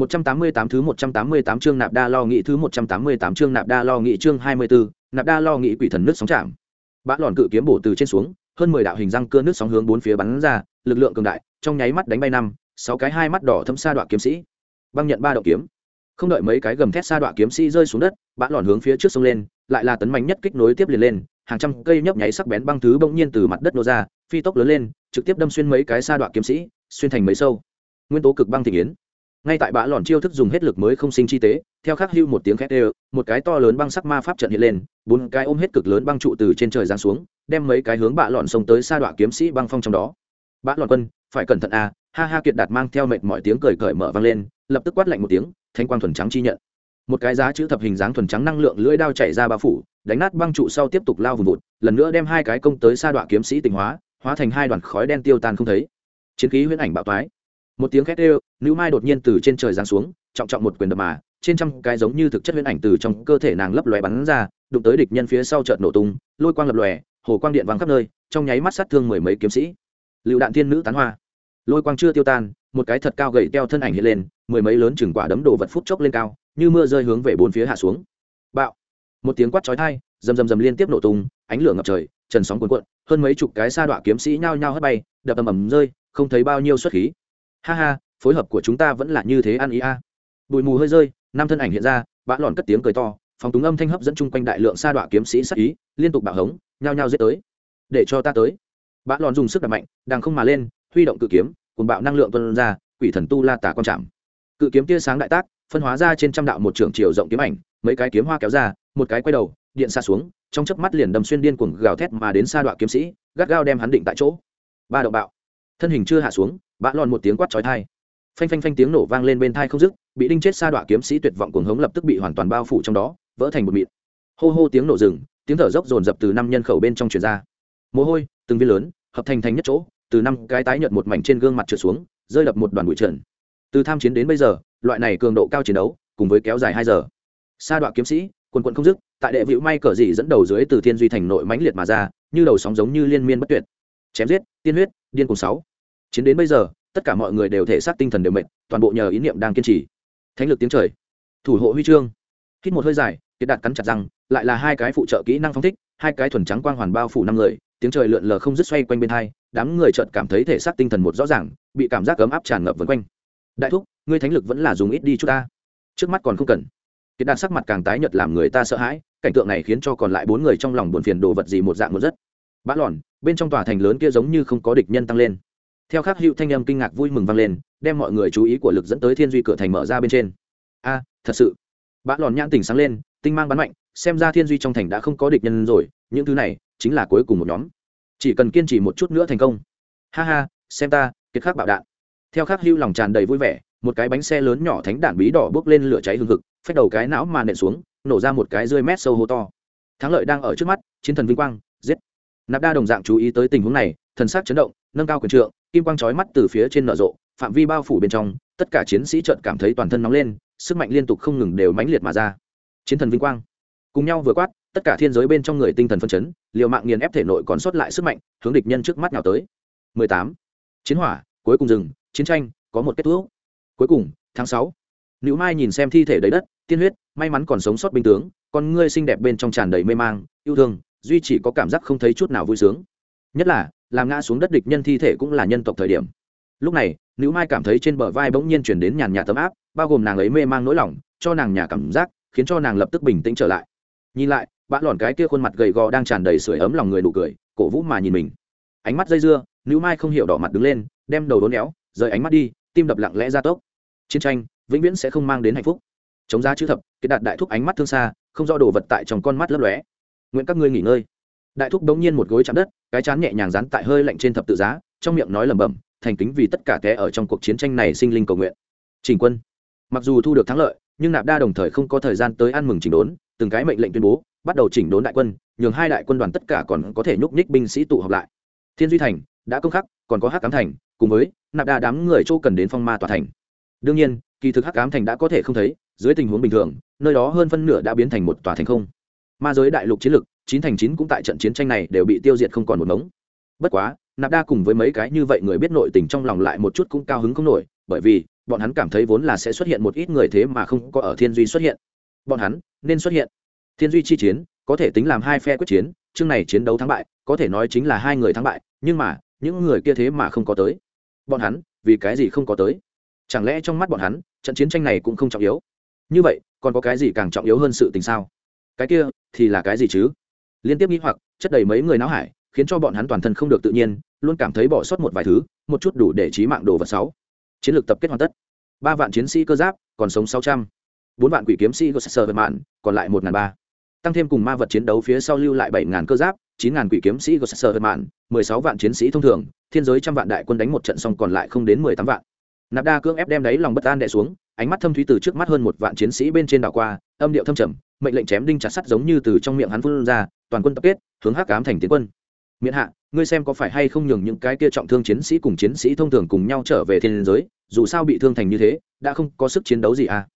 188 thứ 188 chương nạp đa lo nghị thứ 188 chương nạp đa lo nghị chương 24, nạp đa lo nghị quỷ thần nước sóng chạm. Bã lòn cự kiếm bổ từ trên xuống, hơn 10 đạo hình răng cưa nước sóng hướng bốn phía bắn ra, lực lượng cường đại, trong nháy mắt đánh bay năm, sáu cái hai mắt đỏ thâm sa đoạn kiếm sĩ. Băng nhận ba đạo kiếm. Không đợi mấy cái gầm thét sa đoạn kiếm sĩ rơi xuống đất, bã lòn hướng phía trước xông lên, lại là tấn mạnh nhất kích nối tiếp liền lên, hàng trăm cây nhấp nháy sắc bén băng thứ bỗng nhiên từ mặt đất nô ra, phi tốc lớn lên, trực tiếp đâm xuyên mấy cái sa đoạn kiếm sĩ, xuyên thành mấy sâu. Nguyên tố cực băng thị yến ngay tại bã lòn chiêu thức dùng hết lực mới không sinh chi tế, theo khắc hưu một tiếng khét ê một cái to lớn băng sắc ma pháp trận hiện lên, bốn cái ôm hết cực lớn băng trụ từ trên trời giáng xuống, đem mấy cái hướng bạ lòn xông tới xa đoạn kiếm sĩ băng phong trong đó. Bã lòn quân, phải cẩn thận à ha ha kiệt đạt mang theo mệt mọi tiếng cười cởi mở vang lên, lập tức quát lạnh một tiếng thanh quang thuần trắng chi nhận. Một cái giá chữ thập hình dáng thuần trắng năng lượng lưỡi đao chảy ra bao phủ, đánh nát băng trụ sau tiếp tục lao vùng vụt, lần nữa đem hai cái công tới xa đoạn kiếm sĩ tỉnh hóa hóa thành hai đoàn khói đen tiêu tan không thấy. Chiến khí huyễn ảnh bạo toái một tiếng khét ê nữ mai đột nhiên từ trên trời giáng xuống, trọng trọng một quyền đập mà, trên trăm cái giống như thực chất huyễn ảnh từ trong cơ thể nàng lấp lóe bắn ra, đụng tới địch nhân phía sau chợt nổ tung, lôi quang lập lòe, hồ quang điện văng khắp nơi, trong nháy mắt sát thương mười mấy kiếm sĩ. Lựu đạn thiên nữ tán hoa. Lôi quang chưa tiêu tan, một cái thật cao gậy teo thân ảnh hiện lên, mười mấy lớn chừng quả đấm đồ vật phút chốc lên cao, như mưa rơi hướng về bốn phía hạ xuống. Bạo. Một tiếng quát chói tai, rầm rầm rầm liên tiếp nổ tung, ánh lửa ngập trời, trần sóng cuồn cuộn, hơn mấy chục cái sa đọa kiếm sĩ nhao nhao hất bay, đập ầm ầm rơi, không thấy bao nhiêu xuất khí ha ha, phối hợp của chúng ta vẫn là như thế ăn ý a. Bụi mù hơi rơi năm thân ảnh hiện ra, bã lòn cất tiếng cười to phòng túng âm thanh hấp dẫn chung quanh đại lượng sa đọa kiếm sĩ sắc ý, liên tục bạo hống, nhao nhao dễ tới. Để cho ta tới. Bã lòn dùng sức đập mạnh, đang không mà lên, huy động cự kiếm cùng bạo năng lượng tuân ra, quỷ thần tu la tả con chạm cự kiếm tia sáng đại tác, phân hóa ra trên trăm đạo một trường chiều rộng kiếm ảnh, mấy cái kiếm hoa kéo ra, một cái quay đầu, điện xa xuống, trong chớp mắt liền đâm xuyên điên cuồng gào thét mà đến sa đọa kiếm sĩ, gắt gao đem hắn định tại chỗ. Ba động bạo. Thân hình chưa hạ xuống bã lòn một tiếng quát chói thai. Phanh phanh phanh tiếng nổ vang lên bên thai không dứt, bị đinh chết sa đọa kiếm sĩ tuyệt vọng cuồng hống lập tức bị hoàn toàn bao phủ trong đó, vỡ thành một mịt. hô hô tiếng nổ rừng, tiếng thở dốc dồn dập từ năm nhân khẩu bên trong truyền ra. Mồ hôi, từng viên lớn, hợp thành thành nhất chỗ, từ năm cái tái nhợt một mảnh trên gương mặt trượt xuống, rơi lập một đoàn bụi trần. Từ tham chiến đến bây giờ, loại này cường độ cao chiến đấu, cùng với kéo dài hai giờ. Sa đọa kiếm sĩ, quần quận không dứt, tại đệ vịu may cờ dị dẫn đầu dưới từ thiên duy thành nội mãnh liệt mà ra, như đầu sóng giống như liên miên bất tuyệt. Chém giết, tiên huyết, điên cùng sáu chiến đến bây giờ, tất cả mọi người đều thể xác tinh thần đều mệt, toàn bộ nhờ ý niệm đang kiên trì. Thánh lực tiếng trời. Thủ hộ huy chương. Hít một hơi dài, kiệt đạt cắn chặt răng, lại là hai cái phụ trợ kỹ năng phong thích, hai cái thuần trắng quang hoàn bao phủ năm người, tiếng trời lượn lờ không dứt xoay quanh bên hai, đám người chợt cảm thấy thể xác tinh thần một rõ ràng, bị cảm giác ấm áp tràn ngập vân quanh. Đại thúc, ngươi thánh lực vẫn là dùng ít đi chút ta. Trước mắt còn không cần. Kiệt đạt sắc mặt càng tái nhợt làm người ta sợ hãi, cảnh tượng này khiến cho còn lại bốn người trong lòng buồn phiền đồ vật gì một dạng một rất. Bã lòn, bên trong tòa thành lớn kia giống như không có địch nhân tăng lên theo khắc hữu thanh âm kinh ngạc vui mừng vang lên, đem mọi người chú ý của lực dẫn tới thiên duy cửa thành mở ra bên trên. A, thật sự. Bã lòn nhãn tỉnh sáng lên, tinh mang bắn mạnh, xem ra thiên duy trong thành đã không có địch nhân rồi, những thứ này chính là cuối cùng một nhóm. Chỉ cần kiên trì một chút nữa thành công. Ha ha, xem ta, kiệt khắc bạo đạn. Theo khắc hữu lòng tràn đầy vui vẻ, một cái bánh xe lớn nhỏ thánh đạn bí đỏ bước lên lửa cháy hừng hực, phách đầu cái não mà nện xuống, nổ ra một cái rơi mét sâu hô to. Thắng lợi đang ở trước mắt, chiến thần vinh quang, giết. Nạp đa đồng dạng chú ý tới tình huống này, thần sắc chấn động, nâng cao quyền trượng kim quang chói mắt từ phía trên nở rộ phạm vi bao phủ bên trong tất cả chiến sĩ trợn cảm thấy toàn thân nóng lên sức mạnh liên tục không ngừng đều mãnh liệt mà ra chiến thần vinh quang cùng nhau vừa quát tất cả thiên giới bên trong người tinh thần phân chấn liều mạng nghiền ép thể nội còn sót lại sức mạnh hướng địch nhân trước mắt nào tới 18. chiến hỏa cuối cùng dừng chiến tranh có một kết thúc cuối cùng tháng 6. Nữu Mai nhìn xem thi thể đầy đất, tiên huyết, may mắn còn sống sót binh tướng, con ngươi xinh đẹp bên trong tràn đầy mê mang, yêu thương, duy chỉ có cảm giác không thấy chút nào vui sướng. Nhất là, làm ngã xuống đất địch nhân thi thể cũng là nhân tộc thời điểm. Lúc này nữ mai cảm thấy trên bờ vai bỗng nhiên chuyển đến nhàn nhạt tấm áp bao gồm nàng ấy mê mang nỗi lòng cho nàng nhà cảm giác khiến cho nàng lập tức bình tĩnh trở lại. Nhìn lại bạn lòn cái kia khuôn mặt gầy gò đang tràn đầy sưởi ấm lòng người nụ cười cổ vũ mà nhìn mình. Ánh mắt dây dưa nữ mai không hiểu đỏ mặt đứng lên đem đầu đốn éo rời ánh mắt đi tim đập lặng lẽ ra tốc. Chiến tranh vĩnh viễn sẽ không mang đến hạnh phúc. Chống giá chữ thập cái đạt đại thúc ánh mắt thương xa không do đồ vật tại trong con mắt lấp lóe. Nguyện các ngươi nghỉ ngơi đại thúc đống nhiên một gối chạm đất, cái chán nhẹ nhàng dán tại hơi lạnh trên thập tự giá, trong miệng nói lẩm bẩm, thành kính vì tất cả té ở trong cuộc chiến tranh này sinh linh cầu nguyện. Trình quân. Mặc dù thu được thắng lợi, nhưng nạp đa đồng thời không có thời gian tới ăn mừng chỉnh đốn, từng cái mệnh lệnh tuyên bố, bắt đầu chỉnh đốn đại quân, nhường hai đại quân đoàn tất cả còn có thể nhúc nhích binh sĩ tụ họp lại. Thiên duy thành đã công khắc, còn có hắc cám thành, cùng với nạp đa đám người châu cần đến phong ma tòa thành. Đương nhiên, kỳ thực hắc cám thành đã có thể không thấy, dưới tình huống bình thường, nơi đó hơn phân nửa đã biến thành một tòa thành không. Ma giới đại lục chiến lực chín thành chín cũng tại trận chiến tranh này đều bị tiêu diệt không còn một mống. Bất quá, nạp đa cùng với mấy cái như vậy người biết nội tình trong lòng lại một chút cũng cao hứng không nổi, bởi vì, bọn hắn cảm thấy vốn là sẽ xuất hiện một ít người thế mà không có ở thiên duy xuất hiện. Bọn hắn, nên xuất hiện. Thiên duy chi chiến, có thể tính làm hai phe quyết chiến, chương này chiến đấu thắng bại, có thể nói chính là hai người thắng bại, nhưng mà, những người kia thế mà không có tới. Bọn hắn, vì cái gì không có tới? Chẳng lẽ trong mắt bọn hắn, trận chiến tranh này cũng không trọng yếu? Như vậy, còn có cái gì càng trọng yếu hơn sự tình sao? Cái kia, thì là cái gì chứ? Liên tiếp nghĩ hoặc, chất đầy mấy người náo hải, khiến cho bọn hắn toàn thân không được tự nhiên, luôn cảm thấy bỏ sót một vài thứ, một chút đủ để trí mạng đồ vật sáu. Chiến lược tập kết hoàn tất. Ba vạn chiến sĩ cơ giáp, còn sống sáu trăm. Bốn vạn quỷ kiếm sĩ của về mạn, còn lại một ngàn ba. Tăng thêm cùng ma vật chiến đấu phía sau lưu lại bảy ngàn cơ giáp, chín ngàn quỷ kiếm sĩ của về mạn, mười sáu vạn chiến sĩ thông thường, thiên giới trăm vạn đại quân đánh một trận xong còn lại không đến mười tám vạn. Nạp đa cưỡng ép đem đáy lòng bất an đè xuống, ánh mắt thâm thúy từ trước mắt hơn một vạn chiến sĩ bên trên đảo qua, âm điệu thâm trầm, mệnh lệnh chém đinh chặt sắt giống như từ trong miệng hắn phun ra toàn quân tập kết, hướng hắc cám thành tiến quân. Miễn hạ, ngươi xem có phải hay không nhường những cái kia trọng thương chiến sĩ cùng chiến sĩ thông thường cùng nhau trở về thiên giới, dù sao bị thương thành như thế, đã không có sức chiến đấu gì à?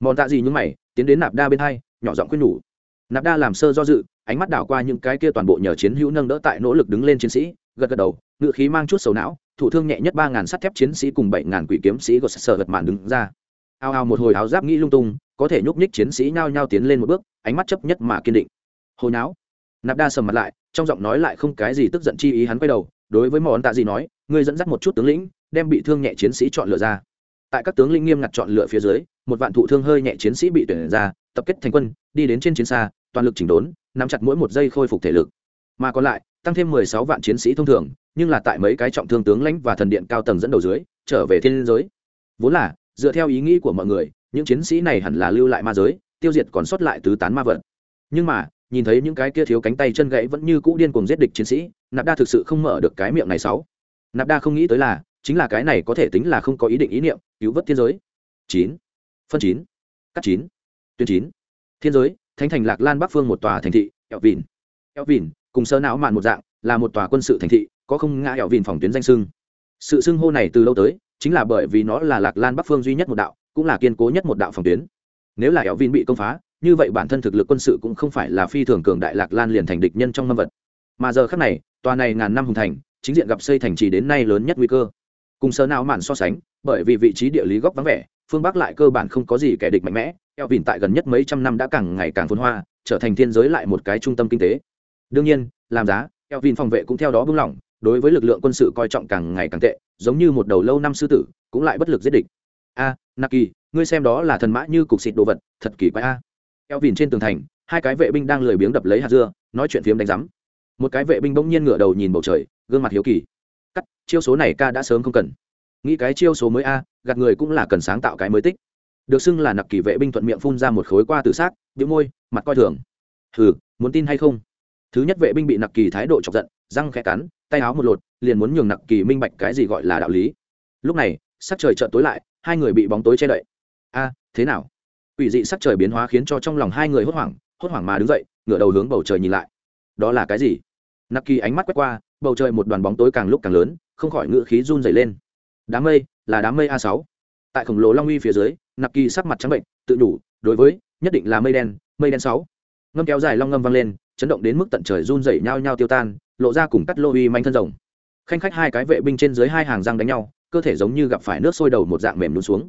Mòn tạ gì những mày, tiến đến nạp đa bên hai, nhỏ giọng khuyên nhủ. Nạp đa làm sơ do dự, ánh mắt đảo qua những cái kia toàn bộ nhờ chiến hữu nâng đỡ tại nỗ lực đứng lên chiến sĩ, gật gật đầu ngự khí mang chút sầu não, thủ thương nhẹ nhất ba ngàn sắt thép chiến sĩ cùng bảy ngàn quỷ kiếm sĩ gột sờ gật màn đứng ra. Ao ao một hồi áo giáp nghĩ lung tung, có thể nhúc nhích chiến sĩ nhao nhao tiến lên một bước, ánh mắt chấp nhất mà kiên định. Hồi não nạp đa sầm mặt lại, trong giọng nói lại không cái gì tức giận chi ý hắn quay đầu, đối với món tạ gì nói, ngươi dẫn dắt một chút tướng lĩnh, đem bị thương nhẹ chiến sĩ chọn lựa ra. Tại các tướng lĩnh nghiêm ngặt chọn lựa phía dưới, một vạn thụ thương hơi nhẹ chiến sĩ bị tuyển ra, tập kết thành quân, đi đến trên chiến xa, toàn lực chỉnh đốn, nắm chặt mỗi một giây khôi phục thể lực. Mà còn lại, tăng thêm mười sáu vạn chiến sĩ thông thường, nhưng là tại mấy cái trọng thương tướng lãnh và thần điện cao tầng dẫn đầu dưới, trở về thiên giới. Vốn là, dựa theo ý nghĩ của mọi người, những chiến sĩ này hẳn là lưu lại ma giới, tiêu diệt còn sót lại tứ tán ma vật. Nhưng mà nhìn thấy những cái kia thiếu cánh tay chân gãy vẫn như cũ điên cuồng giết địch chiến sĩ, nạp đa thực sự không mở được cái miệng này sáu. Nạp đa không nghĩ tới là, chính là cái này có thể tính là không có ý định ý niệm, cứu vớt thiên giới. Chín. Phân chín. Cắt chín. Tuyến chín. Thiên giới, thánh thành lạc lan bắc phương một tòa thành thị eo vìn eo vìn cùng sơ não mạn một dạng, là một tòa quân sự thành thị, có không ngã eo vìn phòng tuyến danh sưng. Sự xưng hô này từ lâu tới, chính là bởi vì nó là lạc lan bắc phương duy nhất một đạo, cũng là kiên cố nhất một đạo phòng tuyến. Nếu là eo vìn bị công phá như vậy bản thân thực lực quân sự cũng không phải là phi thường cường đại lạc lan liền thành địch nhân trong năm vật. Mà giờ khác này tòa này ngàn năm hùng thành chính diện gặp xây thành trì đến nay lớn nhất nguy cơ. Cùng sơ nào mạn so sánh bởi vì vị trí địa lý góc vắng vẻ phương bắc lại cơ bản không có gì kẻ địch mạnh mẽ eo vìn tại gần nhất mấy trăm năm đã càng ngày càng phồn hoa trở thành thiên giới lại một cái trung tâm kinh tế. Đương nhiên làm giá eo vìn phòng vệ cũng theo đó bưng lỏng đối với lực lượng quân sự coi trọng càng ngày càng tệ giống như một đầu lâu năm sư tử cũng lại bất lực giết địch. A à, naki ngươi xem đó là thần mã như cục xịt đồ vật thật kỳ quái a eo vìn trên tường thành, hai cái vệ binh đang lười biếng đập lấy hạt dưa, nói chuyện phiếm đánh rắm một cái vệ binh bỗng nhiên ngửa đầu nhìn bầu trời, gương mặt hiếu kỳ. Cắt, chiêu số này ca đã sớm không cần. Nghĩ cái chiêu số mới a, gạt người cũng là cần sáng tạo cái mới tích. Được xưng là nặc kỳ vệ binh thuận miệng phun ra một khối qua tự sát bị môi, mặt coi thường. Hừ, muốn tin hay không? Thứ nhất vệ binh bị nặc kỳ thái độ chọc giận, răng khẽ cắn, tay áo một lột, liền muốn nhường nặc kỳ minh bạch cái gì gọi là đạo lý. Lúc này, sắc trời chợt tối lại, hai người bị bóng tối che đậy. A, thế nào? Quỷ dị sắc trời biến hóa khiến cho trong lòng hai người hốt hoảng hốt hoảng mà đứng dậy, ngửa đầu hướng bầu trời nhìn lại. Đó là cái gì? Nặc kỳ ánh mắt quét qua, bầu trời một đoàn bóng tối càng lúc càng lớn, không khỏi ngựa khí run dày lên. Đám mây, là đám mây a sáu. Tại khổng lồ long uy phía dưới nặc kỳ sắc mặt trắng bệnh, tự đủ, đối với, nhất định là mây đen mây đen sáu. Ngâm kéo dài long ngâm vang lên, chấn động đến mức tận trời run dày nhau nhau tiêu tan, lộ ra cùng cắt lô uy manh thân rồng. Khanh khách hai cái vệ binh trên dưới hai hàng răng đánh nhau, cơ thể giống như gặp phải nước sôi đầu một dạng mềm lún xuống.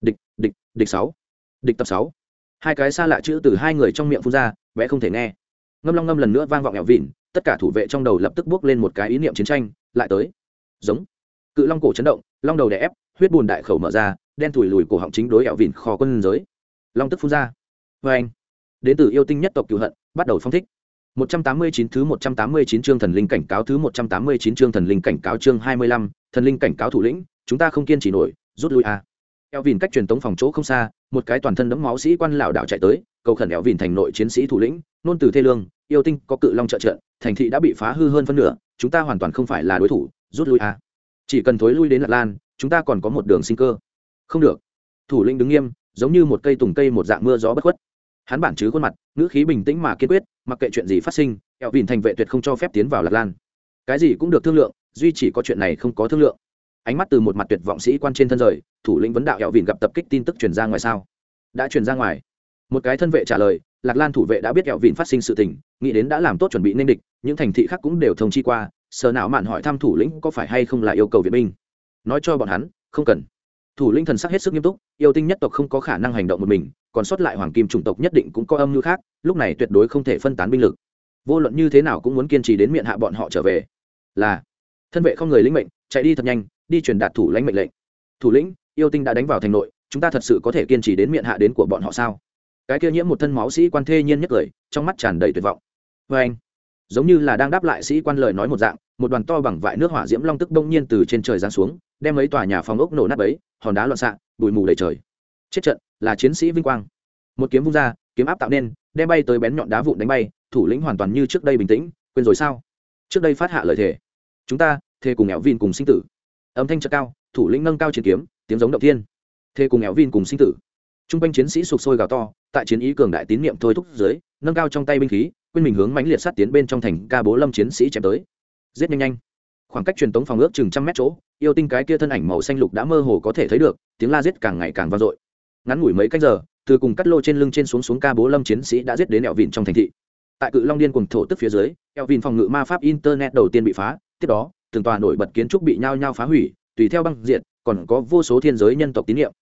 Địch địch địch sáu địch tập sáu. Hai cái xa lạ chữ từ hai người trong miệng phun ra vẽ không thể nghe. Ngâm long ngâm lần nữa vang vọng ẹo vịn tất cả thủ vệ trong đầu lập tức bước lên một cái ý niệm chiến tranh lại tới. Giống. Cự long cổ chấn động long đầu đè ép huyết bùn đại khẩu mở ra đen thủi lùi cổ họng chính đối ẹo vịn kho quân giới. Long tức phun ra. Vê anh. Đến từ yêu tinh nhất tộc cựu hận bắt đầu phong thích. 189 thứ 189 chương thần linh cảnh cáo thứ 189 chương thần linh cảnh cáo chương 25, thần linh cảnh cáo thủ lĩnh, chúng ta không kiên trì nổi, rút lui a. À eo vìn cách truyền tống phòng chỗ không xa, một cái toàn thân đẫm máu sĩ quan lão đạo chạy tới, cầu khẩn eo vìn thành nội chiến sĩ thủ lĩnh, nôn từ thê lương, yêu tinh có cự long trợ trận, thành thị đã bị phá hư hơn phân nửa, chúng ta hoàn toàn không phải là đối thủ, rút lui a. À. Chỉ cần thối lui đến Lạc Lan, chúng ta còn có một đường sinh cơ. Không được. Thủ lĩnh đứng nghiêm, giống như một cây tùng cây một dạng mưa gió bất khuất hắn bản chứ khuôn mặt ngữ khí bình tĩnh mà kiên quyết mặc kệ chuyện gì phát sinh Eo vìn thành vệ tuyệt không cho phép tiến vào lạc lan cái gì cũng được thương lượng duy chỉ có chuyện này không có thương lượng ánh mắt từ một mặt tuyệt vọng sĩ quan trên thân rời, thủ lĩnh vấn đạo hẹo vìn gặp tập kích tin tức truyền ra ngoài sao? Đã truyền ra ngoài. Một cái thân vệ trả lời, lạc lan thủ vệ đã biết hẹo vìn phát sinh sự tình, nghĩ đến đã làm tốt chuẩn bị nên địch, những thành thị khác cũng đều thông chi qua sờ não mạn hỏi thăm thủ lĩnh có phải hay không là yêu cầu viện binh. Nói cho bọn hắn, không cần. Thủ lĩnh thần sắc hết sức nghiêm túc, yêu tinh nhất tộc không có khả năng hành động một mình, còn sót lại hoàng kim chủng tộc nhất định cũng có âm mưu khác, lúc này tuyệt đối không thể phân tán binh lực. Vô luận như thế nào cũng muốn kiên trì đến miệng hạ bọn họ trở về. Là, thân vệ không người lĩnh mệnh, chạy đi thật nhanh đi truyền đạt thủ lãnh mệnh lệnh. Thủ lĩnh, yêu tinh đã đánh vào thành nội, chúng ta thật sự có thể kiên trì đến miệng hạ đến của bọn họ sao? Cái kia nhiễm một thân máu sĩ quan thê nhiên nhất cười, trong mắt tràn đầy tuyệt vọng. Vê anh, giống như là đang đáp lại sĩ quan lời nói một dạng, một đoàn to bằng vại nước hỏa diễm long tức đông nhiên từ trên trời giáng xuống, đem mấy tòa nhà phòng ốc nổ nát ấy hòn đá loạn xạ, bụi mù đầy trời. Chết trận, là chiến sĩ vinh quang. Một kiếm vung ra, kiếm áp tạo nên, đem bay tới bén nhọn đá vụn đánh bay, thủ lĩnh hoàn toàn như trước đây bình tĩnh, quên rồi sao? Trước đây phát hạ lời thề. Chúng ta, thề cùng nghèo vin cùng sinh tử âm thanh chợt cao, thủ lĩnh nâng cao chiến kiếm, tiếng giống động thiên. Thê cùng nghèo vin cùng sinh tử. T r u n g quanh chiến sĩ sụp sôi gào to, tại chiến ý cường đại tín niệm thôi thúc dưới, nâng cao trong tay binh khí, quên mình hướng mãnh liệt sát tiến bên trong thành ca bố lâm chiến sĩ chém tới. Giết nhanh nhanh. Khoảng cách truyền tống phòng ước chừng trăm mét chỗ, yêu tinh cái kia thân ảnh màu xanh lục đã mơ hồ có thể thấy được, tiếng la giết càng ngày càng vang dội. Ngắn ngủi mấy cách giờ, từ cùng cắt lô trên lưng trên xuống xuống ca bố lâm chiến sĩ đã giết đến ẹo vịn trong thành thị. Tại cự long điên cùng thổ tức phía dưới ẹo vịn phòng ngự ma pháp internet đầu tiên bị phá, tiếp đó từng tòa nổi bật kiến trúc bị nhao nhao phá hủy, tùy theo băng diện còn có vô số thiên giới nhân tộc tín nhiệm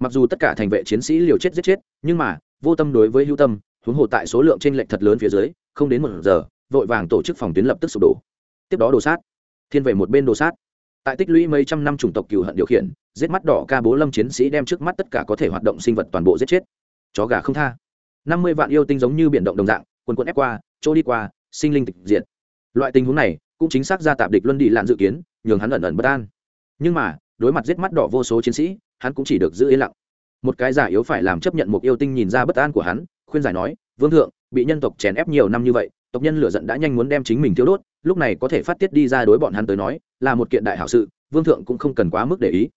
mặc dù tất cả thành vệ chiến sĩ liều chết giết chết, nhưng mà, vô tâm đối với hữu tâm, huống hồ tại số lượng t r ê n lệch thật lớn phía dưới, không đến một giờ, vội vàng tổ chức phòng tuyến lập tức sụp đổ. Tiếp đó đồ sát. Thiên vệ một bên đồ sát. Tại tích lũy mấy trăm năm chủng tộc cựu hận điều khiển, giết mắt đỏ ca bố lâm chiến sĩ đem trước mắt tất cả có thể hoạt động sinh vật toàn bộ giết chết. Chó gà không tha. Năm mươi vạn yêu tinh giống như biển động đồng dạng, quần quần ép qua chỗ đi qua, sinh linh tịch diệt. Loại tình huống này cũng chính xác ra tạp địch luân đi lạn dự kiến, nhường hắn ẩn ẩn bất an. Nhưng mà, đối mặt giết mắt đỏ vô số chiến sĩ, hắn cũng chỉ được giữ yên lặng. Một cái giả yếu phải làm chấp nhận một yêu tinh nhìn ra bất an của hắn, khuyên giải nói, vương thượng, bị nhân tộc chèn ép nhiều năm như vậy, tộc nhân lửa giận đã nhanh muốn đem chính mình thiếu đốt, lúc này có thể phát tiết đi ra đối bọn hắn tới nói, là một kiện đại hảo sự, vương thượng cũng không cần quá mức để ý.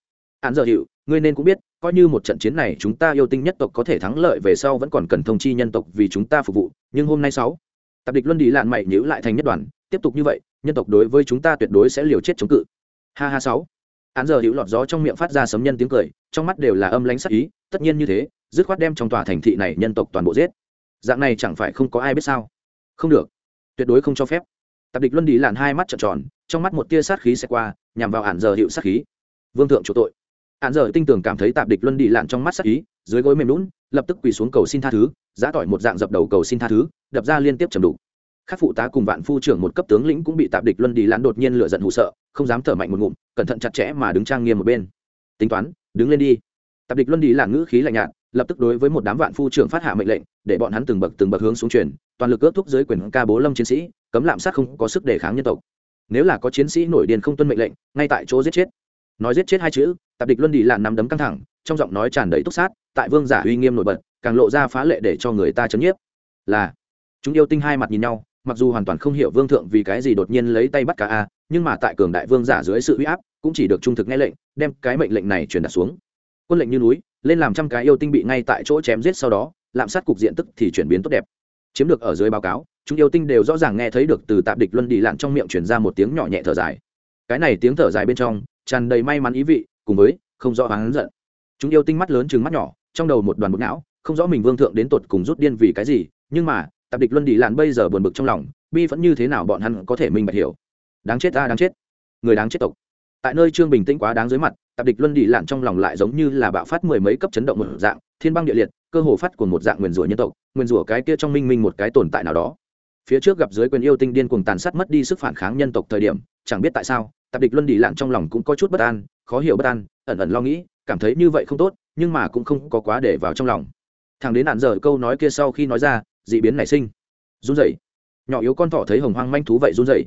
Hắn giờ hiệu ngươi nên cũng biết, coi như một trận chiến này chúng ta yêu tinh nhất tộc có thể thắng lợi về sau vẫn còn cần thông chi nhân tộc vì chúng ta phục vụ, nhưng hôm nay sáu tập địch luân đi lạn mày nhữ lại thành nhất đoàn tiếp tục như vậy, nhân tộc đối với chúng ta tuyệt đối sẽ liều chết chống cự. Ha ha sáu. Án giờ hữu lọt gió trong miệng phát ra sấm nhân tiếng cười, trong mắt đều là âm lánh sắc ý, tất nhiên như thế, dứt khoát đem trong tòa thành thị này nhân tộc toàn bộ giết. Dạng này chẳng phải không có ai biết sao? Không được. Tuyệt đối không cho phép. Tập địch luân đi làn hai mắt trợn tròn, trong mắt một tia sát khí sẽ qua, nhằm vào án giờ hiệu sát khí. Vương thượng chủ tội. Án giờ tinh tường cảm thấy tạp địch luân đi làn trong mắt sát ý, dưới gối mềm lún lập tức quỳ xuống cầu xin tha thứ, giá tỏi một dạng dập đầu cầu xin tha thứ, đập ra liên tiếp trầm đủ các phụ tá cùng vạn phu trưởng một cấp tướng lĩnh cũng bị tạp địch luân đi lãn đột nhiên lựa giận hụ sợ, không dám thở mạnh một ngụm, cẩn thận chặt chẽ mà đứng trang nghiêm một bên. Tính toán, đứng lên đi. Tạp địch luân đi là ngữ khí lạnh nhạt, lập tức đối với một đám vạn phu trưởng phát hạ mệnh lệnh, để bọn hắn từng bậc từng bậc hướng xuống truyền, toàn lực ước thúc dưới quyền ca bố lâm chiến sĩ, cấm lạm sát không có sức đề kháng nhân tộc. Nếu là có chiến sĩ nổi điên không tuân mệnh lệnh, ngay tại chỗ giết chết. Nói giết chết hai chữ, tạp địch luân đi là nắm đấm căng thẳng, trong giọng nói tràn đầy túc sát, tại vương giả uy nghiêm nổi bật, càng lộ ra phá lệ để cho người ta chấn nhiếp. Là, chúng yêu tinh hai mặt nhìn nhau mặc dù hoàn toàn không hiểu vương thượng vì cái gì đột nhiên lấy tay bắt cả a, nhưng mà tại cường đại vương giả dưới sự uy áp, cũng chỉ được trung thực nghe lệnh, đem cái mệnh lệnh này truyền đạt xuống. Quân lệnh như núi, lên làm trăm cái yêu tinh bị ngay tại chỗ chém giết sau đó, lạm sát cục diện tức thì chuyển biến tốt đẹp. Chiếm được ở dưới báo cáo, chúng yêu tinh đều rõ ràng nghe thấy được từ tạp địch luân đi lặn trong miệng truyền ra một tiếng nhỏ nhẹ thở dài. Cái này tiếng thở dài bên trong, tràn đầy may mắn ý vị, cùng với không rõ hắn giận. Chúng yêu tinh mắt lớn chừng mắt nhỏ, trong đầu một đoàn bột não, không rõ mình vương thượng đến tột cùng rút điên vì cái gì, nhưng mà tạp địch luân đi lạn bây giờ buồn bực trong lòng, bi vẫn như thế nào bọn hắn có thể minh bạch hiểu? Đáng chết ta đáng chết. Người đáng chết tộc. Tại nơi trương bình tĩnh quá đáng dưới mặt, tạp địch luân đi lạn trong lòng lại giống như là bạo phát mười mấy cấp chấn động một dạng, thiên băng địa liệt, cơ hồ phát của một dạng nguyền rủa nhân tộc, nguyền rủa cái kia trong minh minh một cái tồn tại nào đó. Phía trước gặp dưới quyền yêu tinh điên cuồng tàn sát mất đi sức phản kháng nhân tộc thời điểm, chẳng biết tại sao, tạp địch luân đi lạn trong lòng cũng có chút bất an, khó hiểu bất an, ẩn ẩn lo nghĩ, cảm thấy như vậy không tốt, nhưng mà cũng không có quá để vào trong lòng. Thằng đến nạn giờ câu nói kia sau khi nói ra dị biến nảy sinh. Run rẩy. Nhỏ yếu con thỏ thấy hồng hoang manh thú vậy run rẩy.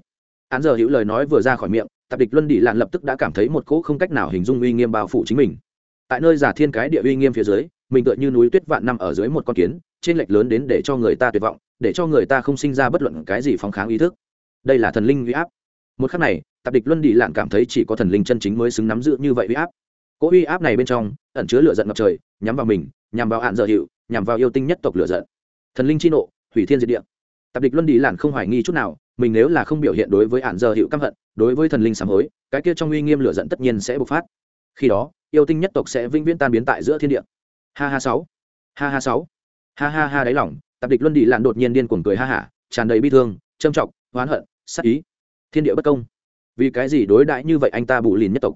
Án giờ hữu lời nói vừa ra khỏi miệng, tạp địch luân đi lạn lập tức đã cảm thấy một cỗ không cách nào hình dung uy nghiêm bao phủ chính mình. Tại nơi giả thiên cái địa uy nghiêm phía dưới, mình tựa như núi tuyết vạn năm ở dưới một con kiến, trên lệch lớn đến để cho người ta tuyệt vọng, để cho người ta không sinh ra bất luận cái gì phóng kháng ý thức. Đây là thần linh uy áp. Một khắc này, tạp địch luân đi lạn cảm thấy chỉ có thần linh chân chính mới xứng nắm giữ như vậy uy áp. Cỗ uy áp này bên trong, ẩn chứa lửa giận ngập trời, nhắm vào mình, nhằm vào hạn dợ hiệu nhằm vào yêu tinh nhất tộc lửa giận thần linh chi nộ, hủy thiên diệt địa. Tạp địch luân đi lản không hoài nghi chút nào, mình nếu là không biểu hiện đối với ản giờ hiệu căm hận, đối với thần linh sám hối, cái kia trong uy nghiêm lửa giận tất nhiên sẽ bộc phát. Khi đó, yêu tinh nhất tộc sẽ vĩnh viễn tan biến tại giữa thiên địa. Ha ha sáu, ha ha sáu, ha ha ha đáy lỏng tạp địch luân đi lản đột nhiên điên cuồng cười ha hả, tràn đầy bi thương, trâm trọng, oán hận sắc ý. Thiên địa bất công. Vì cái gì đối đãi như vậy anh ta bù lìn nhất tộc?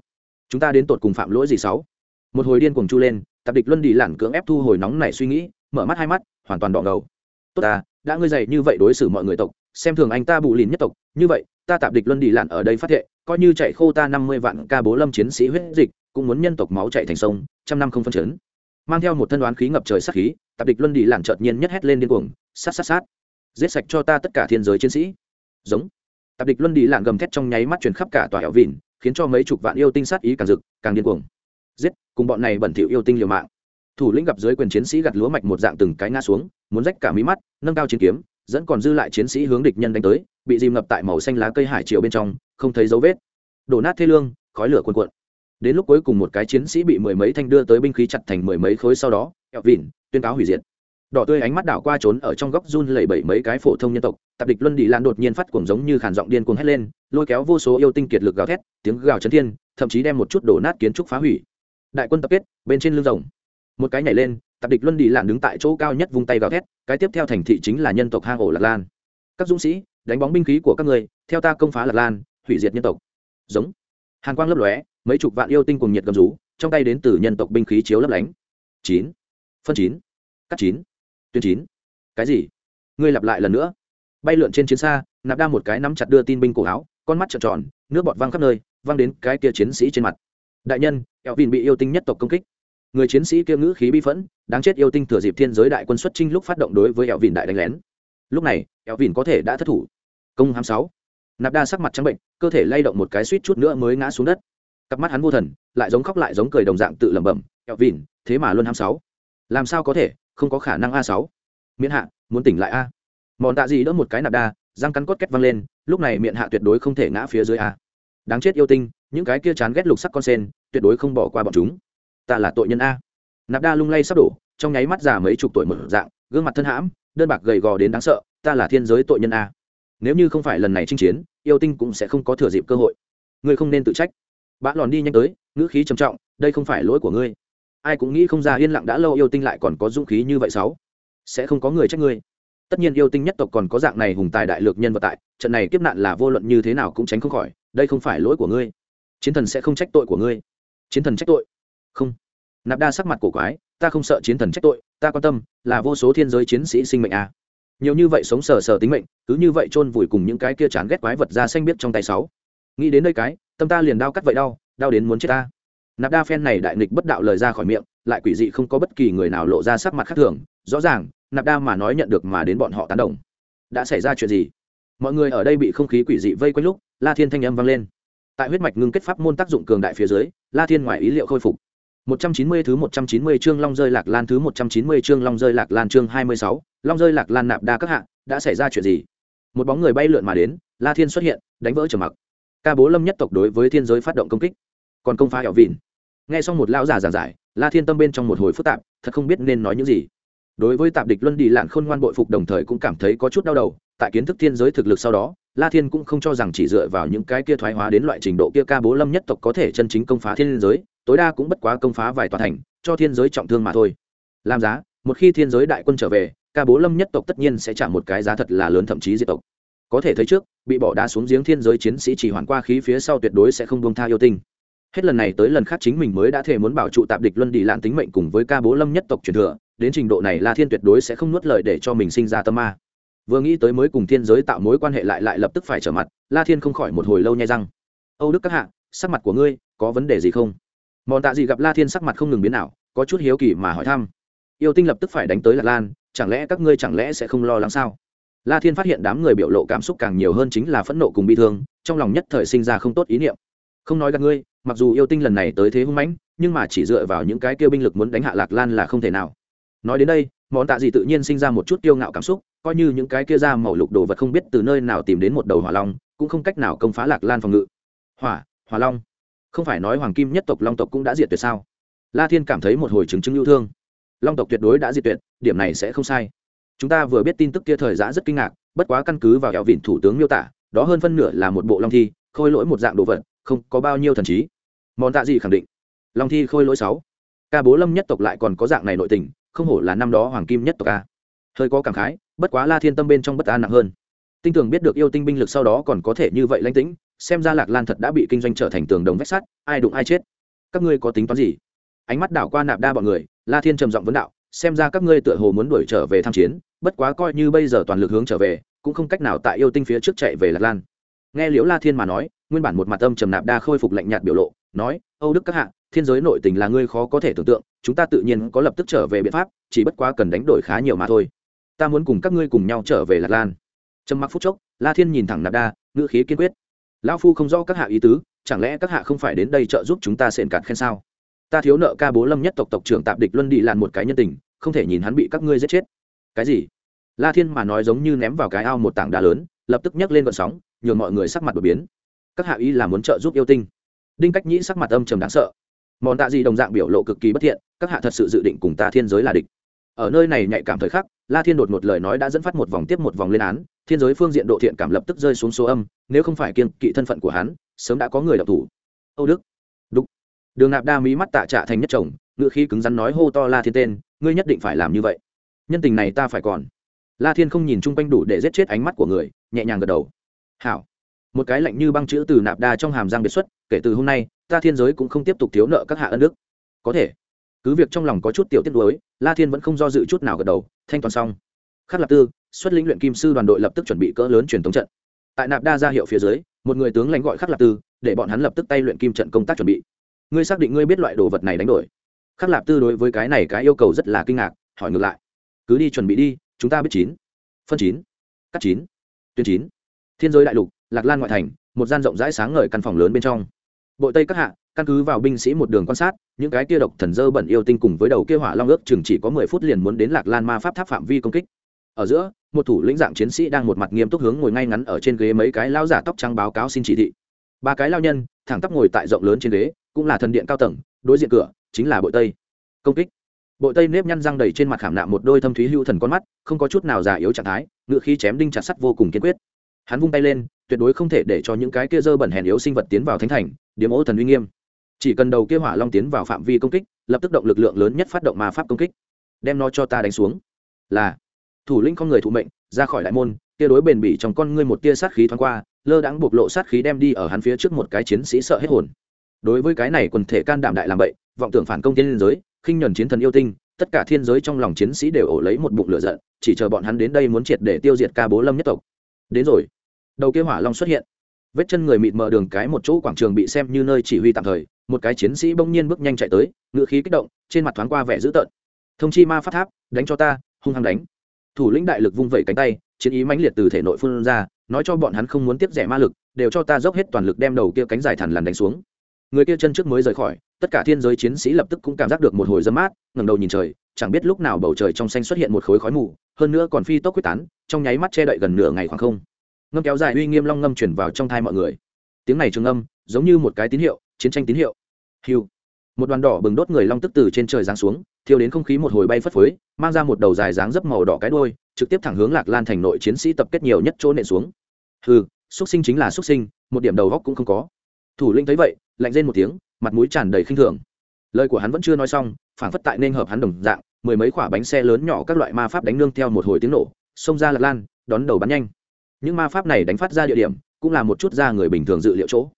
Chúng ta đến tột cùng phạm lỗi gì sáu? Một hồi điên cuồng chu lên, tạp địch luân đi lản cưỡng ép thu hồi nóng này suy nghĩ mở mắt hai mắt, hoàn toàn đỏ ngầu. Tốt ta, đã ngươi dày như vậy đối xử mọi người tộc, xem thường anh ta bù lìn nhất tộc, như vậy, ta tạp địch luân đi lặn ở đây phát hiện coi như chạy khô ta năm mươi vạn ca bố lâm chiến sĩ huyết dịch, cũng muốn nhân tộc máu chạy thành sông, trăm năm không phân chấn. Mang theo một thân đoán khí ngập trời sát khí tạp địch luân đi lặn chợt nhiên nhất hét lên điên cuồng, sát sát sát! Giết sạch cho ta tất cả thiên giới chiến sĩ! Giống. Tạp địch luân đi lặn gầm thét trong nháy mắt truyền khắp cả tòa hẻo vịn, khiến cho mấy chục vạn yêu tinh sát ý càng rực, càng điên cuồng. Giết, cùng bọn này bẩn thỉu yêu tinh liều mạng thủ lĩnh gặp dưới quyền chiến sĩ gặt lúa mạch một dạng từng cái ngã xuống, muốn rách cả mí mắt, nâng cao chiến kiếm, dẫn còn dư lại chiến sĩ hướng địch nhân đánh tới, bị dìm ngập tại màu xanh lá cây hải triều bên trong, không thấy dấu vết. Đổ nát thê lương, khói lửa cuồn cuộn. Đến lúc cuối cùng một cái chiến sĩ bị mười mấy thanh đưa tới binh khí chặt thành mười mấy khối sau đó kẹo vịn, tuyên cáo hủy diệt. Đỏ tươi ánh mắt đảo qua trốn ở trong góc run lẩy bẩy mấy cái phổ thông nhân tộc, tạp địch luân đi lan đột nhiên phát cuồng giống như khàn giọng điên cuồng hét lên, lôi kéo vô số yêu tinh kiệt lực gào thét, tiếng gào chấn thiên, thậm chí đem một chút đổ nát kiến trúc phá hủy. Đại quân tập kết, bên trên lưng rồng một cái nhảy lên tạp địch luân đi lạn đứng tại chỗ cao nhất vung tay gào thét, cái tiếp theo thành thị chính là nhân tộc hang ổ lạc lan. Các dũng sĩ, đánh bóng binh khí của các người, theo ta công phá lạc lan, hủy diệt nhân tộc. Giống. Hàn quang lấp lóe, mấy chục vạn yêu tinh cùng nhiệt cầm rú, trong tay đến từ nhân tộc binh khí chiếu lấp lánh. Chín. Phân chín. Cắt chín. Tuyến chín. Cái gì? Ngươi lặp lại lần nữa. Bay lượn trên chiến xa, nạp đa một cái nắm chặt đưa tin binh cổ áo, con mắt trợn tròn, nước bọt văng khắp nơi, văng đến cái kia chiến sĩ trên mặt. Đại nhân ẹo vìn bị yêu tinh nhất tộc công kích người chiến sĩ kia ngữ khí bi phẫn, đáng chết yêu tinh thừa dịp thiên giới đại quân xuất trinh lúc phát động đối với eo vìn đại đánh lén. Lúc này, eo vìn có thể đã thất thủ. Công hám sáu. Nạp đa sắc mặt trắng bệnh, cơ thể lay động một cái suýt chút nữa mới ngã xuống đất. Cặp mắt hắn vô thần, lại giống khóc lại giống cười đồng dạng tự lẩm bẩm, eo vìn thế mà luôn hám sáu. Làm sao có thể, không có khả năng a sáu. Miễn hạ, muốn tỉnh lại a. Mòn tạ gì đỡ một cái nạp đa, răng cắn cốt két văng lên, lúc này miệng hạ tuyệt đối không thể ngã phía dưới a. Đáng chết yêu tinh, những cái kia chán ghét lục sắc con sen, tuyệt đối không bỏ qua bọn chúng ta là tội nhân a. Nạp đa lung lay sắp đổ, trong nháy mắt già mấy chục tuổi một dạng, gương mặt thân hãm, đơn bạc gầy gò đến đáng sợ, ta là thiên giới tội nhân a. Nếu như không phải lần này chinh chiến, yêu tinh cũng sẽ không có thừa dịp cơ hội. Ngươi không nên tự trách. Bã lòn đi nhanh tới, ngữ khí trầm trọng, đây không phải lỗi của ngươi. Ai cũng nghĩ không ra yên lặng đã lâu yêu tinh lại còn có dũng khí như vậy sáu. Sẽ không có người trách ngươi. Tất nhiên yêu tinh nhất tộc còn có dạng này hùng tài đại lược nhân vật tại, trận này kiếp nạn là vô luận như thế nào cũng tránh không khỏi, đây không phải lỗi của ngươi. Chiến thần sẽ không trách tội của ngươi. Chiến thần trách tội không. Nạp đa sắc mặt cổ quái, ta không sợ chiến thần trách tội, ta quan tâm là vô số thiên giới chiến sĩ sinh mệnh à. nhiều như vậy sống sờ sờ tính mệnh, cứ như vậy chôn vùi cùng những cái kia chán ghét quái vật ra xanh biết trong tay sáu. Nghĩ đến đây cái, tâm ta liền đau cắt vậy đau đau đến muốn chết ta. Nạp đa phen này đại nghịch bất đạo lời ra khỏi miệng, lại quỷ dị không có bất kỳ người nào lộ ra sắc mặt khác thường, rõ ràng, nạp đa mà nói nhận được mà đến bọn họ tán đồng. Đã xảy ra chuyện gì? Mọi người ở đây bị không khí quỷ dị vây quanh lúc, la thiên thanh âm vang lên. Tại huyết mạch ngưng kết pháp môn tác dụng cường đại phía dưới, la thiên ngoài ý liệu khôi phục. 190 thứ 190 chương long rơi lạc lan thứ 190 chương long rơi lạc lan chương 26, long rơi lạc lan nạp đa các hạ, đã xảy ra chuyện gì? Một bóng người bay lượn mà đến, La Thiên xuất hiện, đánh vỡ trầm mặc. Ca Bố Lâm nhất tộc đối với thiên giới phát động công kích, còn công phá hẻo vịn. Nghe xong một lão giả giảng giải, La Thiên tâm bên trong một hồi phức tạp, thật không biết nên nói những gì. Đối với tạp địch Luân Đi Lạn khôn ngoan bội phục đồng thời cũng cảm thấy có chút đau đầu, tại kiến thức thiên giới thực lực sau đó, La Thiên cũng không cho rằng chỉ dựa vào những cái kia thoái hóa đến loại trình độ kia ca bố lâm nhất tộc có thể chân chính công phá thiên giới, tối đa cũng bất quá công phá vài tòa thành, cho thiên giới trọng thương mà thôi. Làm giá, một khi thiên giới đại quân trở về, ca bố lâm nhất tộc tất nhiên sẽ trả một cái giá thật là lớn thậm chí diệt tộc. Có thể thấy trước, bị bỏ đá xuống giếng thiên giới chiến sĩ chỉ hoàn qua khí phía sau tuyệt đối sẽ không buông tha yêu tinh. Hết lần này tới lần khác chính mình mới đã thể muốn bảo trụ tạp địch luân đi lạn tính mệnh cùng với ca bố lâm nhất tộc truyền thừa, đến trình độ này La Thiên tuyệt đối sẽ không nuốt lời để cho mình sinh ra tâm ma vừa nghĩ tới mới cùng thiên giới tạo mối quan hệ lại lại lập tức phải trở mặt la thiên không khỏi một hồi lâu nhai răng âu đức các hạ sắc mặt của ngươi có vấn đề gì không mòn tạ gì gặp la thiên sắc mặt không ngừng biến nào có chút hiếu kỳ mà hỏi thăm. Yêu tinh lập tức phải đánh tới lạc lan, chẳng lẽ các ngươi chẳng lẽ sẽ không lo lắng sao? La thiên phát hiện đám người biểu lộ cảm xúc càng nhiều hơn chính là phẫn nộ cùng bi thương, trong lòng nhất thời sinh ra không tốt ý niệm. Không nói gặp ngươi, mặc dù yêu tinh lần này tới thế hung mãnh, nhưng mà chỉ dựa vào những cái kêu binh lực muốn đánh hạ lạc lan là không thể nào. Nói đến đây món tạ gì tự nhiên sinh ra một chút kiêu ngạo cảm xúc, coi như những cái kia ra màu lục đồ vật không biết từ nơi nào tìm đến một đầu hỏa long, cũng không cách nào công phá lạc lan phòng ngự. Hỏa hỏa long không phải nói hoàng kim nhất tộc long tộc cũng đã diệt tuyệt sao? La thiên cảm thấy một hồi chứng chứng yêu thương. Long tộc tuyệt đối đã diệt tuyệt, điểm này sẽ không sai. Chúng ta vừa biết tin tức kia thời giã rất kinh ngạc, bất quá căn cứ vào kẹo vịn thủ tướng miêu tả, đó hơn phân nửa là một bộ long thi, khôi lỗi một dạng đồ vật, không có bao nhiêu thần trí. Món tạ gì khẳng định? Long thi khôi lỗi sáu. Ca bố lâm nhất tộc lại còn có dạng này nội tình, không hổ là năm đó hoàng kim nhất tộc a. Hơi có cảm khái, bất quá la thiên tâm bên trong bất an nặng hơn. Tinh tưởng biết được yêu tinh binh lực sau đó còn có thể như vậy lãnh tĩnh xem ra lạc lan thật đã bị kinh doanh trở thành tường đồng vách sắt, ai đụng ai chết. Các ngươi có tính toán gì? Ánh mắt đảo qua nạp đa bọn người, la thiên trầm giọng vấn đạo, xem ra các ngươi tựa hồ muốn đuổi trở về tham chiến, bất quá coi như bây giờ toàn lực hướng trở về, cũng không cách nào tại yêu tinh phía trước chạy về lạc lan. Nghe liễu la thiên mà nói, nguyên bản một mặt âm trầm nạp đa khôi phục lạnh nhạt biểu lộ, nói, âu đức các hạ, thiên giới nội tình là ngươi khó có thể tưởng tượng, chúng ta tự nhiên có lập tức trở về biện pháp, chỉ bất quá cần đánh đổi khá nhiều mà thôi. Ta muốn cùng các ngươi cùng nhau trở về lạc lan. Trầm mặc phút chốc, la thiên nhìn thẳng nạp đa, ngữ khí kiên quyết lão phu không rõ các hạ ý tứ, chẳng lẽ các hạ không phải đến đây trợ giúp chúng ta xện cạt khen sao? Ta thiếu nợ ca bố lâm nhất tộc tộc trưởng tạp địch luân đi làn một cái nhân tình, không thể nhìn hắn bị các ngươi giết chết. Cái gì? La thiên mà nói giống như ném vào cái ao một tảng đá lớn, lập tức nhấc lên vận sóng, nhường mọi người sắc mặt đột biến. Các hạ ý là muốn trợ giúp yêu tinh. Đinh cách nhĩ sắc mặt âm trầm đáng sợ. Mòn tạ gì đồng dạng biểu lộ cực kỳ bất thiện, các hạ thật sự dự định cùng ta thiên giới là địch. Ở nơi này nhạy cảm thời khắc la thiên đột một lời nói đã dẫn phát một vòng tiếp một vòng lên án, thiên giới phương diện độ thiện cảm lập tức rơi xuống số âm, nếu không phải kiên kỵ thân phận của hắn, sớm đã có người đọc thủ. Âu đức. Đúc đường nạp đa mí mắt tạ trạ thành nhất chồng ngự khí cứng rắn nói hô to la thiên tên, ngươi nhất định phải làm như vậy. Nhân tình này ta phải còn. La thiên không nhìn chung quanh đủ để giết chết ánh mắt của người, nhẹ nhàng gật đầu. Hảo. Một cái lạnh như băng chữ từ nạp đa trong hàm giang biệt xuất, kể từ hôm nay, ta thiên giới cũng không tiếp tục thiếu nợ các hạ ân đức. Có thể cứ việc trong lòng có chút tiểu tiết đối la thiên vẫn không do dự chút nào gật đầu, thanh toàn xong. Khắc Lạp tư, xuất lĩnh luyện kim sư đoàn đội lập tức chuẩn bị cỡ lớn truyền thống trận. Tại nạp đa ra hiệu phía dưới, một người tướng lãnh gọi khắc Lạp tư, để bọn hắn lập tức tay luyện kim trận công tác chuẩn bị. Ngươi xác định ngươi biết loại đồ vật này đánh đổi? Khắc lạp tư đối với cái này cái yêu cầu rất là kinh ngạc, hỏi ngược lại. Cứ đi chuẩn bị đi, chúng ta biết chín. Phân chín. Cắt chín. Tuyên chín. Thiên giới đại lục, lạc lan ngoại thành, một gian rộng rãi sáng ngời căn phòng lớn bên trong. Bội tây các hạ căn cứ vào binh sĩ một đường quan sát, những cái kia độc thần dơ bẩn yêu tinh cùng với đầu kia hỏa long ước chừng chỉ có mười phút liền muốn đến lạc lan ma pháp tháp phạm vi công kích. Ở giữa, một thủ lĩnh dạng chiến sĩ đang một mặt nghiêm túc hướng ngồi ngay ngắn ở trên ghế mấy cái lao giả tóc trắng báo cáo xin chỉ thị. Ba cái lao nhân, thẳng tắp ngồi tại rộng lớn trên ghế, cũng là thần điện cao tầng, đối diện cửa, chính là bội tây. Công kích. Bội tây nếp nhăn răng đầy trên mặt khảm nạm một đôi thâm thúy hưu thần con mắt, không có chút nào già yếu trạng thái ngự khí chém đinh chặt sắt vô cùng kiên quyết. Hắn vung tay lên, tuyệt đối không thể để cho những cái kia dơ bẩn hèn yếu sinh vật tiến vào thánh thành, điếm ô thần uy nghiêm chỉ cần đầu kia hỏa long tiến vào phạm vi công kích, lập tức động lực lượng lớn nhất phát động ma pháp công kích. Đem nó cho ta đánh xuống. Là, thủ lĩnh con người thụ mệnh, ra khỏi đại môn, kia đối bền bỉ trong con ngươi một tia sát khí thoáng qua, lơ đãng bộc lộ sát khí đem đi ở hắn phía trước một cái chiến sĩ sợ hết hồn. Đối với cái này quần thể can đảm đại làm bậy, vọng tưởng phản công tiên liên giới, khinh nhuần chiến thần yêu tinh, tất cả thiên giới trong lòng chiến sĩ đều ổ lấy một bụng lửa giận, chỉ chờ bọn hắn đến đây muốn triệt để tiêu diệt ca bố lâm nhất tộc. Đến rồi, đầu kia hỏa long xuất hiện. Vết chân người mịt mờ đường cái một chỗ quảng trường bị xem như nơi chỉ huy tạm thời một cái chiến sĩ bỗng nhiên bước nhanh chạy tới, ngựa khí kích động, trên mặt thoáng qua vẻ dữ tợn. Thông chi ma phát tháp, đánh cho ta, hung hăng đánh. Thủ lĩnh đại lực vung vẩy cánh tay, chiến ý mãnh liệt từ thể nội phun ra, nói cho bọn hắn không muốn tiếp rẻ ma lực, đều cho ta dốc hết toàn lực đem đầu kia cánh dài thẳn lằn đánh xuống. Người kia chân trước mới rời khỏi, tất cả thiên giới chiến sĩ lập tức cũng cảm giác được một hồi dâm mát, ngẩng đầu nhìn trời, chẳng biết lúc nào bầu trời trong xanh xuất hiện một khối khói mù, hơn nữa còn phi tốc quyết tán, trong nháy mắt che đậy gần nửa ngày khoảng không. Ngâm kéo dài uy nghiêm long ngâm chuyển vào trong thai mọi người. Tiếng này trường âm, giống như một cái tín hiệu, chiến tranh tín hiệu hiu. Một đoàn đỏ bừng đốt người long tức từ trên trời giáng xuống, thiêu đến không khí một hồi bay phất phới, mang ra một đầu dài dáng dấp màu đỏ cái đôi trực tiếp thẳng hướng lạc lan thành nội chiến sĩ tập kết nhiều nhất chỗ nện xuống. Hừ xuất sinh chính là xuất sinh, một điểm đầu góc cũng không có. Thủ lĩnh thấy vậy, lạnh rên một tiếng, mặt mũi tràn đầy khinh thường. Lời của hắn vẫn chưa nói xong phản phất tại nên hợp hắn đồng dạng, mười mấy quả bánh xe lớn nhỏ các loại ma pháp đánh nương theo một hồi tiếng nổ, xông ra lạc lan, đón đầu bắn nhanh. Những ma pháp này đánh phát ra địa điểm, cũng là một chút ra người bình thường dự liệu chỗ.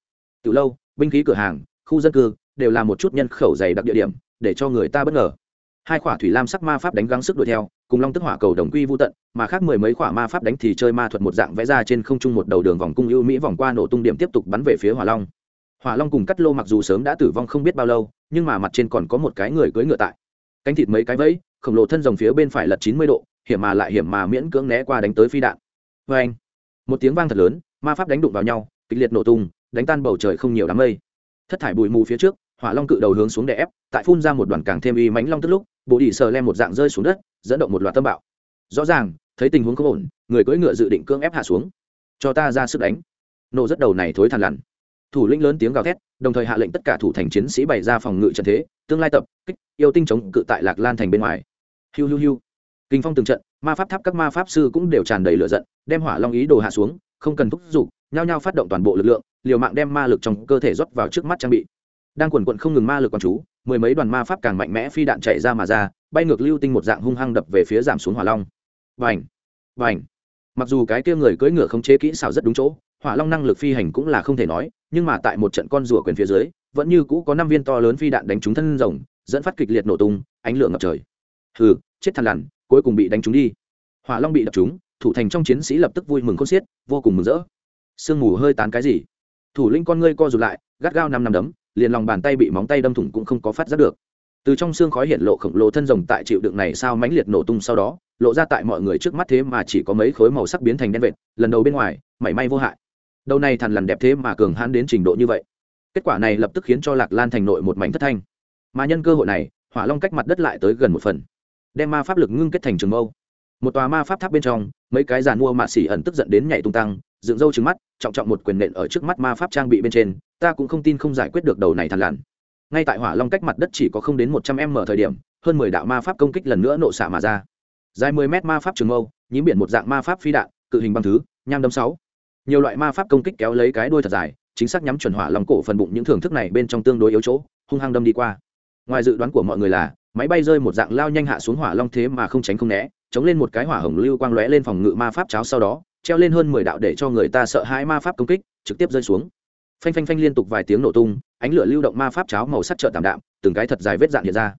Từ lâu, binh khí cửa hàng, khu dân cư đều là một chút nhân khẩu dày đặc địa điểm, để cho người ta bất ngờ. Hai khỏa thủy lam sắc ma pháp đánh gắng sức đuổi theo, cùng long tức hỏa cầu đồng quy vô tận, mà khác mười mấy khỏa ma pháp đánh thì chơi ma thuật một dạng vẽ ra trên không trung một đầu đường vòng cung ưu mỹ vòng qua nổ tung điểm tiếp tục bắn về phía hỏa long. Hỏa long cùng cắt lô mặc dù sớm đã tử vong không biết bao lâu, nhưng mà mặt trên còn có một cái người cưỡi ngựa tại. Cánh thịt mấy cái vẫy, khổng lồ thân dòng phía bên phải lật chín mươi độ, hiểm mà lại hiểm mà miễn cưỡng né qua đánh tới phi đạn. Vê anh, một tiếng vang thật lớn, ma pháp đánh đụng vào nhau, kịch liệt nổ tung, đánh tan bầu trời không nhiều đám mây. Thất thải bụi mù phía trước hỏa long cự đầu hướng xuống đè ép, tại phun ra một đoàn càng thêm uy mánh long tức lúc, bộ đỉ sờ lem một dạng rơi xuống đất, dẫn động một loạt tâm bạo. Rõ ràng, thấy tình huống không ổn, người cưỡi ngựa dự định cưỡng ép hạ xuống. Cho ta ra sức đánh. Nổ rất đầu này thối thằn lằn. Thủ lĩnh lớn tiếng gào thét, đồng thời hạ lệnh tất cả thủ thành chiến sĩ bày ra phòng ngự trận thế, tương lai tập, kích, yêu tinh chống cự tại lạc lan thành bên ngoài. Hiu hiu hiu. Kinh phong từng trận, ma pháp tháp các ma pháp sư cũng đều tràn đầy lửa giận, đem hỏa long ý đồ hạ xuống, không cần thúc giục, nhao nhao phát động toàn bộ lực lượng, liều mạng đem ma lực trong cơ thể rót vào trước mắt trang bị đang quần quận không ngừng ma lực quán chú, mười mấy đoàn ma pháp càng mạnh mẽ phi đạn chạy ra mà ra, bay ngược lưu tinh một dạng hung hăng đập về phía giảm xuống hỏa long. Vành vành mặc dù cái kia người cưỡi ngựa không chế kỹ xảo rất đúng chỗ, hỏa long năng lực phi hành cũng là không thể nói, nhưng mà tại một trận con rùa quyền phía dưới, vẫn như cũ có năm viên to lớn phi đạn đánh trúng thân rồng, dẫn phát kịch liệt nổ tung, ánh lửa ngập trời. Hừ, chết thằn lằn, cuối cùng bị đánh trúng đi. Hỏa long bị đập trúng, thủ thành trong chiến sĩ lập tức vui mừng khôn xiết, vô cùng mừng rỡ. Sương mù hơi tán cái gì? Thủ linh con ngươi co rụt lại, gắt gao năm năm đấm liền lòng bàn tay bị móng tay đâm thủng cũng không có phát giác được. Từ trong xương khói hiện lộ khổng lồ thân rồng tại chịu đựng này sao mãnh liệt nổ tung sau đó, lộ ra tại mọi người trước mắt thế mà chỉ có mấy khối màu sắc biến thành đen vệt, lần đầu bên ngoài, mảy may vô hại. Đầu này thằn lằn đẹp thế mà cường hãn đến trình độ như vậy. Kết quả này lập tức khiến cho lạc lan thành nội một mảnh thất thanh. Mà nhân cơ hội này, hỏa long cách mặt đất lại tới gần một phần. Đem ma pháp lực ngưng kết thành trường mâu. Một tòa ma pháp tháp bên trong, mấy cái giàn mua mạ xỉ ẩn tức giận đến nhảy tung tăng dựng râu trứng mắt, trọng trọng một quyền nện ở trước mắt ma pháp trang bị bên trên, ta cũng không tin không giải quyết được đầu này thằn lằn. Ngay tại hỏa long cách mặt đất chỉ có không đến một trăm m thời điểm, hơn mười đạo ma pháp công kích lần nữa nộ xạ mà ra. Dài mười mét ma pháp trường mâu, nhím biển một dạng ma pháp phi đạn, cự hình băng thứ, nham đâm sáu. Nhiều loại ma pháp công kích kéo lấy cái đuôi thật dài, chính xác nhắm chuẩn hỏa long cổ phần bụng những thưởng thức này bên trong tương đối yếu chỗ, hung hăng đâm đi qua. Ngoài dự đoán của mọi người là, máy bay rơi một dạng lao nhanh hạ xuống hỏa long thế mà không tránh không né, chống lên một cái hỏa hồng lưu quang lóe lên phòng ngự ma pháp cháo sau đó treo lên hơn mười đạo để cho người ta sợ hãi ma pháp công kích, trực tiếp rơi xuống. Phanh phanh phanh liên tục vài tiếng nổ tung, ánh lửa lưu động ma pháp cháo màu sắc trợ tạm đạm, từng cái thật dài vết dạn hiện ra.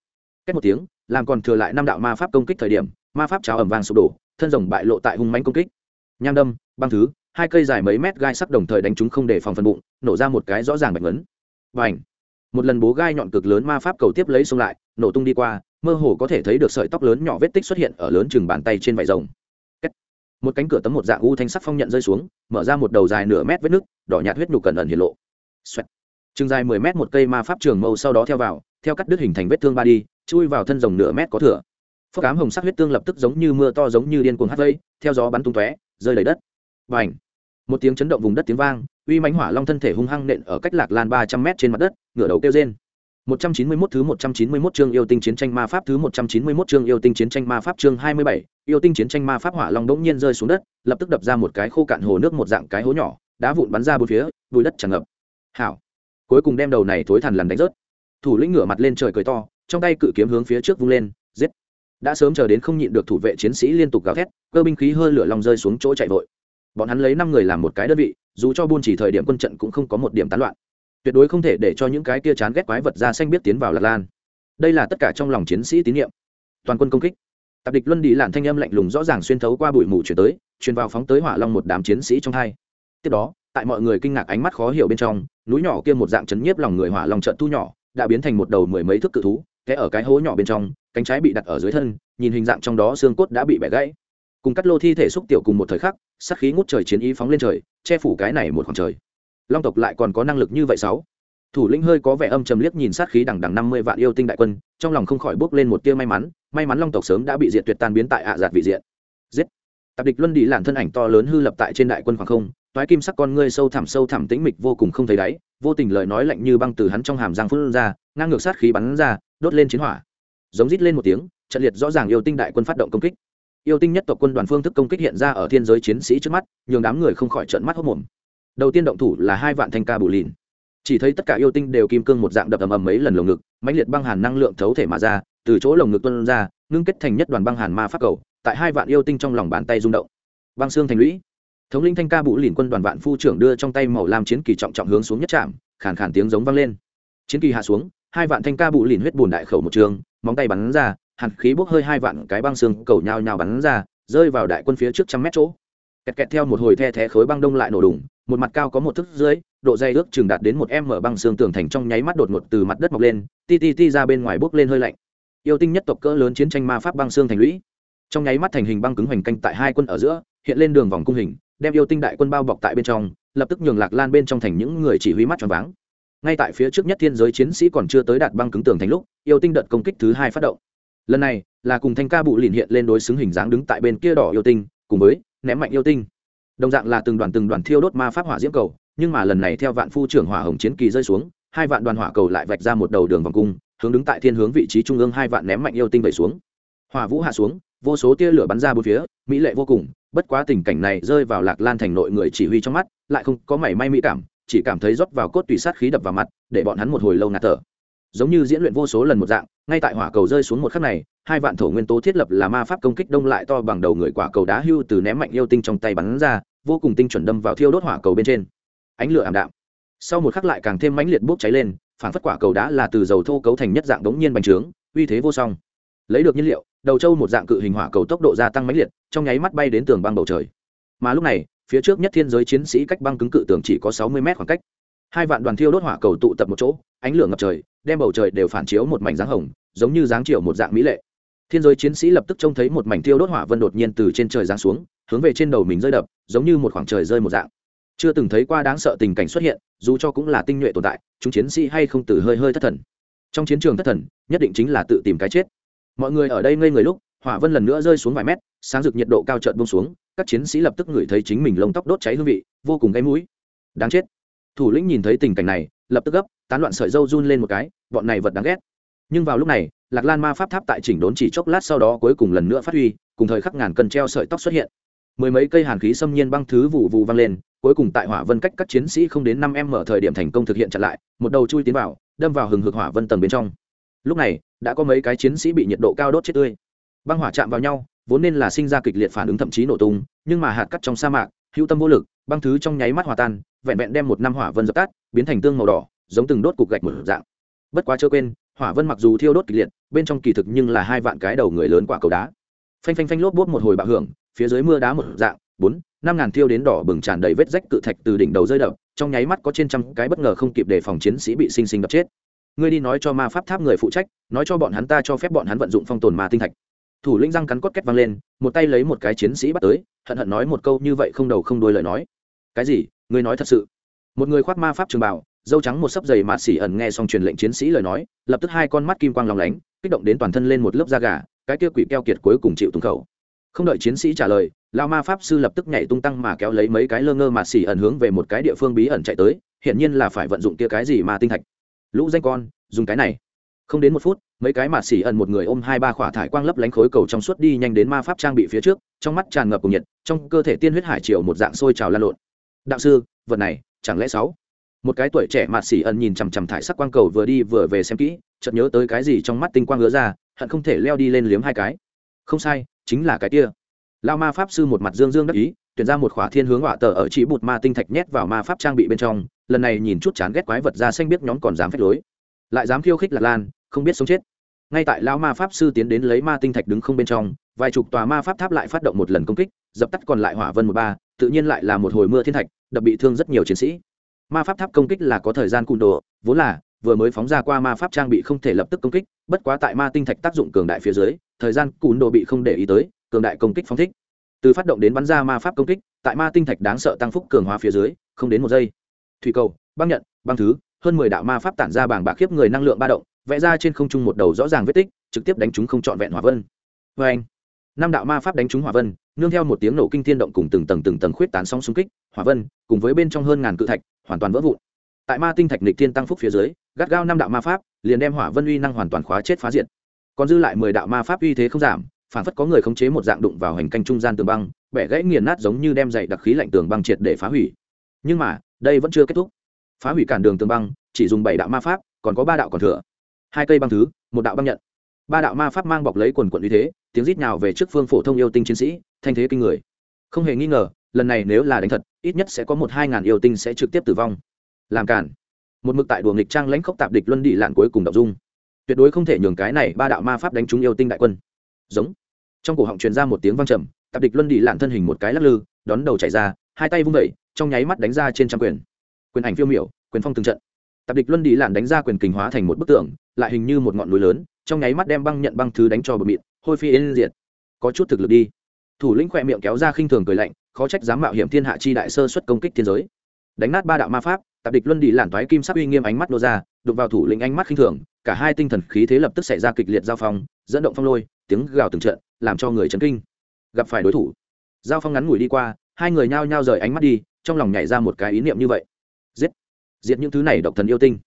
Cách một tiếng, làm còn thừa lại năm đạo ma pháp công kích thời điểm, ma pháp cháo ẩm vàng sụp đổ, thân rồng bại lộ tại hung mãnh công kích. Nham đâm, băng thứ, hai cây dài mấy mét gai sắc đồng thời đánh chúng không để phòng phần bụng, nổ ra một cái rõ ràng bạch vấn và ảnh một lần bố gai nhọn cực lớn ma pháp cầu tiếp lấy xông lại, nổ tung đi qua, mơ hồ có thể thấy được sợi tóc lớn nhỏ vết tích xuất hiện ở lớn chừng bàn tay trên vải rồng một cánh cửa tấm một dạng u thanh sắc phong nhận rơi xuống mở ra một đầu dài nửa mét vết nứt, đỏ nhạt huyết nhục cẩn ẩn hiện lộ. Xoẹt. chừng dài mười mét một cây ma pháp trường mâu sau đó theo vào theo cắt đứt hình thành vết thương ba đi chui vào thân rồng nửa mét có thừa. Phước cám hồng sắc huyết tương lập tức giống như mưa to giống như điên cuồng hắt vây theo gió bắn tung tóe rơi lấy đất. Và ảnh một tiếng chấn động vùng đất tiếng vang uy mãnh hỏa long thân thể hung hăng nện ở cách lạc lan ba trăm mét trên mặt đất ngửa đầu kêu rên. 191 thứ 191 chương yêu tinh chiến tranh ma pháp thứ 191 chương yêu tinh chiến tranh ma pháp chương 27, yêu tinh chiến tranh ma pháp hỏa long đống nhiên rơi xuống đất, lập tức đập ra một cái khô cạn hồ nước một dạng cái hố nhỏ, đá vụn bắn ra bốn phía, bụi đất tràn ngập. Hảo, cuối cùng đem đầu này thối thằn lần đánh rớt. Thủ lĩnh ngửa mặt lên trời cười to, trong tay cự kiếm hướng phía trước vung lên, giết. Đã sớm chờ đến không nhịn được thủ vệ chiến sĩ liên tục gào thét, cơ binh khí hơi lửa long rơi xuống chỗ chạy vội. Bọn hắn lấy năm người làm một cái đơn vị, dù cho buôn chỉ thời điểm quân trận cũng không có một điểm tán loạn tuyệt đối không thể để cho những cái kia chán ghét quái vật da xanh biết tiến vào lạc lan. Đây là tất cả trong lòng chiến sĩ tín nhiệm. Toàn quân công kích. Tạp địch luân đi làn thanh âm lạnh lùng rõ ràng xuyên thấu qua bụi mù chuyển tới, truyền vào phóng tới hỏa long một đám chiến sĩ trong hai. Tiếp đó, tại mọi người kinh ngạc ánh mắt khó hiểu bên trong, núi nhỏ kia một dạng chấn nhiếp lòng người hỏa long trận thu nhỏ, đã biến thành một đầu mười mấy thước cự thú kẽ ở cái hố nhỏ bên trong, cánh trái bị đặt ở dưới thân, nhìn hình dạng trong đó xương cốt đã bị bẻ gãy. Cùng cắt lô thi thể xúc tiểu cùng một thời khắc sắc khí ngút trời chiến ý phóng lên trời, che phủ cái này một khoảng trời long tộc lại còn có năng lực như vậy sáu. Thủ lĩnh hơi có vẻ âm trầm liếc nhìn sát khí đằng đằng năm mươi vạn yêu tinh đại quân, trong lòng không khỏi bước lên một tia may mắn may mắn long tộc sớm đã bị diệt tuyệt tan biến tại ạ à giạt vị diện. Giết. Tạp địch luân đi làn thân ảnh to lớn hư lập tại trên đại quân khoảng không, toái kim sắc con ngươi sâu thẳm sâu thẳm tĩnh mịch vô cùng không thấy đáy, vô tình lời nói lạnh như băng từ hắn trong hàm răng phun ra, ngang ngược sát khí bắn ra, đốt lên chiến hỏa. Giống rít lên một tiếng, trận liệt rõ ràng yêu tinh đại quân phát động công kích. Yêu tinh nhất tộc quân đoàn phương thức công kích hiện ra ở thiên giới chiến sĩ trước mắt, nhường đám người không khỏi trợn mắt hốc mồm đầu tiên động thủ là hai vạn thanh ca bù lìn. Chỉ thấy tất cả yêu tinh đều kim cương một dạng đập ầm ầm mấy lần lồng ngực, mãnh liệt băng hàn năng lượng thấu thể mà ra, từ chỗ lồng ngực tuân ra, ngưng kết thành nhất đoàn băng hàn ma pháp cầu, tại hai vạn yêu tinh trong lòng bàn tay rung động. Băng xương thành lũy. Thống linh thanh ca bù lìn quân đoàn vạn phu trưởng đưa trong tay màu lam chiến kỳ trọng trọng hướng xuống nhất trạm, khàn khàn tiếng giống vang lên. Chiến kỳ hạ xuống, hai vạn thanh ca bù lìn huyết bùn đại khẩu một trường, móng tay bắn ra, hàn khí bốc hơi hai vạn cái băng xương cầu nhào nhào bắn ra, rơi vào đại quân phía trước trăm mét chỗ. Kẹt kẹt theo một hồi the thé khối băng đông lại nổ đùng một mặt cao có một thước dưới, độ dày ước chừng đạt đến một m băng xương tường thành trong nháy mắt đột ngột từ mặt đất mọc lên, ti ti ti ra bên ngoài bốc lên hơi lạnh. Yêu tinh nhất tộc cỡ lớn chiến tranh ma pháp băng xương thành lũy. Trong nháy mắt thành hình băng cứng hoành canh tại hai quân ở giữa, hiện lên đường vòng cung hình, đem yêu tinh đại quân bao bọc tại bên trong, lập tức nhường lạc lan bên trong thành những người chỉ huy mắt tròn váng. Ngay tại phía trước nhất thiên giới chiến sĩ còn chưa tới đạt băng cứng tường thành lúc, yêu tinh đợt công kích thứ hai phát động. Lần này là cùng thanh ca bụ liền hiện lên đối xứng hình dáng đứng tại bên kia đỏ yêu tinh, cùng với ném mạnh yêu tinh đồng dạng là từng đoàn từng đoàn thiêu đốt ma pháp hỏa diễm cầu, nhưng mà lần này theo vạn phu trưởng hỏa hồng chiến kỳ rơi xuống, hai vạn đoàn hỏa cầu lại vạch ra một đầu đường vòng cung, hướng đứng tại thiên hướng vị trí trung ương hai vạn ném mạnh yêu tinh vẩy xuống. Hỏa vũ hạ xuống, vô số tia lửa bắn ra bốn phía, mỹ lệ vô cùng, bất quá tình cảnh này rơi vào lạc lan thành nội người chỉ huy trong mắt, lại không có mảy may mỹ cảm, chỉ cảm thấy rót vào cốt tùy sát khí đập vào mặt, để bọn hắn một hồi lâu ngạt thở giống như diễn luyện vô số lần một dạng, ngay tại hỏa cầu rơi xuống một khắc này, hai vạn thổ nguyên tố thiết lập là ma pháp công kích đông lại to bằng đầu người quả cầu đá hưu từ ném mạnh yêu tinh trong tay bắn ra, vô cùng tinh chuẩn đâm vào thiêu đốt hỏa cầu bên trên. Ánh lửa ảm đạm. Sau một khắc lại càng thêm mãnh liệt bốc cháy lên phản phất quả cầu đá là từ dầu thô cấu thành nhất dạng đống nhiên bành trướng, uy thế vô song. Lấy được nhiên liệu, đầu trâu một dạng cự hình hỏa cầu tốc độ gia tăng mãnh liệt, trong nháy mắt bay đến tường băng bầu trời. Mà lúc này, phía trước nhất thiên giới chiến sĩ cách băng cứng cự tường chỉ có sáu mươi mét khoảng cách hai vạn đoàn thiêu đốt hỏa cầu tụ tập một chỗ, ánh lửa ngập trời, đem bầu trời đều phản chiếu một mảnh dáng hồng, giống như dáng chiều một dạng mỹ lệ. Thiên giới chiến sĩ lập tức trông thấy một mảnh thiêu đốt hỏa vân đột nhiên từ trên trời giáng xuống, hướng về trên đầu mình rơi đập, giống như một khoảng trời rơi một dạng. Chưa từng thấy qua đáng sợ tình cảnh xuất hiện, dù cho cũng là tinh nhuệ tồn tại, chúng chiến sĩ hay không từ hơi hơi thất thần. Trong chiến trường thất thần, nhất định chính là tự tìm cái chết. Mọi người ở đây ngây người lúc, hỏa vân lần nữa rơi xuống vài mét, sáng rực nhiệt độ cao trợn bông xuống, các chiến sĩ lập tức ngửi thấy chính mình lông tóc đốt cháy hương vị, vô cùng gáy mũi. Đáng chết thủ lĩnh nhìn thấy tình cảnh này, lập tức gấp, tán loạn sợi dâu run lên một cái, bọn này vật đáng ghét. Nhưng vào lúc này, lạc lan ma pháp tháp tại chỉnh đốn chỉ chốc lát sau đó cuối cùng lần nữa phát huy, cùng thời khắc ngàn cân treo sợi tóc xuất hiện. Mười mấy cây hàn khí xâm nhiên băng thứ vụ vụ vang lên, cuối cùng tại hỏa vân cách các chiến sĩ không đến năm em mở thời điểm thành công thực hiện chặn lại, một đầu chui tiến vào, đâm vào hừng hực hỏa vân tầng bên trong. Lúc này, đã có mấy cái chiến sĩ bị nhiệt độ cao đốt chết tươi. Băng hỏa chạm vào nhau, vốn nên là sinh ra kịch liệt phản ứng thậm chí nổ tung, nhưng mà hạt cắt trong sa mạc, hữu tâm vô lực, băng thứ trong nháy mắt hòa tan vẹn vẹn đem một năm hỏa vân dập tắt, biến thành tương màu đỏ, giống từng đốt cục gạch một dạng. Bất quá chưa quên, hỏa vân mặc dù thiêu đốt kịch liệt, bên trong kỳ thực nhưng là hai vạn cái đầu người lớn quả cầu đá. Phanh phanh phanh lốp bốt một hồi bạo hưởng, phía dưới mưa đá một dạng, bốn, năm ngàn thiêu đến đỏ bừng tràn đầy vết rách cự thạch từ đỉnh đầu rơi đập, trong nháy mắt có trên trăm cái bất ngờ không kịp đề phòng chiến sĩ bị sinh sinh đập chết. Ngươi đi nói cho ma pháp tháp người phụ trách, nói cho bọn hắn ta cho phép bọn hắn vận dụng phong tồn ma tinh thạch. Thủ lĩnh răng cắn cốt két văng lên, một tay lấy một cái chiến sĩ bắt tới, hận hận nói một câu như vậy không đầu không đuôi lời nói cái gì? Ngươi nói thật sự. Một người khoác ma pháp trường bảo dâu trắng một sấp giày mạt xỉ ẩn nghe xong truyền lệnh chiến sĩ lời nói, lập tức hai con mắt kim quang lòng lánh, kích động đến toàn thân lên một lớp da gà, cái kia quỷ keo kiệt cuối cùng chịu tung khẩu. Không đợi chiến sĩ trả lời lao ma pháp sư lập tức nhảy tung tăng mà kéo lấy mấy cái lơ ngơ mạt xỉ ẩn hướng về một cái địa phương bí ẩn chạy tới, hiển nhiên là phải vận dụng kia cái gì mà tinh thạch. Lũ danh con, dùng cái này. Không đến một phút, mấy cái mạt xỉ ẩn một người ôm hai ba khỏa thải quang lấp lánh khối cầu trong suốt đi nhanh đến ma pháp trang bị phía trước, trong mắt tràn ngập cùng nhiệt, trong cơ thể tiên huyết hải triều một dạng sôi trào lan lộn đạo sư, vật này, chẳng lẽ sáu? Một cái tuổi trẻ mạt xỉ ẩn nhìn chằm chằm thải sắc quang cầu vừa đi vừa về xem kỹ, chợt nhớ tới cái gì trong mắt tinh quang ngứa ra, hận không thể leo đi lên liếm hai cái. Không sai, chính là cái kia. Lao ma pháp sư một mặt dương dương đắc ý, tuyển ra một khỏa thiên hướng họa tờ ở chỉ bụt ma tinh thạch nhét vào ma pháp trang bị bên trong, lần này nhìn chút chán ghét quái vật ra xanh biết nhóm còn dám phép lối. Lại dám khiêu khích lạc lan, không biết sống chết. Ngay tại lao ma pháp sư tiến đến lấy ma tinh thạch đứng không bên trong, vài chục tòa ma pháp tháp lại phát động một lần công kích, dập tắt còn lại hỏa vân một ba tự nhiên lại là một hồi mưa thiên thạch, đập bị thương rất nhiều chiến sĩ. Ma pháp tháp công kích là có thời gian cùn đồ, vốn là, vừa mới phóng ra qua ma pháp trang bị không thể lập tức công kích, bất quá tại ma tinh thạch tác dụng cường đại phía dưới, thời gian cùn đồ bị không để ý tới, cường đại công kích phóng thích. Từ phát động đến bắn ra ma pháp công kích, tại ma tinh thạch đáng sợ tăng phúc cường hóa phía dưới, không đến một giây. Thủy cầu, băng nhận, băng thứ, hơn mười đạo ma pháp tản ra bảng bạc khiếp người năng lượng ba động, vẽ ra trên không trung một đầu rõ ràng vết tích, trực tiếp đánh chúng không trọn vẹn hỏa vân. Vê anh năm đạo ma pháp đánh trúng hỏa vân, nương theo một tiếng nổ kinh thiên động cùng từng tầng từng tầng khuyết tán sóng xung kích, hỏa vân cùng với bên trong hơn ngàn cự thạch, hoàn toàn vỡ vụn. Tại ma tinh thạch nịch thiên tăng phúc phía dưới, gắt gao năm đạo ma pháp, liền đem hỏa vân uy năng hoàn toàn khóa chết phá diệt. Còn dư lại mười đạo ma pháp uy thế không giảm, phản phất có người khống chế một dạng đụng vào hành canh trung gian tường băng, bẻ gãy nghiền nát giống như đem dày đặc khí lạnh tường băng triệt để phá hủy. Nhưng mà, đây vẫn chưa kết thúc. Phá hủy cản đường tường băng, chỉ dùng bảy đạo ma pháp, còn có ba đạo còn thừa. Hai cây băng thứ, một đạo băng nhận. Ba đạo ma pháp mang bọc lấy quần quận uy thế tiếng rít nào về trước phương phổ thông yêu tinh chiến sĩ, thanh thế kinh người. Không hề nghi ngờ, lần này nếu là đánh thật, ít nhất sẽ có một hai ngàn yêu tinh sẽ trực tiếp tử vong. Làm cản. Một mực tại đùa nghịch trang lãnh khốc tạp địch luân đi lạn cuối cùng đọc dung. Tuyệt đối không thể nhường cái này ba đạo ma pháp đánh trúng yêu tinh đại quân. Giống. Trong cổ họng truyền ra một tiếng vang trầm, tạp địch luân đi lạn thân hình một cái lắc lư, đón đầu chạy ra, hai tay vung vẩy trong nháy mắt đánh ra trên trăm quyền. Quyền ảnh phiêu miểu, quyền phong từng trận. Tạp địch luân đi lạn đánh ra quyền kình hóa thành một bức tượng, lại hình như một ngọn núi lớn, trong nháy mắt đem băng nhận băng thứ đánh cho bờ mịn hôi phi yên diệt. Có chút thực lực đi. Thủ lĩnh khỏe miệng kéo ra khinh thường cười lạnh, khó trách dám mạo hiểm thiên hạ chi đại sơ xuất công kích thiên giới. Đánh nát ba đạo ma pháp, tạp địch luân đi lản toái kim sắc uy nghiêm ánh mắt nô ra đục vào thủ lĩnh ánh mắt khinh thường, cả hai tinh thần khí thế lập tức xảy ra kịch liệt giao phong, dẫn động phong lôi, tiếng gào từng trận, làm cho người chấn kinh. Gặp phải đối thủ. Giao phong ngắn ngủi đi qua, hai người nhao nhao rời ánh mắt đi, trong lòng nhảy ra một cái ý niệm như vậy. Giết. Diệt những thứ này độc thần yêu tinh.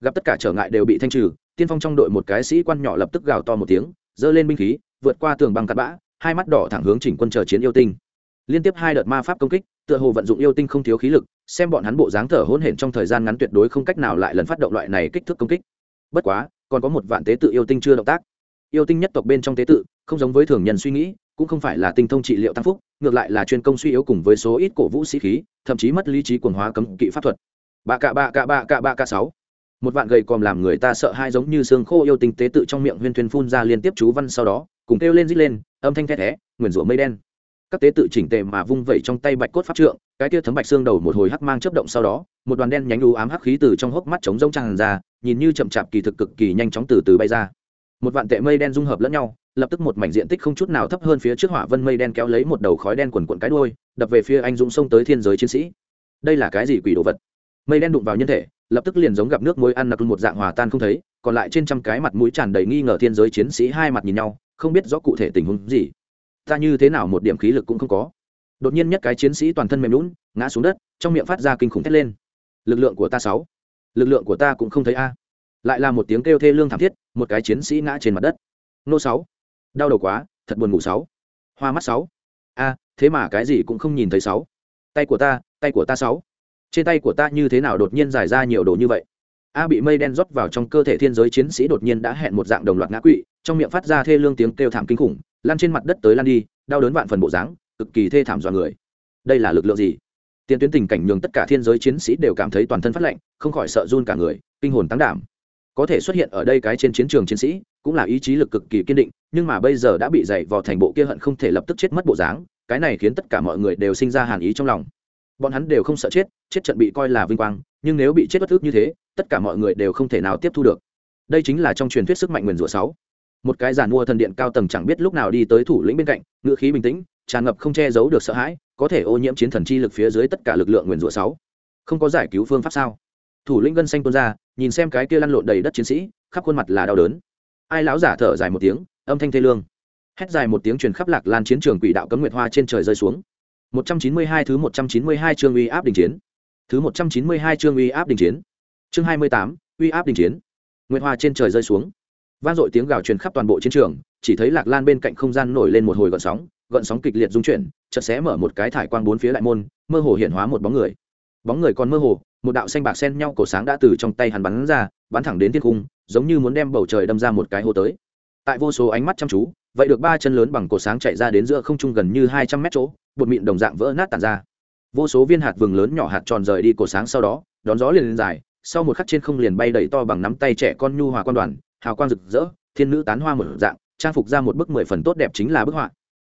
Gặp tất cả trở ngại đều bị thanh trừ, tiên phong trong đội một cái sĩ quan nhỏ lập tức gào to một tiếng giơ lên binh khí, vượt qua tường băng cắt bã, hai mắt đỏ thẳng hướng chỉnh quân chờ chiến yêu tinh. Liên tiếp hai đợt ma pháp công kích, tựa hồ vận dụng yêu tinh không thiếu khí lực, xem bọn hắn bộ dáng thở hỗn hển trong thời gian ngắn tuyệt đối không cách nào lại lần phát động loại này kích thước công kích. Bất quá, còn có một vạn tế tự yêu tinh chưa động tác. Yêu tinh nhất tộc bên trong tế tự, không giống với thường nhân suy nghĩ, cũng không phải là tinh thông trị liệu tăng phúc, ngược lại là chuyên công suy yếu cùng với số ít cổ vũ sĩ khí, thậm chí mất lý trí quần hóa cấm kỵ pháp thuật. Bạ cạ bạ cạ bạ cạ bạ cạ sáu một vạn gầy còm làm người ta sợ hai giống như xương khô yêu tinh tế tự trong miệng huyên thuyên phun ra liên tiếp chú văn sau đó, cùng kêu lên rít lên, âm thanh thét thé, nguyền rủa mây đen. Các tế tự chỉnh tề mà vung vẩy trong tay bạch cốt pháp trượng, cái kia thấm bạch xương đầu một hồi hắc mang chớp động sau đó, một đoàn đen nhánh đu ám hắc khí từ trong hốc mắt trống rông tràn ra, nhìn như chậm chạp kỳ thực cực kỳ nhanh chóng từ từ bay ra. Một vạn tệ mây đen dung hợp lẫn nhau, lập tức một mảnh diện tích không chút nào thấp hơn phía trước hỏa vân mây đen kéo lấy một đầu khói đen quần quận cái đuôi, đập về phía anh dũng xông tới thiên giới chiến sĩ. Đây là cái gì quỷ đồ vật? Mây đen đụng vào nhân thể, lập tức liền giống gặp nước muối ăn nặc một dạng hòa tan không thấy, còn lại trên trăm cái mặt mũi tràn đầy nghi ngờ thiên giới chiến sĩ hai mặt nhìn nhau, không biết rõ cụ thể tình huống gì. Ta như thế nào một điểm khí lực cũng không có. Đột nhiên nhất cái chiến sĩ toàn thân mềm lún ngã xuống đất, trong miệng phát ra kinh khủng thét lên. Lực lượng của ta sáu. Lực lượng của ta cũng không thấy a. Lại là một tiếng kêu thê lương thảm thiết, một cái chiến sĩ ngã trên mặt đất. Nô sáu. Đau đầu quá, thật buồn ngủ sáu. Hoa mắt sáu. A, thế mà cái gì cũng không nhìn thấy sáu. Tay của ta, tay của ta sáu trên tay của ta như thế nào đột nhiên giải ra nhiều đồ như vậy? A bị mây đen rót vào trong cơ thể thiên giới chiến sĩ đột nhiên đã hẹn một dạng đồng loạt ngã quỵ, trong miệng phát ra thê lương tiếng kêu thảm kinh khủng lan trên mặt đất tới lan đi, đau đớn vạn phần bộ dáng, cực kỳ thê thảm dọa người. Đây là lực lượng gì? Tiền tuyến tình cảnh nhường tất cả thiên giới chiến sĩ đều cảm thấy toàn thân phát lạnh, không khỏi sợ run cả người, kinh hồn tăng đảm. Có thể xuất hiện ở đây cái trên chiến trường chiến sĩ, cũng là ý chí lực cực kỳ kiên định, nhưng mà bây giờ đã bị dày vò thành bộ kia hận không thể lập tức chết mất bộ dáng, cái này khiến tất cả mọi người đều sinh ra hàn ý trong lòng bọn hắn đều không sợ chết chết trận bị coi là vinh quang, nhưng nếu bị chết bất ước như thế, tất cả mọi người đều không thể nào tiếp thu được. Đây chính là trong truyền thuyết sức mạnh nguyền rủa sáu. Một cái giàn mua thần điện cao tầng chẳng biết lúc nào đi tới thủ lĩnh bên cạnh, ngữ khí bình tĩnh, tràn ngập không che giấu được sợ hãi, có thể ô nhiễm chiến thần chi lực phía dưới tất cả lực lượng nguyền rủa sáu. Không có giải cứu phương pháp sao? Thủ lĩnh gân xanh tuôn ra, nhìn xem cái kia lăn lộn đầy đất chiến sĩ, khắp khuôn mặt là đau đớn. Ai lão giả thở dài một tiếng, âm thanh thê lương. Hét dài một tiếng truyền khắp lạc lan chiến trường quỷ đạo cấm nguyệt hoa trên trời rơi xuống. 192 thứ 192 chương uy áp đình chiến. Thứ 192 chương uy áp đình chiến. Chương 28, uy áp đình chiến. Nguyệt hoa trên trời rơi xuống. Vang dội tiếng gào truyền khắp toàn bộ chiến trường chỉ thấy lạc lan bên cạnh không gian nổi lên một hồi gợn sóng gợn sóng kịch liệt rung chuyển chợt xé mở một cái thải quang bốn phía đại môn mơ hồ hiện hóa một bóng người. Bóng người còn mơ hồ một đạo xanh bạc xen nhau cổ sáng đã từ trong tay hắn bắn ra bắn thẳng đến thiên cung giống như muốn đem bầu trời đâm ra một cái hô tới. Tại vô số ánh mắt chăm chú vậy được ba chân lớn bằng cổ sáng chạy ra đến giữa không trung gần như hai trăm mét chỗ, bột mịn đồng dạng vỡ nát tàn ra. Vô số viên hạt vừng lớn nhỏ hạt tròn rời đi cổ sáng sau đó, đón gió liền lên dài, sau một khắc trên không liền bay đầy to bằng nắm tay trẻ con nhu hòa quan đoàn, hào quang rực rỡ, thiên nữ tán hoa một dạng, trang phục ra một bức mười phần tốt đẹp chính là bức họa.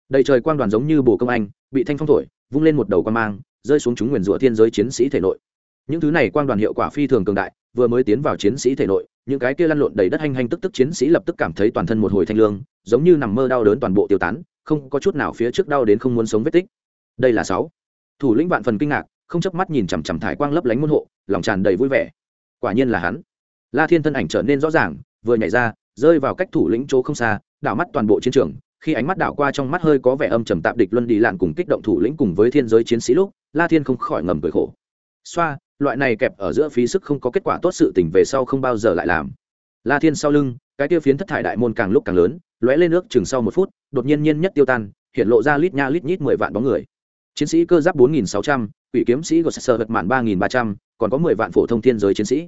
Đầy trời quang đoàn giống như bồ công anh, bị thanh phong thổi, vung lên một đầu quan mang, rơi xuống chúng nguyền rủa thiên giới chiến sĩ thể nội. Những thứ này quang đoàn hiệu quả phi thường cường đại vừa mới tiến vào chiến sĩ thể nội, những cái kia lăn lộn đầy đất hành hành tức tức chiến sĩ lập tức cảm thấy toàn thân một hồi thanh lương, giống như nằm mơ đau đớn toàn bộ tiêu tán, không có chút nào phía trước đau đến không muốn sống vết tích. Đây là sáu. Thủ lĩnh vạn phần kinh ngạc, không chớp mắt nhìn chằm chằm thải quang lấp lánh môn hộ, lòng tràn đầy vui vẻ. Quả nhiên là hắn. La thiên thân ảnh trở nên rõ ràng, vừa nhảy ra, rơi vào cách thủ lĩnh chỗ không xa, đảo mắt toàn bộ chiến trường, khi ánh mắt đảo qua trong mắt hơi có vẻ âm trầm tạp địch luân đi lạn cùng kích động thủ lĩnh cùng với thiên giới chiến sĩ lúc, la thiên không khỏi ngầm cười khổ. Xoa loại này kẹp ở giữa phí sức không có kết quả tốt sự tình về sau không bao giờ lại làm. La thiên sau lưng, cái tiêu phiến thất thải đại môn càng lúc càng lớn, lóe lên nước chừng sau một phút, đột nhiên nhiên nhất tiêu tan, hiện lộ ra lít nha lít nhít mười vạn bóng người. Chiến sĩ cơ giáp bốn nghìn sáu trăm, quỷ kiếm sĩ gột sơ vật mạn ba nghìn ba trăm, còn có mười vạn phổ thông thiên giới chiến sĩ.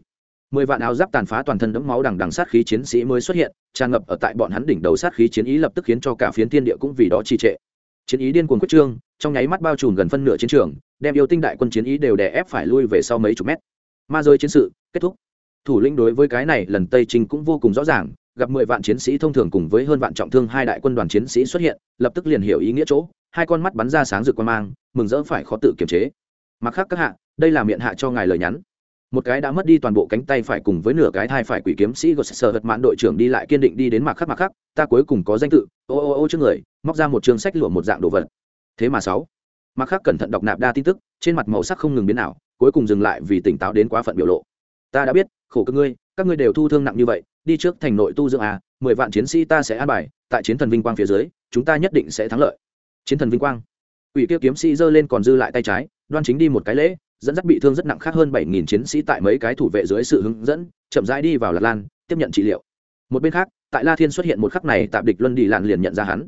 Mười vạn áo giáp tàn phá toàn thân đẫm máu đằng đằng sát khí chiến sĩ mới xuất hiện, tràn ngập ở tại bọn hắn đỉnh đầu sát khí chiến ý lập tức khiến cho cả phiến thiên địa cũng vì đó trì trệ. Chiến ý điên cuồng quyết trương, trong nháy mắt bao trùm gần phân nửa chiến trường đem yêu tinh đại quân chiến ý đều đè ép phải lui về sau mấy chục mét. Ma rơi chiến sự, kết thúc. Thủ lĩnh đối với cái này lần tây trình cũng vô cùng rõ ràng, gặp mười vạn chiến sĩ thông thường cùng với hơn vạn trọng thương hai đại quân đoàn chiến sĩ xuất hiện, lập tức liền hiểu ý nghĩa chỗ, hai con mắt bắn ra sáng rực quan mang, mừng rỡ phải khó tự kiềm chế. Mặt khác các hạ, đây là miệng hạ cho ngài lời nhắn. Một cái đã mất đi toàn bộ cánh tay phải cùng với nửa cái thai phải quỷ kiếm sĩ gột sờ hật mãn đội trưởng đi lại kiên định đi đến mặt khác mặt khác, ta cuối cùng có danh tự, ô ô ô trước người, móc ra một chương sách lụa một dạng đồ vật. Thế mà sáu mặt khác cẩn thận đọc nạp đa tin tức, trên mặt màu sắc không ngừng biến nào cuối cùng dừng lại vì tỉnh táo đến quá phận biểu lộ. Ta đã biết, khổ các ngươi các ngươi đều thu thương nặng như vậy, đi trước thành nội tu dưỡng à mười vạn chiến sĩ ta sẽ an bài, tại chiến thần vinh quang phía dưới, chúng ta nhất định sẽ thắng lợi. Chiến thần vinh quang. Ủy kia kiếm sĩ giơ lên còn dư lại tay trái, đoan chính đi một cái lễ, dẫn dắt bị thương rất nặng khác hơn bảy nghìn chiến sĩ tại mấy cái thủ vệ dưới sự hướng dẫn, chậm rãi đi vào lạt lan, tiếp nhận trị liệu. Một bên khác, tại la thiên xuất hiện một khắc này, tạp địch luân đi lạn liền nhận ra hắn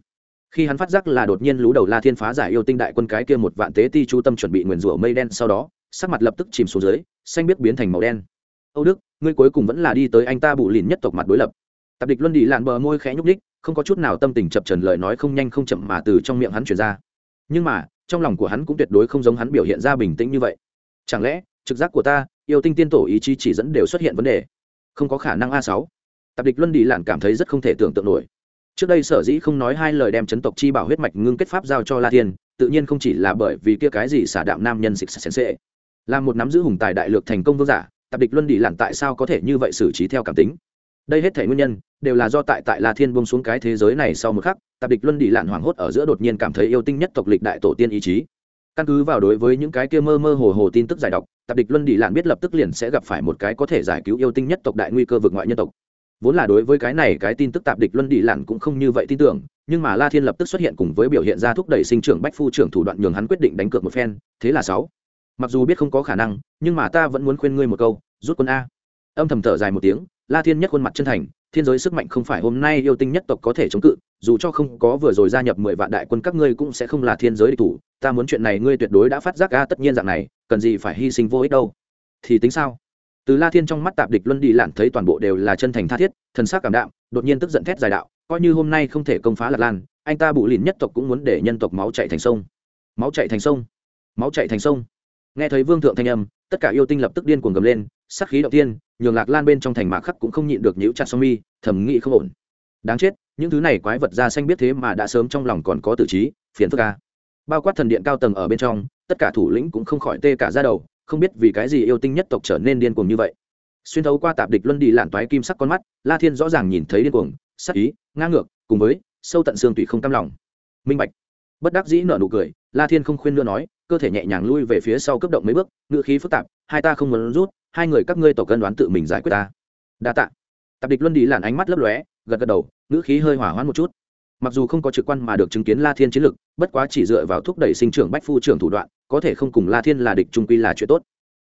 khi hắn phát giác là đột nhiên lú đầu la thiên phá giải yêu tinh đại quân cái kia một vạn tế ti chú tâm chuẩn bị nguyền rủa mây đen sau đó, sắc mặt lập tức chìm xuống dưới, xanh biết biến thành màu đen. Âu đức, ngươi cuối cùng vẫn là đi tới anh ta bụ lìn nhất tộc mặt đối lập. Tạp địch luân đi lạn bờ môi khẽ nhúc ních không có chút nào tâm tình chập trần lời nói không nhanh không chậm mà từ trong miệng hắn truyền ra. Nhưng mà, trong lòng của hắn cũng tuyệt đối không giống hắn biểu hiện ra bình tĩnh như vậy. Chẳng lẽ, trực giác của ta, yêu tinh tiên tổ ý chí chỉ dẫn đều xuất hiện vấn đề? Không có khả năng a sáu. Tạp địch luân đi lạn cảm thấy rất không thể tưởng tượng nổi trước đây sở dĩ không nói hai lời đem chấn tộc chi bảo huyết mạch ngưng kết pháp giao cho la thiên, tự nhiên không chỉ là bởi vì kia cái gì xả đạm nam nhân xịt xèn xệ là một nắm giữ hùng tài đại lược thành công vương giả, tạp địch luân đi lặn tại sao có thể như vậy xử trí theo cảm tính? Đây hết thể nguyên nhân, đều là do tại tại la thiên bông xuống cái thế giới này sau một khắc, tạp địch luân đi lặn hoảng hốt ở giữa đột nhiên cảm thấy yêu tinh nhất tộc lịch đại tổ tiên ý chí. Căn cứ vào đối với những cái kia mơ mơ hồ hồ tin tức giải độc tạp địch luân đi lặn biết lập tức liền sẽ gặp phải một cái có thể giải cứu yêu tinh nhất tộc đại nguy cơ vượt ngoại nhân tộc vốn là đối với cái này cái tin tức tạp địch luân đi lặn cũng không như vậy tin tưởng, nhưng mà la thiên lập tức xuất hiện cùng với biểu hiện ra thúc đẩy sinh trưởng bách phu trưởng thủ đoạn nhường hắn quyết định đánh cược một phen, thế là sáu. Mặc dù biết không có khả năng, nhưng mà ta vẫn muốn khuyên ngươi một câu, rút quân a. Âm thầm thở dài một tiếng, la thiên nhất khuôn mặt chân thành, thiên giới sức mạnh không phải hôm nay yêu tinh nhất tộc có thể chống cự, dù cho không có vừa rồi gia nhập mười vạn đại quân các ngươi cũng sẽ không là thiên giới địch thủ, ta muốn chuyện này ngươi tuyệt đối đã phát giác a, tất nhiên dạng này, cần gì phải hy sinh vô ích đâu. Thì tính sao? Từ la thiên trong mắt tạp địch luân đi lặn thấy toàn bộ đều là chân thành tha thiết, thần sắc cảm đạm, đột nhiên tức giận thét dài đạo, coi như hôm nay không thể công phá lạc lan, anh ta bụ lìn nhất tộc cũng muốn để nhân tộc máu chạy thành sông. Máu chạy thành sông. Máu chạy thành sông. Nghe thấy vương thượng thanh âm, tất cả yêu tinh lập tức điên cuồng gầm lên sắc khí đầu tiên, nhường lạc lan bên trong thành mạc khắc cũng không nhịn được nhíu chặt song mi, thầm nghĩ không ổn. Đáng chết, những thứ này quái vật da xanh biết thế mà đã sớm trong lòng còn có tử trí, phiền phức ca bao quát thần điện cao tầng ở bên trong, tất cả thủ lĩnh cũng không khỏi tê cả ra đầu không biết vì cái gì yêu tinh nhất tộc trở nên điên cuồng như vậy. Xuyên thấu qua tạp địch luân đi lạn toái kim sắc con mắt, la thiên rõ ràng nhìn thấy điên cuồng, sắc ý, ngang ngược, cùng với sâu tận xương tùy không cam lòng. Minh bạch. Bất đắc dĩ nở nụ cười, la thiên không khuyên nữa nói, cơ thể nhẹ nhàng lui về phía sau cấp động mấy bước, ngựa khí phức tạp, hai ta không muốn rút, hai người các ngươi tổ cân đoán tự mình giải quyết ta. Đa tạ. Tạp địch luân đi lạn ánh mắt lấp lóe, gật gật đầu, ngữ khí hơi hỏa hoãn một chút. Mặc dù không có trực quan mà được chứng kiến la thiên chiến lực, bất quá chỉ dựa vào thúc đẩy sinh trưởng bách phu trưởng thủ đoạn có thể không cùng la thiên là địch trung quy là chuyện tốt.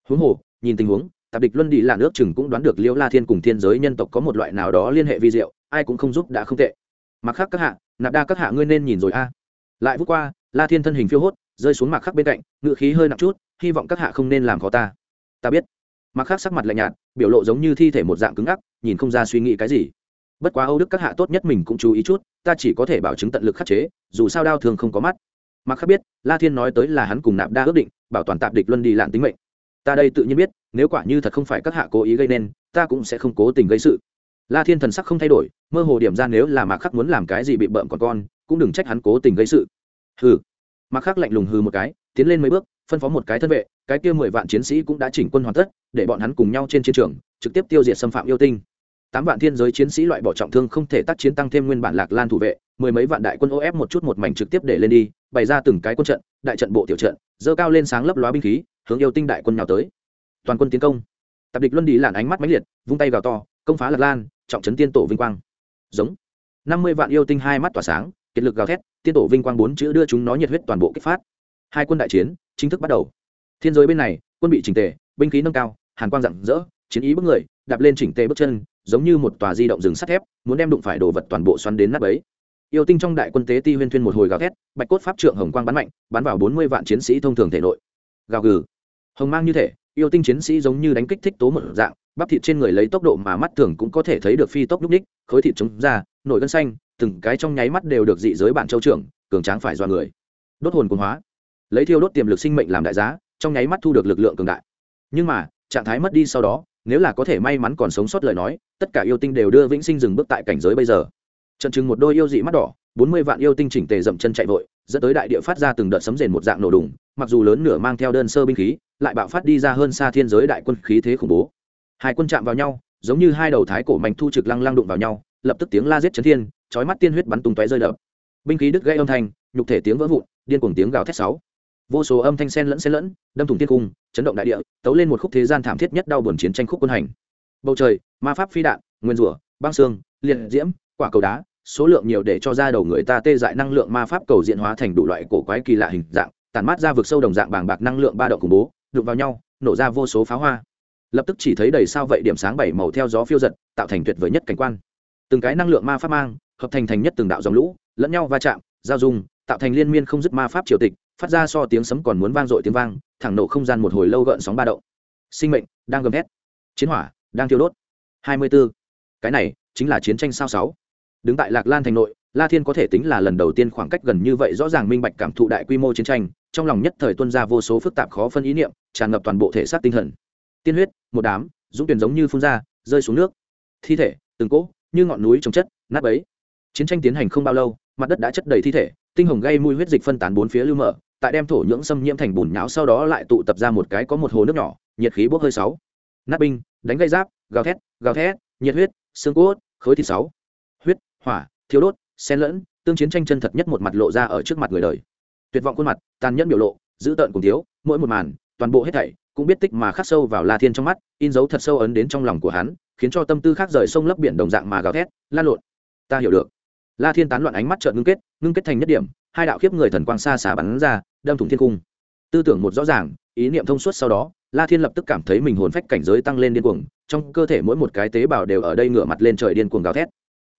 Huống hồ, nhìn tình huống, tạp địch luân đi là nước chừng cũng đoán được liễu la thiên cùng thiên giới nhân tộc có một loại nào đó liên hệ vi diệu, ai cũng không giúp đã không tệ. Mặc khác các hạ, nạp đa các hạ ngươi nên nhìn rồi a. Lại vút qua, la thiên thân hình phiêu hốt, rơi xuống mặc khắc bên cạnh ngự khí hơi nặng chút, hy vọng các hạ không nên làm khó ta. Ta biết. Mặc khắc sắc mặt lạnh nhạt, biểu lộ giống như thi thể một dạng cứng ngắc, nhìn không ra suy nghĩ cái gì. Bất quá âu đức các hạ tốt nhất mình cũng chú ý chút, ta chỉ có thể bảo chứng tận lực khắc chế, dù sao đau thường không có mắt mặc khắc biết, la thiên nói tới là hắn cùng nạp đa ước định, bảo toàn tạp địch luân đi lạn tính mệnh. Ta đây tự nhiên biết, nếu quả như thật không phải các hạ cố ý gây nên, ta cũng sẽ không cố tình gây sự. La thiên thần sắc không thay đổi, mơ hồ điểm ra nếu là mạc khắc muốn làm cái gì bị bợm còn con, cũng đừng trách hắn cố tình gây sự. Hừ. Mạc khắc lạnh lùng hừ một cái, tiến lên mấy bước, phân phó một cái thân vệ, cái kia mười vạn chiến sĩ cũng đã chỉnh quân hoàn tất, để bọn hắn cùng nhau trên chiến trường, trực tiếp tiêu diệt xâm phạm yêu tinh. Tám vạn thiên giới chiến sĩ loại bỏ trọng thương không thể tác chiến tăng thêm nguyên bản lạc lan thủ vệ mười mấy vạn đại quân ô ép một chút một mảnh trực tiếp để lên đi, bày ra từng cái quân trận, đại trận bộ tiểu trận, dơ cao lên sáng lấp lóa binh khí, hướng yêu tinh đại quân nhào tới. Toàn quân tiến công. Tạp địch luân đi làn ánh mắt mãnh liệt, vung tay gào to, công phá lạc lan, trọng trấn tiên tổ vinh quang. Giống. Năm mươi vạn yêu tinh hai mắt tỏa sáng, kiệt lực gào thét, tiên tổ vinh quang bốn chữ đưa chúng nó nhiệt huyết toàn bộ kích phát. Hai quân đại chiến, chính thức bắt đầu. Thiên giới bên này, quân bị chỉnh tề, binh khí nâng cao, hàn quang rạng rỡ, chiến ý bước người, đạp lên chỉnh tề bước chân, giống như một tòa di động rừng sắt thép, muốn đem đụng phải đồ vật toàn bộ xoắn đến nắp ấy yêu tinh trong đại quân tế ti huyên thuyên một hồi gào thét, bạch cốt pháp trượng hồng quang bắn mạnh, bắn vào bốn mươi vạn chiến sĩ thông thường thể nội. Gào gừ. Hồng mang như thể, yêu tinh chiến sĩ giống như đánh kích thích tố một dạng, bắp thịt trên người lấy tốc độ mà mắt thường cũng có thể thấy được phi tốc nhúc ních, khối thịt chống ra, nổi gân xanh, từng cái trong nháy mắt đều được dị giới bản châu trưởng, cường tráng phải do người. Đốt hồn cuồng hóa. Lấy thiêu đốt tiềm lực sinh mệnh làm đại giá, trong nháy mắt thu được lực lượng cường đại. Nhưng mà, trạng thái mất đi sau đó, nếu là có thể may mắn còn sống sót lời nói, tất cả yêu tinh đều đưa vĩnh sinh dừng bước tại cảnh giới bây giờ trận chừng một đôi yêu dị mắt đỏ, bốn mươi vạn yêu tinh chỉnh tề dậm chân chạy vội, dẫn tới đại địa phát ra từng đợt sấm rền một dạng nổ đùng, mặc dù lớn nửa mang theo đơn sơ binh khí, lại bạo phát đi ra hơn xa thiên giới đại quân khí thế khủng bố. Hai quân chạm vào nhau, giống như hai đầu thái cổ mạnh thu trực lăng lăng đụng vào nhau, lập tức tiếng la giết chấn thiên, chói mắt tiên huyết bắn tung tóe rơi đập. Binh khí đứt gây âm thanh, nhục thể tiếng vỡ vụn, điên cuồng tiếng gào thét sáu. Vô số âm thanh sen lẫn sen lẫn, đâm thủng tiên cung, chấn động đại địa, tấu lên một khúc thế gian thảm thiết nhất đau buồn chiến tranh khúc quân hành. Bầu trời, ma pháp phi đạn, nguyên rủa, băng xương, liệt diễm quả cầu đá, số lượng nhiều để cho ra đầu người ta tê dại năng lượng ma pháp cầu diện hóa thành đủ loại cổ quái kỳ lạ hình dạng tàn mát ra vực sâu đồng dạng bàng bạc năng lượng ba động khủng bố, đụng vào nhau, nổ ra vô số pháo hoa. Lập tức chỉ thấy đầy sao vậy điểm sáng bảy màu theo gió phiêu giật, tạo thành tuyệt vời nhất cảnh quan. Từng cái năng lượng ma pháp mang, hợp thành thành nhất từng đạo dòng lũ, lẫn nhau va chạm, giao dung, tạo thành liên miên không dứt ma pháp triều tịch, phát ra so tiếng sấm còn muốn vang dội tiếng vang, thẳng nổ không gian một hồi lâu gợn sóng ba động. Sinh mệnh đang gầm hét chiến hỏa đang thiêu đốt. Hai mươi 24. cái này chính là chiến tranh sao sáu đứng tại lạc lan thành nội, la thiên có thể tính là lần đầu tiên khoảng cách gần như vậy rõ ràng minh bạch cảm thụ đại quy mô chiến tranh, trong lòng nhất thời tuân ra vô số phức tạp khó phân ý niệm, tràn ngập toàn bộ thể xác tinh thần. Tiên huyết, một đám, dũng tuyển giống như phun ra, rơi xuống nước. Thi thể, từng cỗ, như ngọn núi trồng chất, nát bấy. Chiến tranh tiến hành không bao lâu, mặt đất đã chất đầy thi thể, tinh hồng gây mùi huyết dịch phân tán bốn phía lưu mở, tại đem thổ nhưỡng xâm nhiễm thành bùn nhão sau đó lại tụ tập ra một cái có một hồ nước nhỏ, nhiệt khí bốc hơi sáu. Nát binh, đánh gây giáp, gào thét gào thét, nhiệt huyết, xương cốt, khối thịt sáu hỏa thiếu đốt, xen lẫn, tương chiến tranh chân thật nhất một mặt lộ ra ở trước mặt người đời. Tuyệt vọng khuôn mặt, tàn nhẫn biểu lộ, dữ tợn cùng thiếu, mỗi một màn, toàn bộ hết thảy cũng biết tích mà khắc sâu vào la thiên trong mắt, in dấu thật sâu ấn đến trong lòng của hắn, khiến cho tâm tư khác rời sông lấp biển đồng dạng mà gào thét, lan lộn. Ta hiểu được. La thiên tán loạn ánh mắt trợn ngưng kết ngưng kết thành nhất điểm, hai đạo khiếp người thần quang xa xả bắn ra, đâm thủng thiên cung. Tư tưởng một rõ ràng, ý niệm thông suốt sau đó, la thiên lập tức cảm thấy mình hồn phách cảnh giới tăng lên điên cuồng, trong cơ thể mỗi một cái tế bào đều ở đây ngửa mặt lên trời điên cuồng gào thét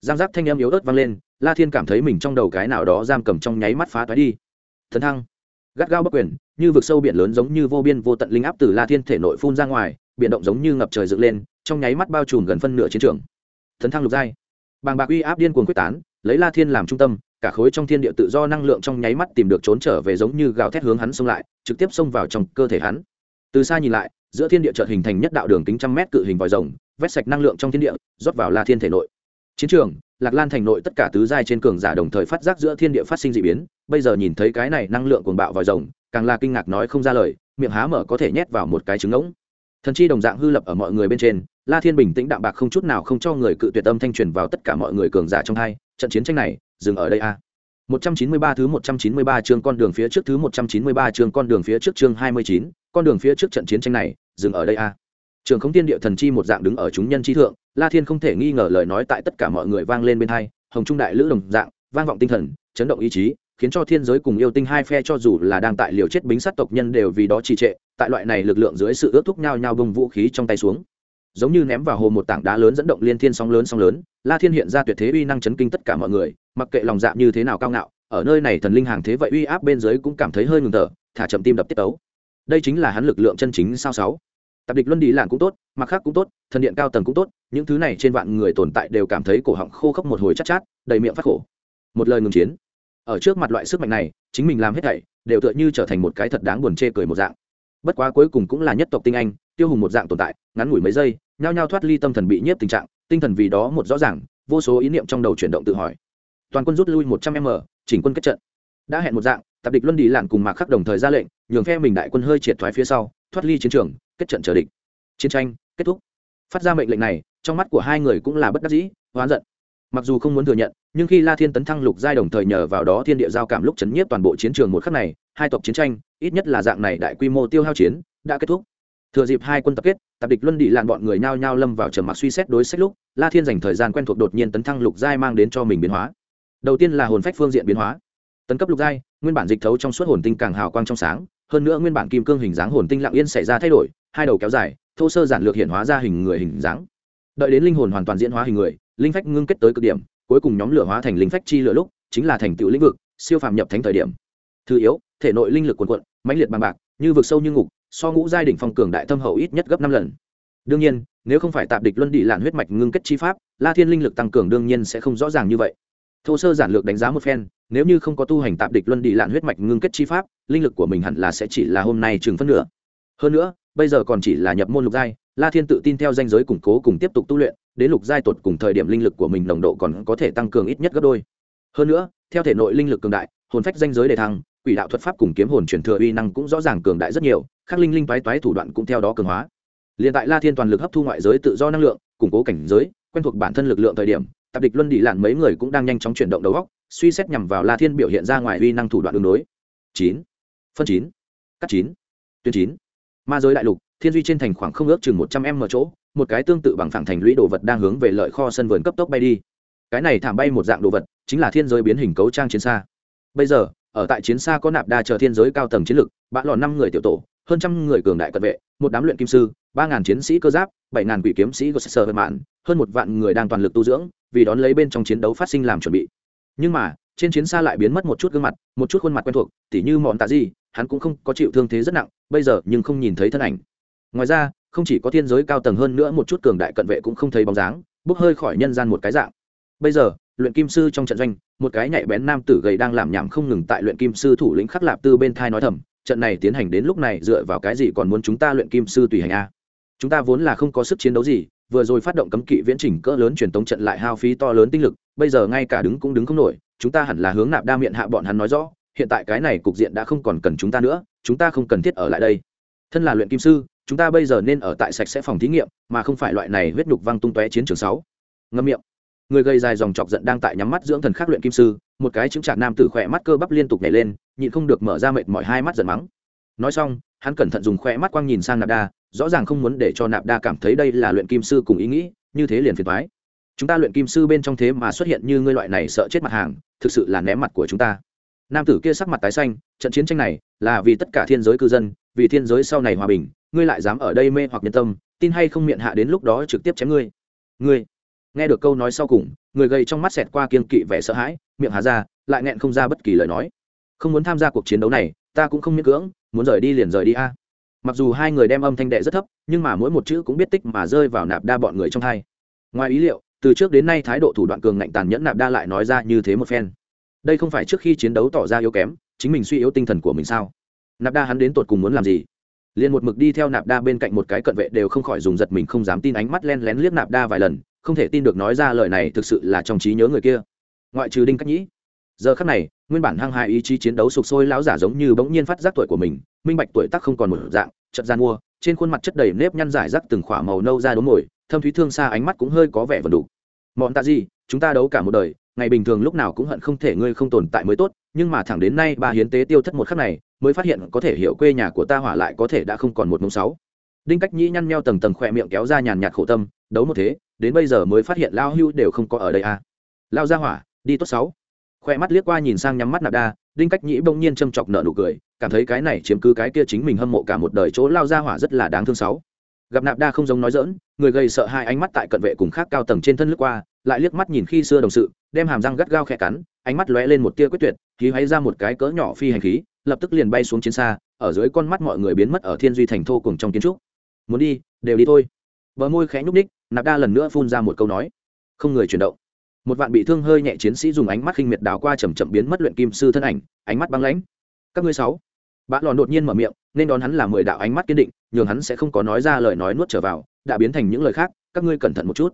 giang giác thanh âm yếu ớt vang lên, la thiên cảm thấy mình trong đầu cái nào đó giam cầm trong nháy mắt phá toái đi. Thần thăng, gắt gao bất quyền, như vực sâu biển lớn giống như vô biên vô tận linh áp từ la thiên thể nội phun ra ngoài, biển động giống như ngập trời dựng lên, trong nháy mắt bao trùm gần phân nửa chiến trường. Thần thăng lục giai. Bàng bạc uy áp điên cuồng quyết tán, lấy la thiên làm trung tâm, cả khối trong thiên địa tự do năng lượng trong nháy mắt tìm được trốn trở về giống như gào thét hướng hắn xông lại, trực tiếp xông vào trong cơ thể hắn. Từ xa nhìn lại, giữa thiên địa chợt hình thành nhất đạo đường kính trăm mét cự hình vòi rồng, vét sạch năng lượng trong thiên địa, rót vào la thiên thể nội chiến trường lạc lan thành nội tất cả tứ giai trên cường giả đồng thời phát giác giữa thiên địa phát sinh d ị biến bây giờ nhìn thấy cái này năng lượng cuồng bạo vòi rồng càng là kinh ngạc nói không ra lời miệng há mở có thể nhét vào một cái trứng ngỗng thần chi đồng dạng hư lập ở mọi người bên trên la thiên bình tĩnh đạm bạc không chút nào không cho người cự tuyệt âm thanh truyền vào tất cả mọi người cường giả trong hai trận chiến tranh này dừng ở đây a à. 193 thứ 193 chương con đường phía trước thứ 193 chương con đường phía trước chương 29, con đường phía trước trận chiến tranh này, dừng ở đây a. À. Trường Không Tiên Địa Thần Chi một dạng đứng ở chúng nhân chi thượng, La Thiên không thể nghi ngờ lời nói tại tất cả mọi người vang lên bên hai Hồng Trung đại lữ đồng dạng, vang vọng tinh thần, chấn động ý chí, khiến cho thiên giới cùng yêu tinh hai phe cho dù là đang tại liều chết bính sát tộc nhân đều vì đó trì trệ, tại loại này lực lượng dưới sự ước thúc nhau nhau bông vũ khí trong tay xuống. Giống như ném vào hồ một tảng đá lớn dẫn động liên thiên sóng lớn sóng lớn la thiên hiện ra tuyệt thế uy năng chấn kinh tất cả mọi người mặc kệ lòng dạ như thế nào cao ngạo ở nơi này thần linh hàng thế vậy uy áp bên dưới cũng cảm thấy hơi ngừng thở thả chậm tim đập tiết tấu. Đây chính là hắn lực lượng chân chính sao sáu tập địch luân đi làn cũng tốt mặc khác cũng tốt, thần điện cao tầng cũng tốt, những thứ này trên vạn người tồn tại đều cảm thấy cổ họng khô khốc một hồi chát chát, đầy miệng phát khổ. Một lời ngừng chiến. Ở trước mặt loại sức mạnh này, chính mình làm hết thảy, đều tựa như trở thành một cái thật đáng buồn chê cười một dạng. Bất quá cuối cùng cũng là nhất tộc tinh anh, tiêu hùng một dạng tồn tại, ngắn ngủi mấy giây, nhao nhao thoát ly tâm thần bị nhiếp tình trạng, tinh thần vì đó một rõ ràng, vô số ý niệm trong đầu chuyển động tự hỏi. Toàn quân rút lui một trăm m, chỉnh quân kết trận. Đã hẹn một dạng, tạp địch luân đi lạn cùng mạc khắc đồng thời ra lệnh, nhường phe mình đại quân hơi triệt thoái phía sau, thoát ly chiến trường kết trận chờ địch. Chiến tranh kết thúc. Phát ra mệnh lệnh này, trong mắt của hai người cũng là bất đắc dĩ hoán giận. Mặc dù không muốn thừa nhận, nhưng khi la thiên tấn thăng lục giai đồng thời nhờ vào đó thiên địa giao cảm lúc chấn nhiếp toàn bộ chiến trường một khắc này, hai tộc chiến tranh, ít nhất là dạng này đại quy mô tiêu hao chiến, đã kết thúc. Thừa dịp hai quân tập kết tập địch luân đi lạn bọn người nhao nhao lâm vào trầm mặc suy xét đối sách lúc, la thiên dành thời gian quen thuộc đột nhiên tấn thăng lục giai mang đến cho mình biến hóa. Đầu tiên là hồn phách phương diện biến hóa. Tấn cấp lục giai, nguyên bản dịch thấu trong suốt hồn tinh càng hào quang trong sáng, hơn nữa nguyên bản kim cương hình dáng hồn tinh lặng yên xảy ra thay đổi hai đầu kéo dài, thô sơ giản lược hiện hóa ra hình người hình dáng. Đợi đến linh hồn hoàn toàn diễn hóa hình người, linh phách ngưng kết tới cực điểm, cuối cùng nhóm lửa hóa thành linh phách chi lửa lúc, chính là thành tựu lĩnh vực, siêu phàm nhập thánh thời điểm. Thứ yếu, thể nội linh lực quần quận mãnh liệt bằng bạc, như vực sâu như ngục, so ngũ giai đỉnh phong cường đại thâm hậu ít nhất gấp năm lần. Đương nhiên, nếu không phải tạp địch luân đi lạn huyết mạch ngưng kết chi pháp, la thiên linh lực tăng cường đương nhiên sẽ không rõ ràng như vậy. Thô sơ giản lược đánh giá một phen, nếu như không có tu hành tạp địch luân đi lạn huyết mạch ngưng kết chi pháp, linh lực của mình hẳn là sẽ chỉ là hôm nay chừng phân nửa. Hơn nữa bây giờ còn chỉ là nhập môn lục giai, la thiên tự tin theo danh giới củng cố cùng tiếp tục tu luyện, đến lục giai tột cùng thời điểm linh lực của mình nồng độ còn có thể tăng cường ít nhất gấp đôi. Hơn nữa, theo thể nội linh lực cường đại, hồn phách danh giới đề thăng, quỷ đạo thuật pháp cùng kiếm hồn truyền thừa uy năng cũng rõ ràng cường đại rất nhiều, khắc linh linh toái toái thủ đoạn cũng theo đó cường hóa. Liền tại la thiên toàn lực hấp thu ngoại giới tự do năng lượng, củng cố cảnh giới, quen thuộc bản thân lực lượng thời điểm, tạp địch luân đi lạn mấy người cũng đang nhanh chóng chuyển động đầu góc suy xét nhằm vào la thiên biểu hiện ra ngoài uy năng thủ đoạn đường đối. Chín. Phân chín. Cắt chín. Tuyến chín ma giới đại lục, thiên duy trên thành khoảng không ước chừng một trăm em m chỗ, một cái tương tự bằng phẳng thành lũy đồ vật đang hướng về lợi kho sân vườn cấp tốc bay đi. Cái này thảm bay một dạng đồ vật, chính là thiên giới biến hình cấu trang chiến xa. Bây giờ, ở tại chiến xa có nạp đa chờ thiên giới cao tầng chiến lực, bã lò năm người tiểu tổ, hơn trăm người cường đại cận vệ, một đám luyện kim sư, ba ngàn chiến sĩ cơ giáp, bảy ngàn quỷ kiếm sĩ của sơ vật mạn, hơn một vạn người đang toàn lực tu dưỡng, vì đón lấy bên trong chiến đấu phát sinh làm chuẩn bị. Nhưng mà, trên chiến xa lại biến mất một chút gương mặt, một chút khuôn mặt quen thuộc, tỉ như mọn tạ gì hắn cũng không có chịu thương thế rất nặng, bây giờ nhưng không nhìn thấy thân ảnh. Ngoài ra, không chỉ có thiên giới cao tầng hơn nữa một chút cường đại cận vệ cũng không thấy bóng dáng, bốc hơi khỏi nhân gian một cái dạng. Bây giờ, luyện kim sư trong trận doanh, một cái nhạy bén nam tử gầy đang làm nhảm không ngừng tại luyện kim sư thủ lĩnh khắc lạp tư bên thai nói thầm, trận này tiến hành đến lúc này dựa vào cái gì còn muốn chúng ta luyện kim sư tùy hành a? Chúng ta vốn là không có sức chiến đấu gì, vừa rồi phát động cấm kỵ viễn trình cỡ lớn truyền tống trận lại hao phí to lớn tinh lực, bây giờ ngay cả đứng cũng đứng không nổi, chúng ta hẳn là hướng nạp đa miệng hạ bọn hắn nói rõ hiện tại cái này cục diện đã không còn cần chúng ta nữa, chúng ta không cần thiết ở lại đây. Thân là luyện kim sư, chúng ta bây giờ nên ở tại sạch sẽ phòng thí nghiệm, mà không phải loại này huyết nhục văng tung tóe chiến trường sáu. Ngâm miệng. Người gây dài dòng chọc giận đang tại nhắm mắt dưỡng thần khắc luyện kim sư, một cái chứng trạc nam tử khỏe mắt cơ bắp liên tục nhảy lên, nhịn không được mở ra mệt mỏi hai mắt giận mắng. Nói xong, hắn cẩn thận dùng khỏe mắt quang nhìn sang nạp đa, rõ ràng không muốn để cho nạp đa cảm thấy đây là luyện kim sư cùng ý nghĩ, như thế liền phiền thoái chúng ta luyện kim sư bên trong thế mà xuất hiện như ngươi loại này sợ chết mặt hàng, thực sự là ném mặt của chúng ta nam tử kia sắc mặt tái xanh, trận chiến tranh này là vì tất cả thiên giới cư dân, vì thiên giới sau này hòa bình, ngươi lại dám ở đây mê hoặc nhân tâm, tin hay không miệng hạ đến lúc đó trực tiếp chém ngươi. Ngươi, nghe được câu nói sau cùng, người gầy trong mắt xẹt qua kiên kỵ vẻ sợ hãi, miệng hà ra, lại nghẹn không ra bất kỳ lời nói. Không muốn tham gia cuộc chiến đấu này, ta cũng không miễn cưỡng, muốn rời đi liền rời đi a. Mặc dù hai người đem âm thanh đệ rất thấp, nhưng mà mỗi một chữ cũng biết tích mà rơi vào nạp đa bọn người trong hai. Ngoài ý liệu, từ trước đến nay thái độ thủ đoạn cường ngạnh tàn nhẫn nạp đa lại nói ra như thế một phen đây không phải trước khi chiến đấu tỏ ra yếu kém, chính mình suy yếu tinh thần của mình sao? Nạp đa hắn đến tột cùng muốn làm gì? Liền một mực đi theo nạp đa bên cạnh một cái cận vệ đều không khỏi dùng giật mình không dám tin ánh mắt len lén liếc nạp đa vài lần, không thể tin được nói ra lời này thực sự là trong trí nhớ người kia. Ngoại trừ đinh cách nhĩ, giờ khắc này, nguyên bản hăng hai ý chí chiến đấu sụp sôi lão giả giống như bỗng nhiên phát giác tuổi của mình, minh bạch tuổi tác không còn một dạng chật gian mua, trên khuôn mặt chất đầy nếp nhăn giải rác từng khỏa màu nâu ra đốm mồi, thâm thúy thương xa ánh mắt cũng hơi có vẻ vần đủ. Mọn tạ gì chúng ta đấu cả một đời ngày bình thường lúc nào cũng hận không thể ngươi không tồn tại mới tốt, nhưng mà thẳng đến nay bà hiến tế tiêu thất một khắc này, mới phát hiện có thể hiểu quê nhà của ta hỏa lại có thể đã không còn một mông sáu. Đinh cách nhĩ nhăn meo tầng tầng khỏe miệng kéo ra nhàn nhạt khổ tâm, đấu một thế, đến bây giờ mới phát hiện lao hưu đều không có ở đây à. Lao ra hỏa, đi tốt sáu. Khoe mắt liếc qua nhìn sang nhắm mắt nạp đa, đinh cách nhĩ bỗng nhiên châm chọc nợ nụ cười, cảm thấy cái này chiếm cứ cái kia chính mình hâm mộ cả một đời chỗ lao ra hỏa rất là đáng thương sáu. Gặp nạp đa không giống nói dỡn người gây sợ hai ánh mắt tại cận vệ cùng khác cao tầng trên thân lướt qua lại liếc mắt nhìn khi xưa đồng sự, đem hàm răng gắt gao khẽ cắn, ánh mắt lóe lên một tia quyết tuyệt khí hay ra một cái cỡ nhỏ phi hành khí, lập tức liền bay xuống chiến xa, ở dưới con mắt mọi người biến mất ở thiên duy thành thô cùng trong kiến trúc. Muốn đi, đều đi thôi. Bờ môi khẽ nhúc ních nạp đa lần nữa phun ra một câu nói. Không người chuyển động. Một vạn bị thương hơi nhẹ chiến sĩ dùng ánh mắt khinh miệt đào qua chầm chậm biến mất luyện kim sư thân ảnh, ánh mắt băng lãnh. Các ngươi sáu. Bã lòn đột nhiên mở miệng, nên đón hắn là mười đạo ánh mắt kiên định, nhường hắn sẽ không có nói ra lời nói nuốt trở vào, đã biến thành những lời khác, các ngươi cẩn thận một chút.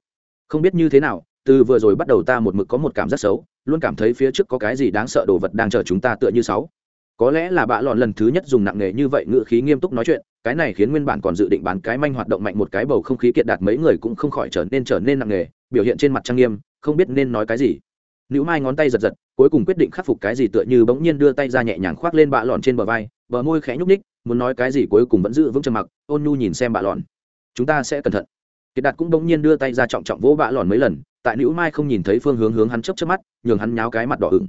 Không biết như thế nào từ vừa rồi bắt đầu ta một mực có một cảm giác xấu, luôn cảm thấy phía trước có cái gì đáng sợ đồ vật đang chờ chúng ta tựa như sáu. Có lẽ là bạ lòn lần thứ nhất dùng nặng nghề như vậy ngữ khí nghiêm túc nói chuyện, cái này khiến nguyên bản còn dự định bán cái manh hoạt động mạnh một cái bầu không khí kiệt đạt mấy người cũng không khỏi trở nên trở nên nặng nghề biểu hiện trên mặt trang nghiêm, không biết nên nói cái gì. Nữ mai ngón tay giật giật, cuối cùng quyết định khắc phục cái gì tựa như bỗng nhiên đưa tay ra nhẹ nhàng khoác lên bạ lòn trên bờ vai, bờ môi khẽ nhúc ních muốn nói cái gì cuối cùng vẫn giữ vững trầm mặc, ôn nhu nhìn xem bạ lòn. Chúng ta sẽ cẩn thận. Kiệt đạt cũng bỗng nhiên đưa tay ra trọng trọng vỗ bạ lòn mấy lần tại nữ mai không nhìn thấy phương hướng hướng hắn chấp chấp mắt, nhường hắn nháo cái mặt đỏ ửng.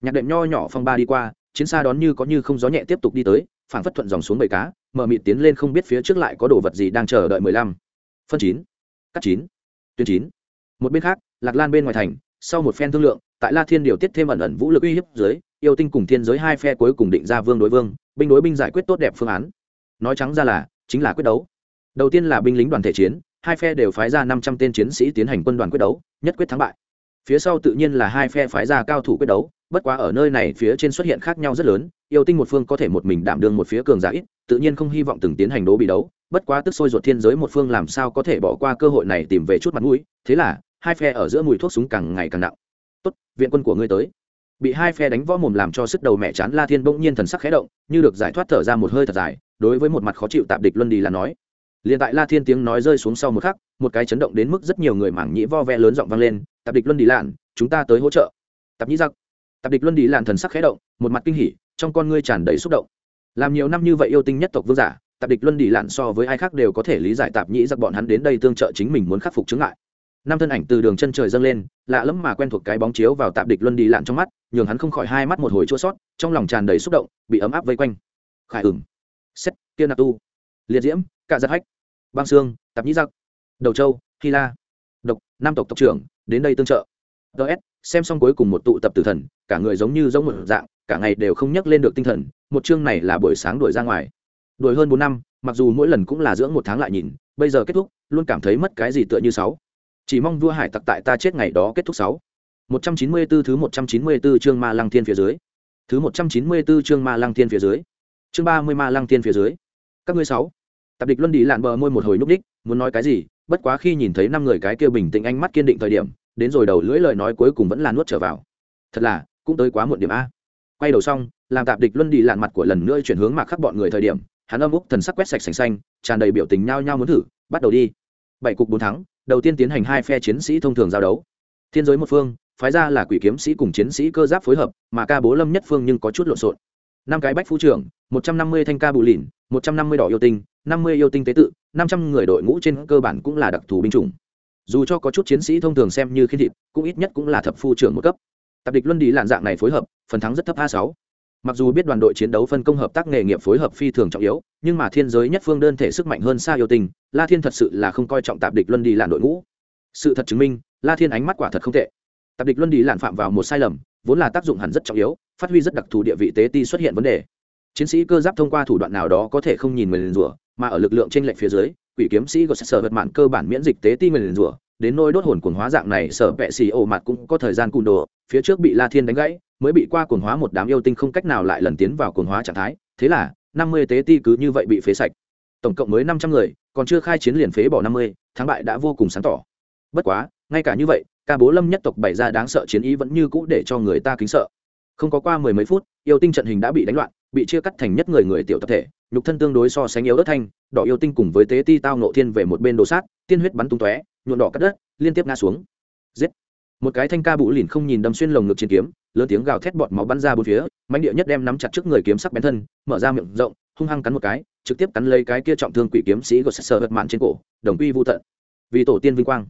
Nhạc đệm nho nhỏ phong ba đi qua, chiến xa đón như có như không gió nhẹ tiếp tục đi tới, phảng phất thuận dòng xuống bầy cá, mở mịt tiến lên không biết phía trước lại có đồ vật gì đang chờ đợi mười lăm. Phân chín, cắt chín, tuyến chín. Một bên khác, lạc lan bên ngoài thành, sau một phen thương lượng, tại la thiên điều tiết thêm ẩn ẩn vũ lực uy hiếp dưới, yêu tinh cùng thiên giới hai phe cuối cùng định ra vương đối vương, binh đối binh giải quyết tốt đẹp phương án. Nói trắng ra là, chính là quyết đấu. Đầu tiên là binh lính đoàn thể chiến hai phe đều phái ra năm trăm tên chiến sĩ tiến hành quân đoàn quyết đấu, nhất quyết thắng bại. Phía sau tự nhiên là hai phe phái ra cao thủ quyết đấu, bất quá ở nơi này phía trên xuất hiện khác nhau rất lớn, yêu tinh một phương có thể một mình đảm đương một phía cường giả ít, tự nhiên không hy vọng từng tiến hành đấu bị đấu, bất quá tức sôi ruột thiên giới một phương làm sao có thể bỏ qua cơ hội này tìm về chút mặt mũi, thế là, hai phe ở giữa mùi thuốc súng càng ngày càng nặng. Tốt, viện quân của ngươi tới. Bị hai phe đánh võ mồm làm cho sức đầu mẹ chán la thiên bỗng nhiên thần sắc khẽ động, như được giải thoát thở ra một hơi thật dài, đối với một mặt khó chịu tạm địch luân đi là nói liền tại la thiên tiếng nói rơi xuống sau một khắc, một cái chấn động đến mức rất nhiều người mảng nhĩ vo ve lớn giọng vang lên tạp địch luân đi lạn, chúng ta tới hỗ trợ. Tạp nhĩ giặc. Tạp địch luân đi lạn thần sắc khẽ động, một mặt kinh hỉ, trong con ngươi tràn đầy xúc động. Làm nhiều năm như vậy yêu tinh nhất tộc vương giả tạp địch luân đi lạn so với ai khác đều có thể lý giải tạp nhĩ giặc bọn hắn đến đây tương trợ chính mình muốn khắc phục chứng ngại. Năm thân ảnh từ đường chân trời dâng lên, lạ lẫm mà quen thuộc cái bóng chiếu vào tạp địch luân đi lạn trong mắt, nhường hắn không khỏi hai mắt một hồi chua sót trong lòng tràn đầy xúc động, bị ấm áp vây quanh. Khải ửng. Xét tiên nạp tu. Liệt diễm cả giật hách băng xương, tạp nhĩ giặc đầu châu hy la. Độc nam tộc tộc trưởng, đến đây tương trợ. Ts xem xong cuối cùng một tụ tập tử thần, cả người giống như giống một dạng, cả ngày đều không nhắc lên được tinh thần, một chương này là buổi sáng đuổi ra ngoài. Đuổi hơn bốn năm, mặc dù mỗi lần cũng là dưỡng một tháng lại nhìn, bây giờ kết thúc, luôn cảm thấy mất cái gì tựa như sáu. Chỉ mong vua hải tặc tại ta chết ngày đó kết thúc sáu. Một trăm chín mươi 194 thứ một trăm chín mươi 194 chương ma lăng thiên phía dưới. Thứ một trăm chín mươi 194 chương ma lăng thiên phía dưới. Chương ba mươi ma lăng thiên phía dưới. Các ngươi sáu tạp địch luân đi lạn bờ môi một hồi núp ních muốn nói cái gì, bất quá khi nhìn thấy năm người cái kia bình tĩnh ánh mắt kiên định thời điểm, đến rồi đầu lưỡi lời nói cuối cùng vẫn là nuốt trở vào. Thật là, cũng tới quá muộn điểm a. Quay đầu xong, làm tạp địch luân đi lạn mặt của lần nữa chuyển hướng mạc khắc bọn người thời điểm, hắn âm úc thần sắc quét sạch sành xanh, tràn đầy biểu tình nhao nhao muốn thử, bắt đầu đi. Bảy cục bốn thắng, đầu tiên tiến hành hai phe chiến sĩ thông thường giao đấu. Thiên giới một phương, phái ra là quỷ kiếm sĩ cùng chiến sĩ cơ giáp phối hợp, mà ca bố lâm nhất phương nhưng có chút lộn xộn. Năm cái bách phu trưởng, một trăm năm mươi thanh ca bù lìn một trăm năm mươi đỏ yêu tinh, năm mươi yêu tinh tế tự, năm trăm người đội ngũ trên cơ bản cũng là đặc thù binh chủng. Dù cho có chút chiến sĩ thông thường xem như khi thịt cũng ít nhất cũng là thập phu trưởng một cấp. Tập địch luân đi lạn dạng này phối hợp, phần thắng rất thấp a sáu. Mặc dù biết đoàn đội chiến đấu phân công hợp tác nghề nghiệp phối hợp phi thường trọng yếu, nhưng mà thiên giới nhất phương đơn thể sức mạnh hơn xa yêu tình la thiên thật sự là không coi trọng tạp địch luân đi làn đội ngũ. Sự thật chứng minh, la thiên ánh mắt quả thật không tệ. Tạp địch luân đi làn phạm vào một sai lầm, vốn là tác dụng hẳn rất trọng yếu, phát huy rất đặc thù địa vị tế ti xuất hiện vấn đề chiến sĩ cơ giáp thông qua thủ đoạn nào đó có thể không nhìn người liền rủa, mà ở lực lượng trên lệnh phía dưới, quỷ kiếm sĩ có sở vật mạn cơ bản miễn dịch tế ti người liền rủa, đến nôi đốt hồn cuồng hóa dạng này, sở vệ xì ổ mặt cũng có thời gian cùn đồ, phía trước bị la thiên đánh gãy, mới bị qua cuồng hóa một đám yêu tinh không cách nào lại lần tiến vào cuồng hóa trạng thái, thế là, năm mươi tế ti cứ như vậy bị phế sạch. Tổng cộng mới năm trăm người, còn chưa khai chiến liền phế bỏ năm mươi, thắng bại đã vô cùng sáng tỏ. Bất quá, ngay cả như vậy, ca bố lâm nhất tộc bày ra đáng sợ chiến ý vẫn như cũ để cho người ta kính sợ. Không có qua mười mấy phút, yêu tinh trận hình đã bị đánh loạn bị chia cắt thành nhất người người tiểu tập thể, nhục thân tương đối so sánh yếu đất thanh, đỏ yêu tinh cùng với tế ti tao nộ thiên về một bên đồ sát, tiên huyết bắn tung tóe, nhuộn đỏ cắt đất, liên tiếp ngã xuống. Giết. Một cái thanh ca bụ lìn không nhìn đâm xuyên lồng ngực chiến kiếm, lớn tiếng gào thét bọt máu bắn ra bốn phía mạnh địa nhất đem nắm chặt trước người kiếm sắc bén thân, mở ra miệng rộng, hung hăng cắn một cái, trực tiếp cắn lấy cái kia trọng thương quỷ kiếm sĩ của sơ hật mạn trên cổ, đồng quy vô tận. Vì tổ tiên vinh quang.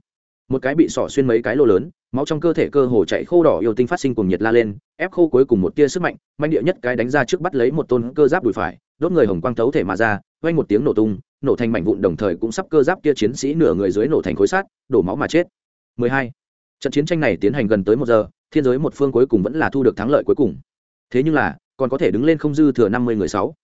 Một cái bị sỏ xuyên mấy cái lô lớn máu trong cơ thể cơ hồ chạy khô đỏ yêu tinh phát sinh cùng nhiệt la lên, ép khô cuối cùng một tia sức mạnh manh địa nhất cái đánh ra trước bắt lấy một tôn cơ giáp đùi phải, đốt người hồng quang thấu thể mà ra quanh một tiếng nổ tung, nổ thành mảnh vụn đồng thời cũng sắp cơ giáp kia chiến sĩ nửa người dưới nổ thành khối sát đổ máu mà chết. 12. trận chiến tranh này tiến hành gần tới một giờ, thiên giới một phương cuối cùng vẫn là thu được thắng lợi cuối cùng. Thế nhưng là, còn có thể đứng lên không dư thừa năm mươi người sáu.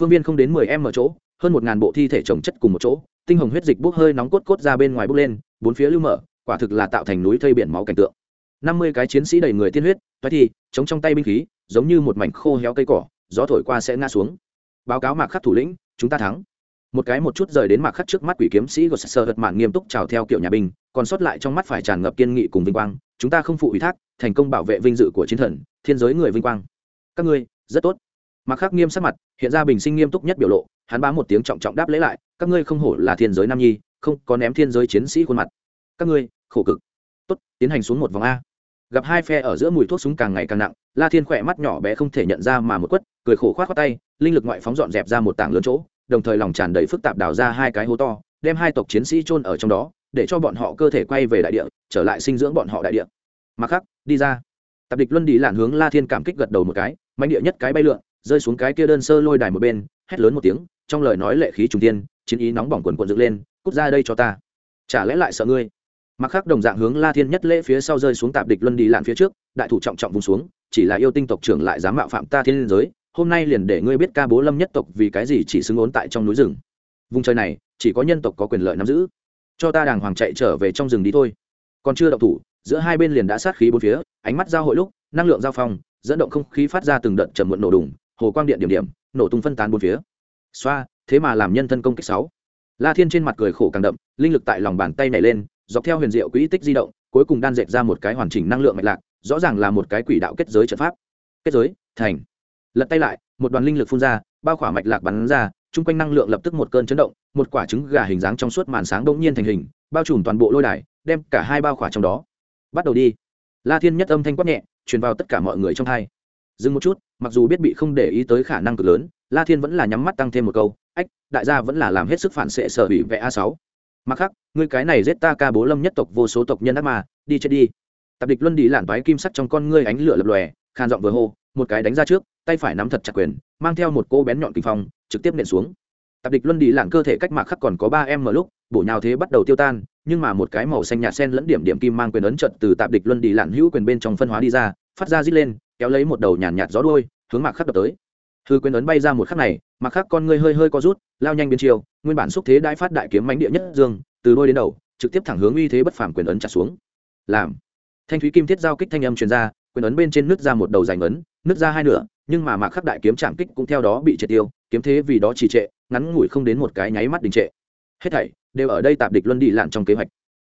Phương viên không đến mười em ở chỗ, hơn một ngàn bộ thi thể trồng chất cùng một chỗ, tinh hồng huyết dịch bốc hơi nóng cốt cốt ra bên ngoài bốc lên, bốn phía lưu mở quả thực là tạo thành núi thây biển máu cảnh tượng. Năm mươi cái chiến sĩ đầy người tiên huyết, toái thi, chống trong tay binh khí, giống như một mảnh khô héo cây cỏ, gió thổi qua sẽ ngã xuống. Báo cáo mạc khắc thủ lĩnh, chúng ta thắng. Một cái một chút rời đến mạc khắc trước mắt quỷ kiếm sĩ của sơ hật mạn nghiêm túc chào theo kiểu nhà binh, còn sót lại trong mắt phải tràn ngập kiên nghị cùng vinh quang, chúng ta không phụ ủy thác, thành công bảo vệ vinh dự của chiến thần, thiên giới người vinh quang. Các ngươi, rất tốt. Mạc khắc nghiêm sắc mặt, hiện ra bình sinh nghiêm túc nhất biểu lộ, hắn bám một tiếng trọng trọng đáp lễ lại, các ngươi không hổ là thiên giới nam nhi, không có ném thiên giới chiến sĩ khuôn mặt. Các ngươi khổ cực. Tốt, tiến hành xuống một vòng a. Gặp hai phe ở giữa mùi thuốc súng càng ngày càng nặng, la thiên khỏe mắt nhỏ bé không thể nhận ra mà một quất, cười khổ khoát khoát tay, linh lực ngoại phóng dọn dẹp ra một tảng lớn chỗ, đồng thời lòng tràn đầy phức tạp đào ra hai cái hố to, đem hai tộc chiến sĩ chôn ở trong đó, để cho bọn họ cơ thể quay về đại địa, trở lại sinh dưỡng bọn họ đại địa. Mặt khác, đi ra. Tập địch luân đi lạn hướng la thiên cảm kích gật đầu một cái mạnh địa nhất cái bay lượn, rơi xuống cái kia đơn sơ lôi đài một bên, hét lớn một tiếng, trong lời nói lệ khí trùng tiên chiến ý nóng bỏng quần quần dựng lên, cút ra đây cho ta. Chả lẽ lại sợ ngươi? Mặc khác đồng dạng hướng la thiên nhất lễ phía sau rơi xuống tạp địch luân đi lạn phía trước, đại thủ trọng trọng vùng xuống, chỉ là yêu tinh tộc trưởng lại dám mạo phạm ta thiên liên giới, hôm nay liền để ngươi biết ca bố lâm nhất tộc vì cái gì chỉ xứng ốn tại trong núi rừng. Vùng trời này, chỉ có nhân tộc có quyền lợi nắm giữ. Cho ta đàng hoàng chạy trở về trong rừng đi thôi. Còn chưa động thủ, giữa hai bên liền đã sát khí bốn phía, ánh mắt giao hội lúc, năng lượng giao phong, dẫn động không khí phát ra từng đợt trầm muộn nổ đùng, hồ quang điện điểm điểm, nổ tung phân tán bốn phía. Xoa, thế mà làm nhân thân công kích sáu. La thiên trên mặt cười khổ càng đậm, linh lực tại lòng bàn tay nảy lên dọc theo huyền diệu quỹ tích di động, cuối cùng đan dệt ra một cái hoàn chỉnh năng lượng mạch lạc, rõ ràng là một cái quỷ đạo kết giới trận pháp. Kết giới, thành. Lật tay lại, một đoàn linh lực phun ra, bao khỏa mạch lạc bắn ra, chung quanh năng lượng lập tức một cơn chấn động, một quả trứng gà hình dáng trong suốt màn sáng đông nhiên thành hình, bao trùm toàn bộ lôi đài, đem cả hai bao khỏa trong đó. Bắt đầu đi. La thiên nhất âm thanh quát nhẹ, truyền vào tất cả mọi người trong hai. Dừng một chút, mặc dù biết bị không để ý tới khả năng cực lớn, la thiên vẫn là nhắm mắt tăng thêm một câu, ách, đại gia vẫn là làm hết sức phản xệ sở bị vẽ a sáu mặt khác, ngươi cái này giết ta ca bố lâm nhất tộc vô số tộc nhân ác mà đi chết đi. Tập địch luân đi lản vái kim sắt trong con ngươi ánh lửa lập lòe khan giọng vừa hô, một cái đánh ra trước, tay phải nắm thật chặt quyền, mang theo một cô bén nhọn kinh phong, trực tiếp nện xuống. Tập địch luân đi lản cơ thể cách mạc khắc còn có ba em mở lúc, bổ nhào thế bắt đầu tiêu tan, nhưng mà một cái màu xanh nhạt sen lẫn điểm điểm kim mang quyền ấn trận từ tạp địch luân đi lản hữu quyền bên trong phân hóa đi ra, phát ra rít lên, kéo lấy một đầu nhàn nhạt gió đuôi, hướng mạc khắc đập tới hư quyền ấn bay ra một khắc này mặc khắc con ngươi hơi hơi co rút, lao nhanh biến chiều, nguyên bản xúc thế đãi phát đại kiếm mánh địa nhất dương, từ đôi đến đầu, trực tiếp thẳng hướng uy thế bất phàm quyền ấn chặt xuống. Làm. Thanh thúy kim thiết giao kích thanh âm truyền ra quyền ấn bên trên nứt ra một đầu dài ấn, nứt ra hai nửa, nhưng mà mạc khắc đại kiếm chạm kích cũng theo đó bị triệt tiêu, kiếm thế vì đó trì trệ, ngắn ngủi không đến một cái nháy mắt đình trệ. Hết thảy đều ở đây tạp địch luân đi lạn trong kế hoạch.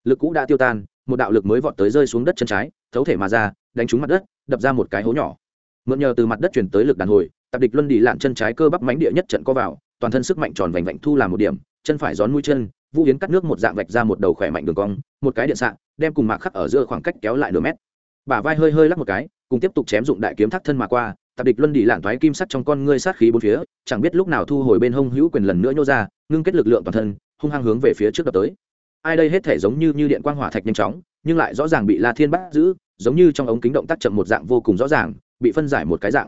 Lực cũ đã tiêu tan, một đạo lực mới vọt tới rơi xuống đất chân trái, thấu thể mà ra, đánh trúng mặt đất, đập ra một cái hố nhỏ mượn nhờ từ mặt đất chuyển tới lực đàn hồi tạp địch luân đi lạn chân trái cơ bắp mánh địa nhất trận co vào, toàn thân sức mạnh tròn vành vạnh thu làm một điểm, chân phải gión mũi chân, vũ yến cắt nước một dạng vạch ra một đầu khỏe mạnh đường cong, một cái điện xạ, đem cùng mạc khắc ở giữa khoảng cách kéo lại nửa mét. Bả vai hơi hơi lắc một cái, cùng tiếp tục chém dụng đại kiếm thắt thân mà qua tạp địch luân đi lạn thoái kim sắt trong con ngươi sát khí bốn phía, chẳng biết lúc nào thu hồi bên hông hữu quyền lần nữa nhô ra, ngưng kết lực lượng toàn thân, hung hăng hướng về phía trước đập tới. Ai đây hết thể giống như như điện quang hỏa thạch nhanh chóng, nhưng lại rõ ràng bị la thiên bắt giữ, giống như trong ống kính động tác chậm một dạng vô cùng rõ ràng bị phân giải một cái dạng.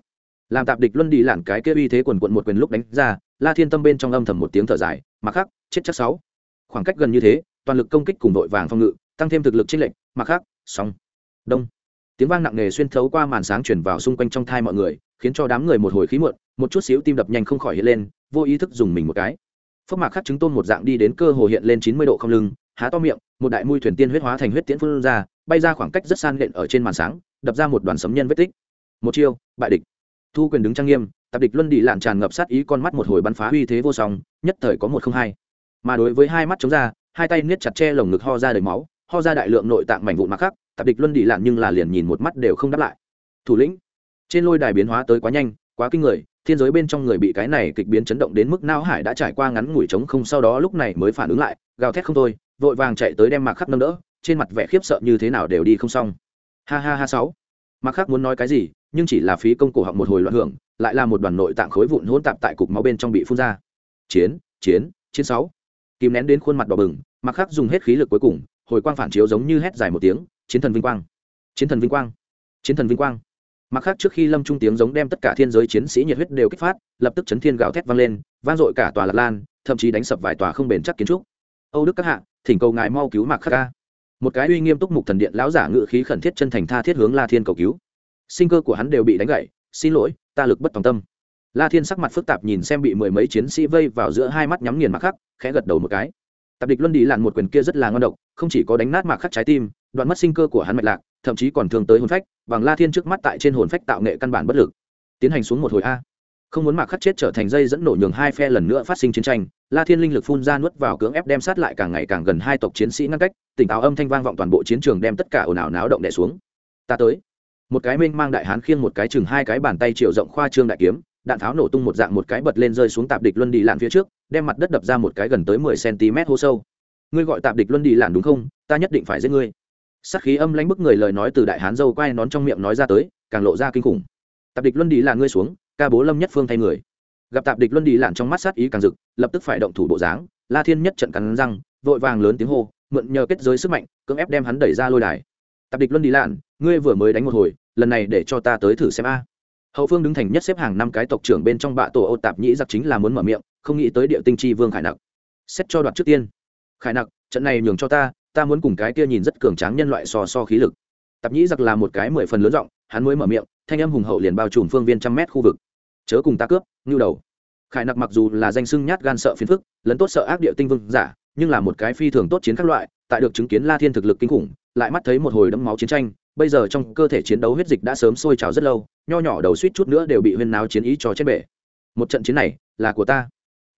Làm tạp địch luân đi lản cái kia uy thế quần quận một quyền lúc đánh ra, la thiên tâm bên trong âm thầm một tiếng thở dài, mà khác chết chắc sáu. Khoảng cách gần như thế, toàn lực công kích cùng đội vàng phòng ngự, tăng thêm thực lực trên lệnh mà khác xong. Đông. Tiếng vang nặng nề xuyên thấu qua màn sáng chuyển vào xung quanh trong thai mọi người, khiến cho đám người một hồi khí muộn, một chút xíu tim đập nhanh không khỏi hiện lên, vô ý thức dùng mình một cái. Phước mạc khắc chứng tôn một dạng đi đến cơ hồ hiện lên chín mươi độ không lưng, há to miệng, một đại mui thuyền tiên huyết hóa thành huyết tiễn phun ra, bay ra khoảng cách rất san lện ở trên màn sáng, đập ra một đoàn sấm nhân vết tích một chiêu, bại địch. Thu quyền đứng trang nghiêm, tạp địch luân đi lạn tràn ngập sát ý con mắt một hồi bắn phá uy thế vô song, nhất thời có một không hai. Mà đối với hai mắt chống ra, hai tay niết chặt che lồng ngực ho ra đầy máu, ho ra đại lượng nội tạng mảnh vụn mặc khắc tạp địch luân đi lạn nhưng là liền nhìn một mắt đều không đáp lại. Thủ lĩnh, trên lôi đài biến hóa tới quá nhanh, quá kinh người, thiên giới bên trong người bị cái này kịch biến chấn động đến mức não hải đã trải qua ngắn ngủi trống không, sau đó lúc này mới phản ứng lại, gào thét không thôi, vội vàng chạy tới đem mạc khắc nâng đỡ, trên mặt vẻ khiếp sợ như thế nào đều đi không xong. Ha ha ha sáu. Mạc khắc muốn nói cái gì nhưng chỉ là phí công cổ họng một hồi loạn hưởng, lại là một đoàn nội tạng khối vụn hỗn tạp tại cục máu bên trong bị phun ra. Chiến chiến chiến sáu. Kìm nén đến khuôn mặt đỏ bừng mạc khắc dùng hết khí lực cuối cùng, hồi quang phản chiếu giống như hét dài một tiếng, chiến thần vinh quang. Chiến thần vinh quang. Chiến thần vinh quang. Mặc khác trước khi lâm trung tiếng giống đem tất cả thiên giới chiến sĩ nhiệt huyết đều kích phát, lập tức chấn thiên gào thét vang lên, vang dội cả tòa lạc lan, thậm chí đánh sập vài tòa không bền chắc kiến trúc. Âu đức các hạ, thỉnh cầu ngài mau cứu mạc khắc ca một cái uy nghiêm túc mục thần điện lão giả ngự khí khẩn thiết chân thành tha thiết hướng la thiên cầu cứu sinh cơ của hắn đều bị đánh gậy xin lỗi, ta lực bất tòng tâm. La thiên sắc mặt phức tạp nhìn xem bị mười mấy chiến sĩ vây vào giữa hai mắt nhắm nghiền mặc khắc khẽ gật đầu một cái. Tạp địch luân đi lặn một quyền kia rất là ngon độc, không chỉ có đánh nát mạc khắc trái tim, đoạn mất sinh cơ của hắn mạch lạc, thậm chí còn thường tới hồn phách, bằng la thiên trước mắt tại trên hồn phách tạo nghệ căn bản bất lực. Tiến hành xuống một hồi a. Không muốn mạc khắc chết trở thành dây dẫn nổ nhường hai phe lần nữa phát sinh chiến tranh, la thiên linh lực phun ra nuốt vào cưỡng ép đem sát lại càng ngày càng gần hai tộc chiến sĩ ngăn cách, tỉnh táo âm thanh vang vọng toàn bộ chiến trường đem tất cả ồn ào náo động đẻ xuống. Ta tới một cái mênh mang đại hán khiêng một cái chừng hai cái bàn tay triệu rộng khoa trương đại kiếm, đạn tháo nổ tung một dạng một cái bật lên rơi xuống tạp địch luân đi lạn phía trước, đem mặt đất đập ra một cái gần tới mười cm hô sâu. Ngươi gọi tạp địch luân đi lạn đúng không? Ta nhất định phải giết ngươi. Sắc khí âm lãnh bức người lời nói từ đại hán dâu quay nón trong miệng nói ra tới, càng lộ ra kinh khủng. Tạp địch luân đi là ngươi xuống, ca bố lâm nhất phương thay người. Gặp tạp địch luân đi lạn trong mắt sát ý càng rực, lập tức phải động thủ bộ dáng, la thiên nhất trận cắn răng, vội vàng lớn tiếng hô, mượn nhờ kết giới sức mạnh, cưỡng ép đem hắn đẩy ra lôi đài. Tạp địch luân đi lạn, ngươi vừa mới đánh một hồi lần này để cho ta tới thử xem a. Hậu phương đứng thành nhất xếp hàng năm cái tộc trưởng bên trong bạ tổ ô tạp nhĩ giặc chính là muốn mở miệng, không nghĩ tới địa tinh chi vương khải nặc. Xét cho đoạt trước tiên. Khải nặc, trận này nhường cho ta ta muốn cùng cái kia nhìn rất cường tráng nhân loại so so khí lực. Tạp nhĩ giặc là một cái mười phần lớn rộng hắn mới mở miệng, thanh âm hùng hậu liền bao trùm phương viên trăm mét khu vực. Chớ cùng ta cướp ngưu đầu. Khải nặc mặc dù là danh sưng nhát gan sợ phiền phức, lấn tốt sợ ác địa tinh vương giả, nhưng là một cái phi thường tốt chiến các loại, tại được chứng kiến la thiên thực lực kinh khủng, lại mắt thấy một hồi đẫm máu chiến tranh bây giờ trong cơ thể chiến đấu huyết dịch đã sớm sôi trào rất lâu, nho nhỏ đầu suýt chút nữa đều bị huyên náo chiến ý cho chết bể. Một trận chiến này, là của ta.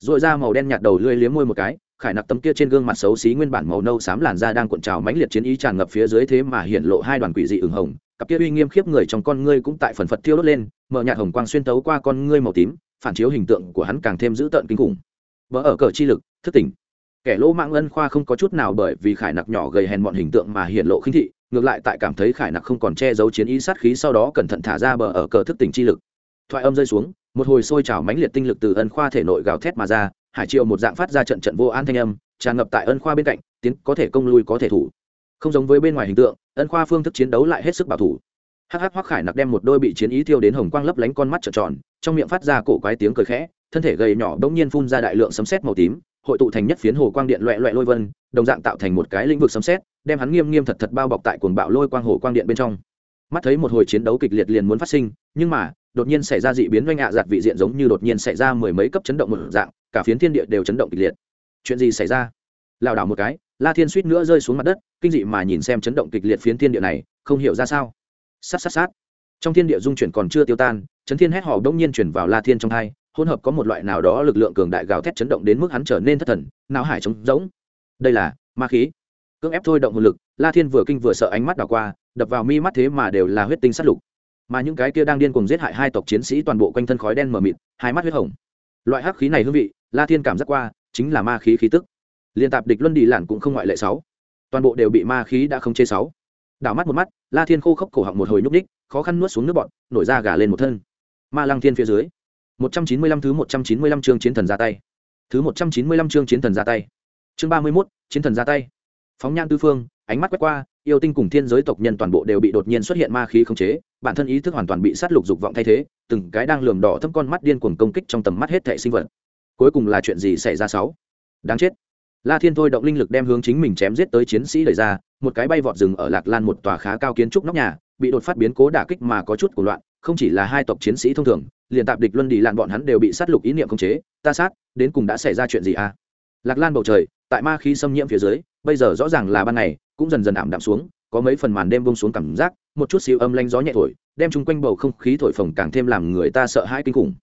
Dội ra màu đen nhạt đầu lưỡi liếm môi một cái, khải nặc tấm kia trên gương mặt xấu xí nguyên bản màu nâu xám làn da đang cuộn trào mãnh liệt chiến ý tràn ngập phía dưới thế mà hiện lộ hai đoàn quỷ dị ửng hồng, cặp kia uy nghiêm khiếp người trong con ngươi cũng tại phần phật thiêu đốt lên, mở nhạt hồng quang xuyên tấu qua con ngươi màu tím, phản chiếu hình tượng của hắn càng thêm dữ tợn kinh khủng. Vỡ ở cờ chi lực, thức tỉnh. Kẻ lỗ mạng ân khoa không có chút nào bởi vì khải nặc nhỏ gầy hèn bọn hình tượng mà hiện lộ khinh thị ngược lại tại cảm thấy khải nặc không còn che giấu chiến ý sát khí sau đó cẩn thận thả ra bờ ở cờ thức tỉnh chi lực. Thoại âm rơi xuống, một hồi sôi trào mãnh liệt tinh lực từ ân khoa thể nội gào thét mà ra, hải triệu một dạng phát ra trận trận vô an thanh âm, tràn ngập tại ân khoa bên cạnh, tiến có thể công lui có thể thủ. Không giống với bên ngoài hình tượng, ân khoa phương thức chiến đấu lại hết sức bảo thủ. Hắc hắc hoắc khải nặc đem một đôi bị chiến ý thiêu đến hồng quang lấp lánh con mắt trợn tròn, trong miệng phát ra cổ quái tiếng cười khẽ, thân thể gầy nhỏ bỗng nhiên phun ra đại lượng sấm sét màu tím hội tụ thành nhất phiến hồ quang điện loẹ loẹ lôi vân đồng dạng tạo thành một cái lĩnh vực sấm xét, đem hắn nghiêm nghiêm thật thật bao bọc tại cuồng bạo lôi quang hồ quang điện bên trong. Mắt thấy một hồi chiến đấu kịch liệt liền muốn phát sinh nhưng mà đột nhiên xảy ra dị biến doanh ạ giặt vị diện giống như đột nhiên xảy ra mười mấy cấp chấn động một dạng cả phiến thiên địa đều chấn động kịch liệt. Chuyện gì xảy ra? Lảo đảo một cái la thiên suýt nữa rơi xuống mặt đất kinh dị mà nhìn xem chấn động kịch liệt phiến thiên địa này không hiểu ra sao. Sát sát sát. Trong thiên địa dung chuyển còn chưa tiêu tan chấn thiên hét họ đông nhiên chuyển vào la thiên trong hai hỗn hợp có một loại nào đó lực lượng cường đại gào thét chấn động đến mức hắn trở nên thất thần, não hải trống rỗng. Đây là ma khí. Cưỡng ép thôi động hồn lực, la thiên vừa kinh vừa sợ ánh mắt đảo qua, đập vào mi mắt thế mà đều là huyết tinh sát lục. Mà những cái kia đang điên cuồng giết hại hai tộc chiến sĩ toàn bộ quanh thân khói đen mờ mịt, hai mắt huyết hồng. Loại hắc khí này hương vị, la thiên cảm giác qua, chính là ma khí khí tức. Liên tạp địch luân đi lản cũng không ngoại lệ sáu. Toàn bộ đều bị ma khí đã không chế sáu. Đảo mắt một mắt, la thiên khô khốc cổ họng một hồi nhúc ních khó khăn nuốt xuống nước bọn nổi ra gà lên một thân. Ma lăng thiên phía dưới một trăm chín mươi lăm thứ một trăm chín mươi lăm chương chiến thần ra tay. Thứ một trăm chín mươi lăm chương chiến thần ra tay. Chương 31, chiến thần ra tay. Phóng nhan tư phương ánh mắt quét qua yêu tinh cùng thiên giới tộc nhân toàn bộ đều bị đột nhiên xuất hiện ma khí khống chế bản thân ý thức hoàn toàn bị sát lục dục vọng thay thế từng cái đang lườm đỏ thâm con mắt điên cuồng công kích trong tầm mắt hết thảy sinh vật. Cuối cùng là chuyện gì xảy ra sáu? Đáng chết. La thiên thôi động linh lực đem hướng chính mình chém giết tới chiến sĩ đẩy ra một cái bay vọt rừng ở lạc lan một tòa khá cao kiến trúc nóc nhà bị đột phát biến cố đả kích mà có chút của loạn không chỉ là hai tộc chiến sĩ thông thường, liền tạp địch luân đi lạn bọn hắn đều bị sát lục ý niệm khống chế, ta sát, đến cùng đã xảy ra chuyện gì à? Lạc lan bầu trời, tại ma khí xâm nhiễm phía dưới, bây giờ rõ ràng là ban ngày, cũng dần dần ảm đạm xuống, có mấy phần màn đêm bông xuống cảm giác, một chút xíu âm lanh gió nhẹ thổi, đem chung quanh bầu không khí thổi phồng càng thêm làm người ta sợ hãi kinh khủng.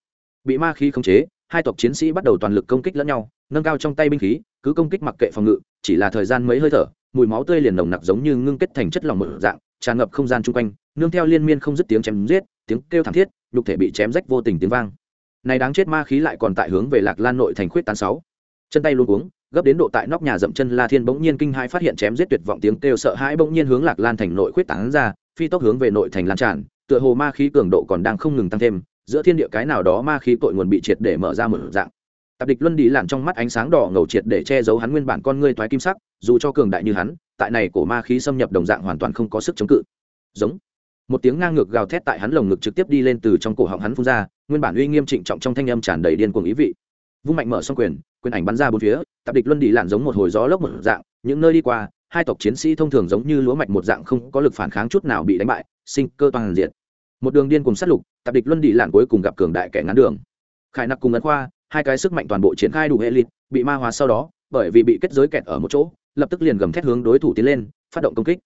Bị ma khí khống chế, hai tộc chiến sĩ bắt đầu toàn lực công kích lẫn nhau, nâng cao trong tay binh khí, cứ công kích mặc kệ phòng ngự, chỉ là thời gian mấy hơi thở, mùi máu tươi liền nồng nặc giống như ngưng kết thành chất lỏng mở dạng, tràn ngập không gian chung quanh nương theo liên miên không dứt tiếng chém giết, tiếng kêu thảm thiết, nhục thể bị chém rách vô tình tiếng vang. Này đáng chết ma khí lại còn tại hướng về lạc lan nội thành khuyết tán sáu. Chân tay luôn cuống, gấp đến độ tại nóc nhà dậm chân la thiên bỗng nhiên kinh hai phát hiện chém giết tuyệt vọng tiếng kêu sợ hãi bỗng nhiên hướng lạc lan thành nội khuyết tán ra, phi tốc hướng về nội thành lan tràn, tựa hồ ma khí cường độ còn đang không ngừng tăng thêm, giữa thiên địa cái nào đó ma khí tội nguồn bị triệt để mở ra mở dạng. Tạp địch luân đi lặn trong mắt ánh sáng đỏ ngầu triệt để che giấu hắn nguyên bản con ngươi thoái kim sắc, dù cho cường đại như hắn, tại này cổ ma khí xâm nhập đồng dạng hoàn toàn không có sức chống cự. Giống một tiếng ngang ngược gào thét tại hắn lồng ngực trực tiếp đi lên từ trong cổ họng hắn phun ra, nguyên bản uy nghiêm trịnh trọng trong thanh âm tràn đầy điên cuồng ý vị. Vung mạnh mở xong quyền quyền ảnh bắn ra bốn phía, tạp địch luân đi lặn giống một hồi gió lốc một dạng, những nơi đi qua, hai tộc chiến sĩ thông thường giống như lúa mạch một dạng không có lực phản kháng chút nào bị đánh bại, sinh cơ toàn diện một đường điên cùng sát lục, tạp địch luân đi lặn cuối cùng gặp cường đại kẻ ngắn đường. Khải nặc cùng ấn khoa, hai cái sức mạnh toàn bộ triển khai đủ hệ liệt bị ma hóa sau đó, bởi vì bị kết giới kẹt ở một chỗ, lập tức liền gầm thét hướng đối thủ tiến lên, phát động công kích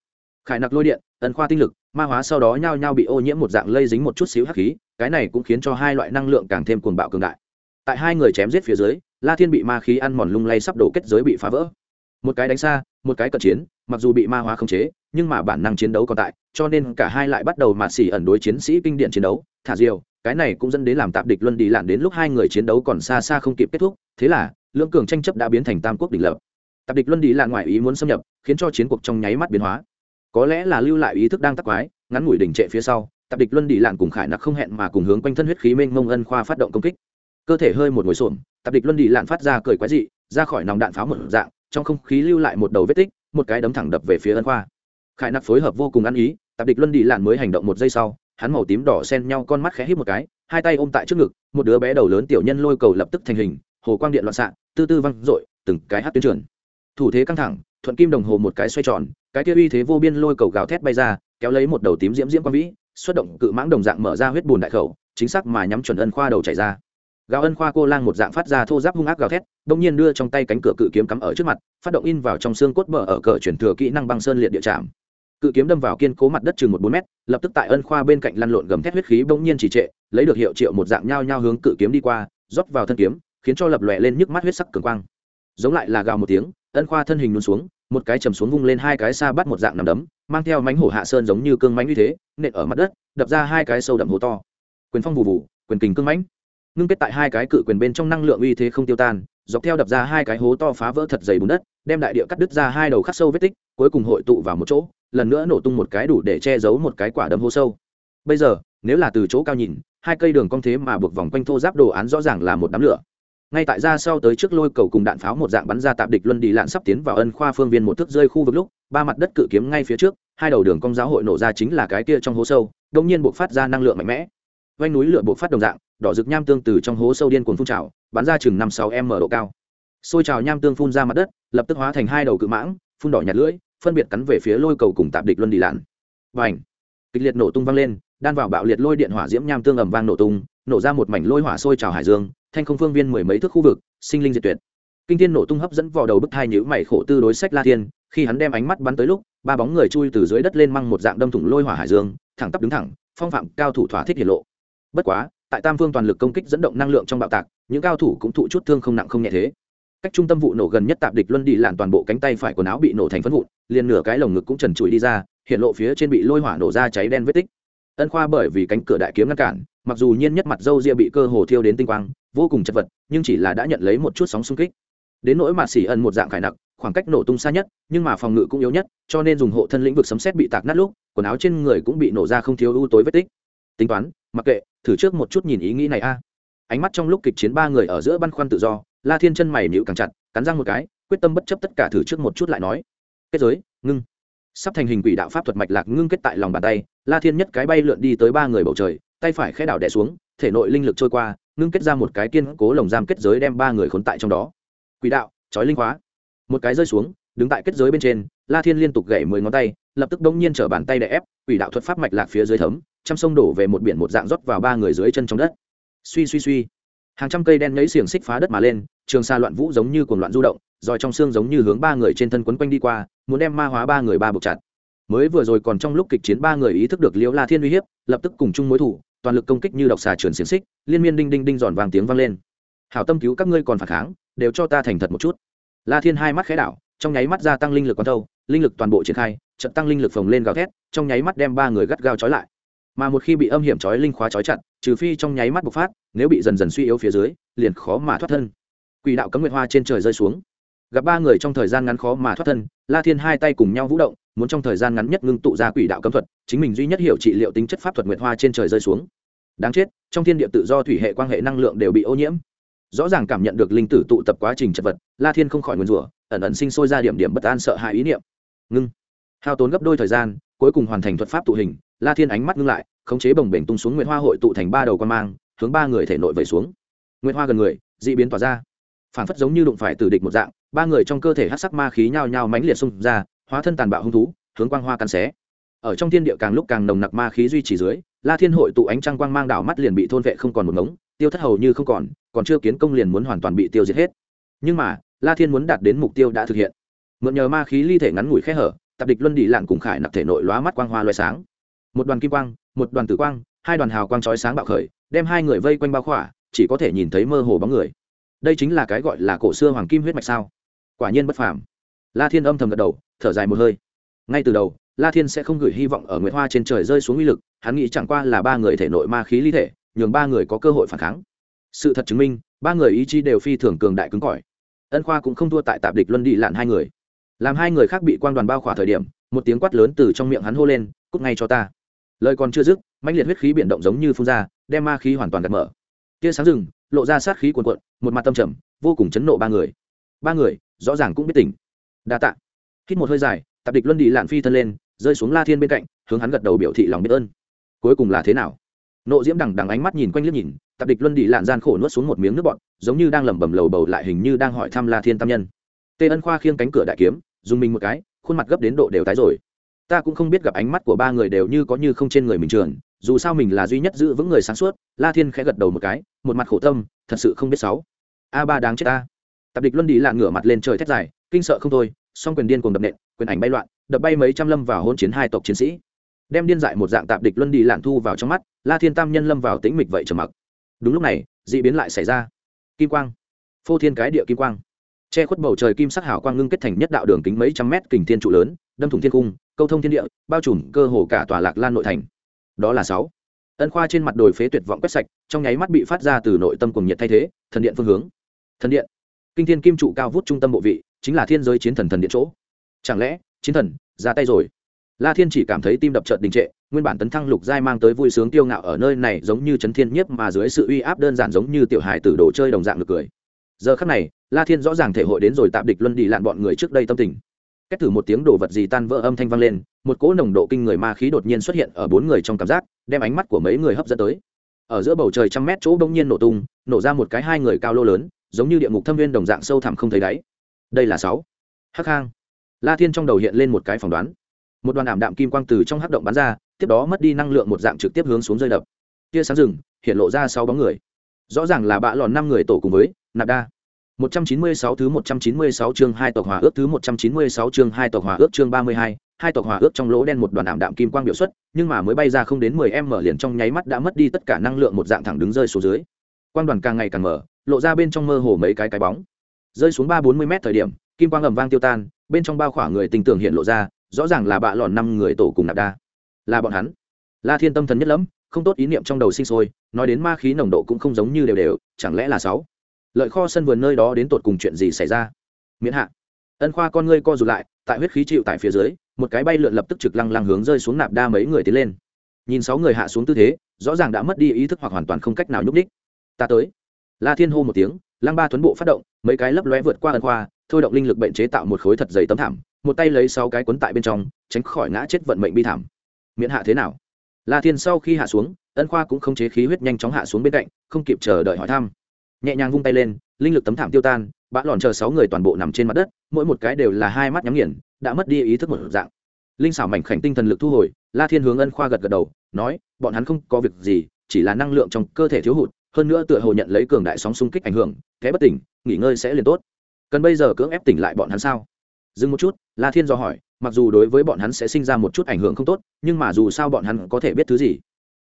khải nặc lôi điện tần khoa tinh lực, ma hóa sau đó nhao nhao bị ô nhiễm một dạng lây dính một chút xíu hắc khí, cái này cũng khiến cho hai loại năng lượng càng thêm cuồng bạo cường đại. Tại hai người chém giết phía dưới, la thiên bị ma khí ăn mòn lung lay sắp đổ kết giới bị phá vỡ. Một cái đánh xa, một cái cận chiến, mặc dù bị ma hóa khống chế, nhưng mà bản năng chiến đấu còn tại, cho nên cả hai lại bắt đầu mạt xỉ ẩn đối chiến sĩ kinh điển chiến đấu, thả diều, cái này cũng dẫn đến làm tạp địch luân đi lạn đến lúc hai người chiến đấu còn xa xa không kịp kết thúc, thế là, lưỡng cường tranh chấp đã biến thành tam quốc đỉnh lập. Tạp địch luân đi lạn ngoại ý muốn xâm nhập, khiến cho chiến cuộc trong nháy mắt biến hóa có lẽ là lưu lại ý thức đang tắc quái, ngắn ngủi đỉnh trệ phía sau, tạp địch luân đi lạn cùng khải nặc không hẹn mà cùng hướng quanh thân huyết khí mênh mông ân khoa phát động công kích. Cơ thể hơi một ngồi xổm, tạp địch luân đi lạn phát ra cười quái dị, ra khỏi nòng đạn pháo một dạng, trong không khí lưu lại một đầu vết tích, một cái đấm thẳng đập về phía ân khoa. Khải nặc phối hợp vô cùng ăn ý, tạp địch luân đi lạn mới hành động một giây sau, hắn màu tím đỏ xen nhau con mắt khẽ hít một cái, hai tay ôm tại trước ngực, một đứa bé đầu lớn tiểu nhân lôi cầu lập tức thành hình, hồ quang điện loạn xạ, tư tư văng dội, từng cái hát tuyến trường thủ thế căng thẳng thuận kim đồng hồ một cái xoay tròn, cái kia uy thế vô biên lôi cầu gào thét bay ra, kéo lấy một đầu tím diễm diễm quang vĩ, xuất động cự mãng đồng dạng mở ra huyết bùn đại khẩu, chính xác mà nhắm chuẩn ân khoa đầu chảy ra. Gào ân khoa cô lang một dạng phát ra thô giáp hung ác gào thét đông nhiên đưa trong tay cánh cửa cự kiếm cắm ở trước mặt, phát động in vào trong xương cốt bờ ở cờ chuyển thừa kỹ năng băng sơn liệt địa chạm cự kiếm đâm vào kiên cố mặt đất chừng một bốn mét, lập tức tại ân khoa bên cạnh lăn lộn gầm thét huyết khí bỗng nhiên chỉ trệ, lấy được hiệu triệu một dạng nhao nhao hướng cự kiếm đi qua, rót vào thân kiếm, khiến cho lập lòe lên nhức mắt huyết sắc cường quang. Giống lại là gào một tiếng ân khoa thân hình luôn xuống một cái chầm xuống vung lên hai cái xa bắt một dạng nằm đấm mang theo mánh hổ hạ sơn giống như cương mánh như thế nện ở mặt đất đập ra hai cái sâu đậm hố to. Quyền phong vụ vụ quyền kình cương mánh, ngưng kết tại hai cái cự quyền bên trong năng lượng uy thế không tiêu tan dọc theo đập ra hai cái hố to phá vỡ thật dày bùn đất đem đại địa cắt đứt ra hai đầu khắc sâu vết tích cuối cùng hội tụ vào một chỗ lần nữa nổ tung một cái đủ để che giấu một cái quả đấm hố sâu. Bây giờ nếu là từ chỗ cao nhìn hai cây đường cong thế mà buộc vòng quanh thô giáp đồ án rõ ràng là một đám lửa ngay tại ra sau tới trước lôi cầu cùng đạn pháo một dạng bắn ra tạp địch luân đi lạn sắp tiến vào ân khoa phương viên một thước rơi khu vực lúc, ba mặt đất cự kiếm ngay phía trước, hai đầu đường cong giáo hội nổ ra chính là cái kia trong hố sâu đông nhiên buộc phát ra năng lượng mạnh mẽ. Vanh núi lửa buộc phát đồng dạng, đỏ rực nham tương từ trong hố sâu điên cuồng phun trào, bắn ra chừng năm sáu m độ cao. Xôi trào nham tương phun ra mặt đất, lập tức hóa thành hai đầu cự mãng, phun đỏ nhạt lưỡi, phân biệt cắn về phía lôi cầu cùng tạp địch luân đi lạn. Và ảnh kịch liệt nổ tung vang lên, đan vào bạo liệt lôi điện hỏa diễm nham tương ầm vang nổ tung, nổ ra một mảnh lôi hỏa sôi trào hải dương thanh không phương viên mười mấy thước khu vực, sinh linh diệt tuyệt. Kinh thiên nổ tung hấp dẫn vào đầu bức thai nhữ mày khổ tư đối sách la thiên, khi hắn đem ánh mắt bắn tới lúc, ba bóng người chui từ dưới đất lên măng một dạng đâm thủng lôi hỏa hải dương, thẳng tắp đứng thẳng, phong phạm cao thủ thỏa thích hiển lộ. Bất quá, tại tam phương toàn lực công kích dẫn động năng lượng trong bạo tạc, những cao thủ cũng thụ chút thương không nặng không nhẹ thế. Cách trung tâm vụ nổ gần nhất tạp địch luân đi làn toàn bộ cánh tay phải quần áo bị nổ thành phân vụn, liền nửa cái lồng ngực cũng trần trụi đi ra, hiện lộ phía trên bị lôi hỏa nổ ra cháy đen vết tích. Ân khoa bởi vì cánh cửa đại kiếm ngăn cản mặc dù nhiên nhất mặt dâu ria bị cơ hồ thiêu đến tinh quang, vô cùng chật vật, nhưng chỉ là đã nhận lấy một chút sóng xung kích. Đến nỗi mà xỉ ẩn một dạng khải nặc, khoảng cách nổ tung xa nhất, nhưng mà phòng ngự cũng yếu nhất, cho nên dùng hộ thân lĩnh vực sấm xét bị tạc nát lúc, quần áo trên người cũng bị nổ ra không thiếu ưu tối vết tích. Tính toán, mặc kệ, thử trước một chút nhìn ý nghĩ này a. Ánh mắt trong lúc kịch chiến ba người ở giữa băn khoăn tự do, la thiên chân mày nhịu càng chặt, cắn răng một cái, quyết tâm bất chấp tất cả thử trước một chút lại nói. Kết giới, ngưng. Sắp thành hình quỷ đạo pháp thuật mạch lạc ngưng kết tại lòng bàn tay, la thiên nhất cái bay lượn đi tới ba người bầu trời tay phải khẽ đảo đè xuống, thể nội linh lực trôi qua, ngưng kết ra một cái kiên cố lồng giam kết giới đem ba người khốn tại trong đó. Quỷ đạo trói linh hóa. Một cái rơi xuống, đứng tại kết giới bên trên, la thiên liên tục gậy mười ngón tay, lập tức đông nhiên trở bàn tay đè ép, quỷ đạo thuật pháp mạch lạc phía dưới thấm, trăm sông đổ về một biển một dạng rót vào ba người dưới chân trong đất. Suy suy suy. Hàng trăm cây đen nhấy xiềng xích phá đất mà lên, trường xa loạn vũ giống như cuồng loạn du động, rồi trong xương giống như hướng ba người trên thân quấn quanh đi qua, muốn đem ma hóa ba người ba buộc chặt. Mới vừa rồi còn trong lúc kịch chiến ba người ý thức được liễu la thiên uy hiếp, lập tức cùng chung mối thủ toàn lực công kích như độc xà trường xiềng xích, liên miên đinh đinh đinh giòn vàng tiếng vang lên. Hảo tâm cứu các ngươi còn phản kháng, đều cho ta thành thật một chút. La thiên hai mắt khẽ đảo, trong nháy mắt gia tăng linh lực quán thâu, linh lực toàn bộ triển khai, trận tăng linh lực phồng lên gào thét, trong nháy mắt đem ba người gắt gao trói lại. Mà một khi bị âm hiểm trói linh khóa trói chặt, trừ phi trong nháy mắt bộc phát, nếu bị dần dần suy yếu phía dưới, liền khó mà thoát thân. Quỷ đạo cấm nguyệt hoa trên trời rơi xuống gặp ba người trong thời gian ngắn khó mà thoát thân, la thiên hai tay cùng nhau vũ động, muốn trong thời gian ngắn nhất ngưng tụ ra quỷ đạo cấm thuật, chính mình duy nhất hiểu trị liệu tính chất pháp thuật nguyệt hoa trên trời rơi xuống. Đáng chết, trong thiên địa tự do thủy hệ quan hệ năng lượng đều bị ô nhiễm. Rõ ràng cảm nhận được linh tử tụ tập quá trình chật vật, la thiên không khỏi nguyên rủa, ẩn ẩn sinh sôi ra điểm điểm bất an sợ hãi ý niệm. Ngưng. Hao tốn gấp đôi thời gian, cuối cùng hoàn thành thuật pháp tụ hình, la thiên ánh mắt ngưng lại, khống chế bồng bềnh tung xuống nguyệt hoa hội tụ thành ba đầu quan mang, hướng ba người thể nội vẩy xuống. Nguyệt hoa gần người d ị biến tỏa ra. Phản phất giống như đụng phải từ địch một dạng ba người trong cơ thể hát sắc ma khí nhao nhao mãnh liệt xung ra, hóa thân tàn bạo hung thú, hướng quang hoa cắn xé. Ở trong thiên địa càng lúc càng nồng nặc ma khí duy trì dưới, la thiên hội tụ ánh trăng quang mang đảo mắt liền bị thôn vệ không còn một ngống, tiêu thất hầu như không còn còn chưa kiến công liền muốn hoàn toàn bị tiêu diệt hết. Nhưng mà, la thiên muốn đạt đến mục tiêu đã thực hiện. Mượn nhờ ma khí ly thể ngắn ngủi khe hở, tập địch luân đi lạn cùng khải nạp thể nội lóa mắt quang hoa lóe sáng. Một đoàn kim quang, một đoàn tử quang, hai đoàn hào quang chói sáng bạo khởi, đem hai người vây quanh bao khỏa, chỉ có thể nhìn thấy mơ hồ bóng người. Đây chính là cái gọi là cổ xưa hoàng kim huyết mạch sao? Quả nhiên bất phàm. La thiên âm thầm gật đầu, thở dài một hơi. Ngay từ đầu, la thiên sẽ không gửi hy vọng ở nguyệt hoa trên trời rơi xuống uy lực, hắn nghĩ chẳng qua là ba người thể nội ma khí ly thể, nhường ba người có cơ hội phản kháng. Sự thật chứng minh, ba người ý chí đều phi thường cường đại cứng cỏi. Ân khoa cũng không thua tại tạp địch luân đi lạn hai người. Làm hai người khác bị quang đoàn bao khỏa thời điểm, một tiếng quát lớn từ trong miệng hắn hô lên, cút ngay cho ta. Lời còn chưa dứt, mãnh liệt huyết khí biển động giống như phun ra, đem ma khí hoàn toàn gạt mở. Tia sáng rừng, lộ ra sát khí cuồn cuộn, một mặt tâm trầm, vô cùng chấn nộ ba người. Ba người rõ ràng cũng biết tỉnh. Đa tạ. Hít một hơi dài, tạp địch luân đi lạn phi thân lên, rơi xuống la thiên bên cạnh, hướng hắn gật đầu biểu thị lòng biết ơn. Cuối cùng là thế nào? Nộ diễm đằng đằng ánh mắt nhìn quanh liếc nhìn, tạp địch luân đi lạn gian khổ nuốt xuống một miếng nước bọt, giống như đang lẩm bẩm lầu bầu lại hình như đang hỏi thăm la thiên tam nhân. Tê ân khoa khiêng cánh cửa đại kiếm, dùng mình một cái, khuôn mặt gấp đến độ đều tái rồi. Ta cũng không biết gặp ánh mắt của ba người đều như có như không trên người mình trường, dù sao mình là duy nhất giữ vững người sáng suốt, la thiên khẽ gật đầu một cái, một mặt khổ tâm, thật sự không biết sáu. A ba đáng chết ta tạp địch luân đi lạ ngửa mặt lên trời thét dài, kinh sợ không thôi, song quyền điên cùng đập nện, quyền ảnh bay loạn, đập bay mấy trăm lâm vào hôn chiến hai tộc chiến sĩ. Đem điên dại một dạng tạp địch luân đi lạn thu vào trong mắt, la thiên tam nhân lâm vào tĩnh mịch vậy trầm mặc. Đúng lúc này d ị biến lại xảy ra. Kim quang. Phô thiên cái địa kim quang. Che khuất bầu trời kim sắc hảo quang ngưng kết thành nhất đạo đường kính mấy trăm mét kình thiên trụ lớn, đâm thủng thiên cung, câu thông thiên địa, bao trùm cơ hồ cả tòa lạc lan nội thành. Đó là sáu. Ân khoa trên mặt đồi phế tuyệt vọng quét sạch, trong nháy mắt bị phát ra từ nội tâm cùng nhiệt thay thế, thần điện phương hướng. Thần điện kinh thiên kim trụ cao vút trung tâm bộ vị, chính là thiên giới chiến thần thần điện chỗ. Chẳng lẽ, chiến thần, ra tay rồi? La thiên chỉ cảm thấy tim đập trợt đình trệ, nguyên bản tấn thăng lục giai mang tới vui sướng tiêu ngạo ở nơi này giống như chấn thiên nhiếp mà dưới sự uy áp đơn giản giống như tiểu hài tử đồ chơi đồng dạng được cười. Giờ khắc này, la thiên rõ ràng thể hội đến rồi tạm địch luân đi lạn bọn người trước đây tâm tình. Cách thử một tiếng đồ vật gì tan vỡ âm thanh vang lên, một cỗ nồng độ kinh người ma khí đột nhiên xuất hiện ở bốn người trong cảm giác, đem ánh mắt của mấy người hấp dẫn tới. Ở giữa bầu trời trăm mét chỗ bỗng nhiên nổ tung, nổ ra một cái hai người cao lô lớn giống như địa ngục thâm viên đồng dạng sâu thẳm không thấy đáy. Đây là sáu. Hắc hang. La thiên trong đầu hiện lên một cái phỏng đoán. Một đoàn ảm đạm kim quang từ trong hắc động bắn ra tiếp đó mất đi năng lượng một dạng trực tiếp hướng xuống rơi đập. Tia sáng rừng hiện lộ ra sáu bóng người. Rõ ràng là bạ lòn năm người tổ cùng với nạp đa. 196 thứ 196 chương 2 tộc hòa ước thứ 196 chương 2 tộc hòa ước chương 32, hai tộc hòa ước trong lỗ đen một đoàn ảm đạm kim quang biểu xuất nhưng mà mới bay ra không đến mười em mở liền trong nháy mắt đã mất đi tất cả năng lượng một dạng thẳng đứng rơi xuống dưới. Quang đoàn càng ngày càng mở lộ ra bên trong mơ hồ mấy cái cái bóng. Rơi xuống ba bốn mươi mét thời điểm, kim quang ầm vang tiêu tan, bên trong bao khỏa người tình tưởng hiện lộ ra, rõ ràng là bạ lòn năm người tổ cùng nạp đa. Là bọn hắn. La thiên tâm thần nhất lắm không tốt ý niệm trong đầu sinh sôi, nói đến ma khí nồng độ cũng không giống như đều đều, chẳng lẽ là sáu? Lợi kho sân vườn nơi đó đến tột cùng chuyện gì xảy ra? Miễn hạ. Ân khoa con ngươi co rụt lại, tại huyết khí chịu tại phía dưới, một cái bay lượn lập tức trực lăng lăng hướng rơi xuống nạp đa mấy người tiến lên. Nhìn sáu người hạ xuống tư thế, rõ ràng đã mất đi ý thức hoặc hoàn toàn không cách nào nhúc đích ta tới la thiên hô một tiếng, lăng ba tuấn bộ phát động, mấy cái lấp lóe vượt qua ân khoa, thôi động linh lực bệnh chế tạo một khối thật dày tấm thảm, một tay lấy sáu cái cuốn tại bên trong, tránh khỏi ngã chết vận mệnh bi thảm. Miễn hạ thế nào? La thiên sau khi hạ xuống, ân khoa cũng không chế khí huyết nhanh chóng hạ xuống bên cạnh, không kịp chờ đợi hỏi thăm. Nhẹ nhàng vung tay lên, linh lực tấm thảm tiêu tan, bã lòn chờ sáu người toàn bộ nằm trên mặt đất, mỗi một cái đều là hai mắt nhắm nghiền, đã mất đi ý thức một dạng. Linh xảo mảnh khảnh tinh thần lực thu hồi, la thiên hướng ân khoa gật gật đầu, nói, bọn hắn không có việc gì, chỉ là năng lượng trong cơ thể thiếu hụt hơn nữa tựa hồ nhận lấy cường đại sóng xung kích ảnh hưởng thế bất tỉnh, nghỉ ngơi sẽ liền tốt. Cần bây giờ cưỡng ép tỉnh lại bọn hắn sao? Dừng một chút, la thiên do hỏi, mặc dù đối với bọn hắn sẽ sinh ra một chút ảnh hưởng không tốt, nhưng mà dù sao bọn hắn có thể biết thứ gì?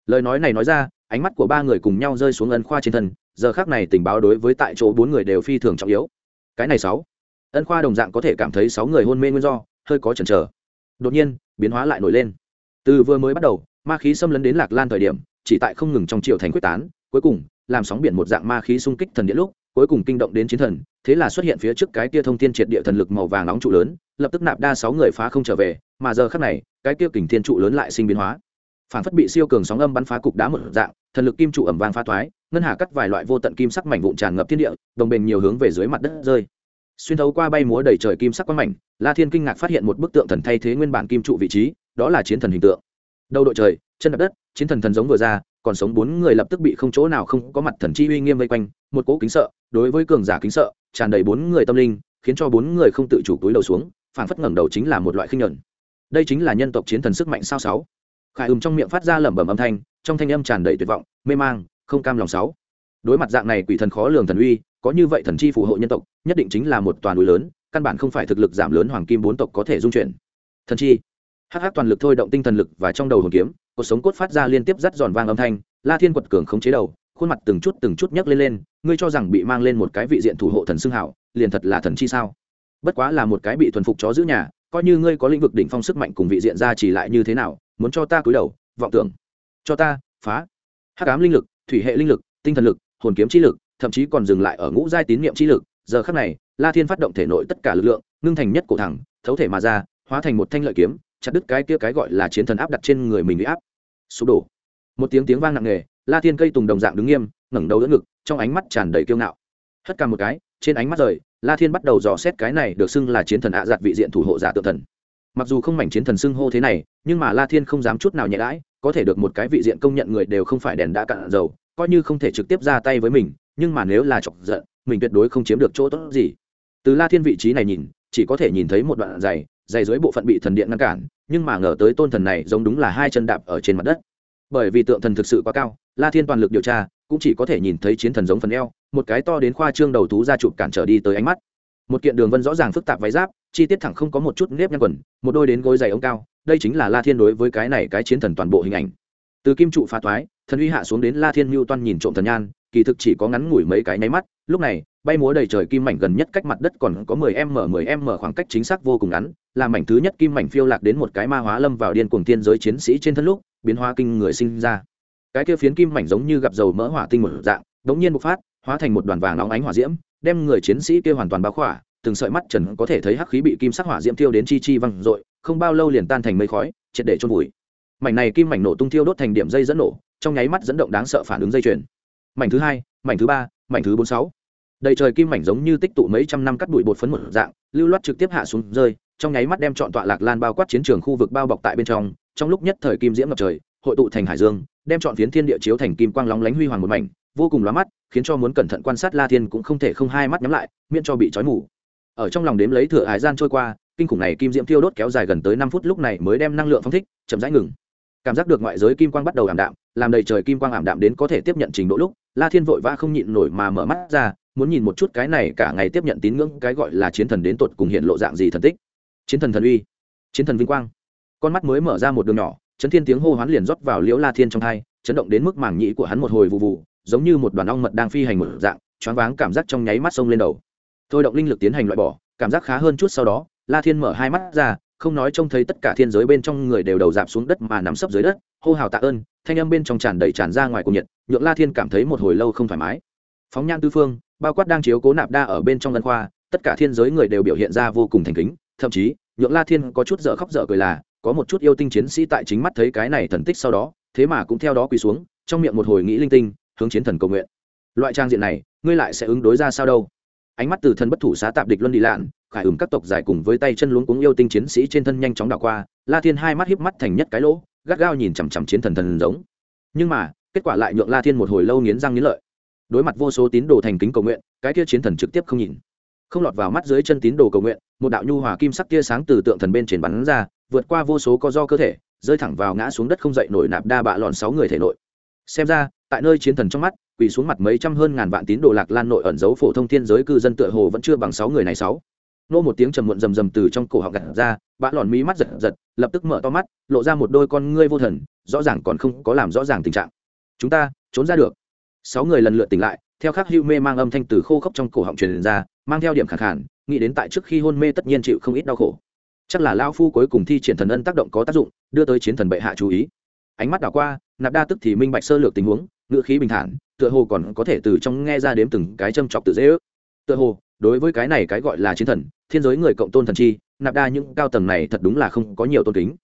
Lời nói này nói ra, ánh mắt của ba người cùng nhau rơi xuống ân khoa trên thân, giờ khác này tình báo đối với tại chỗ bốn người đều phi thường trọng yếu. Cái này sáu. Ân khoa đồng dạng có thể cảm thấy sáu người hôn mê nguyên do, hơi có chần chờ. Đột nhiên, biến hóa lại nổi lên. Từ vừa mới bắt đầu, ma khí xâm lấn đến lạc lan thời điểm, chỉ tại không ngừng trong triều thành quyết tán, cuối cùng làm sóng biển một dạng ma khí xung kích thần điện lúc, cuối cùng kinh động đến chiến thần, thế là xuất hiện phía trước cái kia thông thiên triệt địa thần lực màu vàng nóng trụ lớn, lập tức nạp đa sáu người phá không trở về, mà giờ khác này, cái kia kình thiên trụ lớn lại sinh biến hóa. Phản phất bị siêu cường sóng âm bắn phá cục đá một dạng, thần lực kim trụ ẩm vàng phá thoái ngân hà cắt vài loại vô tận kim sắc mảnh vụn tràn ngập thiên địa, đồng bền nhiều hướng về dưới mặt đất rơi. Xuyên thấu qua bay múa đầy trời kim sắc quang mảnh, la thiên kinh ngạc phát hiện một bức tượng thần thay thế nguyên bản kim trụ vị trí, đó là chiến thần hình tượng. Đầu đội trời, chân đập đất, chiến thần thần giống vừa ra còn sống bốn người lập tức bị không chỗ nào không có mặt thần chi uy nghiêm vây quanh, một cỗ kính sợ, đối với cường giả kính sợ, tràn đầy bốn người tâm linh, khiến cho bốn người không tự chủ túi đầu xuống, phảng phất ngẩng đầu chính là một loại khinh nhẫn đây chính là nhân tộc chiến thần sức mạnh sao sáu. Khải ùm trong miệng phát ra lẩm bẩm âm thanh, trong thanh âm tràn đầy tuyệt vọng, mê mang, không cam lòng sáu. Đối mặt dạng này quỷ thần khó lường thần uy, có như vậy thần chi phù hộ nhân tộc, nhất định chính là một toàn núi lớn, căn bản không phải thực lực giảm lớn hoàng kim bốn tộc có thể dung chuyển. Thần chi. Hắc hắc toàn lực thôi động tinh thần lực và trong đầu hồn kiếm cuộc sống cốt phát ra liên tiếp rắt giòn vang âm thanh, la thiên quật cường khống chế đầu, khuôn mặt từng chút từng chút nhấc lên lên, ngươi cho rằng bị mang lên một cái vị diện thủ hộ thần xưng hảo, liền thật là thần chi sao? Bất quá là một cái bị thuần phục chó giữ nhà, coi như ngươi có lĩnh vực đỉnh phong sức mạnh cùng vị diện ra chỉ lại như thế nào, muốn cho ta cúi đầu, vọng tưởng. Cho ta, phá. Hắc ám linh lực, thủy hệ linh lực, tinh thần lực, hồn kiếm chi lực, thậm chí còn dừng lại ở ngũ giai tín niệm chi lực. Giờ khắc này, la thiên phát động thể nội tất cả lực lượng, ngưng thành nhất cổ thẳng, thấu thể mà ra, hóa thành một thanh lợi kiếm chặt đứt cái kia cái gọi là chiến thần áp đặt trên người mình bị áp. Sụp đổ. Một tiếng tiếng vang nặng nề, la thiên cây tùng đồng dạng đứng nghiêm, ngẩng đầu đỡ ngực, trong ánh mắt tràn đầy kiêu ngạo. Hất cả một cái, trên ánh mắt rời, la thiên bắt đầu dò xét cái này được xưng là chiến thần ạ giặt vị diện thủ hộ giả tự thần. Mặc dù không mảnh chiến thần xưng hô thế này, nhưng mà la thiên không dám chút nào nhẹ đãi, có thể được một cái vị diện công nhận người đều không phải đèn đã cạn dầu, coi như không thể trực tiếp ra tay với mình, nhưng mà nếu là chọc giận, mình tuyệt đối không chiếm được chỗ tốt gì. Từ la thiên vị trí này nhìn, chỉ có thể nhìn thấy một đoạn dày dày dưới bộ phận bị thần điện ngăn cản, nhưng mà ngờ tới tôn thần này giống đúng là hai chân đạp ở trên mặt đất. Bởi vì tượng thần thực sự quá cao, la thiên toàn lực điều tra, cũng chỉ có thể nhìn thấy chiến thần giống phần eo, một cái to đến khoa trương đầu thú ra chụp cản trở đi tới ánh mắt. Một kiện đường vân rõ ràng phức tạp váy giáp, chi tiết thẳng không có một chút nếp nhăn quần, một đôi đến gối dày ống cao, đây chính là la thiên đối với cái này cái chiến thần toàn bộ hình ảnh. Từ kim trụ phá toái thần uy hạ xuống đến la thiên mưu toan nhìn trộm thần nhan, kỳ thực chỉ có ngắn ngủi mấy cái nháy mắt, lúc này bay múa đầy trời kim mảnh gần nhất cách mặt đất còn có mười m mười m khoảng cách chính xác vô cùng ngắn là mảnh thứ nhất kim mảnh phiêu lạc đến một cái ma hóa lâm vào điên cuồng tiên giới chiến sĩ trên thân lúc biến hóa kinh người sinh ra. Cái kia phiến kim mảnh giống như gặp dầu mỡ hỏa tinh một dạng đống nhiên bộc phát hóa thành một đoàn vàng nóng ánh hỏa diễm đem người chiến sĩ kia hoàn toàn bao khỏa từng sợi mắt trần có thể thấy hắc khí bị kim sắc hỏa diễm tiêu đến chi chi văng rọi, không bao lâu liền tan thành mây khói triệt để chôn vùi. Mảnh này kim mảnh nổ tung thiêu đốt thành điểm dây dẫn nổ trong nháy mắt dẫn động đáng sợ phản ứng dây chuyền. Mảnh thứ hai mảnh thứ ba mảnh thứ bốn sáu đầy trời kim mảnh giống như tích tụ mấy trăm năm cắt bụi bột phấn một dạng, lưu loát trực tiếp hạ xuống rơi, trong nháy mắt đem chọn tọa lạc lan bao quát chiến trường khu vực bao bọc tại bên trong trong lúc nhất thời kim diễm ngập trời, hội tụ thành hải dương, đem chọn phiến thiên địa chiếu thành kim quang lóng lánh huy hoàng một mảnh, vô cùng lóa mắt, khiến cho muốn cẩn thận quan sát la thiên cũng không thể không hai mắt nhắm lại, miễn cho bị trói mù. Ở trong lòng đếm lấy thừa hải gian trôi qua, kinh khủng này kim diễm thiêu đốt kéo dài gần tới năm phút lúc này mới đem năng lượng phong thích, chậm rãi ngừng. Cảm giác được ngoại giới kim quang bắt đầu ảm đạm, làm đầy trời kim quang ảm đạm đến có thể tiếp nhận trình độ lúc, la thiên vội vã không nhịn nổi mà mở mắt ra muốn nhìn một chút cái này cả ngày tiếp nhận tín ngưỡng cái gọi là chiến thần đến tột cùng hiện lộ dạng gì thần tích. Chiến thần thần uy, chiến thần vinh quang. Con mắt mới mở ra một đường nhỏ chấn thiên tiếng hô hoán liền rót vào liễu la thiên trong thai chấn động đến mức màng nhĩ của hắn một hồi vụ vụ giống như một đoàn ong mật đang phi hành một dạng, choáng váng cảm giác trong nháy mắt sông lên đầu. Thôi động linh lực tiến hành loại bỏ, cảm giác khá hơn chút sau đó, la thiên mở hai mắt ra, không nói trông thấy tất cả thiên giới bên trong người đều đầu dạp xuống đất mà nằm sấp dưới đất, hô hào tạ ơn, thanh âm bên trong tràn đầy tràn ra ngoài cùng nhiệt, nhượng la thiên cảm thấy một hồi lâu không thoải mái. Phóng nhan tư phương bao quát đang chiếu cố nạp đa ở bên trong ngân khoa, tất cả thiên giới người đều biểu hiện ra vô cùng thành kính, thậm chí, nhượng la thiên có chút dở khóc dở cười là, có một chút yêu tinh chiến sĩ tại chính mắt thấy cái này thần tích sau đó, thế mà cũng theo đó quỳ xuống, trong miệng một hồi nghĩ linh tinh, hướng chiến thần cầu nguyện. Loại trang diện này, ngươi lại sẽ ứng đối ra sao đâu? Ánh mắt từ thân bất thủ xá tạp địch luân đi lạn, khải ửng các tộc dài cùng với tay chân luống cuống yêu tinh chiến sĩ trên thân nhanh chóng đảo qua, la thiên hai mắt híp mắt thành nhất cái lỗ, gắt gao nhìn chằm chằm chiến thần thần giống. Nhưng mà, kết quả lại nhượng la thiên một hồi lâu nghiến răng nghiến lợi đối mặt vô số tín đồ thành kính cầu nguyện, cái kia chiến thần trực tiếp không nhìn. Không lọt vào mắt dưới chân tín đồ cầu nguyện, một đạo nhu hòa kim sắc tia sáng từ tượng thần bên trên bắn ra, vượt qua vô số co do cơ thể, rơi thẳng vào ngã xuống đất không dậy nổi nạp đa bạ lòn sáu người thể nội. Xem ra, tại nơi chiến thần trong mắt, quỳ xuống mặt mấy trăm hơn ngàn vạn tín đồ lạc lan nội ẩn giấu phổ thông thiên giới cư dân tựa hồ vẫn chưa bằng sáu người này sáu. Nô một tiếng trầm muộn rầm rầm từ trong cổ họng gặt ra bã lòn mí mắt giật giật, lập tức mở to mắt, lộ ra một đôi con ngươi vô thần, rõ ràng còn không có làm rõ ràng tình trạng. Chúng ta, trốn ra được sáu người lần lượt tỉnh lại, theo khắc hưu mê mang âm thanh từ khô khốc trong cổ họng truyền ra, mang theo điểm khẳng khản, nghĩ đến tại trước khi hôn mê tất nhiên chịu không ít đau khổ. Chắc là lao phu cuối cùng thi triển thần ân tác động có tác dụng, đưa tới chiến thần bệ hạ chú ý. Ánh mắt đảo qua, nạp đa tức thì minh bạch sơ lược tình huống ngựa khí bình thản, tựa hồ còn có thể từ trong nghe ra đếm từng cái châm chọc tự dễ ước. Tựa hồ, đối với cái này cái gọi là chiến thần, thiên giới người cộng tôn thần chi, nạp đa những cao tầng này thật đúng là không có nhiều tôn kính.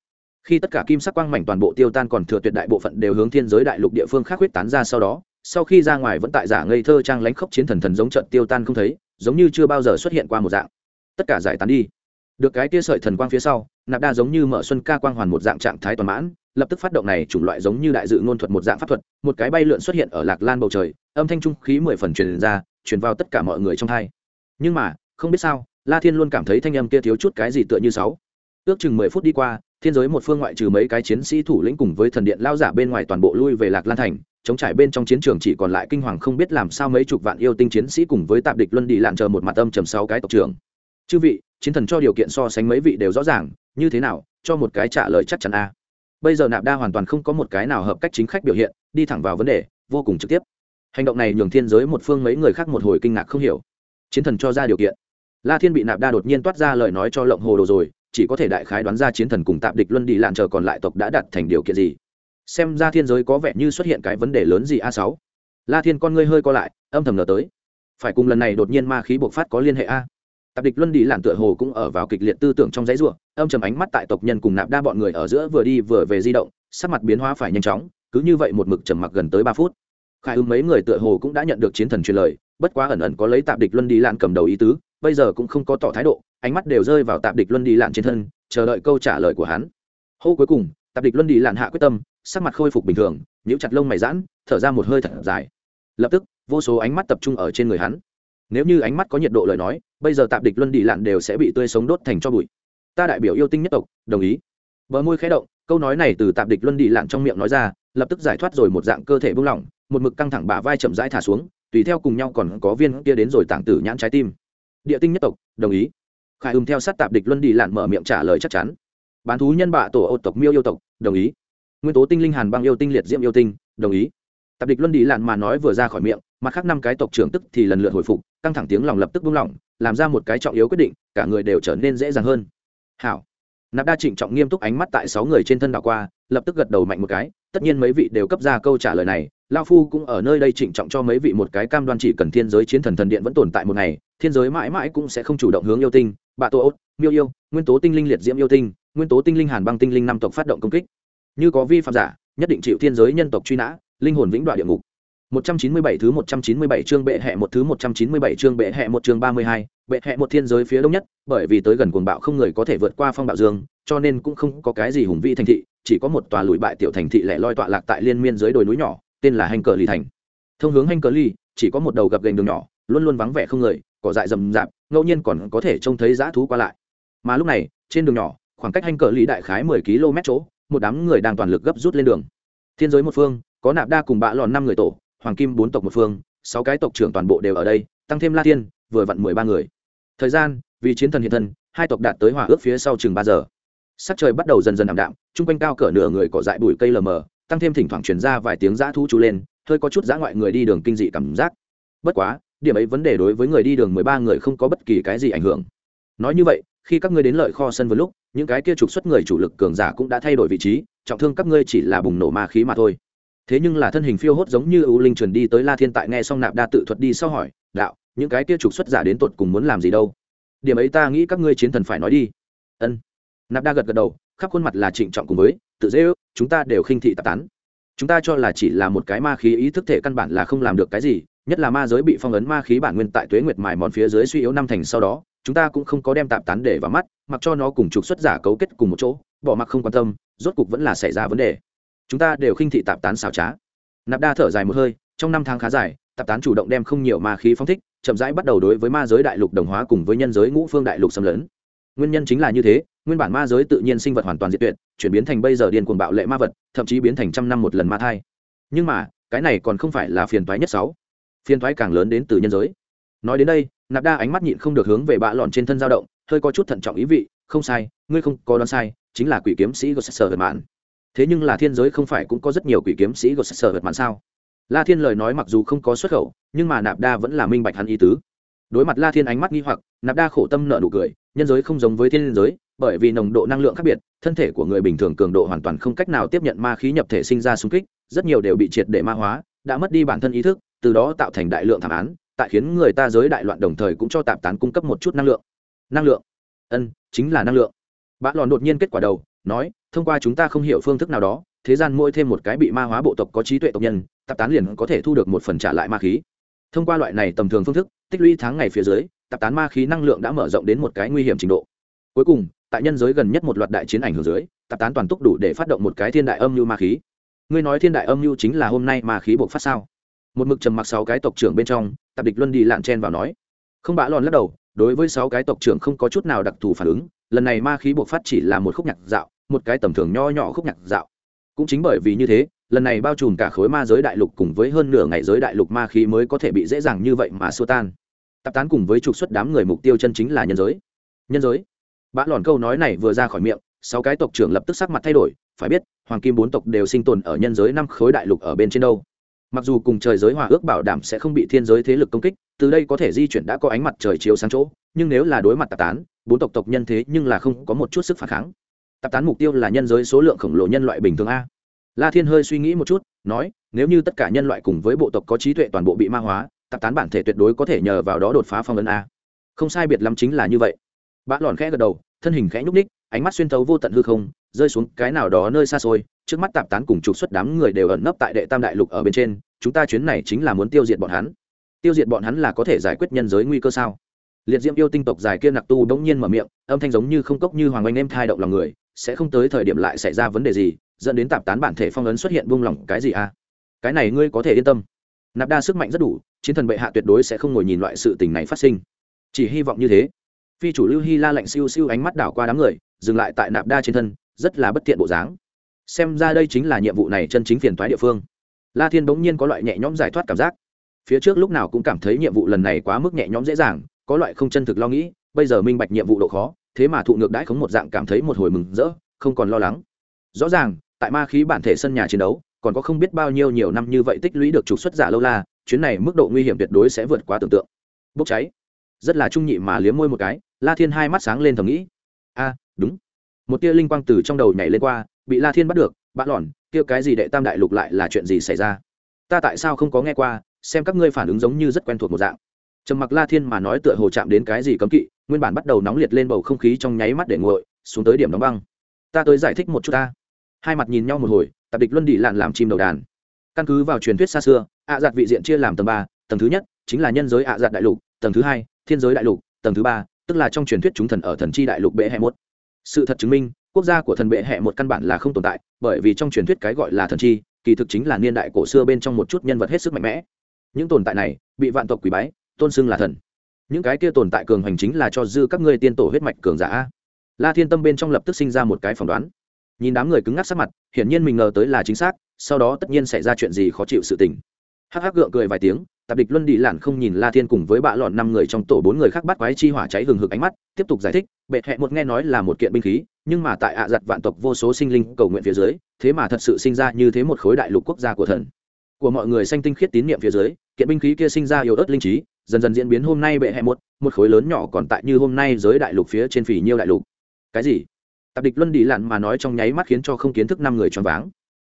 Khi tất cả kim sắc quang mảnh toàn bộ tiêu tan còn thừa tuyệt đại bộ phận đều hướng thiên giới đại lục địa phương khác huyết tán ra sau đó sau khi ra ngoài vẫn tại giả ngây thơ trang lánh khốc chiến thần thần giống trận tiêu tan không thấy, giống như chưa bao giờ xuất hiện qua một dạng. Tất cả giải tán đi. Được cái tia sợi thần quang phía sau, nạp đa giống như mở xuân ca quang hoàn một dạng trạng thái toàn mãn, lập tức phát động này chủng loại giống như đại dự ngôn thuật một dạng pháp thuật, một cái bay lượn xuất hiện ở lạc lan bầu trời, âm thanh trung khí mười phần truyền ra, truyền vào tất cả mọi người trong thai nhưng mà, không biết sao, la thiên luôn cảm thấy thanh âm kia thiếu chút cái gì tựa như sáu. Ước chừng mười phút đi qua, thiên giới một phương ngoại trừ mấy cái chiến sĩ thủ lĩnh cùng với thần điện lao giả bên ngoài toàn bộ lui về lạc lan thành chống trải bên trong chiến trường chỉ còn lại kinh hoàng không biết làm sao mấy chục vạn yêu tinh chiến sĩ cùng với tạp địch luân đi lạn chờ một mặt âm trầm sáu cái tộc trưởng. Chư vị, chiến thần cho điều kiện so sánh mấy vị đều rõ ràng, như thế nào, cho một cái trả lời chắc chắn a. Bây giờ nạp đa hoàn toàn không có một cái nào hợp cách chính khách biểu hiện, đi thẳng vào vấn đề, vô cùng trực tiếp. Hành động này nhường thiên giới một phương mấy người khác một hồi kinh ngạc không hiểu. Chiến thần cho ra điều kiện. La thiên bị nạp đa đột nhiên toát ra lời nói cho lộng hồ đồ rồi, chỉ có thể đại khái đoán ra chiến thần cùng tạp địch luân đi lạn chờ còn lại tộc đã đặt thành điều kiện gì xem ra thiên giới có vẻ như xuất hiện cái vấn đề lớn gì a sáu. La thiên con ngươi hơi co lại, âm thầm ngờ tới. Phải cùng lần này đột nhiên ma khí bộc phát có liên hệ a? Tạp địch luân đi lạn tựa hồ cũng ở vào kịch liệt tư tưởng trong giấy ruộng âm trầm ánh mắt tại tộc nhân cùng nạp đa bọn người ở giữa vừa đi vừa về di động, sắc mặt biến hóa phải nhanh chóng, cứ như vậy một mực trầm mặc gần tới ba phút. Khai ưng mấy người tựa hồ cũng đã nhận được chiến thần truyền lời, bất quá ẩn ẩn có lấy tạp địch luân đi lạn cầm đầu ý tứ, bây giờ cũng không có tỏ thái độ, ánh mắt đều rơi vào tạp địch luân đi lạn trên thân, chờ đợi câu trả lời của hắn. Hô cuối cùng tạp địch luân đi lạn hạ quyết tâm, sắc mặt khôi phục bình thường, nhíu chặt lông mày giãn, thở ra một hơi thật dài. Lập tức, vô số ánh mắt tập trung ở trên người hắn. Nếu như ánh mắt có nhiệt độ lời nói, bây giờ tạp địch luân đi lạn đều sẽ bị tươi sống đốt thành cho bụi. Ta đại biểu yêu tinh nhất tộc, đồng ý. Bờ môi khẽ động, câu nói này từ tạp địch luân đi lạn trong miệng nói ra, lập tức giải thoát rồi một dạng cơ thể buông lỏng, một mực căng thẳng bả vai chậm rãi thả xuống, tùy theo cùng nhau còn có viên kia đến rồi tảng tử nhãn trái tim. Địa tinh nhất tộc, đồng ý. Khải ùm theo sát tạp địch luân đi lạn mở miệng trả lời chắc chắn bán thú nhân bạ tổ ô tộc miêu yêu tộc, đồng ý. Nguyên tố tinh linh hàn băng yêu tinh liệt diễm yêu tinh, đồng ý. Tạp địch luân đi lạn mà nói vừa ra khỏi miệng, mặt khác năm cái tộc trưởng tức thì lần lượt hồi phục, căng thẳng tiếng lòng lập tức buông lỏng, làm ra một cái trọng yếu quyết định, cả người đều trở nên dễ dàng hơn. Hảo. Nạp đa trịnh trọng nghiêm túc ánh mắt tại sáu người trên thân đảo qua, lập tức gật đầu mạnh một cái, tất nhiên mấy vị đều cấp ra câu trả lời này, lao phu cũng ở nơi đây trịnh trọng cho mấy vị một cái cam đoan chỉ cần thiên giới chiến thần thần điện vẫn tồn tại một ngày, thiên giới mãi mãi cũng sẽ không chủ động hướng yêu tinh, bạ tô ốt miêu yêu, nguyên tố tinh linh liệt diễm yêu tinh nguyên tố tinh linh hàn băng tinh linh năm tộc phát động công kích như có vi phạm giả nhất định chịu thiên giới nhân tộc truy nã linh hồn vĩnh đoạn địa ngục 197 thứ 197 chương bệ hệ một thứ 197 chương bệ hệ một chương 32, bệ hệ một thiên giới phía đông nhất, bởi vì tới gần cuồng bạo không người có thể vượt qua phong bạo dương, cho nên cũng không có cái gì hùng vĩ thành thị, chỉ có một tòa lùi bại tiểu thành thị lẻ loi tọa lạc tại liên miên dưới đồi núi nhỏ, tên là Hành Cờ Ly thành. Thông hướng Hành Cờ Ly, chỉ có một đầu gập ghềnh đường nhỏ, luôn luôn vắng vẻ không người, cỏ dại rậm rạp, ngẫu nhiên còn có thể trông thấy dã thú qua lại. Mà lúc này, trên đường nhỏ, khoảng cách Hành Cờ lý đại khái 10 km chỗ, một đám người đang toàn lực gấp rút lên đường. Thiên giới một phương, có nạp đa cùng bạ lòn năm người tổ, hoàng kim bốn tộc một phương sáu cái tộc trưởng toàn bộ đều ở đây tăng thêm la thiên vừa vặn mười ba người. Thời gian vì chiến thần hiện thân hai tộc đạt tới hỏa ước phía sau chừng ba giờ. Sắc trời bắt đầu dần dần ảm đạm chung quanh cao cỡ nửa người cỏ dại bụi cây lờ mờ tăng thêm thỉnh thoảng truyền ra vài tiếng dã thu chú lên hơi có chút dã ngoại người đi đường kinh dị cảm giác. Bất quá điểm ấy vấn đề đối với người đi đường mười ba người không có bất kỳ cái gì ảnh hưởng. Nói như vậy khi các ngươi đến lợi kho sân vừa lúc, những cái kia trục xuất người chủ lực cường giả cũng đã thay đổi vị trí, trọng thương các ngươi chỉ là bùng nổ ma khí mà thôi. Thế nhưng là thân hình phiêu hốt giống như ưu linh truyền đi tới la thiên tại nghe xong nạp đa tự thuật đi sau hỏi, đạo, những cái kia trục xuất giả đến tột cùng muốn làm gì đâu? Điểm ấy ta nghĩ các ngươi chiến thần phải nói đi. Ân. Nạp đa gật gật đầu, khắp khuôn mặt là trịnh trọng cùng với, tự dễ ước, chúng ta đều khinh thị tạp tán. Chúng ta cho là chỉ là một cái ma khí ý thức thể căn bản là không làm được cái gì, nhất là ma giới bị phong ấn ma khí bản nguyên tại tuế nguyệt mài mòn phía dưới suy yếu năm thành sau đó chúng ta cũng không có đem tạp tán để vào mắt, mặc cho nó cùng trục xuất giả cấu kết cùng một chỗ, bỏ mặc không quan tâm, rốt cục vẫn là xảy ra vấn đề. Chúng ta đều khinh thị tạp tán xảo trá. Nạp đa thở dài một hơi, trong năm tháng khá dài, tạp tán chủ động đem không nhiều ma khí phong thích, chậm rãi bắt đầu đối với ma giới đại lục đồng hóa cùng với nhân giới ngũ phương đại lục xâm lấn. Nguyên nhân chính là như thế, nguyên bản ma giới tự nhiên sinh vật hoàn toàn diệt tuyệt, chuyển biến thành bây giờ điên cuồng bạo lệ ma vật, thậm chí biến thành trăm năm một lần ma thai. Nhưng mà, cái này còn không phải là phiền toái nhất sáu. Phiền toái càng lớn đến từ nhân giới nói đến đây, nạp đa ánh mắt nhịn không được hướng về bạ lòn trên thân dao động, hơi có chút thận trọng ý vị, không sai, ngươi không có đoán sai, chính là quỷ kiếm sĩ gosser vật mạn. Thế nhưng là thiên giới không phải cũng có rất nhiều quỷ kiếm sĩ gosser vật mạn sao? La thiên lời nói mặc dù không có xuất khẩu, nhưng mà nạp đa vẫn là minh bạch hắn ý tứ. Đối mặt la thiên ánh mắt nghi hoặc, nạp đa khổ tâm nợ nụ cười, nhân giới không giống với thiên giới, bởi vì nồng độ năng lượng khác biệt, thân thể của người bình thường cường độ hoàn toàn không cách nào tiếp nhận ma khí nhập thể sinh ra xung kích, rất nhiều đều bị triệt để ma hóa, đã mất đi bản thân ý thức, từ đó tạo thành đại lượng thảm án tại khiến người ta giới đại loạn đồng thời cũng cho tạp tán cung cấp một chút năng lượng. Năng lượng? Ân, chính là năng lượng. Bã lòn đột nhiên kết quả đầu, nói, thông qua chúng ta không hiểu phương thức nào đó, thế gian mỗi thêm một cái bị ma hóa bộ tộc có trí tuệ tộc nhân, tạp tán liền có thể thu được một phần trả lại ma khí. Thông qua loại này tầm thường phương thức, tích lũy tháng ngày phía dưới, tạp tán ma khí năng lượng đã mở rộng đến một cái nguy hiểm trình độ. Cuối cùng, tại nhân giới gần nhất một loạt đại chiến ảnh hưởng dưới, tạp tán toàn túc đủ để phát động một cái thiên đại âm mưu ma khí. Ngươi nói thiên đại âm mưu chính là hôm nay ma khí buộc phát sao? Một mực trầm mặc sáu cái tộc trưởng bên trong, tạp địch luân đi lạn chen vào nói. Không bã lòn lắc đầu, đối với sáu cái tộc trưởng không có chút nào đặc thù phản ứng, lần này ma khí buộc phát chỉ là một khúc nhạc dạo, một cái tầm thường nho nhỏ khúc nhạc dạo. Cũng chính bởi vì như thế, lần này bao trùm cả khối ma giới đại lục cùng với hơn nửa ngày giới đại lục ma khí mới có thể bị dễ dàng như vậy mà xua tan. Tạp tán cùng với trục xuất đám người mục tiêu chân chính là nhân giới. Nhân giới? Bã lòn câu nói này vừa ra khỏi miệng, sáu cái tộc trưởng lập tức sắc mặt thay đổi, phải biết, hoàng kim bốn tộc đều sinh tồn ở nhân giới năm khối đại lục ở bên trên đâu mặc dù cùng trời giới hòa ước bảo đảm sẽ không bị thiên giới thế lực công kích, từ đây có thể di chuyển đã có ánh mặt trời chiếu sáng chỗ, nhưng nếu là đối mặt tạp tán, bốn tộc tộc nhân thế nhưng là không có một chút sức phản kháng. Tạp tán mục tiêu là nhân giới số lượng khổng lồ nhân loại bình thường a. La thiên hơi suy nghĩ một chút, nói, nếu như tất cả nhân loại cùng với bộ tộc có trí tuệ toàn bộ bị ma hóa, tạp tán bản thể tuyệt đối có thể nhờ vào đó đột phá phong ấn a. Không sai biệt lắm chính là như vậy. Bã lòn khẽ gật đầu, thân hình khẽ nhúc ních ánh mắt xuyên thấu vô tận hư không rơi xuống cái nào đó nơi xa xôi, trước mắt tạp tán cùng trục xuất đám người đều ẩn nấp tại đệ tam đại lục ở bên trên, chúng ta chuyến này chính là muốn tiêu diệt bọn hắn. Tiêu diệt bọn hắn là có thể giải quyết nhân giới nguy cơ sao? Liệt diễm yêu tinh tộc dài kia nặc tu đống nhiên mở miệng, âm thanh giống như không cốc như hoàng anh em thai động lòng người, sẽ không tới thời điểm lại xảy ra vấn đề gì, dẫn đến tạp tán bản thể phong ấn xuất hiện buông lỏng cái gì à? Cái này ngươi có thể yên tâm. Nạp đa sức mạnh rất đủ, chiến thần bệ hạ tuyệt đối sẽ không ngồi nhìn loại sự tình này phát sinh. Chỉ hy vọng như thế. Phi chủ lưu hy la lạnh siêu siêu ánh mắt đảo qua đám người, dừng lại tại nạp đa trên thân rất là bất tiện bộ dáng. Xem ra đây chính là nhiệm vụ này chân chính phiền toái địa phương. La thiên bỗng nhiên có loại nhẹ nhõm giải thoát cảm giác. Phía trước lúc nào cũng cảm thấy nhiệm vụ lần này quá mức nhẹ nhõm dễ dàng, có loại không chân thực lo nghĩ, bây giờ minh bạch nhiệm vụ độ khó, thế mà thụ ngược đãi khống một dạng cảm thấy một hồi mừng rỡ, không còn lo lắng. Rõ ràng, tại ma khí bản thể sân nhà chiến đấu, còn có không biết bao nhiêu nhiều năm như vậy tích lũy được trục xuất giả lâu la, chuyến này mức độ nguy hiểm tuyệt đối sẽ vượt quá tưởng tượng. Bốc cháy. Rất là trung nhị mà liếm môi một cái, la thiên hai mắt sáng lên thầm nghĩ. A đúng một tia linh quang từ trong đầu nhảy lên qua, bị la thiên bắt được bã lòn kia cái gì đệ tam đại lục lại là chuyện gì xảy ra? Ta tại sao không có nghe qua, xem các ngươi phản ứng giống như rất quen thuộc một dạng. Trầm mặc la thiên mà nói tựa hồ chạm đến cái gì cấm kỵ, nguyên bản bắt đầu nóng liệt lên bầu không khí trong nháy mắt để nguội, xuống tới điểm đóng băng. Ta tới giải thích một chút ta. Hai mặt nhìn nhau một hồi tạp địch luân đi lạn làm chim đầu đàn. Căn cứ vào truyền thuyết xa xưa, ạ giặt vị diện chia làm tầng ba, tầng thứ nhất chính là nhân giới ạ giặt đại lục, tầng thứ hai thiên giới đại lục, tầng thứ ba tức là trong truyền thuyết chúng thần ở thần chi đại lục bệ hai một sự thật chứng minh, quốc gia của thần bệ hệ một căn bản là không tồn tại, bởi vì trong truyền thuyết cái gọi là thần chi, kỳ thực chính là niên đại cổ xưa bên trong một chút nhân vật hết sức mạnh mẽ. Những tồn tại này, bị vạn tộc quỷ bái, tôn xưng là thần. Những cái kia tồn tại cường hành chính là cho dư các ngươi tiên tổ huyết mạch cường giả. La thiên tâm bên trong lập tức sinh ra một cái phỏng đoán. Nhìn đám người cứng ngắc sắc mặt, hiển nhiên mình ngờ tới là chính xác, sau đó tất nhiên xảy ra chuyện gì khó chịu sự tình. Hắc hắc gượng cười vài tiếng tạp địch luân đi lản không nhìn la thiên cùng với bạ lọn năm người trong tổ bốn người khác bắt quái chi hỏa cháy hừng hực ánh mắt, tiếp tục giải thích, bệ hẹ một nghe nói là một kiện binh khí, nhưng mà tại ạ giặt vạn tộc vô số sinh linh cầu nguyện phía dưới, thế mà thật sự sinh ra như thế một khối đại lục quốc gia của thần. Của mọi người sanh tinh khiết tín nhiệm phía dưới, kiện binh khí kia sinh ra yếu ớt linh trí, dần dần diễn biến hôm nay bệ hẹ một một khối lớn nhỏ còn tại như hôm nay giới đại lục phía trên phỉ nhiêu đại lục. Cái gì? Tạp địch luân đi lặn mà nói trong nháy mắt khiến cho không kiến thức năm người choáng váng.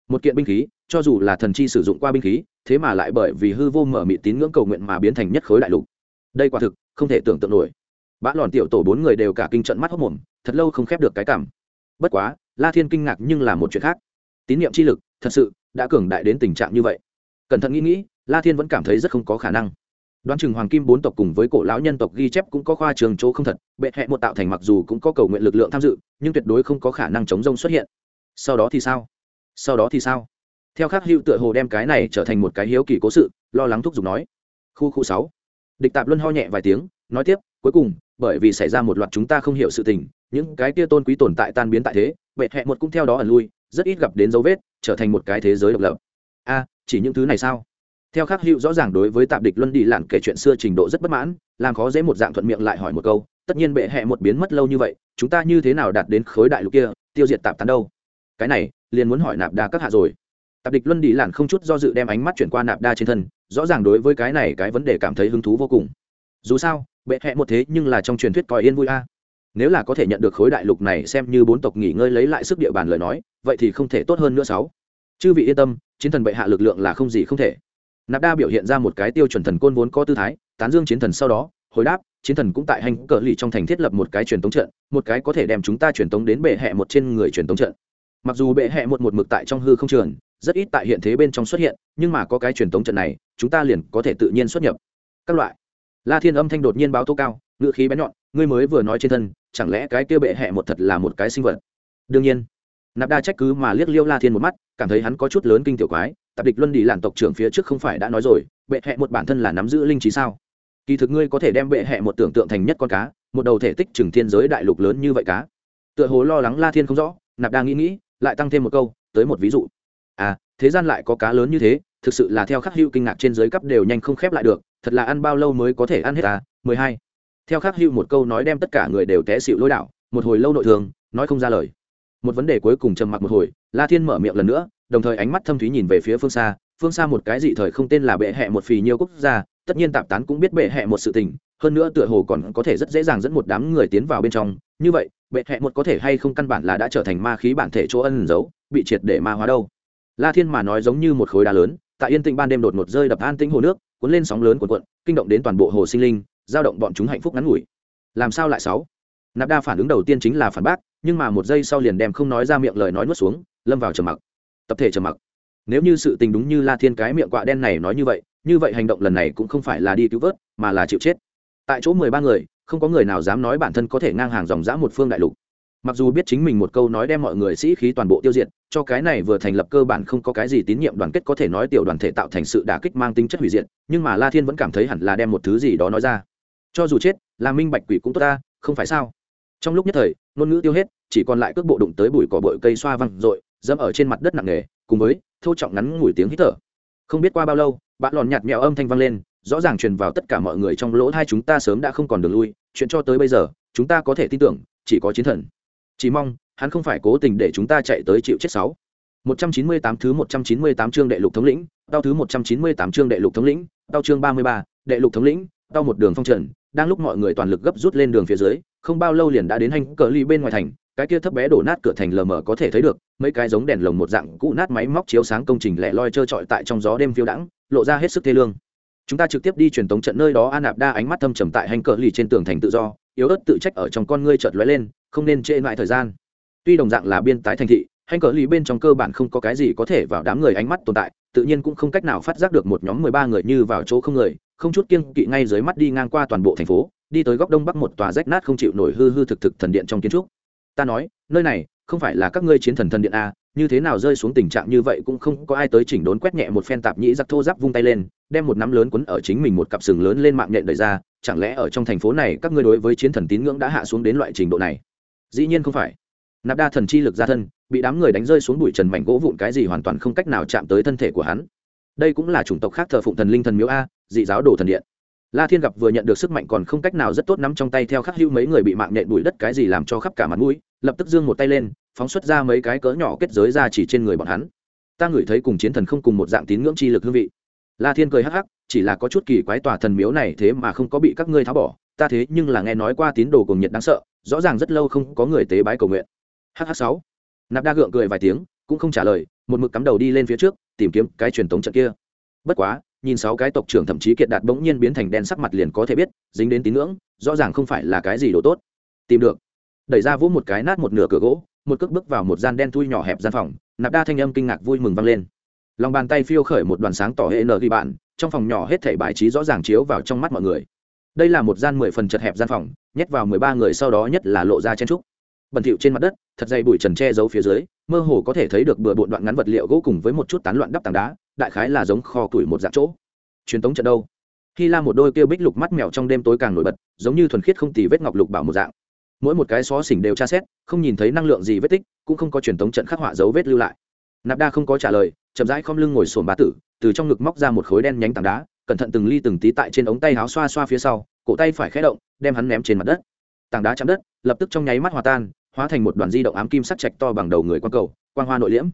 Một kiện binh khí, cho dù là thần chi sử dụng qua binh khí thế mà lại bởi vì hư vô mở mị tín ngưỡng cầu nguyện mà biến thành nhất khối đại lục. Đây quả thực không thể tưởng tượng nổi. Bã lòn tiểu tổ bốn người đều cả kinh trận mắt hốc mồm, thật lâu không khép được cái cảm. Bất quá, la thiên kinh ngạc nhưng là một chuyện khác. Tín nhiệm chi lực, thật sự đã cường đại đến tình trạng như vậy. Cẩn thận nghĩ nghĩ, la thiên vẫn cảm thấy rất không có khả năng. Đoán chừng hoàng kim bốn tộc cùng với cổ lão nhân tộc ghi chép cũng có khoa trường chỗ không thật, bệ hẹ một tạo thành mặc dù cũng có cầu nguyện lực lượng tham dự, nhưng tuyệt đối không có khả năng chống rông xuất hiện. Sau đó thì sao? Sau đó thì sao? Theo khắc hữu tựa hồ đem cái này trở thành một cái hiếu kỳ cố sự, lo lắng thúc giục nói. Khu khu sáu. Địch tạp luân ho nhẹ vài tiếng, nói tiếp, cuối cùng, bởi vì xảy ra một loạt chúng ta không hiểu sự tình, những cái kia tôn quý tồn tại tan biến tại thế, bệ hẹ một cũng theo đó ẩn lui, rất ít gặp đến dấu vết, trở thành một cái thế giới độc lập. A, chỉ những thứ này sao? Theo khắc hữu rõ ràng đối với tạp địch luân đi lặn kể chuyện xưa trình độ rất bất mãn, làm khó dễ một dạng thuận miệng lại hỏi một câu, tất nhiên bệ hẹ một biến mất lâu như vậy, chúng ta như thế nào đạt đến khối đại lục kia, tiêu diệt tạp tán đâu? Cái này, liền muốn hỏi nạp đa các hạ rồi tạp địch luân đi lặn không chút do dự đem ánh mắt chuyển qua nạp đa trên thân, rõ ràng đối với cái này cái vấn đề cảm thấy hứng thú vô cùng. Dù sao, bệ hẹ một thế nhưng là trong truyền thuyết coi yên vui a. Nếu là có thể nhận được khối đại lục này xem như bốn tộc nghỉ ngơi lấy lại sức địa bàn lời nói, vậy thì không thể tốt hơn nữa sáu. Chư vị yên tâm, chiến thần bệ hạ lực lượng là không gì không thể. Nạp đa biểu hiện ra một cái tiêu chuẩn thần côn vốn có tư thái, tán dương chiến thần sau đó, hồi đáp, chiến thần cũng tại hành cờ lì trong thành thiết lập một cái truyền tống trận, một cái có thể đem chúng ta truyền tống đến bệ hẹ một trên người truyền tống trận. Mặc dù bệ hẹ một một mực tại trong hư không trường rất ít tại hiện thế bên trong xuất hiện, nhưng mà có cái truyền tống trận này, chúng ta liền có thể tự nhiên xuất nhập. Các loại. La thiên âm thanh đột nhiên báo tố cao ngựa khí bén nhọn, ngươi mới vừa nói trên thân, chẳng lẽ cái kia bệ hẹ một thật là một cái sinh vật? Đương nhiên. Nạp đa trách cứ mà liếc liêu la thiên một mắt, cảm thấy hắn có chút lớn kinh tiểu quái tạp địch luân đi làn tộc trưởng phía trước không phải đã nói rồi, bệ hẹ một bản thân là nắm giữ linh trí sao? Kỳ thực ngươi có thể đem bệ hẹ một tưởng tượng thành nhất con cá, một đầu thể tích chừng thiên giới đại lục lớn như vậy cá. Tựa hồ lo lắng la thiên không rõ, nạp đa nghĩ nghĩ, lại tăng thêm một câu, tới một ví dụ thế gian lại có cá lớn như thế, thực sự là theo khắc hữu kinh ngạc trên giới cấp đều nhanh không khép lại được, thật là ăn bao lâu mới có thể ăn hết à? Mười hai. Theo khắc hữu một câu nói đem tất cả người đều té xịu lối đảo, một hồi lâu nội thường nói không ra lời. Một vấn đề cuối cùng trầm mặc một hồi, la thiên mở miệng lần nữa, đồng thời ánh mắt thâm thúy nhìn về phía phương xa phương xa một cái dị thời không tên là bệ hẹ một phì nhiều quốc gia, tất nhiên tạp tán cũng biết bệ hẹ một sự tình, hơn nữa tựa hồ còn có thể rất dễ dàng dẫn một đám người tiến vào bên trong, như vậy, bệ hẹ một có thể hay không căn bản là đã trở thành ma khí bản thể chỗ ân giấu, bị triệt để ma hóa đâu? La thiên mà nói giống như một khối đá lớn, tại yên tĩnh ban đêm đột ngột rơi đập an tĩnh hồ nước, cuốn lên sóng lớn cuộn cuộn, kinh động đến toàn bộ hồ sinh linh, giao động bọn chúng hạnh phúc ngắn ngủi. Làm sao lại sáu? Nạp đa phản ứng đầu tiên chính là phản bác, nhưng mà một giây sau liền đem không nói ra miệng lời nói nuốt xuống, lâm vào trầm mặc. Tập thể trầm mặc. Nếu như sự tình đúng như la thiên cái miệng quạ đen này nói như vậy như vậy hành động lần này cũng không phải là đi cứu vớt, mà là chịu chết. Tại chỗ mười ba người, không có người nào dám nói bản thân có thể ngang hàng dòng dã một phương đại lục mặc dù biết chính mình một câu nói đem mọi người sĩ khí toàn bộ tiêu diệt, cho cái này vừa thành lập cơ bản không có cái gì tín nhiệm đoàn kết có thể nói tiểu đoàn thể tạo thành sự đả kích mang tính chất hủy diệt, nhưng mà la thiên vẫn cảm thấy hẳn là đem một thứ gì đó nói ra. Cho dù chết, là minh bạch quỷ cũng tốt ta, không phải sao? Trong lúc nhất thời, ngôn ngữ tiêu hết, chỉ còn lại cước bộ đụng tới bụi cỏ bội cây xoa văng r ộ i dẫm ở trên mặt đất nặng nề, cùng với thô trọng ngắn ngủi tiếng hít thở. Không biết qua bao lâu, bạn lòn nhạt mẹo âm thanh vang lên, rõ ràng truyền vào tất cả mọi người trong lỗ hai chúng ta sớm đã không còn đường lui, chuyện cho tới bây giờ, chúng ta có thể tin tưởng, chỉ có chiến thần chỉ mong hắn không phải cố tình để chúng ta chạy tới chịu chết sáu 198 thứ 198 chương đệ lục thống lĩnh, đau thứ 198 chương đệ lục thống lĩnh, đau chương 33, đệ lục thống lĩnh, đau một đường phong trần, đang lúc mọi người toàn lực gấp rút lên đường phía dưới, không bao lâu liền đã đến hành cờ ly bên ngoài thành, cái kia thấp bé đổ nát cửa thành lờ mờ có thể thấy được, mấy cái giống đèn lồng một dạng cũ nát máy móc chiếu sáng công trình lẻ loi trơ trọi tại trong gió đêm phiêu đãng, lộ ra hết sức thê lương. Chúng ta trực tiếp đi truyền tống trận nơi đó An Nạp Đa ánh mắt thâm trầm tại hành cờ ly trên tường thành tự do, yếu ớt tự trách ở trong con ngươi chợt lóe lên, không nên trễ lại thời gian. Tuy đồng dạng là biên tái thành thị hành cờ lý bên trong cơ bản không có cái gì có thể vào đám người ánh mắt tồn tại tự nhiên cũng không cách nào phát giác được một nhóm mười ba người như vào chỗ không người không chút kiêng kỵ ngay dưới mắt đi ngang qua toàn bộ thành phố đi tới góc đông bắc một tòa rách nát không chịu nổi hư hư thực thực thần điện trong kiến trúc. Ta nói nơi này không phải là các ngươi chiến thần thần điện a như thế nào rơi xuống tình trạng như vậy cũng không có ai tới chỉnh đốn quét nhẹ một phen tạp nhĩ giặc thô giáp vung tay lên đem một nắm lớn quấn ở chính mình một cặp sừng lớn lên mạng nhện đời ra, chẳng lẽ ở trong thành phố này các ngươi đối với chiến thần tín ngưỡng đã hạ xuống đến loại trình độ này? Dĩ nhiên không phải. Nạp đa thần chi lực ra thân, bị đám người đánh rơi xuống bụi trần mảnh gỗ vụn cái gì hoàn toàn không cách nào chạm tới thân thể của hắn. Đây cũng là chủng tộc khác thờ phụng thần linh thần miếu a, dị giáo đồ thần điện. La thiên gặp vừa nhận được sức mạnh còn không cách nào rất tốt nắm trong tay theo khắc hữu mấy người bị mạng nhện bụi đất cái gì làm cho khắp cả mặt mũi, lập tức giương một tay lên, phóng xuất ra mấy cái cỡ nhỏ kết giới ra chỉ trên người bọn hắn. Ta ngửi thấy cùng chiến thần không cùng một dạng tín ngưỡng chi lực hương vị la thiên cười hắc hắc, chỉ là có chút kỳ quái tòa thần miếu này thế mà không có bị các ngươi tháo bỏ, ta thế nhưng là nghe nói qua tín đồ cùng nhiệt đáng sợ, rõ ràng rất lâu không có người tế bái cầu nguyện. Hh sáu. Nạp đa gượng cười vài tiếng, cũng không trả lời, một mực cắm đầu đi lên phía trước, tìm kiếm cái truyền thống trận kia. Bất quá, nhìn sáu cái tộc trưởng thậm chí kiệt đạt bỗng nhiên biến thành đen sắc mặt liền có thể biết, dính đến tín ngưỡng, rõ ràng không phải là cái gì đồ tốt. Tìm được. Đẩy ra vỗ một cái nát một nửa cửa gỗ, một cước bước vào một gian đen thui nhỏ hẹp gian phòng, nạp đa thanh âm kinh ngạc vui mừng vang lên lòng bàn tay phiêu khởi một đoàn sáng tỏ hệ nở ghi bạn, trong phòng nhỏ hết thảy bài trí rõ ràng chiếu vào trong mắt mọi người. Đây là một gian mười phần chật hẹp gian phòng, nhét vào mười ba người sau đó nhất là lộ ra chen trúc. Bẩn thỉu trên mặt đất, thật dày bụi trần che giấu phía dưới, mơ hồ có thể thấy được bừa bộn đoạn ngắn vật liệu gỗ cùng với một chút tán loạn đắp tảng đá, đại khái là giống kho tuổi một dạng chỗ. Truyền tống trận đâu? Khi la một đôi kêu bích lục mắt mèo trong đêm tối càng nổi bật, giống như thuần khiết không tì vết ngọc lục bảo một dạng. Mỗi một cái xó xỉnh đều tra xét, không nhìn thấy năng lượng gì vết tích, cũng không có truyền tống trận khắc họa dấu vết lưu lại. Nạp đa không có trả lời chậm rãi khom lưng ngồi sồn bá tử, từ trong ngực móc ra một khối đen nhánh tảng đá, cẩn thận từng ly từng tí tại trên ống tay áo xoa xoa phía sau, cổ tay phải khé động, đem hắn ném trên mặt đất. Tảng đá chạm đất, lập tức trong nháy mắt hòa tan, hóa thành một đoàn di động ám kim sắc trạch to bằng đầu người quan cầu, quang hoa nội liễm.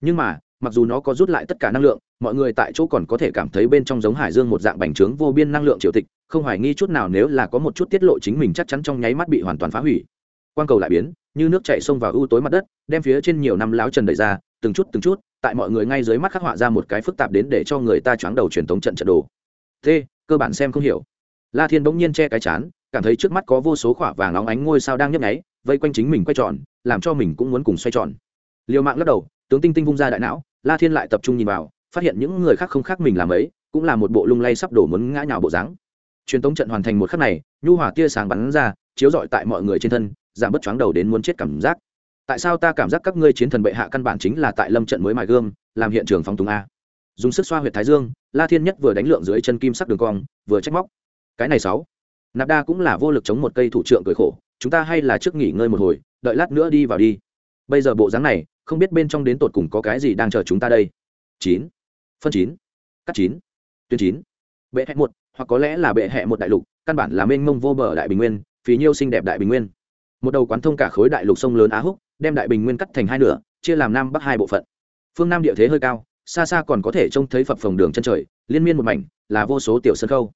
Nhưng mà, mặc dù nó có rút lại tất cả năng lượng, mọi người tại chỗ còn có thể cảm thấy bên trong giống hải dương một dạng bành trướng vô biên năng lượng triều tịch, không hoài nghi chút nào nếu là có một chút tiết lộ chính mình chắc chắn trong nháy mắt bị hoàn toàn phá hủy quang cầu lại biến, như nước chảy xông vào ưu tối mặt đất, đem phía trên nhiều năm láo trần đẩy ra, từng chút từng chút, tại mọi người ngay dưới mắt khắc họa ra một cái phức tạp đến để cho người ta choáng đầu truyền thống trận trận đồ. T, cơ bản xem không hiểu. La thiên bỗng nhiên che cái chán, cảm thấy trước mắt có vô số khỏa vàng óng ánh ngôi sao đang nhấp nháy, vây quanh chính mình quay tròn, làm cho mình cũng muốn cùng xoay tròn. Liều mạng lắc đầu, tướng tinh tinh vung ra đại não, la thiên lại tập trung nhìn vào, phát hiện những người khác không khác mình làm ấy, cũng là một bộ lung lay sắp đổ muốn ngã nhào bộ dáng. Truyền tống trận hoàn thành một khắc này, nhu hỏa tia sáng bắn ra, chiếu rọi tại mọi người trên thân giảm bớt chóng đầu đến muốn chết cảm giác. Tại sao ta cảm giác các ngươi chiến thần bệ hạ căn bản chính là tại lâm trận mới mài gương, làm hiện trường phong túng a? Dùng sức xoa huyệt thái dương, la thiên nhất vừa đánh lượng dưới chân kim sắc đường cong, vừa trách móc. Cái này sáu. Nạp đa cũng là vô lực chống một cây thủ trượng cười khổ, chúng ta hay là trước nghỉ ngơi một hồi, đợi lát nữa đi vào đi. Bây giờ bộ dáng này, không biết bên trong đến tột cùng có cái gì đang chờ chúng ta đây. Chín. Phân chín. Cắt chín. Tuyến chín. Bệ hẹ một, hoặc có lẽ là bệ hẹ một đại lục, căn bản là mênh mông vô bờ đại bình nguyên, phí nhiêu xinh đẹp đại bình nguyên một đầu quán thông cả khối đại lục sông lớn á húc, đem đại bình nguyên cắt thành hai nửa, chia làm nam bắc hai bộ phận. Phương nam địa thế hơi cao, xa xa còn có thể trông thấy phập phồng đường chân trời, liên miên một mảnh, là vô số tiểu sân khâu.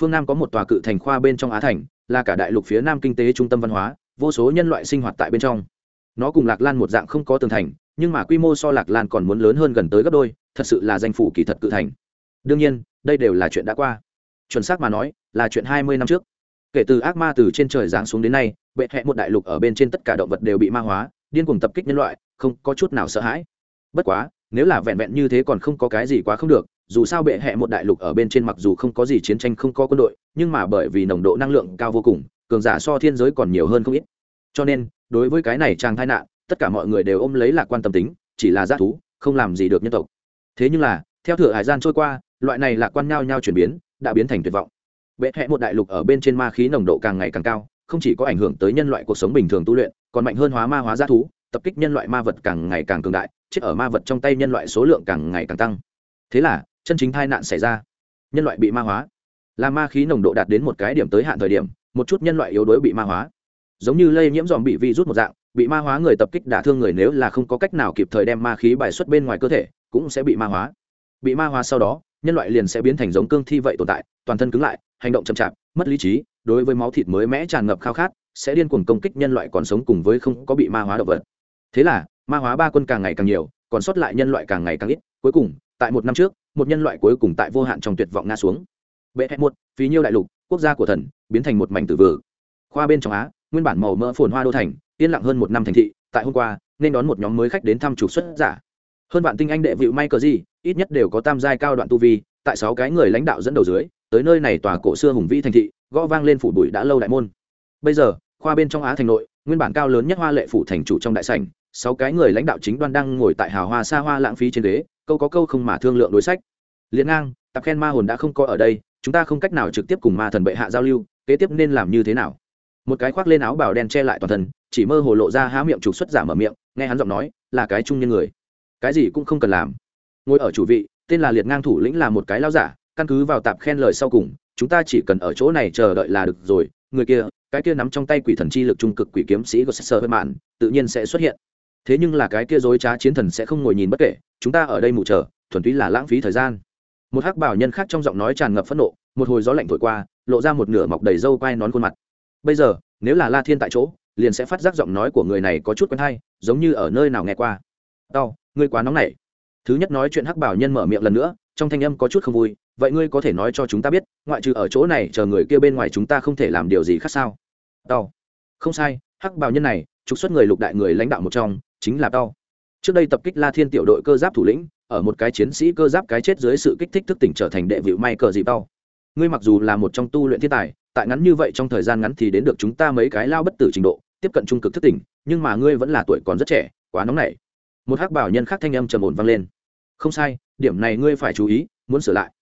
Phương nam có một tòa cự thành khoa bên trong á thành, là cả đại lục phía nam kinh tế trung tâm văn hóa, vô số nhân loại sinh hoạt tại bên trong. Nó cùng lạc lan một dạng không có tường thành, nhưng mà quy mô so lạc lan còn muốn lớn hơn gần tới gấp đôi, thật sự là danh phủ kỳ thật cự thành. Đương nhiên, đây đều là chuyện đã qua. Chuẩn xác mà nói, là chuyện hai mươi năm trước. Kể từ ác ma từ trên trời giáng xuống đến nay bệ hẹ một đại lục ở bên trên tất cả động vật đều bị ma hóa, điên cuồng tập kích nhân loại, không có chút nào sợ hãi. Bất quá, nếu là vẹn vẹn như thế còn không có cái gì quá không được, dù sao bệ hẹ một đại lục ở bên trên mặc dù không có gì chiến tranh, không có quân đội, nhưng mà bởi vì nồng độ năng lượng cao vô cùng, cường giả so thiên giới còn nhiều hơn không ít. Cho nên, đối với cái này trang tai nạn, tất cả mọi người đều ôm lấy lạc quan tâm tính, chỉ là giác thú, không làm gì được nhân tộc. Thế nhưng là, theo thửa hải gian trôi qua, loại này lạc quan nhao nhau chuyển biến, đã biến thành tuyệt vọng. Bệ hẹ một đại lục ở bên trên ma khí nồng độ càng ngày càng cao không chỉ có ảnh hưởng tới nhân loại cuộc sống bình thường tu luyện, còn mạnh hơn hóa ma hóa g thú, tập kích nhân loại ma vật càng ngày càng cường đại, chết ở ma vật trong tay nhân loại số lượng càng ngày càng tăng. Thế là, chân chính tai nạn xảy ra. Nhân loại bị ma hóa. Là ma khí nồng độ đạt đến một cái điểm tới hạn thời điểm, một chút nhân loại yếu đuối bị ma hóa. Giống như lây nhiễm dòm bị vi rút một dạng, bị ma hóa người tập kích đả thương người nếu là không có cách nào kịp thời đem ma khí bài xuất bên ngoài cơ thể, cũng sẽ bị ma hóa. Bị ma hóa sau đó, nhân loại liền sẽ biến thành giống cương thi vậy tồn tại, toàn thân cứng lại, hành động chậm chạp, mất lý trí đối với máu thịt mới mẽ tràn ngập khao khát, sẽ điên cuồng công kích nhân loại còn sống cùng với không có bị ma hóa động vật. Thế là, ma hóa ba quân càng ngày càng nhiều, còn sót lại nhân loại càng ngày càng ít. Cuối cùng, tại một năm trước, một nhân loại cuối cùng tại vô hạn trong tuyệt vọng ngã xuống. Bệ hẹn một, phí nhiêu đại lục, quốc gia của thần, biến thành một mảnh tử vử khoa bên trong á, nguyên bản màu mỡ phồn hoa đô thành, yên lặng hơn một năm thành thị, tại hôm qua, nên đón một nhóm mới khách đến thăm trục xuất giả. Hơn bạn tinh anh đệ vịu may cờ gì ít nhất đều có tam giai cao đoạn tu vi, tại sáu cái người lãnh đạo dẫn đầu dưới, tới nơi này tòa cổ xưa hùng vĩ thành thị gõ vang lên phủ bụi đã lâu đại môn. Bây giờ, khoa bên trong á thành nội, nguyên bản cao lớn nhất hoa lệ phủ thành chủ trong đại sảnh, sáu cái người lãnh đạo chính đoan đang ngồi tại hào hoa xa hoa lãng phí trên ghế, câu có câu không mà thương lượng đối sách. Liền ngang tập khen ma hồn đã không có ở đây, chúng ta không cách nào trực tiếp cùng ma thần bệ hạ giao lưu, kế tiếp nên làm như thế nào? Một cái khoác lên áo bào đen che lại toàn thân, chỉ mơ hồ lộ ra há miệng trục xuất giả mở miệng, nghe hắn giọng nói, là cái trung nhân người. Cái gì cũng không cần làm. Ngồi ở chủ vị, tên là liệt ngang thủ lĩnh là một cái lao giả, căn cứ vào tạp khen lời sau cùng chúng ta chỉ cần ở chỗ này chờ đợi là được rồi. Người kia, cái kia nắm trong tay quỷ thần chi lực trung cực quỷ kiếm sĩ của sơ hơi mạn, tự nhiên sẽ xuất hiện. Thế nhưng là cái kia dối trá chiến thần sẽ không ngồi nhìn bất kể, chúng ta ở đây mù chờ, thuần túy là lãng phí thời gian. Một hắc bảo nhân khác trong giọng nói tràn ngập phẫn nộ, một hồi gió lạnh thổi qua, lộ ra một nửa mọc đầy râu quai nón khuôn mặt. Bây giờ, nếu là la thiên tại chỗ, liền sẽ phát giác giọng nói của người này có chút quen hay, giống như ở nơi nào nghe qua. Đau ngươi quá nóng nảy. Thứ nhất nói chuyện hắc bảo nhân mở miệng lần nữa trong thanh âm có chút không vui, vậy ngươi có thể nói cho chúng ta biết, ngoại trừ ở chỗ này chờ người kia bên ngoài chúng ta không thể làm điều gì khác sao? Đau không sai, hắc bảo nhân này, trục xuất người lục đại người lãnh đạo một trong, chính là đau trước đây tập kích la thiên tiểu đội cơ giáp thủ lĩnh, ở một cái chiến sĩ cơ giáp cái chết dưới sự kích thích thức tỉnh trở thành đệ vịu may cờ dịp đau ngươi mặc dù là một trong tu luyện thiên tài, tại ngắn như vậy trong thời gian ngắn thì đến được chúng ta mấy cái lao bất tử trình độ, tiếp cận trung cực thức tỉnh, nhưng mà ngươi vẫn là tuổi còn rất trẻ, quá nóng nảy. Một hắc bảo nhân khác thanh âm trầm ổn vang lên không sai, điểm này ngươi phải chú ý, muốn sửa lại.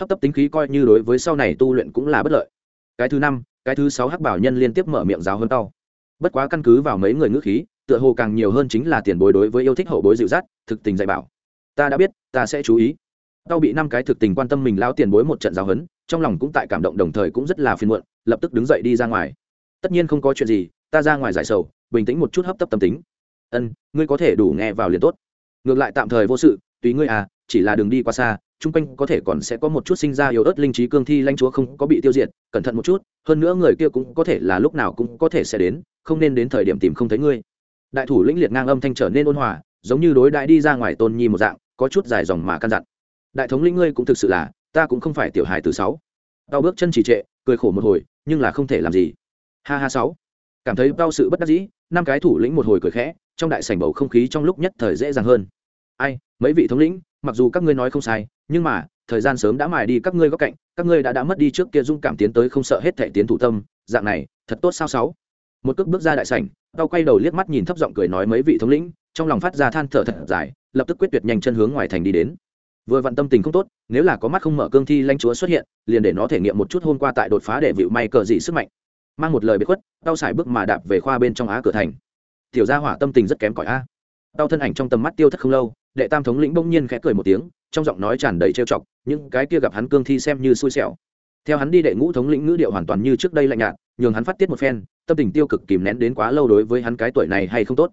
Hấp tấp tính khí coi như đối với sau này tu luyện cũng là bất lợi. Cái thứ năm, cái thứ sáu hắc bảo nhân liên tiếp mở miệng giáo hơn tao. Bất quá căn cứ vào mấy người ngữ khí, tựa hồ càng nhiều hơn chính là tiền bối đối với yêu thích hậu bối dịu dắt, thực tình dạy bảo. Ta đã biết, ta sẽ chú ý. Tao bị năm cái thực tình quan tâm mình lao tiền bối một trận giáo hấn trong lòng cũng tại cảm động đồng thời cũng rất là phiền muộn, lập tức đứng dậy đi ra ngoài. Tất nhiên không có chuyện gì, ta ra ngoài giải sầu, bình tĩnh một chút hấp tấp tâm tính. Ân, ngươi có thể đủ nghe vào liền tốt. Ngược lại tạm thời vô sự tùy ngươi à chỉ là đường đi qua xa, chung quanh có thể còn sẽ có một chút sinh ra yếu ớt linh trí cương thi lanh chúa không có bị tiêu diệt, cẩn thận một chút, hơn nữa người kia cũng có thể là lúc nào cũng có thể sẽ đến, không nên đến thời điểm tìm không thấy ngươi. Đại thủ lĩnh liệt ngang âm thanh trở nên ôn hòa, giống như đối đại đi ra ngoài tôn nhi một dạng, có chút dài dòng mà căn dặn. Đại thống lĩnh ngươi cũng thực sự là, ta cũng không phải tiểu hài từ sáu. Đau bước chân trì trệ, cười khổ một hồi, nhưng là không thể làm gì. Ha ha sáu. Cảm thấy đau sự bất đắc dĩ, năm cái thủ lĩnh một hồi cười khẽ, trong đại sảnh bầu không khí trong lúc nhất thời dễ dàng hơn ai, mấy vị thống lĩnh, mặc dù các ngươi nói không sai, nhưng mà, thời gian sớm đã mài đi các ngươi góc cạnh, các ngươi đã đã mất đi trước kia dung cảm tiến tới không sợ hết thể tiến thủ tâm, dạng này, thật tốt sao sáu. Một cước bước ra đại sảnh đau quay đầu liếc mắt nhìn thấp giọng cười nói mấy vị thống lĩnh, trong lòng phát ra than thở thật dài, lập tức quyết tuyệt nhanh chân hướng ngoài thành đi đến. Vừa vặn tâm tình không tốt, nếu là có mắt không mở cương thi lanh chúa xuất hiện, liền để nó thể nghiệm một chút hôm qua tại đột phá để vịu may cờ dị sức mạnh. Mang một lời biệt khuất đau xài bước mà đạp về khoa bên trong á cửa thành. Tiểu gia hỏa tâm tình rất kém cỏi a. Đau thân ảnh trong tầm mắt tiêu thất không lâu đệ tam thống lĩnh bỗng nhiên khẽ cười một tiếng, trong giọng nói tràn đầy trêu chọc, những cái kia gặp hắn cương thi xem như xui xẻo. Theo hắn đi đệ ngũ thống lĩnh ngữ điệu hoàn toàn như trước đây lạnh nhạt, nhường hắn phát tiết một phen, tâm tình tiêu cực kìm nén đến quá lâu đối với hắn cái tuổi này hay không tốt.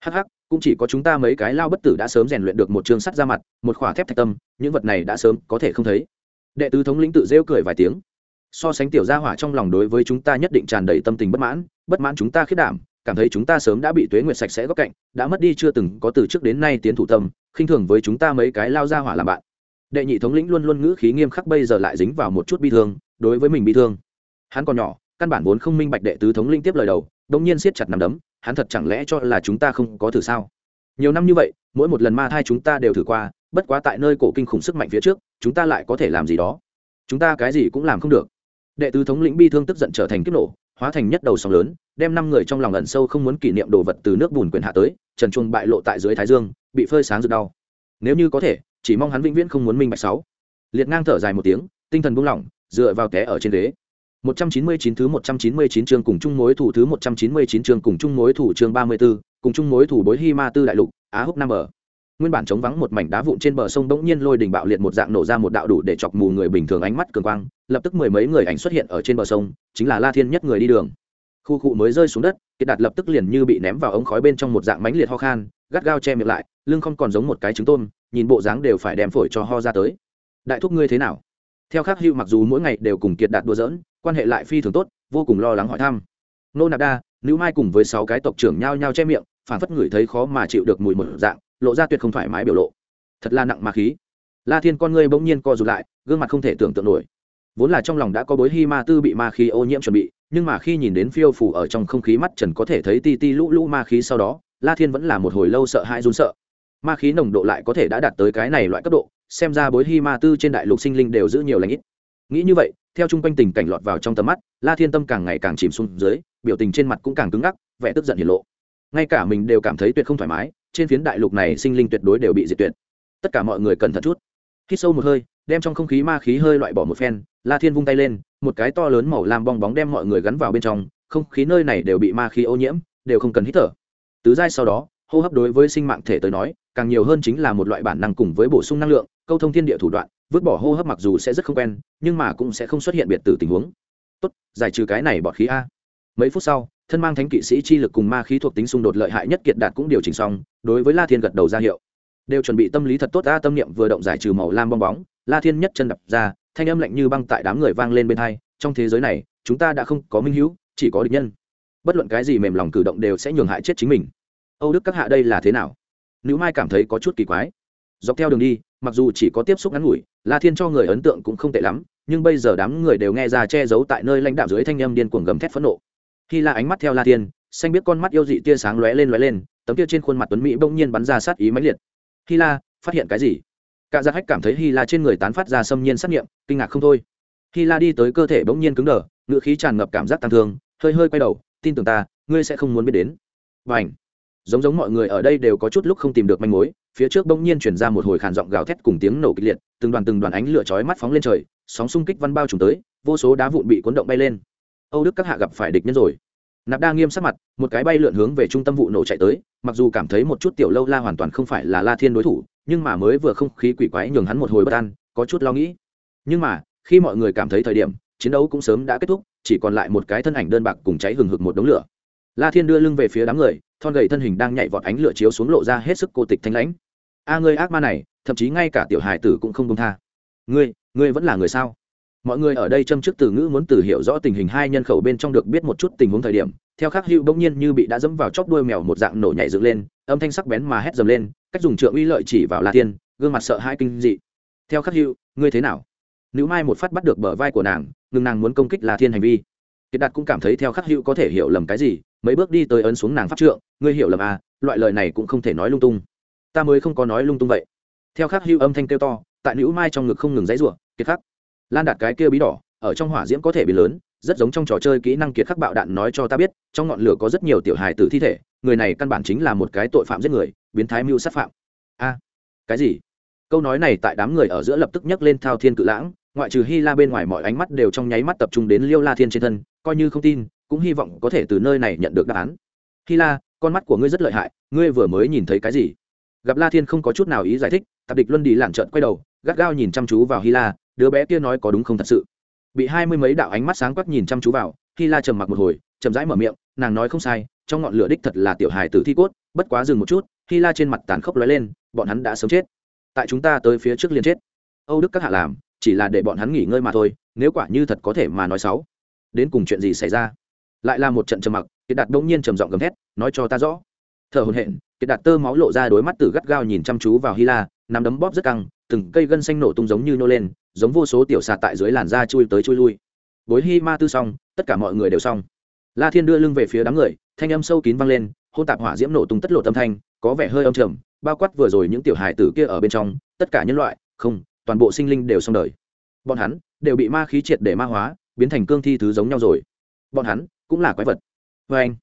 Hắc hắc, cũng chỉ có chúng ta mấy cái lao bất tử đã sớm rèn luyện được một chương sắt ra mặt, một khỏa thép thạch tâm, những vật này đã sớm có thể không thấy. Đệ tứ thống lĩnh tự rêu cười vài tiếng. So sánh tiểu gia hỏa trong lòng đối với chúng ta nhất định tràn đầy tâm tình bất mãn bất mãn chúng ta khiết đảm cảm thấy chúng ta sớm đã bị tuế nguyệt sạch sẽ góc cạnh, đã mất đi chưa từng có từ trước đến nay tiến thủ tâm, khinh thường với chúng ta mấy cái lao ra hỏa làm bạn. Đệ nhị thống lĩnh luôn luôn ngữ khí nghiêm khắc bây giờ lại dính vào một chút bi thương, đối với mình bi thương. Hắn còn nhỏ, căn bản vốn không minh bạch đệ tứ thống lĩnh tiếp lời đầu đông nhiên siết chặt nằm đấm, hắn thật chẳng lẽ cho là chúng ta không có thử sao? Nhiều năm như vậy, mỗi một lần ma thai chúng ta đều thử qua, bất quá tại nơi cổ kinh khủng sức mạnh phía trước, chúng ta lại có thể làm gì đó? Chúng ta cái gì cũng làm không được. Đệ tứ thống lĩnh bi thương tức giận trở thành kích nổ, hóa thành nhất đầu sóng lớn đem năm người trong lòng ẩn sâu không muốn kỷ niệm đồ vật từ nước bùn quyền hạ tới trần chuông bại lộ tại dưới thái dương bị phơi sáng rực đau nếu như có thể chỉ mong hắn vĩnh viễn không muốn minh bạch sáu liệt ngang thở dài một tiếng tinh thần buông lỏng dựa vào té ở trên ghế 199 thứ 199 chương cùng chung mối thủ thứ 199 chương cùng chung mối thủ chương 34, cùng chung mối thủ bối Hi Ma Tư đại lục, Á Húc Nam ở. Nguyên bản chống vắng một mảnh đá vụn trên bờ sông bỗng nhiên lôi đình bạo liệt một dạng nổ ra một đạo đủ để chọc mù người bình thường ánh mắt cường quang, lập tức mười mấy người ảnh xuất hiện ở trên bờ sông, chính là La Thiên nhất người đi đường. Khu cụ mới rơi xuống đất, Kiệt Đạt lập tức liền như bị ném vào ống khói bên trong một dạng mánh liệt ho khan, gắt gao che miệng lại, lưng không còn giống một cái trứng tôm, nhìn bộ dáng đều phải đem phổi cho ho ra tới. Đại thúc ngươi thế nào? Theo Khắc Hữu mặc dù mỗi ngày đều cùng Kiệt Đạt đùa giỡn, quan hệ lại phi thường tốt vô cùng lo lắng hỏi thăm nô nạp đa nữ mai cùng với sáu cái tộc trưởng nhao nhao che miệng phản phất ngửi thấy khó mà chịu được mùi một dạng lộ ra tuyệt không thoải mái biểu lộ thật là nặng mà khí la thiên con ngươi bỗng nhiên co rụt lại gương mặt không thể tưởng tượng nổi vốn là trong lòng đã có bối hi ma tư bị ma khí ô nhiễm chuẩn bị nhưng mà khi nhìn đến phiêu phủ ở trong không khí mắt trần có thể thấy ti ti lũ lũ ma khí sau đó, la thiên vẫn là một hồi lâu sợ hãi run sợ. Ma khí nồng độ lại có thể đã đạt tới cái này loại cấp độ, xem ra bối hi ma tư trên đại lục sinh linh đều giữ nhiều lãnh ít. Nghĩ như vậy, theo chung quanh tình cảnh lọt vào trong tầm mắt, la thiên tâm càng ngày càng chìm xuống dưới, biểu tình trên mặt cũng càng cứng ngắc, vẻ tức giận hiển lộ. Ngay cả mình đều cảm thấy tuyệt không thoải mái, trên phiến đại lục này sinh linh tuyệt đối đều bị diệt tuyệt. Tất cả mọi người cẩn thận chút. Hít sâu một hơi, đem trong không khí ma khí hơi loại bỏ một phen, la thiên vung tay lên một cái to lớn màu lam bong bóng đem mọi người gắn vào bên trong, không khí nơi này đều bị ma khí ô nhiễm, đều không cần hít thở. Tứ giai sau đó, hô hấp đối với sinh mạng thể tới nói, càng nhiều hơn chính là một loại bản năng cùng với bổ sung năng lượng, câu thông thiên địa thủ đoạn, vứt bỏ hô hấp mặc dù sẽ rất không quen, nhưng mà cũng sẽ không xuất hiện biệt tử tình huống. Tốt, giải trừ cái này bọt khí a. Mấy phút sau, thân mang thánh kỵ sĩ chi lực cùng ma khí thuộc tính xung đột lợi hại nhất kiệt đạt cũng điều chỉnh xong, đối với la thiên gật đầu ra hiệu. Đều chuẩn bị tâm lý thật tốt ta tâm niệm vừa động giải trừ màu lam bong bóng, la thiên nhất chân đập ra thanh âm lạnh như băng tại đám người vang lên bên hai, trong thế giới này, chúng ta đã không có minh hữu, chỉ có địch nhân. Bất luận cái gì mềm lòng cử động đều sẽ nhường hại chết chính mình. Âu đức các hạ đây là thế nào? Nữ mai cảm thấy có chút kỳ quái. Dọc theo đường đi, mặc dù chỉ có tiếp xúc ngắn ngủi, la thiên cho người ấn tượng cũng không tệ lắm, nhưng bây giờ đám người đều nghe ra che giấu tại nơi lãnh đạo dưới thanh âm điên cuồng gầm thét phẫn nộ. Khi la ánh mắt theo la thiên, xanh biết con mắt yêu dị tia sáng lóe lên lóe lên, tấm tia trên khuôn mặt tuấn mỹ bỗng nhiên bắn ra sát ý mãnh liệt. Khi la, phát hiện cái gì? Cả gia hách cảm thấy hy la trên người tán phát ra xâm nhiên sát nghiệm, kinh ngạc không thôi. Hy la đi tới cơ thể bỗng nhiên cứng đờ ngự khí tràn ngập cảm giác tăng thương, hơi hơi quay đầu, tin tưởng ta, ngươi sẽ không muốn biết đến. Và ảnh giống giống mọi người ở đây đều có chút lúc không tìm được manh mối, phía trước bỗng nhiên chuyển ra một hồi khàn giọng gào thét cùng tiếng nổ kịch liệt, từng đoàn từng đoàn ánh lửa chói mắt phóng lên trời, sóng xung kích văn bao trùm tới, vô số đá vụn bị cuốn động bay lên. Âu đức các hạ gặp phải địch nhân rồi. Nạp đa nghiêm sắc mặt, một cái bay lượn hướng về trung tâm vụ nổ chạy tới, mặc dù cảm thấy một chút tiểu lâu la hoàn toàn không phải là la thiên đối thủ nhưng mà mới vừa không khí quỷ quái nhường hắn một hồi bất an, có chút lo nghĩ. Nhưng mà, khi mọi người cảm thấy thời điểm, chiến đấu cũng sớm đã kết thúc, chỉ còn lại một cái thân ảnh đơn bạc cùng cháy hừng hực một đống lửa. La thiên đưa lưng về phía đám người, thon gầy thân hình đang nhảy vọt ánh lửa chiếu xuống lộ ra hết sức cô tịch thanh lãnh. A ngươi ác ma này, thậm chí ngay cả tiểu hài tử cũng không công tha. Ngươi ngươi vẫn là người sao? Mọi người ở đây châm chức từ ngữ muốn từ hiểu rõ tình hình hai nhân khẩu bên trong được biết một chút tình huống thời điểm, theo khắc hữu bỗng nhiên như bị đã dẫm vào chóp đuôi mèo một dạng nổ nhảy dựng lên, âm thanh sắc bén mà hét dầm lên cách dùng trượng uy lợi chỉ vào la thiên, gương mặt sợ hãi kinh dị. Theo khắc hữu, ngươi thế nào? Nữ mai một phát bắt được bờ vai của nàng, ngừng nàng muốn công kích la thiên hành vi. Kiệt đạt cũng cảm thấy theo khắc hữu có thể hiểu lầm cái gì, mấy bước đi tới ấn xuống nàng pháp trượng, ngươi hiểu lầm à loại lời này cũng không thể nói lung tung. Ta mới không có nói lung tung vậy. Theo khắc hữu âm thanh kêu to, tại nữ mai trong ngực không ngừng dãy rủa, kiệt khắc, lan đạt cái kia bí đỏ, ở trong hỏa diễm có thể bị lớn rất giống trong trò chơi kỹ năng kiệt khắc bạo đạn nói cho ta biết, trong ngọn lửa có rất nhiều tiểu hài tử thi thể, người này căn bản chính là một cái tội phạm giết người, biến thái mưu sát phạm. A, cái gì? Câu nói này tại đám người ở giữa lập tức nhấc lên thao thiên cự lãng, ngoại trừ hy la bên ngoài mọi ánh mắt đều trong nháy mắt tập trung đến liêu la thiên trên thân, coi như không tin, cũng hy vọng có thể từ nơi này nhận được đáp án. Hy la, con mắt của ngươi rất lợi hại, ngươi vừa mới nhìn thấy cái gì? Gặp la thiên không có chút nào ý giải thích, tạp địch luân đi lản trợn quay đầu, gắt gao nhìn chăm chú vào hy la, đứa bé kia nói có đúng không thật sự? Bị hai mươi mấy đạo ánh mắt sáng quắc nhìn chăm chú vào, hy la trầm mặc một hồi, chậm rãi mở miệng, nàng nói không sai, trong ngọn lửa đích thật là tiểu hài tử thi cốt, bất quá dừng một chút, hy la trên mặt tàn khốc lóe lên, bọn hắn đã sớm chết. Tại chúng ta tới phía trước liền chết. Âu đức các hạ làm, chỉ là để bọn hắn nghỉ ngơi mà thôi, nếu quả như thật có thể mà nói xấu. Đến cùng chuyện gì xảy ra? Lại là một trận trầm mặc, kiệt đạt đông nhiên trầm giọng gầm thét, nói cho ta rõ. Thở hồn hện kiệt đạt tơ máu lộ ra đôi mắt từ gắt gao nhìn chăm chú vào hy la nắm đấm bóp rất căng, từng cây gân xanh nổ tung giống như nô lên, giống vô số tiểu xà tại dưới làn da chui tới chui lui. Bối hy ma tư xong, tất cả mọi người đều xong. La thiên đưa lưng về phía đám người, thanh âm sâu kín vang lên, hôn tạp hỏa diễm nổ tung tất lộ tâm thanh, có vẻ hơi âm trầm, bao quát vừa rồi những tiểu hài tử kia ở bên trong, tất cả nhân loại, không, toàn bộ sinh linh đều xong đời. Bọn hắn đều bị ma khí triệt để ma hóa, biến thành cương thi thứ giống nhau rồi. Bọn hắn cũng là quái vật. Vê anh.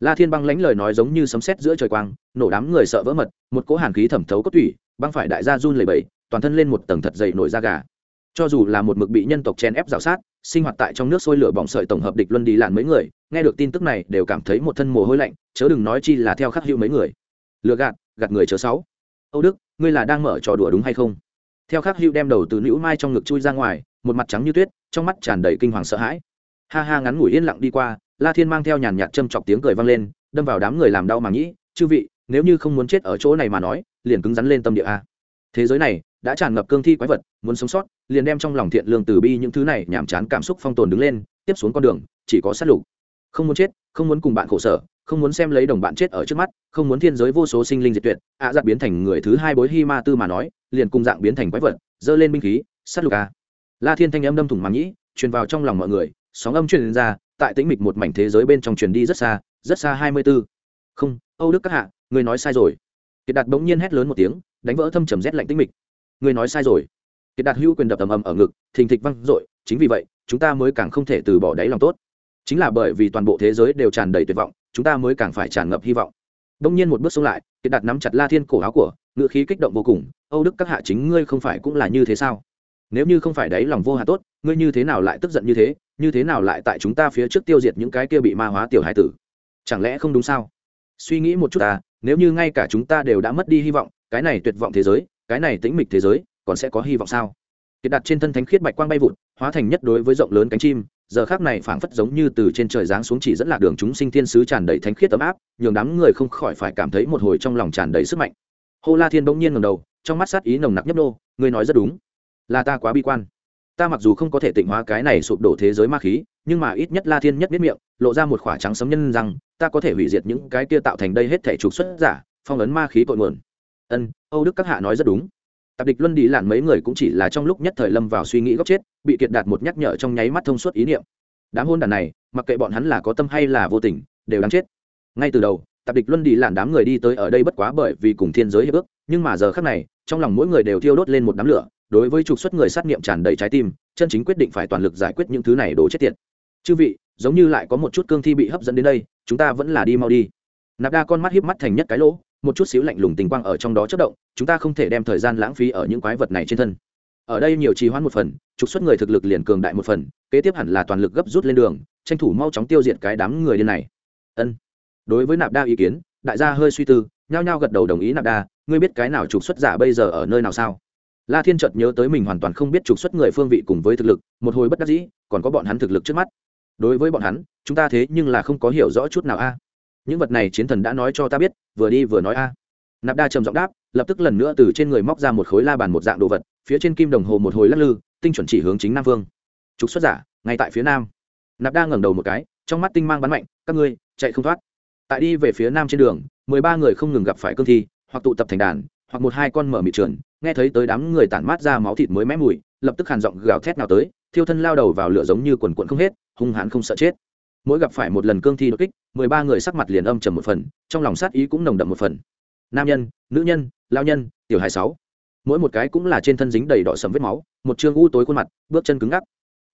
La thiên băng lãnh lời nói giống như sấm sét giữa trời quang, nổ đám người sợ vỡ mật, một cỗ hàn khí thẩm thấu cốt tủy băng phải đại gia run lẩy bẩy toàn thân lên một tầng thật dày nổi da gà. Cho dù là một mực bị nhân tộc chen ép rào sát sinh hoạt tại trong nước sôi lửa bỏng sợi tổng hợp địch luân đi làn mấy người nghe được tin tức này đều cảm thấy một thân mồ hôi lạnh chớ đừng nói chi là theo khắc hữu mấy người. Lừa gạt gạt người chớ sáu. Âu đức ngươi là đang mở trò đùa đúng hay không? Theo khắc hữu đem đầu từ nữ mai trong ngực chui ra ngoài một mặt trắng như tuyết trong mắt tràn đầy kinh hoàng sợ hãi. Ha ha ngắn ngủi yên lặng đi qua la thiên mang theo nhàn nhạt châm chọc tiếng cười vang lên đâm vào đám người làm đau mà nghĩ, chư vị nếu như không muốn chết ở chỗ này mà nói liền cứng rắn lên tâm địa a. Thế giới này đã tràn ngập cương thi quái vật muốn sống sót liền đem trong lòng thiện lương từ bi những thứ này nhàm chán cảm xúc phong tồn đứng lên tiếp xuống con đường chỉ có sát lục. Không muốn chết không muốn cùng bạn khổ sở không muốn xem lấy đồng bạn chết ở trước mắt không muốn thiên giới vô số sinh linh diệt tuyệt ạ à, giặc biến thành người thứ hai bối hi ma tư mà nói liền cùng dạng biến thành quái vật dơ lên binh khí sát lục a. La thiên thanh âm đâm thủng màng nhĩ truyền vào trong lòng mọi người sóng âm truyền ra tại tĩnh mịch một mảnh thế giới bên trong truyền đi rất xa rất xa hai mươi b ố không âu đức các hạ ngươi nói sai rồi. Kiệt đạt bỗng nhiên hét lớn một tiếng, đánh vỡ thâm trầm rét lạnh tĩnh mịch. Ngươi nói sai rồi. Kiệt đạt hữu quyền đập ầm ầm ở ngực, thình thịch văng dội, chính vì vậy, chúng ta mới càng không thể từ bỏ đáy lòng tốt. Chính là bởi vì toàn bộ thế giới đều tràn đầy tuyệt vọng, chúng ta mới càng phải tràn ngập hy vọng. Đông nhiên một bước xuống lại, kiệt đạt nắm chặt la thiên cổ áo của ngựa khí kích động vô cùng, âu đức các hạ chính ngươi không phải cũng là như thế sao? Nếu như không phải đáy lòng vô hạ tốt, ngươi như thế nào lại tức giận như thế như thế nào lại tại chúng ta phía trước tiêu diệt những cái kia bị ma hóa tiểu hải tử? Chẳng lẽ không đúng sao? Suy nghĩ một chút ta nếu như ngay cả chúng ta đều đã mất đi hy vọng, cái này tuyệt vọng thế giới, cái này tĩnh mịch thế giới, còn sẽ có hy vọng sao? Kiệt đặt trên thân thánh khiết bạch quang bay vụt, hóa thành nhất đối với rộng lớn cánh chim, giờ khác này phảng phất giống như từ trên trời giáng xuống chỉ dẫn lạc đường chúng sinh thiên sứ tràn đầy thánh khiết ấm áp, nhường đám người không khỏi phải cảm thấy một hồi trong lòng tràn đầy sức mạnh. Hô la thiên bỗng nhiên ngầm đầu, trong mắt sát ý nồng nặc nhấp nô, ngươi nói rất đúng. Là ta quá bi quan. Ta mặc dù không có thể tịnh hóa cái này sụp đổ thế giới ma khí nhưng mà ít nhất la thiên nhất biết miệng, lộ ra một khỏa trắng sấm nhân rằng ta có thể hủy diệt những cái kia tạo thành đây hết thể trục xuất giả, phong ấn ma khí cội nguồn. Ân, âu đức các hạ nói rất đúng. Tạp địch luân đi lạn mấy người cũng chỉ là trong lúc nhất thời lâm vào suy nghĩ góc chết, bị kiệt đạt một nhắc nhở trong nháy mắt thông suốt ý niệm. Đám hôn đàn này, mặc kệ bọn hắn là có tâm hay là vô tình, đều đáng chết. Ngay từ đầu, tạp địch luân đi lạn đám người đi tới ở đây bất quá bởi vì cùng thiên giới hiệp ước, nhưng mà giờ khác này, trong lòng mỗi người đều thiêu đốt lên một đám lửa, đối với trục xuất người sát nghiệm tràn đầy trái tim, chân chính quyết định phải toàn lực giải quyết những thứ này đổ chết tiệt chư vị, giống như lại có một chút cương thi bị hấp dẫn đến đây, chúng ta vẫn là đi mau đi. Nạp đa con mắt hiếp mắt thành nhất cái lỗ, một chút xíu lạnh lùng tình quang ở trong đó chất động, chúng ta không thể đem thời gian lãng phí ở những quái vật này trên thân. Ở đây nhiều trì hoãn một phần, trục xuất người thực lực liền cường đại một phần, kế tiếp hẳn là toàn lực gấp rút lên đường, tranh thủ mau chóng tiêu diệt cái đám người điên này. Ân. Đối với nạp đa ý kiến, đại gia hơi suy tư, nhao nhao gật đầu đồng ý nạp đa, ngươi biết cái nào trục xuất giả bây giờ ở nơi nào sao? La thiên chợt nhớ tới mình hoàn toàn không biết trục xuất người phương vị cùng với thực lực, một hồi bất đắc dĩ, còn có bọn hắn thực lực trước mắt đối với bọn hắn, chúng ta thế nhưng là không có hiểu rõ chút nào a. Những vật này chiến thần đã nói cho ta biết, vừa đi vừa nói a. Nạp đa trầm giọng đáp, lập tức lần nữa từ trên người móc ra một khối la bàn một dạng đồ vật, phía trên kim đồng hồ một hồi lắc lư, tinh chuẩn chỉ hướng chính nam vương. Trục xuất giả, ngay tại phía nam. Nạp đa ngẩng đầu một cái, trong mắt tinh mang bắn mạnh, các ngươi, chạy không thoát. Tại đi về phía nam trên đường, mười ba người không ngừng gặp phải cương thi, hoặc tụ tập thành đàn, hoặc một hai con mở mịt trườn, nghe thấy tới đám người tản mát ra máu thịt mới mé mùi, lập tức hàn giọng gào thét nào tới, thiêu thân lao đầu vào lửa giống như quần quận không hết hung hãn không sợ chết. Mỗi gặp phải một lần cương thi đột kích, mười ba người sắc mặt liền âm trầm một phần, trong lòng sát ý cũng nồng đậm một phần. Nam nhân, nữ nhân, lao nhân, tiểu hai sáu. Mỗi một cái cũng là trên thân dính đầy đỏ sầm vết máu, một chương u tối khuôn mặt, bước chân cứng ngắc.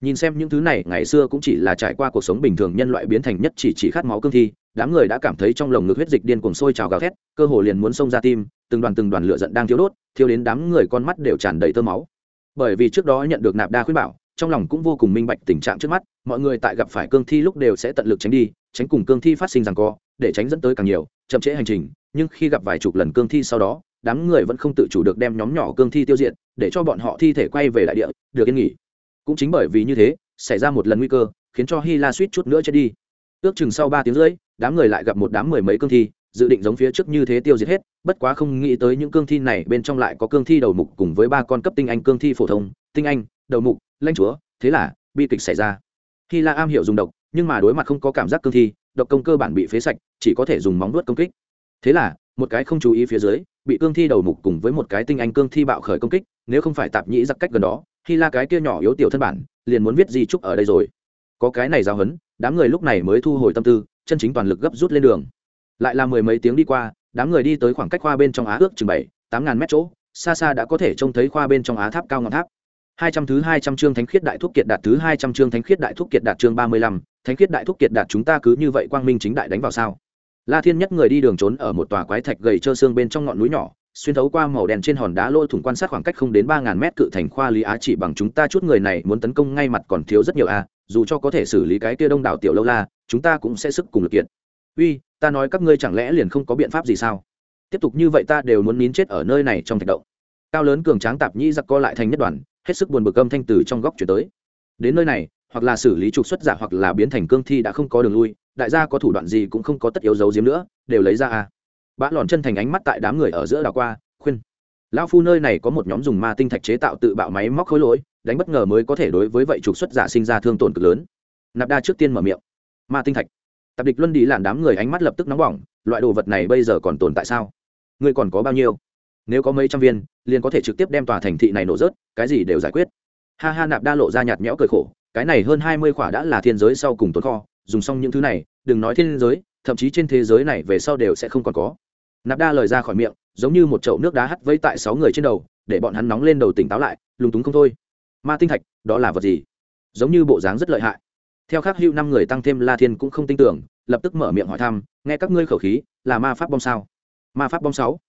Nhìn xem những thứ này, ngày xưa cũng chỉ là trải qua cuộc sống bình thường nhân loại biến thành nhất chỉ chỉ khát máu cương thi, đám người đã cảm thấy trong lồng ngực huyết dịch điên cuồng sôi trào gào thét, cơ hồ liền muốn xông ra tim, từng đoàn từng đoàn lửa giận đang thiếu đốt thiếu đến đám người con mắt đều tràn đầy tơ máu. Bởi vì trước đó nhận được nạp đa khuyên bảo trong lòng cũng vô cùng minh bạch tình trạng trước mắt, mọi người tại gặp phải cương thi lúc đều sẽ tận lực tránh đi, tránh cùng cương thi phát sinh rằng co, để tránh dẫn tới càng nhiều, chậm trễ hành trình, nhưng khi gặp vài chục lần cương thi sau đó, đám người vẫn không tự chủ được đem nhóm nhỏ cương thi tiêu diệt, để cho bọn họ thi thể quay về đại địa, được yên nghỉ. Cũng chính bởi vì như thế, xảy ra một lần nguy cơ, khiến cho hy la suýt chút nữa chết đi. Ước chừng sau ba tiếng rưỡi, đám người lại gặp một đám mười mấy cương thi, dự định giống phía trước như thế tiêu diệt hết, bất quá không nghĩ tới những cương thi này bên trong lại có cương thi đầu mục cùng với ba con cấp tinh anh cương thi phổ thông, tinh anh, đầu mục lanh chúa, thế là, bi kịch xảy ra. Hy la am hiểu dùng độc, nhưng mà đối mặt không có cảm giác cương thi, độc công cơ bản bị phế sạch, chỉ có thể dùng móng vuốt công kích. Thế là, một cái không chú ý phía dưới, bị cương thi đầu mục cùng với một cái tinh anh cương thi bạo khởi công kích, nếu không phải tạp nhĩ giặc cách gần đó, hy la cái kia nhỏ yếu tiểu thân bản, liền muốn viết di trúc ở đây rồi. Có cái này giao hấn đám người lúc này mới thu hồi tâm tư, chân chính toàn lực gấp rút lên đường. Lại là mười mấy tiếng đi qua, đám người đi tới khoảng cách khoa bên trong á ước chừng bảy, tám ngàn mét chỗ, xa xa đã có thể trông thấy khoa bên trong á tháp cao ngọn tháp hai trăm thứ hai trăm chương thánh khiết đại thúc kiệt đạt thứ hai trăm chương thánh khiết đại thúc kiệt đạt chương ba mươi lăm, thánh khiết đại thúc kiệt đạt chúng ta cứ như vậy quang minh chính đại đánh vào sao? La thiên nhất người đi đường trốn ở một tòa quái thạch gầy trơ xương bên trong ngọn núi nhỏ, xuyên thấu qua màu đen trên hòn đá lôi thủng quan sát khoảng cách không đến ba ngàn mét cự thành khoa lý á chỉ bằng chúng ta chút người này muốn tấn công ngay mặt còn thiếu rất nhiều a, dù cho có thể xử lý cái kia đông đảo tiểu lâu la, chúng ta cũng sẽ sức cùng lực kiện uy, ta nói các ngươi chẳng lẽ liền không có biện pháp gì sao? Tiếp tục như vậy ta đều muốn nín chết ở nơi này trong thạch động. Cao lớn cường tráng tạp nhĩ giặc co lại thành nhất đoàn hết sức buồn bực âm thanh từ trong góc chuyển tới. Đến nơi này, hoặc là xử lý trục xuất giả hoặc là biến thành cương thi đã không có đường lui, đại gia có thủ đoạn gì cũng không có tất yếu giấu giếm nữa, đều lấy ra a bã lòn chân thành ánh mắt tại đám người ở giữa đảo qua, khuyên. Lão phu nơi này có một nhóm dùng ma tinh thạch chế tạo tự bạo máy móc khối lỗi, đánh bất ngờ mới có thể đối với vậy trục xuất giả sinh ra thương tổn cực lớn. Nạp đa trước tiên mở miệng. Ma tinh thạch. Tập địch luân đi làn đám người ánh mắt lập tức nóng bỏng, loại đồ vật này bây giờ còn tồn tại sao? Ngươi còn có bao nhiêu? Nếu có mấy trăm viên, liền có thể trực tiếp đem tòa thành thị này nổ rớt, cái gì đều giải quyết. Ha ha, nạp đa lộ ra nhạt nhẽo cười khổ, cái này hơn hai mươi khỏa đã là thiên giới sau cùng tồn kho, dùng xong những thứ này, đừng nói thiên giới, thậm chí trên thế giới này về sau đều sẽ không còn có. Nạp đa lời ra khỏi miệng, giống như một chậu nước đá hắt vây tại sáu người trên đầu, để bọn hắn nóng lên đầu tỉnh táo lại, lúng túng không thôi. Ma tinh thạch, đó là vật gì? Giống như bộ dáng rất lợi hại. Theo khắc hữu năm người tăng thêm la thiên cũng không tin tưởng, lập tức mở miệng hỏi thăm, nghe các ngươi khẩu khí, là ma pháp bom sao? Ma pháp bom sáu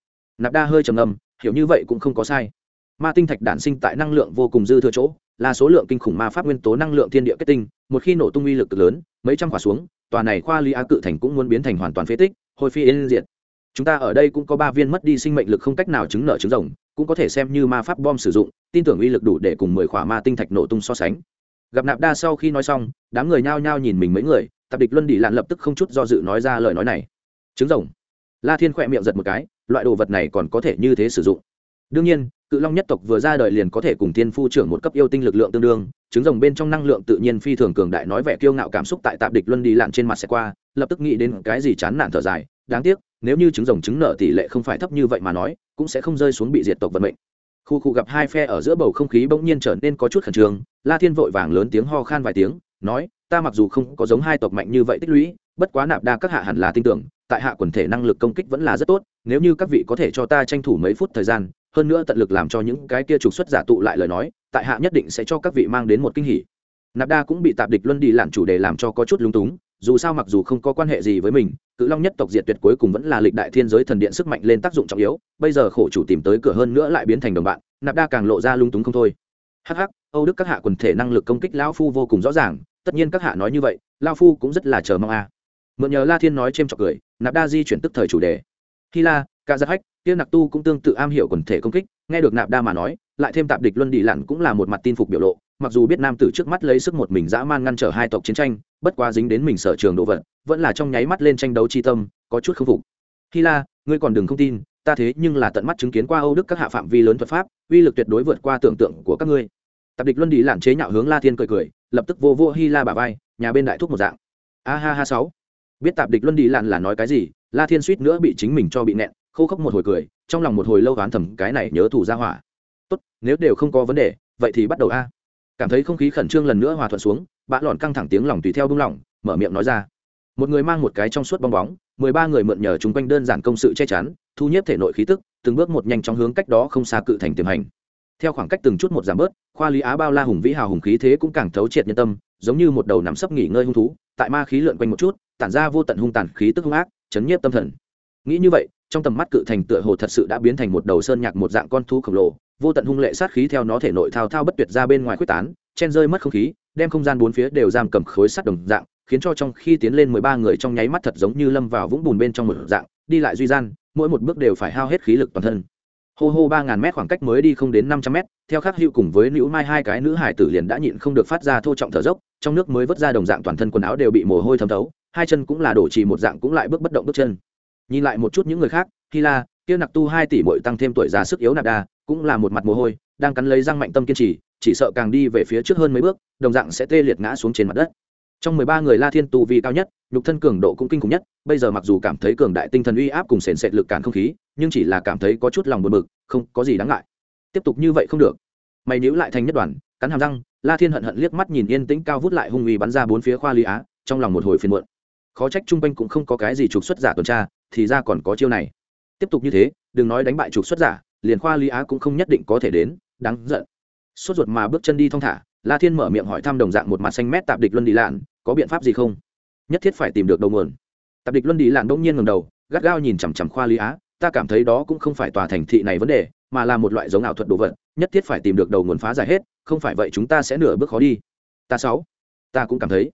nạp đa hơi trầm ngâm, hiểu như vậy cũng không có sai. Ma tinh thạch đản sinh tại năng lượng vô cùng dư thừa chỗ, là số lượng kinh khủng ma pháp nguyên tố năng lượng thiên địa kết tinh, một khi nổ tung uy lực lớn, mấy trăm quả xuống, tòa này khoa lý á cự thành cũng muốn biến thành hoàn toàn phế tích, hồi phi yên diệt. Chúng ta ở đây cũng có ba viên mất đi sinh mệnh lực không cách nào chứng nợ trứng rồng, cũng có thể xem như ma pháp bom sử dụng, tin tưởng uy lực đủ để cùng mười khỏa ma tinh thạch nổ tung so sánh. Gặp nạp đa sau khi nói xong, đám người nhao nhao nhìn mình mấy người, tập địch luân đi lạn lập tức không chút do dự nói ra lời nói này. Trứng rồng. La thiên khỏe miệng giật một cái loại đồ vật này còn có thể như thế sử dụng. Đương nhiên, cự long nhất tộc vừa ra đời liền có thể cùng Tiên phu trưởng một cấp yêu tinh lực lượng tương đương, trứng rồng bên trong năng lượng tự nhiên phi thường cường đại nói vẻ kiêu ngạo cảm xúc tại tạp địch luân đi lặn trên mặt sẽ qua, lập tức nghĩ đến cái gì chán nản thở dài, đáng tiếc, nếu như trứng rồng trứng nợ tỷ lệ không phải thấp như vậy mà nói, cũng sẽ không rơi xuống bị diệt tộc vận mệnh. Khu khu gặp hai phe ở giữa bầu không khí bỗng nhiên trở nên có chút khẩn trương, la thiên vội vàng lớn tiếng ho khan vài tiếng, nói, ta mặc dù không có giống hai tộc mạnh như vậy tích lũy, bất quá nạp đa các hạ hẳn là tin tưởng, tại hạ quần thể năng lực công kích vẫn là rất tốt nếu như các vị có thể cho ta tranh thủ mấy phút thời gian, hơn nữa tận lực làm cho những cái kia trục xuất giả tụ lại lời nói, tại hạ nhất định sẽ cho các vị mang đến một kinh hỉ. Nạp đa cũng bị tạp địch luân đi lặn chủ đề làm cho có chút lung túng, dù sao mặc dù không có quan hệ gì với mình, cự long nhất tộc diệt tuyệt cuối cùng vẫn là lịch đại thiên giới thần điện sức mạnh lên tác dụng trọng yếu, bây giờ khổ chủ tìm tới cửa hơn nữa lại biến thành đồng bạn, nạp đa càng lộ ra lung túng không thôi. Hh âu đức các hạ quần thể năng lực công kích lão phu vô cùng rõ ràng, tất nhiên các hạ nói như vậy lao phu cũng rất là chờ mong a. À. mượn nhờ la thiên nói c h trọc cười, nạp đa di chuyển tức thời chủ đề hy la ca giáp hách kia nặc tu cũng tương tự am hiểu quần thể công kích, nghe được nạp đa mà nói, lại thêm tạp địch luân đi lặn cũng là một mặt tin phục biểu lộ, mặc dù biết nam tử trước mắt lấy sức một mình dã man ngăn trở hai tộc chiến tranh, bất quá dính đến mình sở trường đồ vật, vẫn là trong nháy mắt lên tranh đấu chi tâm, có chút k phục. Hy la, ngươi còn đừng không tin, ta thế nhưng là tận mắt chứng kiến qua âu đức các hạ phạm vi lớn thuật pháp, uy lực tuyệt đối vượt qua tưởng tượng của các ngươi. Tạp địch luân đi lặn chế nhạo hướng la thiên cười cười, lập tức vô vô hy la bà vai, nhà bên đại thúc một dạng. A ha ha sáu. Biết tạp địch luân đi lặn là nói cái gì la thiên suýt nữa bị chính mình cho bị nẹn, khô khốc một hồi cười, trong lòng một hồi lâu oán thầm, cái này nhớ thủ ra hỏa. Tốt, nếu đều không có vấn đề, vậy thì bắt đầu a. Cảm thấy không khí khẩn trương lần nữa hòa thuận xuống bã lọn căng thẳng tiếng lòng tùy theo bung lỏng, mở miệng nói ra. Một người mang một cái trong suốt bong bóng, mười ba người mượn nhờ chung quanh đơn giản công sự che chắn, thu nhếp thể nội khí tức, từng bước một nhanh trong hướng cách đó không xa cự thành tiềm hành. Theo khoảng cách từng chút một giảm bớt, khoa lý á bao la hùng vĩ hào hùng khí thế cũng càng thấu triệt nhân tâm, giống như một đầu nằm sấp nghỉ ngơi hung thú, tại ma khí lượn quanh một chút, tản ra vô tận hung tàn khí tức hung ác chấn nhiếp tâm thần. Nghĩ như vậy, trong tầm mắt cự thành tựa hồ thật sự đã biến thành một đầu sơn nhạc một dạng con thú khổng lồ, vô tận hung lệ sát khí theo nó thể nội thao thao bất tuyệt ra bên ngoài quyết tán, chen rơi mất không khí, đem không gian bốn phía đều giam cầm khối sắt đồng dạng, khiến cho trong khi tiến lên mười ba người trong nháy mắt thật giống như lâm vào vũng bùn bên trong một dạng, đi lại duy gian, mỗi một bước đều phải hao hết khí lực toàn thân. Hô hô ba ngàn mét khoảng cách mới đi không đến năm trăm mét, theo khắc hữu cùng với nữ mai hai cái nữ hải tử liền đã nhịn không được phát ra thô trọng thở dốc, trong nước mới vớt ra đồng dạng toàn thân quần áo đều bị mồ hôi thấm thấu hai chân cũng là đổ trì một dạng cũng lại bước bất động bước chân. Nhìn lại một chút những người khác, hy la, kia nặc tu hai tỷ bội tăng thêm tuổi già sức yếu nạp đà cũng là một mặt mồ hôi, đang cắn lấy răng mạnh tâm kiên trì, chỉ sợ càng đi về phía trước hơn mấy bước, đồng dạng sẽ tê liệt ngã xuống trên mặt đất. Trong mười ba người la thiên tu vi cao nhất, nhục thân cường độ cũng kinh khủng nhất, bây giờ mặc dù cảm thấy cường đại tinh thần uy áp cùng sền sệt lực cản không khí, nhưng chỉ là cảm thấy có chút lòng buồn bực, không có gì đáng ngại. Tiếp tục như vậy không được. Mày níu lại thành nhất đoàn, cắn hàm răng, la thiên hận hận liếc mắt nhìn yên tĩnh cao vút lại hung uy bắn ra bốn phía khoa lý á, trong lòng một hồi phiền muộn khó trách trung quanh cũng không có cái gì trục xuất giả tuần tra, thì ra còn có chiêu này. Tiếp tục như thế, đừng nói đánh bại trục xuất giả, liền khoa lý á cũng không nhất định có thể đến, đáng giận. Sốt ruột mà bước chân đi thong thả, la thiên mở miệng hỏi thăm đồng dạng một mặt xanh mét tạp địch luân đi lạn, có biện pháp gì không? Nhất thiết phải tìm được đầu nguồn. Tạp địch luân đi lạn đông nhiên ngầm đầu, gắt gao nhìn chằm chằm khoa lý á, ta cảm thấy đó cũng không phải tòa thành thị này vấn đề, mà là một loại giống ảo thuật đồ vật, nhất thiết phải tìm được đầu nguồn phá giải hết, không phải vậy chúng ta sẽ nửa bước khó đi. Ta sáu, ta cũng cảm thấy.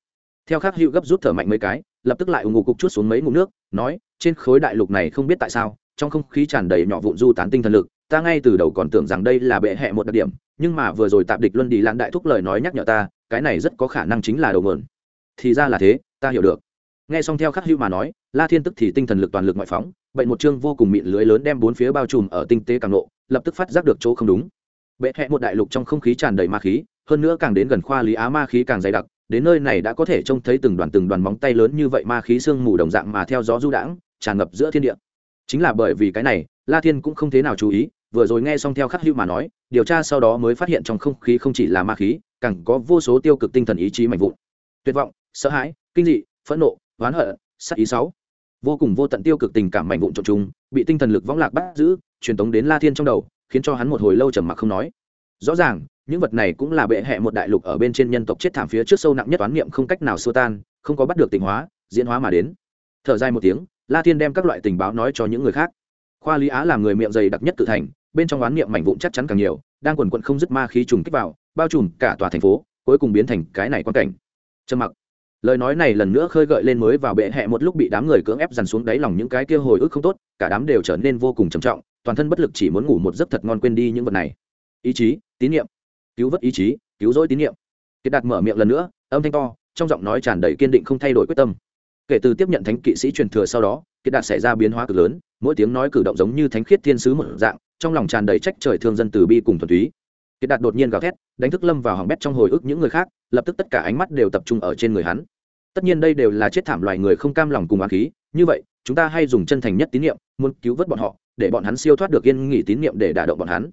Theo khắc hữu gấp rút thở mạnh mấy cái lập tức lại ủng ngụ cục chút xuống mấy ngụm nước, nói, trên khối đại lục này không biết tại sao, trong không khí tràn đầy nhỏ vụn du tán tinh thần lực, ta ngay từ đầu còn tưởng rằng đây là bệ hệ một đặc điểm, nhưng mà vừa rồi tạp địch luân đi lan đại thúc lời nói nhắc nhở ta, cái này rất có khả năng chính là đầu mượn thì ra là thế, ta hiểu được. Nghe xong theo khắc hữu mà nói, la thiên tức thì tinh thần lực toàn lực ngoại phóng, bệnh một chương vô cùng mịn lưới lớn đem bốn phía bao trùm ở tinh tế càng nộ lập tức phát giác được chỗ không đúng. Bệ hệ một đại lục trong không khí tràn đầy ma khí, hơn nữa càng đến gần khoa lý á ma khí càng dày đặc đến nơi này đã có thể trông thấy từng đoàn từng đoàn móng tay lớn như vậy ma khí sương mù đồng dạng mà theo gió du đãng, tràn ngập giữa thiên địa. Chính là bởi vì cái này, la thiên cũng không thế nào chú ý, vừa rồi nghe xong theo khắc hữu mà nói, điều tra sau đó mới phát hiện trong không khí không chỉ là ma khí, càng có vô số tiêu cực tinh thần ý chí mạnh vụn. Tuyệt vọng, sợ hãi, kinh dị, phẫn nộ, oán hận sắc ý sáu. Vô cùng vô tận tiêu cực tình cảm mạnh vụn trộn chung, bị tinh thần lực võng lạc bắt giữ, truyền tống đến la thiên trong đầu, khiến cho hắn một hồi lâu trầm mặc không nói rõ ràng, những vật này cũng là bệ hệ một đại lục ở bên trên nhân tộc chết thảm phía trước sâu nặng nhất toán niệm không cách nào xua tan, không có bắt được tình hóa, diễn hóa mà đến. Thở dài một tiếng, la thiên đem các loại tình báo nói cho những người khác. Khoa lý á là người miệng dày đặc nhất tự thành, bên trong oán niệm mảnh vụn chắc chắn càng nhiều, đang quần quận không dứt ma khí trùng kích vào, bao trùm cả tòa thành phố, cuối cùng biến thành cái này quan cảnh. Trầm mặc. Lời nói này lần nữa khơi gợi lên mới vào bệ hẹ một lúc bị đám người cưỡng ép dằn xuống đáy lòng những cái kia hồi ức không tốt, cả đám đều trở nên vô cùng trầm trọng, toàn thân bất lực chỉ muốn ngủ một giấc thật ngon quên đi những vật này ý chí, tín nhiệm cứu vớt ý chí, cứu rỗi tín nhiệm kiệt đạt mở miệng lần nữa, âm thanh to, trong giọng nói tràn đầy kiên định không thay đổi quyết tâm. Kể từ tiếp nhận thánh kỵ sĩ truyền thừa sau đó, kiệt đạt xảy ra biến hóa cực lớn, mỗi tiếng nói cử động giống như thánh khiết thiên sứ một dạng, trong lòng tràn đầy trách trời thương dân từ bi cùng thuần túy. Kiệt đạt đột nhiên gào thét, đánh thức lâm vào hỏng bét trong hồi ức những người khác, lập tức tất cả ánh mắt đều tập trung ở trên người hắn. Tất nhiên đây đều là chết thảm loài người không cam lòng cùng á khí, như vậy, chúng ta hay dùng chân thành nhất tín nhiệm muốn cứu vớt bọn họ, để bọn hắn siêu thoát được yên nghỉ tín nhiệm để đả động bọn hắn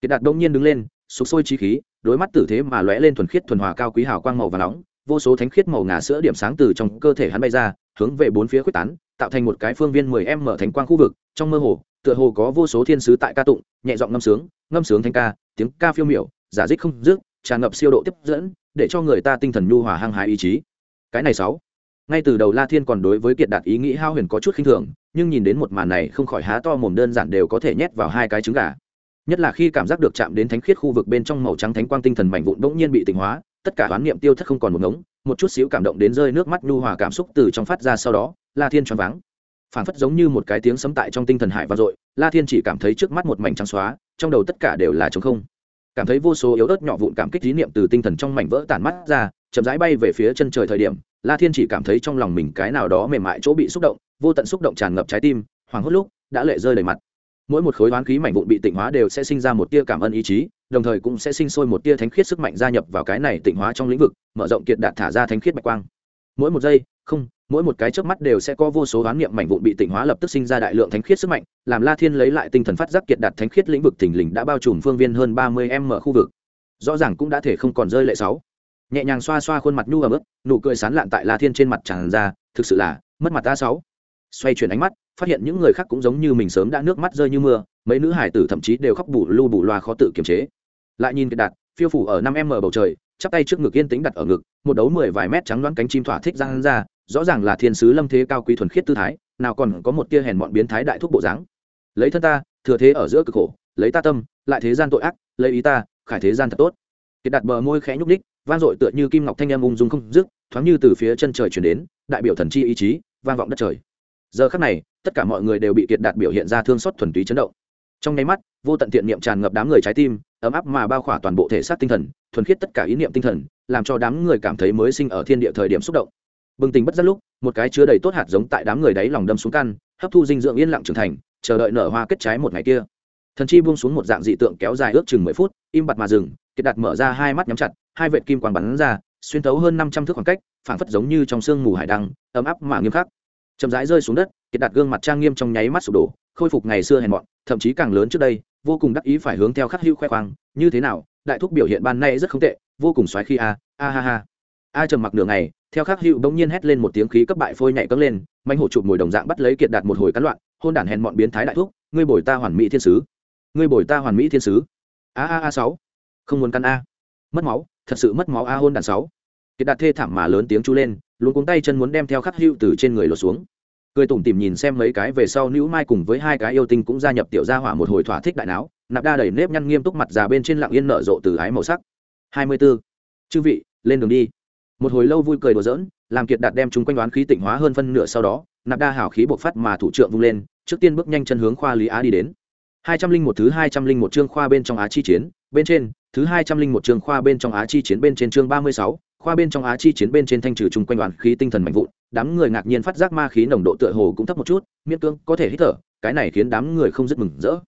kiệt đạt đông nhiên đứng lên, sục sôi trí khí, đối mắt tử thế mà lóe lên thuần khiết thuần hòa cao quý hào quang màu và nóng, vô số thánh khiết màu ngà sữa điểm sáng từ trong cơ thể hắn bay ra, hướng về bốn phía quyết tán, tạo thành một cái phương viên mười em mở thánh quang khu vực, trong mơ hồ, tựa hồ có vô số thiên sứ tại ca tụng, nhẹ giọng ngâm sướng ngâm sướng thánh ca, tiếng ca phiêu miểu, giả dích không dứt, tràn ngập siêu độ tiếp dẫn, để cho người ta tinh thần nhu hòa hăng hái ý chí. Cái này sáu. Ngay từ đầu la thiên còn đối với kiệt đạt ý nghĩ hao huyền có chút khinh thường, nhưng nhìn đến một màn này không khỏi há to mồm đơn giản đều có thể nhét vào hai cái trứng gà nhất là khi cảm giác được chạm đến thánh khiết khu vực bên trong màu trắng thánh quang tinh thần mảnh vụn bỗng nhiên bị tịnh hóa, tất cả hoán niệm tiêu thất không còn một ngống, một chút xíu cảm động đến rơi nước mắt nhu hòa cảm xúc từ trong phát ra sau đó, la thiên choáng váng. Phảng phất giống như một cái tiếng sấm tại trong tinh thần hải vang dội, la thiên chỉ cảm thấy trước mắt một mảnh trắng xóa, trong đầu tất cả đều là trống không. Cảm thấy vô số yếu ớt nhỏ vụn cảm kích lý niệm từ tinh thần trong mảnh vỡ tản mắt ra, chậm rãi bay về phía chân trời thời điểm, la thiên chỉ cảm thấy trong lòng mình cái nào đó mềm mại chỗ bị xúc động, vô tận xúc động tràn ngập trái tim hoàng hốt lúc, đã lệ rơi đầy mặt mỗi một khối oán khí mảnh vụn bị tịnh hóa đều sẽ sinh ra một tia cảm ơn ý chí, đồng thời cũng sẽ sinh sôi một tia thánh khiết sức mạnh gia nhập vào cái này tịnh hóa trong lĩnh vực, mở rộng kiệt đạt thả ra thánh khiết bạch quang. Mỗi một giây, không, mỗi một cái trước mắt đều sẽ có vô số oán niệm mảnh vụn bị tịnh hóa lập tức sinh ra đại lượng thánh khiết sức mạnh, làm la thiên lấy lại tinh thần phát giác kiệt đạt thánh khiết lĩnh vực thình lình đã bao trùm phương viên hơn ba mươi m khu vực. Rõ ràng cũng đã thể không còn rơi lệ sáu. Nhẹ nhàng xoa xoa khuôn mặt nhu ở mức nụ cười sán lạn tại la thiên trên mặt tràn ra, thực sự là mất mặt ta sáu xoay chuyển ánh mắt, phát hiện những người khác cũng giống như mình sớm đã nước mắt rơi như mưa, mấy nữ hải tử thậm chí đều khóc bù lu bù loa khó tự kiềm chế. Lại nhìn kiệt đạt phiêu phủ ở năm m bầu trời, chắp tay trước ngực yên tĩnh đặt ở ngực, một đấu mười vài mét trắng đoán cánh chim thỏa thích ra ra, rõ ràng là thiên sứ lâm thế cao quý thuần khiết tư thái, nào còn có một tia hèn bọn biến thái đại thúc bộ dáng. Lấy thân ta, thừa thế ở giữa cực khổ, lấy ta tâm, lại thế gian tội ác, lấy ý ta, khải thế gian thật tốt. Kiệt đặt bờ môi khẽ nhúc ních vang dội tựa như kim ngọc thanh em ung dung không dứt, thoáng như từ phía chân trời chuyển đến, đại biểu thần chi ý chí, vang vọng đất trời giờ khắc này, tất cả mọi người đều bị kiệt đạt biểu hiện ra thương xót thuần túy chấn động. Trong nháy mắt, vô tận thiện niệm tràn ngập đám người trái tim, ấm áp mà bao khỏa toàn bộ thể xác tinh thần, thuần khiết tất cả ý niệm tinh thần, làm cho đám người cảm thấy mới sinh ở thiên địa thời điểm xúc động. Bừng tỉnh bất giác lúc, một cái chứa đầy tốt hạt giống tại đám người đáy lòng đâm xuống căn, hấp thu dinh dưỡng yên lặng trưởng thành, chờ đợi nở hoa kết trái một ngày kia. Thần chi buông xuống một dạng dị tượng kéo dài ước chừng mười phút, im bặt mà dừng, kiệt đạt mở ra hai mắt nhắm chặt, hai vệt kim quang bắn ra, xuyên thấu hơn năm trăm thước khoảng cách, phảng phất giống như trong sương mù hải đăng, ấm áp mà nghiêm khắc chậm rãi rơi xuống đất, kiệt đặt gương mặt trang nghiêm trong nháy mắt sụp đổ, khôi phục ngày xưa hèn mọn, thậm chí càng lớn trước đây, vô cùng đắc ý phải hướng theo khắc hữu khoe khoang, như thế nào, đại thúc biểu hiện ban nay rất không tệ, vô cùng xoáy khi a a ha ha. A trầm mặc nửa ngày, theo khắc hữu bỗng nhiên hét lên một tiếng khí cấp bại phôi nhảy cất lên manh hổ chụp mồi đồng dạng bắt lấy kiệt đạt một hồi cắn loạn, hôn đản hèn mọn biến thái đại thúc, ngươi bồi ta hoàn mỹ thiên sứ, ngươi bồi ta hoàn mỹ thiên sứ. A a a sáu, không muốn căn a. Mất máu, thật sự mất máu a hôn đản sáu. Kiệt đạt thê thảm mà lớn tiếng chu lên luôn cuống tay chân muốn đem theo khắc hữu từ trên người lột xuống. Cười tủm tỉm nhìn xem mấy cái về sau nữ mai cùng với hai cái yêu tinh cũng gia nhập tiểu gia hỏa một hồi thỏa thích đại não, nạp đa đầy nếp nhăn nghiêm túc mặt già bên trên lặng yên nở rộ từ ái màu sắc. Hai mươi 24. chư vị, lên đường đi. Một hồi lâu vui cười đùa giỡn, làm kiệt đạt đem chúng quanh đoán khí tịnh hóa hơn phân nửa sau đó, nạp đa hảo khí bộc phát mà thủ trưởng vung lên, trước tiên bước nhanh chân hướng khoa lý á đi đến. Hai trăm linh một thứ hai trăm linh một chương khoa bên trong á chi chiến, bên trên, thứ hai trăm linh một chương khoa bên trong á chi chiến bên trên chương ba mươi sáu khoa bên trong á chi chiến bên trên thanh trừ chung quanh đoàn khí tinh thần mạnh vụn, đám người ngạc nhiên phát giác ma khí nồng độ tựa hồ cũng thấp một chút, miễn cưỡng có thể hít thở, cái này khiến đám người không dứt mừng rỡ.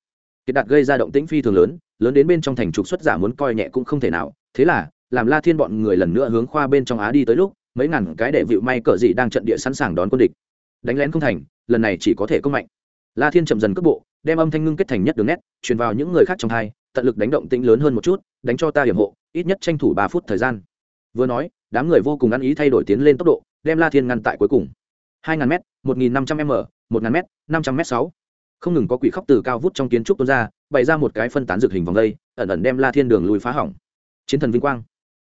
Kiệt đạt gây ra động tĩnh phi thường lớn lớn đến bên trong thành trục xuất giả muốn coi nhẹ cũng không thể nào, thế là, làm la thiên bọn người lần nữa hướng khoa bên trong á đi tới lúc, mấy ngàn cái đệ vịu may cờ gì đang trận địa sẵn sàng đón quân địch. Đánh lén không thành, lần này chỉ có thể công mạnh. La thiên chậm dần cước bộ, đem âm thanh ngưng kết thành nhất đường nét, truyền vào những người khác trong hai, tận lực đánh động tĩnh lớn hơn một chút, đánh cho ta hiểm hộ, ít nhất tranh thủ ba phút thời gian vừa nói, đám người vô cùng ăn ý thay đổi tiến lên tốc độ, đem la thiên ngăn tại cuối cùng. Hai ngàn m một nghìn năm trăm m, một ngàn m năm trăm m sáu. Không ngừng có quỷ khóc từ cao vút trong kiến trúc tuôn ra, bày ra một cái phân tán dược hình vòng đây, ẩn ẩn đem la thiên đường lùi phá hỏng. Chiến thần vinh quang.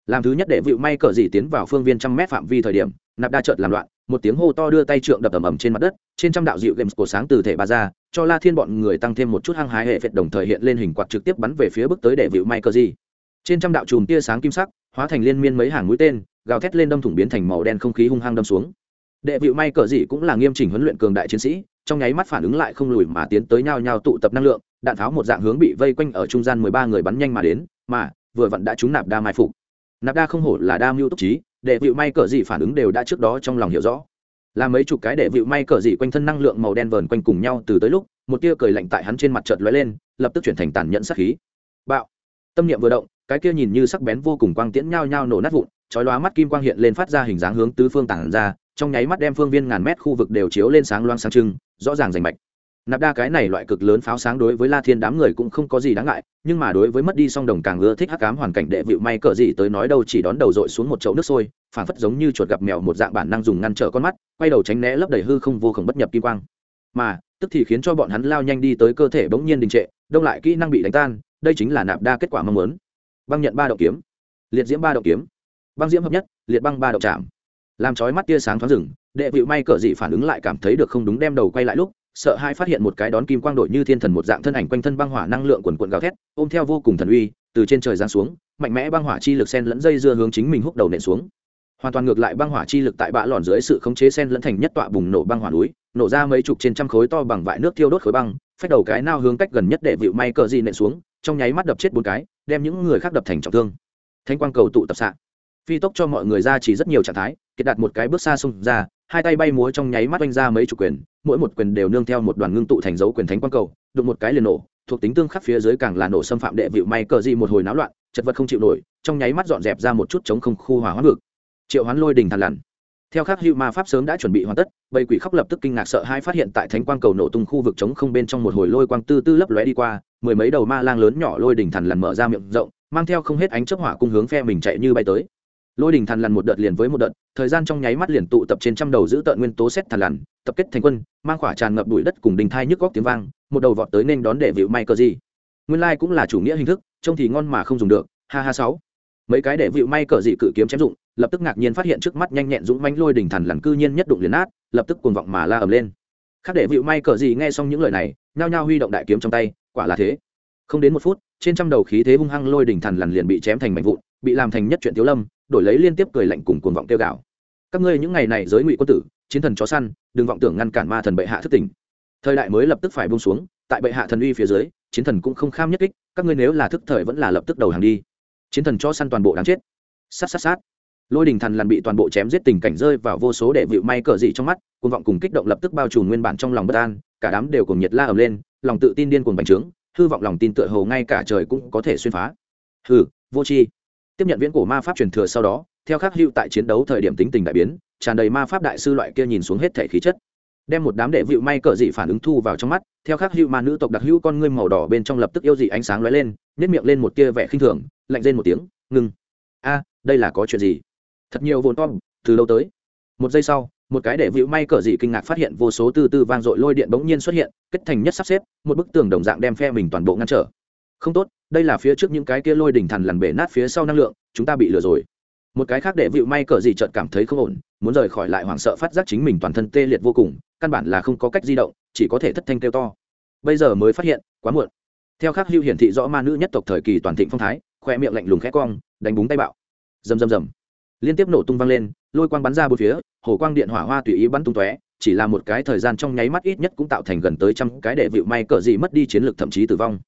Làm thứ nhất để vịu may cờ dị tiến vào phương viên trăm mét phạm vi thời điểm, nạp đa trợt làm loạn, một tiếng hô to đưa tay trượng đập ầm ầm trên mặt đất, trên trăm đạo dịu games của sáng từ thể bà ra, cho la thiên bọn người tăng thêm một chút hăng hái hệ phệt đồng thời hiện lên hình quạt trực tiếp bắn về phía bước tới để vịu may cờ dị. Trên trăm đạo chùm tia sáng kim sắc hóa thành liên miên mấy hàng mũi tên, gào thét lên đâm thủng biến thành màu đen không khí hung hăng đâm xuống. Đệ vịu may cờ dị cũng là nghiêm chỉnh huấn luyện cường đại chiến sĩ, trong nháy mắt phản ứng lại không lùi mà tiến tới nhau nhau tụ tập năng lượng, đạn tháo một dạng hướng bị vây quanh ở trung gian mười ba người bắn nhanh mà đến, mà, vừa vặn đã trúng nạp đa mai phục. Nạp đa không hổ là đa mưu túc trí, đệ vịu may cờ dị phản ứng đều đã trước đó trong lòng hiểu rõ. Là mấy chục cái đệ vịu may cờ dị quanh thân năng lượng màu đen vờn quanh cùng nhau từ tới lúc, một tia cười lạnh tại hắn trên mặt chợt lóe lên, lập tức chuyển thành tàn nhẫn sát khí. Bạo. Tâm niệm vừa động cái kia nhìn như sắc bén vô cùng quang tiễn nhao nhao nổ nát vụn, chói lóa mắt kim quang hiện lên phát ra hình dáng hướng tứ phương tản ra, trong nháy mắt đem phương viên ngàn mét khu vực đều chiếu lên sáng loang sáng trưng, rõ ràng rành mạch. Nạp đa cái này loại cực lớn pháo sáng đối với la thiên đám người cũng không có gì đáng ngại, nhưng mà đối với mất đi song đồng càng ưa thích hắc cám hoàn cảnh đệ vịu may cỡ gì tới nói đâu chỉ đón đầu dội xuống một chậu nước sôi phản phất giống như chuột gặp mèo một dạng bản năng dùng ngăn trở con mắt, quay đầu tránh né lấp đầy hư không vô khổng bất nhập kim quang. Mà, tức thì khiến cho bọn hắn lao nhanh đi tới cơ thể bỗng nhiên đình trệ, đông lại kỹ năng bị đánh tan, đây chính là nạp đa kết quả mong muốn băng nhận ba động kiếm, liệt diễm ba động kiếm, băng diễm hợp nhất, liệt băng ba động chạm. Làm chói mắt tia sáng thoáng rừng đệ vịu may cờ dị phản ứng lại cảm thấy được không đúng đem đầu quay lại lúc, sợ hai phát hiện một cái đón kim quang đội như thiên thần một dạng thân ảnh quanh thân băng hỏa năng lượng quần quận gào thét, ôm theo vô cùng thần uy, từ trên trời giáng xuống, mạnh mẽ băng hỏa chi lực sen lẫn dây dưa hướng chính mình húc đầu nện xuống. Hoàn toàn ngược lại băng hỏa chi lực tại bã lòn dưới sự khống chế sen lẫn thành nhất tọa bùng nổ băng hỏa núi, nổ ra mấy chục trên trăm khối to bằng vại nước thiêu đốt khối băng, phách đầu cái nao hướng cách gần nhất để vịu may cờ gì nện xuống trong nháy mắt đập chết bốn cái, đem những người khác đập thành trọng thương. Thanh quang cầu tụ tập xạ phi tốc cho mọi người ra chỉ rất nhiều trạng thái, kiệt đạt một cái bước xa xông ra, hai tay bay múa trong nháy mắt oanh ra mấy chục quyền, mỗi một quyền đều nương theo một đoàn ngưng tụ thành dấu quyền thánh quang cầu, đụng một cái liền nổ, thuộc tính tương khắc phía dưới càng là nổ xâm phạm đệ vịu may cờ gì một hồi náo loạn, chật vật không chịu nổi, trong nháy mắt dọn dẹp ra một chút chống không khu hỏa hoãn ngực triệu hoán lôi đình thằn lằn theo khắc hữu ma pháp sớm đã chuẩn bị hoàn tất, bầy quỷ khóc lập tức kinh ngạc sợ hai phát hiện tại thánh quang cầu nổ tung khu vực trống không bên trong một hồi lôi quang tư tư lấp lóe đi qua, mười mấy đầu ma lang lớn nhỏ lôi đỉnh thần lằn mở ra miệng rộng, mang theo không hết ánh chớp hỏa cung hướng phe mình chạy như bay tới. Lôi đỉnh thần lằn một đợt liền với một đợt, thời gian trong nháy mắt liền tụ tập trên trăm đầu giữ tợn nguyên tố xét thần lằn, tập kết thành quân, mang khỏa tràn ngập bụi đất cùng đình thai nhức góc tiếng vang, một đầu vọt tới nên đón để vịu may cơ gì nguyên lai cũng là chủ nghĩa hình thức, trông thì ngon mà không dùng được, ha ha sáu. Mấy cái để vịu may cờ dị cự kiếm chém dụng lập tức ngạc nhiên phát hiện trước mắt nhanh nhẹn dũng mãnh lôi đỉnh thần lằn cư nhiên nhất đụng liền nát, lập tức cuồng vọng mà la ầm lên. Khác để vịu may cờ gì nghe xong những lời này, nhao nhao huy động đại kiếm trong tay, quả là thế. Không đến một phút, trên trăm đầu khí thế hung hăng lôi đỉnh thần lằn liền bị chém thành mảnh vụn, bị làm thành nhất chuyện tiểu lâm, đổi lấy liên tiếp cười lạnh cùng cuồng vọng tiêu gạo các ngươi những ngày này giới ngụy quân tử, chiến thần chó săn, đừng vọng tưởng ngăn cản ma thần bệ hạ thất tình thời đại mới lập tức phải buông xuống, tại bệ hạ thần uy phía dưới, chiến thần cũng không kham nhất kích, các ngươi nếu là thức thời vẫn là lập tức đầu hàng đi. Chiến thần chó săn toàn bộ đáng chết. Sát sát sát lôi đình thần lằn bị toàn bộ chém giết tình cảnh rơi vào vô số đệ vịu may cờ dị trong mắt, cuồng vọng cùng kích động lập tức bao trùm nguyên bản trong lòng bất an, cả đám đều cùng nhiệt la ầm lên, lòng tự tin điên cuồng bành trướng, hư vọng lòng tin tựa hồ ngay cả trời cũng có thể xuyên phá. Hừ, vô tri. Tiếp nhận viễn cổ ma pháp truyền thừa sau đó, theo khắc hữu tại chiến đấu thời điểm tính tình đại biến, tràn đầy ma pháp đại sư loại kia nhìn xuống hết thể khí chất. Đem một đám đệ vịu may cờ dị phản ứng thu vào trong mắt, theo khắc hữu ma nữ tộc đặc hữu con ngươi màu đỏ bên trong lập tức yêu dị ánh sáng lóe lên nếp miệng lên một tia vẻ khinh thường, lạnh lên một tiếng ngừng a, đây là có chuyện gì? Thật nhiều vồn tom từ lâu tới. Một giây sau, một cái để vĩu may cờ dị kinh ngạc phát hiện vô số từ từ vang dội lôi điện bỗng nhiên xuất hiện, kết thành nhất sắp xếp, một bức tường đồng dạng đem phe mình toàn bộ ngăn trở. Không tốt, đây là phía trước những cái kia lôi đỉnh thần lằn bể nát phía sau năng lượng, chúng ta bị lừa rồi. Một cái khác để vịu may cờ dị chợt cảm thấy không ổn, muốn rời khỏi lại hoảng sợ phát giác chính mình toàn thân tê liệt vô cùng, căn bản là không có cách di động, chỉ có thể thất thanh kêu to. Bây giờ mới phát hiện, quá muộn. Theo khắc hữu hiển thị rõ ma nữ nhất tộc thời kỳ toàn thịnh phong thái, khoe miệng lạnh lùng khẽ cong, đánh búng tay bạo. Rầm rầm rầm liên tiếp nổ tung vang lên, lôi quang bắn ra bốn phía, hồ quang điện hỏa hoa tùy ý bắn tung tóe, chỉ là một cái thời gian trong nháy mắt ít nhất cũng tạo thành gần tới trăm cái đệ vịu may cờ gì mất đi chiến lược thậm chí tử vong.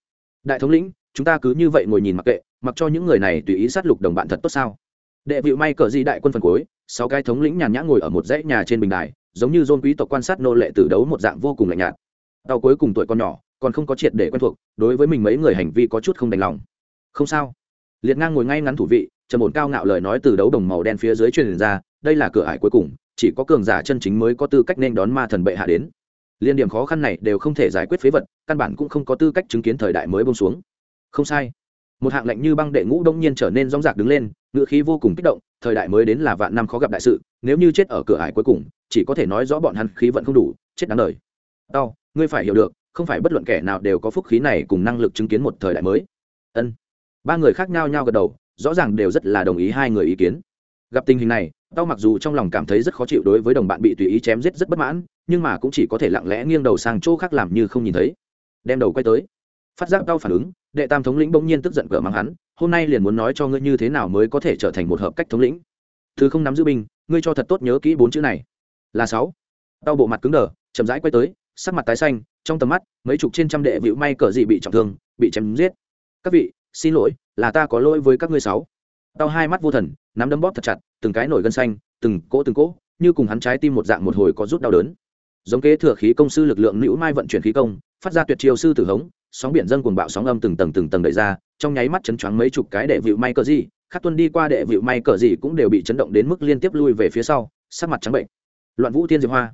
Đại thống lĩnh, chúng ta cứ như vậy ngồi nhìn mặc kệ, mặc cho những người này tùy ý sát lục đồng bạn thật tốt sao? Đệ vịu may cờ gì đại quân phần cuối, sáu cái thống lĩnh nhàn nhã ngồi ở một dãy nhà trên bình đài, giống như dôn quý tộc quan sát nô lệ tử đấu một dạng vô cùng lạnh nhạt. Tàu cuối cùng tuổi con nhỏ, còn không có triệt để quen thuộc, đối với mình mấy người hành vi có chút không đành lòng. Không sao. Liệt ngang ngồi ngay ngắn thủ vị trầm ổn cao ngạo lời nói từ đấu đồng màu đen phía dưới truyền ra, đây là cửa ải cuối cùng, chỉ có cường giả chân chính mới có tư cách nên đón ma thần bệ hạ đến. Liên điểm khó khăn này đều không thể giải quyết phế vật, căn bản cũng không có tư cách chứng kiến thời đại mới bông xuống. Không sai. Một hạng lệnh như băng đệ ngũ đông nhiên trở nên rong rạc đứng lên, ngựa khí vô cùng kích động, thời đại mới đến là vạn năm khó gặp đại sự, nếu như chết ở cửa ải cuối cùng, chỉ có thể nói rõ bọn hắn khí vận không đủ, chết đáng đời. Đau ngươi phải hiểu được, không phải bất luận kẻ nào đều có phúc khí này cùng năng lực chứng kiến một thời đại mới. Ân. Ba người khác nhau nhau gật đầu rõ ràng đều rất là đồng ý hai người ý kiến. Gặp tình hình này, tao mặc dù trong lòng cảm thấy rất khó chịu đối với đồng bạn bị tùy ý chém giết rất bất mãn, nhưng mà cũng chỉ có thể lặng lẽ nghiêng đầu sang chỗ khác làm như không nhìn thấy. Đem đầu quay tới. Phát giác tao phản ứng, đệ tam thống lĩnh bỗng nhiên tức giận cỡ mắng hắn, hôm nay liền muốn nói cho ngươi như thế nào mới có thể trở thành một hợp cách thống lĩnh? Thứ không nắm giữ binh, ngươi cho thật tốt nhớ kỹ bốn chữ này. Là sáu. Tao bộ mặt cứng đờ, chậm rãi quay tới, sắc mặt tái xanh, trong tầm mắt, mấy chục trên trăm đệ vịu may cờ gì bị trọng thương, bị chém giết. Các vị, xin lỗi là ta có lỗi với các ngươi sáu. Tao hai mắt vô thần, nắm đấm bóp thật chặt, từng cái nổi gân xanh, từng cỗ từng cỗ, như cùng hắn trái tim một dạng một hồi có rút đau đớn. Giống kế thừa khí công sư lực lượng nữ mai vận chuyển khí công, phát ra tuyệt chiêu sư tử hống, sóng biển dâng cuồng bạo sóng âm từng tầng từng tầng đẩy ra, trong nháy mắt chấn choáng mấy chục cái đệ vịu may cờ gì, khắc tuân đi qua đệ vịu may cờ gì cũng đều bị chấn động đến mức liên tiếp lui về phía sau, sắc mặt trắng bệnh. Loạn vũ tiên diệp hoa.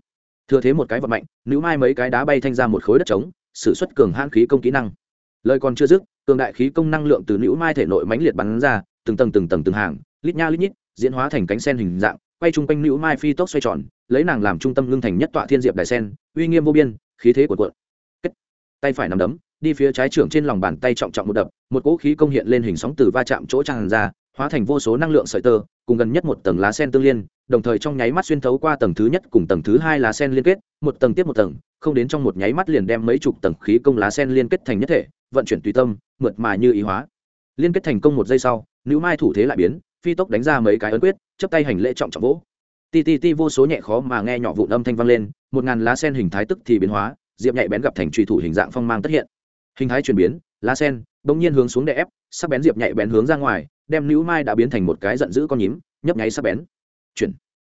Thừa thế một cái vật mạnh nữ mai mấy cái đá bay thanh ra một khối đất trống, sử xuất cường hãn khí công kỹ năng. Lời còn chưa dứt cường đại khí công năng lượng từ nữ mai thể nội mãnh liệt bắn ra, từng tầng từng tầng từng hàng, lít nha lít nhít, diễn hóa thành cánh sen hình dạng, quay chung quanh nữ mai phi tốc xoay tròn, lấy nàng làm trung tâm ngưng thành nhất tọa thiên diệp đại sen, uy nghiêm vô biên, khí thế của cuộn. Kết. Tay phải nắm đấm, đi phía trái trưởng trên lòng bàn tay trọng trọng một đập, một cỗ khí công hiện lên hình sóng từ va chạm chỗ tràn ra, hóa thành vô số năng lượng sợi tơ, cùng gần nhất một tầng lá sen tương liên, đồng thời trong nháy mắt xuyên thấu qua tầng thứ nhất cùng tầng thứ hai lá sen liên kết, một tầng tiếp một tầng, không đến trong một nháy mắt liền đem mấy chục tầng khí công lá sen liên kết thành nhất thể vận chuyển tùy tâm, mượt mà như ý hóa. Liên kết thành công một giây sau, nữ mai thủ thế lại biến, phi tốc đánh ra mấy cái ấn quyết chấp tay hành lễ trọng trọng vỗ. Ti ti ti vô số nhẹ khó mà nghe nhỏ vụn âm thanh vang lên, một ngàn lá sen hình thái tức thì biến hóa, diệp nhạy bén gặp thành trùy thủ hình dạng phong mang tất hiện. Hình thái chuyển biến, lá sen bỗng nhiên hướng xuống đè ép, sắc bén diệp nhạy bén hướng ra ngoài, đem nữ mai đã biến thành một cái giận dữ con nhím, nhấp nháy sắc bén. Chuyển.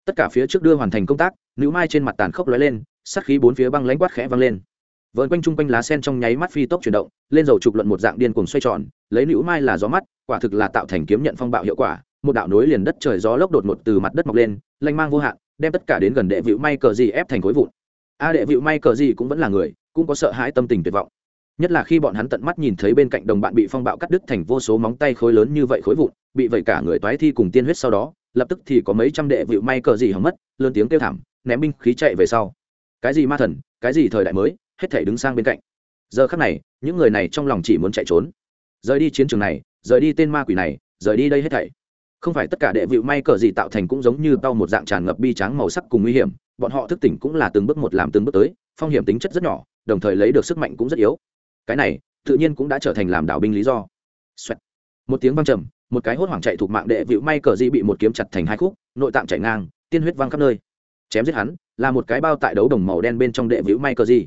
Tất cả phía trước đưa hoàn thành công tác, nữ mai trên mặt tàn khốc lóe lên sắc khí bốn phía băng lãnh quát khẽ vang lên vợn quanh chung quanh lá sen trong nháy mắt phi tốc chuyển động, lên dầu trục luận một dạng điên cuồng xoay tròn, lấy nữ mai là gió mắt, quả thực là tạo thành kiếm nhận phong bạo hiệu quả, một đạo nối liền đất trời gió lốc đột ngột từ mặt đất mọc lên, lanh mang vô hạn, đem tất cả đến gần đệ vịu may cờ gì ép thành khối vụn. A, đệ vịu may cờ gì cũng vẫn là người, cũng có sợ hãi tâm tình tuyệt vọng. Nhất là khi bọn hắn tận mắt nhìn thấy bên cạnh đồng bạn bị phong bạo cắt đứt thành vô số móng tay khối lớn như vậy khối vụn, bị vậy cả người toái thi cùng tiên huyết sau đó, lập tức thì có mấy trăm đệ vịu may cờ gì hỏng mất, lớn tiếng kêu thảm, ném binh khí chạy về sau. Cái gì ma thần, cái gì thời đại mới hết thể đứng sang bên cạnh. Giờ khắc này, những người này trong lòng chỉ muốn chạy trốn. Rời đi chiến trường này, rời đi tên ma quỷ này, rời đi đây hết thảy. Không phải tất cả đệ vịu may cờ gì tạo thành cũng giống như tao một dạng tràn ngập bi tráng màu sắc cùng nguy hiểm, bọn họ thức tỉnh cũng là từng bước một làm từng bước tới, phong hiểm tính chất rất nhỏ, đồng thời lấy được sức mạnh cũng rất yếu. Cái này, tự nhiên cũng đã trở thành làm đảo binh lý do. Xoẹt. một tiếng vang trầm, một cái hốt hoảng chạy thuộc mạng đệ vịu may cờ gì bị một kiếm chặt thành hai khúc, nội tạng chảy ngang, tiên huyết văng khắp nơi. Chém giết hắn, là một cái bao tại đấu đồng màu đen bên trong đệ vịu may cờ gì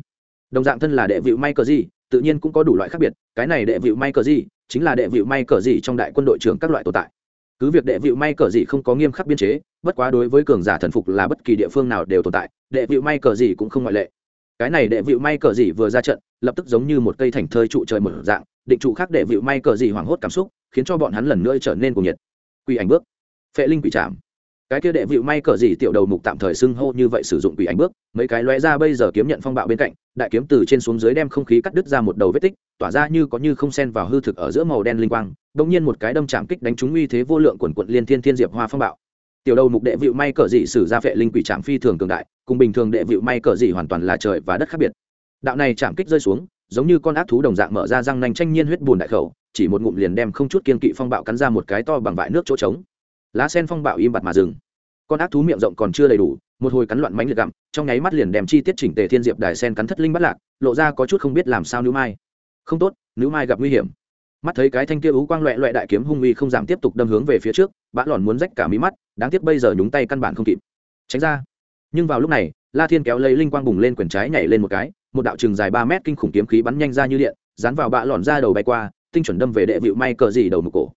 đồng dạng thân là đệ vịu may cờ gì, tự nhiên cũng có đủ loại khác biệt cái này đệ vịu may cờ gì chính là đệ vịu may cờ gì trong đại quân đội trưởng các loại tồn tại. Cứ việc đệ vịu may cờ gì không có nghiêm khắc biên chế bất quá đối với cường giả thần phục là bất kỳ địa phương nào đều tồn tại đệ vịu may cờ gì cũng không ngoại lệ. Cái này đệ vịu may cờ gì vừa ra trận lập tức giống như một cây thành thơi trụ trời mở dạng định trụ khác đệ vịu may cờ gì hoảng hốt cảm xúc khiến cho bọn hắn lần nữa trở nên cuồng nhiệt. Quỷ ảnh bước. Phệ linh quỷ chạm cái kia đệ vịu may cờ gì tiểu đầu mục tạm thời xưng hô như vậy sử dụng quỷ ảnh bước mấy cái lóe ra bây giờ kiếm nhận phong bạo bên cạnh đại kiếm từ trên xuống dưới đem không khí cắt đứt ra một đầu vết tích, tỏa ra như có như không xen vào hư thực ở giữa màu đen linh quang bỗng nhiên một cái đâm chạm kích đánh trúng uy thế vô lượng quần quận liên thiên thiên diệp hoa phong bạo. Tiểu đầu mục đệ vịu may cờ dị sử ra vệ linh quỷ trạm phi thường cường đại, cùng bình thường đệ vịu may cờ dị hoàn toàn là trời và đất khác biệt. Đạo này chạm kích rơi xuống, giống như con ác thú đồng dạng mở ra răng nanh tranh nhiên huyết bùn đại khẩu, chỉ một ngụm liền đem không chút kiên kỵ phong bạo cắn ra một cái to bằng vại nước chỗ trống. Lá sen phong bạo im bặt mà dừng. Con ác thú miệng rộng còn chưa đầy đủ một hồi cắn loạn mánh liệt gặm, trong nháy mắt liền đem chi tiết chỉnh tề thiên diệp đài sen cắn thất linh bắt lạc, lộ ra có chút không biết làm sao nữ mai. Không tốt, nữ mai gặp nguy hiểm. Mắt thấy cái thanh kia ú quang loẹ loẹ đại kiếm hung uy không giảm tiếp tục đâm hướng về phía trước, bã lòn muốn rách cả mí mắt, đáng tiếc bây giờ nhúng tay căn bản không kịp. Tránh ra. Nhưng vào lúc này, la thiên kéo lấy linh quang bùng lên quyển trái nhảy lên một cái, một đạo trường dài ba mét kinh khủng kiếm khí bắn nhanh ra như điện, dán vào bã lòn ra đầu bay qua, tinh chuẩn đâm về đệ vịu may cờ gì đầu mục cổ.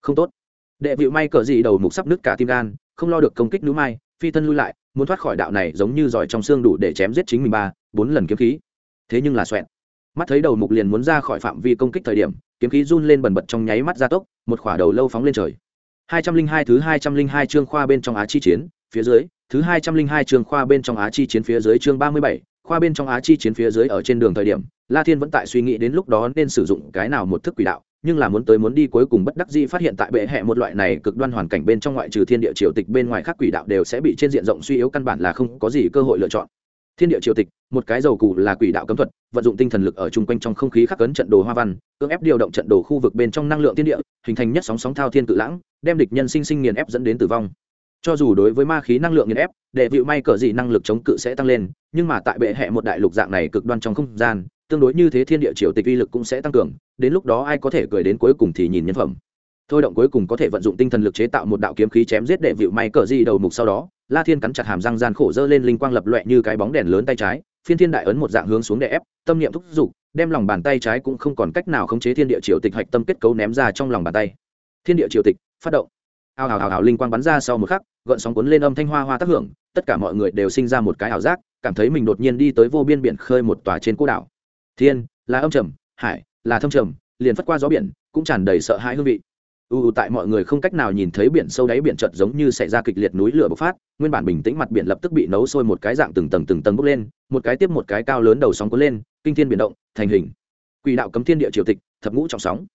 Không tốt. Đệ vịu may cờ gì đầu mục sắp nứt cả tim gan, không lo được công kích nữ mai phi thân lui lại, muốn thoát khỏi đạo này giống như giỏi trong xương đủ để chém giết chính mình ba, bốn lần kiếm khí. Thế nhưng là xoẹn mắt thấy đầu mục liền muốn ra khỏi phạm vi công kích thời điểm, kiếm khí run lên bần bật trong nháy mắt gia tốc, một khỏa đầu lâu phóng lên trời. Hai trăm linh hai thứ hai trăm linh hai chương khoa bên trong á chi chiến, phía dưới, thứ hai trăm linh hai chương khoa bên trong á chi chiến phía dưới chương ba mươi bảy khoa bên trong á chi chiến phía dưới ở trên đường thời điểm, la thiên vẫn tại suy nghĩ đến lúc đó nên sử dụng cái nào một thức quỷ đạo, nhưng là muốn tới muốn đi cuối cùng bất đắc dĩ phát hiện tại bệ hệ một loại này cực đoan hoàn cảnh bên trong ngoại trừ thiên địa triều tịch bên ngoài khác quỷ đạo đều sẽ bị trên diện rộng suy yếu căn bản là không có gì cơ hội lựa chọn. Thiên địa triều tịch, một cái dầu cụ là quỷ đạo cấm thuật, vận dụng tinh thần lực ở chung quanh trong không khí khắc cấn trận đồ hoa văn, cưỡng ép điều động trận đồ khu vực bên trong năng lượng thiên địa, hình thành nhất sóng sóng thao thiên tự lãng, đem địch nhân sinh sinh nghiền ép dẫn đến tử vong cho dù đối với ma khí năng lượng nghiền ép đệ vịu may cờ gì năng lực chống cự sẽ tăng lên, nhưng mà tại bệ hệ một đại lục dạng này cực đoan trong không gian, tương đối như thế thiên địa triều tịch uy lực cũng sẽ tăng cường, đến lúc đó ai có thể cười đến cuối cùng thì nhìn nhân phẩm. Thôi động cuối cùng có thể vận dụng tinh thần lực chế tạo một đạo kiếm khí chém giết đệ vịu may cờ gì đầu mục sau đó, la thiên cắn chặt hàm răng gian khổ dơ lên linh quang lập loẹ như cái bóng đèn lớn tay trái, phiên thiên đại ấn một dạng hướng xuống đè ép, tâm niệm thúc giục, đem lòng bàn tay trái cũng không còn cách nào khống chế thiên địa triều tịch hạch tâm kết cấu ném ra trong lòng bàn tay. Thiên địa triều tịch, phát động ào ào ào ào linh quang bắn ra sau một khắc, gợn sóng cuốn lên âm thanh hoa hoa tác hưởng, tất cả mọi người đều sinh ra một cái ảo giác, cảm thấy mình đột nhiên đi tới vô biên biển khơi một tòa trên cô đảo. Thiên, là âm trầm, hải, là thâm trầm, liền phất qua gió biển, cũng tràn đầy sợ hãi hương vị. U u, tại mọi người không cách nào nhìn thấy biển sâu đáy biển chợt giống như xảy ra kịch liệt núi lửa bộc phát, nguyên bản bình tĩnh mặt biển lập tức bị nấu sôi một cái dạng từng tầng từng tầng bốc lên, một cái tiếp một cái cao lớn đầu sóng cuốn lên, kinh thiên biển động, thành hình. Quỷ đạo cấm thiên địa triều tịch, thập ngũ trọng sóng.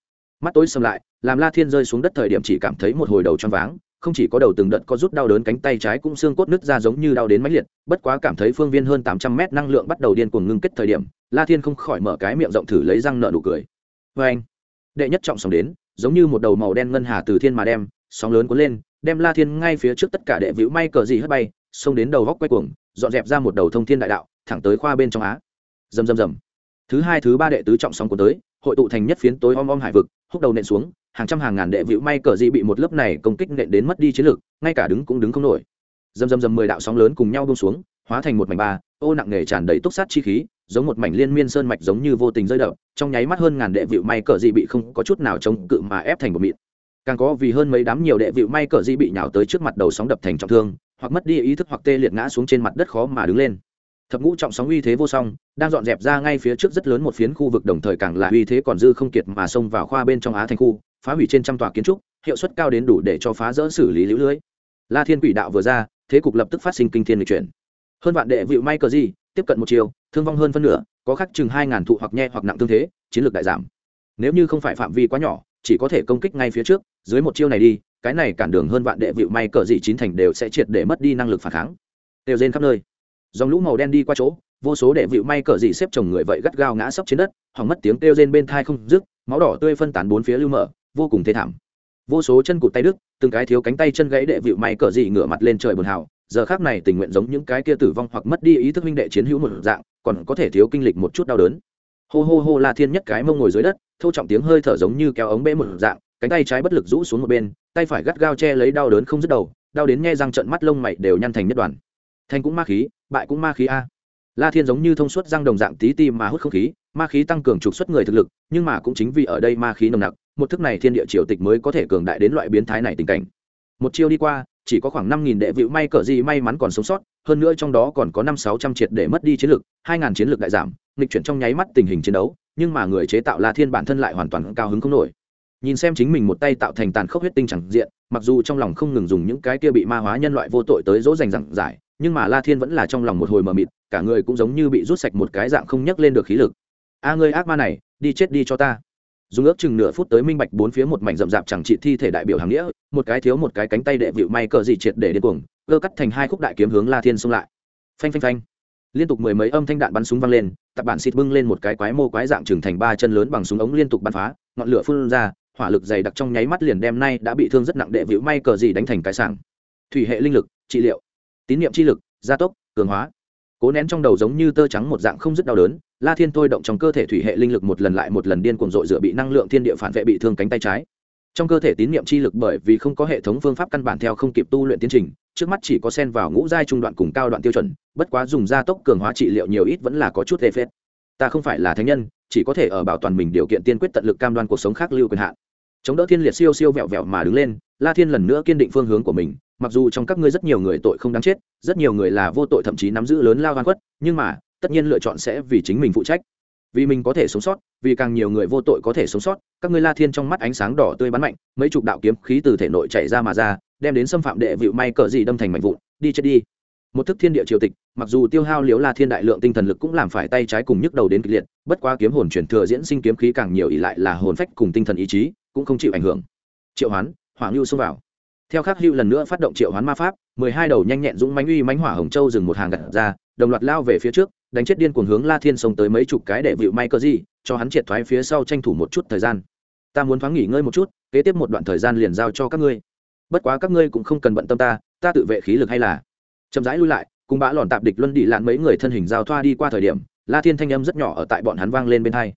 Mắt tối xâm lại làm la thiên rơi xuống đất thời điểm chỉ cảm thấy một hồi đầu choáng váng, không chỉ có đầu từng đợt có rút đau đớn cánh tay trái cũng xương cốt nứt ra giống như đau đến mãnh liệt, bất quá cảm thấy phương viên hơn tám trăm mét năng lượng bắt đầu điên cuồng ngưng kết thời điểm, la thiên không khỏi mở cái miệng rộng thử lấy răng nợ nụ cười. Vê anh, đệ nhất trọng sóng đến, giống như một đầu màu đen ngân hà từ thiên mà đem, sóng lớn cuốn lên, đem la thiên ngay phía trước tất cả đệ vũ may cờ gì hất bay, xông đến đầu góc quay cuồng, dọn dẹp ra một đầu thông thiên đại đạo, thẳng tới khoa bên trong á. Rầm rầm rầm. Thứ hai, thứ ba đệ tứ trọng sóng cuốn tới, hội tụ thành nhất phiến tối om om hải vực, húc đầu nện xuống hàng trăm hàng ngàn đệ vĩu may cờ dị bị một lớp này công kích nện đến mất đi chiến lực, ngay cả đứng cũng đứng không nổi. Dầm dầm dầm mười đạo sóng lớn cùng nhau buông xuống, hóa thành một mảnh ba, ô nặng nghề tràn đầy túc sát chi khí, giống một mảnh liên miên sơn mạch giống như vô tình rơi đập, trong nháy mắt hơn ngàn đệ vịu may cờ dị bị không có chút nào chống cự mà ép thành một mịn. Càng có vì hơn mấy đám nhiều đệ vịu may cờ dị bị nhào tới trước mặt đầu sóng đập thành trọng thương, hoặc mất đi ý thức hoặc tê liệt ngã xuống trên mặt đất khó mà đứng lên. Thập ngũ trọng sóng uy thế vô song, đang dọn dẹp ra ngay phía trước rất lớn một phiến khu vực đồng thời càng là uy thế còn dư không kiệt mà xông vào khoa bên trong á thành khu phá hủy trên trăm tòa kiến trúc, hiệu suất cao đến đủ để cho phá rỡ xử lý lũ lưới. La thiên quỷ đạo vừa ra, thế cục lập tức phát sinh kinh thiên lịch chuyển. Hơn vạn đệ vịu may cờ gì, tiếp cận một chiều, thương vong hơn phân nửa, có khắc chừng hai ngàn thụ hoặc nhẹ hoặc nặng tương thế, chiến lược đại giảm. Nếu như không phải phạm vi quá nhỏ, chỉ có thể công kích ngay phía trước, dưới một chiêu này đi, cái này cản đường hơn vạn đệ vịu may cờ gì chín thành đều sẽ triệt để mất đi năng lực phản kháng. Đều rên khắp nơi. Dòng lũ màu đen đi qua chỗ, vô số đệ vịu may cờ gì xếp chồng người vậy gắt gao ngã sấp trên đất, hoặc mất tiếng kêu rên bên thai không dứt, máu đỏ tươi phân tán bốn phía lưu mở vô cùng thê thảm. Vô số chân cụt tay đứt, từng cái thiếu cánh tay chân gãy đệ vịu may cờ dị ngửa mặt lên trời buồn hào. Giờ khác này tình nguyện giống những cái kia tử vong hoặc mất đi ý thức minh đệ chiến hữu một dạng, còn có thể thiếu kinh lịch một chút đau đớn. Hô hô hô la thiên nhất cái mông ngồi dưới đất thâu trọng tiếng hơi thở giống như kéo ống bể một dạng, cánh tay trái bất lực rũ xuống một bên, tay phải gắt gao che lấy đau đớn không dứt đầu, đau đến nghe răng trận mắt lông mày đều nhăn thành nhất đoàn. Thành cũng ma khí, bại cũng ma khí a. La thiên giống như thông suốt răng đồng dạng tí ti mà hút không khí, ma khí tăng cường trục xuất người thực lực, nhưng mà cũng chính vì ở đây ma khí nồng nặc một thức này thiên địa triều tịch mới có thể cường đại đến loại biến thái này tình cảnh. Một chiêu đi qua, chỉ có khoảng năm nghìn đệ vịu may cỡ gì may mắn còn sống sót, hơn nữa trong đó còn có năm sáu trăm triệt để mất đi chiến lược hai ngàn chiến lược đại giảm, nghịch chuyển trong nháy mắt tình hình chiến đấu, nhưng mà người chế tạo la thiên bản thân lại hoàn toàn cao hứng không nổi. Nhìn xem chính mình một tay tạo thành tàn khốc huyết tinh chẳng diện, mặc dù trong lòng không ngừng dùng những cái kia bị ma hóa nhân loại vô tội tới dỗ dành rằng giải, nhưng mà la thiên vẫn là trong lòng một hồi mờ mịt, cả người cũng giống như bị rút sạch một cái dạng không nhấc lên được khí lực. A ngươi ác ma này, đi chết đi cho ta dùng ước chừng nửa phút tới minh bạch bốn phía một mảnh rậm rạp chẳng trị thi thể đại biểu hàng nghĩa, một cái thiếu một cái cánh tay đệ vịu may cờ gì triệt để điên cuồng, cơ cắt thành hai khúc đại kiếm hướng la thiên xông lại. Phanh phanh phanh. Liên tục mười mấy âm thanh đạn bắn súng vang lên, tập bản xịt bưng lên một cái quái mô quái dạng trưởng thành ba chân lớn bằng súng ống liên tục bắn phá, ngọn lửa phun ra, hỏa lực dày đặc trong nháy mắt liền đem nay đã bị thương rất nặng đệ vịu may cờ gì đánh thành cái sảng. Thủy hệ linh lực, trị liệu. Tín niệm chi lực, gia tốc, cường hóa. Cố nén trong đầu giống như tơ trắng một dạng không dứt đau đớn la thiên thôi động trong cơ thể thủy hệ linh lực một lần lại một lần điên cuồng dội dựa bị năng lượng thiên địa phản vệ bị thương cánh tay trái. Trong cơ thể tín niệm chi lực bởi vì không có hệ thống phương pháp căn bản theo không kịp tu luyện tiến trình, trước mắt chỉ có sen vào ngũ giai trung đoạn cùng cao đoạn tiêu chuẩn, bất quá dùng gia tốc cường hóa trị liệu nhiều ít vẫn là có chút tê phết. Ta không phải là thánh nhân, chỉ có thể ở bảo toàn mình điều kiện tiên quyết tận lực cam đoan cuộc sống khác lưu quyền hạn. Chống đỡ thiên liệt siêu siêu vẹo vẹo mà đứng lên, la thiên lần nữa kiên định phương hướng của mình, mặc dù trong các ngươi rất nhiều người tội không đáng chết, rất nhiều người là vô tội thậm chí nắm giữ lớn lao oan quất nhưng mà tất nhiên lựa chọn sẽ vì chính mình phụ trách. Vì mình có thể sống sót, vì càng nhiều người vô tội có thể sống sót, các ngươi la thiên trong mắt ánh sáng đỏ tươi bắn mạnh, mấy chục đạo kiếm khí từ thể nội chạy ra mà ra, đem đến xâm phạm đệ vịu may cờ gì đâm thành mạnh vụn, đi chết đi. Một thức thiên địa triều tịch, mặc dù tiêu hao liếu la thiên đại lượng tinh thần lực cũng làm phải tay trái cùng nhức đầu đến kịch liệt, bất quá kiếm hồn chuyển thừa diễn sinh kiếm khí càng nhiều ỉ lại là hồn phách cùng tinh thần ý chí, cũng không chịu ảnh hưởng. Triệu hoán, hỏa ngưu xông vào. Theo khắc hữu lần nữa phát động triệu hoán ma pháp, mười hai đầu nhanh nhẹn dũng mánh uy mánh hỏa hồng châu dừng một hàng gặt ra đồng loạt lao về phía trước, đánh chết điên cuồng hướng la thiên sông tới mấy chục cái để vịu may cơ gì cho hắn triệt thoái phía sau tranh thủ một chút thời gian. Ta muốn thoáng nghỉ ngơi một chút, kế tiếp một đoạn thời gian liền giao cho các ngươi. Bất quá các ngươi cũng không cần bận tâm ta ta tự vệ khí lực hay là. Chậm rãi lui lại, cùng bã lòn tạp địch luân đi lạn mấy người thân hình giao thoa đi qua thời điểm, la thiên thanh âm rất nhỏ ở tại bọn hắn vang lên bên hai.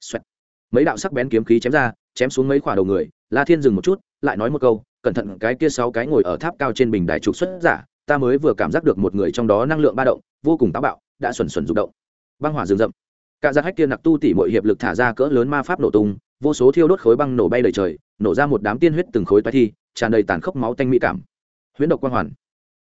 Xoẹt. mấy đạo sắc bén kiếm khí chém ra, chém xuống mấy khỏa đầu người, la thiên dừng một chút, lại nói một câu, cẩn thận, cái kia sáu cái ngồi ở tháp cao trên bình đài trục xuất giả ta mới vừa cảm giác được một người trong đó năng lượng ba động, vô cùng táo bạo, đã xuẩn xuẩn rụng động. Băng hỏa rừng rậm. Cả giác hách kia nặc tu tỉ mọi hiệp lực thả ra cỡ lớn ma pháp nổ tung, vô số thiêu đốt khối băng nổ bay đầy trời, nổ ra một đám tiên huyết từng khối toái thi, tràn đầy tàn khốc máu tanh mỹ cảm. Huyễn độc quang hoàn.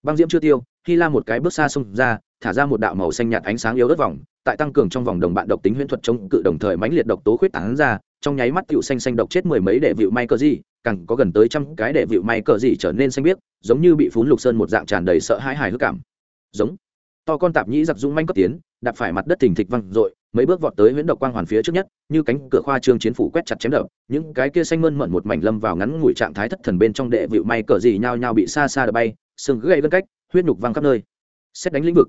Băng diễm chưa tiêu, khi la một cái bước xa xông ra, thả ra một đạo màu xanh nhạt ánh sáng yếu ớt vòng, tại tăng cường trong vòng đồng bạn độc tính huyễn thuật chống cự đồng thời mãnh liệt độc tố khuyết tán ra, trong nháy mắt cựu xanh xanh độc chết mười mấy đệ vịu may cờ gì càng có gần tới trăm cái đệ vịu may cờ gì trở nên xanh biếc giống như bị phún lục sơn một dạng tràn đầy sợ hãi hài hước cảm. Giống. To con tạp nhĩ giặc dũng manh cấp tiến, đạp phải mặt đất thình thịch văng dội, mấy bước vọt tới huyễn độc quang hoàn phía trước nhất, như cánh cửa khoa trương chiến phủ quét chặt chém đập, những cái kia xanh mơn mận một mảnh lâm vào ngắn ngủi trạng thái thất thần bên trong đệ vịu may cờ gì nhao nhao bị xa xa đập bay sừng gãy gân cách, huyết nhục văng khắp nơi. Xét đánh lĩnh vực.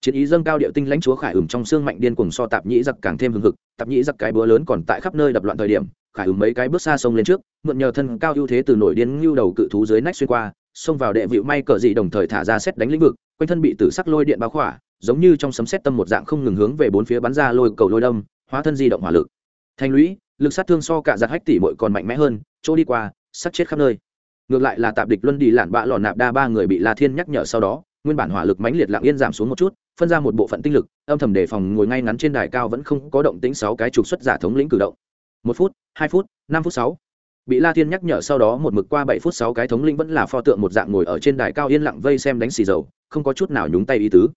Chiến ý dâng cao điệu tinh lãnh chúa khải ửng trong xương mạnh điên cùng so tạp nhĩ giặc càng thêm hừng hực, tạp nhĩ giặc cái búa lớn còn tại khắp nơi đập loạn thời điểm, khải ửng mấy cái bước xa sông lên trước, mượn nhờ thân cao ưu thế từ nổi điên ngưu đầu cự thú dưới nách xuyên qua xông vào đệ vịu may cờ dị đồng thời thả ra xét đánh lĩnh vực, quanh thân bị tử sắc lôi điện bao khỏa, giống như trong sấm xét tâm một dạng không ngừng hướng về bốn phía bắn ra lôi cầu lôi đâm, hóa thân di động hỏa lực. Thành lũy, lực sát thương so cả giặt hách tỷ mội còn mạnh mẽ hơn, chỗ đi qua sát chết khắp nơi. Ngược lại là tạp địch luân đi lản bạ lọn nạp đa ba người bị la thiên nhắc nhở sau đó, nguyên bản hỏa lực mãnh liệt lặng yên giảm xuống một chút, phân ra một bộ phận tinh lực, âm thầm đề phòng ngồi ngay ngắn trên đài cao vẫn không có động tĩnh sáu cái trục xuất giả thống lĩnh cử động. Một phút, hai phút, năm phút sáu bị la thiên nhắc nhở sau đó một mực qua bảy phút sáu cái thống linh vẫn là pho tượng một dạng ngồi ở trên đài cao yên lặng vây xem đánh xì dầu, không có chút nào nhúng tay ý tứ.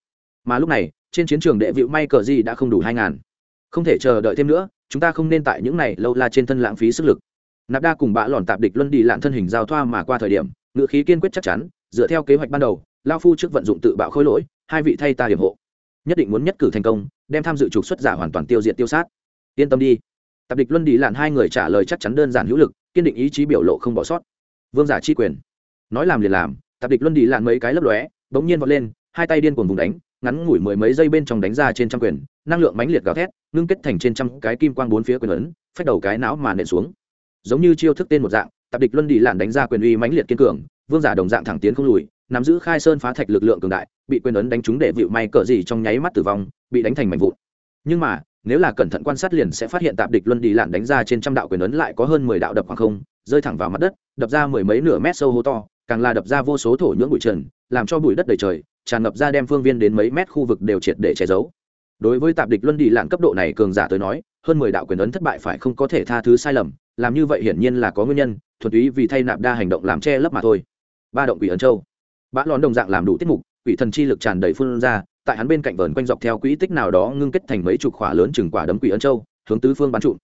Mà lúc này, trên chiến trường đệ vịu may cờ gì đã không đủ hai ngàn. Không thể chờ đợi thêm nữa, chúng ta không nên tại những này lâu la trên thân lãng phí sức lực. Nạp đa cùng bã lòn tạp địch luân đi lạn thân hình giao thoa mà qua thời điểm ngự khí kiên quyết chắc chắn, dựa theo kế hoạch ban đầu, lao phu trước vận dụng tự bạo khối lỗi, hai vị thay ta hiểm hộ. Nhất định muốn nhất cử thành công, đem tham dự trục xuất giả hoàn toàn tiêu diệt tiêu sát. Yên tâm đi. Tạp địch luân đi lạn hai người trả lời chắc chắn đơn giản hữu lực kiên định ý chí biểu lộ không bỏ sót. Vương giả chi quyền. Nói làm liền làm, tạp địch luân đi lạn mấy cái lấp lóe, bỗng nhiên vọt lên, hai tay điên cuồng vùng đánh, ngắn ngủi mười mấy giây bên trong đánh ra trên trăm quyền, năng lượng mãnh liệt gào thét, ngưng kết thành trên trăm cái kim quang bốn phía quyền ấn, phách đầu cái não mà nện xuống. Giống như chiêu thức tên một dạng, tạp địch luân đi lạn đánh ra quyền uy mãnh liệt kiên cường, vương giả đồng dạng thẳng tiến không lùi, nắm giữ khai sơn phá thạch lực lượng cường đại, bị quyền ấn đánh trúng để vịu may cờ gì trong nháy mắt tử vong, bị đánh thành mảnh vụn. Nhưng mà nếu là cẩn thận quan sát liền sẽ phát hiện tạp địch luân đi lạn đánh ra trên trăm đạo quyền ấn lại có hơn mười đạo đập khoảng không, rơi thẳng vào mặt đất, đập ra mười mấy nửa mét sâu hố to, càng là đập ra vô số thổ nhưỡng bụi trần, làm cho bụi đất đầy trời, tràn ngập ra đem phương viên đến mấy mét khu vực đều triệt để che giấu. Đối với tạp địch luân đi lạn cấp độ này cường giả tới nói, hơn mười đạo quyền ấn thất bại phải không có thể tha thứ sai lầm, làm như vậy hiển nhiên là có nguyên nhân, thuần túy vì thay nạp đa hành động làm che lấp mà thôi. Ba động quỷ ấn châu. Bã lón đồng dạng làm đủ tiết mục quỷ thần chi lực tràn đầy phun ra, tại hắn bên cạnh vờn quanh dọc theo quỹ tích nào đó ngưng kết thành mấy chục khỏa lớn chừng quả đấm quỷ ấn châu, hướng tứ phương bắn trụm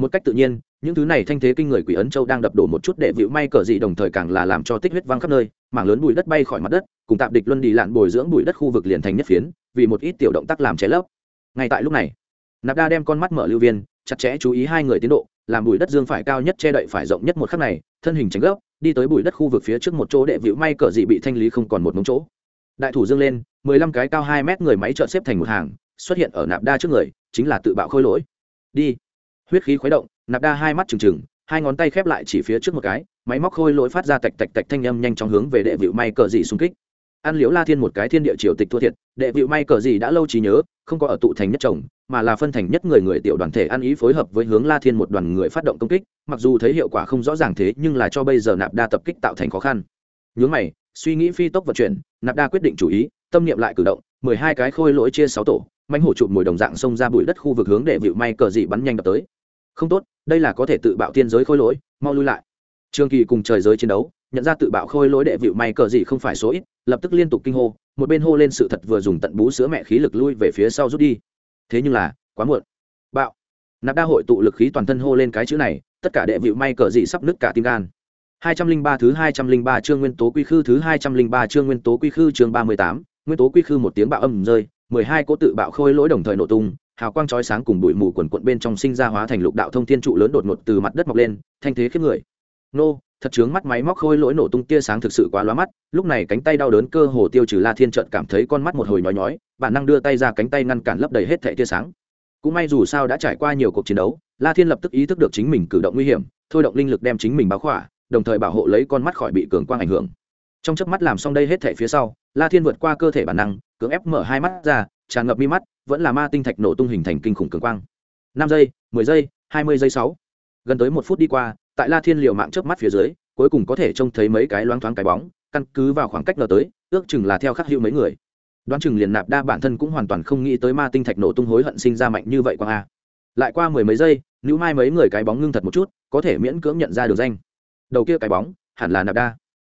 một cách tự nhiên, những thứ này thanh thế kinh người quỷ ấn châu đang đập đổ một chút để vịu may cờ dị đồng thời càng là làm cho tích huyết văng khắp nơi, mảng lớn bụi đất bay khỏi mặt đất, cùng tạp địch luân đi lạn bồi dưỡng bụi đất khu vực liền thành nhất phiến, vì một ít tiểu động tác làm cháy lấp. Ngay tại lúc này, nạp đa đem con mắt mở lưu viên, chặt chẽ chú ý hai người tiến độ, làm bụi đất dương phải cao nhất che đậy phải rộng nhất một khắc này, thân hình tránh gốc đi tới bụi đất khu vực phía trước một chỗ đệ vịu may cờ dị bị thanh lý không còn một mống chỗ đại thủ dương lên, mười lăm cái cao hai mét người máy trợn xếp thành một hàng, xuất hiện ở nạp đa trước người, chính là tự bạo khôi lỗi. Đi. Huyết khí khuấy động, nạp đa hai mắt trừng trừng, hai ngón tay khép lại chỉ phía trước một cái, máy móc khôi lỗi phát ra tạch tạch tạch thanh âm nhanh chóng hướng về đệ vịu may cờ dị xung kích. Ăn liễu la thiên một cái thiên địa triều tịch thua thiệt, đệ vịu may cờ gì đã lâu trí nhớ, không có ở tụ thành nhất chồng, mà là phân thành nhất người người tiểu đoàn thể ăn ý phối hợp với hướng la thiên một đoàn người phát động công kích, mặc dù thấy hiệu quả không rõ ràng thế, nhưng là cho bây giờ nạp đa tập kích tạo thành khó khăn nhướng mày, suy nghĩ phi tốc vận chuyển, nạp đa quyết định chủ ý, tâm niệm lại cử động, mười hai cái khôi lỗi chia sáu tổ mánh hổ chụp mồi đồng dạng xông ra bụi đất khu vực hướng để vịu may cờ dị bắn nhanh đập tới. Không tốt, đây là có thể tự bạo tiên giới khôi lỗi, mau lui lại. Trường kỳ cùng trời giới chiến đấu, nhận ra tự bạo khôi lỗi đệ vịu may cờ dị không phải số ít, lập tức liên tục kinh hô, một bên hô lên sự thật vừa dùng tận bú sữa mẹ khí lực lui về phía sau rút đi. Thế nhưng là, quá muộn. Bạo. Nạp đa hội tụ lực khí toàn thân hô lên cái chữ này, tất cả đệ vịu may cờ dị sắp nứt cả tim gan hai trăm linh ba thứ hai trăm linh ba chương nguyên tố quy khư, thứ hai trăm linh ba chương nguyên tố quy khư chương ba mươi tám, nguyên tố quy khư một tiếng bạo âm rơi, mười hai cỗ tự bạo khôi lỗi đồng thời nổ tung, hào quang chói sáng cùng bụi mù quần quần bên trong sinh ra hóa thành lục đạo thông thiên trụ lớn đột ngột từ mặt đất mọc lên, thanh thế khiếp người. Nô, thật chướng mắt máy móc khôi lỗi nổ tung tia sáng thực sự quá lóa mắt, lúc này cánh tay đau đớn cơ hồ tiêu trừ la thiên chợt cảm thấy con mắt một hồi nhói nhói, bản năng đưa tay ra cánh tay ngăn cản lấp đầy hết thảy tia sáng. Cũng may dù sao đã trải qua nhiều cuộc chiến đấu, la thiên lập tức ý thức được chính mình cử động nguy hiểm, thôi động linh lực đem chính mình bao khỏa đồng thời bảo hộ lấy con mắt khỏi bị cường quang ảnh hưởng. Trong chớp mắt làm xong đây hết thể phía sau, la thiên vượt qua cơ thể bản năng, cưỡng ép mở hai mắt ra, tràn ngập mi mắt, vẫn là ma tinh thạch nổ tung hình thành kinh khủng cường quang. Năm giây, mười giây, hai mươi giây sáu. Gần tới một phút đi qua, tại la thiên liều mạng chớp mắt phía dưới, cuối cùng có thể trông thấy mấy cái loáng thoáng cái bóng, căn cứ vào khoảng cách lờ tới, ước chừng là theo khắc hữu mấy người. Đoán chừng liền nạp đa bản thân cũng hoàn toàn không nghĩ tới ma tinh thạch nổ tung hối hận sinh ra mạnh như vậy quang a. Lại qua mười mấy giây nữ mai mấy người cái bóng ngưng thật một chút, có thể miễn cưỡng nhận ra được danh đầu kia cái bóng, hẳn là nạp đa.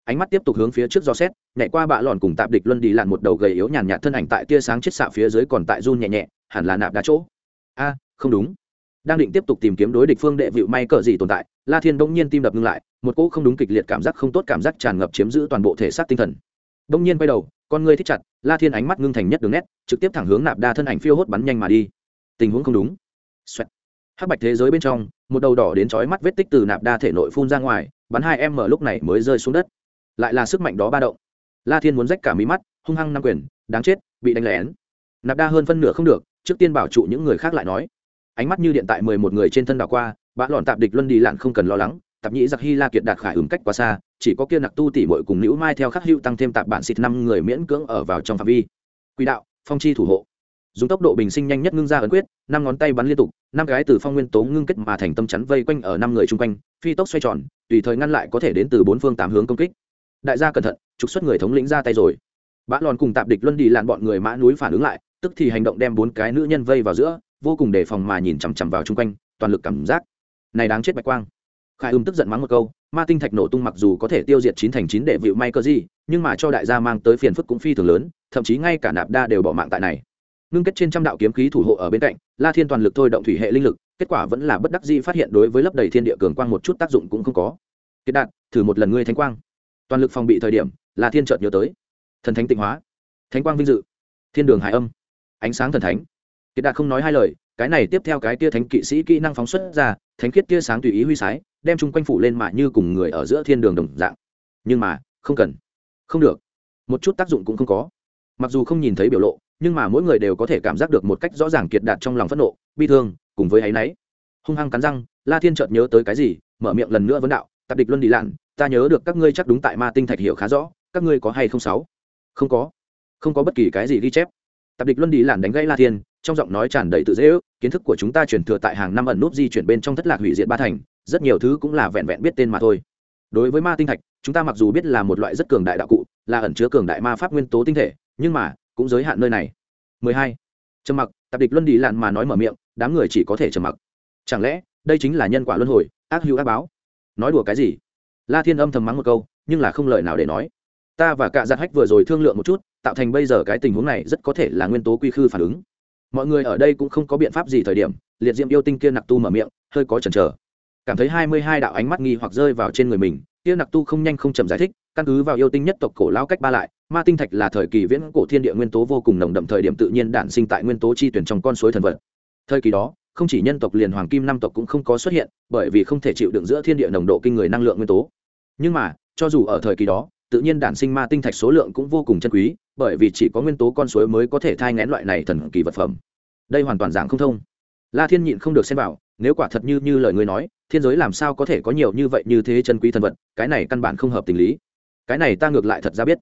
Ánh mắt tiếp tục hướng phía trước do xét, nhảy qua bạ lòn cùng tạp địch luân đi lặn một đầu gầy yếu nhàn nhạt thân ảnh tại tia sáng chết xạ phía dưới còn tại run nhẹ nhẹ, hẳn là nạp đá chỗ. A, không đúng. Đang định tiếp tục tìm kiếm đối địch phương đệ vịu may cỡ gì tồn tại, la thiên bỗng nhiên tim đập ngưng lại, một cỗ không đúng kịch liệt cảm giác không tốt cảm giác tràn ngập chiếm giữ toàn bộ thể xác tinh thần. Bỗng nhiên quay đầu, con ngươi thích chặt, la thiên ánh mắt ngưng thành nhất đường nét, trực tiếp thẳng hướng nạp đa thân ảnh phiêu hốt bắn nhanh mà đi. Tình huống không đúng. Xoẹt. hắc bạch thế giới bên trong, một đầu đỏ đến chói mắt vết tích từ nạp đa thể nội phun ra ngoài bắn hai em mở lúc này mới rơi xuống đất. Lại là sức mạnh đó ba động. La thiên muốn rách cả mí mắt, hung hăng năm quyền, đáng chết, bị đánh lén. Nạp đa hơn phân nửa không được, trước tiên bảo trụ những người khác lại nói. Ánh mắt như điện tại mười một người trên thân đảo qua, bã lọn tạp địch luân đi lặn không cần lo lắng, tạp nhĩ giặc hy la kiệt đạt khải ứng cách quá xa, chỉ có kia nặc tu tỉ mội cùng nữ mai theo khắc hữu tăng thêm tạp bản xịt năm người miễn cưỡng ở vào trong phạm vi. Quỹ đạo, phong chi thủ hộ. Dùng tốc độ bình sinh nhanh nhất ngưng ra ấn quyết, năm ngón tay bắn liên tục, năm gái từ phong nguyên tố ngưng kết mà thành tâm chắn vây quanh ở năm người chung quanh, phi tốc xoay tròn tùy thời ngăn lại có thể đến từ bốn phương tám hướng công kích. Đại gia cẩn thận, trục xuất người thống lĩnh ra tay rồi. Bã lòn cùng tạp địch luân đi làn bọn người mã núi phản ứng lại, tức thì hành động đem bốn cái nữ nhân vây vào giữa, vô cùng đề phòng mà nhìn chằm chằm vào chung quanh, toàn lực cảm giác. Này đáng chết bạch quang. Khải ưm tức giận mắng một câu, ma tinh thạch nổ tung mặc dù có thể tiêu diệt chín thành chín để vịu may cơ gì nhưng mà cho đại gia mang tới phiền phức cũng phi thường lớn, thậm chí ngay cả nạp đa đều bỏ mạng tại này ngưng kết trên trăm đạo kiếm khí thủ hộ ở bên cạnh, la thiên toàn lực thôi động thủy hệ linh lực, kết quả vẫn là bất đắc dĩ phát hiện đối với lấp đầy thiên địa cường quang một chút tác dụng cũng không có. Kết đạt, thử một lần ngươi thánh quang. Toàn lực phòng bị thời điểm, la thiên chợt nhớ tới. Thần thánh tịnh hóa. Thánh quang vinh dự. Thiên đường hải âm. Ánh sáng thần thánh. Kiệt đạt không nói hai lời, cái này tiếp theo cái tia thánh kỵ sĩ kỹ năng phóng xuất ra, thánh khiết tia sáng tùy ý huy sái, đem chung quanh phủ lên mạ như cùng người ở giữa thiên đường đồng dạng. Nhưng mà, không cần. Không được. Một chút tác dụng cũng không có. Mặc dù không nhìn thấy biểu lộ nhưng mà mỗi người đều có thể cảm giác được một cách rõ ràng kiệt đạt trong lòng phẫn nộ, bi thương, cùng với áy náy. Hung hăng cắn răng, la thiên chợt nhớ tới cái gì, mở miệng lần nữa vấn đạo, tạp địch luân đi lặn ta nhớ được các ngươi chắc đúng tại ma tinh thạch hiểu khá rõ, các ngươi có hay không sáu? Không có không có bất kỳ cái gì ghi chép. Tạp địch luân đi lặn đánh gãy la thiên, trong giọng nói tràn đầy tự dễ ước, kiến thức của chúng ta truyền thừa tại hàng năm ẩn nút di chuyển bên trong thất lạc hủy diệt ba thành, rất nhiều thứ cũng là vẹn vẹn biết tên mà thôi. Đối với ma tinh thạch, chúng ta mặc dù biết là một loại rất cường đại đạo cụ, là ẩn chứa cường đại ma pháp nguyên tố tinh thể, nhưng mà cũng giới hạn nơi này. 12. trầm mặc tạp địch luân đi lạn mà nói mở miệng, đám người chỉ có thể trầm mặc. Chẳng lẽ, đây chính là nhân quả luân hồi, ác hữu ác báo? Nói đùa cái gì? La thiên âm thầm mắng một câu, nhưng là không lời nào để nói. Ta và cả giặt hách vừa rồi thương lượng một chút, tạo thành bây giờ cái tình huống này rất có thể là nguyên tố quy khư phản ứng. Mọi người ở đây cũng không có biện pháp gì thời điểm, liệt diệm yêu tinh kia nặc tu mở miệng, hơi có chần chờ. Cảm thấy hai mươi hai đạo ánh mắt nghi hoặc rơi vào trên người mình, kia nặc tu không nhanh không chậm giải thích, căn cứ vào yêu tinh nhất tộc cổ lao cách ba lại ma tinh thạch là thời kỳ viễn cổ thiên địa nguyên tố vô cùng nồng đậm thời điểm tự nhiên đản sinh tại nguyên tố chi tuyển trong con suối thần vật. Thời kỳ đó, không chỉ nhân tộc liền hoàng kim năm tộc cũng không có xuất hiện, bởi vì không thể chịu đựng giữa thiên địa nồng độ kinh người năng lượng nguyên tố. Nhưng mà, cho dù ở thời kỳ đó, tự nhiên đản sinh ma tinh thạch số lượng cũng vô cùng chân quý, bởi vì chỉ có nguyên tố con suối mới có thể thai ngén loại này thần kỳ vật phẩm. Đây hoàn toàn giảng không thông. La thiên nhịn không được xem vào, nếu quả thật như như lời ngươi nói, thiên giới làm sao có thể có nhiều như vậy như thế chân quý thần vật, cái này căn bản không hợp tình lý. Cái này ta ngược lại thật ra biết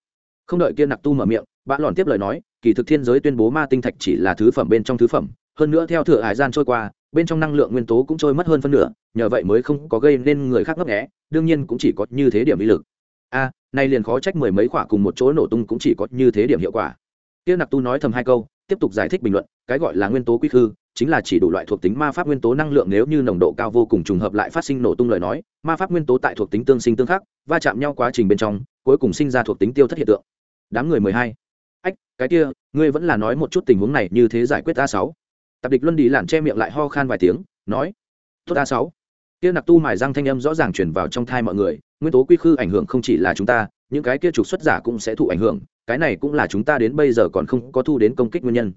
không đợi kia nặc tu mở miệng bạn lòn tiếp lời nói, kỳ thực thiên giới tuyên bố ma tinh thạch chỉ là thứ phẩm bên trong thứ phẩm, hơn nữa theo thừa hải gian trôi qua, bên trong năng lượng nguyên tố cũng trôi mất hơn phân nửa, nhờ vậy mới không có gây nên người khác ngấp nghẽ đương nhiên cũng chỉ có như thế điểm uy lực. A, nay liền khó trách mười mấy quả cùng một chỗ nổ tung cũng chỉ có như thế điểm hiệu quả. Kia nặc tu nói thầm hai câu, tiếp tục giải thích bình luận, cái gọi là nguyên tố quy khư, chính là chỉ đủ loại thuộc tính ma pháp nguyên tố năng lượng nếu như nồng độ cao vô cùng trùng hợp lại phát sinh nổ tung lời nói, ma pháp nguyên tố tại thuộc tính tương sinh tương khắc, va chạm nhau quá trình bên trong, cuối cùng sinh ra thuộc tính tiêu thất hiện tượng đám người mười hai. Ách, cái kia, ngươi vẫn là nói một chút tình huống này như thế giải quyết a sáu. Tạp địch luân đi lản che miệng lại ho khan vài tiếng, nói, tốt a sáu. Kia nặc tu mài răng thanh âm rõ ràng truyền vào trong thai mọi người, nguyên tố quy khư ảnh hưởng không chỉ là chúng ta, những cái kia trục xuất giả cũng sẽ thụ ảnh hưởng, cái này cũng là chúng ta đến bây giờ còn không có thu đến công kích nguyên nhân.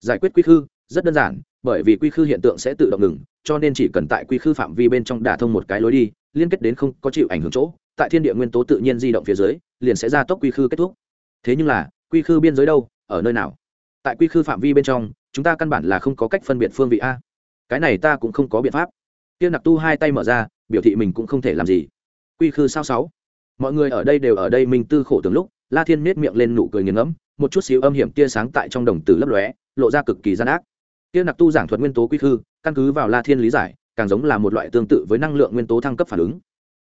Giải quyết quy khư, rất đơn giản, bởi vì quy khư hiện tượng sẽ tự động ngừng, cho nên chỉ cần tại quy khư phạm vi bên trong đả thông một cái lối đi, liên kết đến không có chịu ảnh hưởng chỗ, tại thiên địa nguyên tố tự nhiên di động phía dưới, liền sẽ ra tốc quy khư kết thúc thế nhưng là, quy khư biên giới đâu, ở nơi nào? Tại quy khư phạm vi bên trong, chúng ta căn bản là không có cách phân biệt phương vị a. Cái này ta cũng không có biện pháp. Tiêu nặc tu hai tay mở ra, biểu thị mình cũng không thể làm gì. Quy khư sao sáu? Mọi người ở đây đều ở đây mình tư khổ từng lúc, la thiên miết miệng lên nụ cười nghiền ngẫm, một chút xíu âm hiểm tia sáng tại trong đồng tử lấp lóe, lộ ra cực kỳ gian ác. Tia nặc tu giảng thuật nguyên tố quy khư, căn cứ vào la thiên lý giải, càng giống là một loại tương tự với năng lượng nguyên tố thăng cấp phản ứng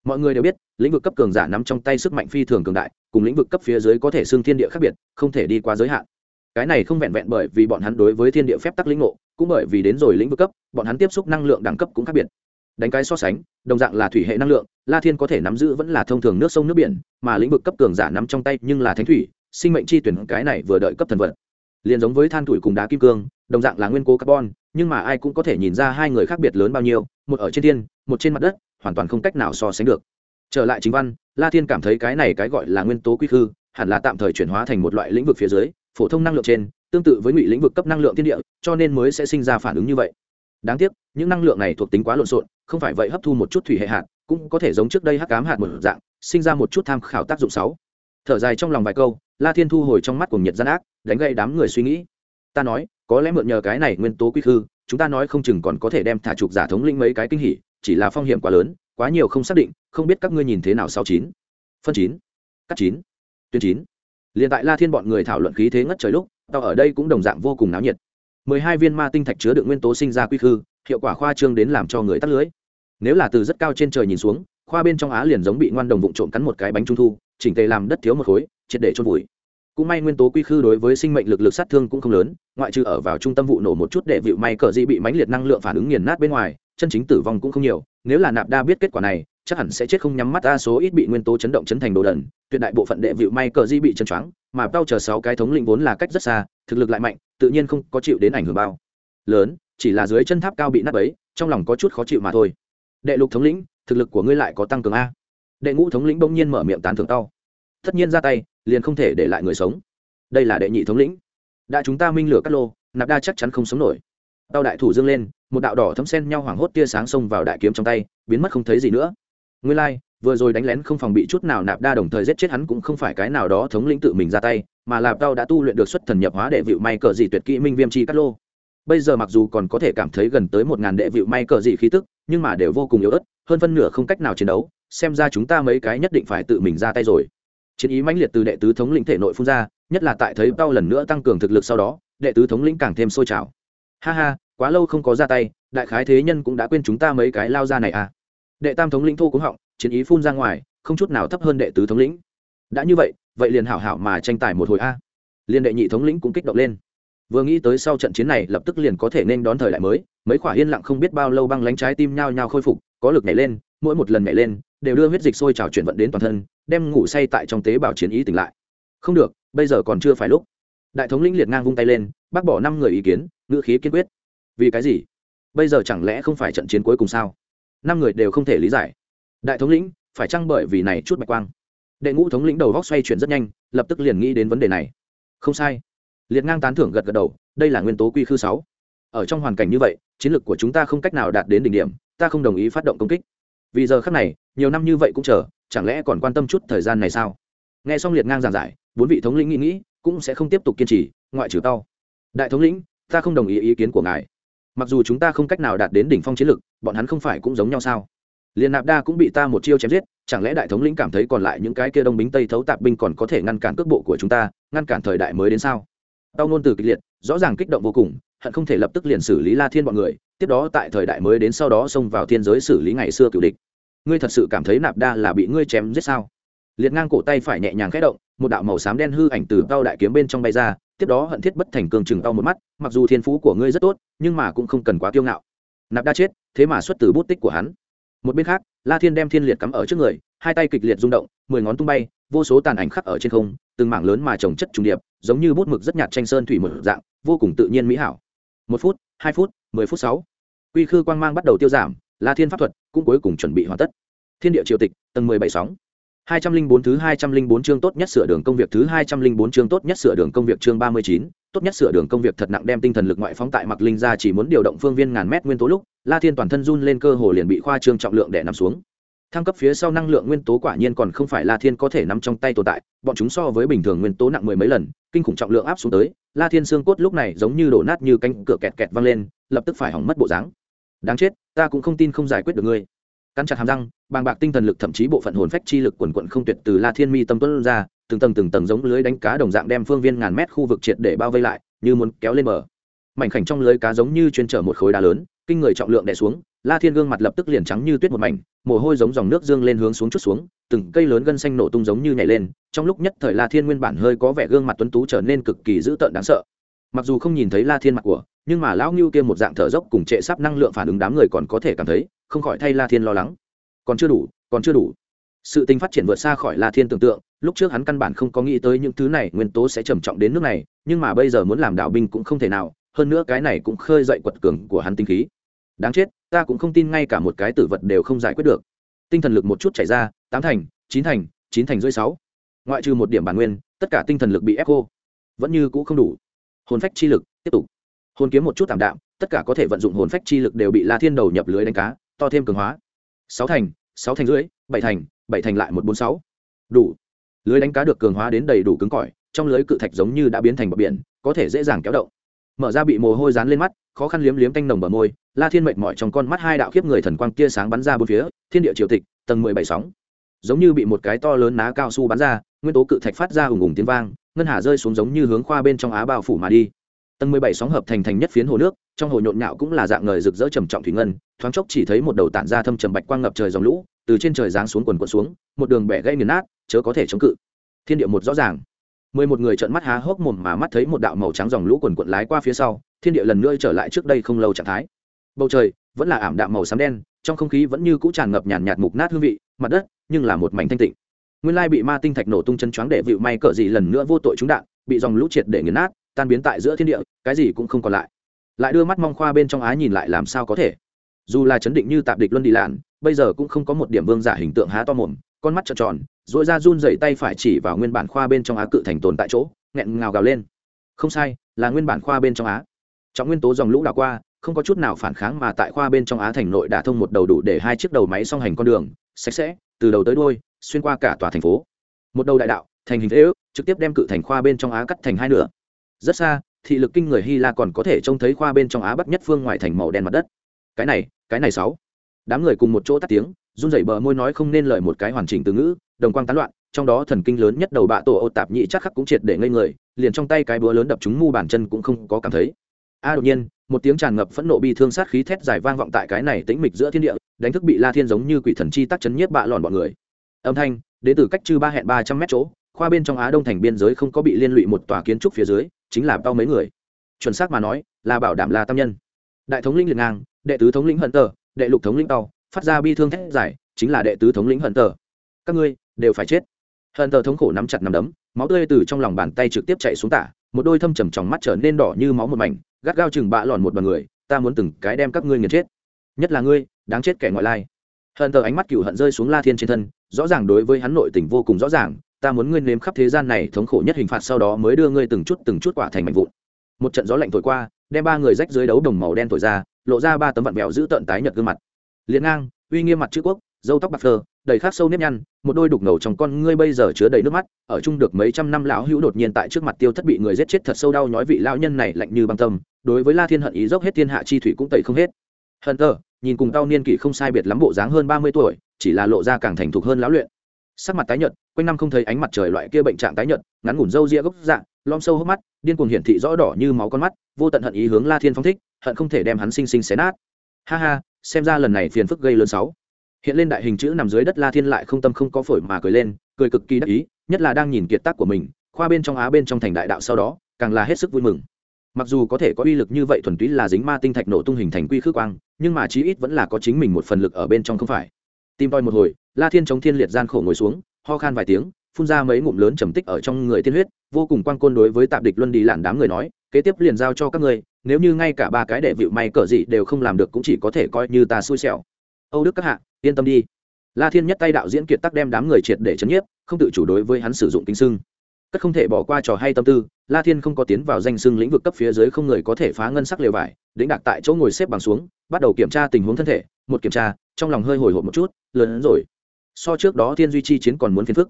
mọi người đều biết, lĩnh vực cấp cường giả nắm trong tay sức mạnh phi thường cường đại, cùng lĩnh vực cấp phía dưới có thể xương thiên địa khác biệt, không thể đi qua giới hạn. Cái này không vẹn vẹn bởi vì bọn hắn đối với thiên địa phép tắc lĩnh ngộ, cũng bởi vì đến rồi lĩnh vực cấp, bọn hắn tiếp xúc năng lượng đẳng cấp cũng khác biệt. Đánh cái so sánh, đồng dạng là thủy hệ năng lượng, la thiên có thể nắm giữ vẫn là thông thường nước sông nước biển, mà lĩnh vực cấp cường giả nắm trong tay nhưng là thánh thủy, sinh mệnh chi tuyển cái này vừa đợi cấp thần vật. Liền giống với than thủy cùng đá kim cương, đồng dạng là nguyên cố carbon, nhưng mà ai cũng có thể nhìn ra hai người khác biệt lớn bao nhiêu, một ở trên thiên, một trên mặt đất hoàn toàn không cách nào so sánh được. Trở lại chính văn, la thiên cảm thấy cái này cái gọi là nguyên tố quy khư, hẳn là tạm thời chuyển hóa thành một loại lĩnh vực phía dưới, phổ thông năng lượng trên, tương tự với ngụy lĩnh vực cấp năng lượng thiên địa, cho nên mới sẽ sinh ra phản ứng như vậy. Đáng tiếc, những năng lượng này thuộc tính quá lộn xộn, không phải vậy hấp thu một chút thủy hệ hạt, cũng có thể giống trước đây hắc cám hạt một dạng, sinh ra một chút tham khảo tác dụng sáu. Thở dài trong lòng vài câu, la thiên thu hồi trong mắt cùng nhiệt gian ác, đánh gây đám người suy nghĩ. Ta nói, có lẽ mượn nhờ cái này nguyên tố quy khư, chúng ta nói không chừng còn có thể đem thả trục giả thống linh mấy cái kinh hỉ chỉ là phong hiểm quá lớn, quá nhiều không xác định, không biết các ngươi nhìn thế nào sáu chín. Phân chín. Cắt chín. Tuyến chín. Liền tại la thiên bọn người thảo luận khí thế ngất trời lúc, tao ở đây cũng đồng dạng vô cùng náo nhiệt. Mười hai viên ma tinh thạch chứa đựng nguyên tố sinh ra quy khư, hiệu quả khoa trương đến làm cho người tắt lưới. Nếu là từ rất cao trên trời nhìn xuống, khoa bên trong á liền giống bị ngoan đồng vụn trộm cắn một cái bánh trung thu, chỉnh tề làm đất thiếu một khối, triệt để chôn vùi. Cũng may nguyên tố quy khư đối với sinh mệnh lực lực sát thương cũng không lớn, ngoại trừ ở vào trung tâm vụ nổ một chút để vịu may cờ dị bị mãnh liệt năng lượng phản ứng nghiền nát bên ngoài chân chính tử vong cũng không nhiều, nếu là nạp đa biết kết quả này, chắc hẳn sẽ chết không nhắm mắt đa số ít bị nguyên tố chấn động chấn thành đồ đần, tuyệt đại bộ phận đệ vịu may cờ di bị chân choáng, mà bao chờ sáu cái thống lĩnh vốn là cách rất xa, thực lực lại mạnh, tự nhiên không có chịu đến ảnh hưởng bao. Lớn, chỉ là dưới chân tháp cao bị nát ấy trong lòng có chút khó chịu mà thôi. Đệ lục thống lĩnh, thực lực của ngươi lại có tăng cường a? Đệ ngũ thống lĩnh bỗng nhiên mở miệng tán thưởng tao tất nhiên ra tay, liền không thể để lại người sống. Đây là đệ nhị thống lĩnh. Đã chúng ta minh lửa cát lô, nạp đa chắc chắn không sống nổi tao đại thủ dương lên một đạo đỏ thấm sen nhau hoảng hốt tia sáng xông vào đại kiếm trong tay biến mất không thấy gì nữa. Nguyên lai、like, vừa rồi đánh lén không phòng bị chút nào nạp đa đồng thời giết chết hắn cũng không phải cái nào đó thống lĩnh tự mình ra tay mà lạp tao đã tu luyện được xuất thần nhập hóa đệ vịu may cờ dị tuyệt kỹ minh viêm chi cắt lô. Bây giờ mặc dù còn có thể cảm thấy gần tới một ngàn đệ vịu may cờ dị khí tức nhưng mà đều vô cùng yếu ớt hơn phân nửa không cách nào chiến đấu xem ra chúng ta mấy cái nhất định phải tự mình ra tay rồi. Chiến ý mãnh liệt từ đệ tứ thống lĩnh thể nội phun ra nhất là tại thấy bao lần nữa tăng cường thực lực sau đó đệ tứ thống lĩnh càng thêm sôi trào. Ha ha quá lâu không có ra tay, đại khái thế nhân cũng đã quên chúng ta mấy cái lao ra này à. Đệ tam thống lĩnh thô cúng họng, chiến ý phun ra ngoài, không chút nào thấp hơn đệ tứ thống lĩnh. Đã như vậy vậy liền hảo hảo mà tranh tài một hồi a. Liền đệ nhị thống lĩnh cũng kích động lên. Vừa nghĩ tới sau trận chiến này, lập tức liền có thể nên đón thời đại mới, mấy khỏa yên lặng không biết bao lâu băng lánh trái tim nhao nhao khôi phục, có lực nhảy lên, mỗi một lần nhảy lên, đều đưa huyết dịch sôi trào chuyển vận đến toàn thân, đem ngủ say tại trong tế bào chiến ý tỉnh lại. Không được, bây giờ còn chưa phải lúc. Đại thống lĩnh liệt ngang vung tay lên, bác bỏ năm người ý kiến, ngữ khí kiên quyết vì cái gì? Bây giờ chẳng lẽ không phải trận chiến cuối cùng sao? Năm người đều không thể lý giải. Đại thống lĩnh, phải chăng bởi vì này chút bạch quang? Đệ ngũ thống lĩnh đầu góc xoay chuyển rất nhanh, lập tức liền nghĩ đến vấn đề này. Không sai. Liệt ngang tán thưởng gật gật đầu, đây là nguyên tố quy khư sáu. Ở trong hoàn cảnh như vậy, chiến lược của chúng ta không cách nào đạt đến đỉnh điểm, ta không đồng ý phát động công kích. Vì giờ khác này, nhiều năm như vậy cũng chờ, chẳng lẽ còn quan tâm chút thời gian này sao? Nghe xong liệt ngang giảng giải, bốn vị thống lĩnh nghĩ nghĩ, cũng sẽ không tiếp tục kiên trì, ngoại trừ tao. Đại thống lĩnh, ta không đồng ý ý kiến của ngài mặc dù chúng ta không cách nào đạt đến đỉnh phong chiến lực bọn hắn không phải cũng giống nhau sao? Liền nạp đa cũng bị ta một chiêu chém giết, chẳng lẽ đại thống lĩnh cảm thấy còn lại những cái kia đông binh tây thấu tạp binh còn có thể ngăn cản cước bộ của chúng ta, ngăn cản thời đại mới đến sao? Tao ngôn từ kịch liệt, rõ ràng kích động vô cùng, hận không thể lập tức liền xử lý la thiên bọn người, tiếp đó tại thời đại mới đến sau đó xông vào thiên giới xử lý ngày xưa cựu địch. Ngươi thật sự cảm thấy nạp đa là bị ngươi chém giết sao? Liệt ngang cổ tay phải nhẹ nhàng khẽ động, một đạo màu xám đen hư ảnh từ tao đại kiếm bên trong bay ra tiếp đó hận thiết bất thành cường chừng đau một mắt, mặc dù thiên phú của ngươi rất tốt, nhưng mà cũng không cần quá kiêu ngạo. Nạp đa chết, thế mà xuất từ bút tích của hắn. Một bên khác, la thiên đem thiên liệt cắm ở trước người, hai tay kịch liệt rung động, mười ngón tung bay, vô số tàn ảnh khắc ở trên không, từng mảng lớn mà trồng chất trùng điệp, giống như bút mực rất nhạt tranh sơn thủy một dạng, vô cùng tự nhiên mỹ hảo. Một phút, hai phút, mười phút sáu. Quy khư quang mang bắt đầu tiêu giảm, la thiên pháp thuật cũng cuối cùng chuẩn bị hoàn tất. Thiên địa triều tịch, tầng mười bảy sóng hai trăm linh bốn thứ hai trăm linh bốn chương tốt nhất sửa đường công việc, thứ hai trăm linh bốn chương tốt nhất sửa đường công việc chương ba mươi chín, tốt nhất sửa đường công việc thật nặng đem tinh thần lực ngoại phóng tại mặc linh ra chỉ muốn điều động phương viên ngàn mét nguyên tố lúc, la thiên toàn thân run lên cơ hồ liền bị khoa trương trọng lượng đè nằm xuống. Thăng cấp phía sau năng lượng nguyên tố quả nhiên còn không phải la thiên có thể nắm trong tay tồn tại, bọn chúng so với bình thường nguyên tố nặng mười mấy lần, kinh khủng trọng lượng áp xuống tới, la thiên xương cốt lúc này giống như đổ nát như cánh cửa kẹt kẹt văng lên, lập tức phải hỏng mất bộ dáng. Đáng chết, ta cũng không tin không giải quyết được ngươi cắn chặt hàm răng, bàng bạc tinh thần lực, thậm chí bộ phận hồn phách chi lực quần quận không tuyệt từ la thiên mi tâm tuấn ra, từng tầng từng tầng giống lưới đánh cá đồng dạng đem phương viên ngàn mét khu vực triệt để bao vây lại, như muốn kéo lên bờ. Mảnh khảnh trong lưới cá giống như chuyên trở một khối đá lớn, kinh người trọng lượng đè xuống, la thiên gương mặt lập tức liền trắng như tuyết một mảnh, mồ hôi giống dòng nước dương lên hướng xuống chút xuống, từng cây lớn gân xanh nổ tung giống như nhảy lên, trong lúc nhất thời la thiên nguyên bản hơi có vẻ gương mặt tuấn tú trở nên cực kỳ dữ tợn đáng sợ. Mặc dù không nhìn thấy la thiên mặt của, nhưng mà lão ngưu kia một dạng thở dốc cùng trệ sắp năng lượng phản ứng đám người còn có thể cảm thấy không khỏi thay la thiên lo lắng. Còn chưa đủ, còn chưa đủ. Sự tình phát triển vượt xa khỏi la thiên tưởng tượng, lúc trước hắn căn bản không có nghĩ tới những thứ này nguyên tố sẽ trầm trọng đến nước này, nhưng mà bây giờ muốn làm đạo binh cũng không thể nào, hơn nữa cái này cũng khơi dậy quật cường của hắn tinh khí. Đáng chết, ta cũng không tin ngay cả một cái tử vật đều không giải quyết được. Tinh thần lực một chút chảy ra, tám thành, chín thành chín thành rưỡi sáu. Ngoại trừ một điểm bản nguyên, tất cả tinh thần lực bị ép khô. Vẫn như cũ không đủ. Hồn phách chi lực, tiếp tục. Hồn kiếm một chút tạm đạm, tất cả có thể vận dụng hồn phách chi lực đều bị la thiên đầu nhập lưới đánh cá to thêm cường hóa. Sáu thành sáu thành rưỡi, bảy thành bảy thành lại một bốn sáu. Đủ. Lưới đánh cá được cường hóa đến đầy đủ cứng cỏi, trong lưới cự thạch giống như đã biến thành bờ biển, có thể dễ dàng kéo động. Mở ra bị mồ hôi dán lên mắt, khó khăn liếm liếm tanh nồng bờ môi, la thiên mệt mỏi trong con mắt hai đạo khiếp người thần quang tia sáng bắn ra bốn phía, thiên địa triều tịch, tầng mười bảy sóng. Giống như bị một cái to lớn ná cao su bắn ra, nguyên tố cự thạch phát ra ùng ùng tiếng vang, ngân hà rơi xuống giống như hướng khoa bên trong á bao phủ mà đi tầng mười bảy sóng hợp thành thành nhất phiến hồ nước, trong hồ nhộn nhạo cũng là dạng ngời rực rỡ trầm trọng thủy ngân, thoáng chốc chỉ thấy một đầu tản ra thâm trầm bạch quang ngập trời dòng lũ, từ trên trời giáng xuống quần quần xuống, một đường bẻ gây nghiền nát, chớ có thể chống cự. Thiên địa một rõ ràng. Mười một người trợn mắt há hốc mồm mà mắt thấy một đạo màu trắng dòng lũ quần quận lái qua phía sau, thiên địa lần nữa trở lại trước đây không lâu trạng thái. Bầu trời vẫn là ảm đạm màu xám đen, trong không khí vẫn như cũ tràn ngập nhàn nhạt mục nát hương vị, mặt đất nhưng là một mảnh thanh tịnh. Nguyên lai bị ma tinh thạch nổ tung chân choáng để vịu may cỡ gì lần nữa vô tội trúng đạn, bị dòng lũ triệt để nghiền nát tan biến tại giữa thiên địa, cái gì cũng không còn lại. Lại đưa mắt mong khoa bên trong á nhìn lại làm sao có thể. Dù là chấn định như tạp địch luân đi lạn, bây giờ cũng không có một điểm vương giả hình tượng há to mồm, con mắt trợn tròn dội ra run dậy tay phải chỉ vào nguyên bản khoa bên trong á cự thành tồn tại chỗ, nghẹn ngào gào lên. Không sai, là nguyên bản khoa bên trong á. Trọng nguyên tố dòng lũ đảo qua, không có chút nào phản kháng mà tại khoa bên trong á thành nội đã thông một đầu đủ để hai chiếc đầu máy song hành con đường, sạch sẽ, từ đầu tới đôi xuyên qua cả tòa thành phố. Một đầu đại đạo, thành hình thế ước, trực tiếp đem cự thành khoa bên trong á cắt thành hai nửa rất xa, thị lực kinh người hy la còn có thể trông thấy khoa bên trong á bắc nhất phương ngoài thành màu đen mặt đất. Cái này cái này sáu. Đám người cùng một chỗ tắt tiếng, run rẩy bờ môi nói không nên lời một cái hoàn chỉnh từ ngữ, đồng quang tán loạn, trong đó thần kinh lớn nhất đầu bạ tổ ô tạp nhị chắc khắc cũng triệt để ngây người, liền trong tay cái búa lớn đập chúng mu bàn chân cũng không có cảm thấy. A đột nhiên, một tiếng tràn ngập phẫn nộ bi thương sát khí thét dài vang vọng tại cái này tĩnh mịch giữa thiên địa, đánh thức bị la thiên giống như quỷ thần chi tác chấn nhiếp bạ lòn bọn người. Âm thanh, đến từ cách trừ ba hẹn ba trăm mét chỗ, khoa bên trong á đông thành biên giới không có bị liên lụy một tòa kiến trúc phía dưới chính là bao mấy người. Chuẩn xác mà nói, là bảo đảm là tam nhân. Đại thống lĩnh liệt ngang, đệ tứ thống lĩnh hận tờ, đệ lục thống lĩnh tàu, phát ra bi thương thét giải chính là đệ tứ thống lĩnh hận tờ. Các ngươi, đều phải chết. Hận tờ thống khổ nắm chặt nắm đấm, máu tươi từ trong lòng bàn tay trực tiếp chạy xuống tả, một đôi thâm trầm tròng mắt trở nên đỏ như máu một mảnh, gắt gao chừng bạ lòn một bằng người, ta muốn từng cái đem các ngươi nghiền chết. Nhất là ngươi, đáng chết kẻ ngoại lai. Hận tờ ánh mắt cựu hận rơi xuống la thiên trên thân, rõ ràng đối với hắn nội tình vô cùng rõ ràng ta muốn ngươi nếm khắp thế gian này thống khổ nhất hình phạt sau đó mới đưa ngươi từng chút từng chút quả thành mạnh vụn. Một trận gió lạnh thổi qua, đem ba người rách dưới đấu đồng màu đen thổi ra, lộ ra ba tấm vặn vẹo giữ tợn tái nhợt gương mặt. Liền ngang, uy nghiêm mặt chữ quốc dâu tóc bạc phơ, đầy khát sâu nếp nhăn, một đôi đục ngầu trong con ngươi bây giờ chứa đầy nước mắt, ở chung được mấy trăm năm lão hữu đột nhiên tại trước mặt tiêu thất bị người giết chết thật sâu đau nhói vị lão nhân này lạnh như băng tâm, đối với la thiên hận ý dốc hết thiên hạ chi thủy cũng tẩy không hết. Hận tờ nhìn cùng tao niên kỷ không sai biệt lắm bộ dáng hơn ba mươi tuổi, chỉ là lộ ra càng thành thục hơn lão luyện sắc mặt tái nhợt, quanh năm không thấy ánh mặt trời loại kia bệnh trạng tái nhợt, ngắn ngủn râu ria gốc dạng lom sâu hốc mắt, điên cuồng hiển thị rõ đỏ như máu con mắt, vô tận hận ý hướng la thiên phong thích, hận không thể đem hắn sinh sinh xé nát. Ha ha, xem ra lần này phiền phức gây lớn sáu. Hiện lên đại hình chữ nằm dưới đất la thiên lại không tâm không có phổi mà cười lên, cười cực kỳ đắc ý, nhất là đang nhìn kiệt tác của mình, khoa bên trong á bên trong thành đại đạo sau đó, càng là hết sức vui mừng. Mặc dù có thể có uy lực như vậy thuần túy là dính ma tinh thạch nổ tung hình thành quy khước quang, nhưng mà chí ít vẫn là có chính mình một phần lực ở bên trong không phải tim toi một hồi, la thiên chống thiên liệt gian khổ ngồi xuống, ho khan vài tiếng, phun ra mấy ngụm lớn trầm tích ở trong người tiên huyết, vô cùng quan côn đối với tạp địch luân đi lản đám người nói, kế tiếp liền giao cho các ngươi, nếu như ngay cả ba cái đệ vịu may cỡ gì đều không làm được cũng chỉ có thể coi như ta xui xẻo. Âu đức các hạ, yên tâm đi. La thiên nhất tay đạo diễn kiệt tắc đem đám người triệt để chấn nhiếp, không tự chủ đối với hắn sử dụng kính sưng cất không thể bỏ qua trò hay tâm tư, la thiên không có tiến vào danh sưng lĩnh vực cấp phía dưới không người có thể phá ngân sắc lều vải, đĩnh đạc tại chỗ ngồi xếp bằng xuống, bắt đầu kiểm tra tình huống thân thể, một kiểm tra trong lòng hơi hồi hộp một chút, lớn hơn rồi. So trước đó thiên duy chi chiến còn muốn phiền phức.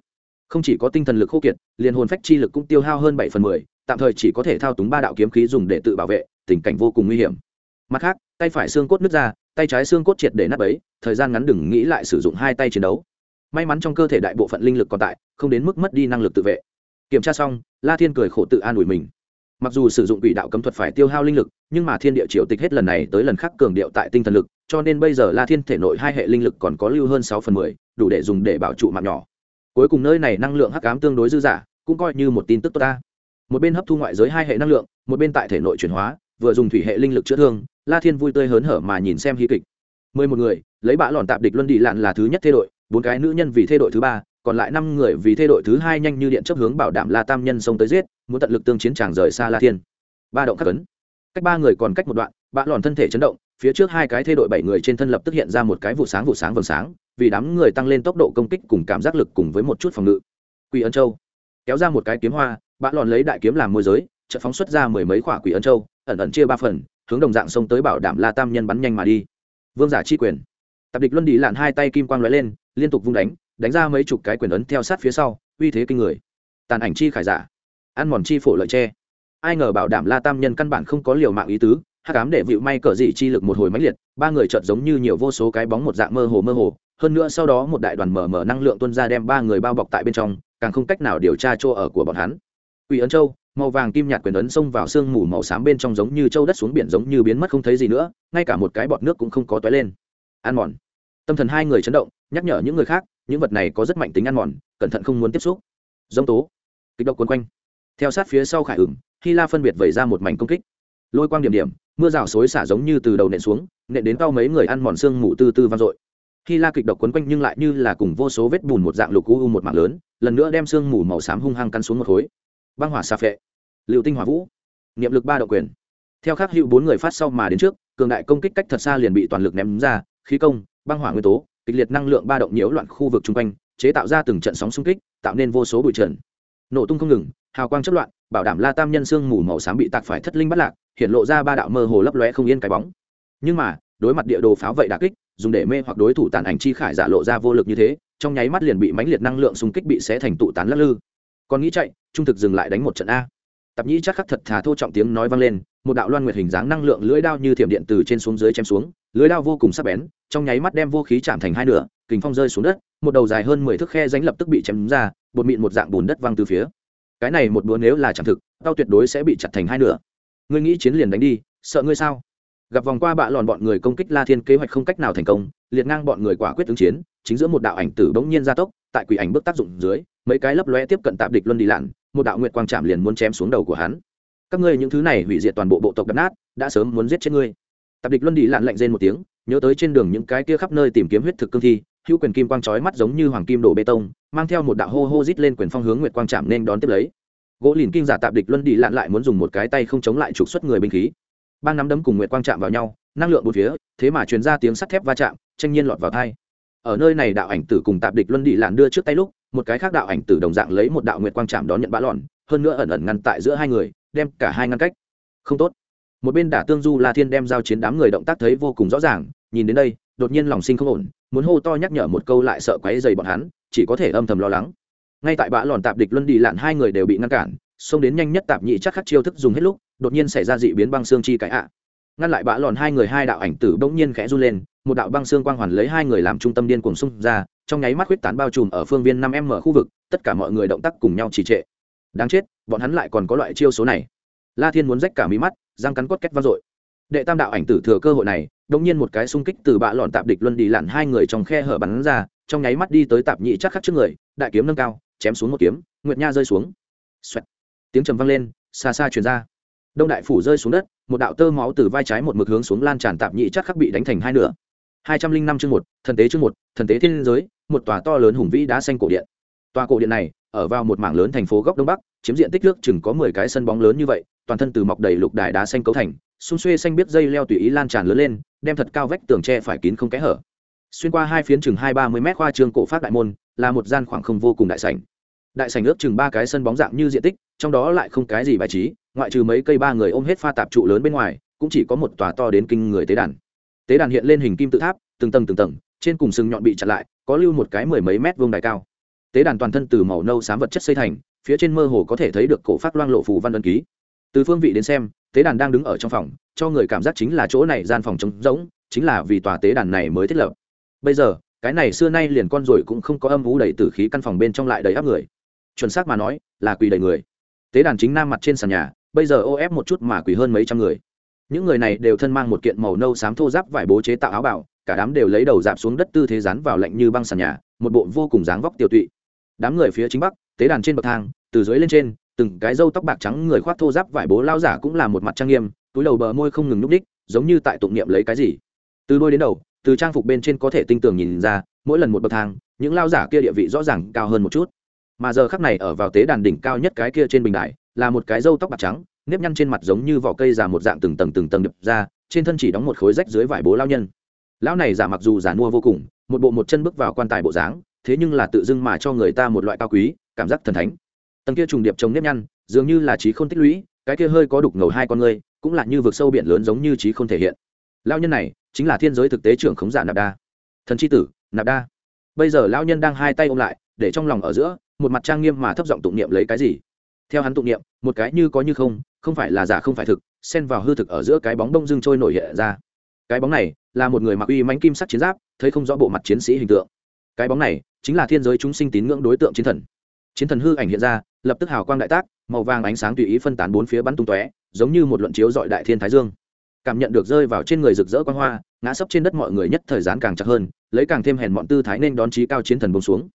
Không chỉ có tinh thần lực khô kiệt, liền hồn phách chi lực cũng tiêu hao hơn bảy phần mười, tạm thời chỉ có thể thao túng ba đạo kiếm khí dùng để tự bảo vệ, tình cảnh vô cùng nguy hiểm. Mặt khác, tay phải xương cốt nứt ra, tay trái xương cốt triệt để nắp ấy thời gian ngắn đừng nghĩ lại sử dụng hai tay chiến đấu. May mắn trong cơ thể đại bộ phận linh lực còn tại, không đến mức mất đi năng lực tự vệ. Kiểm tra xong, la thiên cười khổ tự an ủi mình. Mặc dù sử dụng quỷ đạo cấm thuật phải tiêu hao linh lực, nhưng mà thiên địa triều tịch hết lần này tới lần khác cường điệu tại tinh thần lực cho nên bây giờ la thiên thể nội hai hệ linh lực còn có lưu hơn sáu phần mười, đủ để dùng để bảo trụ mạng nhỏ. Cuối cùng nơi này năng lượng hắc ám tương đối dư dả, cũng coi như một tin tức tốt ta. Một bên hấp thu ngoại giới hai hệ năng lượng, một bên tại thể nội chuyển hóa, vừa dùng thủy hệ linh lực chữa thương, la thiên vui tươi hớn hở mà nhìn xem hí kịch. Mười một người, lấy bã lòn tạp địch luân đi lạn là thứ nhất thê đội bốn cái nữ nhân vì thê đội thứ ba, còn lại năm người vì thê đội thứ hai nhanh như điện chấp hướng bảo đảm la tam nhân xông tới giết, muốn tận lực tương chiến tràng rời xa la thiên. Ba động khắc ấn cách ba người còn cách một đoạn bã lòn thân thể chấn động phía trước hai cái thê đội bảy người trên thân lập tức hiện ra một cái vụ sáng vụ sáng vầng sáng, vì đám người tăng lên tốc độ công kích cùng cảm giác lực cùng với một chút phòng ngự. Quỷ ân châu kéo ra một cái kiếm hoa, bã lòn lấy đại kiếm làm môi giới trợ phóng xuất ra mười mấy quả quỷ ân châu, ẩn ẩn chia ba phần, hướng đồng dạng xông tới bảo đảm la tam nhân bắn nhanh mà đi. Vương giả chi quyền. Tập địch luân đi lạn hai tay kim quang lóe lên, liên tục vung đánh đánh ra mấy chục cái quyền ấn theo sát phía sau, uy thế kinh người. Tàn ảnh chi khải giả. Ăn mòn chi phổ lợi tre ai ngờ bảo đảm la tam nhân căn bản không có liều mạng ý tứ hắc ám để vịu may cờ dị chi lực một hồi máy liệt ba người chợt giống như nhiều vô số cái bóng một dạng mơ hồ mơ hồ hơn nữa sau đó một đại đoàn mở mở năng lượng tuân ra đem ba người bao bọc tại bên trong càng không cách nào điều tra chỗ ở của bọn hắn Quỷ ấn châu, màu vàng kim nhạt quyền ấn xông vào sương mù màu xám bên trong giống như châu đất xuống biển giống như biến mất không thấy gì nữa, ngay cả một cái bọt nước cũng không có toái lên. Ăn mòn. Tâm thần hai người chấn động, nhắc nhở những người khác, những vật này có rất mạnh tính ăn mòn, cẩn thận không muốn tiếp xúc. Giống tố, kịch độc quấn quanh. Theo sát phía sau Khải Ửng, Hy La phân biệt vẩy ra một mảnh công kích. Lôi quang điểm điểm, mưa rào xối xả giống như từ đầu nện xuống, nện đến cao mấy người ăn mòn xương mù tư tư vang dội. Hy La kịch độc quấn quanh nhưng lại như là cùng vô số vết bùn một dạng lục u một mảng lớn, lần nữa đem xương mù màu xám hung hăng cắn xuống một khối. Băng hỏa xà phệ. Liệu tinh hỏa vũ. Niệm lực ba độ quyền. Theo khắc hữu bốn người phát sau mà đến trước cường đại công kích cách thật xa liền bị toàn lực ném ra khí công băng hỏa nguyên tố kịch liệt năng lượng ba động nhiễu loạn khu vực chung quanh chế tạo ra từng trận sóng xung kích tạo nên vô số bụi trần. Nổ tung không ngừng hào quang chất loạn bảo đảm la tam nhân xương mù màu xám bị tạc phải thất linh bắt lạc, hiện lộ ra ba đạo mơ hồ lấp lóe không yên cái bóng. Nhưng mà, đối mặt địa đồ pháo vậy đà kích, dùng để mê hoặc đối thủ tàn ảnh chi khải giả lộ ra vô lực như thế, trong nháy mắt liền bị mãnh liệt năng lượng xung kích bị xé thành tụ tán lắc lư. Còn nghĩ chạy, trung thực dừng lại đánh một trận a. Tạp nhĩ chắc khắc thật thà thô trọng tiếng nói vang lên, một đạo loan nguyệt hình dáng năng lượng lưỡi đao như thiểm điện từ trên xuống dưới chém xuống, lưỡi đao vô cùng sắc bén, trong nháy mắt đem vô khí chạm thành hai nửa, kình phong rơi xuống đất, một đầu dài hơn mười thước khe ránh lập tức bị chém ra, bột mịn một dạng bùn đất văng từ phía cái này một búa nếu là chẳng thực, tao tuyệt đối sẽ bị chặt thành hai nửa. Ngươi nghĩ chiến liền đánh đi, sợ ngươi sao? Gặp vòng qua bạ lòn bọn người công kích la thiên kế hoạch không cách nào thành công, liệt ngang bọn người quả quyết ứng chiến, chính giữa một đạo ảnh tử bỗng nhiên gia tốc, tại quỷ ảnh bước tác dụng dưới, mấy cái lấp lóe tiếp cận tạm địch luân đi lặn, một đạo nguyệt quang chạm liền muốn chém xuống đầu của hắn. Các ngươi những thứ này hủy diệt toàn bộ bộ tộc đập nát, đã sớm muốn giết chết ngươi. Tạp địch luân đi lặn lạnh rên một tiếng, nhớ tới trên đường những cái kia khắp nơi tìm kiếm huyết thực cương thi hữu quyền kim quang chói mắt giống như hoàng kim đổ bê tông, mang theo một đạo hô hô rít lên quyền phong hướng nguyệt quang chạm nên đón tiếp lấy. Gỗ lìn kinh giả tạp địch luân đi lặn lại muốn dùng một cái tay không chống lại trục xuất người binh khí. Bang nắm đấm cùng nguyệt quang chạm vào nhau, năng lượng bốn phía, thế mà truyền ra tiếng sắt thép va chạm, tranh nhiên lọt vào thai ở nơi này đạo ảnh tử cùng tạp địch luân đi lặn đưa trước tay lúc, một cái khác đạo ảnh tử đồng dạng lấy một đạo nguyệt quang chạm đón nhận bã lòn hơn nữa ẩn ẩn ngăn tại giữa hai người, đem cả hai ngăn cách. Không tốt. Một bên đả tương du la thiên đem giao chiến đám người động tác thấy vô cùng rõ ràng, nhìn đến đây, đột nhiên lòng sinh không ổn muốn hô to nhắc nhở một câu lại sợ quấy dày bọn hắn, chỉ có thể âm thầm lo lắng. Ngay tại bã lòn tạp địch luân đi lạn hai người đều bị ngăn cản, xông đến nhanh nhất tạp nhị chắc khắc chiêu thức dùng hết lúc, đột nhiên xảy ra dị biến băng xương chi cái ạ. Ngăn lại bã lòn hai người hai đạo ảnh tử bỗng nhiên khẽ run lên, một đạo băng xương quang hoàn lấy hai người làm trung tâm điên cuồng xung ra, trong nháy mắt huyết tán bao trùm ở phương viên năm m khu vực, tất cả mọi người động tác cùng nhau trì trệ. Đáng chết, bọn hắn lại còn có loại chiêu số này. La thiên muốn rách cả mí mắt, răng cắn cốt két vang dội. Đệ tam đạo ảnh tử thừa cơ hội này đ nhiên một cái xung kích từ bạ lọn tạp địch luân đi lặn hai người trong khe hở bắn ra, trong nháy mắt đi tới tạp nhị chắc khắc trước người, đại kiếm nâng cao, chém xuống một kiếm, nguyệt nha rơi xuống、Xoẹt. tiếng trầm vang lên, xa xa truyền ra. Đông đại phủ rơi xuống đất, một đạo tơ máu từ vai trái một mực hướng xuống lan tràn tạp nhị chắc khắc bị đánh thành hai nửa. Hai trăm linh năm chương một, thần tế chương một, thần tế thiên giới, một tòa to lớn hùng vĩ đá xanh cổ điện. Tòa cổ điện này, ở vào một mảng lớn thành phố góc đông bắc, chiếm diện tích nước chừng có mười cái sân bóng lớn như vậy, toàn thân từ mọc đầy lục đài đá xanh cấu thành, xung xuê xanh biết dây leo tùy ý lan tràn lớn lên đem thật cao vách tường tre phải kín không kẽ hở. Xuyên qua hai phiến chừng hai ba mươi mét khoa trương cổ phát đại môn, là một gian khoảng không vô cùng đại sảnh. Đại sảnh ước chừng ba cái sân bóng dạng như diện tích, trong đó lại không cái gì bài trí, ngoại trừ mấy cây ba người ôm hết pha tạp trụ lớn bên ngoài, cũng chỉ có một tòa to đến kinh người tế đàn. Tế đàn hiện lên hình kim tự tháp, từng tầng từng tầng, trên cùng sừng nhọn bị chặt lại, có lưu một cái mười mấy mét vuông đài cao. Tế đàn toàn thân từ màu nâu xám vật chất xây thành, phía trên mơ hồ có thể thấy được cổ phát loang lộ phù văn ân ký. Từ phương vị đến xem, tế đàn đang đứng ở trong phòng cho người cảm giác chính là chỗ này gian phòng trống rỗng, chính là vì tòa tế đàn này mới thiết lập. Bây giờ, cái này xưa nay liền con rồi cũng không có âm vũ đầy tử khí căn phòng bên trong lại đầy áp người. Chuẩn xác mà nói, là quỳ đầy người. Tế đàn chính nam mặt trên sàn nhà, bây giờ ô ép một chút mà quỳ hơn mấy trăm người. Những người này đều thân mang một kiện màu nâu xám thô giáp vải bố chế tạo áo bảo, cả đám đều lấy đầu dạp xuống đất tư thế rán vào lạnh như băng sàn nhà, một bộ vô cùng dáng vóc tiểu tụy. Đám người phía chính bắc, tế đàn trên bậc thang, từ dưới lên trên, từng cái râu tóc bạc trắng người khoác thô giáp vải bố lao giả cũng là một mặt trang nghiêm túi đầu bờ môi không ngừng núp đích giống như tại tụng niệm lấy cái gì. Từ đôi đến đầu, từ trang phục bên trên có thể tinh tường nhìn ra, mỗi lần một bậc thang, những lao giả kia địa vị rõ ràng cao hơn một chút. Mà giờ khắc này ở vào tế đàn đỉnh cao nhất cái kia trên bình đài là một cái râu tóc bạc trắng, nếp nhăn trên mặt giống như vỏ cây già một dạng từng tầng từng tầng đập ra, trên thân chỉ đóng một khối rách dưới vải bố lao nhân. Lão này giả mặc dù giả mua vô cùng, một bộ một chân bước vào quan tài bộ dáng, thế nhưng là tự dưng mà cho người ta một loại cao quý, cảm giác thần thánh. Tầng kia trùng điệp trồng nếp nhăn, dường như là trí không tích lũy cái kia hơi có đục ngầu hai con người cũng là như vực sâu biển lớn giống như trí không thể hiện. Lao nhân này, chính là thiên giới thực tế trưởng khống giả nạp đa. Thần c h i tử, nạp đa. Bây giờ lao nhân đang hai tay ôm lại, để trong lòng ở giữa, một mặt trang nghiêm mà thấp giọng tụng niệm lấy cái gì? Theo hắn tụng niệm, một cái như có như không không phải là giả không phải thực, xen vào hư thực ở giữa cái bóng đông dưng trôi nổi hiện ra. Cái bóng này, là một người mặc uy mánh kim sắc chiến giáp, thấy không rõ bộ mặt chiến sĩ hình tượng. Cái bóng này, chính là thiên giới chúng sinh tín ngưỡng đối tượng chiến thần. Chiến thần hư ảnh hiện ra, lập tức hào quang đại tác màu vàng ánh sáng tùy ý phân tán bốn phía bắn tung tóe, giống như một luận chiếu dọi đại thiên thái dương. Cảm nhận được rơi vào trên người rực rỡ quan hoa, ngã sấp trên đất mọi người nhất thời gian càng chặt hơn, lấy càng thêm hèn mọn tư thái nên đón trí cao chiến thần bông xuống.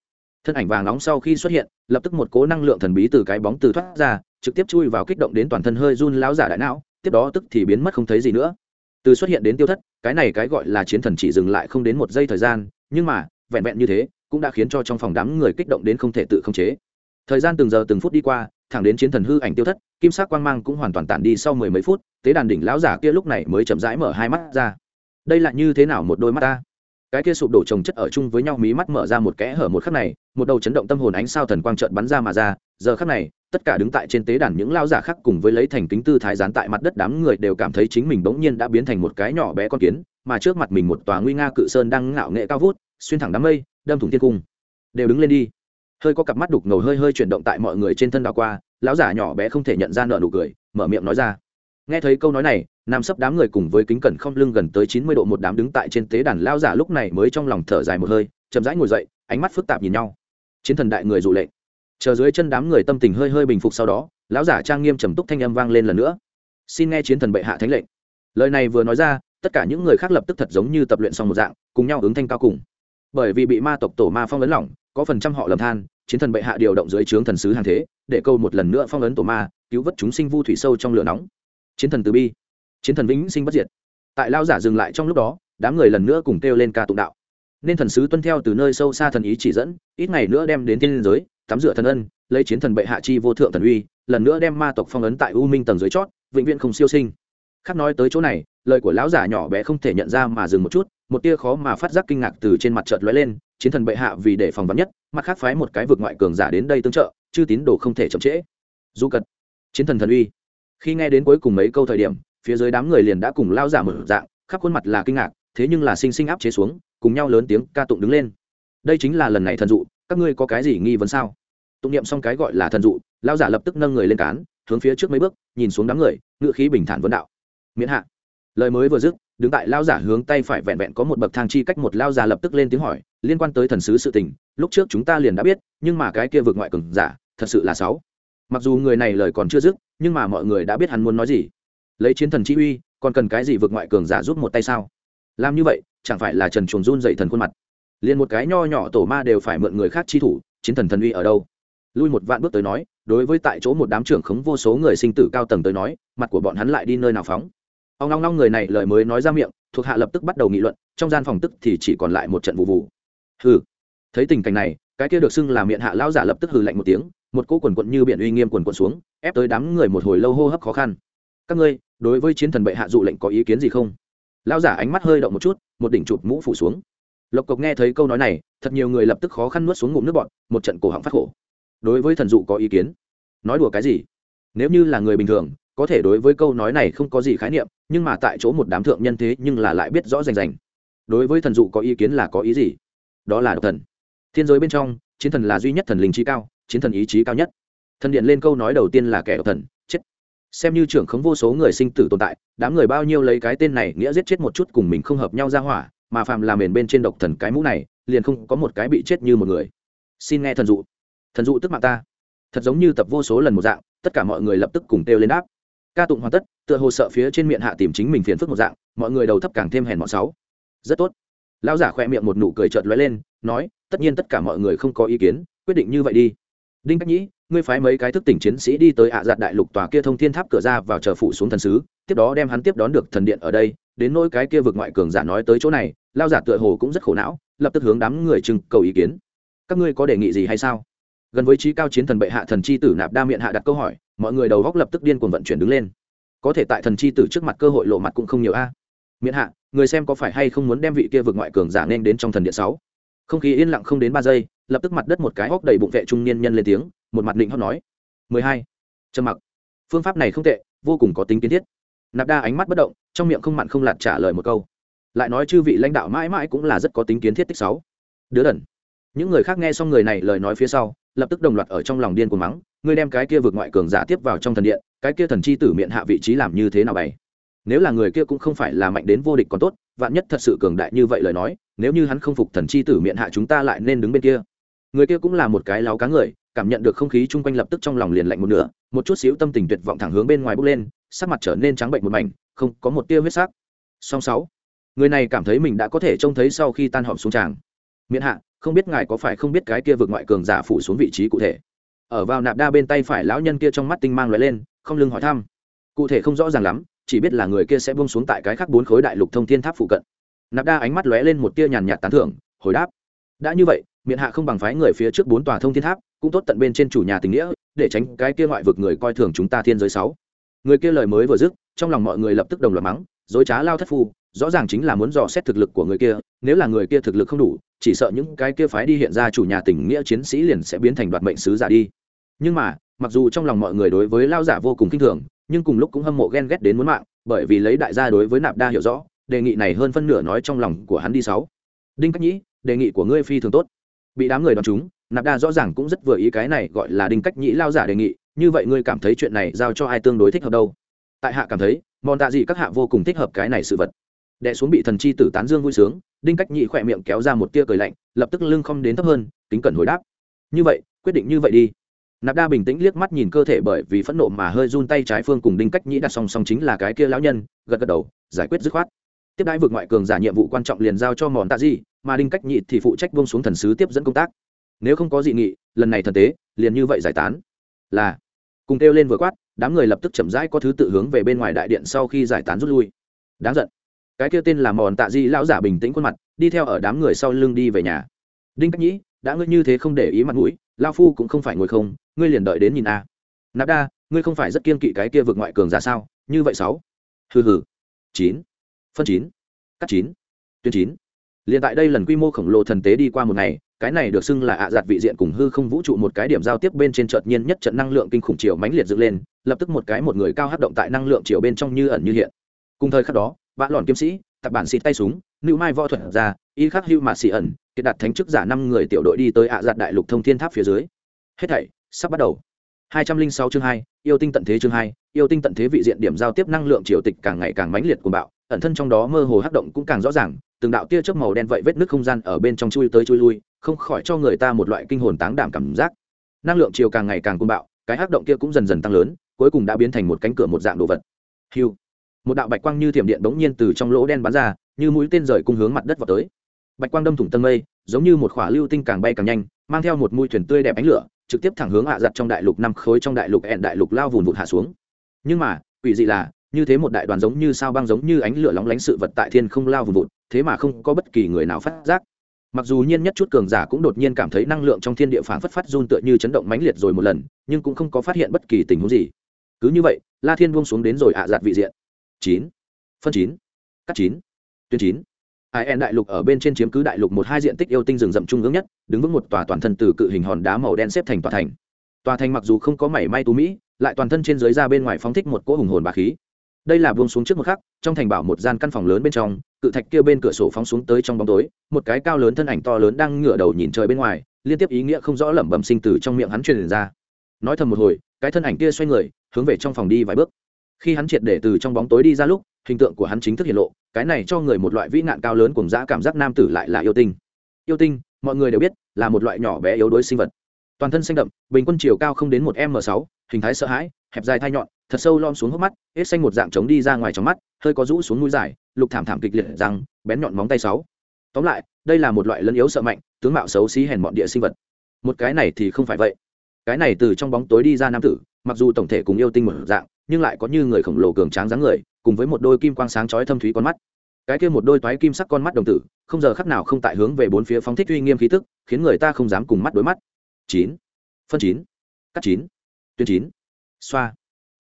Thân ảnh vàng nóng sau khi xuất hiện, lập tức một cố năng lượng thần bí từ cái bóng từ thoát ra, trực tiếp chui vào kích động đến toàn thân hơi run láo giả đại não, tiếp đó tức thì biến mất không thấy gì nữa. Từ xuất hiện đến tiêu thất, cái này cái gọi là chiến thần chỉ dừng lại không đến một giây thời gian, nhưng mà, vẹn vẹn như thế, cũng đã khiến cho trong phòng đám người kích động đến không thể tự khống chế. Thời gian từng giờ từng phút đi qua thẳng đến chiến thần hư ảnh tiêu thất, kim sắc quang mang cũng hoàn toàn tản đi sau mười mấy phút, tế đàn đỉnh lão giả kia lúc này mới chậm rãi mở hai mắt ra. Đây là như thế nào một đôi mắt ta? Cái kia sụp đổ trồng chất ở chung với nhau mí mắt mở ra một kẽ hở một khắc này, một đầu chấn động tâm hồn ánh sao thần quang trợn bắn ra mà ra, giờ khắc này, tất cả đứng tại trên tế đàn những lao giả khác cùng với lấy thành kính tư thái gián tại mặt đất đám người đều cảm thấy chính mình bỗng nhiên đã biến thành một cái nhỏ bé con kiến, mà trước mặt mình một tòa nguy nga cự sơn đang ngạo nghệ cao vút, xuyên thẳng đám mây, đâm thủng thiên cung. Đều đứng lên đi hơi có cặp mắt đục ngầu hơi hơi chuyển động tại mọi người trên thân đào qua, lão giả nhỏ bé không thể nhận ra nợ nụ cười, mở miệng nói ra. Nghe thấy câu nói này, nam sấp đám người cùng với kính cẩn không lưng gần tới chín mươi độ một đám đứng tại trên tế đàn lao giả lúc này mới trong lòng thở dài một hơi, chậm rãi ngồi dậy, ánh mắt phức tạp nhìn nhau. Chiến thần đại người dụ lệnh. Chờ dưới chân đám người tâm tình hơi hơi bình phục sau đó, lão giả trang nghiêm trầm túc thanh âm vang lên lần nữa. Xin nghe chiến thần bệ hạ thánh lệnh. Lời này vừa nói ra, tất cả những người khác lập tức thật giống như tập luyện xong một dạng, cùng nhau ứng thanh cao cùng. Bởi vì bị ma tộc tổ ma phong ấn lỏng có phần trăm họ lầm than, chiến thần bệ hạ điều động dưới trướng thần sứ hàng thế, để câu một lần nữa phong ấn tổ ma, cứu vớt chúng sinh vu thủy sâu trong lửa nóng. Chiến thần từ bi, chiến thần vĩnh sinh bất diệt. Tại lao giả dừng lại trong lúc đó, đám người lần nữa cùng kêu lên ca tụng đạo. Nên thần sứ tuân theo từ nơi sâu xa thần ý chỉ dẫn, ít ngày nữa đem đến thiên giới, tắm rửa thần ân, lấy chiến thần bệ hạ chi vô thượng thần uy, lần nữa đem ma tộc phong ấn tại u minh tầng dưới chót, vĩnh viễn không siêu sinh. Khác nói tới chỗ này, lời của lão giả nhỏ bé không thể nhận ra mà dừng một chút, một tia khó mà phát giác kinh ngạc từ trên mặt chợt lóe lên chiến thần bệ hạ vì để phòng vắn nhất, mặt khác phái một cái vực ngoại cường giả đến đây tương trợ, chư tín đồ không thể chậm trễ. Du cật, chiến thần thần uy. Khi nghe đến cuối cùng mấy câu thời điểm, phía dưới đám người liền đã cùng lao giả mở dạng, khắp khuôn mặt là kinh ngạc, thế nhưng là sinh sinh áp chế xuống, cùng nhau lớn tiếng ca tụng đứng lên. Đây chính là lần này thần dụ, các ngươi có cái gì nghi vấn sao? Tụng niệm xong cái gọi là thần dụ, lao giả lập tức nâng người lên cán, hướng phía trước mấy bước, nhìn xuống đám người ngự khí bình thản vấn đạo. Miễn hạ. Lời mới vừa dứt, đứng tại lao giả hướng tay phải vẹn vẹn có một bậc thang chi cách một lao giả lập tức lên tiếng hỏi liên quan tới thần sứ sự tình, lúc trước chúng ta liền đã biết, nhưng mà cái kia vượt ngoại cường giả, thật sự là sáu. Mặc dù người này lời còn chưa dứt, nhưng mà mọi người đã biết hắn muốn nói gì. Lấy chiến thần chi uy, còn cần cái gì vượt ngoại cường giả giúp một tay sao? Làm như vậy, chẳng phải là trần chuồng run dậy thần khuôn mặt. Liền một cái nho nhỏ tổ ma đều phải mượn người khác chi thủ, chiến thần thần uy ở đâu? Lui một vạn bước tới nói, đối với tại chỗ một đám trưởng khống vô số người sinh tử cao tầng tới nói, mặt của bọn hắn lại đi nơi nào phóng? Ông long long người này lời mới nói ra miệng, thuộc hạ lập tức bắt đầu nghị luận, trong gian phòng tức thì chỉ còn lại một trận vụ vụ hừ. Thấy tình cảnh này, cái kia được xưng là miệng hạ lão giả lập tức hừ lạnh một tiếng, một cỗ quần quận như biển uy nghiêm quần quận xuống, ép tới đám người một hồi lâu hô hấp khó khăn. Các ngươi, đối với chiến thần bệ hạ dụ lệnh có ý kiến gì không? Lão giả ánh mắt hơi động một chút, một đỉnh chụp mũ phủ xuống. Lộc cộc nghe thấy câu nói này, thật nhiều người lập tức khó khăn nuốt xuống ngụm nước bọn một trận cổ họng phát khổ. Đối với thần dụ có ý kiến? Nói đùa cái gì? Nếu như là người bình thường, có thể đối với câu nói này không có gì khái niệm, nhưng mà tại chỗ một đám thượng nhân thế nhưng là lại biết rõ rành rành. Đối với thần dụ có ý kiến là có ý gì? Đó là độc thần. Thiên giới bên trong, chiến thần là duy nhất thần linh trí cao, chiến thần ý chí cao nhất. Thần điện lên câu nói đầu tiên là kẻ độc thần, chết. Xem như trưởng khống vô số người sinh tử tồn tại, đám người bao nhiêu lấy cái tên này nghĩa giết chết một chút cùng mình không hợp nhau ra hỏa, mà phàm làm mền bên trên độc thần cái mũ này, liền không có một cái bị chết như một người. Xin nghe thần dụ. Thần dụ tức mạng ta. Thật giống như tập vô số lần một dạng, tất cả mọi người lập tức cùng kêu lên đáp. Ca tụng hoàn tất, tựa hồ sợ phía trên miệng hạ tìm chính mình phiền phức một dạng, mọi người đầu thấp càng thêm hèn mọn sáu. Rất tốt lão giả khoe miệng một nụ cười chợt lóe lên, nói, tất nhiên tất cả mọi người không có ý kiến, quyết định như vậy đi. Đinh cách nhĩ, ngươi phái mấy cái thức tỉnh chiến sĩ đi tới ạ giạt đại lục tòa kia thông thiên tháp cửa ra vào chờ phủ xuống thần sứ, tiếp đó đem hắn tiếp đón được thần điện ở đây, đến nỗi cái kia vực ngoại cường giả nói tới chỗ này lao giả tựa hồ cũng rất khổ não, lập tức hướng đám người trưng cầu ý kiến. Các ngươi có đề nghị gì hay sao? Gần với trí cao chiến thần bệ hạ thần chi tử nạp đa miệng hạ đặt câu hỏi, mọi người đầu góc lập tức điên cuồng vận chuyển đứng lên. Có thể tại thần chi tử trước mặt cơ hội lộ mặt cũng không nhiều a miễn hạ, người xem có phải hay không muốn đem vị kia vượt ngoại cường giả nên đến trong thần điện sáu? Không khí yên lặng không đến ba giây, lập tức mặt đất một cái hốc đầy bụng vệ trung niên nhân lên tiếng, một mặt định hót nói. Mười hai. Trầm mặc. Phương pháp này không tệ, vô cùng có tính kiến thiết. Nạp đa ánh mắt bất động, trong miệng không mặn không lạt trả lời một câu. Lại nói chư vị lãnh đạo mãi mãi cũng là rất có tính kiến thiết tích sáu. Đứa đần. Những người khác nghe xong người này lời nói phía sau, lập tức đồng loạt ở trong lòng điên cuồng mắng, ngươi đem cái kia vượt ngoại cường giả tiếp vào trong thần điện, cái kia thần chi tử miệng hạ vị trí làm như thế nào bày? Nếu là người kia cũng không phải là mạnh đến vô địch còn tốt, vạn nhất thật sự cường đại như vậy lời nói, nếu như hắn không phục thần chi tử miệng hạ chúng ta lại nên đứng bên kia. Người kia cũng là một cái láo cá người, cảm nhận được không khí chung quanh lập tức trong lòng liền lạnh một nửa, một chút xíu tâm tình tuyệt vọng thẳng hướng bên ngoài bốc lên, sắc mặt trở nên trắng bệnh một mảnh, không có một tia huyết sắc. Song sáu, người này cảm thấy mình đã có thể trông thấy sau khi tan họp xuống tràng. Miễn hạ, không biết ngài có phải không biết cái kia vượt ngoại cường giả phủ xuống vị trí cụ thể. Ở vào nạp đa bên tay phải lão nhân kia trong mắt tinh mang lóe lên, không lưng hỏi thăm. Cụ thể không rõ ràng lắm chỉ biết là người kia sẽ buông xuống tại cái khác bốn khối đại lục thông thiên tháp phụ cận. Nạp đa ánh mắt lóe lên một tia nhàn nhạt tán thưởng, hồi đáp. Đã như vậy miệng hạ không bằng phái người phía trước bốn tòa thông thiên tháp, cũng tốt tận bên trên chủ nhà tình nghĩa, để tránh cái kia ngoại vực người coi thường chúng ta thiên giới sáu. Người kia lời mới vừa dứt, trong lòng mọi người lập tức đồng loạt mắng, dối trá lao thất phu, rõ ràng chính là muốn dò xét thực lực của người kia, nếu là người kia thực lực không đủ, chỉ sợ những cái kia phái đi hiện ra chủ nhà tình nghĩa chiến sĩ liền sẽ biến thành đoạt mệnh sứ giả đi. Nhưng mà, mặc dù trong lòng mọi người đối với lao giả vô cùng kinh thường nhưng cùng lúc cũng hâm mộ ghen ghét đến muốn mạng, bởi vì lấy đại gia đối với nạp đa hiểu rõ, đề nghị này hơn phân nửa nói trong lòng của hắn đi sáu. Đinh cách nhĩ, đề nghị của ngươi phi thường tốt. Bị đám người đón chúng, nạp đa rõ ràng cũng rất vừa ý cái này gọi là đinh cách nhĩ lao giả đề nghị, như vậy ngươi cảm thấy chuyện này giao cho ai tương đối thích hợp đâu? Tại hạ cảm thấy mòn tạ gì các hạ vô cùng thích hợp cái này sự vật. Đệ xuống bị thần chi tử tán dương vui sướng, đinh cách nhị khỏe miệng kéo ra một tia cười lạnh, lập tức lưng không đến thấp hơn, kính cẩn hồi đáp. Như vậy, quyết định như vậy đi nạp đa bình tĩnh liếc mắt nhìn cơ thể bởi vì phẫn nộ mà hơi run tay trái phương cùng đinh cách nhĩ đặt song song chính là cái kia lão nhân, gật gật đầu, giải quyết dứt khoát. Tiếp đãi vượt ngoại cường giả nhiệm vụ quan trọng liền giao cho mòn tạ di, mà đinh cách nhị thì phụ trách buông xuống thần sứ tiếp dẫn công tác. Nếu không có dị nghị, lần này thần tế, liền như vậy giải tán. Là, cùng kêu lên vừa quát, đám người lập tức chậm rãi có thứ tự hướng về bên ngoài đại điện sau khi giải tán rút lui. Đáng giận. Cái kia tên là mòn tạ di lão giả bình tĩnh khuôn mặt, đi theo ở đám người sau lưng đi về nhà. Đinh cách nhĩ, đã ngươi như thế không để ý mặt mũi lao phu cũng không phải ngồi không, ngươi liền đợi đến nhìn a. À. nạp đa, ngươi không phải rất kiên kỵ cái kia vượt ngoại cường ra sao? Như vậy sáu. Hừ hừ. Chín. Phân chín. Cắt chín. Tuyên chín. Liền tại đây lần quy mô khổng lồ thần tế đi qua một ngày, cái này được xưng là ạ à giặt vị diện cùng hư không vũ trụ một cái điểm giao tiếp bên trên chợt nhiên nhất trận năng lượng kinh khủng chiều mãnh liệt dựng lên, lập tức một cái một người cao hát động tại năng lượng chiều bên trong như ẩn như hiện. Cùng thời khắc đó, vã lòn kiếm sĩ tập bản xịt tay súng nữ mai võ thuật ra, y khắc hưu mạt xì ẩn, kiệt đặt thánh chức giả năm người tiểu đội đi tới ạ à giặt đại lục thông thiên tháp phía dưới. Hết thảy, sắp bắt đầu. Hai trăm linh sáu chương hai, yêu tinh tận thế chương hai, yêu tinh tận thế vị diện điểm giao tiếp năng lượng triều tịch càng ngày càng mãnh liệt của bạo, ẩn thân trong đó mơ hồ hắc động cũng càng rõ ràng, từng đạo tia chớp màu đen vậy vết nước không gian ở bên trong chui tới chui lui, không khỏi cho người ta một loại kinh hồn táng đảm cảm giác. Năng lượng chiều càng ngày càng cuồng bạo, cái hắc động kia cũng dần dần tăng lớn, cuối cùng đã biến thành một cánh cửa một dạng đồ vật. Hưu một đạo bạch quang như thiểm điện bỗng nhiên từ trong lỗ đen bắn ra, như mũi tên rời cung hướng mặt đất vào tới. Bạch quang đâm thủng tân mây, giống như một khỏa lưu tinh càng bay càng nhanh, mang theo một mũi thuyền tươi đẹp ánh lửa, trực tiếp thẳng hướng hạ giặt trong đại lục năm khối trong đại lục ẹn đại lục lao vùn vụt hạ xuống. Nhưng mà, quỷ dị là, như thế một đại đoàn giống như sao băng giống như ánh lửa lóng lánh sự vật tại thiên không lao vùn vụt, thế mà không có bất kỳ người nào phát giác. Mặc dù nhiên nhất chút cường giả cũng đột nhiên cảm thấy năng lượng trong thiên địa phản phất phát run tựa như chấn động mãnh liệt rồi một lần, nhưng cũng không có phát hiện bất kỳ tình huống gì. Cứ như vậy, la thiên buông xuống đến rồi ạ giặt vị diện chín. Phân chín. Cắt chín. Tuyến chín. Ai en đại lục ở bên trên chiếm cứ đại lục một hai diện tích yêu tinh rừng rậm trung ương nhất, đứng vững một tòa toàn thân từ cự hình hòn đá màu đen xếp thành tòa thành. Tòa thành mặc dù không có mảy may tú mỹ, lại toàn thân trên dưới ra bên ngoài phóng thích một cỗ hùng hồn bà khí. Đây là buông xuống trước một khắc, trong thành bảo một gian căn phòng lớn bên trong, cự thạch kia bên cửa sổ phóng xuống tới trong bóng tối, một cái cao lớn thân ảnh to lớn đang ngửa đầu nhìn trời bên ngoài, liên tiếp ý nghĩa không rõ lẩm bẩm sinh từ trong miệng hắn truyền ra. Nói thầm một hồi, cái thân ảnh kia xoay người, hướng về trong phòng đi vài bước khi hắn triệt để từ trong bóng tối đi ra lúc hình tượng của hắn chính thức hiện lộ cái này cho người một loại vĩ nạn cao lớn cùng dã cảm giác nam tử lại là yêu tinh. Yêu tinh mọi người đều biết là một loại nhỏ bé yếu đuối sinh vật. Toàn thân xanh đậm bình quân chiều cao không đến một m sáu hình thái sợ hãi hẹp dài thai nhọn thật sâu lom xuống hốc mắt hết xanh một dạng trống đi ra ngoài trong mắt hơi có rũ xuống mũi dài lục thảm thảm kịch liệt rằng, bén nhọn móng tay sáu. Tóm lại đây là một loại lân yếu sợ mạnh tướng mạo xấu xí hèn bọn địa sinh vật. Một cái này thì không phải vậy. Cái này từ trong bóng tối đi ra nam tử mặc dù tổng thể cùng yêu tinh một dạng nhưng lại có như người khổng lồ cường tráng dáng người, cùng với một đôi kim quang sáng chói thâm thúy con mắt. Cái kia một đôi toái kim sắc con mắt đồng tử, không giờ khắc nào không tại hướng về bốn phía phóng thích uy nghiêm khí tức, khiến người ta không dám cùng mắt đối mắt. Chín. Phân chín. Cắt chín. Tuyến chín. Xoa.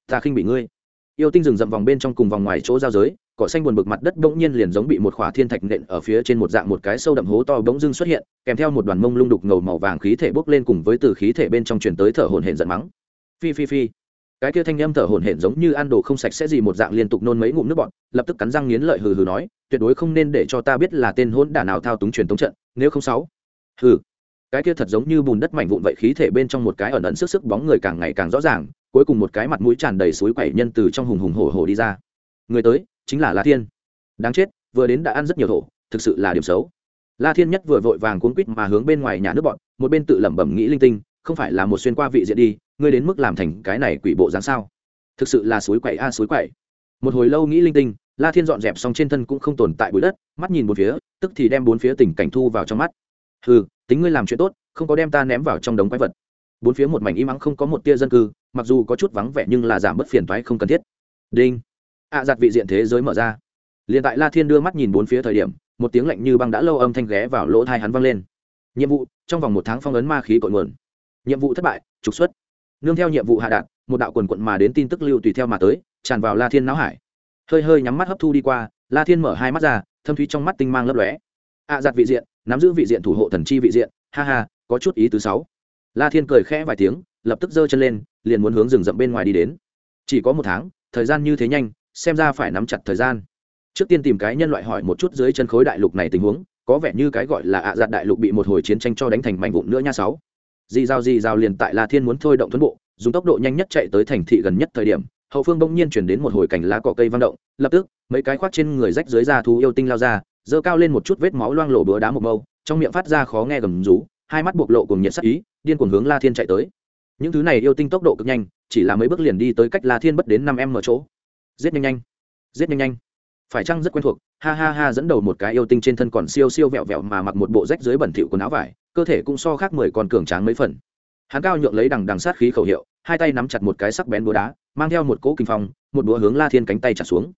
Ta khinh bị ngươi. Yêu tinh rừng rậm vòng bên trong cùng vòng ngoài chỗ giao giới, cỏ xanh buồn bực mặt đất bỗng nhiên liền giống bị một khỏa thiên thạch nện ở phía trên một dạng một cái sâu đậm hố to bỗng dưng xuất hiện, kèm theo một đoàn mông lung đục ngầu màu vàng khí thể bốc lên cùng với từ khí thể bên trong truyền tới thở hổn hển giận mắng. Phi phi phi cái kia thanh âm thở hổn hển giống như ăn đồ không sạch sẽ gì một dạng liên tục nôn mấy ngụm nước bọt, lập tức cắn răng nghiến lợi hừ hừ nói, tuyệt đối không nên để cho ta biết là tên hỗn đả nào thao túng truyền thống trận, nếu không sáu. Hừ. Cái kia thật giống như bùn đất mảnh vụn vậy, khí thể bên trong một cái ẩn ẩn sức sức bóng người càng ngày càng rõ ràng, cuối cùng một cái mặt mũi tràn đầy suối quẩy nhân từ trong hùng hùng hổ hổ đi ra. Người tới, chính là la thiên. Đáng chết, vừa đến đã ăn rất nhiều thổ, thực sự là điểm xấu. La thiên nhất vừa vội vàng cuốn quýt mà hướng bên ngoài nhà nước bọn, một bên tự lẩm bẩm nghĩ linh tinh, không phải là một xuyên qua vị diện đi ngươi đến mức làm thành cái này quỷ bộ dáng sao? Thực sự là suối quậy a suối quậy. Một hồi lâu nghĩ linh tinh la thiên dọn dẹp xong trên thân cũng không tồn tại bụi đất mắt nhìn bốn phía tức thì đem bốn phía tình cảnh thu vào trong mắt. Ừ tính ngươi làm chuyện tốt không có đem ta ném vào trong đống quái vật. Bốn phía một mảnh im ắng không có một tia dân cư mặc dù có chút vắng vẻ nhưng là giảm bớt phiền toái không cần thiết. Đinh. Ạ à, giặt vị diện thế giới mở ra. Liền tại la thiên đưa mắt nhìn bốn phía thời điểm một tiếng lạnh như băng đã lâu âm thanh ghé vào lỗ thai hắn vang lên. Nhiệm vụ trong vòng một tháng phong ấn ma khí cội nguồn. Nhiệm vụ thất bại trục xuất nương theo nhiệm vụ hạ đạt một đạo quần quận mà đến tin tức lưu tùy theo mà tới tràn vào la thiên não hải. Hơi hơi nhắm mắt hấp thu đi qua la thiên mở hai mắt ra thâm thúy trong mắt tinh mang lấp lóe. Ạ à, giặt vị diện nắm giữ vị diện thủ hộ thần chi vị diện ha ha có chút ý thứ sáu. La thiên cười khẽ vài tiếng lập tức giơ chân lên liền muốn hướng rừng rậm bên ngoài đi đến. Chỉ có một tháng thời gian như thế nhanh xem ra phải nắm chặt thời gian. Trước tiên tìm cái nhân loại hỏi một chút dưới chân khối đại lục này tình huống có vẻ như cái gọi là ạ à giặt đại lục bị một hồi chiến tranh cho đánh thành mảnh vụn nữa nha sáu dì rào dì rào liền tại la thiên muốn thôi động tuấn bộ, dùng tốc độ nhanh nhất chạy tới thành thị gần nhất thời điểm, hậu phương bỗng nhiên chuyển đến một hồi cảnh lá cỏ cây văng động, lập tức, mấy cái khoác trên người rách dưới da thú yêu tinh lao ra dơ cao lên một chút vết máu loang lổ búa đá một mâu trong miệng phát ra khó nghe gầm rú, hai mắt bộc lộ cùng nhiệt sắc ý, điên cuồng hướng la thiên chạy tới. Những thứ này yêu tinh tốc độ cực nhanh, chỉ là mấy bước liền đi tới cách la thiên bất đến năm em ở chỗ. Giết nhanh nhanh, giết nhanh nhanh. Phải chăng rất quen thuộc, ha ha ha, dẫn đầu một cái yêu tinh trên thân còn siêu siêu vẹo vẹo mà mặc một bộ rách dưới bẩn thỉu quần áo vải cơ thể cũng so khác mười con cường tráng mấy phần. Hắn cao nhượng lấy đằng đằng sát khí khẩu hiệu, hai tay nắm chặt một cái sắc bén búa đá, mang theo một cỗ kinh phong, một búa hướng la thiên cánh tay trả xuống.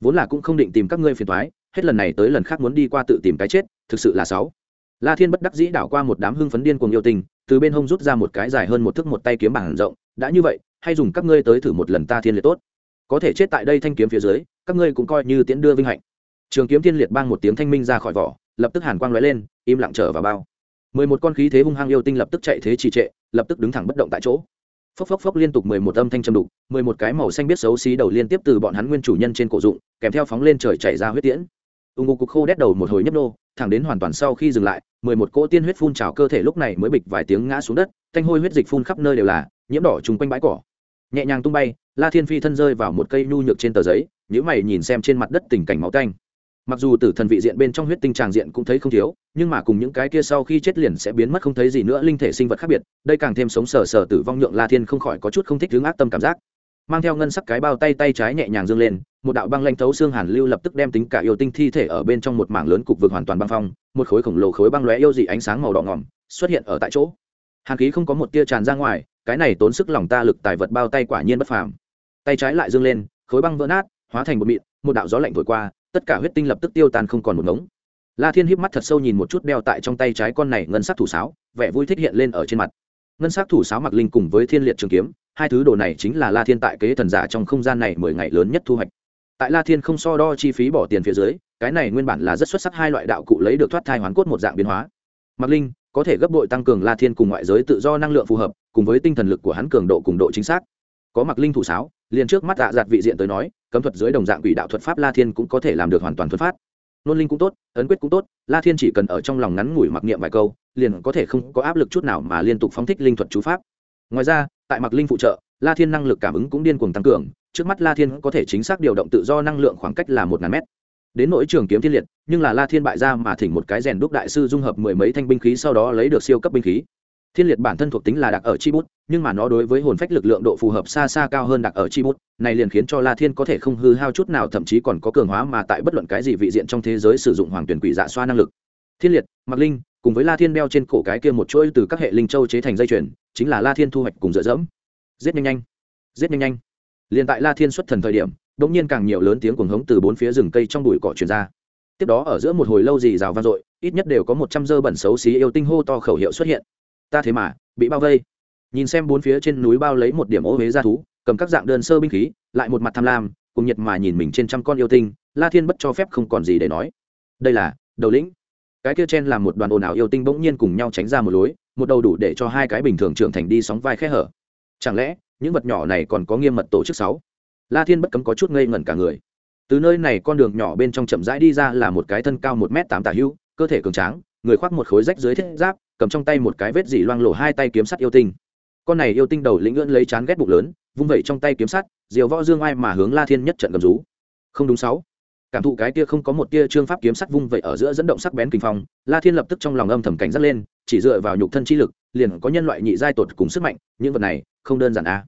Vốn là cũng không định tìm các ngươi phiền thoái hết lần này tới lần khác muốn đi qua tự tìm cái chết, thực sự là sáu la thiên bất đắc dĩ đảo qua một đám hưng phấn điên cuồng yêu tình từ bên hông rút ra một cái dài hơn một thước một tay kiếm bảng rộng, đã như vậy, hay dùng các ngươi tới thử một lần ta thiên liệt tốt. Có thể chết tại đây thanh kiếm phía dưới, các ngươi cũng coi như tiễn đưa vinh hạnh. Trường kiếm thiên liệt bang một tiếng thanh minh ra khỏi vỏ, lập tức hàn quang lóe lên, im lặng trở vào bao mười một con khí thế hung hăng yêu tinh lập tức chạy thế trì trệ, lập tức đứng thẳng bất động tại chỗ. Phốc phốc phốc liên tục mười một âm thanh châm đục, mười một cái màu xanh biết xấu xí đầu liên tiếp từ bọn hắn nguyên chủ nhân trên cổ dụng, kèm theo phóng lên trời chảy ra huyết tiễn. Ung ngục cục khô đét đầu một hồi nhấp nô, thẳng đến hoàn toàn sau khi dừng lại, mười một cỗ tiên huyết phun trào cơ thể lúc này mới bịch vài tiếng ngã xuống đất, thanh hôi huyết dịch phun khắp nơi đều là, nhiễm đỏ chung quanh bãi cỏ. Nhẹ nhàng tung bay, la thiên phi thân rơi vào một cây nhu nhược trên tờ giấy nhữ mày nhìn xem trên mặt đất tình cảnh máu canh mặc dù tử thần vị diện bên trong huyết tinh tràng diện cũng thấy không thiếu, nhưng mà cùng những cái kia sau khi chết liền sẽ biến mất không thấy gì nữa, linh thể sinh vật khác biệt, đây càng thêm sống sờ sờ tử vong nhượng la thiên không khỏi có chút không thích hướng ác tâm cảm giác. Mang theo ngân sắc cái bao tay tay trái nhẹ nhàng dương lên, một đạo băng lanh thấu xương hàn lưu lập tức đem tính cả yêu tinh thi thể ở bên trong một mảng lớn cục vực hoàn toàn băng phong, một khối khổng lồ khối băng lóe yêu dị ánh sáng màu đỏ ngỏm, xuất hiện ở tại chỗ. Hàn khí không có một tia tràn ra ngoài, cái này tốn sức lòng ta lực tài vật bao tay quả nhiên bất phàm. Tay trái lại dương lên, khối băng vỡ nát, hóa thành một mịn, một đạo gió lạnh thổi qua tất cả huyết tinh lập tức tiêu tan không còn một ngống. La thiên híp mắt thật sâu nhìn một chút đeo tại trong tay trái con này ngân sắc thủ sáo, vẻ vui thích hiện lên ở trên mặt. Ngân sắc thủ sáo mặc linh cùng với thiên liệt trường kiếm, hai thứ đồ này chính là la thiên tại kế thần giả trong không gian này mười ngày lớn nhất thu hoạch. Tại la thiên không so đo chi phí bỏ tiền phía dưới, cái này nguyên bản là rất xuất sắc hai loại đạo cụ lấy được thoát thai hoàn cốt một dạng biến hóa. Mặc linh, có thể gấp bội tăng cường la thiên cùng ngoại giới tự do năng lượng phù hợp, cùng với tinh thần lực của hắn cường độ cùng độ chính xác. Có mặc linh thủ sáo liền trước mắt dạ dạt vị diện tới nói, cấm thuật dưới đồng dạng quỷ đạo thuật pháp la thiên cũng có thể làm được hoàn toàn thuật pháp nôn linh cũng tốt, ấn quyết cũng tốt, la thiên chỉ cần ở trong lòng ngắn ngủi mặc niệm vài câu, liền có thể không có áp lực chút nào mà liên tục phóng thích linh thuật chú pháp. Ngoài ra, tại mặc linh phụ trợ, la thiên năng lực cảm ứng cũng điên cuồng tăng cường, trước mắt la thiên có thể chính xác điều động tự do năng lượng khoảng cách là một ngàn mét. Đến nỗi trường kiếm thiên liệt, nhưng là la thiên bại ra mà thỉnh một cái rèn đúc đại sư dung hợp mười mấy thanh binh khí sau đó lấy được siêu cấp binh khí thiên liệt bản thân thuộc tính là đặc ở chi bút, nhưng mà nó đối với hồn phách lực lượng độ phù hợp xa xa cao hơn đặc ở chi bút, này liền khiến cho la thiên có thể không hư hao chút nào, thậm chí còn có cường hóa mà tại bất luận cái gì vị diện trong thế giới sử dụng hoàng tuyển quỷ dạ xoa năng lực. Thiên liệt mặc linh, cùng với la thiên đeo trên cổ cái kia một chuỗi từ các hệ linh châu chế thành dây chuyền, chính là la thiên thu hoạch cùng dựa dẫm. Giết nhanh nhanh, giết nhanh nhanh. Liền tại la thiên xuất thần thời điểm đ ỗ n g nhiên càng nhiều lớn tiếng cuồng hống từ bốn phía rừng cây trong bụi cỏ truyền ra. Tiếp đó ở giữa một hồi lâu gì rào vang dội, ít nhất đều có một trăm dơ bẩn xấu xí yêu tinh hô to khẩu hiệu xuất hiện ta thế mà bị bao vây. Nhìn xem bốn phía trên núi bao lấy một điểm ô huế ra thú, cầm các dạng đơn sơ binh khí, lại một mặt tham lam, cùng nhiệt mà nhìn mình trên trăm con yêu tinh, la thiên bất cho phép không còn gì để nói. Đây là đầu lĩnh. Cái kia chen làm một đoàn ồn ào yêu tinh bỗng nhiên cùng nhau tránh ra một lối, một đầu đủ để cho hai cái bình thường trưởng thành đi sóng vai khe hở. Chẳng lẽ, những vật nhỏ này còn có nghiêm mật tổ chức sáu? La thiên bất cấm có chút ngây ngẩn cả người. Từ nơi này con đường nhỏ bên trong chậm rãi đi ra là một cái thân cao một m tám tả hưu, cơ thể cường tráng, người khoác một khối rách dưới thiết giáp cầm trong tay một cái vết dỉ loang lổ hai tay kiếm sắt yêu tinh. Con này yêu tinh đầu lĩnh ưỡn lấy chán ghét bụng lớn, vung vẩy trong tay kiếm sắt, diều võ dương ai mà hướng la thiên nhất trận cầm rú. Không đúng sáu. Cảm thụ cái tia không có một tia trương pháp kiếm sắt vung vẩy ở giữa dẫn động sắc bén kinh phong, la thiên lập tức trong lòng âm thầm cảnh giác lên, chỉ dựa vào nhục thân chi lực, liền có nhân loại nhị giai tột cùng sức mạnh, những vật này không đơn giản a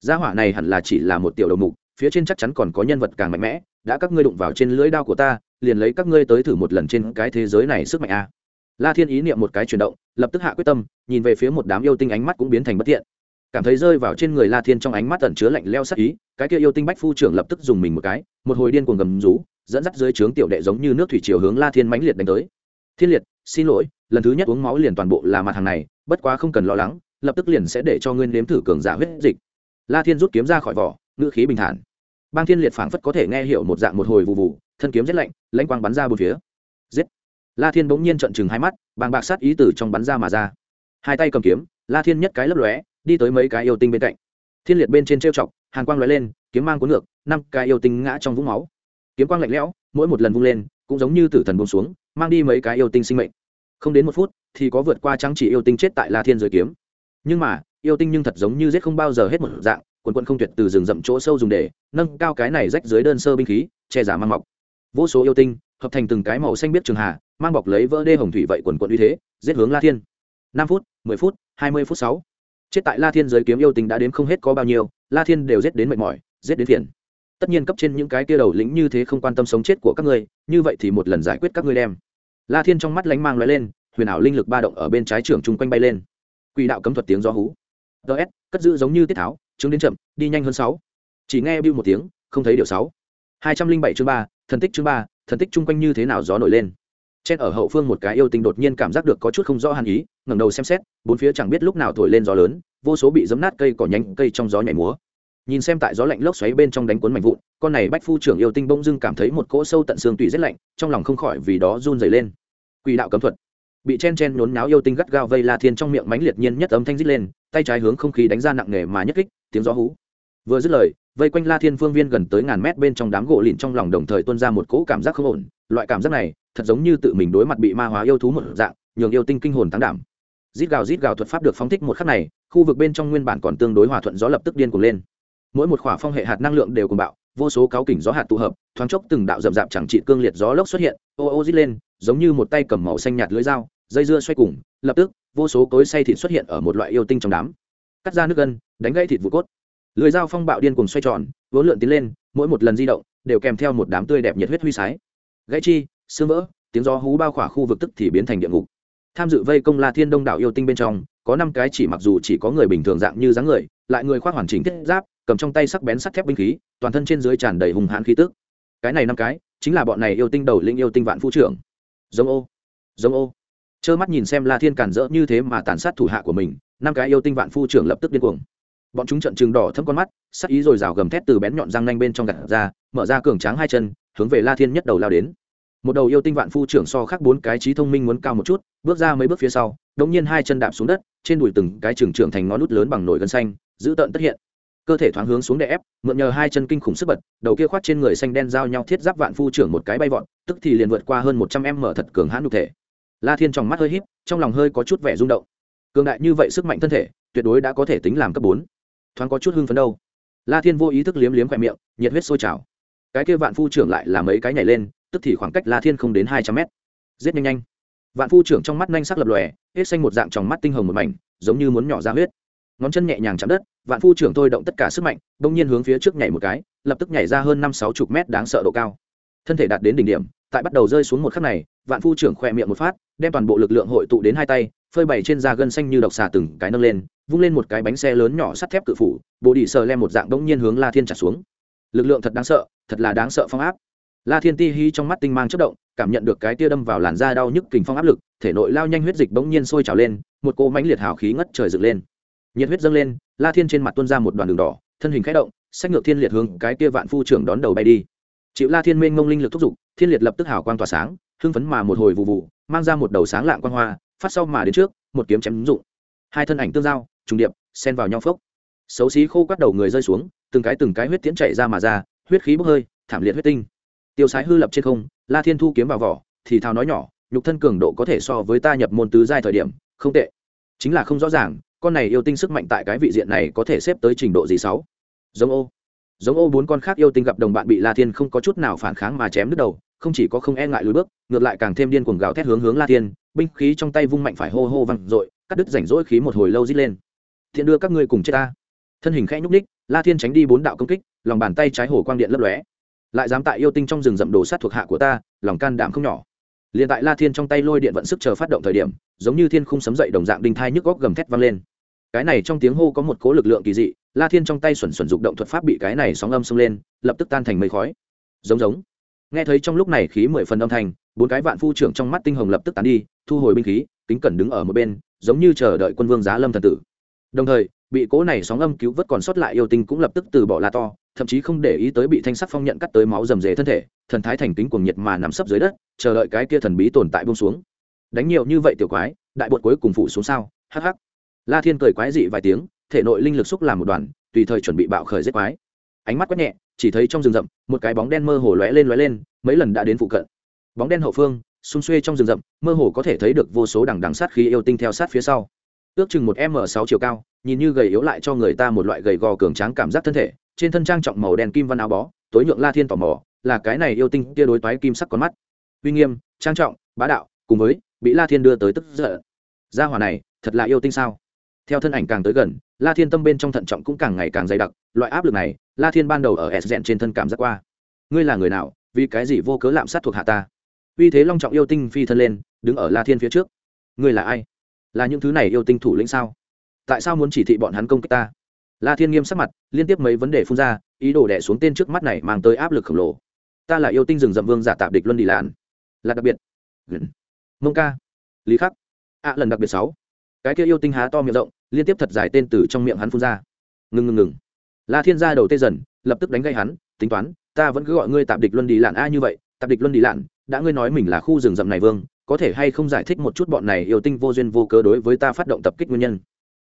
gia hỏa này hẳn là chỉ là một tiểu đầu mục, phía trên chắc chắn còn có nhân vật càng mạnh mẽ, đã các ngươi đụng vào trên lưỡi đao của ta, liền lấy các ngươi tới thử một lần trên cái thế giới này sức mạnh a la thiên ý niệm một cái chuyển động, lập tức hạ quyết tâm, nhìn về phía một đám yêu tinh ánh mắt cũng biến thành bất thiện. Cảm thấy rơi vào trên người la thiên trong ánh mắt tẩn chứa lạnh leo sắc ý, cái kia yêu tinh bách phu trưởng lập tức dùng mình một cái, một hồi điên cuồng gầm rú, dẫn dắt dưới trướng tiểu đệ giống như nước thủy chiều hướng la thiên mãnh liệt đánh tới. Thiên liệt, xin lỗi, lần thứ nhất uống máu liền toàn bộ là mặt hàng này, bất quá không cần lo lắng, lập tức liền sẽ để cho ngươi nếm thử cường giả huyết dịch. La thiên rút kiếm ra khỏi vỏ, ngữ khí bình thản. Bang thiên liệt phảng phất có thể nghe hiểu một dạng một hồi vụ vụ thân kiếm rét lạnh lãnh quang bắn ra bốn phía. Giết! La thiên bỗng nhiên trận chừng hai mắt, bàng bạc sát ý từ trong bắn ra mà ra. Hai tay cầm kiếm, la thiên nhất cái lấp lóe, đi tới mấy cái yêu tinh bên cạnh. Thiên liệt bên trên trêu chọc, hàn quang lóe lên, kiếm mang cuốn ngược, năm cái yêu tinh ngã trong vũng máu. Kiếm quang lạnh lẽo, mỗi một lần vung lên, cũng giống như tử thần buông xuống, mang đi mấy cái yêu tinh sinh mệnh. Không đến một phút, thì có vượt qua trắng chỉ yêu tinh chết tại la thiên dưới kiếm. Nhưng mà, yêu tinh nhưng thật giống như giết không bao giờ hết một dạng, quần quận không tuyệt từ rừng rậm chỗ sâu dùng để, nâng cao cái này rách dưới đơn sơ binh khí, che giả mang mọc. Vô số yêu tinh, hợp thành từng cái màu xanh biết trường hà mang bọc lấy vỡ đê hồng thủy vậy quần quận uy thế, giết hướng la thiên. Năm phút, mười phút, hai mươi phút sáu. Chết tại la thiên giới kiếm yêu tình đã đến không hết có bao nhiêu, la thiên đều giết đến mệt mỏi, giết đến phiền. Tất nhiên cấp trên những cái kia đầu lĩnh như thế không quan tâm sống chết của các ngươi, như vậy thì một lần giải quyết các ngươi đem. La thiên trong mắt lánh mang l lên, huyền ảo linh lực ba động ở bên trái trường chung quanh bay lên. Quỷ đạo cấm thuật tiếng gió hú. Ts cất giữ giống như tiết tháo chứng đến chậm, đi nhanh hơn sáu. Chỉ nghe bưu một tiếng, không thấy điều sáu. Hai trăm linh bảy chương ba, thần tích chương ba, thần tích chung quanh như thế nào gió nổi lên trên ở hậu phương một cái yêu tinh đột nhiên cảm giác được có chút không rõ hàn ý, ngẩng đầu xem xét, bốn phía chẳng biết lúc nào thổi lên gió lớn, vô số bị giấm nát cây cỏ nhánh cây trong gió nhảy múa. Nhìn xem tại gió lạnh lốc xoáy bên trong đánh cuốn mạnh vụn, con này bách phu trưởng yêu tinh bỗng dưng cảm thấy một cỗ sâu tận xương tùy rét lạnh, trong lòng không khỏi vì đó run dày lên. Quỷ đạo cấm thuật. Bị chen chen nhốn náo yêu tinh gắt gao vây la thiên trong miệng mánh liệt nhiên nhất âm thanh rít lên, tay trái hướng không khí đánh ra nặng nề mà nhất kích, tiếng gió hú. Vừa dứt lời, vây quanh la thiên phương viên gần tới ngàn mét bên trong đám gỗ lìn trong lòng đồng thời tuôn ra một cỗ cảm giác không ổn loại cảm giác này, thật giống như tự mình đối mặt bị ma hóa yêu thú một dạng, nhường yêu tinh kinh hồn thắng đảm. Rít gào rít gào thuật pháp được phóng thích một khắc này, khu vực bên trong nguyên bản còn tương đối hòa thuận gió lập tức điên cuồng lên. Mỗi một khỏa phong hệ hạt năng lượng đều cùng bạo, vô số cáo kỉnh gió hạt tụ hợp, thoáng chốc từng đạo rậm rạp chẳng trị cương liệt gió lốc xuất hiện, ô ô rít lên, giống như một tay cầm màu xanh nhạt lưới dao, dây dưa xoay cùng, lập tức, vô số cối say thịt xuất hiện ở một loại yêu tinh trong đám. Cắt ra nước gân, đánh gãy thịt vụ cốt. Lưới dao phong bạo điên cùng xoay tròn, vốn lượn tiến lên, mỗi một lần di động, đều kèm theo một đám tươi đẹp nhiệt huyết huy sái gãy chi, xương vỡ, tiếng gió hú bao khỏa khu vực tức thì biến thành địa ngục. Tham dự vây công la thiên đông đảo yêu tinh bên trong, có năm cái chỉ mặc dù chỉ có người bình thường dạng như dáng người, lại người khoác hoàn chỉnh thiết giáp, cầm trong tay sắc bén sắt thép binh khí, toàn thân trên dưới tràn đầy hùng hãn khí tức. Cái này năm cái, chính là bọn này yêu tinh đầu linh yêu tinh vạn phu trưởng. Giống ô giống ô. Trơ mắt nhìn xem la thiên cản rỡ như thế mà tàn sát thủ hạ của mình, năm cái yêu tinh vạn phu trưởng lập tức điên cuồng bọn chúng trận trừng đỏ thâm con mắt, sắc ý rồi rào gầm thét từ bén nhọn răng nanh bên trong gặt ra, mở ra cường tráng hai chân, hướng về la thiên nhất đầu lao đến. Một đầu yêu tinh vạn phu trưởng so khác bốn cái trí thông minh muốn cao một chút, bước ra mấy bước phía sau đống nhiên hai chân đạp xuống đất, trên đùi từng cái trường trưởng thành ngón nút lớn bằng nổi gân xanh, giữ tợn tất hiện. Cơ thể thoáng hướng xuống để ép, mượn nhờ hai chân kinh khủng sức bật, đầu kia khoát trên người xanh đen giao nhau thiết giáp vạn phu trưởng một cái bay vọt, tức thì liền vượt qua hơn một trăm em mở thật cường hãn nhục thể. La thiên trong mắt hơi híp, trong lòng hơi có chút vẻ rung động. Cường đại như vậy sức mạnh thân thể, tuyệt đối đã có thể tính làm cấp bốn thoáng có chút hưng phấn đâu. La thiên vô ý thức liếm liếm khoe miệng, nhiệt huyết sôi trào. Cái kia vạn phu trưởng lại là mấy cái nhảy lên, tức thì khoảng cách la thiên không đến hai trăm mét. Giết nhanh nhanh. Vạn phu trưởng trong mắt nhanh sắc lập lòe, hết xanh một dạng tròng mắt tinh hồng một mảnh, giống như muốn nhỏ ra huyết. Ngón chân nhẹ nhàng chạm đất, vạn phu trưởng thôi động tất cả sức mạnh, bỗng nhiên hướng phía trước nhảy một cái, lập tức nhảy ra hơn năm sáu chục mét đáng sợ độ cao. Thân thể đạt đến đỉnh điểm, tại bắt đầu rơi xuống một khắc này, vạn phu trưởng khỏe miệng một phát, đem toàn bộ lực lượng hội tụ đến hai tay, phơi bày trên da gân xanh như độc xà từng cái nâng lên vung lên một cái bánh xe lớn nhỏ sắt thép cự phủ bộ đi sờ lem một dạng bỗng nhiên hướng la thiên trả xuống. Lực lượng thật đáng sợ, thật là đáng sợ phong áp. La thiên ti hi trong mắt tinh mang chất động, cảm nhận được cái tia đâm vào làn da đau nhức kình phong áp lực, thể nội lao nhanh huyết dịch bỗng nhiên sôi trào lên, một cỗ mãnh liệt hào khí ngất trời dựng lên. Nhiệt huyết dâng lên, la thiên trên mặt tuôn ra một đoàn đường đỏ, thân hình khẽ động, sách ngược thiên liệt hướng cái tia vạn phu trưởng đón đầu bay đi. Chịu la thiên minh mông linh lực thúc giục, thiên liệt lập tức hào quang tỏa sáng, hưng phấn mà một hồi vụ vụ, mang ra một đầu sáng lạng quang hoa, phát sau mà đến trước, một kiếm chém ứng dụng. Hai thân ảnh tương giao trùng điệp, xen vào nhau phốc. Xấu xí khô quắt đầu người rơi xuống, từng cái từng cái huyết tiễn chạy ra mà ra, huyết khí bốc hơi, thảm liệt huyết tinh. Tiêu sái hư lập trên không, la thiên thu kiếm vào vỏ, thì thào nói nhỏ, nhục thân cường độ có thể so với ta nhập môn tứ giai thời điểm, không tệ. Chính là không rõ ràng, con này yêu tinh sức mạnh tại cái vị diện này có thể xếp tới trình độ gì sáu? Giống ô. Giống ô bốn con khác yêu tinh gặp đồng bạn bị la thiên không có chút nào phản kháng mà chém đứt đầu, không chỉ có không e ngại lùi bước, ngược lại càng thêm điên cuồng gào thét hướng hướng la thiên, binh khí trong tay vung mạnh phải hô hô văng i cắt đứt rảnh rỗi khí một hồi lâu dít lên thiện đưa các ngươi cùng chết ta. Thân hình khẽ nhúc ních la thiên tránh đi bốn đạo công kích, lòng bàn tay trái hồ quang điện lấp lóe. Lại dám tại yêu tinh trong rừng rậm đồ sát thuộc hạ của ta, lòng can đảm không nhỏ. Liền tại la thiên trong tay lôi điện vận sức chờ phát động thời điểm, giống như thiên khung sấm dậy đồng dạng đinh thai nhức góc gầm thét vang lên. Cái này trong tiếng hô có một cố lực lượng kỳ dị, la thiên trong tay xuẩn xuẩn dục động thuật pháp bị cái này sóng âm xông lên, lập tức tan thành mây khói. Giống giống. Nghe thấy trong lúc này khí mười phần âm thanh, bốn cái vạn phu trưởng trong mắt tinh hồng lập tức tán đi, thu hồi binh khí, kính cẩn đứng ở một bên, giống như chờ đợi quân vương giá lâm thần tử đồng thời, bị cố này sóng âm cứu vớt còn sót lại yêu tinh cũng lập tức từ bỏ la to, thậm chí không để ý tới bị thanh sắc phong nhận cắt tới máu rầm rề thân thể, thần thái thành kính cuồng nhiệt mà nằm sấp dưới đất, chờ đợi cái kia thần bí tồn tại buông xuống. Đánh nhiều như vậy tiểu quái, đại bột cuối cùng phủ xuống sao? Hắc hắc. La thiên cười quái dị vài tiếng, thể nội linh lực xúc làm một đoàn, tùy thời chuẩn bị bạo khởi giết quái. Ánh mắt quét nhẹ, chỉ thấy trong rừng rậm, một cái bóng đen mơ hồ lóe lên lóe lên, mấy lần đã đến phụ cận. Bóng đen hậu phương, xung xuê trong rừng rậm, mơ hồ có thể thấy được vô số đằng đằng sát khí yêu tinh theo sát phía sau ước chừng một m sáu chiều cao, nhìn như gầy yếu lại cho người ta một loại gầy gò cường tráng cảm giác thân thể, trên thân trang trọng màu đen kim văn áo bó, tối nhượng la thiên tò mò, là cái này yêu tinh kia đối toái kim sắc con mắt. Uy nghiêm, trang trọng, bá đạo, cùng với, bị la thiên đưa tới tức giận. Gia hỏa này, thật là yêu tinh sao? Theo thân ảnh càng tới gần, la thiên tâm bên trong thận trọng cũng càng ngày càng dày đặc, loại áp lực này, la thiên ban đầu ở s dẹn trên thân cảm giác qua. Ngươi là người nào, vì cái gì vô cớ lạm sát thuộc hạ ta? Uy thế long trọng yêu tinh phi thân lên, đứng ở la thiên phía trước. Ngươi là ai? Là những thứ này yêu tinh thủ lĩnh sao? Tại sao muốn chỉ thị bọn hắn công kích ta? La thiên nghiêm sắc mặt, liên tiếp mấy vấn đề phun ra, ý đồ đẻ xuống tên trước mắt này mang tới áp lực khổng lồ. Ta là yêu tinh rừng rậm vương giả tạp địch luân đi lạn. Là đặc biệt. Mông ca. Lý khắc. Ạ lần đặc biệt sáu. Cái kia yêu tinh há to miệng rộng, liên tiếp thật dài tên từ trong miệng hắn phun ra. Ngừng ngừng ngừng. La thiên gia đầu tê dần, lập tức đánh gây hắn, tính toán, ta vẫn cứ gọi ngươi tạp địch luân đi lạn a như vậy, tạp địch luân đi lạn, đã ngươi nói mình là khu rừng rậm này vương có thể hay không giải thích một chút bọn này yêu tinh vô duyên vô cớ đối với ta phát động tập kích nguyên nhân.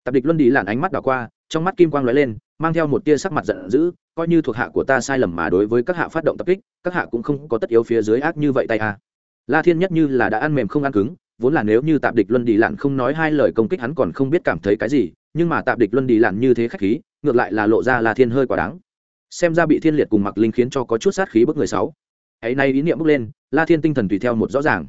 Tập địch luân đi lạn ánh mắt đảo qua, trong mắt kim quang lóe lên, mang theo một tia sắc mặt giận dữ, coi như thuộc hạ của ta sai lầm mà đối với các hạ phát động tập kích, các hạ cũng không có tất yếu phía dưới ác như vậy tay a la thiên nhất như là đã ăn mềm không ăn cứng, vốn là nếu như tạp địch luân đi lạn không nói hai lời công kích hắn còn không biết cảm thấy cái gì, nhưng mà tạp địch luân đi lạn như thế khách khí, ngược lại là lộ ra la thiên hơi quá đáng. Xem ra bị thiên liệt cùng mặc linh khiến cho có chút sát khí bức người sáu. Ấy nay ý niệm bước lên, la thiên tinh thần tùy theo một rõ ràng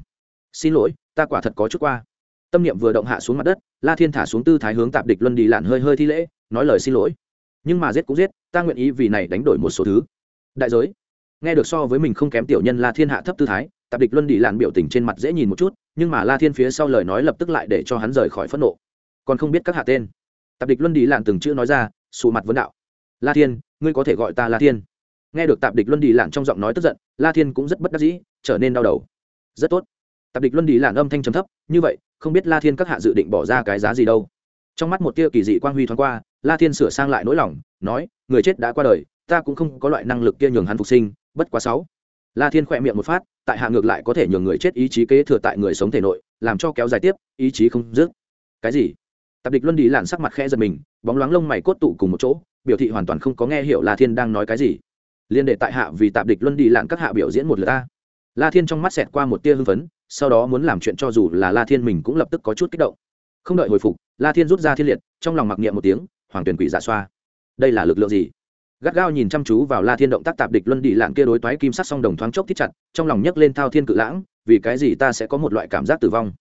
xin lỗi, ta quả thật có chút qua. Tâm niệm vừa động hạ xuống mặt đất, la thiên thả xuống tư thái hướng tạp địch luân đi lạn hơi hơi thi lễ, nói lời xin lỗi. Nhưng mà giết cũng giết, ta nguyện ý vì này đánh đổi một số thứ. Đại giới. Nghe được so với mình không kém tiểu nhân la thiên hạ thấp tư thái, tạp địch luân đi lạn biểu tình trên mặt dễ nhìn một chút, nhưng mà la thiên phía sau lời nói lập tức lại để cho hắn rời khỏi phẫn nộ. Còn không biết các hạ tên. Tạp địch luân đi lạn từng chữ nói ra, sụ mặt vấn đạo. La thiên, ngươi có thể gọi ta la thiên. Nghe được tạp địch luân đi lạn trong giọng nói tức giận, la thiên cũng rất bất đắc dĩ, trở nên đau đầu. Rất tốt tạp địch luân đi làn âm thanh trầm thấp, như vậy, không biết la thiên các hạ dự định bỏ ra cái giá gì đâu. Trong mắt một tia kỳ dị quang huy thoáng qua, la thiên sửa sang lại nỗi lòng, nói, người chết đã qua đời, ta cũng không có loại năng lực kia nhường hắn phục sinh, bất quá sáu. La thiên khỏe miệng một phát, tại hạ ngược lại có thể nhường người chết ý chí kế thừa tại người sống thể nội, làm cho kéo dài tiếp, ý chí không dứt. Cái gì? Tạp địch luân đi làn sắc mặt khẽ giật mình, bóng loáng lông mày cốt tụ cùng một chỗ, biểu thị hoàn toàn không có nghe hiểu la thiên đang nói cái gì. Liên đệ tại hạ vì tạp địch luân đi làn các hạ biểu diễn một lượt ta. La thiên trong mắt xẹt qua một tia hưng phấn sau đó muốn làm chuyện cho dù là la thiên mình cũng lập tức có chút kích động. Không đợi hồi phục, la thiên rút ra thiên liệt, trong lòng mặc niệm một tiếng, hoàng tuyển quỷ giả xoa, đây là lực lượng gì? Gắt gao nhìn chăm chú vào la thiên động tác tạp địch luân đi lạng kia đối toái kim sắc song đồng thoáng chốc thiết chặt, trong lòng nhấc lên thao thiên cự lãng, vì cái gì ta sẽ có một loại cảm giác tử vong?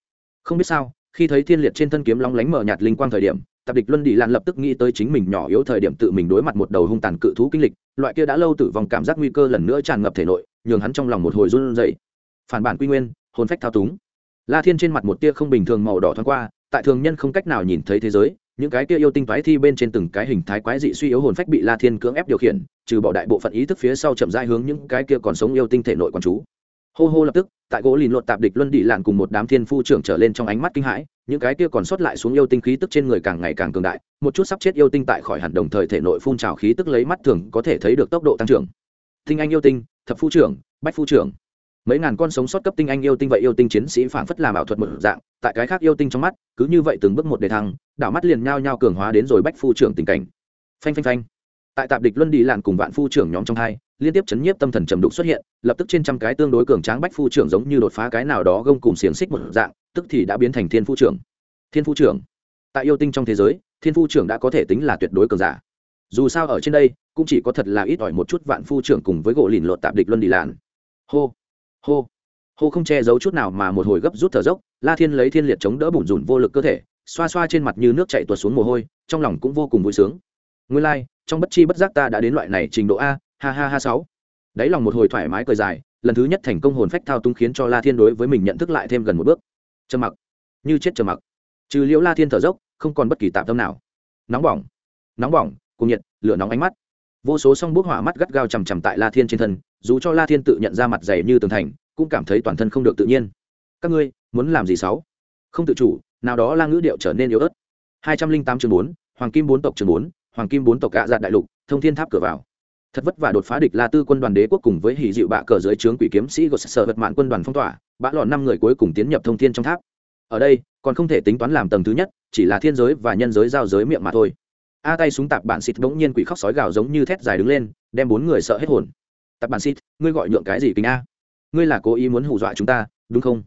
Không biết sao, khi thấy thiên liệt trên thân kiếm long lánh mờ nhạt linh quang thời điểm, tạp địch luân đi lạng lập tức nghĩ tới chính mình nhỏ yếu thời điểm tự mình đối mặt một đầu hung tàn cự thú kinh lịch, loại kia đã lâu tử vong cảm giác nguy cơ lần nữa tràn ngập thể nội, nhường hắn trong lòng một hồi run rẩy. Phản bản quy nguyên hồn phách thao túng. La thiên trên mặt một tia không bình thường màu đỏ thoáng qua, tại thường nhân không cách nào nhìn thấy thế giới, những cái kia yêu tinh toái thi bên trên từng cái hình thái quái dị suy yếu hồn phách bị la thiên cưỡng ép điều khiển, trừ bỏ đại bộ phận ý thức phía sau chậm rãi hướng những cái kia còn sống yêu tinh thể nội quán chú. Hô hô lập tức, tại gỗ lìn lột tạp địch luân đi lạn cùng một đám thiên phu trưởng trở lên trong ánh mắt kinh hãi, những cái kia còn sót lại xuống yêu tinh khí tức trên người càng ngày càng cường đại, một chút sắp chết yêu tinh tại khỏi hẳn đồng thời thể nội phun trào khí tức lấy mắt thường có thể thấy được tốc độ tăng trưởng. Tinh anh yêu tinh, thập phu trưởng, bách phu trưởng mấy ngàn con sống sót cấp tinh anh yêu tinh vậy yêu tinh chiến sĩ phảng phất làm ảo thuật một dạng, tại cái khác yêu tinh trong mắt, cứ như vậy từng bước một đề thăng, đảo mắt liền nhao nhao cường hóa đến rồi bách phu trưởng tình cảnh. Phanh phanh phanh. Tại tạp địch luân đi làn cùng vạn phu trưởng nhóm trong hai, liên tiếp chấn nhiếp tâm thần trầm đục xuất hiện, lập tức trên trăm cái tương đối cường tráng bách phu trưởng giống như đột phá cái nào đó gông cùng xiềng xích một dạng, tức thì đã biến thành thiên phu trưởng. Thiên phu trưởng. Tại yêu tinh trong thế giới, thiên phu trưởng đã có thể tính là tuyệt đối cường giả. Dù sao ở trên đây, cũng chỉ có thật là ít ỏi một chút vạn phu trưởng cùng với gỗ lìn lột tạp địch luân đi làn hô hô. Hô không che giấu chút nào mà một hồi gấp rút thở dốc la thiên lấy thiên liệt chống đỡ bùn rùn vô lực cơ thể xoa xoa trên mặt như nước chạy tuột xuống mồ hôi trong lòng cũng vô cùng vui sướng. Nguyên lai、like, trong bất chi bất giác ta đã đến loại này trình độ a ha ha ha sáu. Đáy lòng một hồi thoải mái cười dài lần thứ nhất thành công hồn phách thao túng khiến cho la thiên đối với mình nhận thức lại thêm gần một bước. Trầm mặc. Như chết trầm mặc. Trừ liễu la thiên thở dốc không còn bất kỳ tạm tâm nào. Nóng bỏng. Nóng bỏng cùng nhiệt lửa nóng ánh mắt vô số song bút hỏa mắt gắt gao chằm chằm tại la thiên trên thân, dù cho la thiên tự nhận ra mặt dày như tường thành, cũng cảm thấy toàn thân không được tự nhiên. Các ngươi, muốn làm gì sáu? Không tự chủ, nào đó la ngữ điệu trở nên yếu ớt. Hai trăm linh tám chương bốn, hoàng kim bốn tộc chương bốn, hoàng kim bốn tộc gạ dạ đại lục, thông thiên tháp cửa vào. Thật vất vả đột phá địch la tư quân đoàn đế quốc cùng với hỷ dịu bạ cờ dưới trướng quỷ kiếm sĩ của sở vật mạn quân đoàn phong tỏa, bã lọn năm người cuối cùng tiến nhập thông thiên trong tháp. Ở đây, còn không thể tính toán làm tầng thứ nhất, chỉ là thiên giới và nhân giới giao giới miệng mà thôi a tay súng tạp bản xịt bỗng nhiên quỷ khóc sói gào giống như thét dài đứng lên, đem bốn người sợ hết hồn. Tạp bản xịt, ngươi gọi nhượng cái gì kính a? Ngươi là cố ý muốn hù dọa chúng ta, đúng không?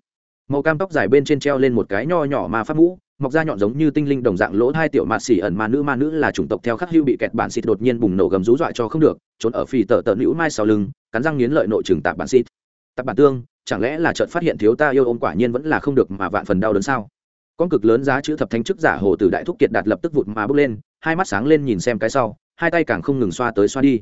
Màu cam tóc dài bên trên treo lên một cái nho nhỏ mà phát mũ, mọc ra nhọn giống như tinh linh đồng dạng lỗ hai tiểu mạt xỉ ẩn ma nữ ma nữ là chủng tộc theo khắc hưu bị kẹt bản xịt đột nhiên bùng nổ gầm rú dọa cho không được, trốn ở phì tờ tờ nữ mai sau lưng, cắn răng nghiến lợi nội trừng tạp bản xịt. Tạp bản tương, chẳng lẽ là chợt phát hiện thiếu ta yêu ôm quả nhiên vẫn là không được mà vạn phần đau đớn sao? Con cực lớn giá chữ thập thanh chức giả hồ từ đại thúc kiệt đạt lập tức vụt mà bước lên hai mắt sáng lên nhìn xem cái sau, hai tay càng không ngừng xoa tới xoa đi.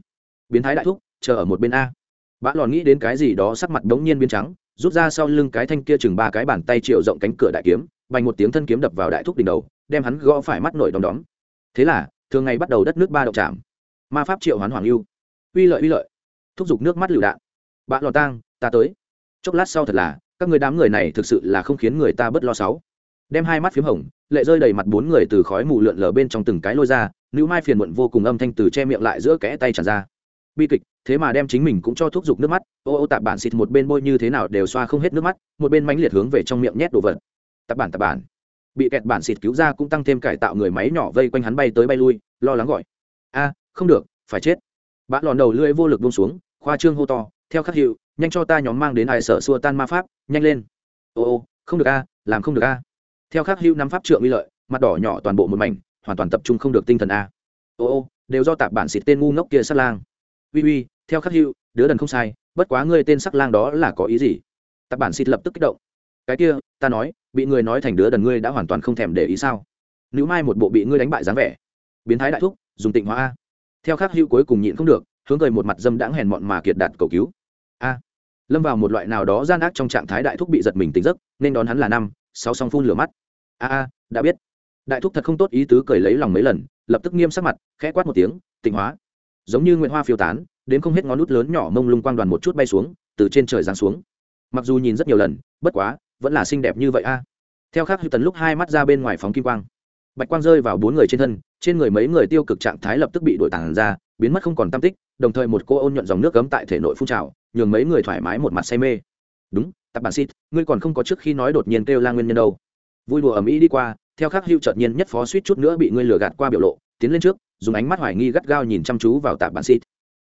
Biến thái đại thúc, chờ ở một bên a. Bã lòn nghĩ đến cái gì đó sắc mặt đống nhiên biến trắng, rút ra sau lưng cái thanh kia chừng ba cái bàn tay triệu rộng cánh cửa đại kiếm, bành một tiếng thân kiếm đập vào đại thúc đỉnh đầu, đem hắn gõ phải mắt nổi đom đóm. Thế là, thường ngày bắt đầu đất nước ba động chạm. Ma pháp triệu hoán hoàng lưu uy lợi uy lợi. Thúc giục nước mắt lựu đạn. Bạn lò tang, ta tới. Chốc lát sau thật là, các người đám người này thực sự là không khiến người ta bớt lo sáu đem hai mắt p h í m hồng, lệ rơi đầy mặt bốn người từ khói mù lượn lờ bên trong từng cái lôi ra, nữ mai phiền muộn vô cùng âm thanh từ che miệng lại giữa kẽ tay tràn ra. Bi kịch, thế mà đem chính mình cũng cho thúc giục nước mắt, ô ô tạp bản xịt một bên bôi như thế nào đều xoa không hết nước mắt, một bên mánh liệt hướng về trong miệng nhét đồ vật. Tạp bản tạp bản. Bị kẹt bản xịt cứu ra cũng tăng thêm cải tạo người máy nhỏ vây quanh hắn bay tới bay lui, lo lắng gọi. A, không được, phải chết. Bạn lòn đầu lưỡi vô lực buông xuống, khoa trương hô to, theo khắc hiệu, nhanh cho ta nhóm mang đến ai sở xua tan ma pháp, nhanh lên. Ô ô, không được a, làm không được a theo khắc hữu nắm pháp trượng uy lợi, mặt đỏ nhỏ toàn bộ một mảnh, hoàn toàn tập trung không được tinh thần a. Ô ô, đều do tạp bản xịt tên ngu ngốc kia sát lang. Uy uy, theo khắc hữu, đứa đần không sai, bất quá ngươi tên sắc lang đó là có ý gì? Tạp bản xịt lập tức kích động. Cái kia, ta nói, bị người nói thành đứa đần ngươi đã hoàn toàn không thèm để ý sao? Nữ mai một bộ bị ngươi đánh bại dáng vẻ. Biến thái đại thúc, dùng tịnh hóa a. Theo khắc hữu cuối cùng nhịn không được, hướng cười một mặt dâm đãng hèn mọn mà kiệt đạt cầu cứu. A. Lâm vào một loại nào đó gian ác trong trạng thái đại thúc bị giật mình tỉnh giấc, nên đón hắn là năm sáu song phun lửa mắt. A a, đã biết. Đại thúc thật không tốt ý tứ cười lấy lòng mấy lần, lập tức nghiêm sắc mặt, khẽ quát một tiếng, tịnh hóa. Giống như nguyện hoa phiêu tán, đến không hết ngón nút lớn nhỏ mông lung quang đoàn một chút bay xuống, từ trên trời giáng xuống. Mặc dù nhìn rất nhiều lần, bất quá, vẫn là xinh đẹp như vậy a. Theo khác hữu tần lúc hai mắt ra bên ngoài phóng kim quang. Bạch quang rơi vào bốn người trên thân, trên người mấy người tiêu cực trạng thái lập tức bị đổi tàn ra, biến mất không còn tam tích, đồng thời một cô ôn nhuận dòng nước cấm tại thể nội phun trào, nhường mấy người thoải mái một mặt say mê đúng tập bản xít ngươi còn không có trước khi nói đột nhiên kêu la nguyên nhân đâu. Vui đùa ầm ĩ đi qua, theo khắc hữu chợt nhiên nhất phó suýt chút nữa bị ngươi lừa gạt qua biểu lộ, tiến lên trước, dùng ánh mắt hoài nghi gắt gao nhìn chăm chú vào tạp bản xít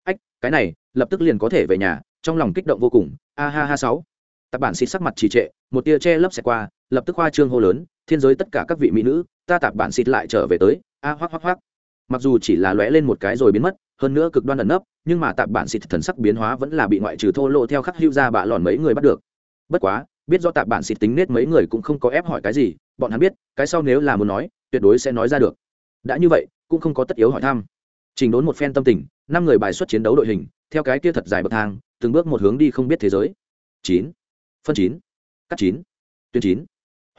ách, cái này, lập tức liền có thể về nhà, trong lòng kích động vô cùng. A ha ha sáu. Tạp bản xít sắc mặt trì trệ, một tia che lấp xẹt qua, lập tức hoa trương hô lớn, thiên giới tất cả các vị mỹ nữ, ta tạp bản xít lại trở về tới. A hoắc hoắc hoắc. Mặc dù chỉ là lóe lên một cái rồi biến mất hơn nữa cực đoan ẩn nấp, nhưng mà tạp bản xịt thần sắc biến hóa vẫn là bị ngoại trừ thô lộ theo khắc hưu ra bạ lòn mấy người bắt được. Bất quá, biết do tạp bản xịt tính nết mấy người cũng không có ép hỏi cái gì, bọn hắn biết, cái sau nếu là muốn nói, tuyệt đối sẽ nói ra được. Đã như vậy, cũng không có tất yếu hỏi thăm. Trình đốn một phen tâm tình, năm người bài xuất chiến đấu đội hình, theo cái kia thật dài bậc thang, từng bước một hướng đi không biết thế giới. Chín. Phân chín. Cắt chín. Tuyến chín.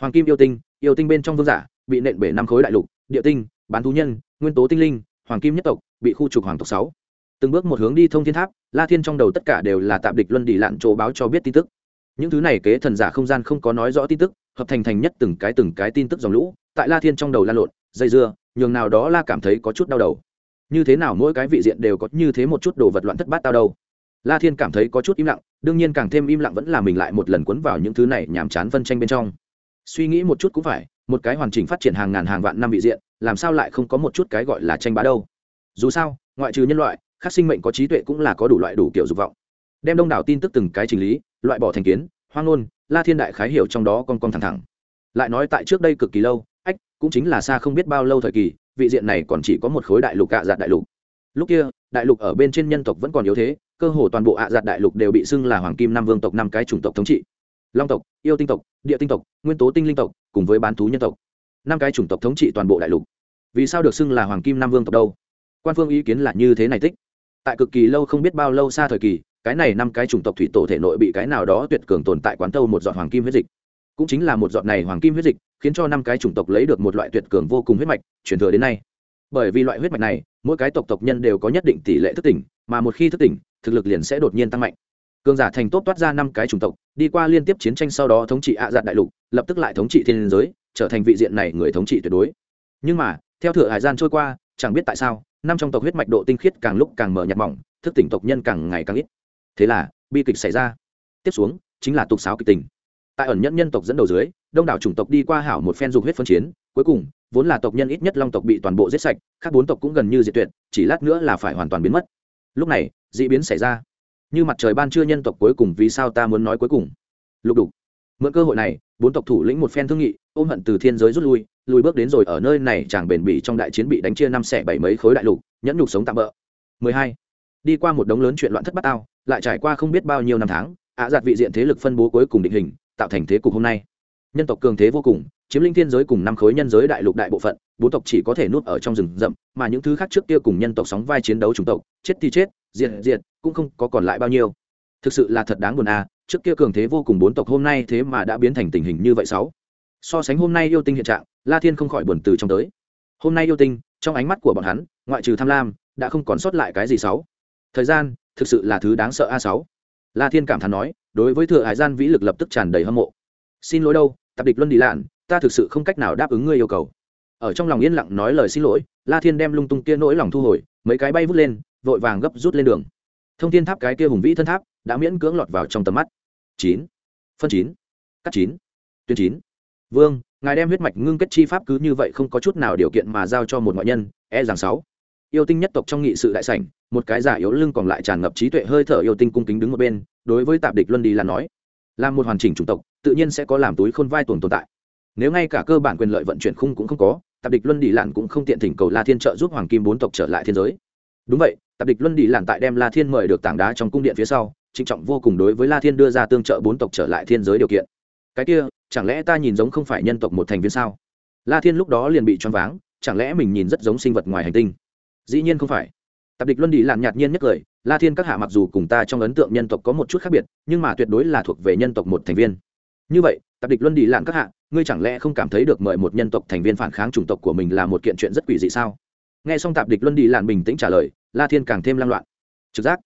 Hoàng kim yêu tinh yêu tinh bên trong vương giả, bị nện bể năm khối đại lục, địa tinh, bán thú nhân, nguyên tố tinh linh hoàng kim nhất tộc, bị khu trục hoàng tộc sáu. Từng bước một hướng đi thông thiên tháp, la thiên trong đầu tất cả đều là tạm địch luân đi lạn chỗ báo cho biết tin tức. Những thứ này kế thần giả không gian không có nói rõ tin tức, hợp thành thành nhất từng cái từng cái tin tức dòng lũ, tại la thiên trong đầu lan lộn, dây dưa, nhường nào đó la cảm thấy có chút đau đầu. Như thế nào mỗi cái vị diện đều có như thế một chút đồ vật loạn thất bát tao đâu. La thiên cảm thấy có chút im lặng, đương nhiên càng thêm im lặng vẫn là mình lại một lần cuốn vào những thứ này nhàm chán phân tranh bên trong. Suy nghĩ một chút cũng phải, một cái hoàn chỉnh phát triển hàng ngàn hàng vạn năm vị diện làm sao lại không có một chút cái gọi là tranh bá đâu? Dù sao, ngoại trừ nhân loại, khác sinh mệnh có trí tuệ cũng là có đủ loại đủ kiểu dục vọng. Đem đông đảo tin tức từng cái trình lý, loại bỏ thành kiến, hoang ngôn, la thiên đại khái hiểu trong đó con con thẳng thẳng. Lại nói tại trước đây cực kỳ lâu, ách, cũng chính là xa không biết bao lâu thời kỳ, vị diện này còn chỉ có một khối đại lục cạ dạt đại lục. Lúc kia, đại lục ở bên trên nhân tộc vẫn còn yếu thế, cơ hồ toàn bộ ạ à dạt đại lục đều bị xưng là hoàng kim năm vương tộc năm cái chủng tộc thống trị. Long tộc, yêu tinh tộc, địa tinh tộc, nguyên tố tinh linh tộc, cùng với bán thú nhân tộc năm cái chủng tộc thống trị toàn bộ đại lục. Vì sao được xưng là hoàng kim năm vương tộc đâu? Quan phương ý kiến là như thế này tích. Tại cực kỳ lâu không biết bao lâu xa thời kỳ, cái này năm cái chủng tộc thủy tổ thể nội bị cái nào đó tuyệt cường tồn tại quán tâu một giọt hoàng kim huyết dịch. Cũng chính là một giọt này hoàng kim huyết dịch, khiến cho năm cái chủng tộc lấy được một loại tuyệt cường vô cùng huyết mạch, truyền thừa đến nay. Bởi vì loại huyết mạch này, mỗi cái tộc tộc nhân đều có nhất định tỷ lệ thức tỉnh, mà một khi thức tỉnh, thực lực liền sẽ đột nhiên tăng mạnh. Cường giả thành tốt toát ra năm cái chủng tộc, đi qua liên tiếp chiến tranh sau đó thống trị ạ à dạn đại lục, lập tức lại thống trị thiên giới trở thành vị diện này người thống trị tuyệt đối. Nhưng mà, theo thừa hải gian trôi qua, chẳng biết tại sao, năm trong tộc huyết mạch độ tinh khiết càng lúc càng mở nhạt mỏng, thức tỉnh tộc nhân càng ngày càng ít. Thế là, bi kịch xảy ra. Tiếp xuống, chính là tục sáo kịch tình. Tại ẩn nhẫn nhân tộc dẫn đầu dưới, đông đảo chủng tộc đi qua hảo một phen dục huyết phân chiến, cuối cùng, vốn là tộc nhân ít nhất long tộc bị toàn bộ giết sạch các bốn tộc cũng gần như diệt tuyệt, chỉ lát nữa là phải hoàn toàn biến mất. Lúc này d ị biến xảy ra. Như mặt trời ban trưa nhân tộc cuối cùng vì sao ta muốn nói cuối cùng? Lục đục mượn cơ hội này, bốn tộc thủ lĩnh một phen thương nghị, ôm hận từ thiên giới rút lui, lùi bước đến rồi ở nơi này chàng bền bỉ trong đại chiến bị đánh chia năm xẻ bảy mấy khối đại lục, nhẫn nhục sống tạm bỡ 12. đi qua một đống lớn chuyện loạn thất bát ao lại trải qua không biết bao nhiêu năm tháng ạ giặt vị diện thế lực phân bố cuối cùng định hình, tạo thành thế cục hôm nay. Nhân tộc cường thế vô cùng, chiếm linh thiên giới cùng năm khối nhân giới đại lục đại bộ phận, bốn tộc chỉ có thể nuốt ở trong rừng rậm, mà những thứ khác trước kia cùng nhân tộc sóng vai chiến đấu chủng tộc, chết thì chết, diệt diệt, cũng không có còn lại bao nhiêu. Thực sự là thật đáng buồn à trước kia cường thế vô cùng bốn tộc hôm nay thế mà đã biến thành tình hình như vậy sáu. So sánh hôm nay yêu tinh hiện trạng, la thiên không khỏi buồn từ trong tới. Hôm nay yêu tinh, trong ánh mắt của bọn hắn, ngoại trừ tham lam, đã không còn sót lại cái gì sáu. Thời gian, thực sự là thứ đáng sợ a sáu. La thiên cảm thán nói, đối với thừa hải gian vĩ lực lập tức tràn đầy hâm mộ. Xin lỗi đâu, tập địch luân đi lạn, ta thực sự không cách nào đáp ứng ngươi yêu cầu. Ở trong lòng yên lặng nói lời xin lỗi, la thiên đem lung tung kia nỗi lòng thu hồi, mấy cái bay vút lên, vội vàng gấp rút lên đường. Thông thiên tháp cái kia hùng vĩ thân tháp, đã miễn cưỡng lọt vào trong tầm mắt chín. Phân chín. Cắt chín. Tuyến chín. Vương, ngài đem huyết mạch ngưng kết chi pháp cứ như vậy không có chút nào điều kiện mà giao cho một ngoại nhân e rằng sáu. Yêu tinh nhất tộc trong nghị sự đại sảnh, một cái giả yếu lưng còn lại tràn ngập trí tuệ hơi thở yêu tinh cung kính đứng một bên, đối với tạp địch luân đi là nói, là một hoàn chỉnh chủng tộc, tự nhiên sẽ có làm túi khôn vai tuần tồn tại. Nếu ngay cả cơ bản quyền lợi vận chuyển khung cũng không có, tạp địch luân đi lạn cũng không tiện thỉnh cầu la thiên trợ giúp hoàng kim bốn tộc trở lại thiên giới. Đúng vậy, tạp địch luân đi lạn tại đem la thiên mời được tảng đá trong cung điện phía sau trịnh trọng vô cùng đối với la thiên đưa ra tương trợ bốn tộc trở lại thiên giới điều kiện. Cái kia, chẳng lẽ ta nhìn giống không phải nhân tộc một thành viên sao? La thiên lúc đó liền bị choáng váng, chẳng lẽ mình nhìn rất giống sinh vật ngoài hành tinh? Dĩ nhiên không phải. Tạp địch luân đi lạn nhạt nhiên nhất cười la thiên các hạ mặc dù cùng ta trong ấn tượng nhân tộc có một chút khác biệt, nhưng mà tuyệt đối là thuộc về nhân tộc một thành viên. Như vậy, tạp địch luân đi lạn các hạ, ngươi chẳng lẽ không cảm thấy được mời một nhân tộc thành viên phản kháng chủng tộc của mình là một kiện chuyện rất quỷ dị sao? Nghe xong tạp địch luân đi lạn bình tĩnh trả lời, la thiên càng thêm lan loạn. Trực giác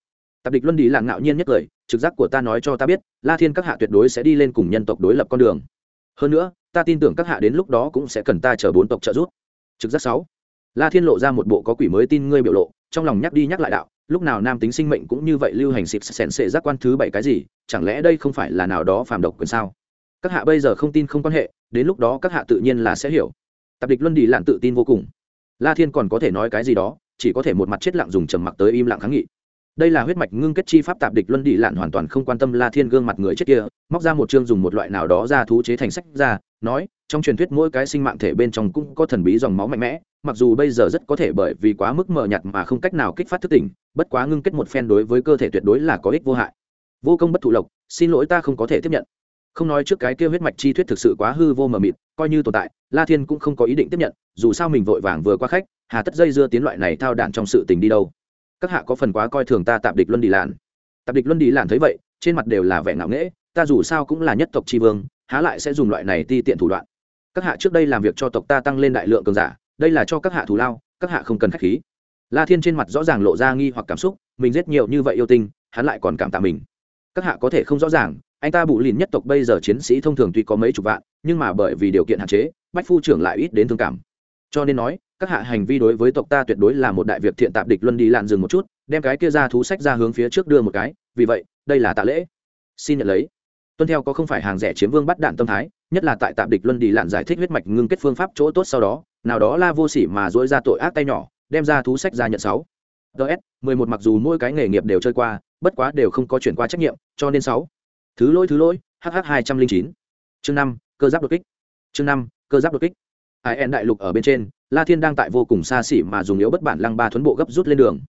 tạp địch luân đi là ngạo nhiên nhất lời, trực giác của ta nói cho ta biết, la thiên các hạ tuyệt đối sẽ đi lên cùng nhân tộc đối lập con đường. Hơn nữa, ta tin tưởng các hạ đến lúc đó cũng sẽ cần ta chờ bốn tộc trợ giúp. Trực giác sáu. La thiên lộ ra một bộ có quỷ mới tin ngươi biểu lộ, trong lòng nhắc đi nhắc lại đạo, lúc nào nam tính sinh mệnh cũng như vậy lưu hành xịt sèn sệ giác quan thứ bảy cái gì, chẳng lẽ đây không phải là nào đó phàm độc quyền sao? Các hạ bây giờ không tin không quan hệ, đến lúc đó các hạ tự nhiên là sẽ hiểu. Tạp địch luân đi lặn tự tin vô cùng. La thiên còn có thể nói cái gì đó, chỉ có thể một mặt chết lặng dùng trầm mặc tới im lặng kháng nghị đây là huyết mạch ngưng kết chi pháp tạp địch luân đi lạn hoàn toàn không quan tâm la thiên gương mặt người chết kia, móc ra một chương dùng một loại nào đó ra thú chế thành sách ra, nói, trong truyền thuyết mỗi cái sinh mạng thể bên trong cũng có thần bí dòng máu mạnh mẽ, mặc dù bây giờ rất có thể bởi vì quá mức mờ nhạt mà không cách nào kích phát thức tỉnh, bất quá ngưng kết một phen đối với cơ thể tuyệt đối là có ích vô hại. Vô công bất thụ lộc, xin lỗi ta không có thể tiếp nhận. Không nói trước cái kia huyết mạch chi thuyết thực sự quá hư vô mờ mịt, coi như tồn tại, la thiên cũng không có ý định tiếp nhận, dù sao mình vội vàng vừa qua khách, hà tất dây dưa tiến loại này thao đạn trong sự tình đi đâu các hạ có phần quá coi thường ta tạm địch luân đi lạn, tạp địch luân đi lạn thấy vậy trên mặt đều là vẻ ngạo nghễ ta dù sao cũng là nhất tộc tri vương há lại sẽ dùng loại này ti tiện thủ đoạn. Các hạ trước đây làm việc cho tộc ta tăng lên đại lượng cường giả đây là cho các hạ thù lao các hạ không cần khách khí. La thiên trên mặt rõ ràng lộ ra nghi hoặc cảm xúc mình giết nhiều như vậy yêu tinh hắn lại còn cảm tạ mình. Các hạ có thể không rõ ràng anh ta bụ lìn nhất tộc bây giờ chiến sĩ thông thường tuy có mấy chục vạn nhưng mà bởi vì điều kiện hạn chế bách phu trưởng lại ít đến thương cảm. Cho nên nói các hạ hành vi đối với tộc ta tuyệt đối là một đại việc thiện tạp địch luân đi lạn dừng một chút, đem cái kia ra thú sách ra hướng phía trước đưa một cái, vì vậy, đây là tạ lễ. Xin nhận lấy. Tuân theo có không phải hàng rẻ chiếm vương bắt đạn tâm thái, nhất là tại tạp địch luân đi lạn giải thích huyết mạch ngưng kết phương pháp chỗ tốt sau đó, nào đó la vô sỉ mà dỗi ra tội ác tay nhỏ, đem ra thú sách ra nhận sáu. Ts mười một mặc dù mỗi cái nghề nghiệp đều chơi qua, bất quá đều không có chuyển qua trách nhiệm, cho nên sáu. Thứ lỗi thứ lỗi hh hai trăm linh chín. Chương năm, cơ giáp đột kích. Chương năm, cơ giáp đột kích ai en đại lục ở bên trên, la thiên đang tại vô cùng xa xỉ mà dùng yếu bất bản lăng ba thuấn bộ gấp rút lên đường.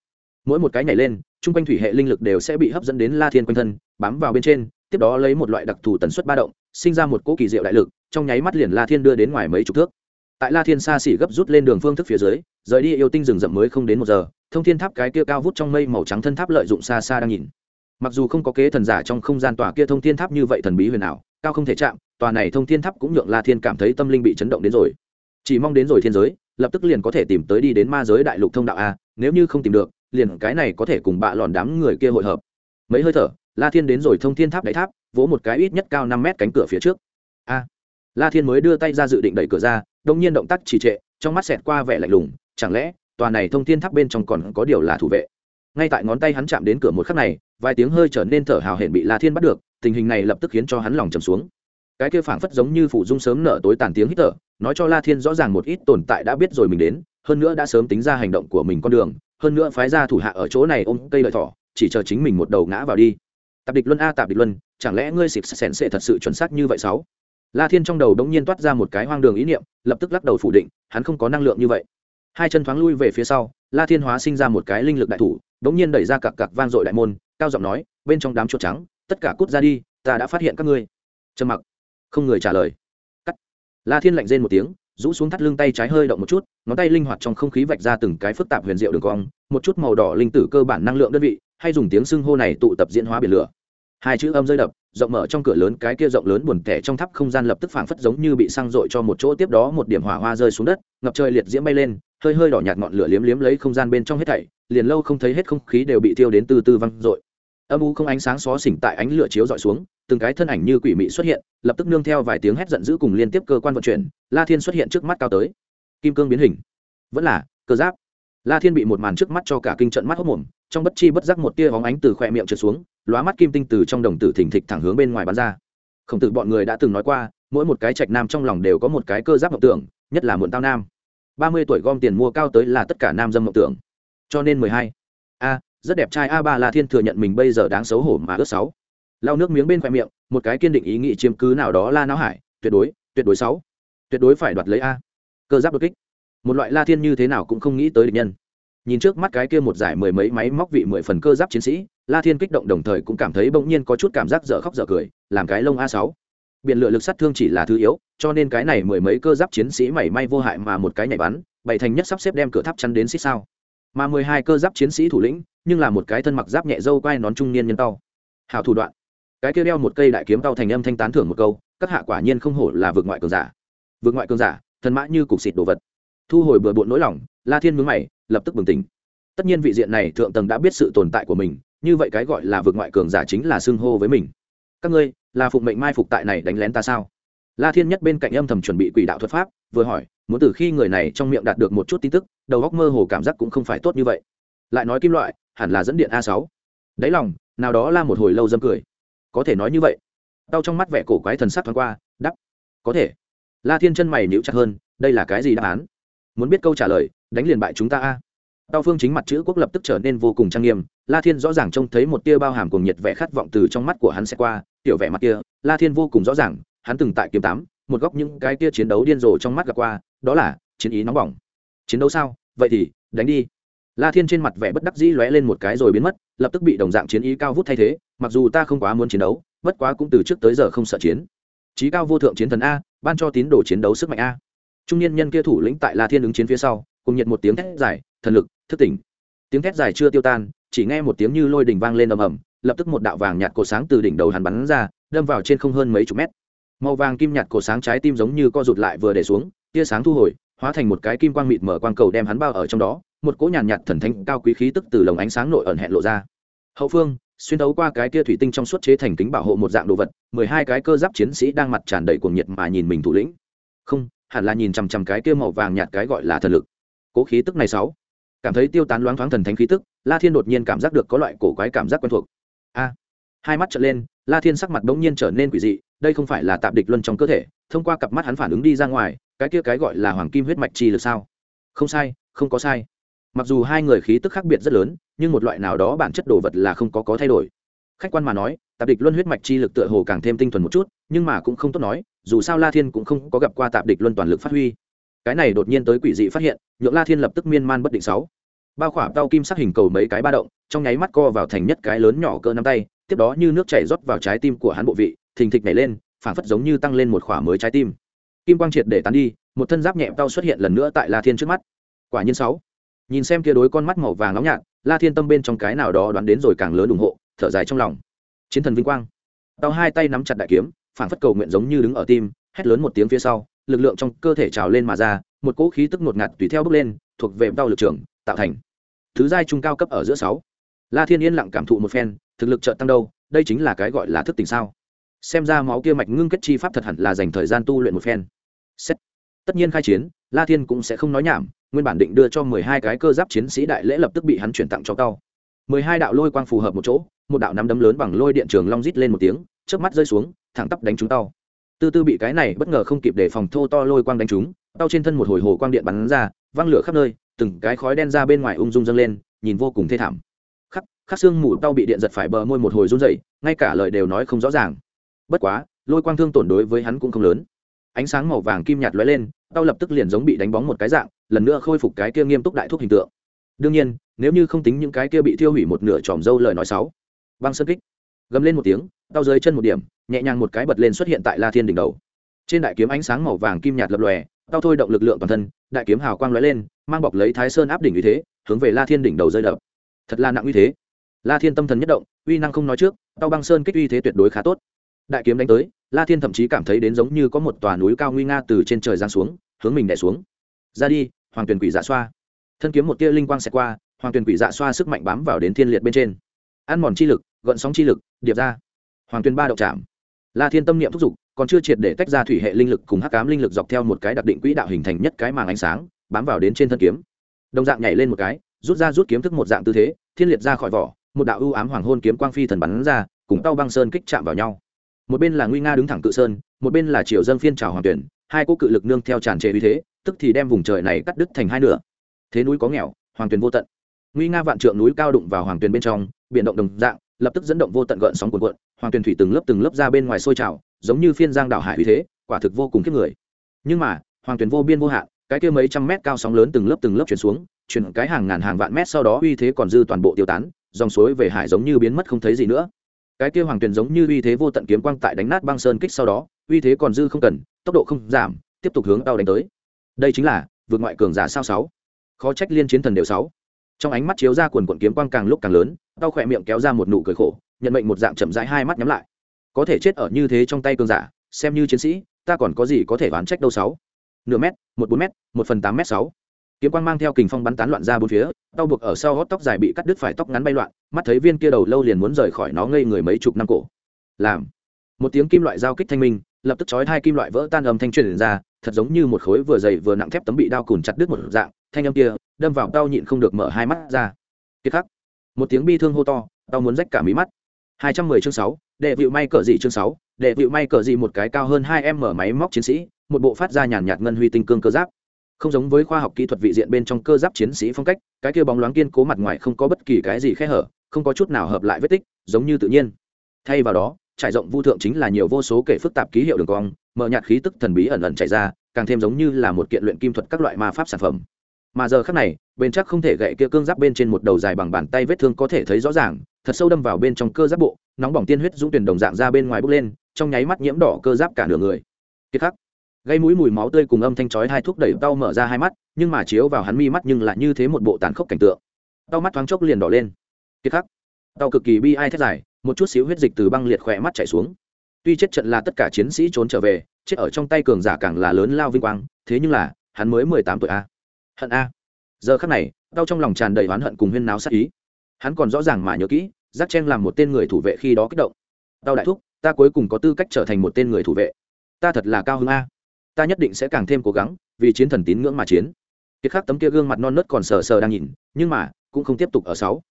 Mỗi một cái nhảy lên, chung quanh thủy hệ linh lực đều sẽ bị hấp dẫn đến la thiên quanh thân, bám vào bên trên, tiếp đó lấy một loại đặc thù tần suất ba động, sinh ra một cỗ kỳ diệu đại lực, trong nháy mắt liền la thiên đưa đến ngoài mấy chục thước. Tại la thiên xa xỉ gấp rút lên đường phương thức phía dưới, rời đi yêu tinh rừng rậm mới không đến một giờ, thông thiên tháp cái kia cao vút trong mây màu trắng thân tháp lợi dụng xa xa đang nhìn. Mặc dù không có kế thần giả trong không gian tòa kia thông thiên tháp như vậy thần bí huyền ảo, cao không thể chạm, tòa này thông thiên tháp cũng nhượng la thiên cảm thấy tâm linh bị chấn động đến rồi chỉ mong đến rồi thiên giới, lập tức liền có thể tìm tới đi đến ma giới đại lục thông đạo a, nếu như không tìm được, liền cái này có thể cùng bạ lòn đám người kia hội hợp. Mấy hơi thở, la thiên đến rồi thông thiên tháp đáy tháp, vỗ một cái ít nhất cao năm mét cánh cửa phía trước. A. La thiên mới đưa tay ra dự định đẩy cửa ra đông nhiên động tác trì trệ, trong mắt xẹt qua vẻ lạnh lùng, chẳng lẽ, tòa này thông thiên tháp bên trong còn có điều là thủ vệ? Ngay tại ngón tay hắn chạm đến cửa một khắc này, vài tiếng hơi trở nên thở hào hển bị la thiên bắt được, tình hình này lập tức khiến cho hắn lòng trầm xuống. Cái kia phảng phất giống như phủ dung sớm nở tối tàn tiếng hít thở nói cho la thiên rõ ràng một ít tồn tại đã biết rồi mình đến, hơn nữa đã sớm tính ra hành động của mình con đường, hơn nữa phái ra thủ hạ ở chỗ này ôm cây lợi thỏ, chỉ chờ chính mình một đầu ngã vào đi. Tạp địch luân a, tạp địch luân, chẳng lẽ ngươi xịt sèn sẽ thật sự chuẩn xác như vậy sáu? La thiên trong đầu đống nhiên toát ra một cái hoang đường ý niệm, lập tức lắc đầu phủ định, hắn không có năng lượng như vậy. Hai chân thoáng lui về phía sau, la thiên hóa sinh ra một cái linh lực đại thủ, đống nhiên đẩy ra cặc cặc vang dội đại môn, cao giọng nói, bên trong đám chuột trắng, tất cả cút ra đi, ta đã phát hiện các ngươi. Trầm mặc, không người trả lời la thiên lạnh rên một tiếng, rũ xuống thắt lưng tay trái hơi động một chút, ngón tay linh hoạt trong không khí vạch ra từng cái phức tạp huyền diệu đường cong, một chút màu đỏ linh tử cơ bản năng lượng đơn vị, hay dùng tiếng xưng hô này tụ tập diễn hóa biển lửa. Hai chữ âm rơi đập, rộng mở trong cửa lớn, cái kia rộng lớn buồn tẻ trong tháp không gian lập tức phảng phất giống như bị xăng dội cho một chỗ tiếp đó một điểm hỏa hoa rơi xuống đất, ngập trời liệt diễm bay lên, hơi hơi đỏ nhạt ngọn lửa liếm liếm lấy không gian bên trong hết thảy, liền lâu không thấy hết không khí đều bị thiêu đến từ từ văng dội âm u không ánh sáng xó xỉnh tại ánh lửa chiếu dọi xuống, từng cái thân ảnh như quỷ mị xuất hiện, lập tức nương theo vài tiếng hét giận dữ cùng liên tiếp cơ quan vận chuyển, la thiên xuất hiện trước mắt cao tới. Kim cương biến hình. Vẫn là, cơ giáp. La thiên bị một màn trước mắt cho cả kinh trận mắt hốc mồm, trong bất chi bất giác một tia hóng ánh từ khỏe miệng trượt xuống, lóa mắt kim tinh từ trong đồng tử thình thịch thẳng hướng bên ngoài bắn ra. Khổng tử bọn người đã từng nói qua, mỗi một cái trạch nam trong lòng đều có một cái cơ giáp mộng tưởng, nhất là muộn tao nam. Ba mươi tuổi gom tiền mua cao tới là tất cả nam dâm mộng tưởng. Cho nên mười hai. A rất đẹp trai a ba la thiên thừa nhận mình bây giờ đáng xấu hổ mà ước sáu. Lau nước miếng bên khoe miệng, một cái kiên định ý nghĩ chiếm cứ nào đó la não hải, tuyệt đối tuyệt đối sáu. Tuyệt đối phải đoạt lấy a. Cơ giáp đột kích. Một loại la thiên như thế nào cũng không nghĩ tới địch nhân. Nhìn trước mắt cái kia một giải mười mấy máy móc vị mười phần cơ giáp chiến sĩ, la thiên kích động đồng thời cũng cảm thấy bỗng nhiên có chút cảm giác dở khóc dở cười, làm cái lông a sáu. Biện lựa lực sát thương chỉ là thứ yếu, cho nên cái này mười mấy cơ giáp chiến sĩ mảy may vô hại mà một cái nhảy bắn bảy thành nhất sắp xếp đem cửa tháp chắn đến xích sao mà mười hai cơ giáp chiến sĩ thủ lĩnh, nhưng là một cái thân mặc giáp nhẹ dâu quai nón trung niên nhân tao. Hảo thủ đoạn. Cái kia đeo một cây đại kiếm tao thành âm thanh tán thưởng một câu, các hạ quả nhiên không hổ là vượt ngoại cường giả. Vượt ngoại cường giả thần mã như cục xịt đồ vật. Thu hồi bừa bộn nỗi lòng, la thiên mướn mày, lập tức bừng tỉnh. Tất nhiên vị diện này thượng tầng đã biết sự tồn tại của mình, như vậy cái gọi là vượt ngoại cường giả chính là xưng hô với mình. Các ngươi, là phụng mệnh mai phục tại này đánh lén ta sao? La thiên nhất bên cạnh âm thầm chuẩn bị quỷ đạo thuật pháp, vừa hỏi, muốn từ khi người này trong miệng đạt được một chút tin tức, đầu góc mơ hồ cảm giác cũng không phải tốt như vậy. Lại nói kim loại, hẳn là dẫn điện a sáu. Đáy lòng, nào đó là một hồi lâu dâm cười. Có thể nói như vậy. Đau trong mắt vẻ cổ quái thần sắc thoáng qua đắp có thể. La thiên chân mày nhíu chặt hơn, đây là cái gì đáp án? Muốn biết câu trả lời, đánh liền bại chúng ta a. Đau phương chính mặt chữ quốc lập tức trở nên vô cùng trang nghiêm, la thiên rõ ràng trông thấy một tia bao hàm cùng nhiệt vẻ khát vọng từ trong mắt của hắn sẽ qua, tiểu vẻ mặt kia, la thiên vô cùng rõ ràng hắn từng tại kiếm tám, một góc những cái kia chiến đấu điên rồ trong mắt gặp qua, đó là chiến ý nóng bỏng. Chiến đấu sao? Vậy thì, đánh đi. La thiên trên mặt vẻ bất đắc dĩ lóe lên một cái rồi biến mất, lập tức bị đồng dạng chiến ý cao vút thay thế, mặc dù ta không quá muốn chiến đấu, bất quá cũng từ trước tới giờ không sợ chiến. Trí cao vô thượng chiến thần a, ban cho tín đồ chiến đấu sức mạnh a. Trung niên nhân kia thủ lĩnh tại la thiên ứng chiến phía sau, cùng nhiệt một tiếng thét dài, thần lực, thức tỉnh. Tiếng thét dài chưa tiêu tan, chỉ nghe một tiếng như lôi đình vang lên ầm ầm, lập tức một đạo vàng nhạt cổ sáng từ đỉnh đầu hắn bắn ra, đâm vào trên không hơn mấy chục mét màu vàng kim nhạt cổ sáng trái tim giống như co rụt lại vừa để xuống, tia sáng thu hồi, hóa thành một cái kim quang mịt mở quang cầu đem hắn bao ở trong đó, một cỗ nhàn nhạt thần thánh cao quý khí tức từ lồng ánh sáng nội ẩn hẹn lộ ra. Hậu phương, xuyên đấu qua cái kia thủy tinh trong suốt chế thành kính bảo hộ một dạng đồ vật, mười hai cái cơ giáp chiến sĩ đang mặt tràn đầy cuồng nhiệt mà nhìn mình thủ lĩnh. Không, hẳn là nhìn chằm chằm cái kia màu vàng nhạt cái gọi là thần lực. Cố khí tức này sáu. Cảm thấy tiêu tán loáng thoáng thần thánh khí tức, la thiên đột nhiên cảm giác được có loại cổ quái cảm giác quen thuộc. A. Hai mắt trở lên, la thiên sắc mặt bỗng nhiên trở nên quỷ dị đây không phải là tạp địch luân trong cơ thể, thông qua cặp mắt hắn phản ứng đi ra ngoài, cái kia cái gọi là hoàng kim huyết mạch chi lực sao? Không sai, không có sai. Mặc dù hai người khí tức khác biệt rất lớn, nhưng một loại nào đó bản chất đồ vật là không có có thay đổi. Khách quan mà nói, tạp địch luân huyết mạch chi lực tựa hồ càng thêm tinh thuần một chút, nhưng mà cũng không tốt nói, dù sao la thiên cũng không có gặp qua tạp địch luân toàn lực phát huy. Cái này đột nhiên tới quỷ dị phát hiện, nhượng la thiên lập tức miên man bất định sáu. Bao khỏa tao kim sắc hình cầu mấy cái ba động, trong nháy mắt co vào thành nhất cái lớn nhỏ cỡ nắm tay, tiếp đó như nước chảy rót vào trái tim của hắn bộ vị thình thịch nhảy lên, phảng phất giống như tăng lên một khỏa mới trái tim. Kim quang triệt để tán đi, một thân giáp nhẹ tao xuất hiện lần nữa tại la thiên trước mắt. Quả nhiên sáu. Nhìn xem kia đối con mắt màu vàng nóng nhạt, la thiên tâm bên trong cái nào đó đoán đến rồi càng lớn ủng hộ, thở dài trong lòng. Chiến thần vinh quang. Tao hai tay nắm chặt đại kiếm, phảng phất cầu nguyện giống như đứng ở tim, hét lớn một tiếng phía sau, lực lượng trong cơ thể trào lên mà ra, một cỗ khí tức ngột ngạt tùy theo bước lên, thuộc về đau lực trưởng, tạo thành. Thứ giai trung cao cấp ở giữa sáu. La thiên yên lặng cảm thụ một phen, thực lực trợ tăng đâu, đây chính là cái gọi là thức tỉnh sao? Xem ra máu kia mạch ngưng kết chi pháp thật hẳn là dành thời gian tu luyện một phen. Xét. tất nhiên khai chiến, la thiên cũng sẽ không nói nhảm, nguyên bản định đưa cho mười hai cái cơ giáp chiến sĩ đại lễ lập tức bị hắn chuyển tặng cho cao. Mười hai đạo lôi quang phù hợp một chỗ, một đạo nắm đấm lớn bằng lôi điện trường long rít lên một tiếng trước mắt rơi xuống, thẳng tắp đánh chúng tao. Tư tư bị cái này bất ngờ không kịp để phòng thô to lôi quang đánh chúng tao trên thân một hồi hồ quang điện bắn ra, văng lửa khắp nơi, từng cái khói đen ra bên ngoài ung dung dâng lên, nhìn vô cùng thê thảm. Khắc khắc xương mù tao bị điện giật phải bờ môi một hồi run dậy ngay cả lời đều nói không rõ ràng bất quá, lôi quang thương tổn đối với hắn cũng không lớn. Ánh sáng màu vàng kim nhạt lóe lên, tao lập tức liền giống bị đánh bóng một cái dạng, lần nữa khôi phục cái kia nghiêm túc đại thuốc hình tượng. Đương nhiên, nếu như không tính những cái kia bị thiêu hủy một nửa tròm dâu lời nói sáu băng sơn kích. Gầm lên một tiếng, tao dưới chân một điểm, nhẹ nhàng một cái bật lên xuất hiện tại la thiên đỉnh đầu. Trên đại kiếm ánh sáng màu vàng kim nhạt lập lòe, tao thôi động lực lượng toàn thân, đại kiếm hào quang lóe lên, mang bọc lấy thái sơn áp đỉnh uy thế, hướng về la thiên đỉnh đầu rơi đập. Thật là nặng uy thế. La thiên tâm thần nhất động, uy năng không nói trước, tao băng sơn kích uy thế tuyệt đối khá tốt đại kiếm đánh tới, la thiên thậm chí cảm thấy đến giống như có một tòa núi cao nguy nga từ trên trời giáng xuống, hướng mình đẻ xuống. Ra đi, hoàng tuyền quỷ dạ xoa. Thân kiếm một tia linh quang xẹt qua, hoàng tuyền quỷ dạ xoa sức mạnh bám vào đến thiên liệt bên trên. Ăn mòn chi lực gợn sóng chi lực, điệp ra. Hoàng tuyền ba đậu chạm. La thiên tâm niệm thúc giục, còn chưa triệt để tách ra thủy hệ linh lực cùng hắc cám linh lực dọc theo một cái đặc định quỹ đạo hình thành nhất cái màng ánh sáng, bám vào đến trên thân kiếm. Đồng dạng nhảy lên một cái, rút ra rút kiếm thức một dạng tư thế, thiên liệt ra khỏi vỏ, một đạo ưu ám hoàng hôn kiếm quang phi thần bắn ra, cùng tao băng sơn kích chạm vào nhau một bên là nguy nga đứng thẳng cự sơn, một bên là triều dân phiên trào hoàng tuyển, hai cô cự lực nương theo tràn trề uy thế, tức thì đem vùng trời này cắt đứt thành hai nửa. Thế núi có nghèo, hoàng tuyển vô tận. Nguy nga vạn trượng núi cao đụng vào hoàng tuyển bên trong, biển động đồng dạng, lập tức dẫn động vô tận gợn sóng cuộn cuộn, hoàng tuyển thủy từng lớp từng lớp ra bên ngoài sôi trào, giống như phiên giang đảo hải uy thế, quả thực vô cùng kiếp người. Nhưng mà, hoàng tuyển vô biên vô hạn, cái kia mấy trăm mét cao sóng lớn từng lớp từng lớp chuyển xuống, chuyển cái hàng ngàn hàng vạn mét sau đó uy thế còn dư toàn bộ tiêu tán, dòng suối về hải giống như biến mất không thấy gì nữa cái kia hoàng tuyền giống như uy thế vô tận kiếm quang tại đánh nát băng sơn kích sau đó, uy thế còn dư không cần, tốc độ không giảm, tiếp tục hướng đau đánh tới. Đây chính là, vượt ngoại cường giả sao sáu. Khó trách liên chiến thần đều sáu. Trong ánh mắt chiếu ra quần quận kiếm quang càng lúc càng lớn, tao khỏe miệng kéo ra một nụ cười khổ, nhận mệnh một dạng chậm rãi hai mắt nhắm lại. Có thể chết ở như thế trong tay cường giả, xem như chiến sĩ, ta còn có gì có thể oán trách đâu sáu. Nửa mét, một bốn mét, một phần tám mét sáu kiếm quang mang theo kình phong bắn tán loạn ra bốn phía, đau buộc ở sau gót tóc dài bị cắt đứt phải tóc ngắn bay loạn, mắt thấy viên kia đầu lâu liền muốn rời khỏi nó ngây người mấy chục năm cổ. Làm. Một tiếng kim loại giao kích thanh minh, lập tức chói hai kim loại vỡ tan âm thanh truyền ra, thật giống như một khối vừa dày vừa nặng thép tấm bị đao cùn chặt đứt một dạng, thanh âm kia đâm vào đau nhịn không được mở hai mắt ra. Kiệt khắc. Một tiếng bi thương hô to, đau muốn rách cả mí mắt. Hai trăm mười chương sáu, đệ vịu may cờ dị chương sáu, đệ vịu may cờ dị một cái cao hơn hai em mở máy móc chiến sĩ, một bộ phát ra nhàn nhạt ngân huy tinh cương cơ giáp không giống với khoa học kỹ thuật vị diện bên trong cơ giáp chiến sĩ phong cách, cái kia bóng loáng kiên cố mặt ngoài không có bất kỳ cái gì khe hở, không có chút nào hợp lại vết tích, giống như tự nhiên. Thay vào đó, trải rộng vu thượng chính là nhiều vô số kể phức tạp ký hiệu đường cong, mở nhạt khí tức thần bí ẩn ẩn chạy ra, càng thêm giống như là một kiện luyện kim thuật các loại ma pháp sản phẩm. Mà giờ khác này, bên chắc không thể gậy kia cương giáp bên trên một đầu dài bằng bàn tay vết thương có thể thấy rõ ràng, thật sâu đâm vào bên trong cơ giáp bộ, nóng bỏng tiên huyết dũng tuyển đồng dạng ra bên ngoài bốc lên, trong nháy mắt nhiễm đỏ cơ giáp cả nửa người. Kiệt khắc gây mũi mùi máu tươi cùng âm thanh chói hai thuốc đẩy tao mở ra hai mắt, nhưng mà chiếu vào hắn mi mắt nhưng lại như thế một bộ tàn khốc cảnh tượng. Tao mắt thoáng chốc liền đỏ lên. Kiệt khắc. Tao cực kỳ bi ai thét dài, một chút xíu huyết dịch từ băng liệt khỏe mắt chảy xuống. Tuy chết trận là tất cả chiến sĩ trốn trở về, chết ở trong tay cường giả càng là lớn lao vinh quang, thế nhưng là, hắn mới mười tám tuổi a. Hận a. Giờ khắc này, tao trong lòng tràn đầy oán hận cùng huyên náo sát ý. Hắn còn rõ ràng mà nhớ kỹ, giác chen làm một tên người thủ vệ khi đó kích động. Tao đại thúc, ta cuối cùng có tư cách trở thành một tên người thủ vệ. Ta thật là cao hứng a ta nhất định sẽ càng thêm cố gắng, vì chiến thần tín ngưỡng mà chiến. Kiệt khắc tấm kia gương mặt non nớt còn sờ sờ đang nhìn, nhưng mà, cũng không tiếp tục ở sáu.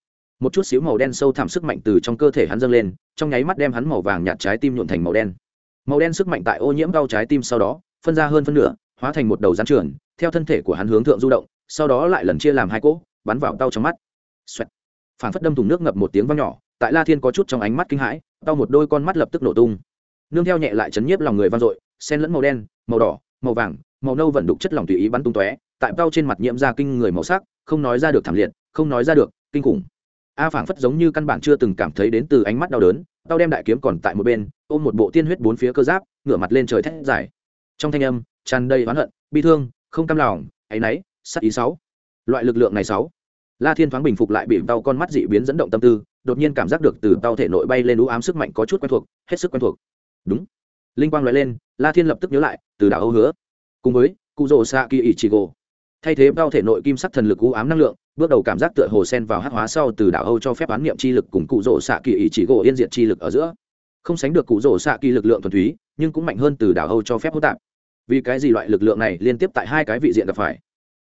Một chút xíu màu đen sâu thẳm sức mạnh từ trong cơ thể hắn dâng lên, trong nháy mắt đem hắn màu vàng nhạt trái tim nhuộn thành màu đen. Màu đen sức mạnh tại ô nhiễm đau trái tim sau đó, phân ra hơn phân nửa, hóa thành một đầu gián trưởng theo thân thể của hắn hướng thượng du động, sau đó lại lần chia làm hai cỗ, bắn vào đau trong mắt. Xoẹt. phản phất đâm thùng nước ngập một tiếng vang nhỏ, tại la thiên có chút trong ánh mắt kinh hãi, đau một đôi con mắt lập tức nổ tung. Nương theo nhẹ lại chấn nhiếp lòng người vang dội sen lẫn màu đen, màu đỏ, màu vàng, màu nâu vận đục chất lỏng tùy ý bắn tung tóe, tại bao trên mặt nhiễm ra kinh người màu sắc, không nói ra được thảm liệt, không nói ra được, kinh khủng. A phảng phất giống như căn bản chưa từng cảm thấy đến từ ánh mắt đau đớn, tao đem đại kiếm còn tại một bên, ôm một bộ tiên huyết bốn phía cơ giáp, ngửa mặt lên trời thét dài. Trong thanh âm, tràn đầy oán hận, bi thương, không cam lòng, áy náy, sắc ý sáu. Loại lực lượng này sáu. La thiên thoáng bình phục lại bị đau con mắt dị biến dẫn động tâm tư, đột nhiên cảm giác được từ đau thể nội bay lên u ám sức mạnh có chút quen thuộc, hết sức quen thuộc. Đúng. Linh quang loại lên la thiên lập tức nhớ lại, từ đảo âu hứa. Cùng với cụ rồ sa kỳ ỷ chỉ gồ thay thế bao thể nội kim sắc thần lực u ám năng lượng, bước đầu cảm giác tựa hồ sen vào hắc hóa sau từ đảo âu cho phép bán niệm chi lực cùng cụ rồ xạ kỳ ỷ chỉ gỗ yên diện chi lực ở giữa. Không sánh được cụ rồ xạ kỳ lực lượng thuần túy, nhưng cũng mạnh hơn từ đảo âu cho phép hỗn tạp. Vì cái gì loại lực lượng này liên tiếp tại hai cái vị diện gặp phải?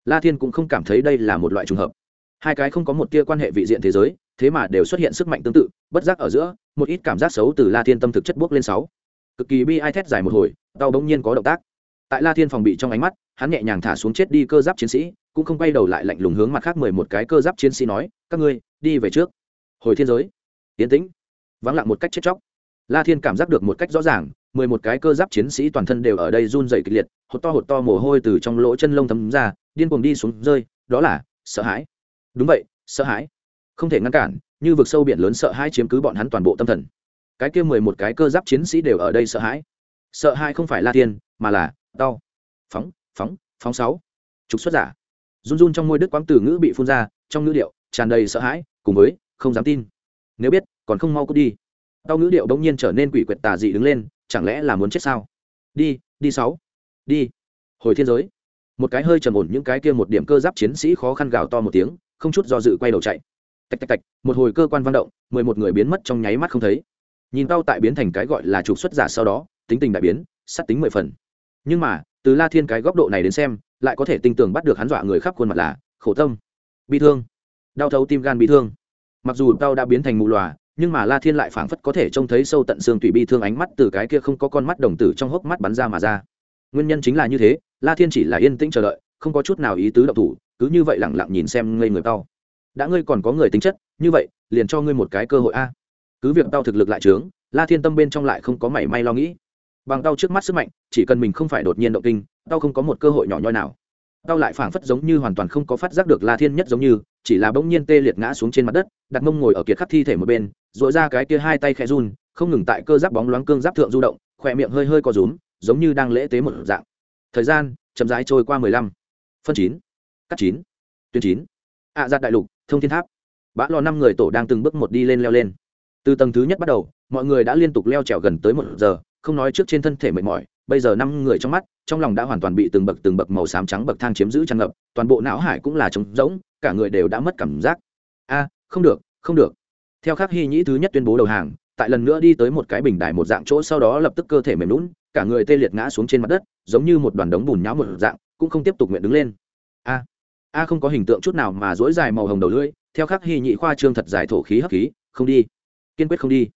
La thiên cũng không cảm thấy đây là một loại trùng hợp. Hai cái không có một tia quan hệ vị diện thế giới, thế mà đều xuất hiện sức mạnh tương tự, bất giác ở giữa, một ít cảm giác xấu từ la thiên tâm thực chất bước lên sáu cực kỳ bi ai thét dài một hồi, đau bỗng nhiên có động tác. Tại la thiên phòng bị trong ánh mắt, hắn nhẹ nhàng thả xuống chết đi cơ giáp chiến sĩ, cũng không quay đầu lại lạnh lùng hướng mặt khác mười một cái cơ giáp chiến sĩ nói, các ngươi, đi về trước. Hồi thiên giới. Yến tĩnh. Vắng lặng một cách chết chóc. La thiên cảm giác được một cách rõ ràng, mười một cái cơ giáp chiến sĩ toàn thân đều ở đây run dày kịch liệt, hột to hột to mồ hôi từ trong lỗ chân lông thấm ra, điên cuồng đi xuống rơi, đó là sợ hãi. Đúng vậy, sợ hãi. Không thể ngăn cản, như vực sâu biển lớn sợ hãi chiếm cứ bọn hắn toàn bộ tâm thần cái kia mười một cái cơ giáp chiến sĩ đều ở đây sợ hãi. Sợ hãi không phải la tiên mà là đau. Phóng phóng phóng sáu. Trục xuất giả. Run run trong môi đức quãng từ ngữ bị phun ra, trong ngữ điệu tràn đầy sợ hãi, cùng với không dám tin. Nếu biết, còn không mau cút đi. Đau ngữ điệu đống nhiên trở nên quỷ quyệt tà dị đứng lên, chẳng lẽ là muốn chết sao? Đi đi sáu. Đi. Hồi thiên giới. Một cái hơi trầm ổn những cái kia một điểm cơ giáp chiến sĩ khó khăn gào to một tiếng, không chút do dự quay đầu chạy. Tạch tạch tạch, một hồi cơ quan văn động, mười một người biến mất trong nháy mắt không thấy nhìn tao tại biến thành cái gọi là trục xuất giả sau đó, tính tình đại biến sắt tính mười phần. Nhưng mà, từ la thiên cái góc độ này đến xem, lại có thể tinh tường bắt được hắn dọa người khắp khuôn mặt là khổ tâm, bi thương, đau thấu tim gan bị thương. Mặc dù tao đã biến thành mù lòa, nhưng mà la thiên lại phảng phất có thể trông thấy sâu tận xương tủy bi thương ánh mắt từ cái kia không có con mắt đồng tử trong hốc mắt bắn ra mà ra. Nguyên nhân chính là như thế, la thiên chỉ là yên tĩnh chờ đợi, không có chút nào ý tứ động thủ, cứ như vậy lẳng lặng nhìn xem ngây người tao. Đã ngươi còn có người tính chất, như vậy, liền cho ngươi một cái cơ hội a cứ việc tao thực lực lại trướng la thiên tâm bên trong lại không có mảy may lo nghĩ. Bằng tao trước mắt sức mạnh chỉ cần mình không phải đột nhiên động kinh tao không có một cơ hội nhỏ nhoi nào. Tao lại phảng phất giống như hoàn toàn không có phát giác được la thiên nhất giống như chỉ là bỗng nhiên tê liệt ngã xuống trên mặt đất đặt mông ngồi ở kiệt khắc thi thể một bên dội ra cái kia hai tay khẽ run không ngừng tại cơ giáp bóng loáng cương giáp thượng du động khỏe miệng hơi hơi có rúm giống như đang lễ tế một dạng. Thời gian chậm rãi trôi qua mười lăm. Phân chín. Cắt chín. Tuyến chín. Ạ à, giặt đại lục thông thiên tháp. Bã lò năm người tổ đang từng bước một đi lên leo lên từ tầng thứ nhất bắt đầu, mọi người đã liên tục leo trèo gần tới một giờ, không nói trước trên thân thể mệt mỏi. Bây giờ năm người trong mắt, trong lòng đã hoàn toàn bị từng bậc từng bậc màu xám trắng bậc thang chiếm giữ tràn ngập, toàn bộ não hải cũng là trống rỗng, cả người đều đã mất cảm giác. A, không được không được. Theo khắc hy nhĩ thứ nhất tuyên bố đầu hàng, tại lần nữa đi tới một cái bình đài một dạng chỗ sau đó lập tức cơ thể mềm lún, cả người tê liệt ngã xuống trên mặt đất, giống như một đoàn đống bùn nhão một dạng, cũng không tiếp tục nguyện đứng lên. A a không có hình tượng chút nào mà dỗi dài màu hồng đầu lưỡi, theo khắc hy nhị khoa trương thật dài thổ khí hấp khí, không đi kiên quyết không đi.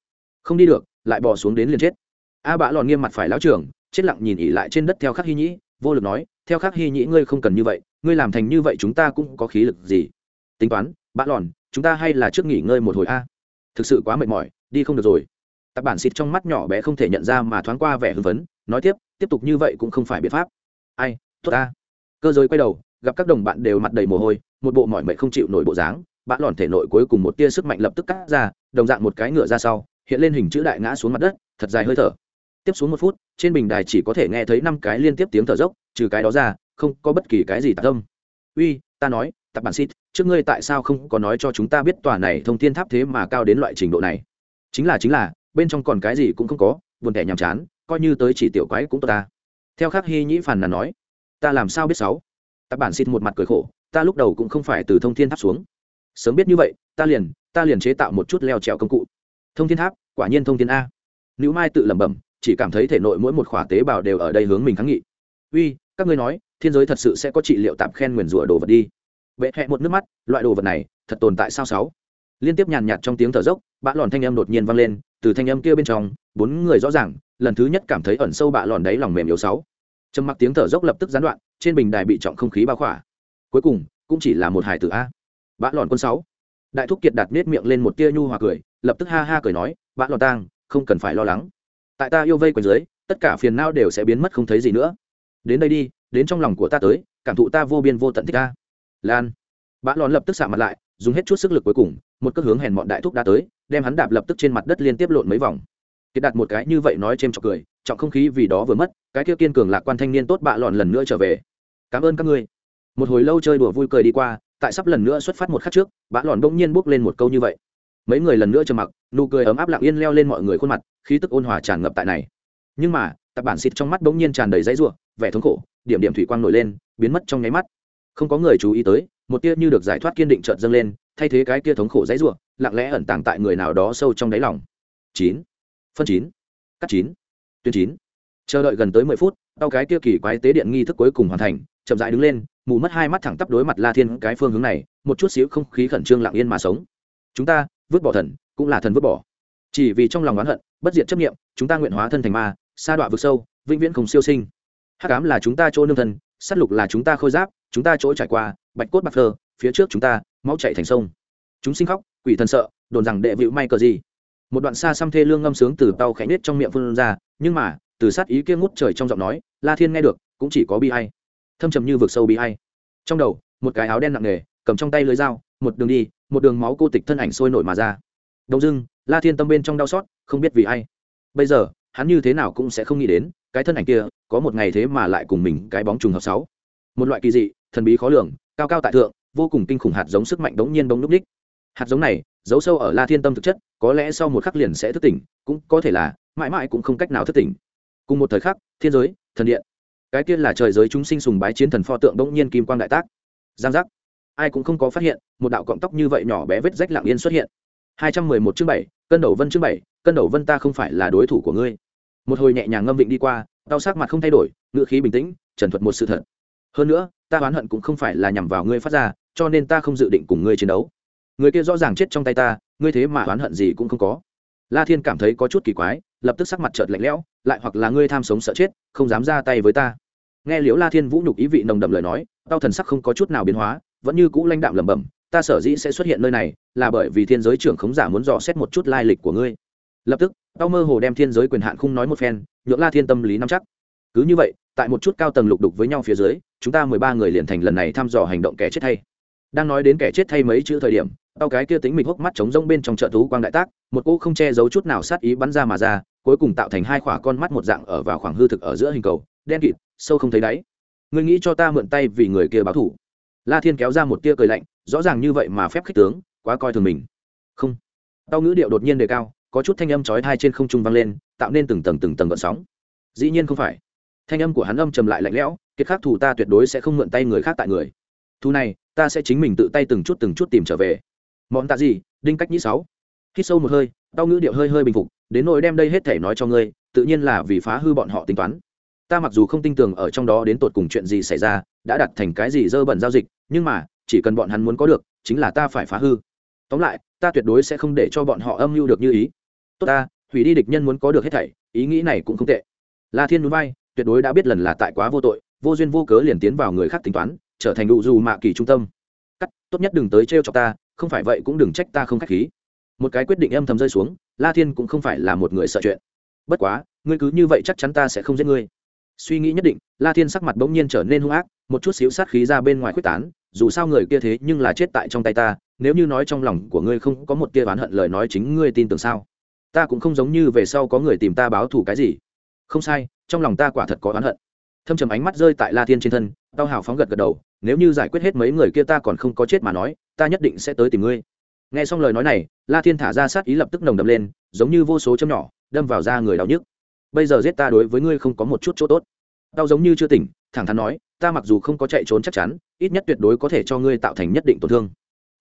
Không đi được, lại bỏ xuống đến liền chết. A bạ lòn nghiêm mặt phải lão trưởng, chết lặng nhìn ỉ lại trên đất theo khắc hy nhĩ, vô lực nói, theo khắc hy nhĩ ngươi không cần như vậy, ngươi làm thành như vậy chúng ta cũng có khí lực gì? Tính toán, bạ lòn, chúng ta hay là trước nghỉ ngơi một hồi a? Thực sự quá mệt mỏi, đi không được rồi. Tạp bản xịt trong mắt nhỏ bé không thể nhận ra mà thoáng qua vẻ hưng phấn, nói tiếp tiếp tục như vậy cũng không phải biện pháp. Ai, tốt ta. Cơ giới quay đầu, gặp các đồng bạn đều mặt đầy mồ hôi, một bộ mỏi mệt không chịu nổi bộ dáng bã lòn thể nội cuối cùng một tia sức mạnh lập tức cắt ra, đồng dạng một cái ngựa ra sau, hiện lên hình chữ đại ngã xuống mặt đất, thật dài hơi thở. Tiếp xuống một phút, trên bình đài chỉ có thể nghe thấy năm cái liên tiếp tiếng thở dốc, trừ cái đó ra, không có bất kỳ cái gì tạc tâm uy, ta nói, tạp bản xít trước ngươi tại sao không có nói cho chúng ta biết tòa này thông thiên tháp thế mà cao đến loại trình độ này? Chính là chính là, bên trong còn cái gì cũng không có, buồn thẻ nhàm chán, coi như tới chỉ tiểu quái cũng tốt ta. Theo khắc hy nhĩ phàn là nói, ta làm sao biết sáu? Tạp bản xít một mặt cười khổ, ta lúc đầu cũng không phải từ thông thiên tháp xuống sớm biết như vậy, ta liền ta liền chế tạo một chút leo trèo công cụ. Thông thiên tháp, quả nhiên thông thiên a. Nữ mai tự lẩm bẩm, chỉ cảm thấy thể nội mỗi một khỏa tế bào đều ở đây hướng mình kháng nghị. Uy, các ngươi nói, thiên giới thật sự sẽ có trị liệu tạm khen nguyền rủa đồ vật đi. Vệ hẹ một nước mắt, loại đồ vật này, thật tồn tại sao sáu? Liên tiếp nhàn nhạt trong tiếng thở dốc bã lòn thanh âm đột nhiên vang lên, từ thanh âm kia bên trong, bốn người rõ ràng, lần thứ nhất cảm thấy ẩn sâu bạ lòn đáy lòng mềm yếu sáu. Trầm mặc tiếng thở dốc lập tức gián đoạn, trên bình đài bị trọng không khí bao khỏa. Cuối cùng, cũng chỉ là một hải tử a bã lòn quân sáu. Đại thúc kiệt đặt nết miệng lên một tia nhu hòa cười, lập tức ha ha cười nói, bã lòn tang, không cần phải lo lắng. Tại ta yêu vây quanh dưới, tất cả phiền não đều sẽ biến mất không thấy gì nữa. Đến đây đi, đến trong lòng của ta tới, cảm thụ ta vô biên vô tận thích ta lan. Bã lòn lập tức xạ mặt lại, dùng hết chút sức lực cuối cùng, một cước hướng hèn mọn đại thúc đã tới, đem hắn đạp lập tức trên mặt đất liên tiếp lộn mấy vòng. Kiệt đặt một cái như vậy nói chêm chọc cười, trọng không khí vì đó vừa mất, cái kia kiên cường lạc quan thanh niên tốt bạ lòn lần nữa trở về. Cảm ơn các ngươi. Một hồi lâu chơi đùa vui cười đi qua tại sắp lần nữa xuất phát một khắc trước, bã lòn bỗng nhiên bốc lên một câu như vậy. Mấy người lần nữa trầm mặc, nụ cười ấm áp lặng yên leo lên mọi người khuôn mặt, khí tức ôn hòa tràn ngập tại này. Nhưng mà, tập bản xịt trong mắt bỗng nhiên tràn đầy dãy ruộng vẻ thống khổ, điểm điểm thủy quang nổi lên, biến mất trong nháy mắt. Không có người chú ý tới, một tia như được giải thoát kiên định trợn dâng lên, thay thế cái tia thống khổ dãy ruộng lặng lẽ ẩn tàng tại người nào đó sâu trong đáy lòng. Chín. Phân chín. Cắt chín. Tuyến chín. Chờ đợi gần tới mười phút tao cái kia kỳ quái tế điện nghi thức cuối cùng hoàn thành, chậm rãi đứng lên mù mất hai mắt thẳng tắp đối mặt la thiên cái phương hướng này, một chút xíu không khí khẩn trương lặng yên mà sống. Chúng ta, vứt bỏ thần, cũng là thần vứt bỏ. Chỉ vì trong lòng oán hận, bất diệt chấp nghiệm chúng ta nguyện hóa thân thành ma, sa đọa vực sâu, vĩnh viễn không siêu sinh. Hắc ám là chúng ta chỗ nương thân s á t lục là chúng ta khôi giáp, chúng ta chỗ trải qua, bạch cốt bạc thơ phía trước chúng ta, máu chạy thành sông. Chúng sinh khóc, quỷ thần sợ, đồn rằng đệ vịu may cờ gì. Một đoạn xa xăm thê lương ngâm sướng từ tàu khẽ nết trong miệng phương ra, nhưng mà, từ sát ý kia ngút trời trong giọng nói, la thiên nghe được, cũng chỉ có bi hay thâm trầm như vực sâu bị hay trong đầu, một cái áo đen nặng nề, cầm trong tay lưới dao, một đường đi, một đường máu cô tịch thân ảnh sôi nổi mà ra. Đông dưng la thiên tâm bên trong đau xót, không biết vì ai. Bây giờ, hắn như thế nào cũng sẽ không nghĩ đến, cái thân ảnh kia, có một ngày thế mà lại cùng mình cái bóng trùng hợp sáu. Một loại kỳ dị, thần bí khó lường, cao cao tại thượng, vô cùng kinh khủng hạt giống sức mạnh đống nhiên bóng núp đích. Hạt giống này, giấu sâu ở la thiên tâm thực chất, có lẽ sau một khắc liền sẽ thức tỉnh, cũng có thể là, mãi mãi cũng không cách nào thức tỉnh. Cùng một thời khắc, thiên giới, thần điện cái tiên là trời giới chúng sinh sùng bái chiến thần pho tượng bỗng nhiên kim quang đại tác. Giang giác. Ai cũng không có phát hiện, một đạo cọng tóc như vậy nhỏ bé vết rách lặng yên xuất hiện. Hai trăm mười một chương bảy, cân đầu vân chương bảy, cân đầu vân ta không phải là đối thủ của ngươi. Một hồi nhẹ nhàng ngâm vịnh đi qua đau sắc mặt không thay đổi, ngữ khí bình tĩnh, trần thuật một sự thật. Hơn nữa, ta oán hận cũng không phải là nhằm vào ngươi phát ra, cho nên ta không dự định cùng ngươi chiến đấu. Người kia rõ ràng chết trong tay ta, ngươi thế mà oán hận gì cũng không có. La thiên cảm thấy có chút kỳ quái, lập tức sắc mặt trợt lạnh lẽo, lại hoặc là ngươi tham sống sợ chết, không dám ra tay với ta nghe liễu la thiên vũ nhục ý vị nồng đậm lời nói, tao thần sắc không có chút nào biến hóa, vẫn như cũ lãnh đạm lẩm bẩm, ta sở dĩ sẽ xuất hiện nơi này, là bởi vì thiên giới trưởng khống giả muốn dò xét một chút lai lịch của ngươi. Lập tức, tao mơ hồ đem thiên giới quyền hạn khung nói một phen, nhượng la thiên tâm lý nắm chắc. Cứ như vậy, tại một chút cao tầng lục đục với nhau phía dưới, chúng ta mười ba người liền thành lần này thăm dò hành động kẻ chết thay. Đang nói đến kẻ chết thay mấy chữ thời điểm, tao cái kia tính mình hốc mắt trống rông bên trong chợ thú quang đại tác, một cô không che giấu chút nào sát ý bắn ra mà ra, cuối cùng tạo thành hai khỏa con mắt một dạng ở vào khoảng hư thực ở giữa hình cầu đen kịt, sâu không thấy đáy. Ngươi nghĩ cho ta mượn tay vì người kia báo thủ. La thiên kéo ra một tia cười lạnh, rõ ràng như vậy mà phép khích tướng, quá coi thường mình. Không. Tao ngữ điệu đột nhiên đề cao, có chút thanh âm chói thai trên không trung vang lên, tạo nên từng tầng từng tầng gợn sóng. Dĩ nhiên không phải. Thanh âm của hắn âm trầm lại lạnh lẽo, kiệt khác thủ ta tuyệt đối sẽ không mượn tay người khác tại người. Thu này, ta sẽ chính mình tự tay từng chút từng chút tìm trở về. Món tạ gì, đinh cách nhĩ sáu. Hít sâu một hơi, tao ngữ điệu hơi hơi bình phục, đến nỗi đem đây hết thể nói cho ngươi, tự nhiên là vì phá hư bọn họ tính toán ta mặc dù không tin tưởng ở trong đó đến tột cùng chuyện gì xảy ra, đã đặt thành cái gì dơ bẩn giao dịch, nhưng mà, chỉ cần bọn hắn muốn có được, chính là ta phải phá hư. Tóm lại, ta tuyệt đối sẽ không để cho bọn họ âm mưu được như ý. Tốt ta, hủy đi địch nhân muốn có được hết thảy, ý nghĩ này cũng không tệ. La thiên núi bay, tuyệt đối đã biết lần là tại quá vô tội, vô duyên vô cớ liền tiến vào người khác tính toán, trở thành đủ dù mạ kỳ trung tâm. Cắt, tốt nhất đừng tới trêu cho ta, không phải vậy cũng đừng trách ta không khách khí. Một cái quyết định âm thầm rơi xuống, la thiên cũng không phải là một người sợ chuyện. Bất quá, ngươi cứ như vậy chắc chắn ta sẽ không giết ngươi suy nghĩ nhất định, la thiên sắc mặt bỗng nhiên trở nên hung ác, một chút xíu sát khí ra bên ngoài quyết tán, dù sao người kia thế nhưng là chết tại trong tay ta, nếu như nói trong lòng của ngươi không có một tia oán hận lời nói chính ngươi tin tưởng sao? Ta cũng không giống như về sau có người tìm ta báo thù cái gì. Không sai, trong lòng ta quả thật có oán hận. Thâm trầm ánh mắt rơi tại la thiên trên thân tao hào phóng gật gật đầu, nếu như giải quyết hết mấy người kia ta còn không có chết mà nói, ta nhất định sẽ tới tìm ngươi. Nghe xong lời nói này, la thiên thả ra sát ý lập tức nồng đập lên, giống như vô số châm nhỏ, đâm vào da người đau nhức bây giờ giết ta đối với ngươi không có một chút chỗ tốt. Đau giống như chưa tỉnh, thẳng thắn nói, ta mặc dù không có chạy trốn chắc chắn, ít nhất tuyệt đối có thể cho ngươi tạo thành nhất định tổn thương.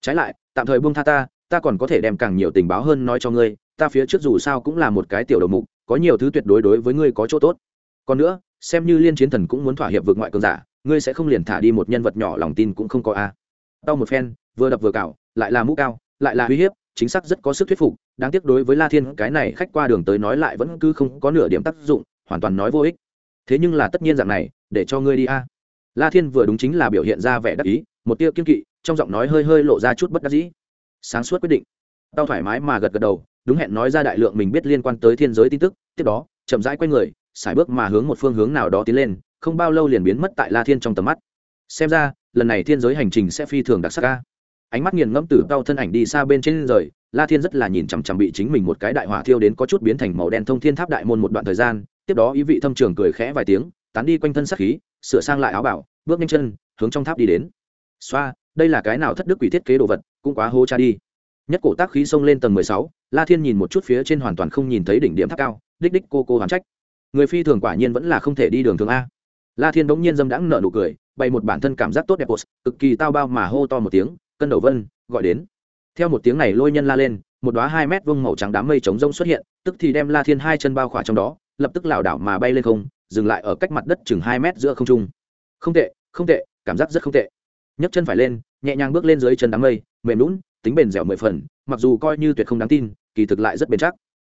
Trái lại, tạm thời buông tha ta ta còn có thể đem càng nhiều tình báo hơn nói cho ngươi, ta phía trước dù sao cũng là một cái tiểu đầu mục, có nhiều thứ tuyệt đối đối với ngươi có chỗ tốt. Còn nữa, xem như liên chiến thần cũng muốn thỏa hiệp vượt ngoại cường giả, ngươi sẽ không liền thả đi một nhân vật nhỏ lòng tin cũng không có a. À. đau một phen, vừa đập vừa cào, lại là mũ cao, lại là uy hiếp chính xác rất có sức thuyết phục, đáng tiếc đối với la thiên, cái này khách qua đường tới nói lại vẫn cứ không có nửa điểm tác dụng, hoàn toàn nói vô ích. Thế nhưng là tất nhiên dạng này, để cho ngươi đi a. La thiên vừa đúng chính là biểu hiện ra vẻ đắc ý, một tia kiên kỵ, trong giọng nói hơi hơi lộ ra chút bất đắc dĩ. Sáng suốt quyết định. Tao thoải mái mà gật gật đầu, đúng hẹn nói ra đại lượng mình biết liên quan tới thiên giới tin tức, tiếp đó, chậm rãi quay người xài bước mà hướng một phương hướng nào đó tiến lên, không bao lâu liền biến mất tại la thiên trong tầm mắt. Xem ra, lần này thiên giới hành trình sẽ phi thường đặc sắc ca ánh mắt nghiền ngẫm từ tao thân ảnh đi xa bên trên rời, la thiên rất là nhìn chằm chằm bị chính mình một cái đại hỏa thiêu đến có chút biến thành màu đen thông thiên tháp đại môn một đoạn thời gian, tiếp đó ý vị thâm trường cười khẽ vài tiếng, tán đi quanh thân sắc khí, sửa sang lại áo bảo, bước nhanh chân, hướng trong tháp đi đến. Xoa, đây là cái nào thất đức quỷ thiết kế đồ vật, cũng quá hô cha đi. Nhất cổ tác khí xông lên tầng mười sáu, la thiên nhìn một chút phía trên hoàn toàn không nhìn thấy đỉnh điểm tháp cao, đích đích cô cô hoàn trách. Người phi thường quả nhiên vẫn là không thể đi đường thường a. La thiên bỗng nhiên dâm đãng nợ nụ cười, bày một bản thân cảm giác tốt đẹp post cực kỳ tao bao mà hô to một tiếng cân đầu vân, gọi đến. Theo một tiếng này lôi nhân la lên, một đoá hai mét vông màu trắng đám mây trống rông xuất hiện, tức thì đem la thiên hai chân bao khỏa trong đó, lập tức lảo đảo mà bay lên không, dừng lại ở cách mặt đất chừng hai mét giữa không trung. Không tệ không tệ, cảm giác rất không tệ. Nhấc chân phải lên, nhẹ nhàng bước lên dưới chân đám mây, mềm lún tính bền dẻo mười phần, mặc dù coi như tuyệt không đáng tin, kỳ thực lại rất bền chắc.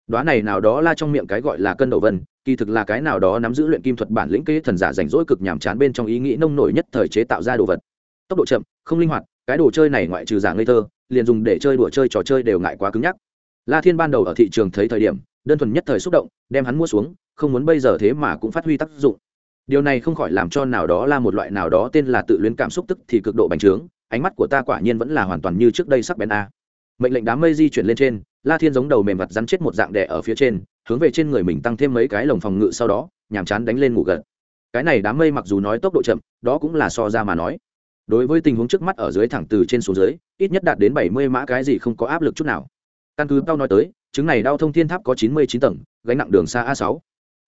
Đoá này nào đó la trong miệng cái gọi là cân đầu vân, kỳ thực là cái nào đó nắm giữ luyện kim thuật bản lĩnh kế thần giả rảnh rỗi cực nhàm chán bên trong ý nghĩ nông nổi nhất thời chế tạo ra đồ vật tốc độ chậm, không linh hoạt, cái đồ chơi này ngoại trừ giả ngây thơ, liền dùng để chơi đùa chơi trò chơi đều ngại quá cứng nhắc. La thiên ban đầu ở thị trường thấy thời điểm, đơn thuần nhất thời xúc động, đem hắn mua xuống, không muốn bây giờ thế mà cũng phát huy tác dụng. Điều này không khỏi làm cho nào đó là một loại nào đó tên là tự luyến cảm xúc tức thì cực độ bành trướng, ánh mắt của ta quả nhiên vẫn là hoàn toàn như trước đây sắc bén a. Mệnh lệnh đám mây di chuyển lên trên, la thiên giống đầu mềm vặt rắn chết một dạng đẻ ở phía trên, hướng về trên người mình tăng thêm mấy cái lồng phòng ngự sau đó, nhàm chán đánh lên ngủ gật. Cái này đám mây mặc dù nói tốc độ chậm, đó cũng là so ra mà nói đối với tình huống trước mắt ở dưới thẳng từ trên xuống dưới, ít nhất đạt đến bảy mươi mã cái gì không có áp lực chút nào. Căn cứ tao nói tới, chứng này đau thông thiên tháp có chín mươi chín tầng, gánh nặng đường xa a sáu.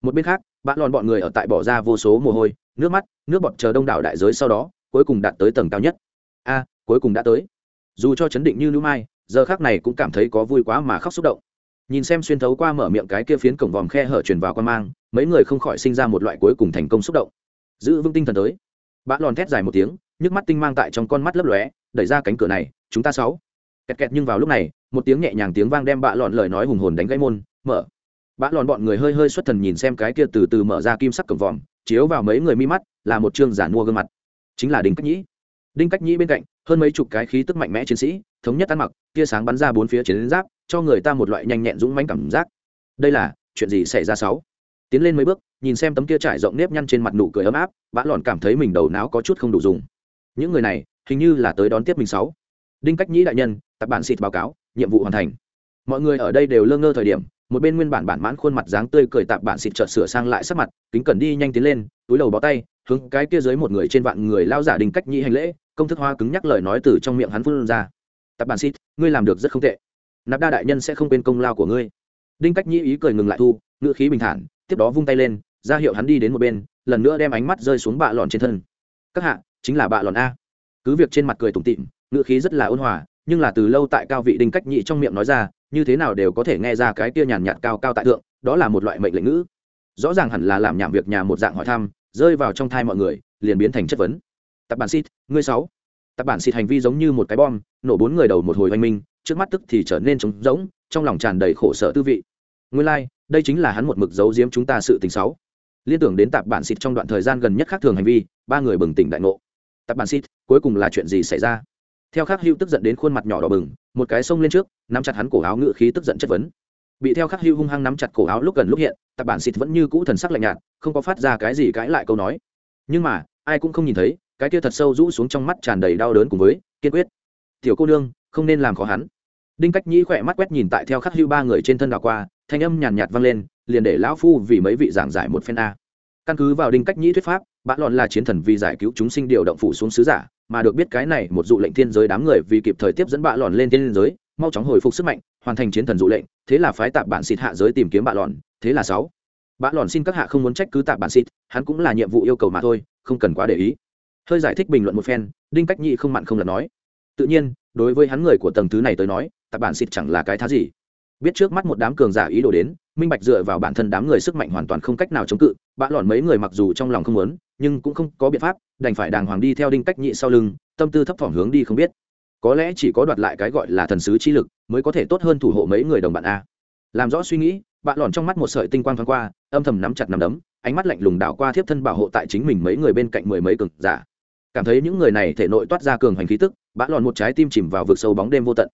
Một bên khác, bạn lòn bọn người ở tại bỏ ra vô số mồ hôi, nước mắt, nước bọt chờ đông đảo đại giới sau đó, cuối cùng đạt tới tầng cao nhất. A, cuối cùng đã tới. Dù cho chấn định như nữ mai, giờ khác này cũng cảm thấy có vui quá mà khóc xúc động. Nhìn xem xuyên thấu qua mở miệng cái kia phiến cổng vòm khe hở truyền vào quan mang, mấy người không khỏi sinh ra một loại cuối cùng thành công xúc động. Giữ vững tinh thần tới. Bã lòn thét dài một tiếng, nhức mắt tinh mang tại trong con mắt lấp lóe, đẩy ra cánh cửa này, chúng ta sáu. Kẹt kẹt nhưng vào lúc này, một tiếng nhẹ nhàng tiếng vang đem bạ lòn lời nói hùng hồn đánh gãy môn, mở. Bã lòn bọn người hơi hơi xuất thần nhìn xem cái kia từ từ mở ra kim sắc cổng vòm, chiếu vào mấy người mi mắt, là một chương giả mua gương mặt. Chính là đinh cách nhĩ. Đinh cách nhĩ bên cạnh, hơn mấy chục cái khí tức mạnh mẽ chiến sĩ, thống nhất ăn mặc, tia sáng bắn ra bốn phía chiến giáp, cho người ta một loại nhanh nhẹn dũng mãnh cảm giác. Đây là, chuyện gì xảy ra sáu? Tiến lên mấy bước nhìn xem tấm kia trải rộng nếp nhăn trên mặt nụ cười ấm áp, bã lòn cảm thấy mình đầu não có chút không đủ dùng. Những người này, hình như là tới đón tiếp mình sáu. Đinh cách nhĩ đại nhân, tập bản xịt báo cáo, nhiệm vụ hoàn thành. Mọi người ở đây đều lơ ngơ thời điểm, một bên nguyên bản bản mãn khuôn mặt dáng tươi cười tạp bản xịt chợt sửa sang lại sắc mặt, kính cẩn đi nhanh tiến lên, túi đầu bó tay, hướng cái kia dưới một người trên vạn người lao giả đinh cách nhĩ hành lễ, công thức hoa cứng nhắc lời nói từ trong miệng hắn phun ra. Tạp bản xịt, ngươi làm được rất không tệ. Nạp đa đại nhân sẽ không quên công lao của ngươi. Đinh cách nhĩ ý cười ngừng lại thu ngựa khí bình thản, tiếp đó vung tay lên ra hiệu hắn đi đến một bên lần nữa đem ánh mắt rơi xuống bạ lòn trên thân. Các hạ chính là bạ lòn a. Cứ việc trên mặt cười tủm tịm ngựa khí rất là ôn hòa nhưng là từ lâu tại cao vị đinh cách nhị trong miệng nói ra như thế nào đều có thể nghe ra cái kia nhàn nhạt cao cao tại thượng đó là một loại mệnh lệnh ngữ. Rõ ràng hẳn là làm nhảm việc nhà một dạng hỏi thăm rơi vào trong thai mọi người liền biến thành chất vấn. Tập bản xịt ngươi sáu. Tập bản xịt hành vi giống như một cái bom nổ bốn người đầu một hồi oanh minh trước mắt tức thì trở nên trống rỗng trong lòng tràn đầy khổ sở tư vị. Nguyên lai、like, đây chính là hắn một mực giấu giếm chúng ta sự tình xấu liên tưởng đến tạp bản xịt trong đoạn thời gian gần nhất khác thường hành vi, ba người bừng tỉnh đại ngộ. Tạp bản xịt, cuối cùng là chuyện gì xảy ra? Theo khắc hữu tức giận đến khuôn mặt nhỏ đỏ bừng, một cái xông lên trước, nắm chặt hắn cổ áo ngự khí tức giận chất vấn. Bị theo khắc hưu hung hăng nắm chặt cổ áo lúc gần lúc hiện, tạp bản xịt vẫn như cũ thần sắc lạnh nhạt, không có phát ra cái gì cãi lại câu nói. Nhưng mà, ai cũng không nhìn thấy, cái kia thật sâu rũ xuống trong mắt tràn đầy đau đớn cùng với kiên quyết. Tiểu cô nương, không nên làm khó hắn. Đinh cách nhĩ khỏe mắt quét nhìn tại theo khắc hưu ba người trên thân đảo qua, thanh âm nhàn nhạt vang lên liền để lão phu vì mấy vị giảng giải một phen a. Căn cứ vào đinh cách nhĩ thuyết pháp, bã lọn là chiến thần vì giải cứu chúng sinh điều động phủ xuống sứ giả, mà được biết cái này một dụ lệnh thiên giới đám người vì kịp thời tiếp dẫn bạ lọn lên thiên giới, mau chóng hồi phục sức mạnh, hoàn thành chiến thần dụ lệnh, thế là phái tạp bản xịt hạ giới tìm kiếm bạ lọn, thế là sáu. Bạ lọn xin các hạ không muốn trách cứ tạp bản xịt, hắn cũng là nhiệm vụ yêu cầu mà thôi, không cần quá để ý. Hơi giải thích bình luận một phen, đinh cách nhị không mặn không lần nói. Tự nhiên, đối với hắn người của tầng thứ này tới nói, tạp bản xịt chẳng là cái thá gì biết trước mắt một đám cường giả ý đồ đến, minh bạch dựa vào bản thân đám người sức mạnh hoàn toàn không cách nào chống cự, bã lọn mấy người mặc dù trong lòng không muốn, nhưng cũng không có biện pháp, đành phải đàng hoàng đi theo đinh cách nhị sau lưng, tâm tư thấp thỏm hướng đi không biết. Có lẽ chỉ có đoạt lại cái gọi là thần sứ chi lực, mới có thể tốt hơn thủ hộ mấy người đồng bạn a. Làm rõ suy nghĩ, bã lọn trong mắt một sợi tinh quang thoáng qua, âm thầm nắm chặt nắm đấm, ánh mắt lạnh lùng đảo qua thiếp thân bảo hộ tại chính mình mấy người bên cạnh mười mấy cường giả. Cảm thấy những người này thể nội toát ra cường hành khí tức, bã lọn một trái tim chìm vào vực sâu bóng đêm vô tận.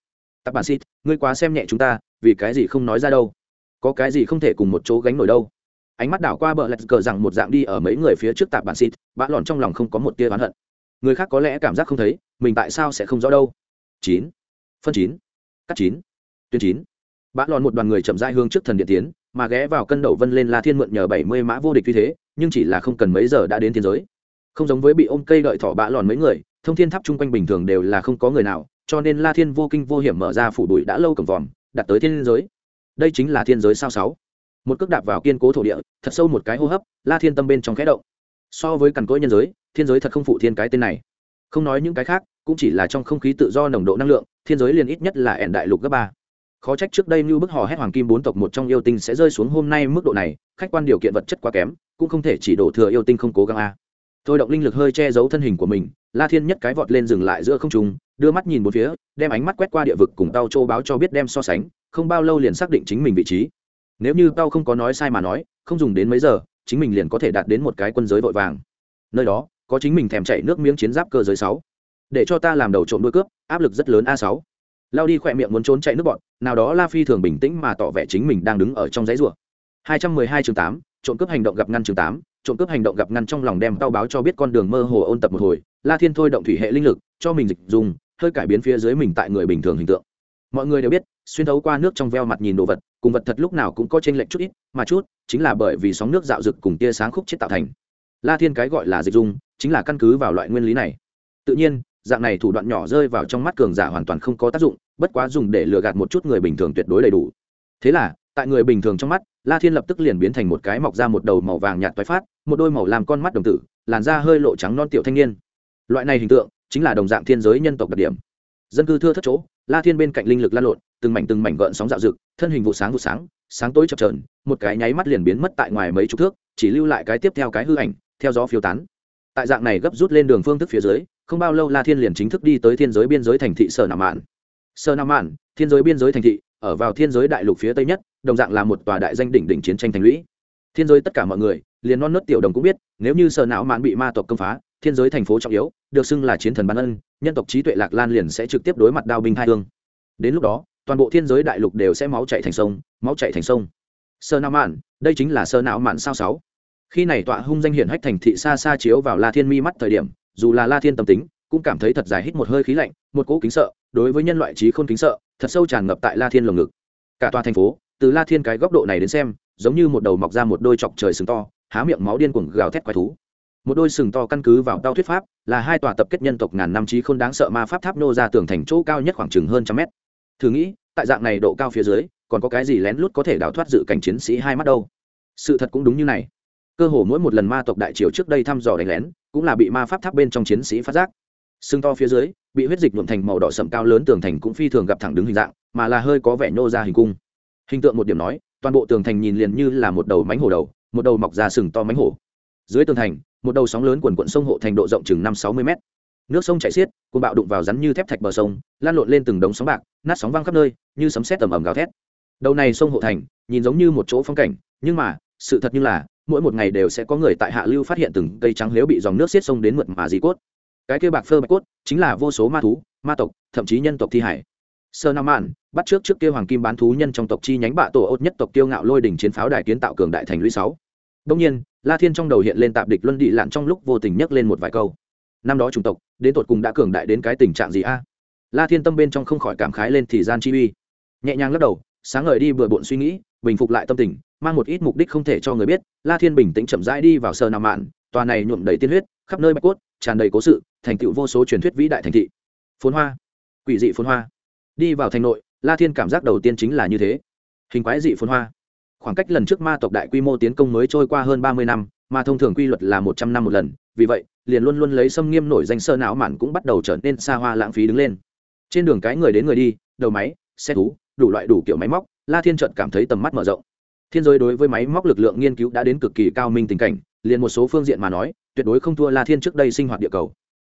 Tạp bản xịt ngươi quá xem nhẹ chúng ta vì cái gì không nói ra đâu. Có cái gì không thể cùng một chỗ gánh nổi đâu. Ánh mắt đảo qua bờ lạch cờ rằng một dạng đi ở mấy người phía trước tạp bản xịt, Bã lòn trong lòng không có một tia oán hận. Người khác có lẽ cảm giác không thấy, mình tại sao sẽ không rõ đâu. Chín. Phân chín. Cắt chín. Tuyến chín. Bã lòn một đoàn người chậm rãi hướng trước thần điện tiến, mà ghé vào cân đầu vân lên la thiên mượn nhờ bảy mươi mã vô địch như thế, nhưng chỉ là không cần mấy giờ đã đến thiên giới. Không giống với bị ôm cây đợi thỏ bã lòn mấy người, thông thiên tháp chung quanh bình thường đều là không có người nào, cho nên la thiên vô kinh vô hiểm mở ra phủ bụi đã lâu cầm vòm đạt tới thiên giới. Đây chính là thiên giới sao sáu. Một cước đạp vào kiên cố thổ địa, thật sâu một cái hô hấp, la thiên tâm bên trong khẽ động. So với cằn cỗi nhân giới, thiên giới thật không phụ thiên cái tên này. Không nói những cái khác, cũng chỉ là trong không khí tự do nồng độ năng lượng, thiên giới liền ít nhất là ẻn đại lục gấp ba. Khó trách trước đây như bức hò hét hoàng kim bốn tộc một trong yêu tinh sẽ rơi xuống hôm nay mức độ này, khách quan điều kiện vật chất quá kém, cũng không thể chỉ đổ thừa yêu tinh không cố gắng a. Thôi động linh lực hơi che giấu thân hình của mình, la thiên nhất cái vọt lên dừng lại giữa không trung đưa mắt nhìn một phía, đem ánh mắt quét qua địa vực cùng tao châu báo cho biết đem so sánh, không bao lâu liền xác định chính mình vị trí. Nếu như tao không có nói sai mà nói, không dùng đến mấy giờ, chính mình liền có thể đạt đến một cái quân giới vội vàng. Nơi đó, có chính mình thèm chạy nước miếng chiến giáp cơ giới sáu. Để cho ta làm đầu trộm đuôi cướp, áp lực rất lớn a sáu. Lao đi khỏe miệng muốn trốn chạy nước bọn, nào đó la phi thường bình tĩnh mà tỏ vẻ chính mình đang đứng ở trong giấy rùa. Hai trăm mười hai chương tám, trộm cướp hành động gặp ngăn chương tám, trộm cướp hành động gặp ngăn trong lòng đem tao báo cho biết con đường mơ hồ ôn tập một hồi, la thiên thôi động thủy hệ linh lực, cho mình dịch dùng hơi cải biến phía dưới mình tại người bình thường hình tượng. Mọi người đều biết, xuyên thấu qua nước trong veo mặt nhìn đồ vật, cùng vật thật lúc nào cũng có chênh lệch chút ít, mà chút chính là bởi vì sóng nước dạo rực cùng tia sáng khúc chết tạo thành. La thiên cái gọi là dịch dung, chính là căn cứ vào loại nguyên lý này. Tự nhiên, dạng này thủ đoạn nhỏ rơi vào trong mắt cường giả hoàn toàn không có tác dụng, bất quá dùng để lừa gạt một chút người bình thường tuyệt đối đầy đủ. Thế là, tại người bình thường trong mắt, la thiên lập tức liền biến thành một cái mọc ra một đầu màu vàng nhạt toái phát, một đôi màu làm con mắt đồng tử, làn da hơi lộ trắng non tiểu thanh niên. Loại này hình tượng chính là đồng dạng thiên giới nhân tộc đặc điểm. Dân cư thưa thất chỗ, la thiên bên cạnh linh lực lan lộn, từng mảnh từng mảnh gợn sóng dạo rực thân hình vụ sáng vụ sáng sáng tối chập trờn một cái nháy mắt liền biến mất tại ngoài mấy chục thước, chỉ lưu lại cái tiếp theo cái hư ảnh, theo gió phiêu tán. Tại dạng này gấp rút lên đường phương thức phía dưới, không bao lâu la thiên liền chính thức đi tới thiên giới biên giới thành thị sở nam mạn. Sở nam mạn, thiên giới biên giới thành thị, ở vào thiên giới đại lục phía tây nhất, đồng dạng là một tòa đại danh đỉnh đỉnh chiến tranh thành lũy. Thiên giới tất cả mọi người, liền non nớt tiểu đồng cũng biết, nếu như sở não mạn bị ma tộc công phá thiên giới thành phố trọng yếu, được xưng là chiến thần ban ân, nhân tộc trí tuệ lạc lan liền sẽ trực tiếp đối mặt đao binh hai thương đến lúc đó, toàn bộ thiên giới đại lục đều sẽ máu chạy thành sông, máu chạy thành sông. Sơ não mạn, đây chính là sơ não mạn sao sáu. Khi này tọa hung danh hiển hách thành thị xa xa chiếu vào la thiên mi mắt thời điểm, dù là la thiên tâm tính, cũng cảm thấy thật dài hít một hơi khí lạnh, một cỗ kính sợ, đối với nhân loại trí khôn kính sợ, thật sâu tràn ngập tại la thiên lồng ngực. Cả tòa thành phố, từ la thiên cái góc độ này đến xem, giống như một đầu mọc ra một đôi chọc trời sừng to, há miệng máu điên cuồng gào thét quái thú một đôi sừng to căn cứ vào tao thuyết pháp, là hai tòa tập kết nhân tộc ngàn năm trí khôn đáng sợ ma pháp tháp nô ra tường thành chỗ cao nhất khoảng chừng hơn trăm mét. Thử nghĩ, tại dạng này độ cao phía dưới, còn có cái gì lén lút có thể đào thoát dự cảnh chiến sĩ hai mắt đâu? Sự thật cũng đúng như này. Cơ hồ mỗi một lần ma tộc đại triều trước đây thăm dò đánh lén, cũng là bị ma pháp tháp bên trong chiến sĩ phát giác. Sưng to phía dưới, bị huyết dịch nhuộm thành màu đỏ sậm cao lớn tường thành cũng phi thường gặp thẳng đứng hình dạng, mà là hơi có vẻ nhô ra hình cung. Hình tượng một điểm nói, toàn bộ tường thành nhìn liền như là một đầu mánh hổ đầu, một đầu mọc ra sừng to mánh hổ. Dưới tường thành một đầu sóng lớn quần quận sông hộ thành độ rộng chừng năm sáu mươi mét. Nước sông chảy xiết côn bạo đụng vào rắn như thép thạch bờ sông, lan lộn lên từng đống sóng bạc, nát sóng văng khắp nơi, như sấm sét tầm ầm gào thét. Đầu này sông hộ thành, nhìn giống như một chỗ phong cảnh, nhưng mà, sự thật như là, mỗi một ngày đều sẽ có người tại hạ lưu phát hiện từng cây trắng lếu bị dòng nước xiết sông đến mượt mà dì cốt. Cái kia bạc phơ bạch cốt, chính là vô số ma thú, ma tộc, thậm chí nhân tộc thi hải. Sơ nam mạn, bắt trước trước kia hoàng kim bán thú nhân trong tộc chi nhánh bạ tổ ốt nhất tộc tiêu ngạo lôi đỉnh chiến pháo đài kiến tạo cường đại thành lũy sáu đông nhiên, la thiên trong đầu hiện lên tạp địch luân đi lạn trong lúc vô tình nhắc lên một vài câu. Năm đó chủng tộc, đến tột cùng đã cường đại đến cái tình trạng gì a? La thiên tâm bên trong không khỏi cảm khái lên thì gian chi uy. Nhẹ nhàng lắc đầu, sáng ngời đi bừa bộn suy nghĩ, bình phục lại tâm tình, mang một ít mục đích không thể cho người biết, la thiên bình tĩnh chậm rãi đi vào sơ nào mạn, tòa này nhuộm đầy tiên huyết, khắp nơi bạch cốt, tràn đầy cố sự, thành tựu vô số truyền thuyết vĩ đại thành thị. Phồn hoa, quỷ dị phồn hoa. Đi vào thành nội, la thiên cảm giác đầu tiên chính là như thế. Hình quái dị phồn hoa khoảng cách lần trước ma tộc đại quy mô tiến công mới trôi qua hơn ba mươi năm, mà thông thường quy luật là một trăm năm một lần, vì vậy, liền luôn luôn lấy xâm nghiêm nổi danh sơ não mạn cũng bắt đầu trở nên xa hoa lãng phí đứng lên. Trên đường cái người đến người đi, đầu máy, xe thú, đủ loại đủ kiểu máy móc, la thiên trợt cảm thấy tầm mắt mở rộng. Thiên giới đối với máy móc lực lượng nghiên cứu đã đến cực kỳ cao minh tình cảnh, liền một số phương diện mà nói, tuyệt đối không thua la thiên trước đây sinh hoạt địa cầu.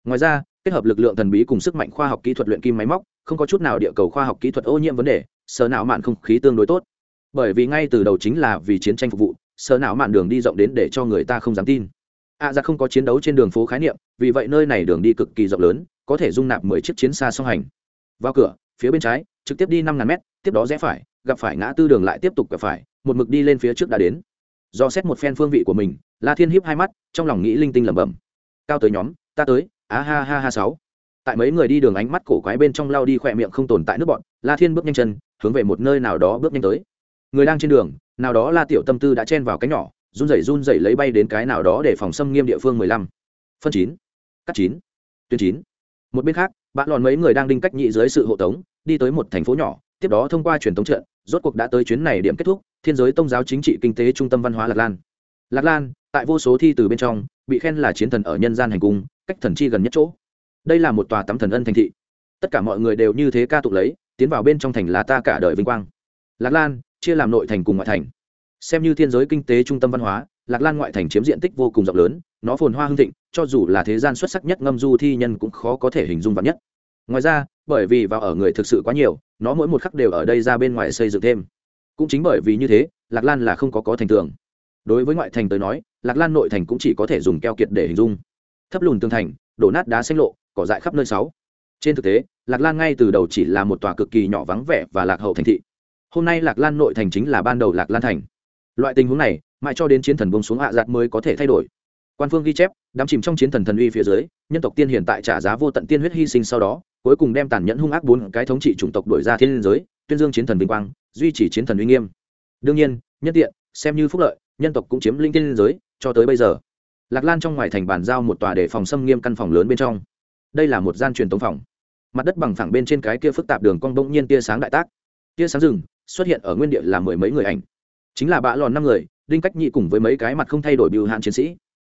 Ngoài ra, kết hợp lực lượng thần bí cùng sức mạnh khoa học kỹ thuật luyện kim máy móc, không có chút nào địa cầu khoa học kỹ thuật ô nhiễm vấn đề sở não mạn không khí tương đối tốt bởi vì ngay từ đầu chính là vì chiến tranh phục vụ sở não mạn đường đi rộng đến để cho người ta không dám tin. A à, ra không có chiến đấu trên đường phố khái niệm vì vậy nơi này đường đi cực kỳ rộng lớn có thể dung nạp mười chiếc chiến xa song hành. Vào cửa phía bên trái trực tiếp đi năm ngàn mét tiếp đó rẽ phải gặp phải ngã tư đường lại tiếp tục gặp phải một mực đi lên phía trước đã đến. Do xét một phen phương vị của mình la thiên hiếp hai mắt trong lòng nghĩ linh tinh lẩm bẩm. Cao tới nhóm ta tới á ha ha ha sáu. Tại mấy người đi đường ánh mắt cổ quái bên trong lao đi khỏe miệng không tồn tại nước bọn la thiên bước nhanh chân hướng về một nơi nào đó bước nhanh tới người đang trên đường, nào đó la tiểu tâm tư đã chen vào cái nhỏ, run rẩy run rẩy lấy bay đến cái nào đó để phòng xâm nghiêm địa phương mười lăm. Phân chín, cắt chín, tuyến chín. Một bên khác, bạn lòn mấy người đang đinh cách nhị dưới sự hộ tống, đi tới một thành phố nhỏ, tiếp đó thông qua truyền thống trận, rốt cuộc đã tới chuyến này điểm kết thúc, thiên giới tôn giáo chính trị kinh tế trung tâm văn hóa lạc lan. Lạc lan, tại vô số thi từ bên trong, bị khen là chiến thần ở nhân gian hành cung, cách thần chi gần nhất chỗ. Đây là một tòa tắm thần ân thành thị. Tất cả mọi người đều như thế ca tụng lấy, tiến vào bên trong thành là ta cả đời vinh quang. Lạc lan chia làm nội thành cùng ngoại thành. Xem như thiên giới kinh tế trung tâm văn hóa, lạc lan ngoại thành chiếm diện tích vô cùng rộng lớn, nó phồn hoa hưng thịnh, cho dù là thế gian xuất sắc nhất ngâm du thi nhân cũng khó có thể hình dung vắn nhất. Ngoài ra, bởi vì vào ở người thực sự quá nhiều, nó mỗi một khắc đều ở đây ra bên ngoài xây dựng thêm. Cũng chính bởi vì như thế, lạc lan là không có có thành tường. Đối với ngoại thành tới nói, lạc lan nội thành cũng chỉ có thể dùng keo kiệt để hình dung. Thấp lùn tường thành, đổ nát đá xanh lộ, cỏ dại khắp nơi sáu. Trên thực tế, lạc lan ngay từ đầu chỉ là một tòa cực kỳ nhỏ vắng vẻ và lạc hậu thành thị hôm nay lạc lan nội thành chính là ban đầu lạc lan thành loại tình huống này mãi cho đến chiến thần bông xuống hạ giạt mới có thể thay đổi quan phương ghi chép đắm chìm trong chiến thần thần uy phía dưới nhân tộc tiên hiện tại trả giá vô tận tiên huyết hy sinh sau đó cuối cùng đem tàn nhẫn hung ác bốn cái thống trị chủng tộc đổi ra thiên liên giới tuyên dương chiến thần vinh quang duy trì chiến thần uy nghiêm đương nhiên nhân tiện xem như phúc lợi nhân tộc cũng chiếm linh thiên liên giới cho tới bây giờ lạc lan trong ngoài thành bàn giao một tòa để phòng xâm nghiêm căn phòng lớn bên trong đây là một gian truyền tống phòng mặt đất bằng phẳng bên trên cái kia phức tạp đường cong bỗng nhiên tia sáng đại tác tia sáng rừng xuất hiện ở nguyên địa là mười mấy người ảnh. Chính là bã lòn năm người, đinh cách nhị cùng với mấy cái mặt không thay đổi biểu hạn chiến sĩ.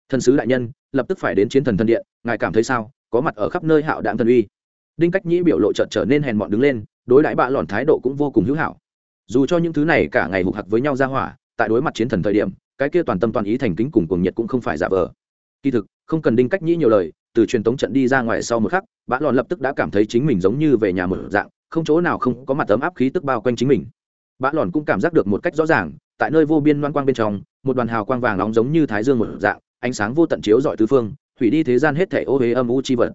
Thần sứ đại nhân, lập tức phải đến chiến thần thần điện, ngài cảm thấy sao? Có mặt ở khắp nơi hạo đạm thần uy. Đinh cách nhĩ biểu lộ trợt trở nên hèn mọn đứng lên, đối đãi bạ lòn thái độ cũng vô cùng hữu hảo. Dù cho những thứ này cả ngày hục hặc với nhau ra hỏa, tại đối mặt chiến thần thời điểm, cái kia toàn tâm toàn ý thành kính cùng cuồng nhiệt cũng không phải giả vờ. Kỳ thực, không cần đinh cách nhĩ nhiều lời, từ truyền tống trận đi ra ngoài sau một khắc bã lòn lập tức đã cảm thấy chính mình giống như về nhà mở dạng, không chỗ nào không có mặt ấm áp khí tức bao quanh chính mình bã lòn cũng cảm giác được một cách rõ ràng, tại nơi vô biên loan quang bên trong, một đoàn hào quang vàng nóng giống như thái dương một dạng, ánh sáng vô tận chiếu dọi tứ phương hủy đi thế gian hết thể ô huế âm u chi vật.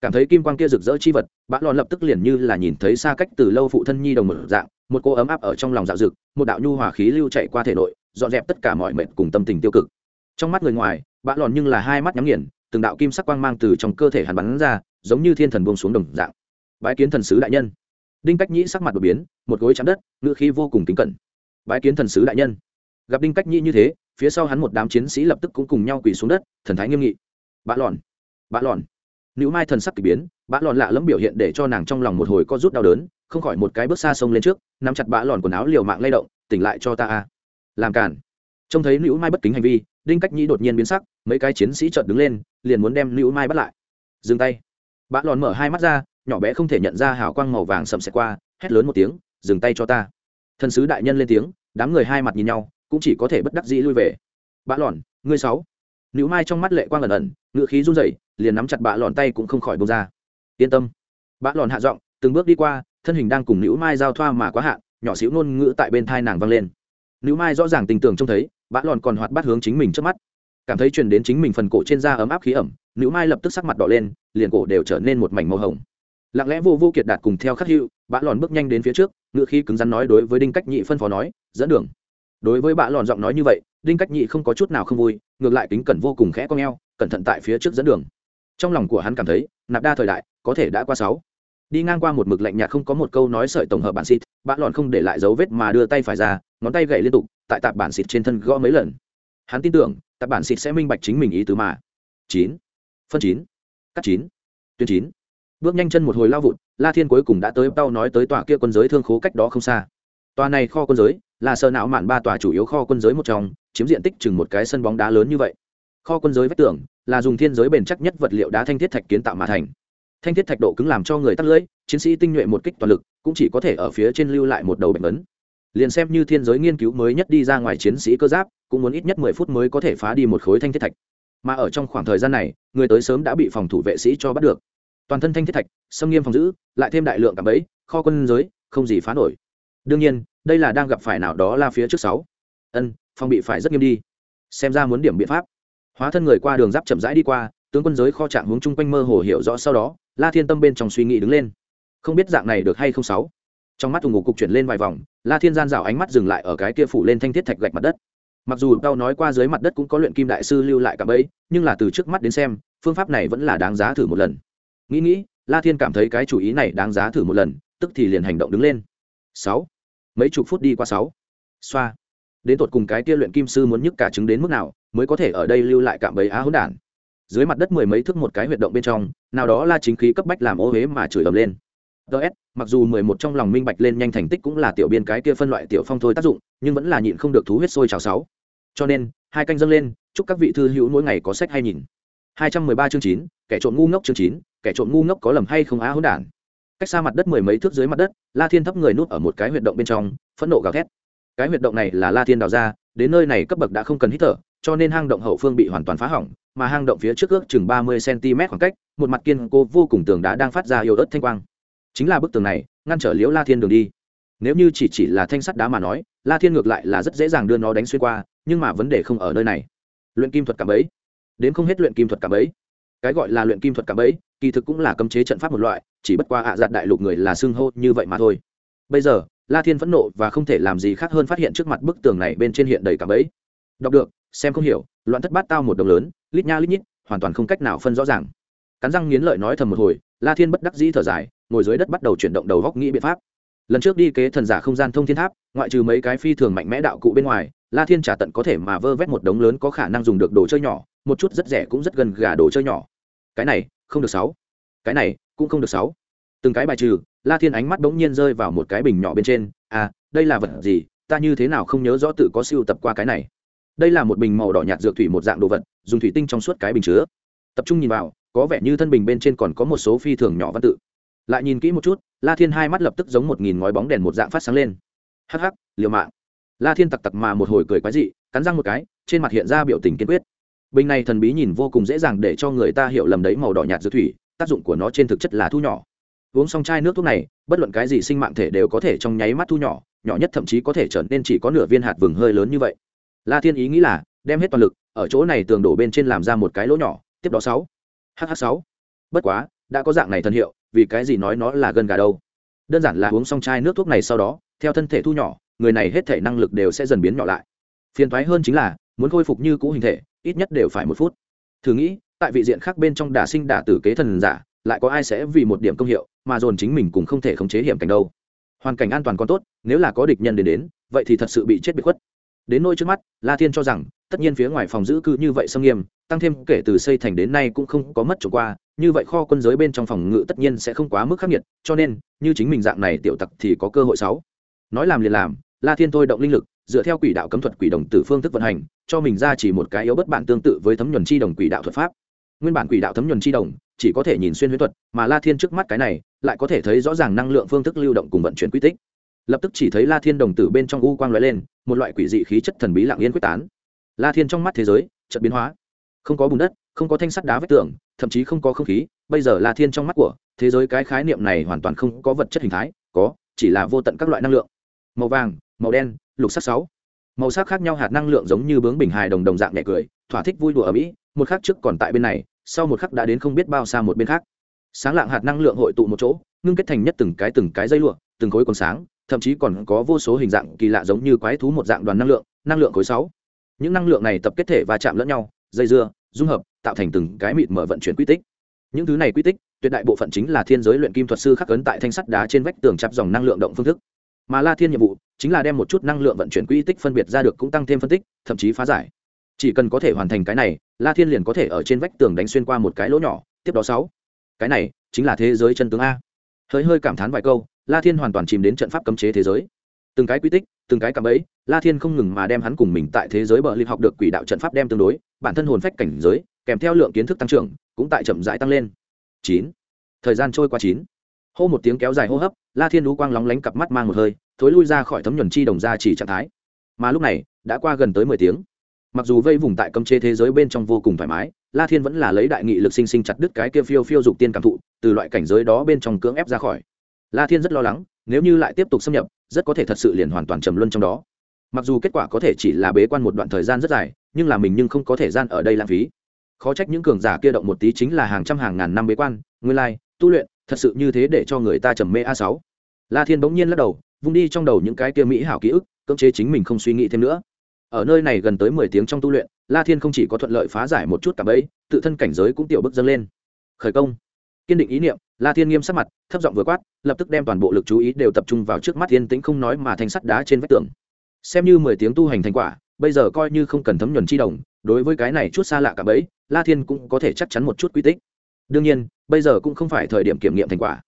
Cảm thấy kim quang kia rực rỡ chi vật, bã lòn lập tức liền như là nhìn thấy xa cách từ lâu phụ thân nhi đồng một dạng, một cô ấm áp ở trong lòng dạo rực một đạo nhu hòa khí lưu chạy qua thể nội, dọn dẹp tất cả mọi mệt cùng tâm tình tiêu cực. Trong mắt người ngoài, bã lòn nhưng là hai mắt nhắm nghiền, từng đạo kim sắc quang mang từ trong cơ thể hắn bắn ra, giống như thiên thần buông xuống đồng dạng. Bái kiến thần sứ đại nhân đinh cách nhĩ sắc mặt đột biến, một gối chạm đất, ngữ khí vô cùng kính cẩn. Bái kiến thần sứ đại nhân. Gặp đinh cách nhĩ như thế, phía sau hắn một đám chiến sĩ lập tức cũng cùng nhau quỳ xuống đất, thần thái nghiêm nghị. Bã lòn bã lòn. Nữ mai thần sắc k ỳ biến bã lòn lạ lẫm biểu hiện để cho nàng trong lòng một hồi có rút đau đớn, không khỏi một cái bước xa sông lên trước, nắm chặt bã lòn quần áo liều mạng lay động, tỉnh lại cho ta a. Làm cản. Trông thấy nữ mai bất kính hành vi, đinh cách nhĩ đột nhiên biến sắc, mấy cái chiến sĩ chợt đứng lên, liền muốn đem nữ mai bắt lại. Dừng tay. Bã lòn mở hai mắt ra nhỏ bé không thể nhận ra hào quang màu vàng sầm xẹt qua, hét lớn một tiếng, dừng tay cho ta. Thần sứ đại nhân lên tiếng, đám người hai mặt nhìn nhau, cũng chỉ có thể bất đắc dĩ lui về. Bã lòn, ngươi sáu. Nữ mai trong mắt lệ quang ẩn ẩn ngự khí run rẩy, liền nắm chặt bã lòn tay cũng không khỏi bông ra. Yên tâm. Bã lòn hạ giọng, từng bước đi qua, thân hình đang cùng nữ mai giao thoa mà quá hạn, nhỏ xíu ngôn ngữ tại bên thai nàng vang lên. Nữ mai rõ ràng tình tưởng trông thấy bã lòn còn hoạt bát hướng chính mình trước mắt. Cảm thấy truyền đến chính mình phần cổ trên da ấm áp khí ẩm nữ mai lập tức sắc mặt đỏ lên, liền cổ đều trở nên một mảnh màu hồng lặng lẽ vô vô kiệt đạt cùng theo khắc hữu, bã lòn bước nhanh đến phía trước ngựa khí cứng rắn nói đối với đinh cách nhị phân phó nói, dẫn đường. Đối với bạ lòn giọng nói như vậy, đinh cách nhị không có chút nào không vui, ngược lại kính cẩn vô cùng khẽ con g cẩn thận tại phía trước dẫn đường. Trong lòng của hắn cảm thấy, nạp đa thời đại, có thể đã qua sáu. Đi ngang qua một mực lạnh nhạt không có một câu nói sợi tổng hợp bản xịt bạ lòn không để lại dấu vết mà đưa tay phải ra, ngón tay gậy liên tục, tại tạp bản xịt trên thân gõ mấy lần. Hắn tin tưởng, tạp bản xịt sẽ minh bạch chính mình ý tứ mà. Chín. Phân chín. Cắt chín. Tuyến chín bước nhanh chân một hồi lao vụt, la thiên cuối cùng đã tới tao nói tới tòa kia quân giới thương khố cách đó không xa. Tòa này kho quân giới là sơ não mạn ba tòa chủ yếu kho quân giới một trong, chiếm diện tích chừng một cái sân bóng đá lớn như vậy. Kho quân giới vách tường là dùng thiên giới bền chắc nhất vật liệu đá thanh thiết thạch kiến tạo mà thành. Thanh thiết thạch độ cứng làm cho người tắt lưỡi, chiến sĩ tinh nhuệ một kích toàn lực, cũng chỉ có thể ở phía trên lưu lại một đầu bệnh ấn liền xem như thiên giới nghiên cứu mới nhất đi ra ngoài chiến sĩ cơ giáp, cũng muốn ít nhất mười phút mới có thể phá đi một khối thanh thiết thạch. Mà ở trong khoảng thời gian này, người tới sớm đã bị phòng thủ vệ sĩ cho bắt được toàn thân thanh thiết thạch xâm nghiêm phòng giữ, lại thêm đại lượng cả ấy kho quân giới, không gì phá nổi. Đương nhiên, đây là đang gặp phải nào đó là phía trước sáu. Ân, phòng bị phải rất nghiêm đi. Xem ra muốn điểm biện pháp. Hóa thân người qua đường giáp chậm rãi đi qua, tướng quân giới kho trạng hướng chung quanh mơ hồ hiểu rõ sau đó, la thiên tâm bên trong suy nghĩ đứng lên. Không biết dạng này được hay không sáu? Trong mắt thùng ngục cục chuyển lên vài vòng, la thiên gian rào ánh mắt dừng lại ở cái kia phủ lên thanh thiết thạch gạch mặt đất. Mặc dù tao nói qua dưới mặt đất cũng có luyện kim đại sư lưu lại cả bẫy, nhưng là từ trước mắt đến xem, phương pháp này vẫn là đáng giá thử một lần nghĩ nghĩ, la thiên cảm thấy cái chủ ý này đáng giá thử một lần, tức thì liền hành động đứng lên. Sáu. Mấy chục phút đi qua sáu. Xoa. Đến tột cùng cái kia luyện kim sư muốn nhức cả trứng đến mức nào, mới có thể ở đây lưu lại cạm bẫy á hỗn đản. Dưới mặt đất mười mấy thước một cái huyệt động bên trong, nào đó là chính khí cấp bách làm ô huế mà chửi ầm lên. Ts mặc dù mười một trong lòng minh bạch lên nhanh thành tích cũng là tiểu biên cái kia phân loại tiểu phong thôi tác dụng, nhưng vẫn là nhịn không được thú huyết sôi trào sáu. Cho nên, hai canh dâng lên, chúc các vị thư hữu mỗi ngày có sách hay nhìn. Hai trăm mười ba chương chín kẻ trộm ngu ngốc chương chín, kẻ trộm ngu ngốc có lầm hay không á hỗn đản. Cách xa mặt đất mười mấy thước dưới mặt đất, la thiên thấp người nuốt ở một cái huyệt động bên trong, phẫn nộ gào thét. Cái huyệt động này là la thiên đào ra, đến nơi này cấp bậc đã không cần hít thở, cho nên hang động hậu phương bị hoàn toàn phá hỏng, mà hang động phía trước ước chừng ba mươi cm khoảng cách, một mặt kiên cố vô cùng tường đá đang phát ra yếu ớt thanh quang. Chính là bức tường này, ngăn trở liễu la thiên đường đi. Nếu như chỉ chỉ là thanh sắt đá mà nói, la thiên ngược lại là rất dễ dàng đưa nó đánh xuyên qua, nhưng mà vấn đề không ở nơi này. Luyện kim thuật cảm ấy. Đến không hết luyện kim thuật cảm ấy cái gọi là luyện kim thuật cảm ấy kỳ thực cũng là cấm chế trận pháp một loại, chỉ bất qua ạ à giặt đại lục người là xưng hô như vậy mà thôi. Bây giờ, la thiên phẫn nộ và không thể làm gì khác hơn phát hiện trước mặt bức tường này bên trên hiện đầy cảm ấy đọc được, xem không hiểu, loạn thất bát tao một đồng lớn, lít nha lít nhít, hoàn toàn không cách nào phân rõ ràng. Cắn răng nghiến lợi nói thầm một hồi, la thiên bất đắc dĩ thở dài, ngồi dưới đất bắt đầu chuyển động đầu góc nghĩ biện pháp. Lần trước đi kế thần giả không gian thông thiên tháp, ngoại trừ mấy cái phi thường mạnh mẽ đạo cụ bên ngoài, la thiên trả tận có thể mà vơ vét một đống lớn có khả năng dùng được đồ chơi nhỏ một chút rất rẻ cũng rất gần gà đồ chơi nhỏ. Cái này, không được sáu. Cái này, cũng không được sáu. Từng cái bài trừ, la thiên ánh mắt bỗng nhiên rơi vào một cái bình nhỏ bên trên. À đây là vật gì? Ta như thế nào không nhớ rõ tự có siêu tập qua cái này? Đây là một bình màu đỏ nhạt dược thủy một dạng đồ vật, dùng thủy tinh trong suốt cái bình chứa. Tập trung nhìn vào, có vẻ như thân bình bên trên còn có một số phi thường nhỏ văn tự. Lại nhìn kỹ một chút, la thiên hai mắt lập tức giống một nghìn ngói bóng đèn một dạng phát sáng lên. Hắc hắc, liều mạng. La thiên tặc tặc mà một hồi cười quái dị, cắn răng một cái, trên mặt hiện ra biểu tình kiên quyết bình này thần bí nhìn vô cùng dễ dàng để cho người ta hiểu lầm đấy màu đỏ nhạt dược thủy, tác dụng của nó trên thực chất là thu nhỏ. Uống xong chai nước thuốc này, bất luận cái gì sinh mạng thể đều có thể trong nháy mắt thu nhỏ nhỏ nhất thậm chí có thể trở nên chỉ có nửa viên hạt vừng hơi lớn như vậy. La thiên ý nghĩ là, đem hết toàn lực, ở chỗ này tường đổ bên trên làm ra một cái lỗ nhỏ, tiếp đó sáu. Hh sáu. Bất quá, đã có dạng này thần hiệu, vì cái gì nói nó là gân gà đâu? Đơn giản là uống xong chai nước thuốc này sau đó, theo thân thể thu nhỏ, người này hết thể năng lực đều sẽ dần biến nhỏ lại. Phiền thoái hơn chính là, muốn khôi phục như cũ hình thể ít nhất đều phải một phút. Thử nghĩ, tại vị diện khác bên trong đả sinh đả tử kế thần giả, lại có ai sẽ vì một điểm công hiệu mà dồn chính mình cũng không thể khống chế hiểm cảnh đâu? Hoàn cảnh an toàn còn tốt, nếu là có địch nhân đến đến, vậy thì thật sự bị chết bị khuất. Đến nôi trước mắt, la thiên cho rằng, tất nhiên phía ngoài phòng giữ cư như vậy xâm nghiêm, tăng thêm kể từ xây thành đến nay cũng không có mất trộm qua, như vậy kho quân giới bên trong phòng ngự tất nhiên sẽ không quá mức khắc nghiệt, cho nên, như chính mình dạng này tiểu tặc thì có cơ hội sáu. Nói làm liền làm, la thiên thôi động linh lực, dựa theo quỷ đạo cấm thuật quỷ đồng tử phương thức vận hành cho mình ra chỉ một cái yếu bất bản tương tự với thấm nhuần chi đồng quỷ đạo thuật pháp. Nguyên bản quỷ đạo thấm nhuần chi đồng chỉ có thể nhìn xuyên huyễn thuật, mà la thiên trước mắt cái này lại có thể thấy rõ ràng năng lượng phương thức lưu động cùng vận chuyển quy tích. Lập tức chỉ thấy la thiên đồng tử bên trong u quang lóe lên, một loại quỷ dị khí chất thần bí lặng yên quyết tán. La thiên trong mắt thế giới chợt biến hóa. Không có bùn đất, không có thanh sắt đá vách tường, thậm chí không có không khí, bây giờ la thiên trong mắt của thế giới cái khái niệm này hoàn toàn không có vật chất hình thái, có, chỉ là vô tận các loại năng lượng. Màu vàng, màu đen, lục sắc sáu màu sắc khác nhau hạt năng lượng giống như bướng bình hài đồng đồng dạng nhẹ cười, thỏa thích vui đùa ở mỹ, một khắc trước còn tại bên này, sau một khắc đã đến không biết bao xa một bên khác. Sáng lạng hạt năng lượng hội tụ một chỗ, ngưng kết thành nhất từng cái từng cái dây lụa, từng khối còn sáng, thậm chí còn có vô số hình dạng kỳ lạ giống như quái thú một dạng đoàn năng lượng năng lượng khối sáu. Những năng lượng này tập kết thể và chạm lẫn nhau, dây dưa, dung hợp, tạo thành từng cái mịt mở vận chuyển quy tích. Những thứ này quy tích, tuyệt đại bộ phận chính là thiên giới luyện kim thuật sư khắc ấn tại thanh sắt đá trên vách tường chắp dòng năng lượng động phương thức mà la thiên nhiệm vụ chính là đem một chút năng lượng vận chuyển quy tích phân biệt ra được cũng tăng thêm phân tích, thậm chí phá giải. Chỉ cần có thể hoàn thành cái này, la thiên liền có thể ở trên vách tường đánh xuyên qua một cái lỗ nhỏ, tiếp đó sáu. Cái này chính là thế giới chân tướng a. Hơi hơi cảm thán vài câu, la thiên hoàn toàn chìm đến trận pháp cấm chế thế giới. Từng cái quy tích, từng cái cảm ấy la thiên không ngừng mà đem hắn cùng mình tại thế giới bờ liệt học được quỷ đạo trận pháp đem tương đối, bản thân hồn phách cảnh giới, kèm theo lượng kiến thức tăng trưởng, cũng tại chậm rãi tăng lên. Chín. Thời gian trôi qua chín hô một tiếng kéo dài hô hấp, la thiên đú quang lóng lánh cặp mắt mang một hơi, thối lui ra khỏi thấm nhuần chi đồng ra chỉ trạng thái. Mà lúc này, đã qua gần tới mười tiếng. Mặc dù vây vùng tại cấm chế thế giới bên trong vô cùng thoải mái, la thiên vẫn là lấy đại nghị lực sinh sinh chặt đứt cái kia phiêu phiêu dục tiên cảm thụ, từ loại cảnh giới đó bên trong cưỡng ép ra khỏi. La thiên rất lo lắng, nếu như lại tiếp tục xâm nhập, rất có thể thật sự liền hoàn toàn trầm luân trong đó. Mặc dù kết quả có thể chỉ là bế quan một đoạn thời gian rất dài, nhưng là mình nhưng không có thể gian ở đây lãng phí. Khó trách những cường giả kia động một tí chính là hàng trăm hàng ngàn năm bế quan, nguyên lai, tu luyện thật sự như thế để cho người ta trầm mê a sáu. La thiên bỗng nhiên lắc đầu, vung đi trong đầu những cái kia mỹ hảo ký ức, cưỡng chế chính mình không suy nghĩ thêm nữa. Ở nơi này gần tới mười tiếng trong tu luyện, la thiên không chỉ có thuận lợi phá giải một chút cả bẫy, tự thân cảnh giới cũng tiểu bước dâng lên. Khởi công. Kiên định ý niệm, la thiên nghiêm sắc mặt, thấp giọng vừa quát, lập tức đem toàn bộ lực chú ý đều tập trung vào trước mắt thiên tĩnh không nói mà thành sắt đá trên vách tường. Xem như mười tiếng tu hành thành quả, bây giờ coi như không cần thấm nhuần chi đồng, đối với cái này chút xa lạ cả bấy la thiên cũng có thể chắc chắn một chút quy tích đương nhiên, bây giờ cũng không phải thời điểm kiểm nghiệm thành quả.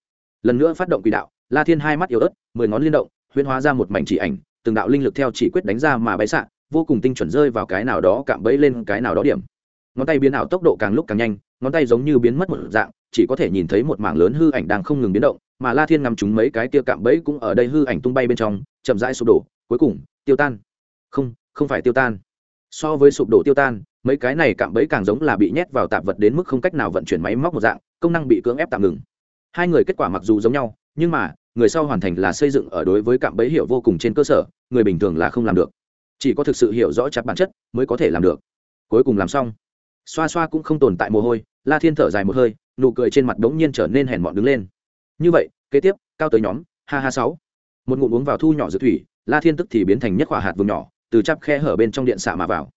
Lần nữa phát động quỷ đạo, la thiên hai mắt yếu ớt, mười ngón liên động, huyễn hóa ra một mảnh chỉ ảnh, từng đạo linh lực theo chỉ quyết đánh ra mà bay xạ, vô cùng tinh chuẩn rơi vào cái nào đó cạm bẫy lên cái nào đó điểm. Ngón tay biến ảo tốc độ càng lúc càng nhanh, ngón tay giống như biến mất một dạng, chỉ có thể nhìn thấy một mảng lớn hư ảnh đang không ngừng biến động, mà la thiên ngắm chúng mấy cái tia cạm bẫy cũng ở đây hư ảnh tung bay bên trong, chậm rãi sụp đổ, cuối cùng, tiêu tan. Không không phải tiêu tan. So với sụp đổ tiêu tan mấy cái này cạm bẫy càng giống là bị nhét vào tạp vật đến mức không cách nào vận chuyển máy móc một dạng, công năng bị cưỡng ép tạm ngừng. Hai người kết quả mặc dù giống nhau, nhưng mà, người sau hoàn thành là xây dựng ở đối với cạm bẫy hiểu vô cùng trên cơ sở, người bình thường là không làm được. Chỉ có thực sự hiểu rõ chặt bản chất mới có thể làm được. Cuối cùng làm xong. Xoa xoa cũng không tồn tại mồ hôi, la thiên thở dài một hơi, nụ cười trên mặt đ ố n g nhiên trở nên hèn mọn đứng lên. Như vậy, kế tiếp, cao tới nhóm, ha ha sáu. Một ngụm uống vào thu nhỏ giữa thủy, la thiên tức thì biến thành nhất quả hạt vùng nhỏ, từ chắp khe hở bên trong điện xạ mà vào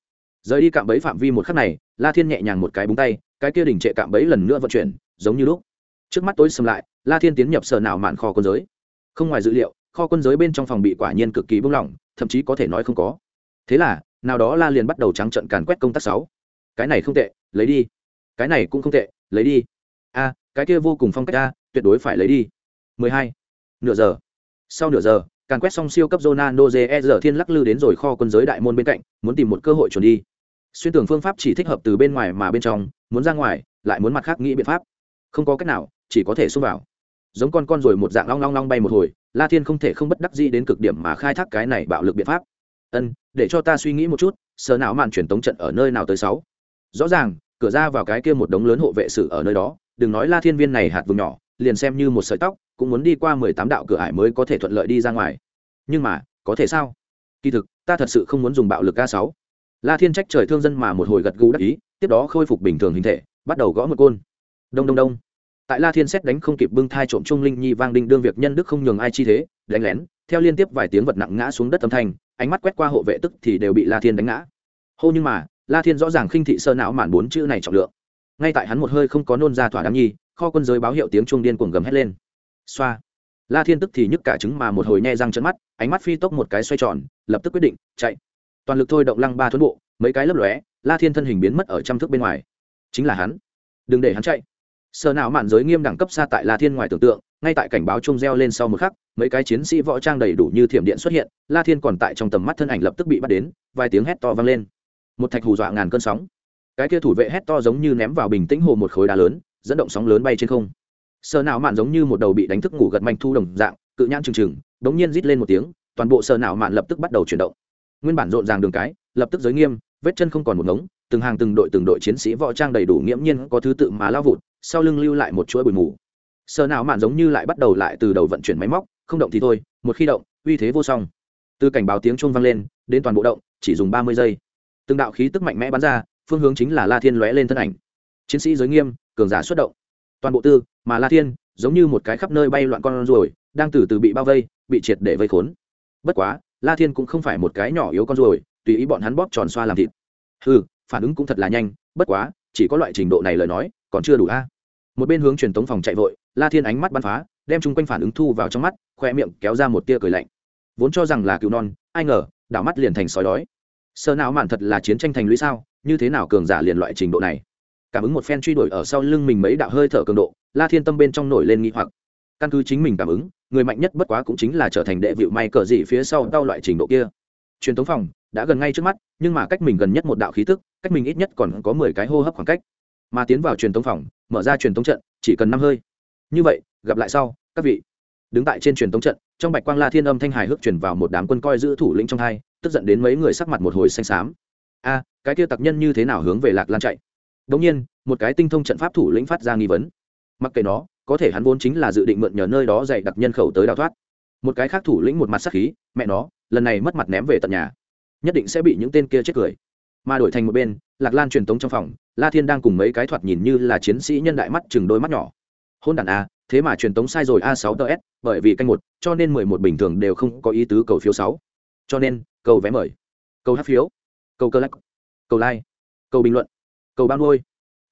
rời đi cạm bẫy phạm vi một khắc này, la thiên nhẹ nhàng một cái búng tay, cái kia đình trệ cạm bẫy lần nữa vận chuyển, giống như lúc. Trước mắt tối xâm lại, la thiên tiến nhập sở nào mạn kho quân giới. Không ngoài dữ liệu, kho quân giới bên trong phòng bị quả nhiên cực kỳ bung lỏng, thậm chí có thể nói không có. Thế là, nào đó la liền bắt đầu trắng trận càn quét công tác sáu. Cái này không tệ, lấy đi. Cái này cũng không tệ, lấy đi. A, cái kia vô cùng phong cách a, tuyệt đối phải lấy đi. 12. nửa giờ. Sau nửa giờ, càn quét xong siêu cấp Ronaldo JR thiên lắc lư đến rồi kho quân giới đại môn bên cạnh, muốn tìm một cơ hội chuẩn đi xuyên tưởng phương pháp chỉ thích hợp từ bên ngoài mà bên trong, muốn ra ngoài, lại muốn mặt khác nghĩ biện pháp. Không có cách nào, chỉ có thể xông vào. Giống con con rồi một dạng long long long bay một hồi, la thiên không thể không bất đắc gì đến cực điểm mà khai thác cái này bạo lực biện pháp. Ân, để cho ta suy nghĩ một chút, sờ não màn truyền tống trận ở nơi nào tới sáu? Rõ ràng, cửa ra vào cái kia một đống lớn hộ vệ sử ở nơi đó, đừng nói la thiên viên này hạt vùng nhỏ, liền xem như một sợi tóc, cũng muốn đi qua mười tám đạo cửa ải mới có thể thuận lợi đi ra ngoài. Nhưng mà, có thể sao? Kỳ thực, ta thật sự không muốn dùng bạo lực ca sáu la thiên trách trời thương dân mà một hồi gật gù đắc ý, tiếp đó khôi phục bình thường hình thể, bắt đầu gõ một côn. Đông đông đông. Tại la thiên xét đánh không kịp bưng thai trộm trung linh nhi vang đinh đương việc nhân đức không nhường ai chi thế, đánh lén, theo liên tiếp vài tiếng vật nặng ngã xuống đất âm thanh, ánh mắt quét qua hộ vệ tức thì đều bị la thiên đánh ngã. Hô nhưng mà, la thiên rõ ràng khinh thị sơ não mạn bốn chữ này trọng lượng. Ngay tại hắn một hơi không có nôn ra thỏa đám nhi, kho quân giới báo hiệu tiếng chuông điên cuồng gầm hét lên. Xoa. La thiên tức thì nhức cả trứng mà một hồi nhe răng trận mắt, ánh mắt phi tốc một cái xoay tròn, lập tức quyết định, chạy toàn lực thôi động lăng ba thuấn bộ, mấy cái lấp lóe, la thiên thân hình biến mất ở trăm thước bên ngoài. Chính là hắn. Đừng để hắn chạy. Sơ nào mạn giới nghiêm đẳng cấp xa tại la thiên ngoài tưởng tượng, ngay tại cảnh báo chung reo lên sau một khắc, mấy cái chiến sĩ võ trang đầy đủ như thiểm điện xuất hiện, la thiên còn tại trong tầm mắt thân ảnh lập tức bị bắt đến, vài tiếng hét to vang lên. Một thạch hù dọa ngàn cơn sóng. Cái kia thủ vệ hét to giống như ném vào bình tĩnh hồ một khối đá lớn, dẫn động sóng lớn bay trên không. Sờ nào mạn giống như một đầu bị đánh thức ngủ gật manh thu đồng dạng, cự nhãn trừng trừng, đống nhiên rít lên một tiếng, toàn bộ sờ nào mạn lập tức bắt đầu chuyển động nguyên bản rộn ràng đường cái, lập tức giới nghiêm, vết chân không còn một ngống, từng hàng từng đội từng đội chiến sĩ võ trang đầy đủ nghiễm nhiên có thứ tự mà lao vụt, sau lưng lưu lại một chuỗi bụi mù. Sờ nào mạn giống như lại bắt đầu lại từ đầu vận chuyển máy móc, không động thì thôi, một khi động, uy thế vô song. Từ cảnh báo tiếng chuông vang lên, đến toàn bộ động, chỉ dùng ba mươi giây. Từng đạo khí tức mạnh mẽ bắn ra, phương hướng chính là la thiên lóe lên thân ảnh. Chiến sĩ giới nghiêm, cường giả xuất động. Toàn bộ tư, mà la thiên, giống như một cái khắp nơi bay loạn con ruồi, đang từ từ bị bao vây, bị triệt để vây khốn. Bất quá la thiên cũng không phải một cái nhỏ yếu con ruồi, tùy ý bọn hắn bóp tròn xoa làm thịt. Ừ phản ứng cũng thật là nhanh, bất quá, chỉ có loại trình độ này lời nói, còn chưa đủ a. Một bên hướng truyền tống phòng chạy vội, la thiên ánh mắt bắn phá, đem chung quanh phản ứng thu vào trong mắt, khoe miệng kéo ra một tia cười lạnh. Vốn cho rằng là cứu non, ai ngờ, đảo mắt liền thành sói đói. Sơ não mạn thật là chiến tranh thành lũy sao, như thế nào cường giả liền loại trình độ này? Cảm ứng một phen truy đuổi ở sau lưng mình mấy đạo hơi thở cường độ, la thiên tâm bên trong nổi lên nghi hoặc. Căn cứ chính mình cảm ứng người mạnh nhất bất quá cũng chính là trở thành đệ vịu may cờ gì phía sau đau loại trình độ kia. Truyền thống phòng, đã gần ngay trước mắt, nhưng mà cách mình gần nhất một đạo khí tức, cách mình ít nhất còn có mười cái hô hấp khoảng cách. Mà tiến vào truyền thống phòng, mở ra truyền thống trận, chỉ cần năm hơi. Như vậy, gặp lại sau, các vị. Đứng tại trên truyền thống trận, trong bạch quang la thiên âm thanh hài hước chuyển vào một đám quân coi giữ thủ lĩnh trong hai, tức giận đến mấy người sắc mặt một hồi xanh xám. A, cái kia tặc nhân như thế nào hướng về lạc lan chạy? Đống nhiên, một cái tinh thông trận pháp thủ lĩnh phát ra nghi vấn. Mặc kệ nó có thể hắn vốn chính là dự định mượn nhờ nơi đó dạy đặc nhân khẩu tới đào thoát. Một cái khác thủ lĩnh một mặt sắc khí, mẹ nó, lần này mất mặt ném về tận nhà, nhất định sẽ bị những tên kia chết cười. Mà đổi thành một bên, lạc lan truyền tống trong phòng, la thiên đang cùng mấy cái thoạt nhìn như là chiến sĩ nhân đại mắt chừng đôi mắt nhỏ. Hôn đàn a, thế mà truyền tống sai rồi a sáu ts bởi vì canh một, cho nên mười một bình thường đều không có ý tứ cầu phiếu sáu. Cho nên, cầu vé mời, cầu hát phiếu, cầu cơ lắc cầu like, cầu bình luận, cầu bao nuôi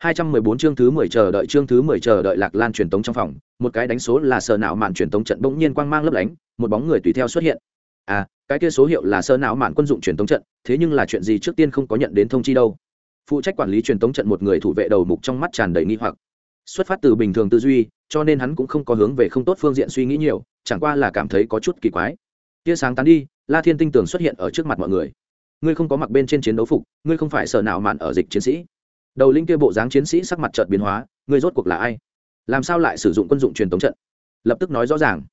214 chương thứ 10 chờ đợi chương thứ 10 chờ đợi Lạc Lan truyền tống trong phòng, một cái đánh số là sơ não mạn truyền tống trận bỗng nhiên quang mang lấp lánh, một bóng người tùy theo xuất hiện. À, cái kia số hiệu là sơ não mạn quân dụng truyền tống trận, thế nhưng là chuyện gì trước tiên không có nhận đến thông chi đâu. Phụ trách quản lý truyền tống trận một người thủ vệ đầu mục trong mắt tràn đầy nghi hoặc. Xuất phát từ bình thường tư duy, cho nên hắn cũng không có hướng về không tốt phương diện suy nghĩ nhiều, chẳng qua là cảm thấy có chút kỳ quái. Tia sáng tán đi, La Thiên tinh tường xuất hiện ở trước mặt mọi người. Ngươi không có mặc bên trên chiến đấu phục, ngươi không phải sở não mạn ở dịch chiến sĩ đầu linh kia bộ dáng chiến sĩ sắc mặt chợt biến hóa người rốt cuộc là ai? Làm sao lại sử dụng quân dụng truyền thống trận? Lập tức nói rõ ràng.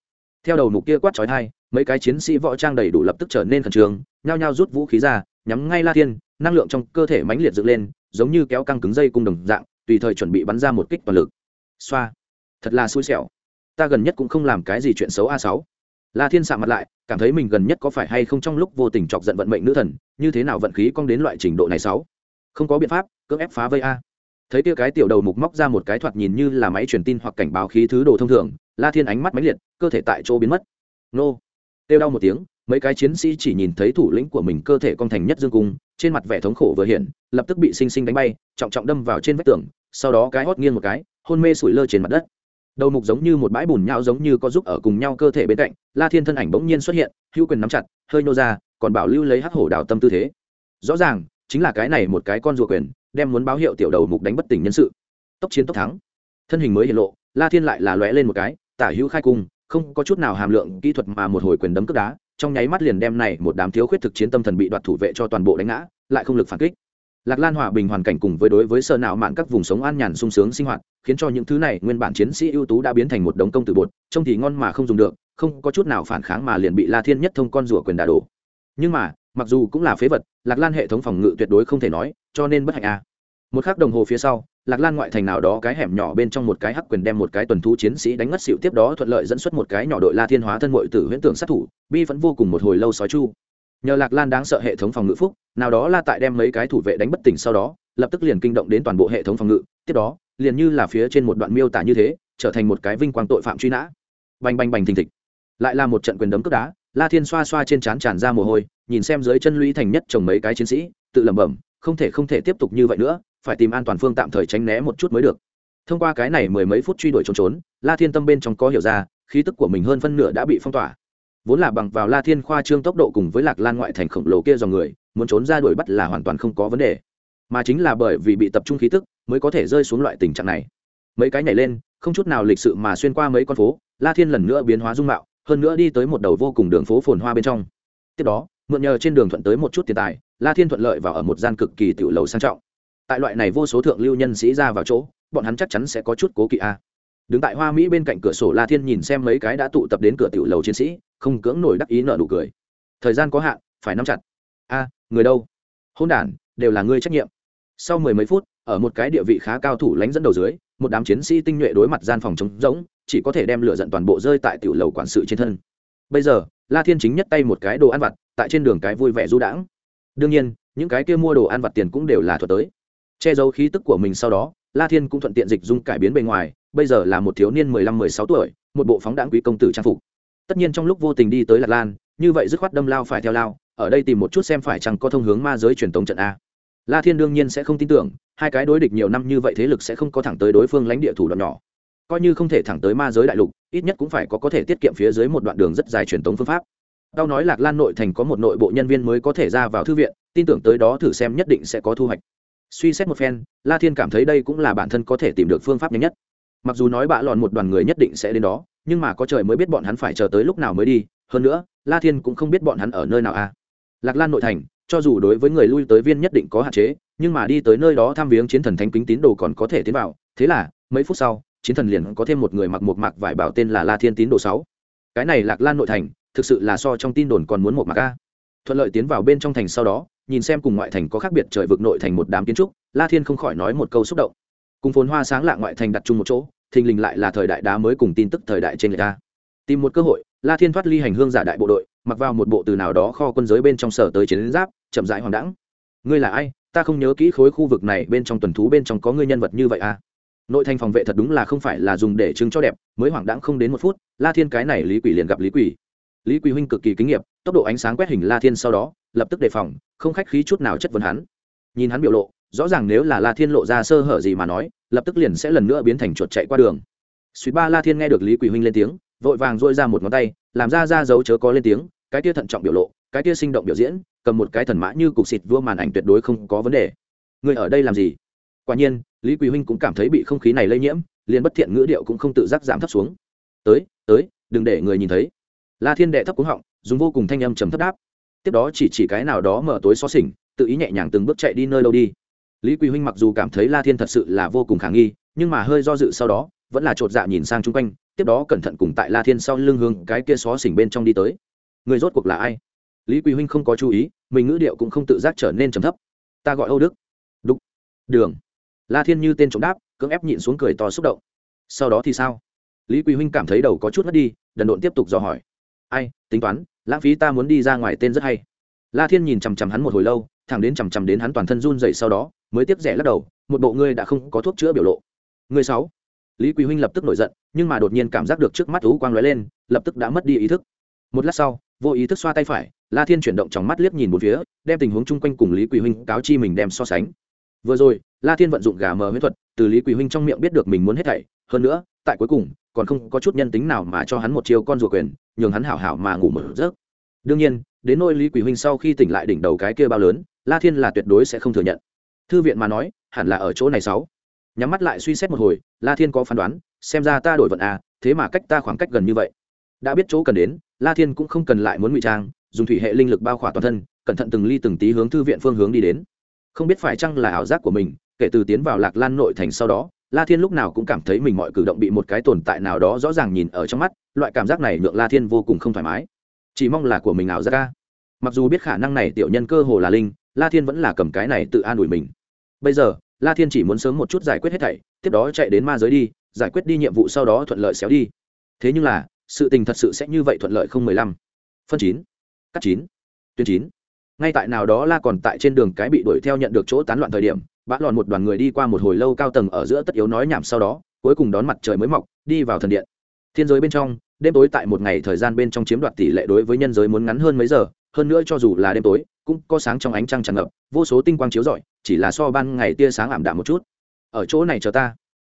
Theo đầu mục kia quát trói thai mấy cái chiến sĩ võ trang đầy đủ lập tức trở nên khẩn trương, nhao nhao rút vũ khí ra, nhắm ngay la thiên, năng lượng trong cơ thể mãnh liệt dựng lên, giống như kéo căng cứng dây cung đồng dạng, tùy thời chuẩn bị bắn ra một kích toàn lực. Xoa. Thật là xui xẻo. Ta gần nhất cũng không làm cái gì chuyện xấu a sáu. La thiên sạ mặt lại, cảm thấy mình gần nhất có phải hay không trong lúc vô tình chọc giận vận mệnh nữ thần, như thế nào vận khí cong đến loại trình độ này sáu? Không có biện pháp, cưỡng ép phá vây a. Thấy kia cái tiểu đầu mục móc ra một cái thoạt nhìn như là máy truyền tin hoặc cảnh báo khí thứ đồ thông thường, la thiên ánh mắt máy liệt, cơ thể tại chỗ biến mất. Nô. Têu đau một tiếng, mấy cái chiến sĩ chỉ nhìn thấy thủ lĩnh của mình cơ thể cong thành nhất dương cung, trên mặt vẻ thống khổ vừa hiện, lập tức bị sinh sinh đánh bay, trọng trọng đâm vào trên vách tường, sau đó cái hót nghiêng một cái, hôn mê sủi lơ trên mặt đất. Đầu mục giống như một bãi bùn nhau giống như có giúp ở cùng nhau cơ thể bên cạnh, la thiên thân ảnh bỗng nhiên xuất hiện, hữu quyền nắm chặt, hơi nô ra, còn bảo lưu lấy hắc hổ đào tâm tư thế. Rõ ràng chính là cái này một cái con rùa quyền, đem muốn báo hiệu tiểu đầu mục đánh bất tỉnh nhân sự. Tốc chiến tốc thắng. Thân hình mới hiện lộ, la thiên lại là lóe lên một cái, tả hữu khai cung, không có chút nào hàm lượng kỹ thuật mà một hồi quyền đấm cướp đá, trong nháy mắt liền đem này một đám thiếu khuyết thực chiến tâm thần bị đoạt thủ vệ cho toàn bộ đánh ngã, lại không lực phản kích. Lạc lan hòa bình hoàn cảnh cùng với đối với sơ não mạn các vùng sống an nhàn sung sướng sinh hoạt, khiến cho những thứ này nguyên bản chiến sĩ ưu tú đã biến thành một đống công tử bột, trông thì ngon mà không dùng được, không có chút nào phản kháng mà liền bị la thiên nhất thông con rùa quyền đà đổ. Nhưng mà, mặc dù cũng là phế vật lạc lan hệ thống phòng ngự tuyệt đối không thể nói, cho nên bất hạnh a à. một k h ắ c đồng hồ phía sau, lạc lan ngoại thành nào đó cái hẻm nhỏ bên trong một cái hắc quyền đem một cái tuần thú chiến sĩ đánh ngất xịu tiếp đó thuận lợi dẫn xuất một cái nhỏ đội la thiên hóa thân mội tử huyễn tưởng sát thủ, bi vẫn vô cùng một hồi lâu sói chu. Nhờ lạc lan đáng sợ hệ thống phòng ngự phúc, nào đó la tại đem mấy cái thủ vệ đánh bất tỉnh sau đó, lập tức liền kinh động đến toàn bộ hệ thống phòng ngự, tiếp đó, liền như là phía trên một đoạn miêu tả như thế, trở thành một cái vinh quang tội phạm truy nã. Bành bành bành thình thịch. Lại là một trận quyền đấm cướp đá, la thiên xoa xoa trên trán tràn ra mồ hôi nhìn xem dưới chân lũy thành nhất chồng mấy cái chiến sĩ, tự lẩm bẩm, không thể không thể tiếp tục như vậy nữa, phải tìm an toàn phương tạm thời tránh né một chút mới được. Thông qua cái này mười mấy phút truy đuổi trốn trốn, la thiên tâm bên trong có hiểu ra, khí tức của mình hơn phân nửa đã bị phong tỏa. Vốn là bằng vào la thiên khoa trương tốc độ cùng với lạc lan ngoại thành khổng lồ kia dòng người, muốn trốn ra đuổi bắt là hoàn toàn không có vấn đề. Mà chính là bởi vì bị tập trung khí tức, mới có thể rơi xuống loại tình trạng này. Mấy cái nhảy lên, không chút nào lịch sự mà xuyên qua mấy con phố, la thiên lần nữa biến hóa dung mạo, hơn nữa đi tới một đầu vô cùng đường phố phồn hoa bên trong. Tiếp đó mượn nhờ trên đường thuận tới một chút tiền tài, la thiên thuận lợi vào ở một gian cực kỳ tiểu lầu sang trọng. Tại loại này vô số thượng lưu nhân sĩ ra vào chỗ, bọn hắn chắc chắn sẽ có chút cố kỵ a. Đứng tại hoa mỹ bên cạnh cửa sổ la thiên nhìn xem mấy cái đã tụ tập đến cửa tiểu lầu chiến sĩ, không cưỡng nổi đắc ý nợ nụ cười. Thời gian có hạn, phải nắm chặt. A, người đâu? Hôn đản, đều là ngươi trách nhiệm. Sau mười mấy phút, ở một cái địa vị khá cao thủ lánh dẫn đầu dưới, một đám chiến sĩ tinh nhuệ đối mặt gian phòng chống rỗng, chỉ có thể đem lửa giận toàn bộ rơi tại tiểu lầu quản sự trên thân. Bây giờ la thiên chính nhất tay một cái đồ ăn vặt, tại trên đường cái vui vẻ du đãng. Đương nhiên, những cái kia mua đồ ăn vặt tiền cũng đều là thuật tới. Che giấu khí tức của mình sau đó, la thiên cũng thuận tiện dịch dung cải biến bề ngoài, bây giờ là một thiếu niên mười lăm, mười sáu tuổi, một bộ phóng đạn quý công tử trang phục. Tất nhiên trong lúc vô tình đi tới lạc lan, như vậy dứt khoát đâm lao phải theo lao, ở đây tìm một chút xem phải chăng có thông hướng ma giới truyền tống trận a. La thiên đương nhiên sẽ không tin tưởng, hai cái đối địch nhiều năm như vậy thế lực sẽ không có thẳng tới đối phương lãnh địa thủ đoạn nhỏ coi như không thể thẳng tới ma giới đại lục, ít nhất cũng phải có có thể tiết kiệm phía dưới một đoạn đường rất dài truyền tống phương pháp. Đau nói lạc lan nội thành có một nội bộ nhân viên mới có thể ra vào thư viện, tin tưởng tới đó thử xem nhất định sẽ có thu hoạch. Suy xét một phen, la thiên cảm thấy đây cũng là bản thân có thể tìm được phương pháp nhanh nhất. Mặc dù nói bạ lòn một đoàn người nhất định sẽ đến đó, nhưng mà có trời mới biết bọn hắn phải chờ tới lúc nào mới đi, hơn nữa, la thiên cũng không biết bọn hắn ở nơi nào a à. lạc lan nội thành, cho dù đối với người lui tới viên nhất định có hạn chế, nhưng mà đi tới nơi đó tham viếng chiến thần thánh kính tín đồ còn có thể tiến vào, thế là, mấy phút sau chiến thần liền có thêm một người mặc một mặc vải bảo tên là la thiên tín đồ sáu. Cái này lạc lan nội thành, thực sự là so trong tin đồn còn muốn một mặc a. Thuận lợi tiến vào bên trong thành sau đó, nhìn xem cùng ngoại thành có khác biệt trời vực nội thành một đám kiến trúc, la thiên không khỏi nói một câu xúc động. Cùng phồn hoa sáng lạ ngoại thành đặt chung một chỗ, thình lình lại là thời đại đá mới cùng tin tức thời đại trên người ta tìm một cơ hội, la thiên thoát ly hành hương giả đại bộ đội, mặc vào một bộ từ nào đó kho quân giới bên trong sở tới chiến giáp, chậm rãi hoàng đẳng ngươi là ai? Ta không nhớ kỹ khối khu vực này bên trong tuần thú bên trong có ngươi nhân vật như vậy à nội thành phòng vệ thật đúng là không phải là dùng để chứng cho đẹp, mới hoảng đãng không đến một phút, la thiên cái này lý quỷ liền gặp lý quỷ. Lý quỷ huynh cực kỳ kinh nghiệm tốc độ ánh sáng quét hình la thiên sau đó, lập tức đề phòng, không khách khí chút nào chất vấn hắn. Nhìn hắn biểu lộ, rõ ràng nếu là la thiên lộ ra sơ hở gì mà nói, lập tức liền sẽ lần nữa biến thành chuột chạy qua đường. Suýt ba la thiên nghe được lý quỷ huynh lên tiếng, vội vàng dội ra một ngón tay, làm ra ra dấu chớ có lên tiếng, cái tia thận trọng biểu lộ, cái tia sinh động biểu diễn, cầm một cái thần mã như cục xịt vua màn ảnh tuyệt đối không có vấn đề. Người ở đây làm gì? Quả nhiên lý Quý huynh cũng cảm thấy bị không khí này lây nhiễm, liền bất thiện ngữ điệu cũng không tự giác giảm thấp xuống. Tới tới, đừng để người nhìn thấy. La thiên đệ thấp cúng họng, dùng vô cùng thanh âm trầm thấp đáp. Tiếp đó chỉ chỉ cái nào đó mở tối xó xỉnh, tự ý nhẹ nhàng từng bước chạy đi nơi đâu đi. Lý Quý huynh mặc dù cảm thấy la thiên thật sự là vô cùng khả nghi, nhưng mà hơi do dự sau đó, vẫn là chột dạ nhìn sang chung quanh, tiếp đó cẩn thận cùng tại la thiên sau lưng hương cái kia xó xỉnh bên trong đi tới. Người rốt cuộc là ai? Lý Quý huynh không có chú ý, mình ngữ điệu cũng không tự giác trở nên trầm thấp. Ta gọi âu đức. Đúc. Đường la thiên như tên trộm đáp, cưỡng ép nhịn xuống cười to xúc động. Sau đó thì sao? Lý Quý huynh cảm thấy đầu có chút mất đi, đần độn tiếp tục dò hỏi. Ai, tính toán, lãng phí ta muốn đi ra ngoài tên rất hay. La thiên nhìn chằm chằm hắn một hồi lâu, thẳng đến chằm chằm đến hắn toàn thân run dậy sau đó, mới tiếp rẻ lắc đầu, một bộ ngươi đã không có thuốc chữa biểu lộ. Người sáu. Lý quý huynh lập tức nổi giận, nhưng mà đột nhiên cảm giác được trước mắt thú quang lóe lên, lập tức đã mất đi ý thức. Một lát sau, vô ý thức xoa tay phải, la thiên chuyển động trong mắt liếc nhìn một phía, đem tình huống chung quanh cùng lý quý huynh cáo chi mình đem so sánh vừa rồi, la thiên vận dụng gà mờ huyễn thuật, từ lý quý huynh trong miệng biết được mình muốn hết thảy. Hơn nữa, tại cuối cùng, còn không có chút nhân tính nào mà cho hắn một chiều con rùa quyền, nhường hắn hảo hảo mà ngủ một giấc. Đương nhiên, đến nôi lý quý huynh sau khi tỉnh lại đỉnh đầu cái kia bao lớn, la thiên là tuyệt đối sẽ không thừa nhận. Thư viện mà nói, hẳn là ở chỗ này sáu. Nhắm mắt lại suy xét một hồi, la thiên có phán đoán, xem ra ta đổi vận à thế mà cách ta khoảng cách gần như vậy. Đã biết chỗ cần đến, la thiên cũng không cần lại muốn ngụy trang, dùng thủy hệ linh lực bao khỏa toàn thân, cẩn thận từng ly từng tí hướng thư viện phương hướng đi đến không biết phải chăng là ảo giác của mình, kể từ tiến vào lạc lan nội thành sau đó, la thiên lúc nào cũng cảm thấy mình mọi cử động bị một cái tồn tại nào đó rõ ràng nhìn ở trong mắt, loại cảm giác này nhượng la thiên vô cùng không thoải mái. Chỉ mong là của mình ảo giác ca mặc dù biết khả năng này tiểu nhân cơ hồ là linh, la thiên vẫn là cầm cái này tự an ủi mình. Bây giờ, la thiên chỉ muốn sớm một chút giải quyết hết thảy, tiếp đó chạy đến ma giới đi, giải quyết đi nhiệm vụ sau đó thuận lợi xéo đi. Thế nhưng là, sự tình thật sự sẽ như vậy thuận lợi không mười lăm. Phân chín. Cắt chín. Tuyến chín ngay tại nào đó la còn tại trên đường cái bị đuổi theo nhận được chỗ tán loạn thời điểm, bã lòn một đoàn người đi qua một hồi lâu cao tầng ở giữa tất yếu nói nhảm sau đó, cuối cùng đón mặt trời mới mọc, đi vào thần điện. Thiên giới bên trong, đêm tối tại một ngày thời gian bên trong chiếm đoạt tỷ lệ đối với nhân giới muốn ngắn hơn mấy giờ, hơn nữa cho dù là đêm tối, cũng có sáng trong ánh trăng tràn ngập, vô số tinh quang chiếu rọi, chỉ là so ban ngày tia sáng ảm đạm một chút. Ở chỗ này chờ ta.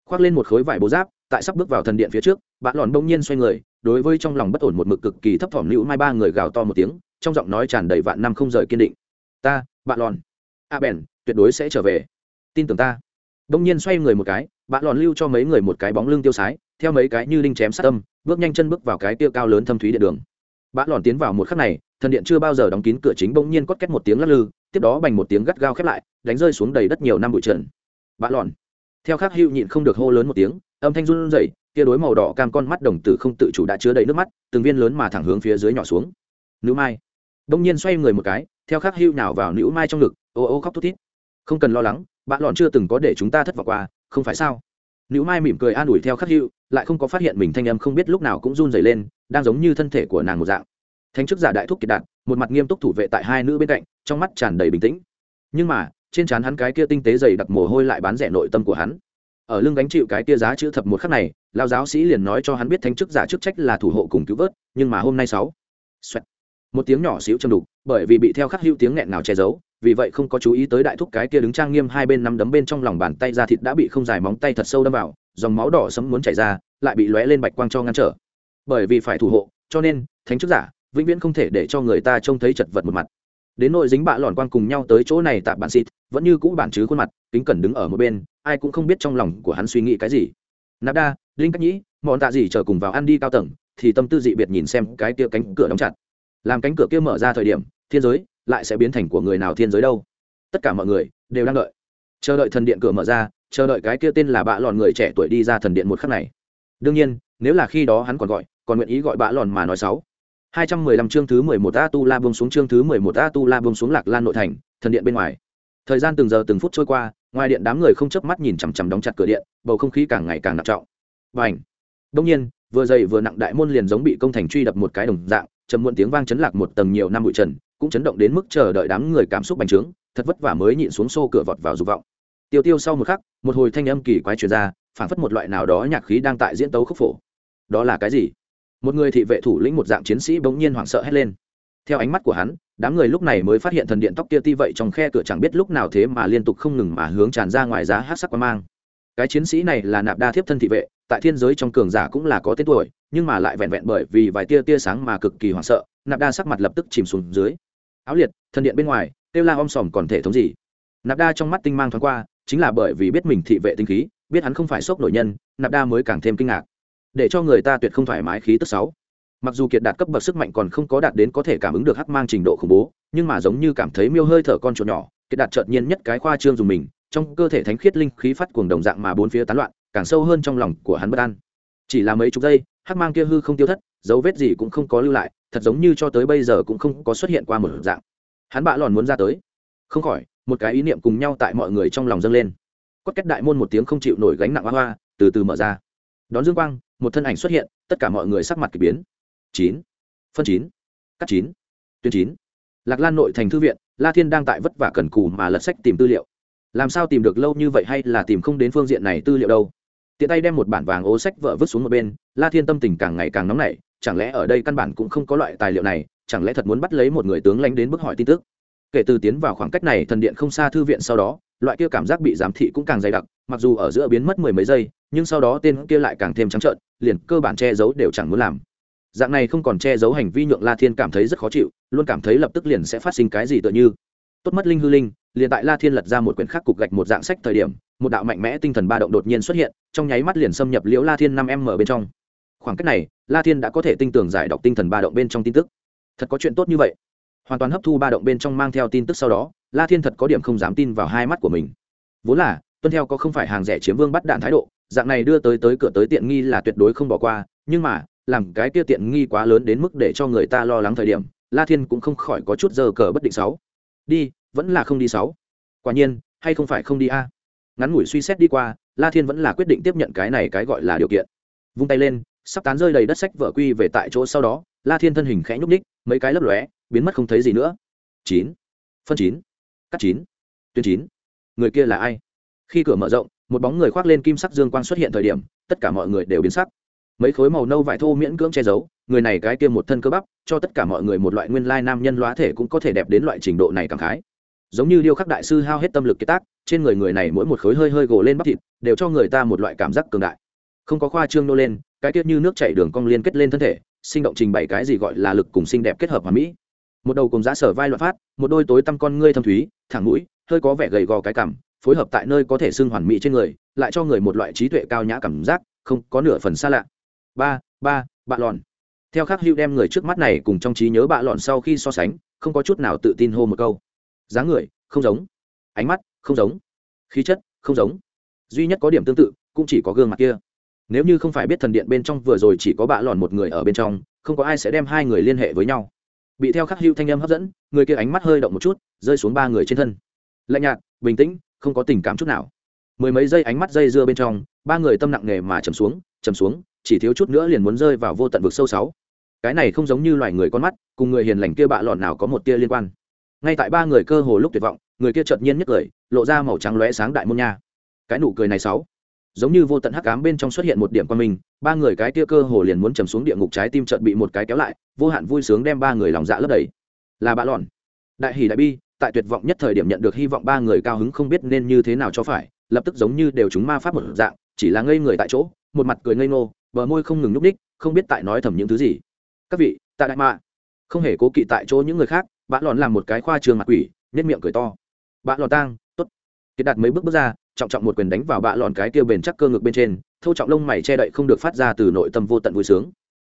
Khoác lên một khối vải bố giáp, tại sắp bước vào thần điện phía trước bạn lòn bỗng nhiên xoay người, đối với trong lòng bất ổn một mực cực kỳ thấp thỏm lưu, mai ba người gào to một tiếng trong giọng nói tràn đầy vạn năm không rời kiên định. Ta bạn lòn. A bèn, tuyệt đối sẽ trở về. Tin tưởng ta. Đông nhiên xoay người một cái bạn lòn lưu cho mấy người một cái bóng lưng tiêu sái, theo mấy cái như đinh chém sát tâm, bước nhanh chân bước vào cái tiêu cao lớn thâm thúy điện đường. Bạn lòn tiến vào một khắc này, thần điện chưa bao giờ đóng kín cửa chính bỗng nhiên cót két một tiếng lắc lư, tiếp đó bành một tiếng gắt gao khép lại, đánh rơi xuống đầy đất nhiều năm bụi trần. Bạn lòn. Theo khắc hữu nhịn không được hô lớn một tiếng, âm thanh run rẩy kia đối màu đỏ cam con mắt đồng tử không tự chủ đã chứa đầy nước mắt, từng viên lớn mà thẳng hướng phía dưới nhỏ xuống. Nữ mai bỗng nhiên xoay người một cái, theo khắc hưu nào vào nữ mai trong ngực, ô ô khóc thút thít. Không cần lo lắng, bạn lọn chưa từng có để chúng ta thất vọng qua, không phải sao? Nữ mai mỉm cười an ủi theo khắc hưu, lại không có phát hiện mình thanh âm không biết lúc nào cũng run rẩy lên, đang giống như thân thể của nàng một dạng. Thánh chức giả đại thúc kiệt đạt, một mặt nghiêm túc thủ vệ tại hai nữ bên cạnh, trong mắt tràn đầy bình tĩnh. Nhưng mà, trên trán hắn cái kia tinh tế dày đặc mồ hôi lại bán rẻ nội tâm của hắn. Ở lưng gánh chịu cái kia giá chữ thập một khắc này, lao giáo sĩ liền nói cho hắn biết thánh chức giả chức trách là thủ hộ cùng cứu vớt, nhưng mà hôm nay sáu. Xoẹt một tiếng nhỏ xíu châm đục, bởi vì bị theo khắc hữu tiếng nghẹn nào che giấu, vì vậy không có chú ý tới đại thúc cái kia đứng trang nghiêm hai bên nắm đấm bên trong lòng bàn tay ra thịt đã bị không dài móng tay thật sâu đâm vào, dòng máu đỏ sấm muốn chảy ra, lại bị lóe lên bạch quang cho ngăn trở. Bởi vì phải thủ hộ, cho nên, thánh chức giả, vĩnh viễn không thể để cho người ta trông thấy chật vật một mặt. Đến nội dính bạ lòn quang cùng nhau tới chỗ này tạp bản xịt, vẫn như cũ bản chứ khuôn mặt, kính cẩn đứng ở một bên, ai cũng không biết trong lòng của hắn suy nghĩ cái gì. Nạp đa, linh cách nhĩ, mọn tạ gì chờ cùng vào ăn đi cao tầng, thì tâm tư dị biệt nhìn xem cái kia cánh cửa đóng chặt làm cánh cửa kia mở ra thời điểm, thiên giới lại sẽ biến thành của người nào thiên giới đâu. Tất cả mọi người đều đang đợi. Chờ đợi thần điện cửa mở ra, chờ đợi cái kia tên là bạ lòn người trẻ tuổi đi ra thần điện một khắc này. Đương nhiên, nếu là khi đó hắn còn gọi, còn nguyện ý gọi bạ lòn mà nói sáu hai trăm mười lăm chương thứ mười một a tu la buông xuống chương thứ mười một a tu la buông xuống lạc lan nội thành, thần điện bên ngoài. Thời gian từng giờ từng phút trôi qua, ngoài điện đám người không chớp mắt nhìn chằm chằm đóng chặt cửa điện, bầu không khí càng ngày càng nặng trọng. Và ảnh đông nhiên, vừa dày vừa nặng đại môn liền giống bị công thành truy đập một cái đồng dạng trầm muộn tiếng vang chấn lạc một tầng nhiều năm bụi trần, cũng chấn động đến mức chờ đợi đám người cảm xúc bành trướng, thật vất vả mới nhịn xuống xô cửa vọt vào dục vọng. Tiêu tiêu sau một khắc, một hồi thanh âm kỳ quái truyền ra phản phất một loại nào đó nhạc khí đang tại diễn tấu khúc phổ. Đó là cái gì? Một người thị vệ thủ lĩnh một dạng chiến sĩ bỗng nhiên hoảng sợ hét lên. Theo ánh mắt của hắn, đám người lúc này mới phát hiện thần điện tóc kia ti vậy trong khe cửa chẳng biết lúc nào thế mà liên tục không ngừng mà hướng tràn ra ngoài giá hát sắc quan mang. Cái chiến sĩ này là nạp đa thiếp thân thị vệ tại thiên giới trong cường giả cũng là có tên tuổi, nhưng mà lại vẹn vẹn bởi vì vài tia tia sáng mà cực kỳ hoảng sợ, nạp đa sắc mặt lập tức chìm xuống dưới. Áo liệt, thần điện bên ngoài kêu la om sòm còn thể thống gì? Nạp đa trong mắt tinh mang thoáng qua, chính là bởi vì biết mình thị vệ tinh khí, biết hắn không phải sốc nội nhân, nạp đa mới càng thêm kinh ngạc. Để cho người ta tuyệt không thoải mái khí tức sáu. Mặc dù kiệt đạt cấp bậc sức mạnh còn không có đạt đến có thể cảm ứng được hắc mang trình độ khủng bố, nhưng mà giống như cảm thấy miêu hơi thở con chuột nhỏ, kiệt đạt chợt nhiên nhất cái khoa trương dùng mình, trong cơ thể thánh khiết linh khí phát cuồng đồng dạng mà bốn phía tán loạn càng sâu hơn trong lòng của hắn bất an. Chỉ là mấy chục giây, hắc mang kia hư không tiêu thất, dấu vết gì cũng không có lưu lại, thật giống như cho tới bây giờ cũng không có xuất hiện qua một dạng. Hắn bạ lòn muốn ra tới. Không khỏi, một cái ý niệm cùng nhau tại mọi người trong lòng dâng lên. Cốt cách đại môn một tiếng không chịu nổi gánh nặng hoa hoa từ từ mở ra. Đón dương quang, một thân ảnh xuất hiện, tất cả mọi người sắc mặt k ỳ biến. Chín. Phân chín. Cắt chín. Tuyến chín. Lạc lan nội thành thư viện, la thiên đang tại vất vả cần cù mà lật sách tìm tư liệu. Làm sao tìm được lâu như vậy hay là tìm không đến phương diện này tư liệu đâu? Tiện tay đem một bản vàng ố sách vợ vứt xuống một bên, la thiên tâm tình càng ngày càng nóng nảy, chẳng lẽ ở đây căn bản cũng không có loại tài liệu này, chẳng lẽ thật muốn bắt lấy một người tướng lánh đến bức hỏi tin tức? Kể từ tiến vào khoảng cách này thần điện không xa thư viện sau đó, loại kia cảm giác bị giám thị cũng càng dày đặc, mặc dù ở giữa biến mất mười mấy giây, nhưng sau đó tên kia lại càng thêm trắng trợn, liền cơ bản che giấu đều chẳng muốn làm. Dạng này không còn che giấu hành vi nhượng la thiên cảm thấy rất khó chịu, luôn cảm thấy lập tức liền sẽ phát sinh cái gì tựa như. Tốt mất linh hư linh, liền tại la thiên lật ra một quyển khắc cục gạch một dạng sách thời điểm một đạo mạnh mẽ tinh thần ba động đột nhiên xuất hiện, trong nháy mắt liền xâm nhập liễu la thiên năm m bên trong. Khoảng cách này, la thiên đã có thể tinh tường giải đọc tinh thần ba động bên trong tin tức. Thật có chuyện tốt như vậy. Hoàn toàn hấp thu ba động bên trong mang theo tin tức sau đó, la thiên thật có điểm không dám tin vào hai mắt của mình. Vốn là, tuân theo có không phải hàng rẻ chiếm vương bắt đạn thái độ, dạng này đưa tới tới cửa tới tiện nghi là tuyệt đối không bỏ qua, nhưng mà, làm cái kia tiện nghi quá lớn đến mức để cho người ta lo lắng thời điểm, la thiên cũng không khỏi có chút giờ cờ bất định sáu. Đi, vẫn là không đi sáu. Quả nhiên, hay không phải không đi a? Ngắn ngủi suy xét đi qua, la thiên vẫn là quyết định tiếp nhận cái này cái gọi là điều kiện. Vung tay lên, sắp tán rơi đầy đất sách vợ quy về tại chỗ sau đó, la thiên thân hình khẽ nhúc ních mấy cái lấp lóe, biến mất không thấy gì nữa. Chín. Phân chín. Cắt chín. Tuyến chín. Người kia là ai? Khi cửa mở rộng, một bóng người khoác lên kim sắc dương quang xuất hiện thời điểm, tất cả mọi người đều biến sắc. Mấy khối màu nâu vải thô miễn cưỡng che giấu, người này cái kia một thân cơ bắp, cho tất cả mọi người một loại nguyên lai nam nhân lóa thể cũng có thể đẹp đến loại trình độ này cảm khái giống như điêu khắc đại sư hao hết tâm lực kiệt tác, trên người người này mỗi một khối hơi hơi gồ lên bắp thịt, đều cho người ta một loại cảm giác cường đại. Không có khoa trương nô lên, cái tiết như nước chảy đường cong liên kết lên thân thể, sinh động trình bày cái gì gọi là lực cùng xinh đẹp kết hợp hòa mỹ. Một đầu cùng giá sở vai loạn phát, một đôi tối tăm con ngươi thâm thúy, thẳng mũi, hơi có vẻ gầy gò cái cằm, phối hợp tại nơi có thể xưng hoàn mỹ trên người, lại cho người một loại trí tuệ cao nhã cảm giác, không có nửa phần xa lạ. Ba ba, bạ lòn. Theo khắc hữu đem người trước mắt này cùng trong trí nhớ bạ lòn sau khi so sánh, không có chút nào tự tin hô một câu dáng người không giống, ánh mắt không giống, khí chất không giống. Duy nhất có điểm tương tự cũng chỉ có gương mặt kia. Nếu như không phải biết thần điện bên trong vừa rồi chỉ có bạ lòn một người ở bên trong, không có ai sẽ đem hai người liên hệ với nhau. Bị theo khắc hữu thanh âm hấp dẫn, người kia ánh mắt hơi động một chút, rơi xuống ba người trên thân. Lạnh nhạt, bình tĩnh, không có tình cảm chút nào. Mười mấy giây ánh mắt dây dưa bên trong, ba người tâm nặng nề mà chầm xuống chầm xuống, chỉ thiếu chút nữa liền muốn rơi vào vô tận vực sâu sáu. Cái này không giống như loài người con mắt, cùng người hiền lành kia bạ lọn nào có một tia liên quan ngay tại ba người cơ hồ lúc tuyệt vọng, người kia chợt nhiên nhất cười, lộ ra màu trắng lóe sáng đại môn nha. Cái nụ cười này sáu. Giống như vô tận hắc ám bên trong xuất hiện một điểm quan minh, ba người cái kia cơ hồ liền muốn trầm xuống địa ngục trái tim chợt bị một cái kéo lại, vô hạn vui sướng đem ba người lòng dạ lấp đầy. Là bạ lòn. Đại hỷ đại bi, tại tuyệt vọng nhất thời điểm nhận được hy vọng ba người cao hứng không biết nên như thế nào cho phải, lập tức giống như đều chúng ma pháp một dạng, chỉ là ngây người tại chỗ, một mặt cười ngây ngô, bờ môi không ngừng nhúc ních không biết tại nói thầm những thứ gì. Các vị tại đại mạ. Không hề cố kỵ tại chỗ những người khác bạ lòn làm một cái khoa trường mặt quỷ nhất miệng cười to. Bạ lòn tang t ố t kiệt đạt mấy bước bước ra, trọng trọng một quyền đánh vào bạ lòn cái kia bền chắc cơ ngực bên trên thâu trọng lông mày che đậy không được phát ra từ nội tâm vô tận vui sướng.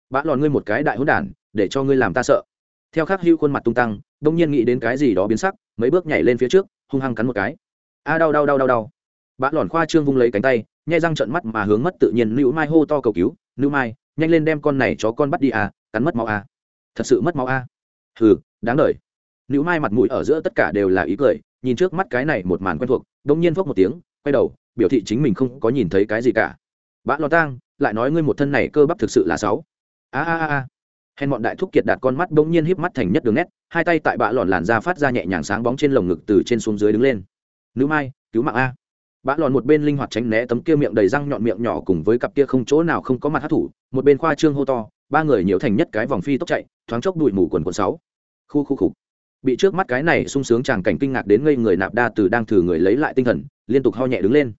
Bạ lòn ngươi một cái đại hỗn đản, để cho ngươi làm ta sợ. Theo khắc hữu khuôn mặt tung tăng, đông nhiên nghĩ đến cái gì đó biến sắc, mấy bước nhảy lên phía trước, hung hăng cắn một cái. A đau đau đau đau đau. Bạ lòn khoa trương vung lấy cánh tay, nhai răng trợn mắt mà hướng mất tự nhiên nữ mai hô to cầu cứu nữ mai, nhanh lên đem con này chó con bắt đi à cắn mất máu à. Thật sự mất máu à. Hừ, đáng đời nữ mai mặt mũi ở giữa tất cả đều là ý cười, nhìn trước mắt cái này một màn quen thuộc đông nhiên phốc một tiếng, quay đầu, biểu thị chính mình không có nhìn thấy cái gì cả. Bã lo tang, lại nói ngươi một thân này cơ bắp thực sự là sáu a a a a. Hèn bọn đại thúc kiệt đạt con mắt bỗng nhiên híp mắt thành nhất đường nét, hai tay tại bã lòn làn da phát ra nhẹ nhàng sáng bóng trên lồng ngực từ trên xuống dưới đứng lên. Nữ mai, cứu mạng a. Bã lòn một bên linh hoạt tránh né tấm kia miệng đầy răng nhọn miệng nhỏ cùng với cặp kia không chỗ nào không có mặt hát thủ, một bên khoa trương hô to, ba người nhiều thành nhất cái vòng phi tốc chạy, thoáng chốc đùi mù quần quần sáu. Khu khu khục bị trước mắt cái này sung sướng chàng cảnh kinh ngạc đến ngây người nạp đa từ đang thử người lấy lại tinh thần, liên tục ho nhẹ đứng lên.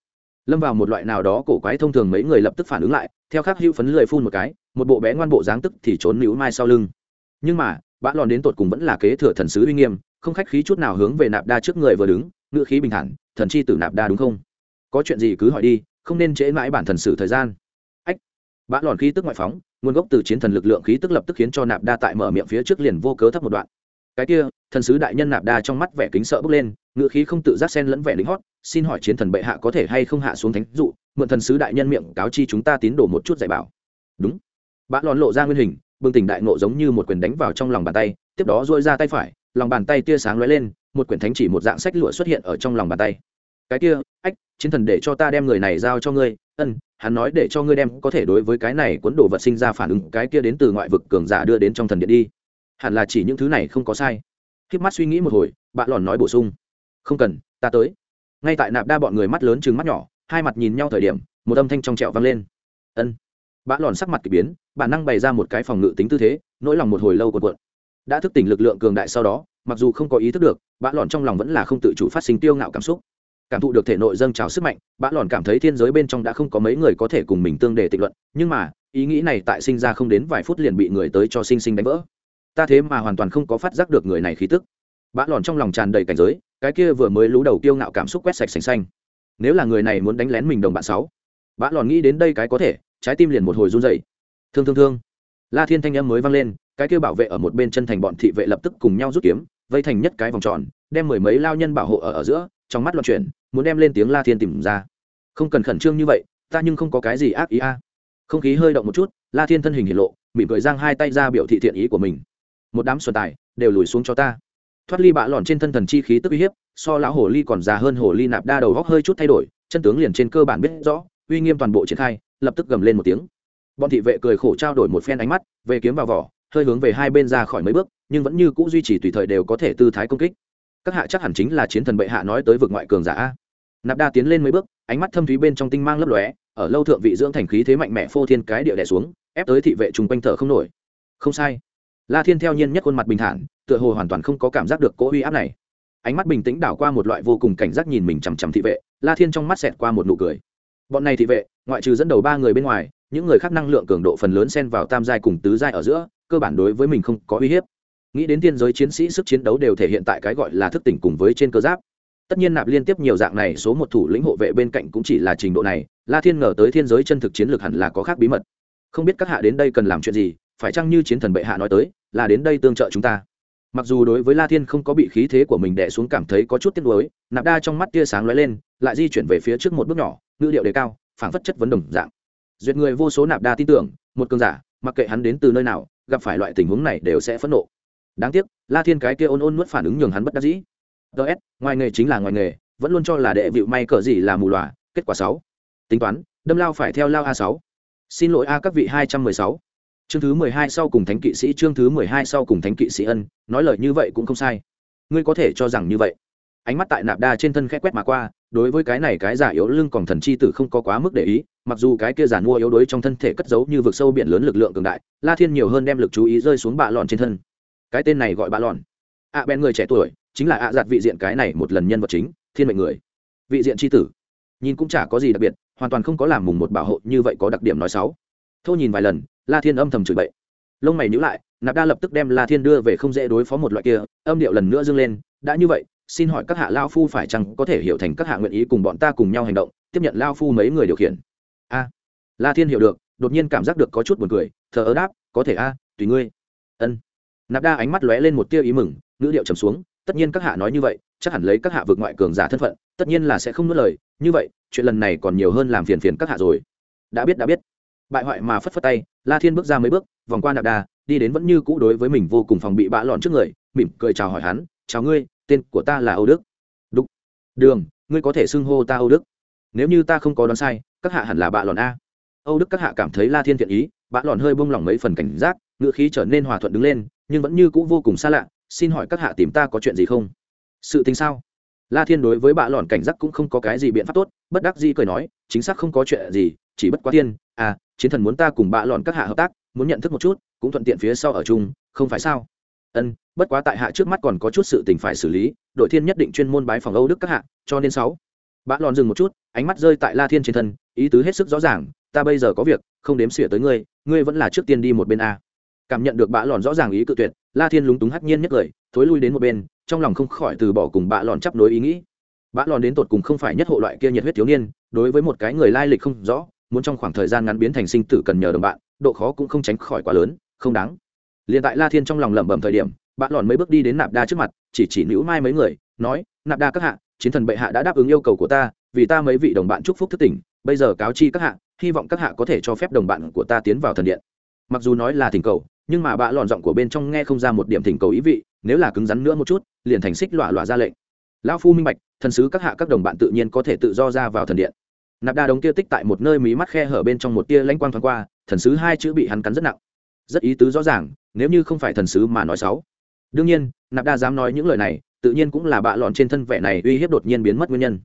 Lâm vào một loại nào đó cổ quái thông thường mấy người lập tức phản ứng lại, theo khắc hữu phấn lười phun một cái, một bộ bé ngoan bộ dáng tức thì trốn nữ mai sau lưng. Nhưng mà, bã lòn đến tột cùng vẫn là kế thừa thần sứ uy nghiêm, không khách khí chút nào hướng về nạp đa trước người vừa đứng ngựa khí bình thản, thần chi tử nạp đa đúng không? Có chuyện gì cứ hỏi đi, không nên trễ mãi bản thần sử thời gian. Ách! Bã lòn khí tức ngoại phóng, nguồn gốc từ chiến thần lực lượng khí tức lập tức khiến cho nạp đa tại mở miệng phía trước liền vô cớ thấp một đoạn. Cái kia thần sứ đại nhân nạp đa trong mắt vẻ kính sợ bước lên ngựa khí không tự giác xen lẫn vẻ lính hót, xin hỏi chiến thần bệ hạ có thể hay không hạ xuống thánh dụ, mượn thần sứ đại nhân miệng cáo chi chúng ta tín đồ một chút dạy bảo. Đúng. Bã lòn lộ ra nguyên hình, bừng tỉnh đại nộ giống như một quyền đánh vào trong lòng bàn tay, tiếp đó dôi ra tay phải, lòng bàn tay tia sáng lóe lên, một quyển thánh chỉ một dạng sách lụa xuất hiện ở trong lòng bàn tay. Cái kia, ách, chiến thần để cho ta đem người này giao cho ngươi, ân, hắn nói để cho ngươi đem, có thể đối với cái này cuốn đồ vật sinh ra phản ứng, cái kia đến từ ngoại vực cường giả đưa đến trong thần điện đi. Hẳn là chỉ những thứ này không có sai khiếp mắt suy nghĩ một hồi, bạ lòn nói bổ sung. Không cần, ta tới. Ngay tại nạp đa bọn người mắt lớn chừng mắt nhỏ, hai mặt nhìn nhau thời điểm, một âm thanh trong trẹo vang lên. Ân. Bạ lòn sắc mặt k ỳ biến, bản năng bày ra một cái phòng ngự tính tư thế, nỗi lòng một hồi lâu cuộn cuộn. Đã thức tỉnh lực lượng cường đại sau đó, mặc dù không có ý thức được, bạ lòn trong lòng vẫn là không tự chủ phát sinh tiêu ngạo cảm xúc. Cảm thụ được thể nội dâng trào sức mạnh, bạ lòn cảm thấy thiên giới bên trong đã không có mấy người có thể cùng mình tương đề tịnh luận, nhưng mà, ý nghĩ này tại sinh ra không đến vài phút liền bị người tới cho sinh sinh đánh vỡ ta thế mà hoàn toàn không có phát giác được người này khí tức. Bã lòn trong lòng tràn đầy cảnh giới, cái kia vừa mới lú đầu kiêu ngạo cảm xúc quét sạch sành xanh. Nếu là người này muốn đánh lén mình đồng bạn sáu, bã lòn nghĩ đến đây cái có thể, trái tim liền một hồi run dậy thương thương thương. La thiên thanh em mới vang lên, cái kia bảo vệ ở một bên chân thành bọn thị vệ lập tức cùng nhau rút kiếm, vây thành nhất cái vòng tròn, đem mười mấy lao nhân bảo hộ ở ở giữa, trong mắt loạn chuyển, muốn đem lên tiếng la thiên tìm ra. Không cần khẩn trương như vậy, ta nhưng không có cái gì ác ý a. Không khí hơi động một chút, la thiên thân hình hiện lộ, mỉm cười giang hai tay ra biểu thị thiện ý của mình một đám xuân tài đều lùi xuống cho ta. Thoát ly bạ lòn trên thân thần chi khí tức uy hiếp, so lão hồ ly còn già hơn hồ ly nạp đa đầu góc hơi chút thay đổi, chân tướng liền trên cơ bản biết rõ, uy nghiêm toàn bộ triển khai, lập tức gầm lên một tiếng. Bọn thị vệ cười khổ trao đổi một phen ánh mắt, về kiếm vào vỏ, hơi hướng về hai bên ra khỏi mấy bước, nhưng vẫn như cũ duy trì tùy thời đều có thể tư thái công kích. Các hạ chắc hẳn chính là chiến thần bệ hạ nói tới vực ngoại cường giả nạp đa tiến lên mấy bước, ánh mắt thâm thúy bên trong tinh mang lấp lóe, ở lâu thượng vị dưỡng thành khí thế mạnh mẽ phô thiên cái địa đè xuống, ép tới thị vệ chung quanh thở không nổi. Không sai la thiên theo nhiên nhất khuôn mặt bình thản, tựa hồ hoàn toàn không có cảm giác được cỗ uy áp này. Ánh mắt bình tĩnh đảo qua một loại vô cùng cảnh giác nhìn mình chằm chằm thị vệ, la thiên trong mắt xẹt qua một nụ cười. Bọn này thị vệ, ngoại trừ dẫn đầu ba người bên ngoài, những người khác năng lượng cường độ phần lớn xen vào tam giai cùng tứ giai ở giữa, cơ bản đối với mình không có uy hiếp. Nghĩ đến thiên giới chiến sĩ sức chiến đấu đều thể hiện tại cái gọi là thức tỉnh cùng với trên cơ giáp. Tất nhiên nạp liên tiếp nhiều dạng này, số một thủ lĩnh hộ vệ bên cạnh cũng chỉ là trình độ này, la thiên ngờ tới thiên giới chân thực chiến lược hẳn là có khác bí mật. Không biết các hạ đến đây cần làm chuyện gì phải chăng như chiến thần bệ hạ nói tới, là đến đây tương trợ chúng ta? Mặc dù đối với la thiên không có bị khí thế của mình đẻ xuống cảm thấy có chút tiếc nuối, nạp đa trong mắt tia sáng lóe lên, lại di chuyển về phía trước một bước nhỏ, ngữ điệu đề cao, phảng phất chất vấn đồng dạng. Duyệt người vô số nạp đa tin tưởng, một cơn giả, mặc kệ hắn đến từ nơi nào, gặp phải loại tình huống này đều sẽ phẫn nộ. Đáng tiếc, la thiên cái kia ôn ôn nuốt phản ứng nhường hắn bất đắc dĩ. Ts ngoài nghề chính là ngoài nghề, vẫn luôn cho là đệ vịu may cỡ gì là mù lòa kết quả sáu. Tính toán, đâm lao phải theo lao a sáu. Xin lỗi a các vị hai trăm mười sáu chương thứ mười hai sau cùng thánh kỵ sĩ, chương thứ mười hai sau cùng thánh kỵ sĩ ân, nói lời như vậy cũng không sai. Ngươi có thể cho rằng như vậy. Ánh mắt tại nạp đa trên thân khẽ quét mà qua, đối với cái này cái giả yếu lưng còn thần chi tử không có quá mức để ý, mặc dù cái kia giả mua yếu đuối trong thân thể cất giấu như vực sâu biển lớn lực lượng cường đại, la thiên nhiều hơn đem lực chú ý rơi xuống bạ lòn trên thân. Cái tên này gọi bạ lòn. Ạ bèn người trẻ tuổi, chính là ạ giặt vị diện cái này một lần nhân vật chính, thiên mệnh người. Vị diện chi tử. Nhìn cũng chả có gì đặc biệt, hoàn toàn không có làm mùng một bảo hộ, như vậy có đặc điểm nói xấu thô nhìn vài lần, la thiên âm thầm chửi bậy. Lông mày nhữ lại, nạp đa lập tức đem la thiên đưa về không dễ đối phó một loại kia, âm điệu lần nữa dâng lên, đã như vậy, xin hỏi các hạ lao phu phải chăng có thể hiểu thành các hạ nguyện ý cùng bọn ta cùng nhau hành động, tiếp nhận lao phu mấy người điều khiển? A. La thiên hiểu được, đột nhiên cảm giác được có chút buồn cười, thờ ơ đáp, có thể a, tùy ngươi. Ân. Nạp đa ánh mắt lóe lên một tia ý mừng, ngữ điệu trầm xuống, tất nhiên các hạ nói như vậy, chắc hẳn lấy các hạ vượt ngoại cường giả thân phận, tất nhiên là sẽ không nuốt lời, như vậy, chuyện lần này còn nhiều hơn làm phiền phiền các hạ rồi. Đã biết đã biết bại hoại mà phất phất tay la thiên bước ra mấy bước vòng qua nạp đà, đi đến vẫn như cũ đối với mình vô cùng phòng bị bã lọn trước người mỉm cười chào hỏi hắn chào ngươi tên của ta là âu đức. Đúc đường ngươi có thể xưng hô ta âu đức. Nếu như ta không có đoán sai các hạ hẳn là bạ lọn a. Âu đức các hạ cảm thấy la thiên thiện ý bạ lọn hơi bông lỏng mấy phần cảnh giác ngựa khí trở nên hòa thuận đứng lên nhưng vẫn như cũ vô cùng xa lạ xin hỏi các hạ tìm ta có chuyện gì không? Sự tình sao? La thiên đối với bạ lọn cảnh giác cũng không có cái gì biện pháp tốt bất đắc dĩ cười nói chính xác không có chuyện gì chỉ bất quá thiên à chiến thần muốn ta cùng bạ lọn các hạ hợp tác, muốn nhận thức một chút, cũng thuận tiện phía sau ở chung, không phải sao? Ân, bất quá tại hạ trước mắt còn có chút sự tình phải xử lý, đội thiên nhất định chuyên môn bái phòng âu đức các hạ, cho nên sáu. Bã lòn dừng một chút, ánh mắt rơi tại la thiên trên thân, ý tứ hết sức rõ ràng, ta bây giờ có việc, không đếm xỉa tới ngươi ngươi vẫn là trước tiên đi một bên a. Cảm nhận được bã lòn rõ ràng ý cự tuyệt, la thiên lúng túng hắc nhiên nhất lời, thối lui đến một bên, trong lòng không khỏi từ bỏ cùng bã lòn chấp nối ý nghĩ. Bã lòn đến tột cùng không phải nhất hộ loại kia nhiệt huyết thiếu niên, đối với một cái người lai lịch không rõ muốn trong khoảng thời gian ngắn biến thành sinh tử cần nhờ đồng bạn, độ khó cũng không tránh khỏi quá lớn, không đáng. Liền tại la thiên trong lòng lẩm bẩm thời điểm, bạn lòn mấy bước đi đến nạp đa trước mặt, chỉ chỉ nữ mai mấy người, nói, nạp đa các hạ, chiến thần bệ hạ đã đáp ứng yêu cầu của ta, vì ta mấy vị đồng bạn chúc phúc thức tỉnh, bây giờ cáo chi các hạ, hy vọng các hạ có thể cho phép đồng bạn của ta tiến vào thần điện. Mặc dù nói là thỉnh cầu, nhưng mà bạ lòn giọng của bên trong nghe không ra một điểm thỉnh cầu ý vị, nếu là cứng rắn nữa một chút, liền thành xích lọa lọa ra lệnh. Lão phu minh bạch, thần sứ các hạ các đồng bạn tự nhiên có thể tự do ra vào thần điện nạp đa đống kia tích tại một nơi mí mắt khe hở bên trong một tia lãnh quang thoáng qua, thần sứ hai chữ bị hắn cắn rất nặng. Rất ý tứ rõ ràng, nếu như không phải thần sứ mà nói xấu. Đương nhiên, nạp đa dám nói những lời này, tự nhiên cũng là bạ lòn trên thân vẻ này uy hiếp đột nhiên biến mất nguyên nhân.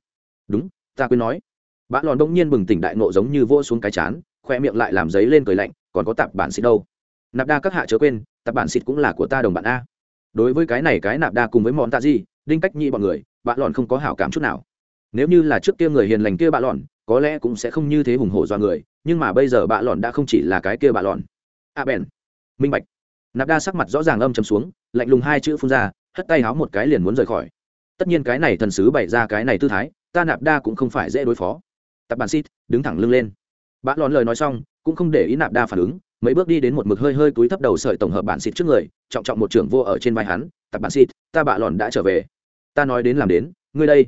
Đúng, ta quên nói. Bạ lòn đông nhiên bừng tỉnh đại nộ giống như vô xuống cái chán, khoe miệng lại làm giấy lên cười lạnh, còn có tạp bản xịt đâu? Nạp đa các hạ chớ quên, tạp bản xịt cũng là của ta đồng bạn a. Đối với cái này cái nạp đa cùng với món tạ gì, đinh cách nhị bọn người, bạ lòn không có hảo cảm chút nào. Nếu như là trước kia người hiền lành kia bạ lòn có lẽ cũng sẽ không như thế hùng hổ do người, nhưng mà bây giờ bạ lòn đã không chỉ là cái kia bạ lòn. A à bèn. Minh bạch. Nạp đa sắc mặt rõ ràng âm chấm xuống, lạnh lùng hai chữ phun ra, hất tay háo một cái liền muốn rời khỏi. Tất nhiên cái này thần sứ bày ra cái này tư thái, ta nạp đa cũng không phải dễ đối phó. Tập bản xít đứng thẳng lưng lên. Bạ lòn lời nói xong, cũng không để ý nạp đa phản ứng, mấy bước đi đến một mực hơi hơi cúi thấp đầu sợi tổng hợp bản xịt trước người, trọng trọng một trưởng vô ở trên vai hắn, tập bản xịt ta bạ lòn đã trở về. Ta nói đến làm đến, ngươi đây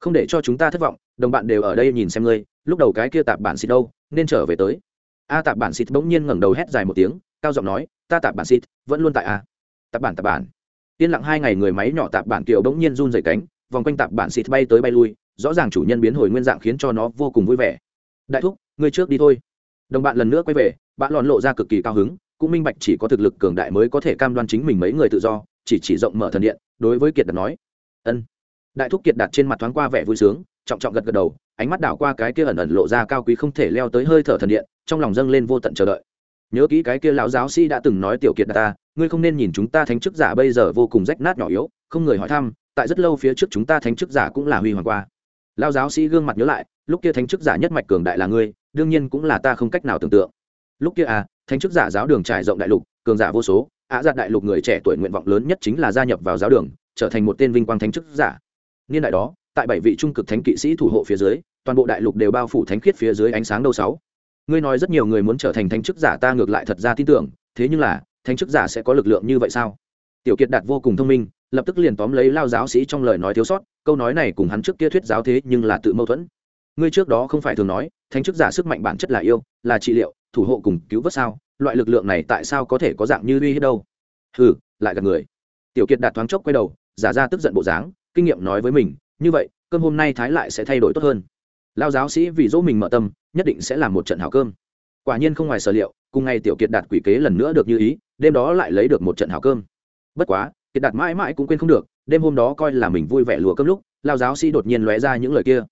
không để cho chúng ta thất vọng, đồng bạn đều ở đây nhìn xem ngươi, lúc đầu cái kia tạp bản xịt đâu, nên trở về tới. A tạp bản xịt bỗng nhiên ngẩng đầu hét dài một tiếng, cao giọng nói, ta tạp bản xịt, vẫn luôn tại a. Tạp bản tạp bản. Yên lặng hai ngày người máy nhỏ tạp bản kiều bỗng nhiên run dày cánh, vòng quanh tạp bản xịt bay tới bay lui, rõ ràng chủ nhân biến hồi nguyên dạng khiến cho nó vô cùng vui vẻ. Đại thúc, ngươi trước đi thôi. Đồng bạn lần nữa quay về, bạn lòn lộ ra cực kỳ cao hứng, cũng minh bạch chỉ có thực lực cường đại mới có thể cam đoan chính mình mấy người tự do, chỉ chỉ rộng mở thần điện, đối với kiệt đặt nói, ân đại thúc kiệt đặt trên mặt thoáng qua vẻ vui sướng, trọng trọng gật gật đầu, ánh mắt đảo qua cái kia ẩn ẩn lộ ra cao quý không thể leo tới hơi thở thần điện, trong lòng dâng lên vô tận chờ đợi. Nhớ kỹ cái kia lão giáo sĩ đã từng nói tiểu kiệt ta, ngươi không nên nhìn chúng ta thánh chức giả bây giờ vô cùng rách nát nhỏ yếu, không người hỏi thăm, tại rất lâu phía trước chúng ta thánh chức giả cũng là huy hoàng qua. Lão giáo sĩ gương mặt nhớ lại, lúc kia thánh chức giả nhất mạch cường đại là ngươi, đương nhiên cũng là ta không cách nào tưởng tượng. Lúc kia à thánh chức giả giáo đường trải rộng đại lục, cường giả vô số ạ giặt đại lục người trẻ tuổi nguyện vọng lớn nhất chính là gia nhập vào giáo đường, trở thành một tên vinh quang thánh chức giả niên đại đó, tại bảy vị trung cực thánh kỵ sĩ thủ hộ phía dưới, toàn bộ đại lục đều bao phủ thánh khiết phía dưới ánh sáng đâu sáu. Ngươi nói rất nhiều người muốn trở thành thánh chức giả ta ngược lại thật ra tin tưởng, thế nhưng là, thánh chức giả sẽ có lực lượng như vậy sao? Tiểu kiệt đạt vô cùng thông minh, lập tức liền tóm lấy lao giáo sĩ trong lời nói thiếu sót, câu nói này cùng hắn trước kia thuyết giáo thế nhưng là tự mâu thuẫn. Ngươi trước đó không phải thường nói, thánh chức giả sức mạnh bản chất là yêu, là trị liệu, thủ hộ cùng cứu vớt sao? Loại lực lượng này tại sao có thể có dạng như uy hiếp đâu? Hừ, lại gặp người. Tiểu kiệt đạt thoáng chốc quay đầu, giả ra tức giận bộ dáng kinh nghiệm nói với mình, như vậy, cơm hôm nay thái lại sẽ thay đổi tốt hơn. Lao giáo sĩ vì dỗ mình mở tâm, nhất định sẽ làm một trận hảo cơm. Quả nhiên không ngoài sở liệu, cùng ngày tiểu kiệt đạt quỷ kế lần nữa được như ý, đêm đó lại lấy được một trận hảo cơm. Bất quá, kiệt đạt mãi mãi cũng quên không được, đêm hôm đó coi là mình vui vẻ lùa cơm lúc, lao giáo sĩ đột nhiên lóe ra những lời kia.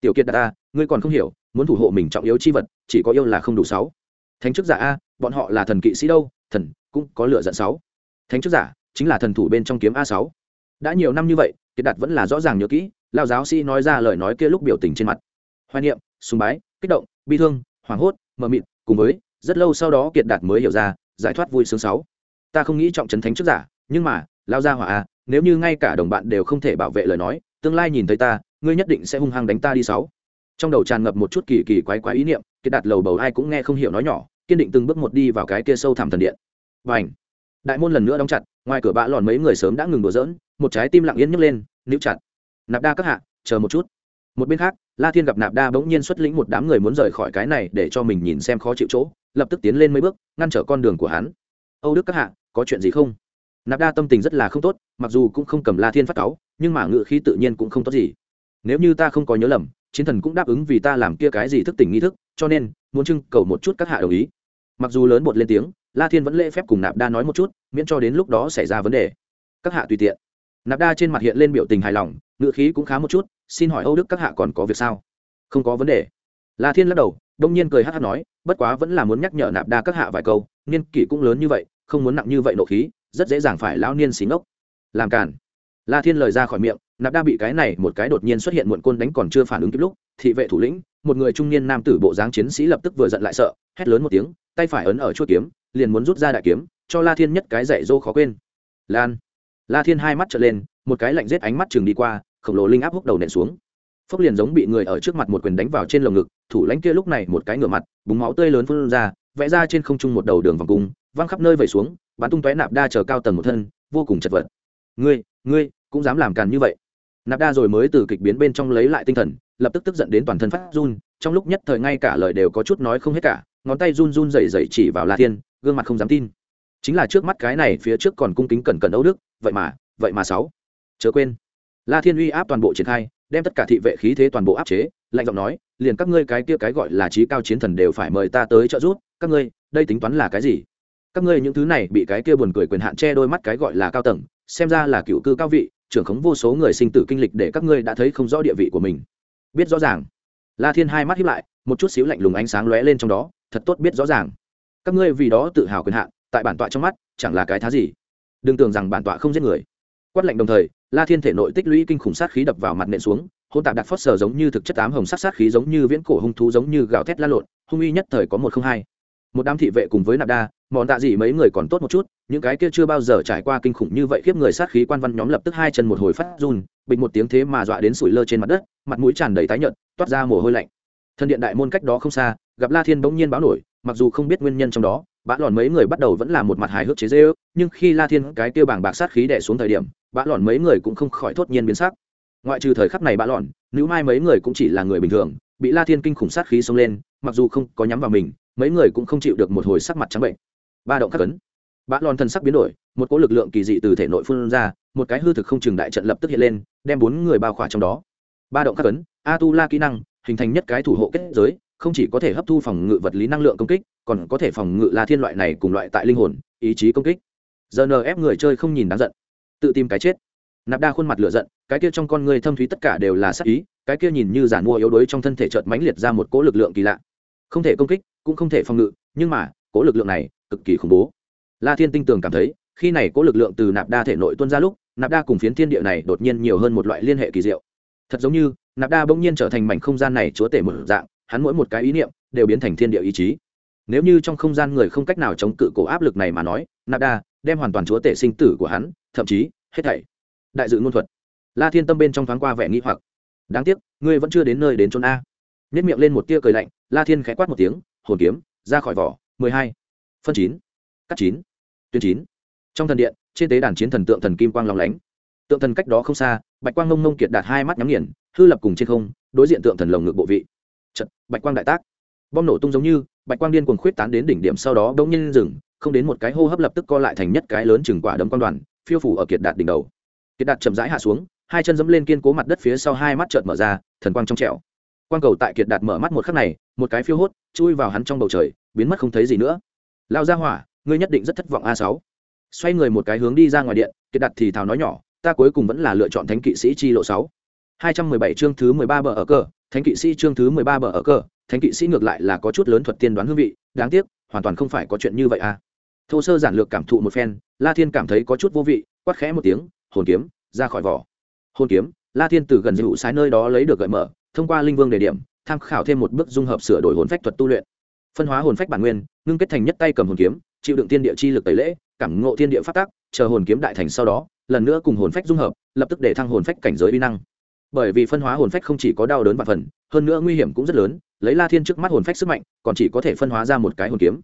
Tiểu kiệt đạt a ngươi còn không hiểu, muốn thủ hộ mình trọng yếu chi vật, chỉ có yêu là không đủ sáu. Thánh chức giả a, bọn họ là thần kỵ sĩ đâu, thần cũng có lựa giận sáu. Thánh chức giả chính là thần thủ bên trong kiếm a sáu. Đã nhiều năm như vậy kiệt đạt vẫn là rõ ràng nhớ kỹ lao giáo sĩ nói ra lời nói kia lúc biểu tình trên mặt. Hoài niệm, sùng bái, kích động, bi thương, hoảng hốt, mờ mịt, cùng với, rất lâu sau đó kiệt đạt mới hiểu ra, giải thoát vui sướng sáu. Ta không nghĩ trọng trấn thánh trước giả, nhưng mà lao ra hỏa a nếu như ngay cả đồng bạn đều không thể bảo vệ lời nói, tương lai nhìn thấy ta, ngươi nhất định sẽ hung hăng đánh ta đi sáu. Trong đầu tràn ngập một chút kỳ kỳ quái quái ý niệm, kiệt đạt lầu bầu ai cũng nghe không hiểu nói nhỏ, kiên định từng bước một đi vào cái kia sâu thẳm thần điện. Và ảnh đại môn lần nữa đóng chặt, ngoài cửa bạ lòn mấy người sớm đã ngừng đùa dỡn một trái tim lặng yên nhấc lên, níu chặt. Nạp đa các hạ, chờ một chút. Một bên khác, la thiên gặp nạp đa bỗng nhiên xuất lĩnh một đám người muốn rời khỏi cái này để cho mình nhìn xem khó chịu chỗ, lập tức tiến lên mấy bước, ngăn trở con đường của hắn. Âu đức các hạ, có chuyện gì không? Nạp đa tâm tình rất là không tốt, mặc dù cũng không cầm la thiên phát cáu, nhưng mà ngự khí tự nhiên cũng không tốt gì. Nếu như ta không có nhớ lầm, chiến thần cũng đáp ứng vì ta làm kia cái gì thức tỉnh nghi thức, cho nên, muốn trưng cầu một chút các hạ đồng ý. Mặc dù lớn bột lên tiếng la thiên vẫn lễ phép cùng nạp đa nói một chút, miễn cho đến lúc đó xảy ra vấn đề. Các hạ tùy tiện. Nạp đa trên mặt hiện lên biểu tình hài lòng ngự khí cũng khá một chút, xin hỏi âu đức các hạ còn có việc sao? Không có vấn đề. La thiên lắc đầu, đông nhiên cười hát hát nói, bất quá vẫn là muốn nhắc nhở nạp đa các hạ vài câu, niên kỷ cũng lớn như vậy, không muốn nặng như vậy nộ khí, rất dễ dàng phải lão niên xí ngốc. Làm cản la thiên lời ra khỏi miệng, nạp đa bị cái này một cái đột nhiên xuất hiện muộn côn đánh còn chưa phản ứng kịp lúc, thị vệ thủ lĩnh, một người trung niên nam tử bộ dáng chiến sĩ lập tức vừa giận lại sợ, hét lớn một tiếng, tay phải ấn ở chuôi kiếm liền muốn rút ra đại kiếm, cho la thiên nhất cái dạy dỗ khó quên. Lan, la thiên hai mắt trở lên, một cái lạnh rết ánh mắt chừng đi qua, khổng lồ linh áp húc đầu nện xuống. Phốc liền giống bị người ở trước mặt một quyền đánh vào trên lồng ngực, thủ lãnh kia lúc này một cái ngửa mặt, búng máu tươi lớn phun ra, vẽ ra trên không trung một đầu đường vòng cung, văng khắp nơi vẩy xuống, bắn tung tóe nạp đa chờ cao tầng một thân, vô cùng chật vật. Ngươi ngươi, cũng dám làm càn như vậy. Nạp đa rồi mới từ kịch biến bên trong lấy lại tinh thần, lập tức tức giận đến toàn thân phát run, trong lúc nhất thời ngay cả lời đều có chút nói không hết cả, ngón tay run run rẩy rẩy chỉ vào la thiên gương mặt không dám tin. Chính là trước mắt cái này phía trước còn cung kính cẩn cẩn âu đức, vậy mà vậy mà sáu. Chớ quên. La thiên uy áp toàn bộ triển khai, đem tất cả thị vệ khí thế toàn bộ áp chế, lạnh giọng nói, liền các ngươi cái kia cái gọi là trí cao chiến thần đều phải mời ta tới trợ giúp, các ngươi, đây tính toán là cái gì? Các ngươi những thứ này bị cái kia buồn cười quyền hạn che đôi mắt cái gọi là cao tầng, xem ra là cựu cư cao vị, trưởng khống vô số người sinh tử kinh lịch để các ngươi đã thấy không rõ địa vị của mình. Biết rõ ràng. La thiên hai mắt hiếp lại, một chút xíu lạnh lùng ánh sáng lóe lên trong đó, thật tốt biết rõ ràng các ngươi vì đó tự hào quyền hạn, tại bản tọa trong mắt, chẳng là cái thá gì. Đừng tưởng rằng bản tọa không giết người. Quát lạnh đồng thời, la thiên thể nội tích lũy kinh khủng sát khí đập vào mặt nện xuống hôn tạp đặt phót sờ giống như thực chất tám hồng sát sát khí giống như viễn cổ hung thú giống như gào thét la lộn, hung uy nhất thời có một không hai. Một đám thị vệ cùng với nạp đa, mọn tạ gì mấy người còn tốt một chút, những cái kia chưa bao giờ trải qua kinh khủng như vậy khiếp người sát khí quan văn nhóm lập tức hai chân một hồi phát run bịch một tiếng thế mà dọa đến sủi lơ trên mặt đất, mặt mũi tràn đầy tái nhợt, toát ra mồ hôi lạnh. Thân điện đại môn cách đó không xa, gặp la thiên bỗng nhiên báo nổi mặc dù không biết nguyên nhân trong đó, bã lòn mấy người bắt đầu vẫn là một mặt hài hước chế dễ ước nhưng khi la thiên cái kêu bảng bạc sát khí đẻ xuống thời điểm, bã lòn mấy người cũng không khỏi thốt nhiên biến sắc. Ngoại trừ thời khắc này bã lòn, nữ mai mấy người cũng chỉ là người bình thường, bị la thiên kinh khủng sát khí xông lên, mặc dù không có nhắm vào mình, mấy người cũng không chịu được một hồi sắc mặt trắng bệnh. Ba động khắc cấn bã lòn thân sắc biến đổi, một cỗ lực lượng kỳ dị từ thể nội phun ra, một cái hư thực không chừng đại trận lập tức hiện lên, đem bốn người bao khỏa trong đó. Ba động khắc cấn a tu la kỹ năng, hình thành nhất cái thủ hộ kết giới không chỉ có thể hấp thu phòng ngự vật lý năng lượng công kích, còn có thể phòng ngự la thiên loại này cùng loại tại linh hồn, ý chí công kích. Giờ ép người chơi không nhìn đáng giận, tự tìm cái chết. Nạp đa khuôn mặt lửa giận, cái kia trong con người thâm thúy tất cả đều là sắc ý, cái kia nhìn như giản mua yếu đuối trong thân thể chợt mãnh liệt ra một cỗ lực lượng kỳ lạ. Không thể công kích, cũng không thể phòng ngự, nhưng mà, cỗ lực lượng này, cực kỳ khủng bố. La thiên tinh tường cảm thấy, khi này cỗ lực lượng từ nạp đa thể nội tuôn ra lúc, nạp đa cùng phiến thiên địa này đột nhiên nhiều hơn một loại liên hệ kỳ diệu. Thật giống như, nạp đa bỗng nhiên trở thành mảnh không gian này chúa tể một dạng hắn mỗi một cái ý niệm đều biến thành thiên địa ý chí. Nếu như trong không gian người không cách nào chống cự cổ áp lực này mà nói, nạp đa đem hoàn toàn chúa tể sinh tử của hắn, thậm chí hết thảy. Đại dự ngôn thuật. La thiên tâm bên trong thoáng qua vẻ nghĩ hoặc. Đáng tiếc, ngươi vẫn chưa đến nơi đến chốn a. Nếp miệng lên một tia cười lạnh, la thiên khẽ quát một tiếng, hồn kiếm, ra khỏi vỏ, mười hai, phân chín, cắt chín, tuyến chín. Trong thần điện, trên tế đàn chiến thần tượng thần kim quang long lánh. Tượng thần cách đó không xa, bạch quang ngông ngông kiệt đạt hai mắt nhắm nghiền, hư lập cùng trên không, đối diện tượng thần lồng ngực bộ vị. Chật, bạch quang đại tác. Bom nổ tung giống như bạch quang điên cuồng khuyết tán đến đỉnh điểm sau đó bỗng nhiên dừng không đến một cái hô hấp lập tức co lại thành nhất cái lớn chừng quả đấm quang đoàn phiêu phủ ở kiệt đạt đỉnh đầu. Kiệt đạt chậm rãi hạ xuống hai chân dẫm lên kiên cố mặt đất phía sau hai mắt chợt mở ra thần quang trong trẻo. Quang cầu tại kiệt đạt mở mắt một khắc này một cái phiêu hốt chui vào hắn trong bầu trời biến mất không thấy gì nữa. Lao ra hỏa ngươi nhất định rất thất vọng a sáu. Xoay người một cái hướng đi ra ngoài điện kiệt đạt thì thào nói nhỏ ta cuối cùng vẫn là lựa chọn thánh kỵ sĩ chi lộ sáu. 217 chương thứ 13 bờ ở cờ, Thánh kỵ sĩ chương thứ 13 bờ ở cờ, Thánh kỵ sĩ ngược lại là có chút lớn thuật tiên đoán hương vị, đáng tiếc, hoàn toàn không phải có chuyện như vậy à. Thô sơ giản lược cảm thụ một phen, La Thiên cảm thấy có chút vô vị, quát khẽ một tiếng, hồn kiếm, ra khỏi vỏ. Hồn kiếm, La Thiên từ gần dụ sái nơi đó lấy được gợi mở, thông qua linh vương đề điểm, tham khảo thêm một bước dung hợp sửa đổi hồn phách thuật tu luyện. Phân hóa hồn phách bản nguyên, ngưng kết thành nhất tay cầm hồn kiếm, chịu đựng tiên địa chi lực tẩy lễ, cảm ngộ thiên địa pháp tắc, chờ hồn kiếm đại thành sau đó, lần nữa cùng hồn phách dung hợp, lập tức để thăng hồn phách cảnh giới uy năng bởi vì phân hóa hồn phách không chỉ có đau đớn và phần, hơn nữa nguy hiểm cũng rất lớn, lấy la thiên trước mắt hồn phách sức mạnh, còn chỉ có thể phân hóa ra một cái hồn kiếm.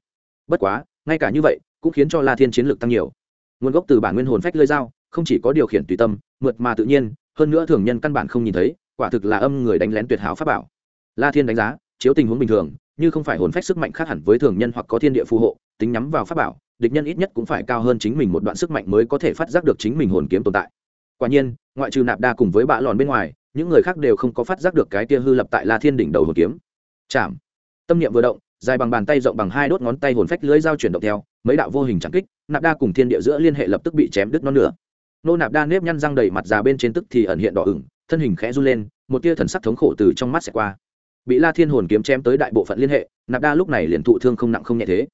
Bất quá, ngay cả như vậy, cũng khiến cho la thiên chiến lược tăng nhiều. Nguồn gốc từ bản nguyên hồn phách lơi dao, không chỉ có điều khiển tùy tâm, mượt mà tự nhiên, hơn nữa thường nhân căn bản không nhìn thấy, quả thực là âm người đánh lén tuyệt hảo pháp bảo. La thiên đánh giá, chiếu tình huống bình thường, như không phải hồn phách sức mạnh khác hẳn với thường nhân hoặc có thiên địa phù hộ, tính nhắm vào pháp bảo, địch nhân ít nhất cũng phải cao hơn chính mình một đoạn sức mạnh mới có thể phát giác được chính mình hồn kiếm tồn tại. Quả nhiên, ngoại trừ nạp đa cùng với bạ lòn bên ngoài những người khác đều không có phát giác được cái tia hư lập tại la thiên đỉnh đầu hồn kiếm. Chạm. Tâm niệm vừa động, dài bằng bàn tay rộng bằng hai đốt ngón tay hồn phách lưới dao chuyển động theo, mấy đạo vô hình chẳng kích, nạp đa cùng thiên địa giữa liên hệ lập tức bị chém đứt non nữa nô nạp đa nếp nhăn răng đầy mặt già bên trên tức thì ẩn hiện đỏ ửng, thân hình khẽ run lên, một tia thần sắc thống khổ từ trong mắt sẽ qua. Bị la thiên hồn kiếm chém tới đại bộ phận liên hệ, nạp đa lúc này liền thụ thương không nặng không nhẹ thế.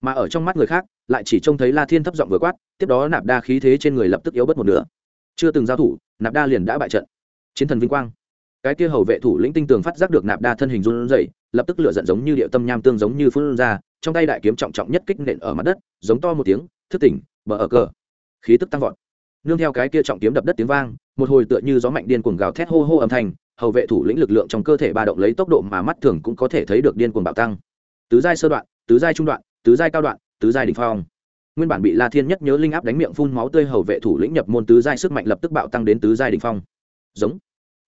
Mà ở trong mắt người khác, lại chỉ trông thấy la thiên thấp giọng vừa quát, tiếp đó nạp đa khí thế trên người lập tức yếu bớt một nửa. Chưa từng giao thủ, nạp đa liền đã bại trận chiến thần vinh quang. Cái kia hầu vệ thủ lĩnh tinh tường phát giác được nạp đa thân hình run rẩy, lập tức lửa giận giống như điệu tâm nham tương giống như phun ra, trong tay đại kiếm trọng trọng nhất kích nện ở mặt đất, giống to một tiếng, thức tỉnh, bờ ở cờ. Khí tức tăng vọt. Nương theo cái kia trọng kiếm đập đất tiếng vang, một hồi tựa như gió mạnh điên cuồng gào thét hô hô âm thanh, hầu vệ thủ lĩnh lực lượng trong cơ thể ba động lấy tốc độ mà mắt thường cũng có thể thấy được điên cuồng bạo tăng. Tứ giai sơ đoạn, tứ giai trung đoạn, tứ giai cao đoạn, tứ giai đỉnh phong. Nguyên bản bị la thiên nhất nhớ linh áp đánh miệng phun máu tươi, hầu vệ thủ lĩnh nhập môn tứ giai sức mạnh lập tức bạo tăng đến tứ giai đỉnh phong giống.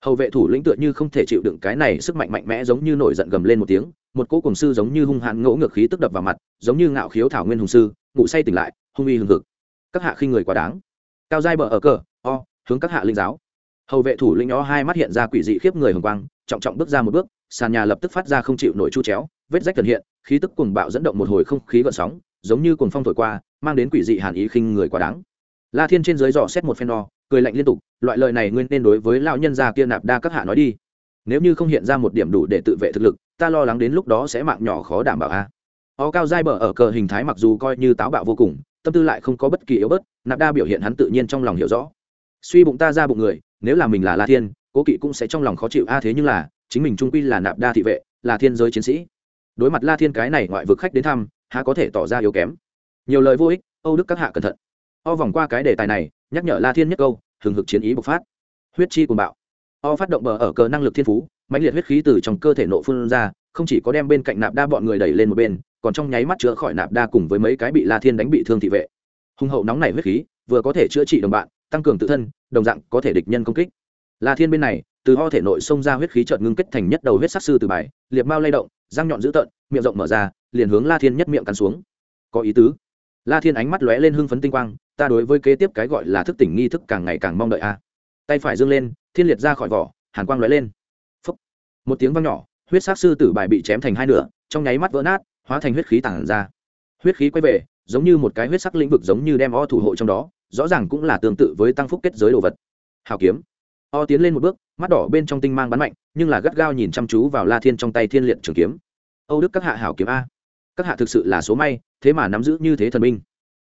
Hầu vệ thủ lĩnh tựa như không thể chịu đựng cái này sức mạnh mạnh mẽ giống như nổi giận gầm lên một tiếng, một cỗ cùng sư giống như hung hãn ngỗ ngược khí tức đập vào mặt, giống như ngạo khiếu thảo nguyên hùng sư, ngủ say tỉnh lại, hung uy hừng hực. Các hạ khi người quá đáng. Cao giai bờ ở cờ, o, hướng các hạ linh giáo. Hầu vệ thủ lĩnh ó hai mắt hiện ra quỷ dị khiếp người hồng quang, trọng trọng bước ra một bước, sàn nhà lập tức phát ra không chịu nổi chu chéo, vết rách thần hiện, khí tức cuồng bạo dẫn động một hồi không khí gợn sóng, giống như cuồng phong thổi qua, mang đến quỷ dị hàn ý khinh người quá đáng. La thiên trên dưới dò xét một phen đo cười lạnh liên tục, loại lời này nguyên nên đối với lão nhân gia kia nạp đa các hạ nói đi. Nếu như không hiện ra một điểm đủ để tự vệ thực lực, ta lo lắng đến lúc đó sẽ mạng nhỏ khó đảm bảo a. O cao dai bờ ở cờ hình thái mặc dù coi như táo bạo vô cùng, tâm tư lại không có bất kỳ yếu bớt, nạp đa biểu hiện hắn tự nhiên trong lòng hiểu rõ. Suy bụng ta ra bụng người, nếu là mình là la thiên, cố kỵ cũng sẽ trong lòng khó chịu a, thế nhưng là, chính mình trung quy là nạp đa thị vệ, là thiên giới chiến sĩ. Đối mặt la thiên cái này ngoại vực khách đến thăm, há có thể tỏ ra yếu kém. Nhiều lời vô ích, âu đức các hạ cẩn thận o vòng qua cái đề tài này, nhắc nhở la thiên nhất câu, hừng hực chiến ý bộc phát. Huyết chi cùng bạo. O phát động bờ ở cờ năng lực thiên phú, mãnh liệt huyết khí từ trong cơ thể nộ phun ra, không chỉ có đem bên cạnh nạp đa bọn người đẩy lên một bên, còn trong nháy mắt chữa khỏi nạp đa cùng với mấy cái bị la thiên đánh bị thương thị vệ. Hùng hậu nóng này huyết khí, vừa có thể chữa trị đồng bạn, tăng cường tự thân, đồng dạng có thể địch nhân công kích. La thiên bên này, từ ho thể nội xông ra huyết khí chợt ngưng kết thành nhất đầu huyết sắc sư từ bài, liệt mao lay động, răng nhọn dữ tợn, miệng rộng mở ra, liền hướng la thiên nhất miệng cắn xuống. Có ý tứ. La thiên ánh mắt lóe lên hưng phấn tinh quang ta đối với kế tiếp cái gọi là thức tỉnh nghi thức càng ngày càng mong đợi a tay phải dâng lên thiên liệt ra khỏi vỏ hàn quang lóe lên. Phúc. một tiếng vang nhỏ huyết sát sư tử bài bị chém thành hai nửa trong nháy mắt vỡ nát hóa thành huyết khí tản ra. Huyết khí quay về giống như một cái huyết sắc lĩnh vực giống như đem o thủ hộ trong đó rõ ràng cũng là tương tự với tăng phúc kết giới đồ vật. Hào kiếm. O tiến lên một bước mắt đỏ bên trong tinh mang bắn mạnh nhưng là gắt gao nhìn chăm chú vào la thiên trong tay thiên liệt trường kiếm. Âu đức các hạ hảo kiếm a. Các hạ thực sự là số may thế mà nắm giữ như thế thần minh,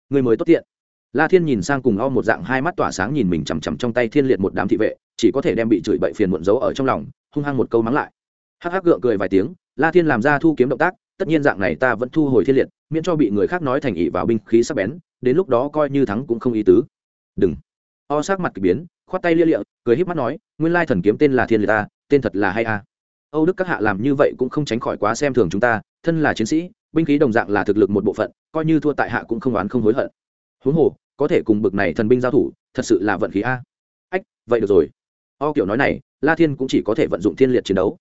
người mới tốt tiện la thiên nhìn sang cùng o một dạng hai mắt tỏa sáng nhìn mình chằm chằm trong tay thiên liệt một đám thị vệ, chỉ có thể đem bị chửi bậy phiền muộn giấu ở trong lòng, hung hăng một câu mắng lại. Hắc hắc gượng cười vài tiếng, la thiên làm ra thu kiếm động tác, tất nhiên dạng này ta vẫn thu hồi thiên liệt, miễn cho bị người khác nói thành ỷ vào binh khí sắc bén, đến lúc đó coi như thắng cũng không ý tứ. Đừng. O sắc mặt k ỳ biến, khoát tay lia lịa, cười híp mắt nói, nguyên lai thần kiếm tên là thiên liệt ta, tên thật là hay a. Âu đức các hạ làm như vậy cũng không tránh khỏi quá xem thường chúng ta, thân là chiến sĩ, binh khí đồng dạng là thực lực một bộ phận, coi như thua tại hạ cũng không oán không hối hận. Huống hồ có thể cùng bực này thần binh giao thủ, thật sự là vận khí a. Ách, vậy được rồi. O kiểu nói này, la thiên cũng chỉ có thể vận dụng thiên liệt chiến đấu.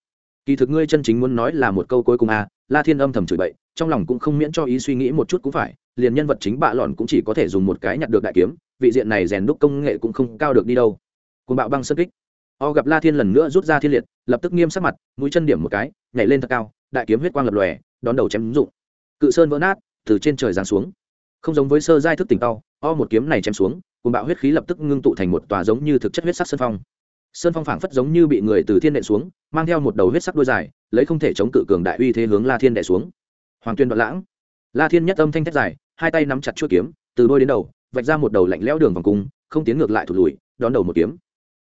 Kỳ thực ngươi chân chính muốn nói là một câu cuối cùng a, la thiên âm thầm chửi bậy, trong lòng cũng không miễn cho ý suy nghĩ một chút cũng phải, liền nhân vật chính bạ lòn cũng chỉ có thể dùng một cái nhặt được đại kiếm, vị diện này rèn đúc công nghệ cũng không cao được đi đâu. Cùng bạo băng sơ kích. O gặp la thiên lần nữa rút ra thiên liệt, lập tức nghiêm sắc mặt, mũi chân điểm một cái, nhảy lên thật cao, đại kiếm huyết quang lập lòe, đón đầu chém ứng dụng. Cự sơn vỡ nát, từ trên trời giáng xuống. Không giống với sơ giai thức tỉnh tao o một kiếm này chém xuống cùng bạo huyết khí lập tức ngưng tụ thành một tòa giống như thực chất huyết sắc sơn phong. Sơn phong phảng phất giống như bị người từ thiên đệ xuống mang theo một đầu huyết sắc đuôi dài lấy không thể chống cự cường đại uy thế hướng la thiên đệ xuống. Hoàng tuyên đoạn lãng. La thiên nhất âm thanh thét dài hai tay nắm chặt chuôi kiếm từ đôi đến đầu vạch ra một đầu lạnh lẽo đường vòng cung không tiến ngược lại thụt lùi đón đầu một kiếm.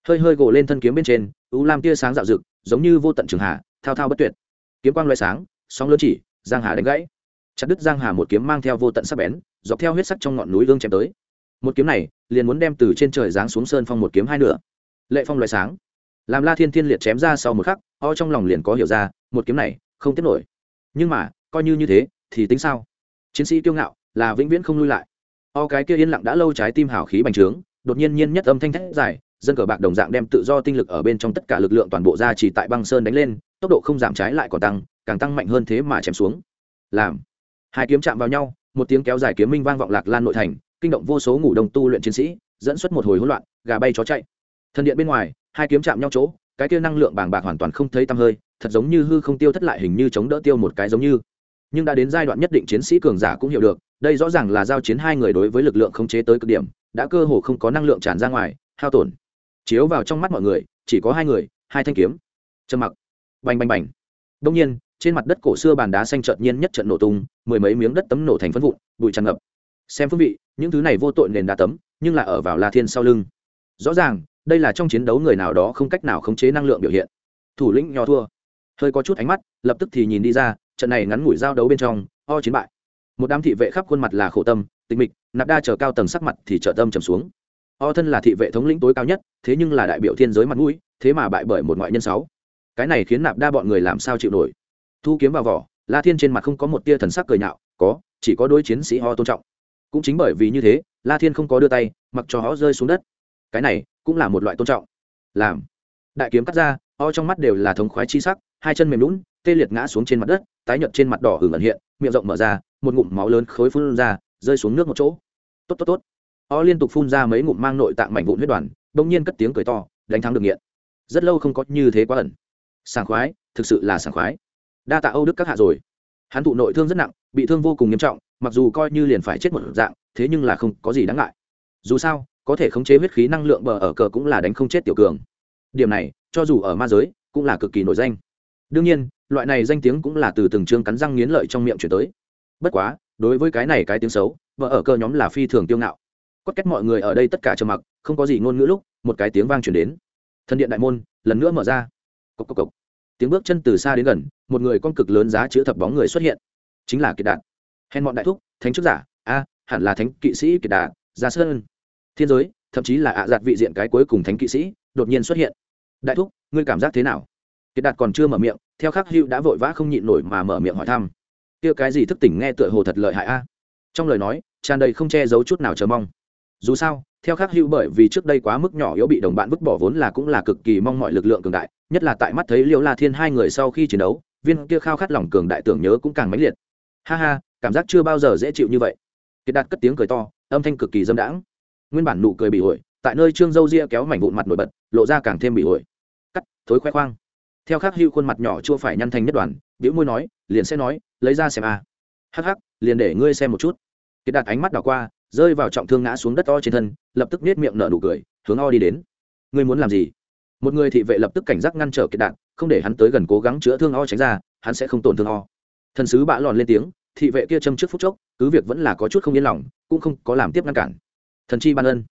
Hơi hơi gộ lên thân kiếm bên trên ưu lam tia sáng dạo rực giống như vô tận trường hà, thao thao bất tuyệt. Kiếm quang loại sáng sóng lớn chỉ giang hà đánh gãy. Chặt đứt giang hà một kiếm mang theo vô tận sắc bén dọc theo huyết sắc trong ngọn núi gương chém tới. Một kiếm này, liền muốn đem từ trên trời giáng xuống sơn phong một kiếm hai nửa. Lệ phong loại sáng. Làm la thiên thiên liệt chém ra sau một khắc, o trong lòng liền có hiểu ra, một kiếm này, không tiếp nổi. Nhưng mà, coi như như thế, thì tính sao? Chiến sĩ kiêu ngạo, là vĩnh viễn không lui lại. O cái kia yên lặng đã lâu trái tim hào khí bành trướng, đột nhiên nhiên nhất âm thanh thét dài, dân cờ bạc đồng dạng đem tự do tinh lực ở bên trong tất cả lực lượng toàn bộ ra chỉ tại băng sơn đánh lên, tốc độ không giảm trái lại còn tăng, càng tăng mạnh hơn thế mà chém xuống. Làm. Hai kiếm chạm vào nhau một tiếng kéo dài kiếm minh vang vọng lạc lan nội thành, kinh động vô số ngủ đông tu luyện chiến sĩ, dẫn xuất một hồi hỗn loạn, gà bay chó chạy. Thần điện bên ngoài, hai kiếm chạm nhau chỗ, cái kia năng lượng bàng bạc hoàn toàn không thấy tăm hơi, thật giống như hư không tiêu thất lại hình như chống đỡ tiêu một cái giống như. Nhưng đã đến giai đoạn nhất định chiến sĩ cường giả cũng hiểu được, đây rõ ràng là giao chiến hai người đối với lực lượng không chế tới cực điểm, đã cơ hồ không có năng lượng tràn ra ngoài, hao tổn. Chiếu vào trong mắt mọi người, chỉ có hai người, hai thanh kiếm. Trầm mặc. Bành bành bành. Đông nhiên trên mặt đất cổ xưa bàn đá xanh chợt nhiên nhất trận nổ tung, mười mấy miếng đất tấm nổ thành phân vụn, bụi tràn ngập. Xem phương vị, những thứ này vô tội nền đá tấm, nhưng là ở vào la thiên sau lưng. Rõ ràng, đây là trong chiến đấu người nào đó không cách nào khống chế năng lượng biểu hiện. Thủ lĩnh nho thua. Hơi có chút ánh mắt, lập tức thì nhìn đi ra, trận này ngắn ngủi giao đấu bên trong, o chiến bại. Một đám thị vệ khắp khuôn mặt là khổ tâm, tịch mịch, nạp đa chờ cao tầng sắc mặt thì trợ tâm trầm xuống. O thân là thị vệ thống lĩnh tối cao nhất, thế nhưng là đại biểu thiên giới mặt mũi, thế mà bại bởi một ngoại nhân sáu. Cái này khiến nạp đa bọn người làm sao chịu nổi? Thu kiếm vào vỏ, la thiên trên mặt không có một tia thần sắc cười nhạo, có, chỉ có đôi chiến sĩ ho tôn trọng. Cũng chính bởi vì như thế, la thiên không có đưa tay, mặc cho họ rơi xuống đất. Cái này cũng là một loại tôn trọng. Làm. Đại kiếm cắt ra, ho trong mắt đều là thống khoái chi sắc, hai chân mềm lún tê liệt ngã xuống trên mặt đất, tái nhợt trên mặt đỏ hửng ẩn hiện, miệng rộng mở ra, một ngụm máu lớn khối phun ra, rơi xuống nước một chỗ. Tốt tốt tốt. Ho liên tục phun ra mấy ngụm mang nội tạng mảnh vụn huyết đoàn, bỗng nhiên cất tiếng cười to, đánh thắng được nghiện. Rất lâu không có như thế quá ẩn. Sảng khoái, thực sự là sảng khoái đa tạ âu đức các hạ rồi. Hắn thụ nội thương rất nặng, bị thương vô cùng nghiêm trọng, mặc dù coi như liền phải chết một dạng, thế nhưng là không có gì đáng ngại. Dù sao, có thể khống chế huyết khí năng lượng bờ ở cờ cũng là đánh không chết tiểu cường. Điểm này, cho dù ở ma giới, cũng là cực kỳ nổi danh. Đương nhiên, loại này danh tiếng cũng là từ từng chương cắn răng nghiến lợi trong miệng chuyển tới. Bất quá, đối với cái này cái tiếng xấu vợ ở cơ nhóm là phi thường tiêu ngạo. Cốt cách mọi người ở đây tất cả trầm mặc, không có gì ngôn ngữ lúc, một cái tiếng vang chuyển đến. Thân điện đại môn, lần nữa mở ra. Cốc cốc cốc tiếng bước chân từ xa đến gần, một người con cực lớn giá chữ thập bóng người xuất hiện. Chính là kiệt đạt. Hèn bọn đại thúc, thánh chức giả. A, hẳn là thánh kỵ sĩ kiệt đạt, gia sơn. Thiên giới, thậm chí là ạ à giạt vị diện cái cuối cùng thánh kỵ sĩ, đột nhiên xuất hiện. Đại thúc, ngươi cảm giác thế nào? Kiệt đạt còn chưa mở miệng, theo khắc hữu đã vội vã không nhịn nổi mà mở miệng hỏi thăm. Kia cái gì thức tỉnh nghe tựa hồ thật lợi hại a? Trong lời nói, tràn đầy không che giấu chút nào chờ mong. Dù sao, theo khắc hữu bởi vì trước đây quá mức nhỏ yếu bị đồng bạn vứt bỏ vốn là cũng là cực kỳ mong mọi lực lượng cường đại nhất là tại mắt thấy liễu la thiên hai người sau khi chiến đấu, viên kia khao khát lòng cường đại tưởng nhớ cũng càng mãnh liệt. Ha ha, cảm giác chưa bao giờ dễ chịu như vậy. Kiệt đạt cất tiếng cười to, âm thanh cực kỳ dâm đãng. Nguyên bản nụ cười bị ổi tại nơi trương dâu ria kéo mảnh vụn mặt nổi bật, lộ ra càng thêm bị ổi cắt, thối khoe khoang. Theo khắc hữu khuôn mặt nhỏ chua phải nhăn thành nhất đoàn biểu môi nói, liền sẽ nói, lấy ra xem a. À. hắc hắc, liền để ngươi xem một chút. Kiệt đạt ánh mắt đảo qua, rơi vào trọng thương ngã xuống đất to trên thân, lập tức nết miệng nở nụ cười, hướng o đi đến. Ngươi muốn làm gì? Một người thị vệ lập tức cảnh giác ngăn trở kiệt đạt không để hắn tới gần cố gắng chữa thương o tránh ra, hắn sẽ không tổn thương o. Thần sứ bạ lòn lên tiếng, thị vệ kia châm trước phút chốc, cứ việc vẫn là có chút không yên lòng, cũng không có làm tiếp ngăn cản. Thần chi ban ân.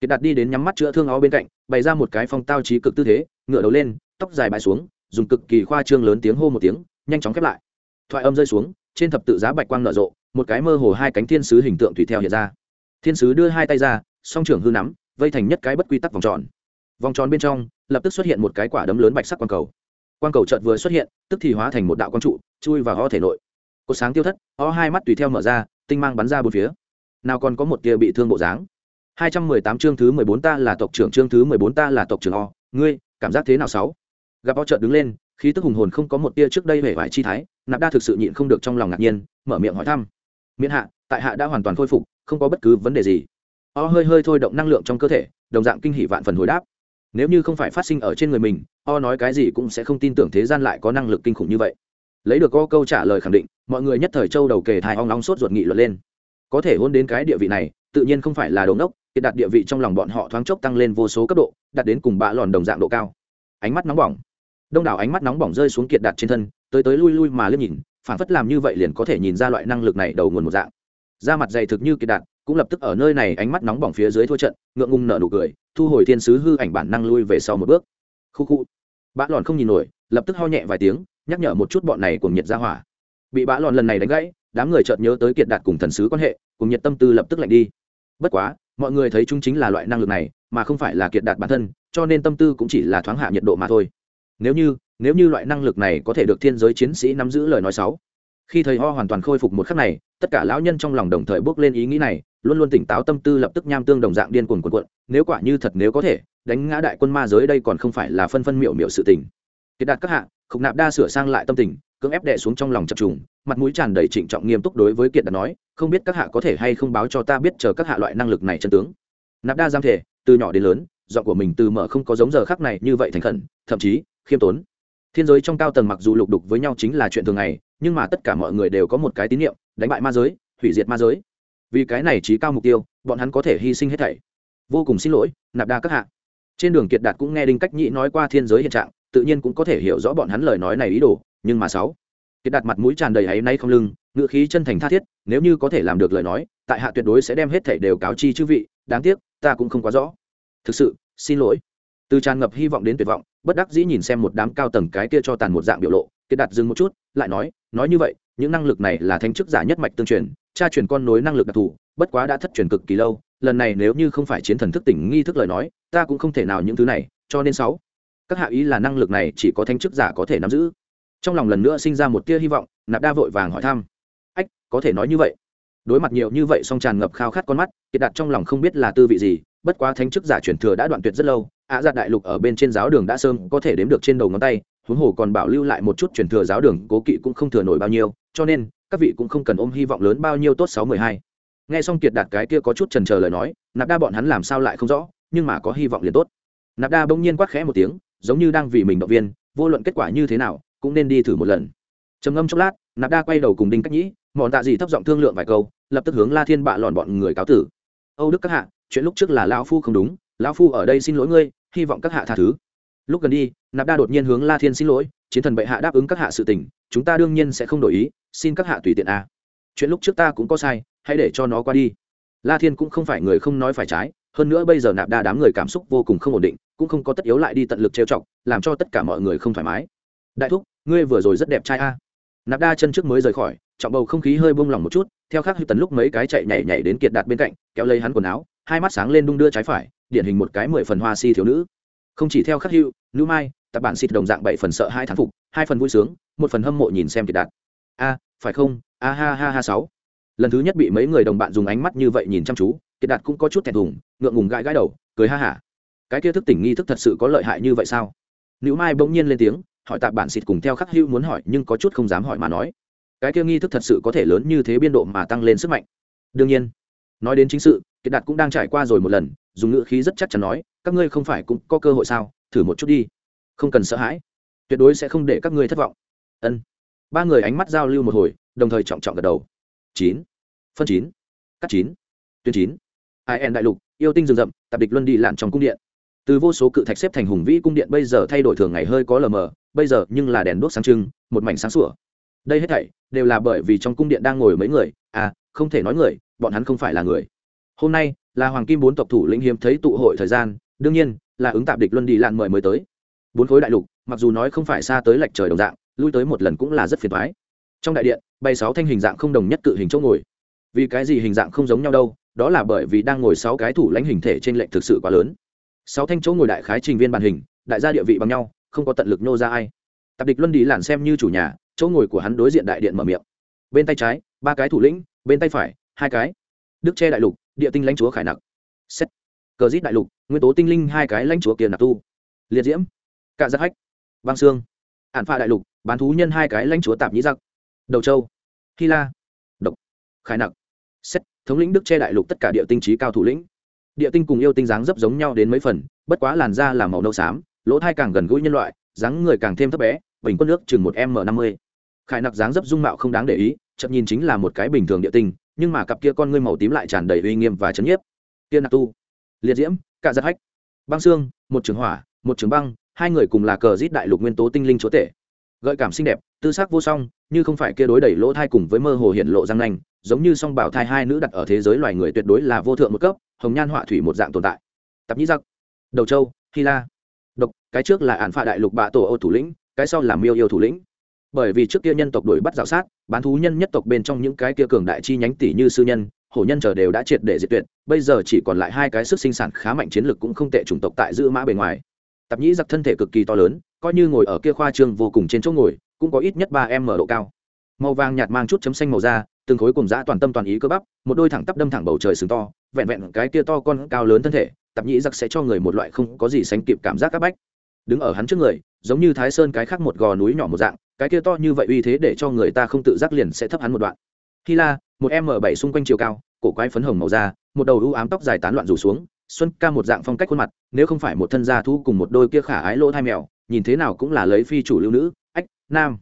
Kiệt đạt đi đến nhắm mắt chữa thương o bên cạnh, bày ra một cái phong tao trí cực tư thế ngựa đầu lên, tóc dài bãi xuống, dùng cực kỳ khoa trương lớn tiếng hô một tiếng, nhanh chóng khép lại. Thoại âm rơi xuống, trên thập tự giá bạch quang nở rộ, một cái mơ hồ hai cánh thiên sứ hình tượng tùy theo hiện ra. Thiên sứ đưa hai tay ra, song trưởng hư nắm, vây thành nhất cái bất quy tắc vòng tròn vòng tròn bên trong, lập tức xuất hiện một cái quả đấm lớn bạch sắc quang cầu. Quang cầu chợt vừa xuất hiện, tức thì hóa thành một đạo quang trụ, chui vào ho thể nội. Cột sáng tiêu thất, ho hai mắt tùy theo mở ra, tinh mang bắn ra bốn phía. Nào còn có một tia bị thương bộ dáng. Hai trăm mười tám chương thứ mười bốn ta là tộc trưởng, chương thứ mười bốn ta là tộc trưởng o. Ngươi, cảm giác thế nào sáu? Gặp o chợt đứng lên, khí tức hùng hồn không có một tia trước đây vẻ vải chi thái, nạp đa thực sự nhịn không được trong lòng ngạc nhiên, mở miệng hỏi thăm. Miễn hạ, tại hạ đã hoàn toàn khôi phục, không có bất cứ vấn đề gì. O hơi hơi thôi động năng lượng trong cơ thể, đồng dạng kinh hỷ vạn phần hồi đáp nếu như không phải phát sinh ở trên người mình, o nói cái gì cũng sẽ không tin tưởng thế gian lại có năng lực kinh khủng như vậy. Lấy được o câu trả lời khẳng định, mọi người nhất thời châu đầu kề thai o long sốt ruột nghị luận lên. Có thể hôn đến cái địa vị này, tự nhiên không phải là đống đốc kiệt đạt địa vị trong lòng bọn họ thoáng chốc tăng lên vô số cấp độ, đạt đến cùng bạ lòn đồng dạng độ cao. Ánh mắt nóng bỏng. Đông đảo ánh mắt nóng bỏng rơi xuống kiệt đạt trên thân, tới tới lui lui mà liếc nhìn phản phất làm như vậy liền có thể nhìn ra loại năng lực này đầu nguồn một dạng. Da mặt dày thực như kiệt đạt cũng lập tức ở nơi này ánh mắt nóng bỏng phía dưới thua trận, ngượng ngùng nở nụ cười, thu hồi thiên sứ hư ảnh bản năng lui về sau một bước. Khu khu. Bã lòn không nhìn nổi, lập tức ho nhẹ vài tiếng, nhắc nhở một chút bọn này cùng nhiệt ra hỏa. Bị bã lòn lần này đánh gãy, đám người chợt nhớ tới kiệt đạt cùng thần sứ quan hệ cùng nhiệt tâm tư lập tức lạnh đi. Bất quá, mọi người thấy chúng chính là loại năng lực này, mà không phải là kiệt đạt bản thân, cho nên tâm tư cũng chỉ là thoáng hạ nhiệt độ mà thôi. Nếu như nếu như loại năng lực này có thể được thiên giới chiến sĩ nắm giữ lời nói sáu khi thầy ho hoàn toàn khôi phục một khắc này, tất cả lão nhân trong lòng đồng thời bước lên ý nghĩ này luôn luôn tỉnh táo tâm tư lập tức nham tương đồng dạng điên cuồng cuộn cuộn, nếu quả như thật nếu có thể, đánh ngã đại quân ma giới đây còn không phải là phân phân miệu miệu sự tình. Kiệt đạt các hạ khục nạp đa sửa sang lại tâm tình, cưỡng ép đệ xuống trong lòng chập trùng, mặt mũi tràn đầy trịnh trọng nghiêm túc đối với kiệt đạt nói, không biết các hạ có thể hay không báo cho ta biết chờ các hạ loại năng lực này chân tướng. Nạp đa giam thể, từ nhỏ đến lớn, giọng của mình từ mở không có giống giờ khác này như vậy thành khẩn, thậm chí, khiêm tốn. Thiên giới trong cao tầng mặc dù lục đục với nhau chính là chuyện thường ngày, nhưng mà tất cả mọi người đều có một cái tín nhiệm đánh bại ma giới, hủy diệt ma giới vì cái này trí cao mục tiêu, bọn hắn có thể hy sinh hết thảy. Vô cùng xin lỗi, nạp đa các hạ. Trên đường kiệt đạt cũng nghe đinh cách nhĩ nói qua thiên giới hiện trạng, tự nhiên cũng có thể hiểu rõ bọn hắn lời nói này ý đồ, nhưng mà sáu. Kiệt đạt mặt mũi tràn đầy áy nay không lưng, ngựa khí chân thành tha thiết, nếu như có thể làm được lời nói, tại hạ tuyệt đối sẽ đem hết thảy đều cáo chi chư vị, đáng tiếc, ta cũng không quá rõ. Thực sự, xin lỗi. Từ tràn ngập hy vọng đến tuyệt vọng, bất đắc dĩ nhìn xem một đám cao tầng cái kia cho tàn một dạng biểu lộ, kiệt đạt dừng một chút, lại nói nói như vậy, những năng lực này là thanh chức giả nhất mạch tương truyền cha truyền con nối năng lực đặc thù bất quá đã thất truyền cực kỳ lâu lần này nếu như không phải chiến thần thức tỉnh nghi thức lời nói ta cũng không thể nào những thứ này cho nên sáu. Các hạ ý là năng lực này chỉ có thanh chức giả có thể nắm giữ. Trong lòng lần nữa sinh ra một tia hy vọng nạp đa vội vàng hỏi thăm. Ách có thể nói như vậy. Đối mặt nhiều như vậy song tràn ngập khao khát con mắt kiệt đạt trong lòng không biết là tư vị gì bất quá thánh chức giả truyền thừa đã đoạn tuyệt rất lâu ạ à, đại lục ở bên trên giáo đường đã sơn, có thể đếm được trên đầu ngón tay huống hồ còn bảo lưu lại một chút truyền thừa giáo đường cố kỵ cũng không thừa nổi bao nhiêu cho nên các vị cũng không cần ôm hy vọng lớn bao nhiêu tốt sáu mười hai. Nghe xong kiệt đạt cái kia có chút trần chờ lời nói, nạp đa bọn hắn làm sao lại không rõ, nhưng mà có hy vọng liền tốt. Nạp đa bỗng nhiên quát khẽ một tiếng, giống như đang vì mình động viên, vô luận kết quả như thế nào, cũng nên đi thử một lần. Trầm ngâm chốc lát, nạp đa quay đầu cùng đinh cách nhĩ, mọn tạ gì thấp giọng thương lượng vài câu, lập tức hướng la thiên bạ lòn bọn người cáo tử. Âu đức các hạ, chuyện lúc trước là lão phu không đúng, lão phu ở đây xin lỗi ngươi, hy vọng các hạ tha thứ lúc gần đi, nạp đa đột nhiên hướng la thiên xin lỗi, chiến thần bệ hạ đáp ứng các hạ sự tình, chúng ta đương nhiên sẽ không đổi ý, xin các hạ tùy tiện a. Chuyện lúc trước ta cũng có sai, hãy để cho nó qua đi. La thiên cũng không phải người không nói phải trái, hơn nữa bây giờ nạp đa đám người cảm xúc vô cùng không ổn định, cũng không có tất yếu lại đi tận lực trêu chọc, làm cho tất cả mọi người không thoải mái. Đại thúc, ngươi vừa rồi rất đẹp trai a. Nạp đa chân trước mới rời khỏi, trọng bầu không khí hơi buông lỏng một chút, theo khác hư tấn lúc mấy cái chạy nhảy nhảy đến kiệt đạt bên cạnh, kéo lấy hắn quần áo, hai mắt sáng lên đung đưa trái phải, điển hình một cái mười phần hoa si thiếu nữ không chỉ theo khắc hữu nữ mai tập bản xịt đồng dạng bảy phần sợ hai thán phục, hai phần vui sướng, một phần hâm mộ nhìn xem kiệt đạt. A, phải không? A ha ha ha sáu. Lần thứ nhất bị mấy người đồng bạn dùng ánh mắt như vậy nhìn chăm chú kiệt đạt cũng có chút thẹn thùng, ngượng ngùng gãi gãi đầu, cười ha hả. Cái kia thức tỉnh nghi thức thật sự có lợi hại như vậy sao? Nữ mai bỗng nhiên lên tiếng, hỏi tạp bản xịt cùng theo khắc hữu muốn hỏi nhưng có chút không dám hỏi mà nói. Cái kia nghi thức thật sự có thể lớn như thế biên độ mà tăng lên sức mạnh. Đương nhiên, nói đến chính sự kiệt đạt cũng đang trải qua rồi một lần, dùng ngữ khí rất chắc chắn nói các ngươi không phải cũng có cơ hội sao? Thử một chút đi. Không cần sợ hãi. Tuyệt đối sẽ không để các ngươi thất vọng. Ân. Ba người ánh mắt giao lưu một hồi, đồng thời trọng trọng gật đầu. Chín. Phân chín. Cắt chín. Tuyến chín. Ai en đại lục, yêu tinh rừng rậm, tạp địch luân đi lặn trong cung điện. Từ vô số cự thạch xếp thành hùng vĩ cung điện bây giờ thay đổi thường ngày hơi có lờ mờ, bây giờ nhưng là đèn đốt sáng trưng, một mảnh sáng sủa. Đây hết thảy đều là bởi vì trong cung điện đang ngồi mấy người. À không thể nói người, bọn hắn không phải là người. Hôm nay là hoàng kim bốn tộc thủ lĩnh hiếm thấy tụ hội thời gian đương nhiên, là ứng tạp địch luân đi lan mời mới tới. Bốn khối đại lục, mặc dù nói không phải xa tới lệch trời đồng dạng, lui tới một lần cũng là rất phiền thoái trong đại điện, bay sáu thanh hình dạng không đồng nhất cự hình chỗ ngồi. Vì cái gì hình dạng không giống nhau đâu, đó là bởi vì đang ngồi sáu cái thủ lãnh hình thể trên lệnh thực sự quá lớn. Sáu thanh chỗ ngồi đại khái trình viên bàn hình, đại gia địa vị bằng nhau, không có tận lực nhô ra ai. Tạp địch luân đi lản xem như chủ nhà, chỗ ngồi của hắn đối diện đại điện mở miệng. Bên tay trái, ba cái thủ lĩnh, bên tay phải, hai cái. Đức che đại lục, địa tinh lãnh chúa khải nặc. Xét. Cờ dít đại lục nguyên tố tinh linh hai cái lãnh chúa kia nạp tu. Liệt diễm, cạ giác hách, băng xương hạn pha đại lục, bán thú nhân hai cái lãnh chúa tạp nhĩ giặc. Đầu châu, hy la, độc, khải nặc. Xét, thống lĩnh đức che đại lục tất cả địa tinh trí cao thủ lĩnh. Địa tinh cùng yêu tinh dáng dấp giống nhau đến mấy phần, bất quá làn da là màu nâu xám, lỗ thai càng gần gũi nhân loại, dáng người càng thêm thấp bé, bình quân nước chừng một m năm mươi. Khải nặc dáng dấp dung mạo không đáng để ý chậm nhìn chính là một cái bình thường địa tinh, nhưng mà cặp kia con ngươi màu tím lại tràn đầy uy nghiêm và chấn nhiếp. Kia nặc tu, liệt diễm cả giật hách. Băng xương, một trường hỏa, một trường băng, hai người cùng là cờ giết đại lục nguyên tố tinh linh chúa tể. Gợi cảm xinh đẹp, tư sắc vô song, như không phải kia đối đẩy lỗ thai cùng với mơ hồ hiện lộ răng nanh, giống như song bảo thai hai nữ đặt ở thế giới loài người tuyệt đối là vô thượng một cấp, hồng nhan họa thủy một dạng tồn tại. Tập nhĩ giặc, đầu châu, hy la. Độc, cái trước là ản phạ đại lục bạ tổ ô thủ lĩnh, cái sau là miêu yêu thủ lĩnh. Bởi vì trước kia nhân tộc đuổi bắt dạo sát, bán thú nhân nhất tộc bên trong những cái kia cường đại chi nhánh tỷ như sư nhân hổ nhân chờ đều đã triệt để diệt tuyệt, bây giờ chỉ còn lại hai cái sức sinh sản khá mạnh chiến lược cũng không tệ chủng tộc tại giữ mã bề ngoài. Tạp nhĩ giặc thân thể cực kỳ to lớn, coi như ngồi ở kia khoa trương vô cùng trên chỗ ngồi, cũng có ít nhất ba m độ cao. Màu vàng nhạt mang chút chấm xanh màu da, từng khối cùng dã toàn tâm toàn ý cơ bắp, một đôi thẳng tắp đâm thẳng bầu trời sừng to, vẹn vẹn cái kia to con cao lớn thân thể, tạp nhĩ giặc sẽ cho người một loại không có gì sánh kịp cảm giác áp bách. Đứng ở hắn trước người, giống như thái sơn cái khác một gò núi nhỏ một dạng, cái kia to như vậy uy thế để cho người ta không tự giác liền sẽ thấp hắn một đoạn. Hy la một m bảy xung quanh chiều cao, cổ quái phấn hồng màu da, một đầu ưu ám tóc dài tán loạn rủ xuống, xuân ca một dạng phong cách khuôn mặt, nếu không phải một thân gia thú cùng một đôi kia khả ái lỗ thai mèo, nhìn thế nào cũng là lấy phi chủ lưu nữ, ách, nam.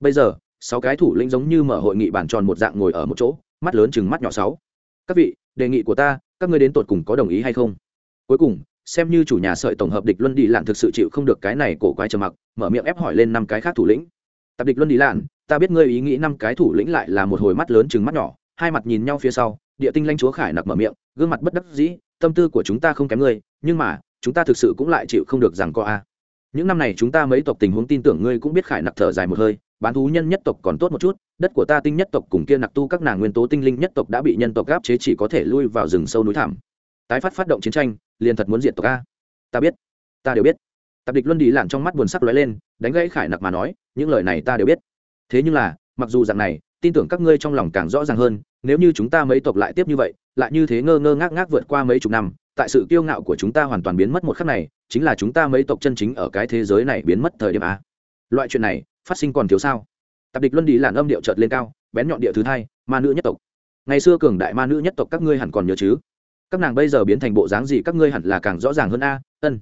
Bây giờ, sáu cái thủ lĩnh giống như mở hội nghị bàn tròn một dạng ngồi ở một chỗ, mắt lớn chừng mắt nhỏ sáu. Các vị, đề nghị của ta, các ngươi đến tột cùng có đồng ý hay không? Cuối cùng, xem như chủ nhà sợi tổng hợp địch luân đi lạn thực sự chịu không được cái này cổ quái trầm mặc, mở miệng ép hỏi lên năm cái khác thủ lĩnh. Tập địch luân đi lạn, ta biết ngươi ý nghĩ năm cái thủ lĩnh lại là một hồi mắt lớn chừng mắt nhỏ hai mặt nhìn nhau phía sau, địa tinh lanh chúa khải nặc mở miệng, gương mặt bất đắc dĩ, tâm tư của chúng ta không kém ngươi, nhưng mà, chúng ta thực sự cũng lại chịu không được rằng có a. Những năm này chúng ta mấy tộc tình huống tin tưởng ngươi cũng biết khải nặc thở dài một hơi, bán thú nhân nhất tộc còn tốt một chút, đất của ta tinh nhất tộc cùng kia nặc tu các nàng nguyên tố tinh linh nhất tộc đã bị nhân tộc gáp chế chỉ có thể lui vào rừng sâu núi thảm tái phát phát động chiến tranh, liền thật muốn diện tộc a. Ta biết, ta đều biết. Tập địch luân đi lặn trong mắt buồn sắc lóe lên, đánh gãy khải nặc mà nói, những lời này ta đều biết. Thế nhưng là, mặc dù dạng này tin tưởng các ngươi trong lòng càng rõ ràng hơn, nếu như chúng ta mấy tộc lại tiếp như vậy, lại như thế ngơ ngơ ngác ngác vượt qua mấy chục năm, tại sự kiêu ngạo của chúng ta hoàn toàn biến mất một khắc này, chính là chúng ta mấy tộc chân chính ở cái thế giới này biến mất thời điểm a. Loại chuyện này, phát sinh còn thiếu sao? Tập địch luân đi làn âm điệu chợt lên cao, bén nhọn địa thứ hai, ma nữ nhất tộc. Ngày xưa cường đại ma nữ nhất tộc các ngươi hẳn còn nhớ chứ? Các nàng bây giờ biến thành bộ dáng gì các ngươi hẳn là càng rõ ràng hơn a, ân.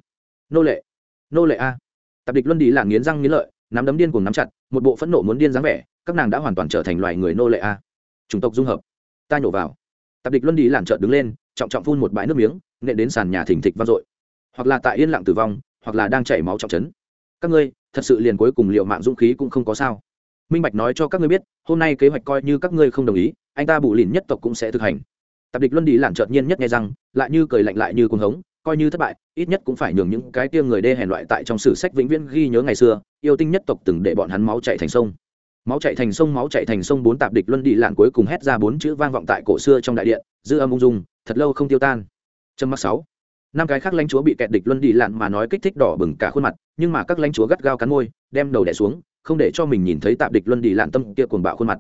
Nô lệ. Nô lệ a. Tập địch luân đi là nghiến răng nghiến lợi, nắm đấm điên cùng nắm chặt, một bộ phẫn nộ muốn điên dáng vẻ các nàng đã hoàn toàn trở thành loài người nô lệ a. Chủng tộc dung hợp. Ta nhổ vào. Tập địch luân đi làn trợn đứng lên, trọng trọng phun một bãi nước miếng, nện đến sàn nhà thỉnh thịch vang dội. Hoặc là tại yên lặng tử vong, hoặc là đang chảy máu trọng chấn các ngươi, thật sự liền cuối cùng liệu mạng dũng khí cũng không có sao. Minh bạch nói cho các ngươi biết, hôm nay kế hoạch coi như các ngươi không đồng ý, anh ta bù lìn nhất tộc cũng sẽ thực hành. Tập địch luân đi lản chợt nhiên nhất nghe rằng, lại như cười lạnh lại như cuồng hống, coi như thất bại, ít nhất cũng phải nhường những cái tiêng người đê hèn loại tại trong sử sách vĩnh viễn ghi nhớ ngày xưa, yêu tinh nhất tộc từng để bọn hắn máu chạy thành sông máu chạy thành sông, máu chạy thành sông, bốn tạp địch luân đi lạn cuối cùng hét ra bốn chữ vang vọng tại cổ xưa trong đại điện, dư âm ung dung, thật lâu không tiêu tan. Trâm mắc sáu. Năm cái khác lãnh chúa bị kẹt địch luân đi lạn mà nói kích thích đỏ bừng cả khuôn mặt, nhưng mà các lãnh chúa gắt gao cắn môi, đem đầu đẻ xuống, không để cho mình nhìn thấy tạp địch luân đi lạn tâm kia cuồng bạo khuôn mặt.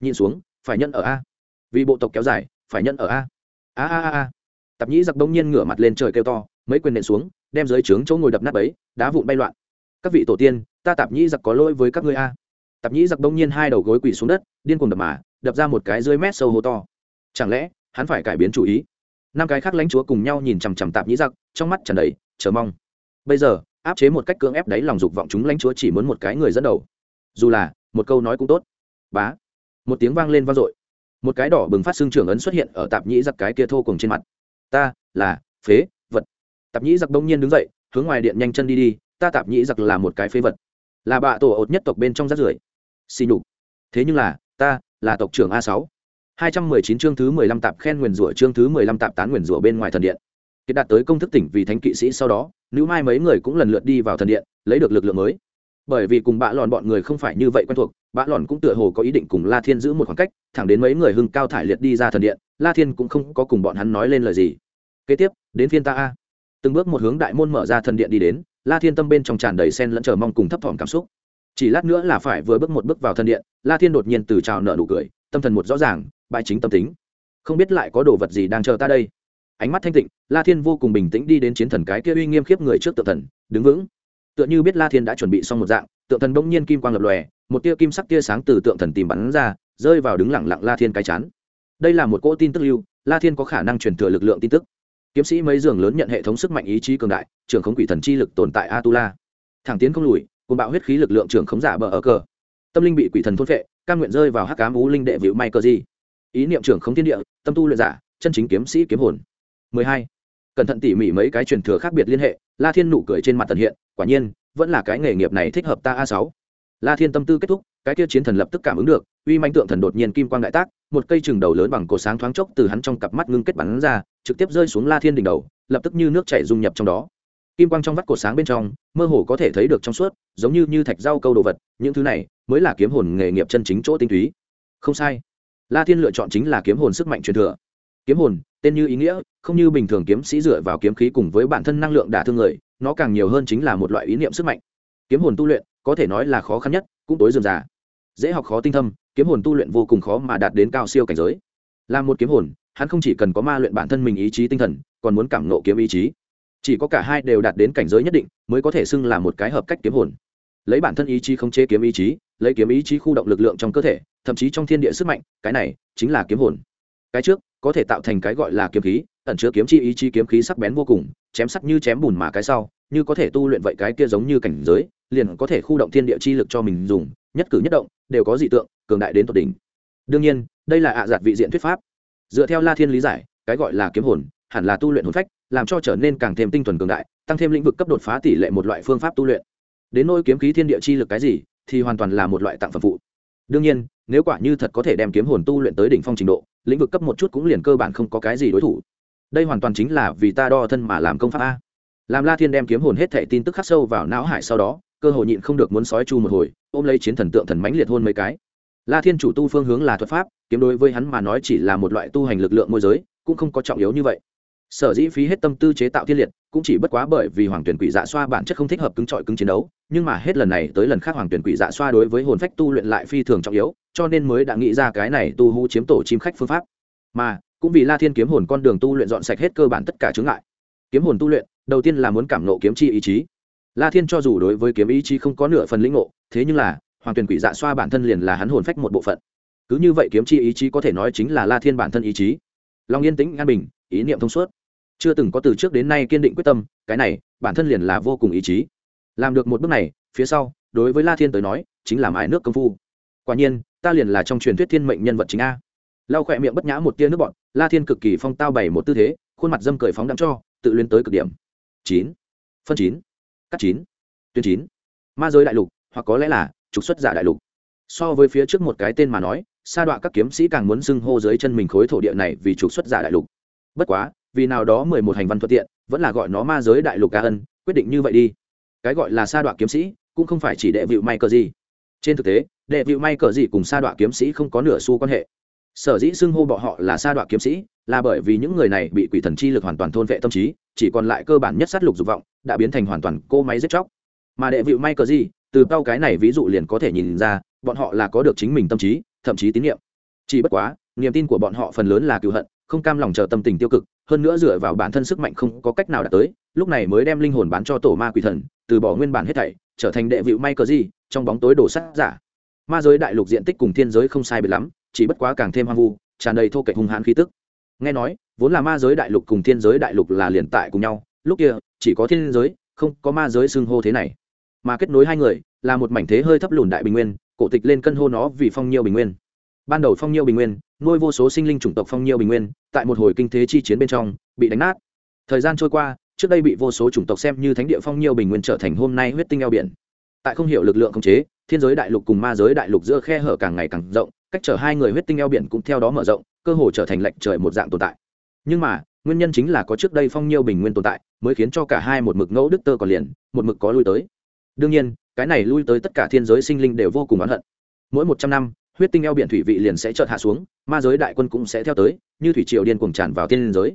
Nhìn xuống, phải nhân ở a. Vì bộ tộc kéo dài, phải nhân ở a. A a a a. Tạp nhĩ giặc đông nhiên ngửa mặt lên trời kêu to, mấy quyền nện xuống, đem dưới trướng chỗ ngồi đập nát ấy đá vụn bay loạn. Các vị tổ tiên, ta tạp nhĩ giặc có lỗi với các ngươi a tạp nhĩ giặc đông nhiên hai đầu gối quỳ xuống đất, điên cuồng đập mà, đập ra một cái dưới mét sâu hố to. Chẳng lẽ, hắn phải cải biến chủ ý? Năm cái khác lãnh chúa cùng nhau nhìn chằm chằm tạp nhĩ giặc, trong mắt tràn đầy chờ mong. Bây giờ, áp chế một cách cưỡng ép đáy lòng dục vọng chúng lãnh chúa chỉ muốn một cái người dẫn đầu. Dù là, một câu nói cũng tốt. Bá. Một tiếng vang lên vang dội. Một cái đỏ bừng phát xương trưởng ấn xuất hiện ở tạp nhĩ giặc cái kia thô cùng trên mặt. Ta, là, phế, vật. Tạp nhĩ giặc đông nhiên đứng dậy, hướng ngoài điện nhanh chân đi đi, ta tạp nhĩ giặc là một cái phế vật. Là bạ tổ ột nhất tộc bên trong rác rưởi xì nhục. Thế nhưng là, ta là tộc trưởng a sáu. Hai trăm mười chín chương thứ mười lăm tạp khen nguyền rủa chương thứ mười lăm tạp tán nguyền rủa bên ngoài thần điện. Kiệt đạt tới công thức tỉnh vì thánh kỵ sĩ sau đó, nữ mai mấy người cũng lần lượt đi vào thần điện, lấy được lực lượng mới. Bởi vì cùng bạ lòn bọn người không phải như vậy quen thuộc, bạ lòn cũng tựa hồ có ý định cùng la thiên giữ một khoảng cách, thẳng đến mấy người hưng cao thải liệt đi ra thần điện, la thiên cũng không có cùng bọn hắn nói lên lời gì. Kế tiếp, đến phiên ta a. Từng bước một hướng đại môn mở ra thần điện đi đến, la thiên tâm bên trong tràn đầy sen lẫn chờ mong cùng thấp thỏm cảm xúc chỉ lát nữa là phải vừa bước một bước vào thân điện, la thiên đột nhiên từ trào nợ nụ cười, tâm thần một rõ ràng, bãi chính tâm tính. Không biết lại có đồ vật gì đang chờ ta đây. Ánh mắt thanh tịnh, la thiên vô cùng bình tĩnh đi đến chiến thần cái kia uy nghiêm khiếp người trước tượng thần, đứng vững. Tựa như biết la thiên đã chuẩn bị xong một dạng, tượng thần bỗng nhiên kim quang lập lòe, một tia kim sắc tia sáng từ tượng thần tìm bắn ra, rơi vào đứng lặng lặng la thiên cái chán. Đây là một cỗ tin tức lưu, la thiên có khả năng truyền thừa lực lượng tin tức. Kiếm sĩ mấy giường lớn nhận hệ thống sức mạnh ý chí cường đại trường khống quỷ thần chi lực tồn tại atula. Thẳng tiến không lùi cùng bạo huyết khí lực lượng trưởng khống giả bờ ở cờ. Tâm linh bị quỷ thần thôn vệ căn nguyện rơi vào hắc cám ú linh đệ vịu may cơ gì ý niệm trưởng khống thiên địa, tâm tu luyện giả, chân chính kiếm sĩ kiếm hồn. 12. cẩn thận tỉ mỉ mấy cái truyền thừa khác biệt liên hệ, la thiên nụ cười trên mặt tần hiện, quả nhiên, vẫn là cái nghề nghiệp này thích hợp ta a sáu. La thiên tâm tư kết thúc, cái kia chiến thần lập tức cảm ứng được, uy manh tượng thần đột nhiên kim quang đại tác, một cây chừng đầu lớn bằng cổ sáng thoáng chốc từ hắn trong cặp mắt ngưng kết bắn ra, trực tiếp rơi xuống la thiên đỉnh đầu, lập tức như nước chảy dung nhập trong đó kim quang trong vắt cổ sáng bên trong, mơ hồ có thể thấy được trong suốt, giống như như thạch rau câu đồ vật, những thứ này mới là kiếm hồn nghề nghiệp chân chính chỗ tinh túy. Không sai. La thiên lựa chọn chính là kiếm hồn sức mạnh truyền thừa. Kiếm hồn, tên như ý nghĩa, không như bình thường kiếm sĩ dựa vào kiếm khí cùng với bản thân năng lượng đả thương người, nó càng nhiều hơn chính là một loại ý niệm sức mạnh. Kiếm hồn tu luyện, có thể nói là khó khăn nhất, cũng tối dườm già. Dễ học khó tinh thâm, kiếm hồn tu luyện vô cùng khó mà đạt đến cao siêu cảnh giới. Là một kiếm hồn, hắn không chỉ cần có ma luyện bản thân mình ý chí tinh thần, còn muốn cảm nộ kiếm ý chí chỉ có cả hai đều đạt đến cảnh giới nhất định, mới có thể xưng là một cái hợp cách kiếm hồn. Lấy bản thân ý chí không chế kiếm ý chí, lấy kiếm ý chí khu động lực lượng trong cơ thể, thậm chí trong thiên địa sức mạnh, cái này chính là kiếm hồn. Cái trước, có thể tạo thành cái gọi là kiếm khí, ẩn chứa kiếm chi ý chí kiếm khí sắc bén vô cùng, chém sắc như chém bùn mà cái sau, như có thể tu luyện vậy cái kia giống như cảnh giới, liền có thể khu động thiên địa chi lực cho mình dùng, nhất cử nhất động, đều có dị tượng, cường đại đến tột đỉnh. Đương nhiên, đây là ạ à giạt vị diện thuyết pháp. Dựa theo la thiên lý giải, cái gọi là kiếm hồn, hẳn là tu luyện hồn phách làm cho trở nên càng thêm tinh thuần cường đại, tăng thêm lĩnh vực cấp đột phá tỷ lệ một loại phương pháp tu luyện. Đến nôi kiếm khí thiên địa chi lực cái gì, thì hoàn toàn là một loại tặng phẩm phụ. Đương nhiên, nếu quả như thật có thể đem kiếm hồn tu luyện tới đỉnh phong trình độ, lĩnh vực cấp một chút cũng liền cơ bản không có cái gì đối thủ. Đây hoàn toàn chính là vì ta đo thân mà làm công pháp a. Làm la thiên đem kiếm hồn hết thệ tin tức khắc sâu vào não hải sau đó, cơ hội nhịn không được muốn sói chu một hồi, ôm lấy chiến thần tượng thần mãnh liệt hôn mấy cái. La thiên chủ tu phương hướng là thuật pháp, kiếm đối với hắn mà nói chỉ là một loại tu hành lực lượng môi giới, cũng không có trọng yếu như vậy sở dĩ phí hết tâm tư chế tạo thiên liệt, cũng chỉ bất quá bởi vì hoàng tuyển quỷ dạ xoa bản chất không thích hợp cứng trọi cứng chiến đấu, nhưng mà hết lần này tới lần khác hoàng tuyển quỷ dạ xoa đối với hồn phách tu luyện lại phi thường trọng yếu, cho nên mới đã nghĩ ra cái này tu hú chiếm tổ chim khách phương pháp. Mà, cũng vì la thiên kiếm hồn con đường tu luyện dọn sạch hết cơ bản tất cả chướng ngại. Kiếm hồn tu luyện, đầu tiên là muốn cảm nộ kiếm chi ý chí. La thiên cho dù đối với kiếm ý chí không có nửa phần lĩnh ngộ, thế nhưng là, hoàng tuyển quỷ dạ xoa bản thân liền là hắn hồn phách một bộ phận. Cứ như vậy kiếm chi ý chí có thể nói chính là la thiên bản thân ý chí. Lòng yên tĩnh, an bình, ý niệm thông suốt chưa từng có từ trước đến nay kiên định quyết tâm, cái này, bản thân liền là vô cùng ý chí. Làm được một bước này, phía sau, đối với la thiên tới nói, chính là mãi nước công phu. Quả nhiên, ta liền là trong truyền thuyết thiên mệnh nhân vật chính a. Lau khỏe miệng bất nhã một tia nước bọn la thiên cực kỳ phong tao bày một tư thế, khuôn mặt dâm cười phóng đắm cho, tự luyến tới cực điểm. Chín. Phân chín. Cắt chín. Tuyến chín. Ma giới đại lục, hoặc có lẽ là, trục xuất giả đại lục. So với phía trước một cái tên mà nói, sa đọa các kiếm sĩ càng muốn xưng hô dưới chân mình khối thổ địa này vì trục xuất giả đại lục. Bất quá vì nào đó mười một hành văn thuận tiện, vẫn là gọi nó ma giới đại lục ca ân, quyết định như vậy đi. Cái gọi là sa đoạn kiếm sĩ, cũng không phải chỉ đệ vịu may cờ gì trên thực tế, đệ vịu may cờ gì cùng sa đoạn kiếm sĩ không có nửa xu quan hệ. Sở dĩ xưng hô bọn họ là sa đoạn kiếm sĩ, là bởi vì những người này bị quỷ thần chi lực hoàn toàn thôn vệ tâm trí, chỉ còn lại cơ bản nhất sát lục dục vọng, đã biến thành hoàn toàn cô máy giết chóc. Mà đệ vịu may cờ gì từ bao cái này ví dụ liền có thể nhìn ra, bọn họ là có được chính mình tâm trí, thậm chí tín nhiệm. Chỉ bất quá, niềm tin của bọn họ phần lớn là cựu hận không cam lòng chờ tâm tình tiêu cực, hơn nữa dựa vào bản thân sức mạnh không có cách nào đạt tới, lúc này mới đem linh hồn bán cho tổ ma quỷ thần, từ bỏ nguyên bản hết thảy, trở thành đệ vịu may cờ gì, trong bóng tối đổ sát giả. Ma giới đại lục diện tích cùng thiên giới không sai biệt lắm, chỉ bất quá càng thêm hoang vu, tràn đầy thô kệch hung hãn khí tức. Nghe nói, vốn là ma giới đại lục cùng thiên giới đại lục là liền tại cùng nhau, lúc kia, chỉ có thiên giới, không có ma giới xưng hô thế này. Mà kết nối hai người, là một mảnh thế hơi thấp lùn đại bình nguyên, cổ tịch lên cân hô nó vì phong nhiêu bình nguyên ban đầu phong nhiêu bình nguyên, nuôi vô số sinh linh chủng tộc phong nhiêu bình nguyên, tại một hồi kinh thế chi chiến bên trong, bị đánh nát. Thời gian trôi qua, trước đây bị vô số chủng tộc xem như thánh địa phong nhiêu bình nguyên trở thành hôm nay huyết tinh eo biển. Tại không hiểu lực lượng khống chế, thiên giới đại lục cùng ma giới đại lục giữa khe hở càng ngày càng rộng, cách chở hai người huyết tinh eo biển cũng theo đó mở rộng, cơ hồ trở thành lệnh trời một dạng tồn tại. Nhưng mà, nguyên nhân chính là có trước đây phong nhiêu bình nguyên tồn tại, mới khiến cho cả hai một mực ngẫu đức tơ còn liền, một mực có lui tới. Đương nhiên, cái này lui tới tất cả thiên giới sinh linh đều vô cùng oán hận. Mỗi một trăm năm huyết tinh eo biển thủy vị liền sẽ chợt hạ xuống, ma giới đại quân cũng sẽ theo tới, như thủy triều điên cuồng tràn vào thiên giới.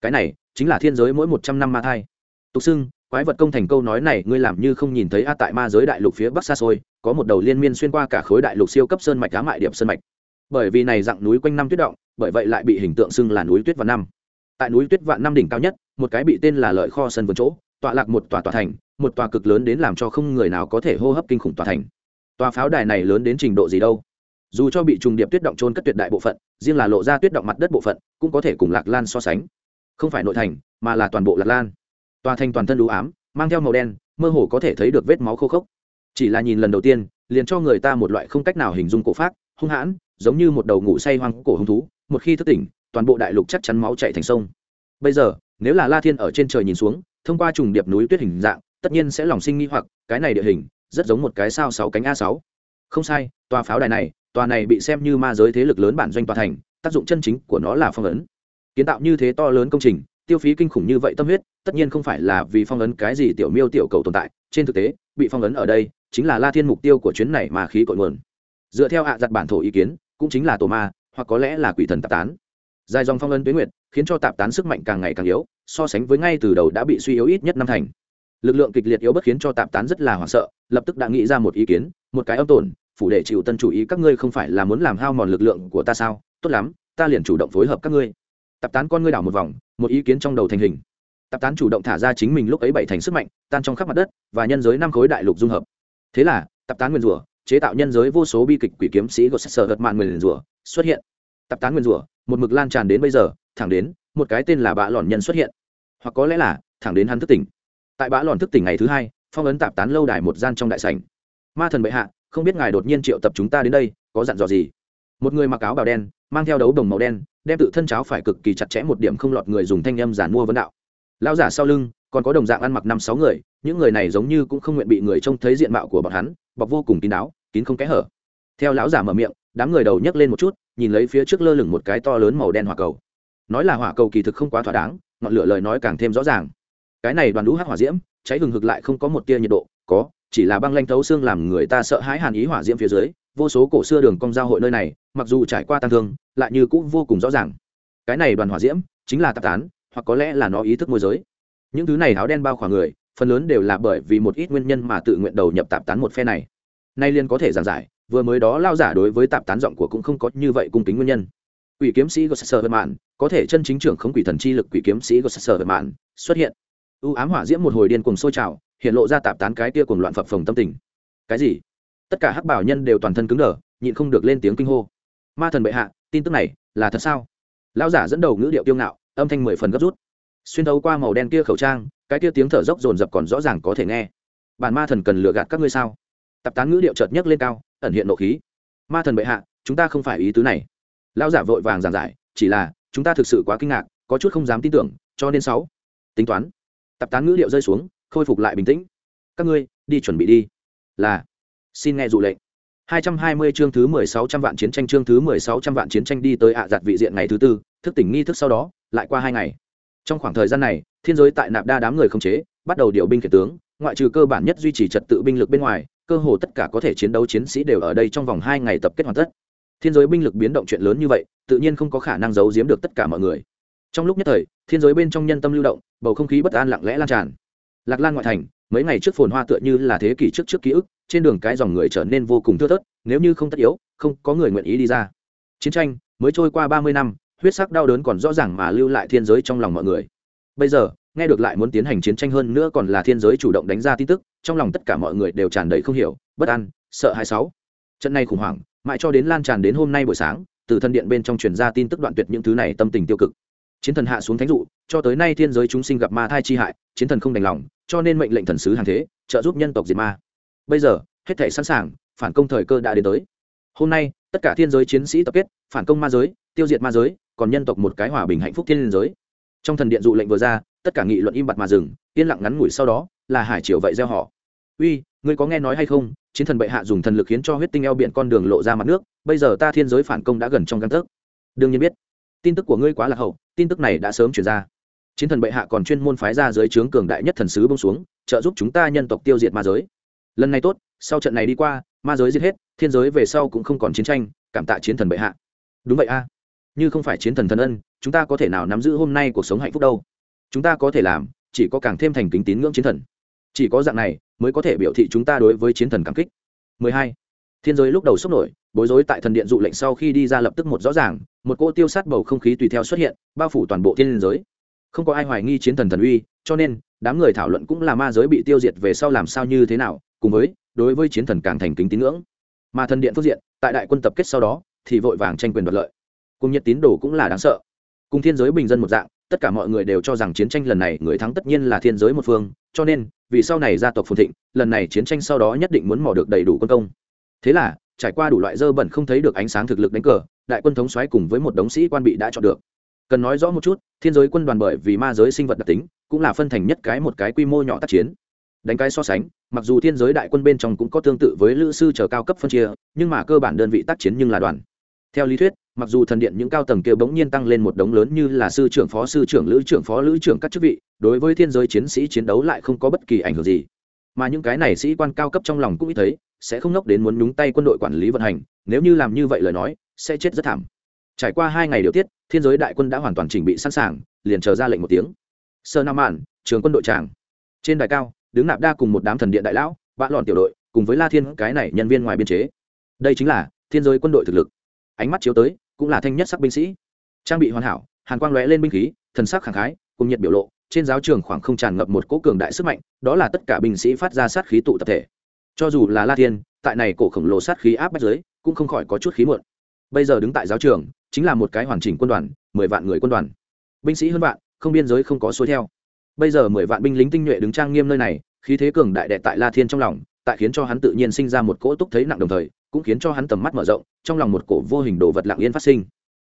Cái này chính là thiên giới mỗi một trăm năm ma thai. Tục xưng, quái vật công thành câu nói này ngươi làm như không nhìn thấy a, tại ma giới đại lục phía bắc xa xôi, có một đầu liên miên xuyên qua cả khối đại lục siêu cấp sơn mạch cá mại điểm sơn mạch. Bởi vì này dạng núi quanh năm tuyết động, bởi vậy lại bị hình tượng xưng là núi tuyết vạn năm. Tại núi tuyết vạn năm đỉnh cao nhất, một cái bị tên là lợi kho sân vườn chỗ, tọa lạc một tòa tòa thành, một tòa cực lớn đến làm cho không người nào có thể hô hấp kinh khủng tòa thành. Tòa pháo đài này lớn đến trình độ gì đâu? Dù cho bị trùng điệp tuyết động trôn cất tuyệt đại bộ phận, riêng là lộ ra tuyết động mặt đất bộ phận, cũng có thể cùng lạc lan so sánh. Không phải nội thành, mà là toàn bộ lạc lan. Tòa thành toàn thân đủ ám, mang theo màu đen, mơ hồ có thể thấy được vết máu khô khốc. Chỉ là nhìn lần đầu tiên, liền cho người ta một loại không cách nào hình dung cổ pháp hung hãn, giống như một đầu ngủ say hoang cổ hung thú. Một khi thức tỉnh, toàn bộ đại lục chắc chắn máu chạy thành sông. Bây giờ, nếu là la thiên ở trên trời nhìn xuống, thông qua trùng điệp núi tuyết hình dạng, tất nhiên sẽ lòng sinh nghi hoặc, cái này địa hình, rất giống một cái sao sáu cánh a sáu. Không sai, tòa pháo đài này tòa này bị xem như ma giới thế lực lớn bản doanh tòa thành, tác dụng chân chính của nó là phong ấn. Kiến tạo như thế to lớn công trình, tiêu phí kinh khủng như vậy tâm huyết, tất nhiên không phải là vì phong ấn cái gì tiểu miêu tiểu cầu tồn tại, trên thực tế, bị phong ấn ở đây chính là la thiên mục tiêu của chuyến này mà khí cội nguồn. Dựa theo hạ giặt bản thổ ý kiến, cũng chính là tổ ma, hoặc có lẽ là quỷ thần tạp tán. Dài dòng phong ấn tuyến nguyệt, khiến cho tạp tán sức mạnh càng ngày càng yếu, so sánh với ngay từ đầu đã bị suy yếu ít nhất năm thành. Lực lượng kịch liệt yếu bất khiến cho tạp tán rất là hoảng sợ, lập tức đã nghĩ ra một ý kiến, một cái âm tổn phủ để chịu tân chủ ý các ngươi không phải là muốn làm hao mòn lực lượng của ta sao? Tốt lắm, ta liền chủ động phối hợp các ngươi. Tạp tán con ngươi đảo một vòng, một ý kiến trong đầu thành hình. Tạp tán chủ động thả ra chính mình lúc ấy bảy thành sức mạnh, tan trong khắp mặt đất, và nhân giới năm khối đại lục dung hợp. Thế là, tạp tán nguyên rủa, chế tạo nhân giới vô số bi kịch quỷ kiếm sĩ của sở hật mạn nguyên rủa, xuất hiện. Tạp tán nguyên rủa, một mực lan tràn đến bây giờ, thẳng đến, một cái tên là bã lòn nhân xuất hiện. Hoặc có lẽ là, thẳng đến hắn thức tỉnh. Tại bã lòn thức tỉnh ngày thứ hai, phong ấn tạp tán lâu đài một gian trong đại sảnh. Ma thần bệ hạ không biết ngài đột nhiên triệu tập chúng ta đến đây, có dặn dò gì? Một người mặc áo bào đen, mang theo đấu đồng màu đen, đem tự thân cháo phải cực kỳ chặt chẽ một điểm không lọt người dùng thanh âm giản mua vấn đạo. Lão giả sau lưng, còn có đồng dạng ăn mặc năm sáu người, những người này giống như cũng không nguyện bị người trông thấy diện mạo của bọn hắn, bọc vô cùng kín đáo, kín không kẽ hở. Theo lão giả mở miệng, đám người đầu nhấc lên một chút, nhìn lấy phía trước lơ lửng một cái to lớn màu đen hỏa cầu. Nói là hỏa cầu kỳ thực không quá thỏa đáng, ngọn lửa lời nói càng thêm rõ ràng. Cái này đoàn đũ hắc hỏa diễm, cháy hừng hực lại không có một tia nhiệt độ, có chỉ là băng lanh thấu xương làm người ta sợ hãi hàn ý hỏa diễm phía dưới, vô số cổ xưa đường cong giao hội nơi này, mặc dù trải qua tăng thương, lại như cũng vô cùng rõ ràng. Cái này đoàn hỏa diễm chính là tạp tán, hoặc có lẽ là nó ý thức môi giới. Những thứ này áo đen bao khoảng người, phần lớn đều là bởi vì một ít nguyên nhân mà tự nguyện đầu nhập tạp tán một phe này. Nay liên có thể giảng giải, vừa mới đó lao giả đối với tạp tán giọng của cũng không có như vậy cung kính nguyên nhân. Quỷ kiếm sĩ gosser vật mạn có thể chân chính trưởng không quỷ thần chi lực quỷ kiếm sĩ gosser vật mạn xuất hiện. Ưu ám hỏa diễm một hồi điên cùng sôi trào hiện lộ ra tạp tán cái tia cùng loạn phập phồng tâm tình. Cái gì? Tất cả hắc bảo nhân đều toàn thân cứng đờ, nhịn không được lên tiếng kinh hô. Ma thần bệ hạ, tin tức này là thật sao? Lão giả dẫn đầu ngữ điệu tiêu ngạo, âm thanh mười phần gấp rút. Xuyên thấu qua màu đen kia khẩu trang, cái kia tiếng thở dốc dồn dập còn rõ ràng có thể nghe. Bản ma thần cần lừa gạt các ngươi sao? Tập tán ngữ điệu chợt nhấc lên cao, ẩn hiện nộ khí. Ma thần bệ hạ, chúng ta không phải ý tứ này. Lão giả vội vàng giảng giải, chỉ là, chúng ta thực sự quá kinh ngạc, có chút không dám tin tưởng, cho nên sáu. Tính toán. Tập tán ngữ điệu rơi xuống khôi phục lại bình tĩnh các ngươi đi chuẩn bị đi là xin nghe dụ lệnh 220 chương thứ 1600 vạn chiến tranh chương thứ 1600 vạn chiến tranh đi tới ạ giặt vị diện ngày thứ tư, thức tỉnh nghi thức sau đó, lại qua hai ngày. Trong khoảng thời gian này, thiên giới tại nạp đa đám người không chế, bắt đầu điều binh khiển tướng, ngoại trừ cơ bản nhất duy trì trật tự binh lực bên ngoài, cơ hồ tất cả có thể chiến đấu chiến sĩ đều ở đây trong vòng hai ngày tập kết hoàn tất. Thiên giới binh lực biến động chuyện lớn như vậy, tự nhiên không có khả năng giấu giếm được tất cả mọi người. Trong lúc nhất thời, thiên giới bên trong nhân tâm lưu động, bầu không khí bất an lặng lẽ lan tràn. Lạc Lan ngoại thành, mấy ngày trước phồn hoa tựa như là thế kỷ trước trước ký ức, trên đường cái dòng người trở nên vô cùng thưa thớt nếu như không tất yếu không có người nguyện ý đi ra. Chiến tranh mới trôi qua ba mươi năm huyết sắc đau đớn còn rõ ràng mà lưu lại thiên giới trong lòng mọi người. Bây giờ nghe được lại muốn tiến hành chiến tranh hơn nữa còn là thiên giới chủ động đánh ra tin tức trong lòng tất cả mọi người đều tràn đầy không hiểu bất an sợ hai sáu. Trận này khủng hoảng mãi cho đến lan tràn đến hôm nay buổi sáng từ thân điện bên trong truyền ra tin tức đoạn tuyệt những thứ này tâm tình tiêu cực. Chiến thần hạ xuống thánh dụ cho tới nay thiên giới chúng sinh gặp ma thai chi hại chiến thần không đành lòng cho nên mệnh lệnh thần sứ hàng thế, trợ giúp nhân tộc diệt ma. Bây giờ, hết thể sẵn sàng, phản công thời cơ đã đến tới. Hôm nay, tất cả thiên giới chiến sĩ tập kết, phản công ma giới, tiêu diệt ma giới, còn nhân tộc một cái hòa bình hạnh phúc thiên liên giới. Trong thần điện dụ lệnh vừa ra, tất cả nghị luận im bặt mà dừng, yên lặng ngắn ngủi sau đó, là hải triều vậy gieo họ. Uy, ngươi có nghe nói hay không? Chiến thần bệ hạ dùng thần lực khiến cho huyết tinh eo biển con đường lộ ra mặt nước, bây giờ ta thiên giới phản công đã gần trong căn thức đương nhiên biết. Tin tức của ngươi quá là hậu, tin tức này đã sớm chuyển ra chiến thần bệ hạ còn chuyên môn phái ra dưới trướng cường đại nhất thần sứ bông xuống, trợ giúp chúng ta nhân tộc tiêu diệt ma giới. Lần này tốt, sau trận này đi qua, ma giới giết hết, thiên giới về sau cũng không còn chiến tranh, cảm tạ chiến thần bệ hạ. Đúng vậy a. Như không phải chiến thần thần ân, chúng ta có thể nào nắm giữ hôm nay cuộc sống hạnh phúc đâu? Chúng ta có thể làm, chỉ có càng thêm thành kính tín ngưỡng chiến thần. Chỉ có dạng này, mới có thể biểu thị chúng ta đối với chiến thần cảm kích. 12. thiên giới lúc đầu sốc nổi, bối rối tại thần điện dụ lệnh sau khi đi ra lập tức một rõ ràng, một cô tiêu sát bầu không khí tùy theo xuất hiện, bao phủ toàn bộ thiên giới không có ai hoài nghi chiến thần thần uy, cho nên, đám người thảo luận cũng là ma giới bị tiêu diệt về sau làm sao như thế nào, cùng với, đối với chiến thần càng thành kính tín ngưỡng. Mà thần điện phước diện, tại đại quân tập kết sau đó, thì vội vàng tranh quyền đoạt lợi. Cùng nhật tín đồ cũng là đáng sợ. Cùng thiên giới bình dân một dạng, tất cả mọi người đều cho rằng chiến tranh lần này người thắng tất nhiên là thiên giới một phương, cho nên, vì sau này gia tộc phồn thịnh, lần này chiến tranh sau đó nhất định muốn mò được đầy đủ quân công. Thế là, trải qua đủ loại dơ bẩn không thấy được ánh sáng thực lực đánh cờ, đại quân thống xoáy cùng với một đống sĩ quan bị đã chọn được cần nói rõ một chút, thiên giới quân đoàn bởi vì ma giới sinh vật đặc tính, cũng là phân thành nhất cái một cái quy mô nhỏ tác chiến. Đánh cái so sánh, mặc dù thiên giới đại quân bên trong cũng có tương tự với lữ sư chờ cao cấp phân chia, nhưng mà cơ bản đơn vị tác chiến nhưng là đoàn. Theo lý thuyết, mặc dù thần điện những cao tầng kia bỗng nhiên tăng lên một đống lớn như là sư trưởng phó, sư trưởng lữ trưởng phó, lữ trưởng các chức vị, đối với thiên giới chiến sĩ chiến đấu lại không có bất kỳ ảnh hưởng gì. Mà những cái này sĩ quan cao cấp trong lòng cũng ít thấy, sẽ không nốc đến muốn nhúng tay quân đội quản lý vận hành, nếu như làm như vậy lời nói, sẽ chết rất thảm trải qua hai ngày điều tiết, thiên giới đại quân đã hoàn toàn chỉnh bị sẵn sàng, liền chờ ra lệnh một tiếng. Sơ nam mạn, trường quân đội tràng. Trên đài cao, đứng nạp đa cùng một đám thần điện đại lão, vã lòn tiểu đội, cùng với la thiên cái này nhân viên ngoài biên chế. Đây chính là thiên giới quân đội thực lực. Ánh mắt chiếu tới, cũng là thanh nhất sắc binh sĩ. Trang bị hoàn hảo, hàn quang lóe lên binh khí, thần sắc khẳng khái, cùng nhiệt biểu lộ, trên giáo trường khoảng không tràn ngập một cỗ cường đại sức mạnh, đó là tất cả binh sĩ phát ra sát khí tụ tập thể. Cho dù là la thiên, tại này cổ khổng lồ sát khí áp bách giới, cũng không khỏi có chút khí muộn bây giờ đứng tại giáo trường, chính là một cái hoàn chỉnh quân đoàn, mười vạn người quân đoàn. Binh sĩ hơn vạn, không biên giới không có xuôi theo. Bây giờ mười vạn binh lính tinh nhuệ đứng trang nghiêm nơi này, khí thế cường đại đệ tại la thiên trong lòng, tại khiến cho hắn tự nhiên sinh ra một cỗ túc thấy nặng đồng thời, cũng khiến cho hắn tầm mắt mở rộng, trong lòng một cổ vô hình đồ vật lặng yên phát sinh.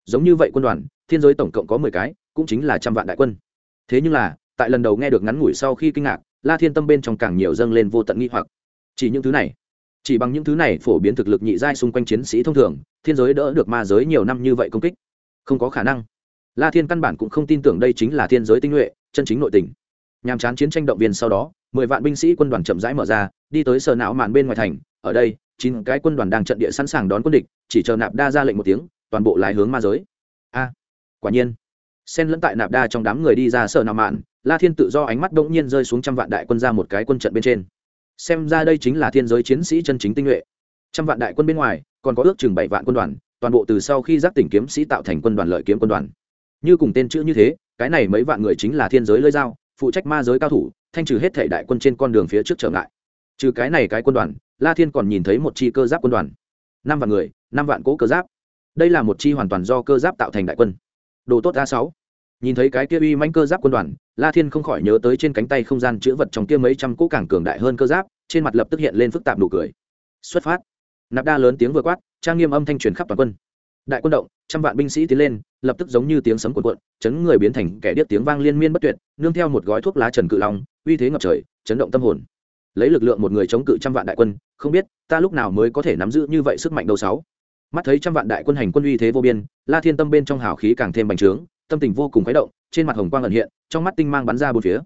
Giống như vậy quân đoàn, thiên giới tổng cộng có mười cái, cũng chính là trăm vạn đại quân. Thế nhưng là, tại lần đầu nghe được ngắn ngủi sau khi kinh ngạc, la thiên tâm bên trong càng nhiều dâng lên vô tận nghi hoặc. Chỉ những thứ này chỉ bằng những thứ này phổ biến thực lực nhị giai xung quanh chiến sĩ thông thường, thiên giới đỡ được ma giới nhiều năm như vậy công kích. Không có khả năng. La thiên căn bản cũng không tin tưởng đây chính là thiên giới tinh nhuệ, chân chính nội tình. Nhàm chán chiến tranh động viên sau đó, mười vạn binh sĩ quân đoàn chậm rãi mở ra, đi tới sờ não màn bên ngoài thành. Ở đây, chín cái quân đoàn đang trận địa sẵn sàng đón quân địch, chỉ chờ nạp đa ra lệnh một tiếng, toàn bộ lái hướng ma giới. A, quả nhiên. Xen lẫn tại nạp đa trong đám người đi ra sờ não mạn, la thiên tự do ánh mắt bỗng nhiên rơi xuống trăm vạn đại quân ra một cái quân trận bên trên xem ra đây chính là thiên giới chiến sĩ chân chính tinh nhuệ. Trăm vạn đại quân bên ngoài, còn có ước chừng bảy vạn quân đoàn, toàn bộ từ sau khi giác tỉnh kiếm sĩ tạo thành quân đoàn lợi kiếm quân đoàn. Như cùng tên chữ như thế, cái này mấy vạn người chính là thiên giới lơi dao, phụ trách ma giới cao thủ, thanh trừ hết thể đại quân trên con đường phía trước trở ngại. Trừ cái này cái quân đoàn, la thiên còn nhìn thấy một chi cơ giáp quân đoàn. Năm vạn người, năm vạn cỗ cơ giáp. Đây là một chi hoàn toàn do cơ giáp tạo thành đại quân. Đồ tốt a sáu. Nhìn thấy cái kia uy manh cơ giáp quân đoàn la thiên không khỏi nhớ tới trên cánh tay không gian chữ vật trong kia mấy trăm cỗ càng cường đại hơn cơ giáp, trên mặt lập tức hiện lên phức tạp nụ cười. Xuất phát. Nạp đa lớn tiếng vừa quát, trang nghiêm âm thanh truyền khắp toàn quân. Đại quân động, trăm vạn binh sĩ tiến lên, lập tức giống như tiếng sấm cuộn cuộn, chấn người biến thành kẻ điếc tiếng vang liên miên bất tuyệt, nương theo một gói thuốc lá trần cự long, uy thế ngập trời, chấn động tâm hồn. Lấy lực lượng một người chống cự trăm vạn đại quân, không biết, ta lúc nào mới có thể nắm giữ như vậy sức mạnh đầu sáu. Mắt thấy trăm vạn đại quân hành quân uy thế vô biên, la thiên tâm bên trong hào khí càng thêm bành trướng, tâm tình vô cùng khuấy động, trên mặt hồng quang ẩn hiện trong mắt tinh mang bắn ra bốn phía.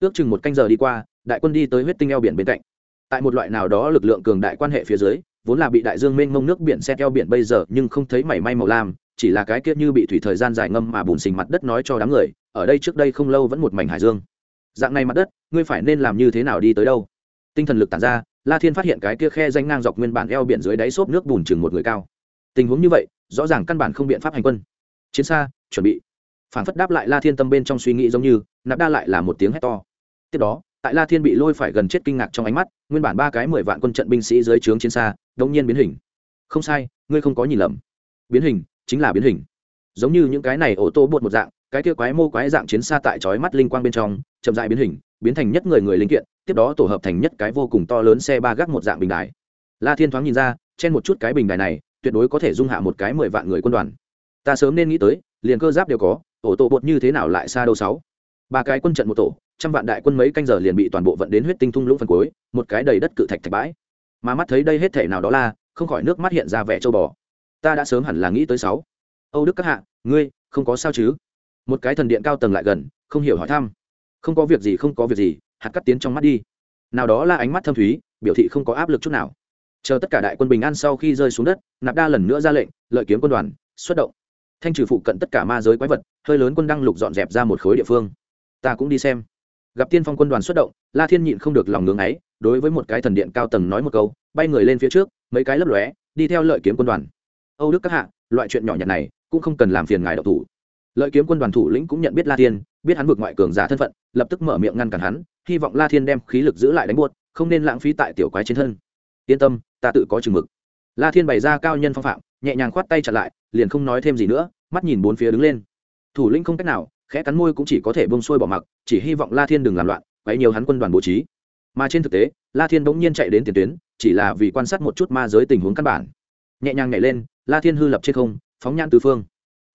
Ước chừng một canh giờ đi qua, đại quân đi tới huyết tinh eo biển bên cạnh. Tại một loại nào đó lực lượng cường đại quan hệ phía dưới, vốn là bị đại dương mênh mông nước biển xét eo biển bây giờ, nhưng không thấy mảy may màu lam, chỉ là cái kia như bị thủy thời gian dài ngâm mà bùn xình mặt đất nói cho đám người, ở đây trước đây không lâu vẫn một mảnh hải dương. Dạng này mặt đất, ngươi phải nên làm như thế nào đi tới đâu? Tinh thần lực tản ra, la thiên phát hiện cái kia khe danh ngang dọc nguyên bản eo biển dưới đáy xốp nước bùn chừng một người cao. Tình huống như vậy, rõ ràng căn bản không biện pháp hành quân. Chiến xa, chuẩn bị phản phất đáp lại la thiên tâm bên trong suy nghĩ giống như, nạp đa lại là một tiếng hét to. Tiếp đó, tại la thiên bị lôi phải gần chết kinh ngạc trong ánh mắt, nguyên bản ba cái mười vạn quân trận binh sĩ dưới trướng chiến xa đống nhiên biến hình. Không sai, ngươi không có nhìn lầm. Biến hình, chính là biến hình. Giống như những cái này ô tô bột một dạng, cái kia quái mô quái dạng chiến xa tại chói mắt linh quang bên trong, chậm dại biến hình, biến thành nhất người người linh kiện, tiếp đó tổ hợp thành nhất cái vô cùng to lớn xe ba gác một dạng bình đài. La thiên thoáng nhìn ra, trên một chút cái bình đài này, tuyệt đối có thể dung hạ một cái mười vạn người quân đoàn. Ta sớm nên nghĩ tới, liền cơ giáp đều có ổ tổ bột như thế nào lại xa đâu sáu? Ba cái quân trận một tổ, trăm vạn đại quân mấy canh giờ liền bị toàn bộ vận đến huyết tinh thung lũng phần cuối, một cái đầy đất cự thạch thạch bãi. Mà mắt thấy đây hết thể nào đó là, không khỏi nước mắt hiện ra vẻ châu bò. Ta đã sớm hẳn là nghĩ tới sáu. Âu đức các hạ, ngươi, không có sao chứ? Một cái thần điện cao tầng lại gần, không hiểu hỏi thăm. Không có việc gì, không có việc gì, hạt cắt tiến trong mắt đi. Nào đó là ánh mắt thâm thúy, biểu thị không có áp lực chút nào. Chờ tất cả đại quân bình an sau khi rơi xuống đất, nạp đa lần nữa ra lệnh, lợi kiếm quân đoàn, xuất động. Thanh trừ phụ cận tất cả ma giới quái vật hơi lớn quân đăng lục dọn dẹp ra một khối địa phương. Ta cũng đi xem. Gặp tiên phong quân đoàn xuất động, la thiên nhịn không được lòng ngưng ấy, đối với một cái thần điện cao tầng nói một câu, bay người lên phía trước, mấy cái lấp lóe, đi theo lợi kiếm quân đoàn. Âu đức các hạ, loại chuyện nhỏ nhặt này cũng không cần làm phiền ngài độc thủ. Lợi kiếm quân đoàn thủ lĩnh cũng nhận biết la thiên, biết hắn vượt ngoại cường giả thân phận, lập tức mở miệng ngăn cản hắn, hy vọng la thiên đem khí lực giữ lại đánh buốt, không nên lãng phí tại tiểu quái trên thân. Yên tâm, ta tự có chừng mực. La thiên bày ra cao nhân phong phạm, nhẹ nhàng khoát tay chặt lại, liền không nói thêm gì nữa, mắt nhìn bốn phía đứng lên thủ lĩnh không cách nào, khẽ cắn môi cũng chỉ có thể bông xuôi bỏ mặc, chỉ hy vọng la thiên đừng làm loạn, quấy nhiều hắn quân đoàn bố trí. Mà trên thực tế, la thiên bỗng nhiên chạy đến tiền tuyến, chỉ là vì quan sát một chút ma giới tình huống căn bản. Nhẹ nhàng nhảy lên, la thiên hư lập trên không, phóng nhan tứ phương.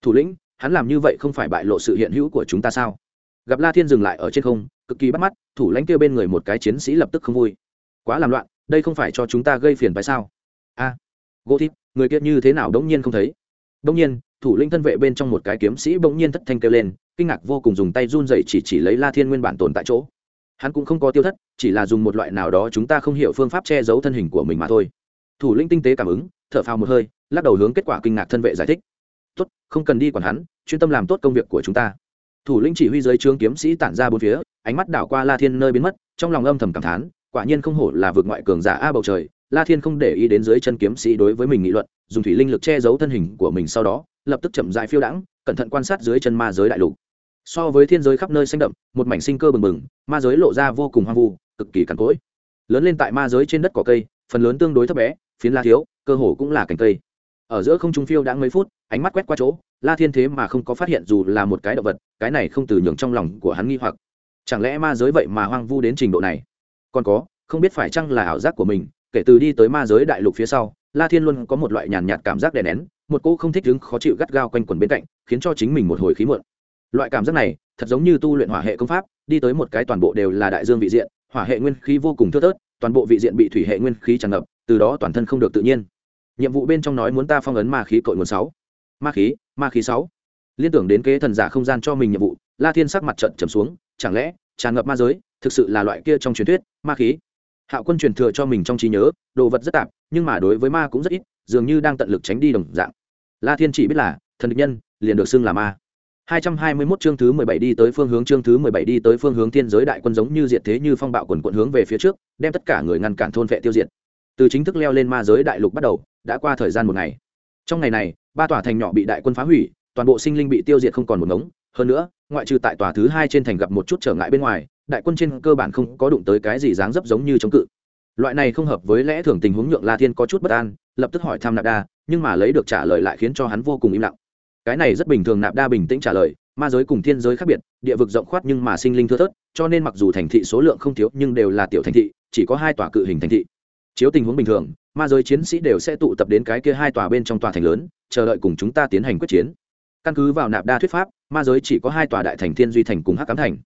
Thủ lĩnh, hắn làm như vậy không phải bại lộ sự hiện hữu của chúng ta sao? Gặp la thiên dừng lại ở trên không, cực kỳ bắt mắt, thủ lãnh kêu bên người một cái chiến sĩ lập tức không vui. Quá làm loạn, đây không phải cho chúng ta gây phiền phải sao? A gỗ thịt, người kia như thế nào đống nhiên không thấy? Đống nhiên thủ lĩnh thân vệ bên trong một cái kiếm sĩ bỗng nhiên thất thanh kêu lên, kinh ngạc vô cùng dùng tay run dậy chỉ chỉ lấy la thiên nguyên bản tồn tại chỗ. Hắn cũng không có tiêu thất, chỉ là dùng một loại nào đó chúng ta không hiểu phương pháp che giấu thân hình của mình mà thôi. Thủ lĩnh tinh tế cảm ứng, thở phào một hơi, lắc đầu hướng kết quả kinh ngạc thân vệ giải thích. Tốt, không cần đi quản hắn, chuyên tâm làm tốt công việc của chúng ta. Thủ lĩnh chỉ huy giới trướng kiếm sĩ tản ra bốn phía, ánh mắt đảo qua la thiên nơi biến mất, trong lòng âm thầm cảm thán, quả nhiên không hổ là vượt ngoại cường giả a bầu trời, la thiên không để ý đến dưới chân kiếm sĩ đối với mình nghị luận, dùng thủy linh lực che giấu thân hình của mình sau đó lập tức chậm dại phiêu đãng, cẩn thận quan sát dưới chân ma giới đại lục. So với thiên giới khắp nơi xanh đậm, một mảnh sinh cơ bừng bừng, ma giới lộ ra vô cùng hoang vu, cực kỳ cằn cỗi. Lớn lên tại ma giới trên đất cỏ cây, phần lớn tương đối thấp bé, phiến la thiếu, cơ hồ cũng là cành cây. Ở giữa không trung phiêu đã mấy phút, ánh mắt quét qua chỗ, la thiên thế mà không có phát hiện dù là một cái động vật, cái này không từ nhường trong lòng của hắn nghi hoặc. Chẳng lẽ ma giới vậy mà hoang vu đến trình độ này? Còn có, không biết phải chăng là ảo giác của mình, kể từ đi tới ma giới đại lục phía sau la thiên luôn có một loại nhàn nhạt cảm giác đè nén, một cô không thích đứng khó chịu gắt gao quanh quần bên cạnh, khiến cho chính mình một hồi khí mượn. Loại cảm giác này, thật giống như tu luyện hỏa hệ công pháp, đi tới một cái toàn bộ đều là đại dương vị diện, hỏa hệ nguyên khí vô cùng thưa thớt, toàn bộ vị diện bị thủy hệ nguyên khí tràn ngập, từ đó toàn thân không được tự nhiên. Nhiệm vụ bên trong nói muốn ta phong ấn ma khí cội nguồn sáu. Ma khí ma khí sáu. Liên tưởng đến kế thần giả không gian cho mình nhiệm vụ, la thiên sắc mặt trận trầm xuống, chẳng lẽ tràn ngập ma giới thực sự là loại kia trong truyền thuyết, ma khí? Hạo quân truyền thừa cho mình trong trí nhớ đồ vật rất tạp nhưng mà đối với ma cũng rất ít dường như đang tận lực tránh đi đồng dạng la thiên chỉ biết là thần địch nhân liền được xưng là ma 221 chương thứ 17 đi tới phương hướng chương thứ 17 đi tới phương hướng thiên giới đại quân giống như diệt thế như phong bạo quần quần hướng về phía trước, đem tất cả người ngăn cản thôn vệ tiêu diệt. Từ chính thức leo lên ma giới đại lục bắt đầu, đã qua thời gian một ngày. Trong ngày này, ba tòa thành nhỏ bị đại quân phá hủy, toàn bộ sinh linh bị tiêu diệt không còn một ngống, hơn nữa, ngoại trừ tại tòa thứ hai trên thành gặp một chút trở ngại bên ngoài, đại quân trên cơ bản không có đụng tới cái gì dáng dấp giống như chống cự. Loại này không hợp với lẽ thường tình huống nhượng La Thiên có chút bất an, lập tức hỏi thăm Nạp Đa, nhưng mà lấy được trả lời lại khiến cho hắn vô cùng im lặng. Cái này rất bình thường nạp đa bình tĩnh trả lời ma giới cùng thiên giới khác biệt địa vực rộng khoát nhưng mà sinh linh thưa thớt cho nên mặc dù thành thị số lượng không thiếu nhưng đều là tiểu thành thị chỉ có hai tòa cự hình thành thị. Chiếu tình huống bình thường ma giới chiến sĩ đều sẽ tụ tập đến cái kia hai tòa bên trong tòa thành lớn chờ đợi cùng chúng ta tiến hành quyết chiến. Căn cứ vào nạp đa thuyết pháp ma giới chỉ có hai tòa đại thành thiên duy thành cùng hắc cám thành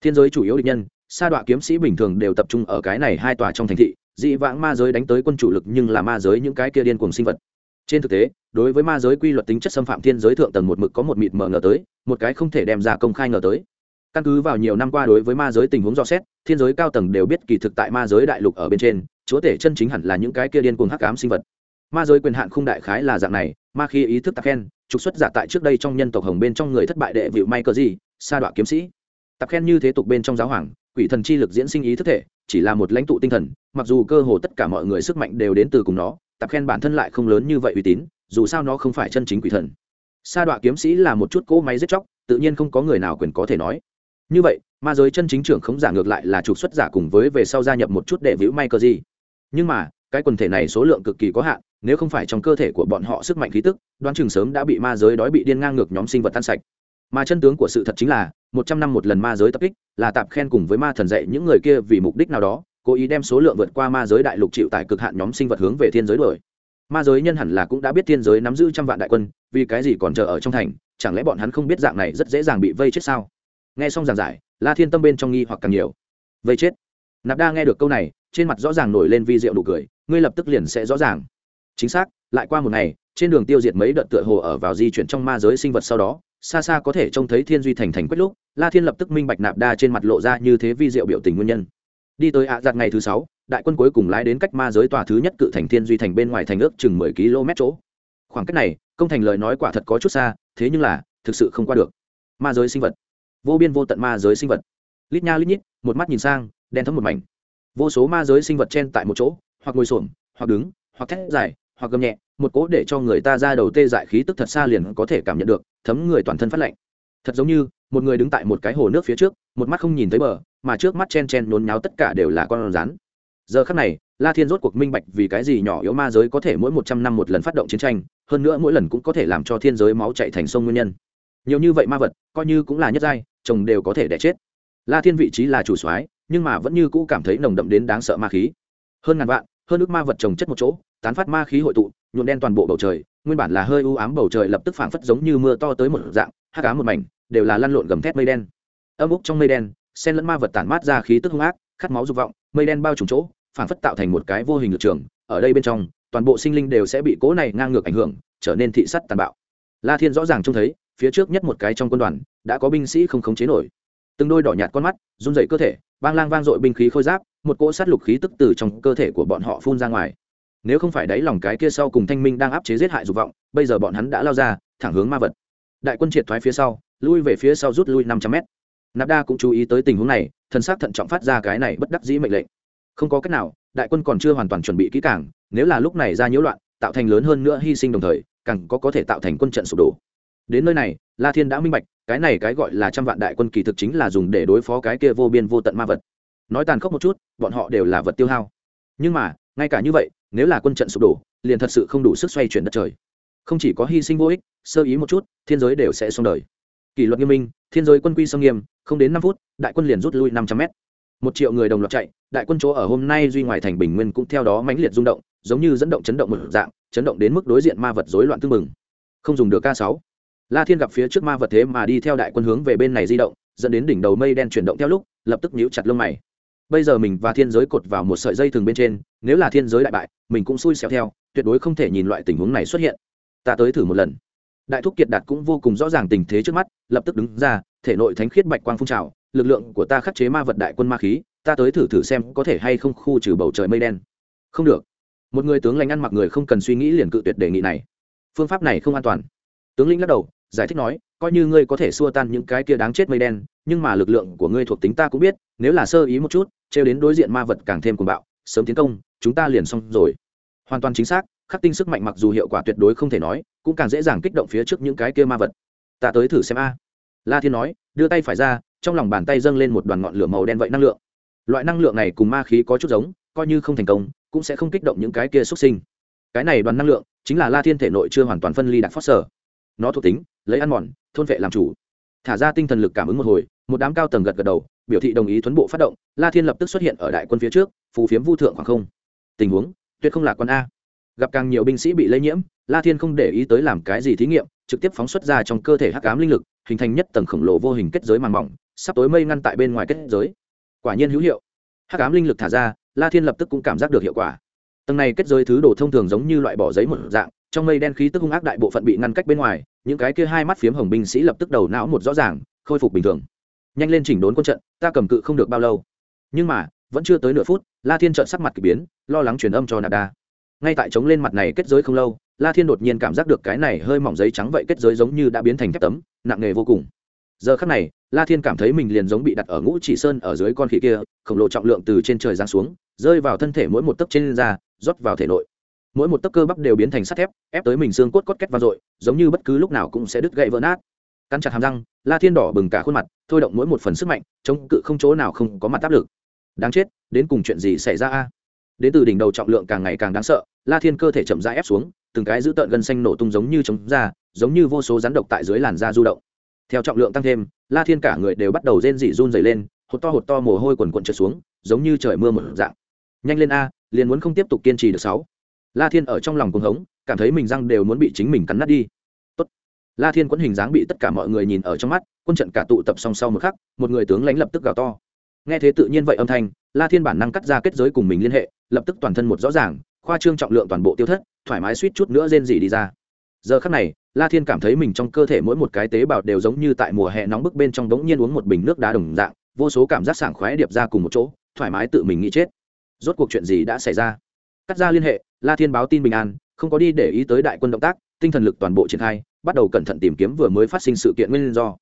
thiên giới chủ yếu địch nhân, sa đọa kiếm sĩ bình thường đều tập trung ở cái này hai tòa trong thành thị, dị vãng ma giới đánh tới quân chủ lực nhưng là ma giới những cái kia điên cùng sinh vật. Trên thực tế, đối với ma giới quy luật tính chất xâm phạm thiên giới thượng tầng một mực có một mịt mờ ngờ tới, một cái không thể đem ra công khai ngờ tới. Căn cứ vào nhiều năm qua đối với ma giới tình huống do xét, thiên giới cao tầng đều biết kỳ thực tại ma giới đại lục ở bên trên, chúa tể chân chính hẳn là những cái kia điên cuồng hắc ám sinh vật. Ma giới quyền hạn không đại khái là dạng này, ma khi ý thức tạc khen, trục xuất giả tại trước đây trong nhân tộc hồng bên trong người thất bại đệ vịu may cờ gì sa đọa kiếm sĩ. Tập khen như thế tục bên trong giáo hoàng, quỷ thần chi lực diễn sinh ý thức thể, chỉ là một lãnh tụ tinh thần, mặc dù cơ hồ tất cả mọi người sức mạnh đều đến từ cùng nó, tập khen bản thân lại không lớn như vậy uy tín, dù sao nó không phải chân chính quỷ thần. Sa đọa kiếm sĩ là một chút cỗ máy giết chóc, tự nhiên không có người nào quyền có thể nói. Như vậy, ma giới chân chính trưởng không giả ngược lại là trục xuất giả cùng với về sau gia nhập một chút để vĩu may cơ gì nhưng mà, cái quần thể này số lượng cực kỳ có hạn, nếu không phải trong cơ thể của bọn họ sức mạnh khí tức, đoán chừng sớm đã bị ma giới đói bị điên ngang ngược nhóm sinh vật tan sạch mà chân tướng của sự thật chính là, một trăm năm một lần ma giới tập kích, là tạp khen cùng với ma thần dạy những người kia vì mục đích nào đó, cố ý đem số lượng vượt qua ma giới đại lục chịu tại cực hạn nhóm sinh vật hướng về thiên giới đuổi. Ma giới nhân hẳn là cũng đã biết thiên giới nắm giữ trăm vạn đại quân, vì cái gì còn chờ ở trong thành, chẳng lẽ bọn hắn không biết dạng này rất dễ dàng bị vây chết sao? Nghe xong giảng giải, la thiên tâm bên trong nghi hoặc càng nhiều. Vây chết? Nạp đa nghe được câu này, trên mặt rõ ràng nổi lên vi diệu nụ cười, ngươi lập tức liền sẽ rõ ràng. Chính xác, lại qua một ngày, trên đường tiêu diệt mấy đợt tựa hồ ở vào di chuyển trong ma giới sinh vật sau đó xa xa có thể trông thấy thiên duy thành thành quách lúc, la thiên lập tức minh bạch nạp đa trên mặt lộ ra như thế vi diệu biểu tình nguyên nhân. Đi tới ạ à, giặt ngày thứ sáu, đại quân cuối cùng lái đến cách ma giới tòa thứ nhất cự thành thiên duy thành bên ngoài thành ước chừng mười km chỗ. Khoảng cách này, công thành lời nói quả thật có chút xa, thế nhưng là, thực sự không qua được. Ma giới sinh vật. Vô biên vô tận ma giới sinh vật. Lít nha lít nhít, một mắt nhìn sang, đen thấm một mảnh. Vô số ma giới sinh vật chen tại một chỗ, hoặc ngồi xổm, hoặc đứng, hoặc thét dài hoặc gầm nhẹ, một cỗ để cho người ta ra đầu tê dại khí tức thật xa liền có thể cảm nhận được, thấm người toàn thân phát lạnh. Thật giống như, một người đứng tại một cái hồ nước phía trước, một mắt không nhìn thấy bờ, mà trước mắt chen chen nhốn nháo tất cả đều là con rắn. Giờ khắc này, la thiên rốt cuộc minh bạch vì cái gì nhỏ yếu ma giới có thể mỗi một trăm năm một lần phát động chiến tranh, hơn nữa mỗi lần cũng có thể làm cho thiên giới máu chạy thành sông nguyên nhân. Nhiều như vậy ma vật, coi như cũng là nhất giai, chồng đều có thể đẻ chết. La thiên vị trí là chủ soái, nhưng mà vẫn như cũ cảm thấy nồng đậm đến đáng sợ ma khí. Hơn ngàn vạn, hơn ước ma vật trồng chất một chỗ tán phát ma khí hội tụ, nhuộm đen toàn bộ bầu trời, nguyên bản là hơi u ám bầu trời lập tức phảng phất giống như mưa to tới một dạng hát cá một mảnh, đều là lăn lộn gầm thét mây đen. Âm úc trong mây đen sen lẫn ma vật tản mát ra khí tức hung ác, khát máu dục vọng, mây đen bao trùm chỗ, phảng phất tạo thành một cái vô hình lực trường, ở đây bên trong, toàn bộ sinh linh đều sẽ bị cố này ngang ngược ảnh hưởng, trở nên thị sắt tàn bạo. La thiên rõ ràng trông thấy, phía trước nhất một cái trong quân đoàn, đã có binh sĩ không khống chế nổi. Từng đôi đỏ nhạt con mắt, run dậy cơ thể bang lang vang dội binh khí khôi giáp, một cỗ sát lục khí tức từ trong cơ thể của bọn họ phun ra ngoài nếu không phải đáy lòng cái kia sau cùng thanh minh đang áp chế giết hại dục vọng, bây giờ bọn hắn đã lao ra, thẳng hướng ma vật. Đại quân triệt thoái phía sau, lui về phía sau rút lui năm trăm mét. Nạp đa cũng chú ý tới tình huống này, thần xác thận trọng phát ra cái này bất đắc dĩ mệnh lệnh. Không có cách nào, đại quân còn chưa hoàn toàn chuẩn bị kỹ càng, nếu là lúc này ra nhiễu loạn, tạo thành lớn hơn nữa hy sinh đồng thời, càng có có thể tạo thành quân trận sụp đổ. Đến nơi này, la thiên đã minh bạch, cái này cái gọi là trăm vạn đại quân kỳ thực chính là dùng để đối phó cái kia vô biên vô tận ma vật. Nói tàn khốc một chút, bọn họ đều là vật tiêu hao. Nhưng mà, ngay cả như vậy nếu là quân trận sụp đổ, liền thật sự không đủ sức xoay chuyển đất trời. Không chỉ có hy sinh vô ích, sơ ý một chút, thiên giới đều sẽ xong đời. Kỷ luật nghiêm minh, thiên giới quân quy sông nghiêm, không đến năm phút, đại quân liền rút lui năm trăm mét. Một triệu người đồng loạt chạy, đại quân chỗ ở hôm nay duy ngoài thành bình nguyên cũng theo đó mãnh liệt rung động, giống như dẫn động chấn động một dạng, chấn động đến mức đối diện ma vật rối loạn tương mừng không dùng được k sáu. La thiên gặp phía trước ma vật thế mà đi theo đại quân hướng về bên này di động, dẫn đến đỉnh đầu mây đen chuyển động theo lúc, lập tức nhíu chặt lông mày bây giờ mình và thiên giới cột vào một sợi dây thừng bên trên, nếu là thiên giới đại bại, mình cũng xui xẻo theo, tuyệt đối không thể nhìn loại tình huống này xuất hiện. Ta tới thử một lần. Đại thúc kiệt đạt cũng vô cùng rõ ràng tình thế trước mắt, lập tức đứng ra, thể nội thánh khiết bạch quang phun trào, lực lượng của ta khắc chế ma vật đại quân ma khí, ta tới thử thử xem có thể hay không khu trừ bầu trời mây đen. Không được. Một người tướng lãnh ăn mặc người không cần suy nghĩ liền cự tuyệt đề nghị này. Phương pháp này không an toàn. Tướng lĩnh lắc đầu giải thích nói, coi như ngươi có thể xua tan những cái kia đáng chết mây đen, nhưng mà lực lượng của ngươi thuộc tính ta cũng biết, nếu là sơ ý một chút, trêu đến đối diện ma vật càng thêm cuồng bạo, sớm tiến công, chúng ta liền xong rồi. Hoàn toàn chính xác, khắc tinh sức mạnh mặc dù hiệu quả tuyệt đối không thể nói, cũng càng dễ dàng kích động phía trước những cái kia ma vật. Ta tới thử xem a. La thiên nói, đưa tay phải ra, trong lòng bàn tay dâng lên một đoàn ngọn lửa màu đen vậy năng lượng. Loại năng lượng này cùng ma khí có chút giống, coi như không thành công, cũng sẽ không kích động những cái kia xuất sinh. Cái này đoàn năng lượng, chính là la thiên thể nội chưa hoàn toàn phân ly đặc phát sở nó thuộc tính, lấy ăn mòn, thôn vệ làm chủ. Thả ra tinh thần lực cảm ứng một hồi, một đám cao tầng gật gật đầu, biểu thị đồng ý tuấn bộ phát động, la thiên lập tức xuất hiện ở đại quân phía trước, phù phiếm vu thượng khoảng không. Tình huống, tuyệt không là con a. Gặp càng nhiều binh sĩ bị lây nhiễm, la thiên không để ý tới làm cái gì thí nghiệm, trực tiếp phóng xuất ra trong cơ thể hắc ám linh lực, hình thành nhất tầng khổng lồ vô hình kết giới màng mỏng, sắp tối mây ngăn tại bên ngoài kết giới. Quả nhiên hữu hiệu. Hắc ám linh lực thả ra, la thiên lập tức cũng cảm giác được hiệu quả. Tầng này kết giới thứ đồ thông thường giống như loại bỏ giấy một dạng trong mây đen khí tức hung ác đại bộ phận bị ngăn cách bên ngoài, những cái kia hai mắt phiếm hồng binh sĩ lập tức đầu não một rõ ràng, khôi phục bình thường. Nhanh lên chỉnh đốn quân trận, ta cầm cự không được bao lâu. Nhưng mà, vẫn chưa tới nửa phút, la thiên trợn sắc mặt k ỳ biến, lo lắng truyền âm cho nạp đa. Ngay tại chống lên mặt này kết giới không lâu, la thiên đột nhiên cảm giác được cái này hơi mỏng giấy trắng vậy kết giới giống như đã biến thành thép tấm, nặng nề vô cùng. Giờ khắc này, la thiên cảm thấy mình liền giống bị đặt ở ngũ chỉ sơn ở dưới con khỉ kia, khổng lồ trọng lượng từ trên trời giáng xuống, rơi vào thân thể mỗi một tấc trên da, rót vào thể nội mỗi một tấc cơ bắp đều biến thành sắt thép, ép tới mình xương cốt cốt két vang dội, giống như bất cứ lúc nào cũng sẽ đứt gãy vỡ nát. Cắn chặt hàm răng, la thiên đỏ bừng cả khuôn mặt, thôi động mỗi một phần sức mạnh, chống cự không chỗ nào không có mặt áp lực. Đáng chết, đến cùng chuyện gì xảy ra a? Đến từ đỉnh đầu trọng lượng càng ngày càng đáng sợ, la thiên cơ thể chậm rãi ép xuống, từng cái giữ tợn gân xanh nổ tung giống như chống da giống như vô số rắn độc tại dưới làn da du động. Theo trọng lượng tăng thêm, la thiên cả người đều bắt đầu rên dị run dày lên, hột to hột to mồ hôi quần quần trượt xuống, giống như trời mưa một dạng. Nhanh lên a, liền muốn không tiếp tục kiên trì được sáu la thiên ở trong lòng cuồng hống, cảm thấy mình răng đều muốn bị chính mình cắn nát đi. Tốt. la thiên quẫn hình dáng bị tất cả mọi người nhìn ở trong mắt, quân trận cả tụ tập song sau một khắc, một người tướng lãnh lập tức gào to. Nghe thế tự nhiên vậy âm thanh, la thiên bản năng cắt ra kết giới cùng mình liên hệ, lập tức toàn thân một rõ ràng, khoa trương trọng lượng toàn bộ tiêu thất, thoải mái suýt chút nữa rên rỉ đi ra. Giờ khắc này, la thiên cảm thấy mình trong cơ thể mỗi một cái tế bào đều giống như tại mùa hè nóng bức bên trong đống nhiên uống một bình nước đá đồng dạng, vô số cảm giác sảng khoái điệp ra cùng một chỗ, thoải mái tự mình nghĩ chết. Rốt cuộc chuyện gì đã xảy ra? Cắt ra liên hệ, la thiên báo tin bình an, không có đi để ý tới đại quân động tác, tinh thần lực toàn bộ triển khai, bắt đầu cẩn thận tìm kiếm vừa mới phát sinh sự kiện nguyên do.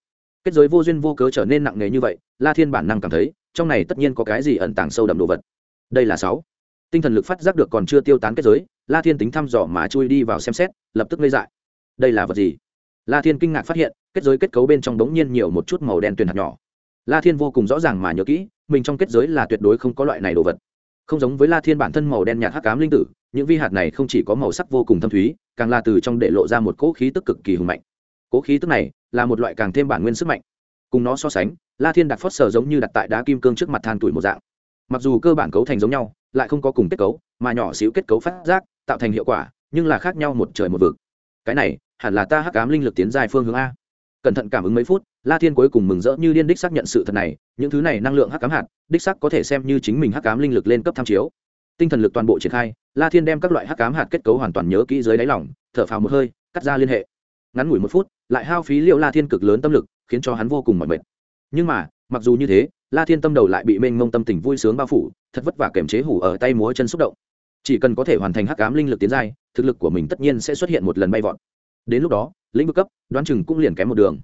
Kết giới vô duyên vô cớ trở nên nặng nề như vậy, la thiên bản năng cảm thấy, trong này tất nhiên có cái gì ẩn tàng sâu đậm đồ vật. Đây là sáu. Tinh thần lực phát giác được còn chưa tiêu tán kết giới, la thiên tính thăm dò mà chui đi vào xem xét, lập tức lây dại. Đây là vật gì? La thiên kinh ngạc phát hiện, kết giới kết cấu bên trong đống nhiên nhiều một chút màu đen tuyền hạt nhỏ. La thiên vô cùng rõ ràng mà nhớ kỹ, mình trong kết giới là tuyệt đối không có loại này đồ vật không giống với la thiên bản thân màu đen nhạt hắc cám linh tử, những vi hạt này không chỉ có màu sắc vô cùng thâm thúy, càng là từ trong để lộ ra một cỗ khí tức cực kỳ hùng mạnh. Cỗ khí tức này là một loại càng thêm bản nguyên sức mạnh. Cùng nó so sánh, la thiên đặt phót sờ giống như đặt tại đá kim cương trước mặt than tuổi một dạng. Mặc dù cơ bản cấu thành giống nhau, lại không có cùng kết cấu, mà nhỏ xíu kết cấu phát giác, tạo thành hiệu quả, nhưng là khác nhau một trời một vực. Cái này, hẳn là ta hắc ám linh lực tiến dài phương hướng a. Cẩn thận cảm ứng mấy phút, la thiên cuối cùng mừng rỡ như điên đích xác nhận sự thật này những thứ này năng lượng hắc ám hạt, đích xác có thể xem như chính mình hắc ám linh lực lên cấp tham chiếu. Tinh thần lực toàn bộ triển khai, la thiên đem các loại hắc ám hạt kết cấu hoàn toàn nhớ kỹ dưới đáy lỏng thở phào một hơi, cắt ra liên hệ. Ngắn ngủi một phút, lại hao phí liệu la thiên cực lớn tâm lực, khiến cho hắn vô cùng mỏi mệt. Nhưng mà, mặc dù như thế, la thiên tâm đầu lại bị mênh mông tâm tình vui sướng bao phủ, thật vất vả kềm chế hủ ở tay múa chân xúc động. Chỉ cần có thể hoàn thành hắc ám linh lực tiến giai, thực lực của mình tất nhiên sẽ xuất hiện một lần bay vọt. Đến lúc đó, lĩnh vực cấp, đoán chừng cũng liền kém một đường.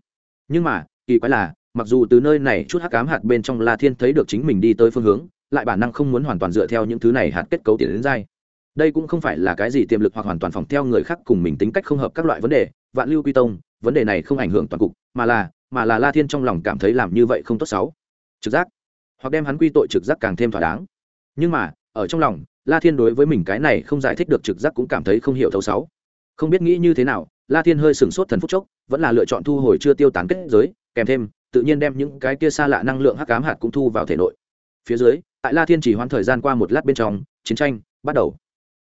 Nhưng mà, kỳ quái là mặc dù từ nơi này chút hắc ám hạt bên trong la thiên thấy được chính mình đi tới phương hướng, lại bản năng không muốn hoàn toàn dựa theo những thứ này hạt kết cấu tiến đến giai đây cũng không phải là cái gì tiềm lực hoặc hoàn toàn phòng theo người khác cùng mình tính cách không hợp các loại vấn đề, vạn lưu quy tông, vấn đề này không ảnh hưởng toàn cục, mà là mà là la thiên trong lòng cảm thấy làm như vậy không tốt xấu. Trực giác. Hoặc đem hắn quy tội trực giác càng thêm thỏa đáng. Nhưng mà, ở trong lòng, la thiên đối với mình cái này không giải thích được trực giác cũng cảm thấy không hiểu thấu sáu không biết nghĩ như thế nào, la thiên hơi sửng sốt thần phút chốc, vẫn là lựa chọn thu hồi chưa tiêu tán kết giới, kèm thêm tự nhiên đem những cái kia xa lạ năng lượng hắc ám hạt cũng thu vào thể nội. Phía dưới, tại la thiên chỉ hoãn thời gian qua một lát bên trong, chiến tranh bắt đầu.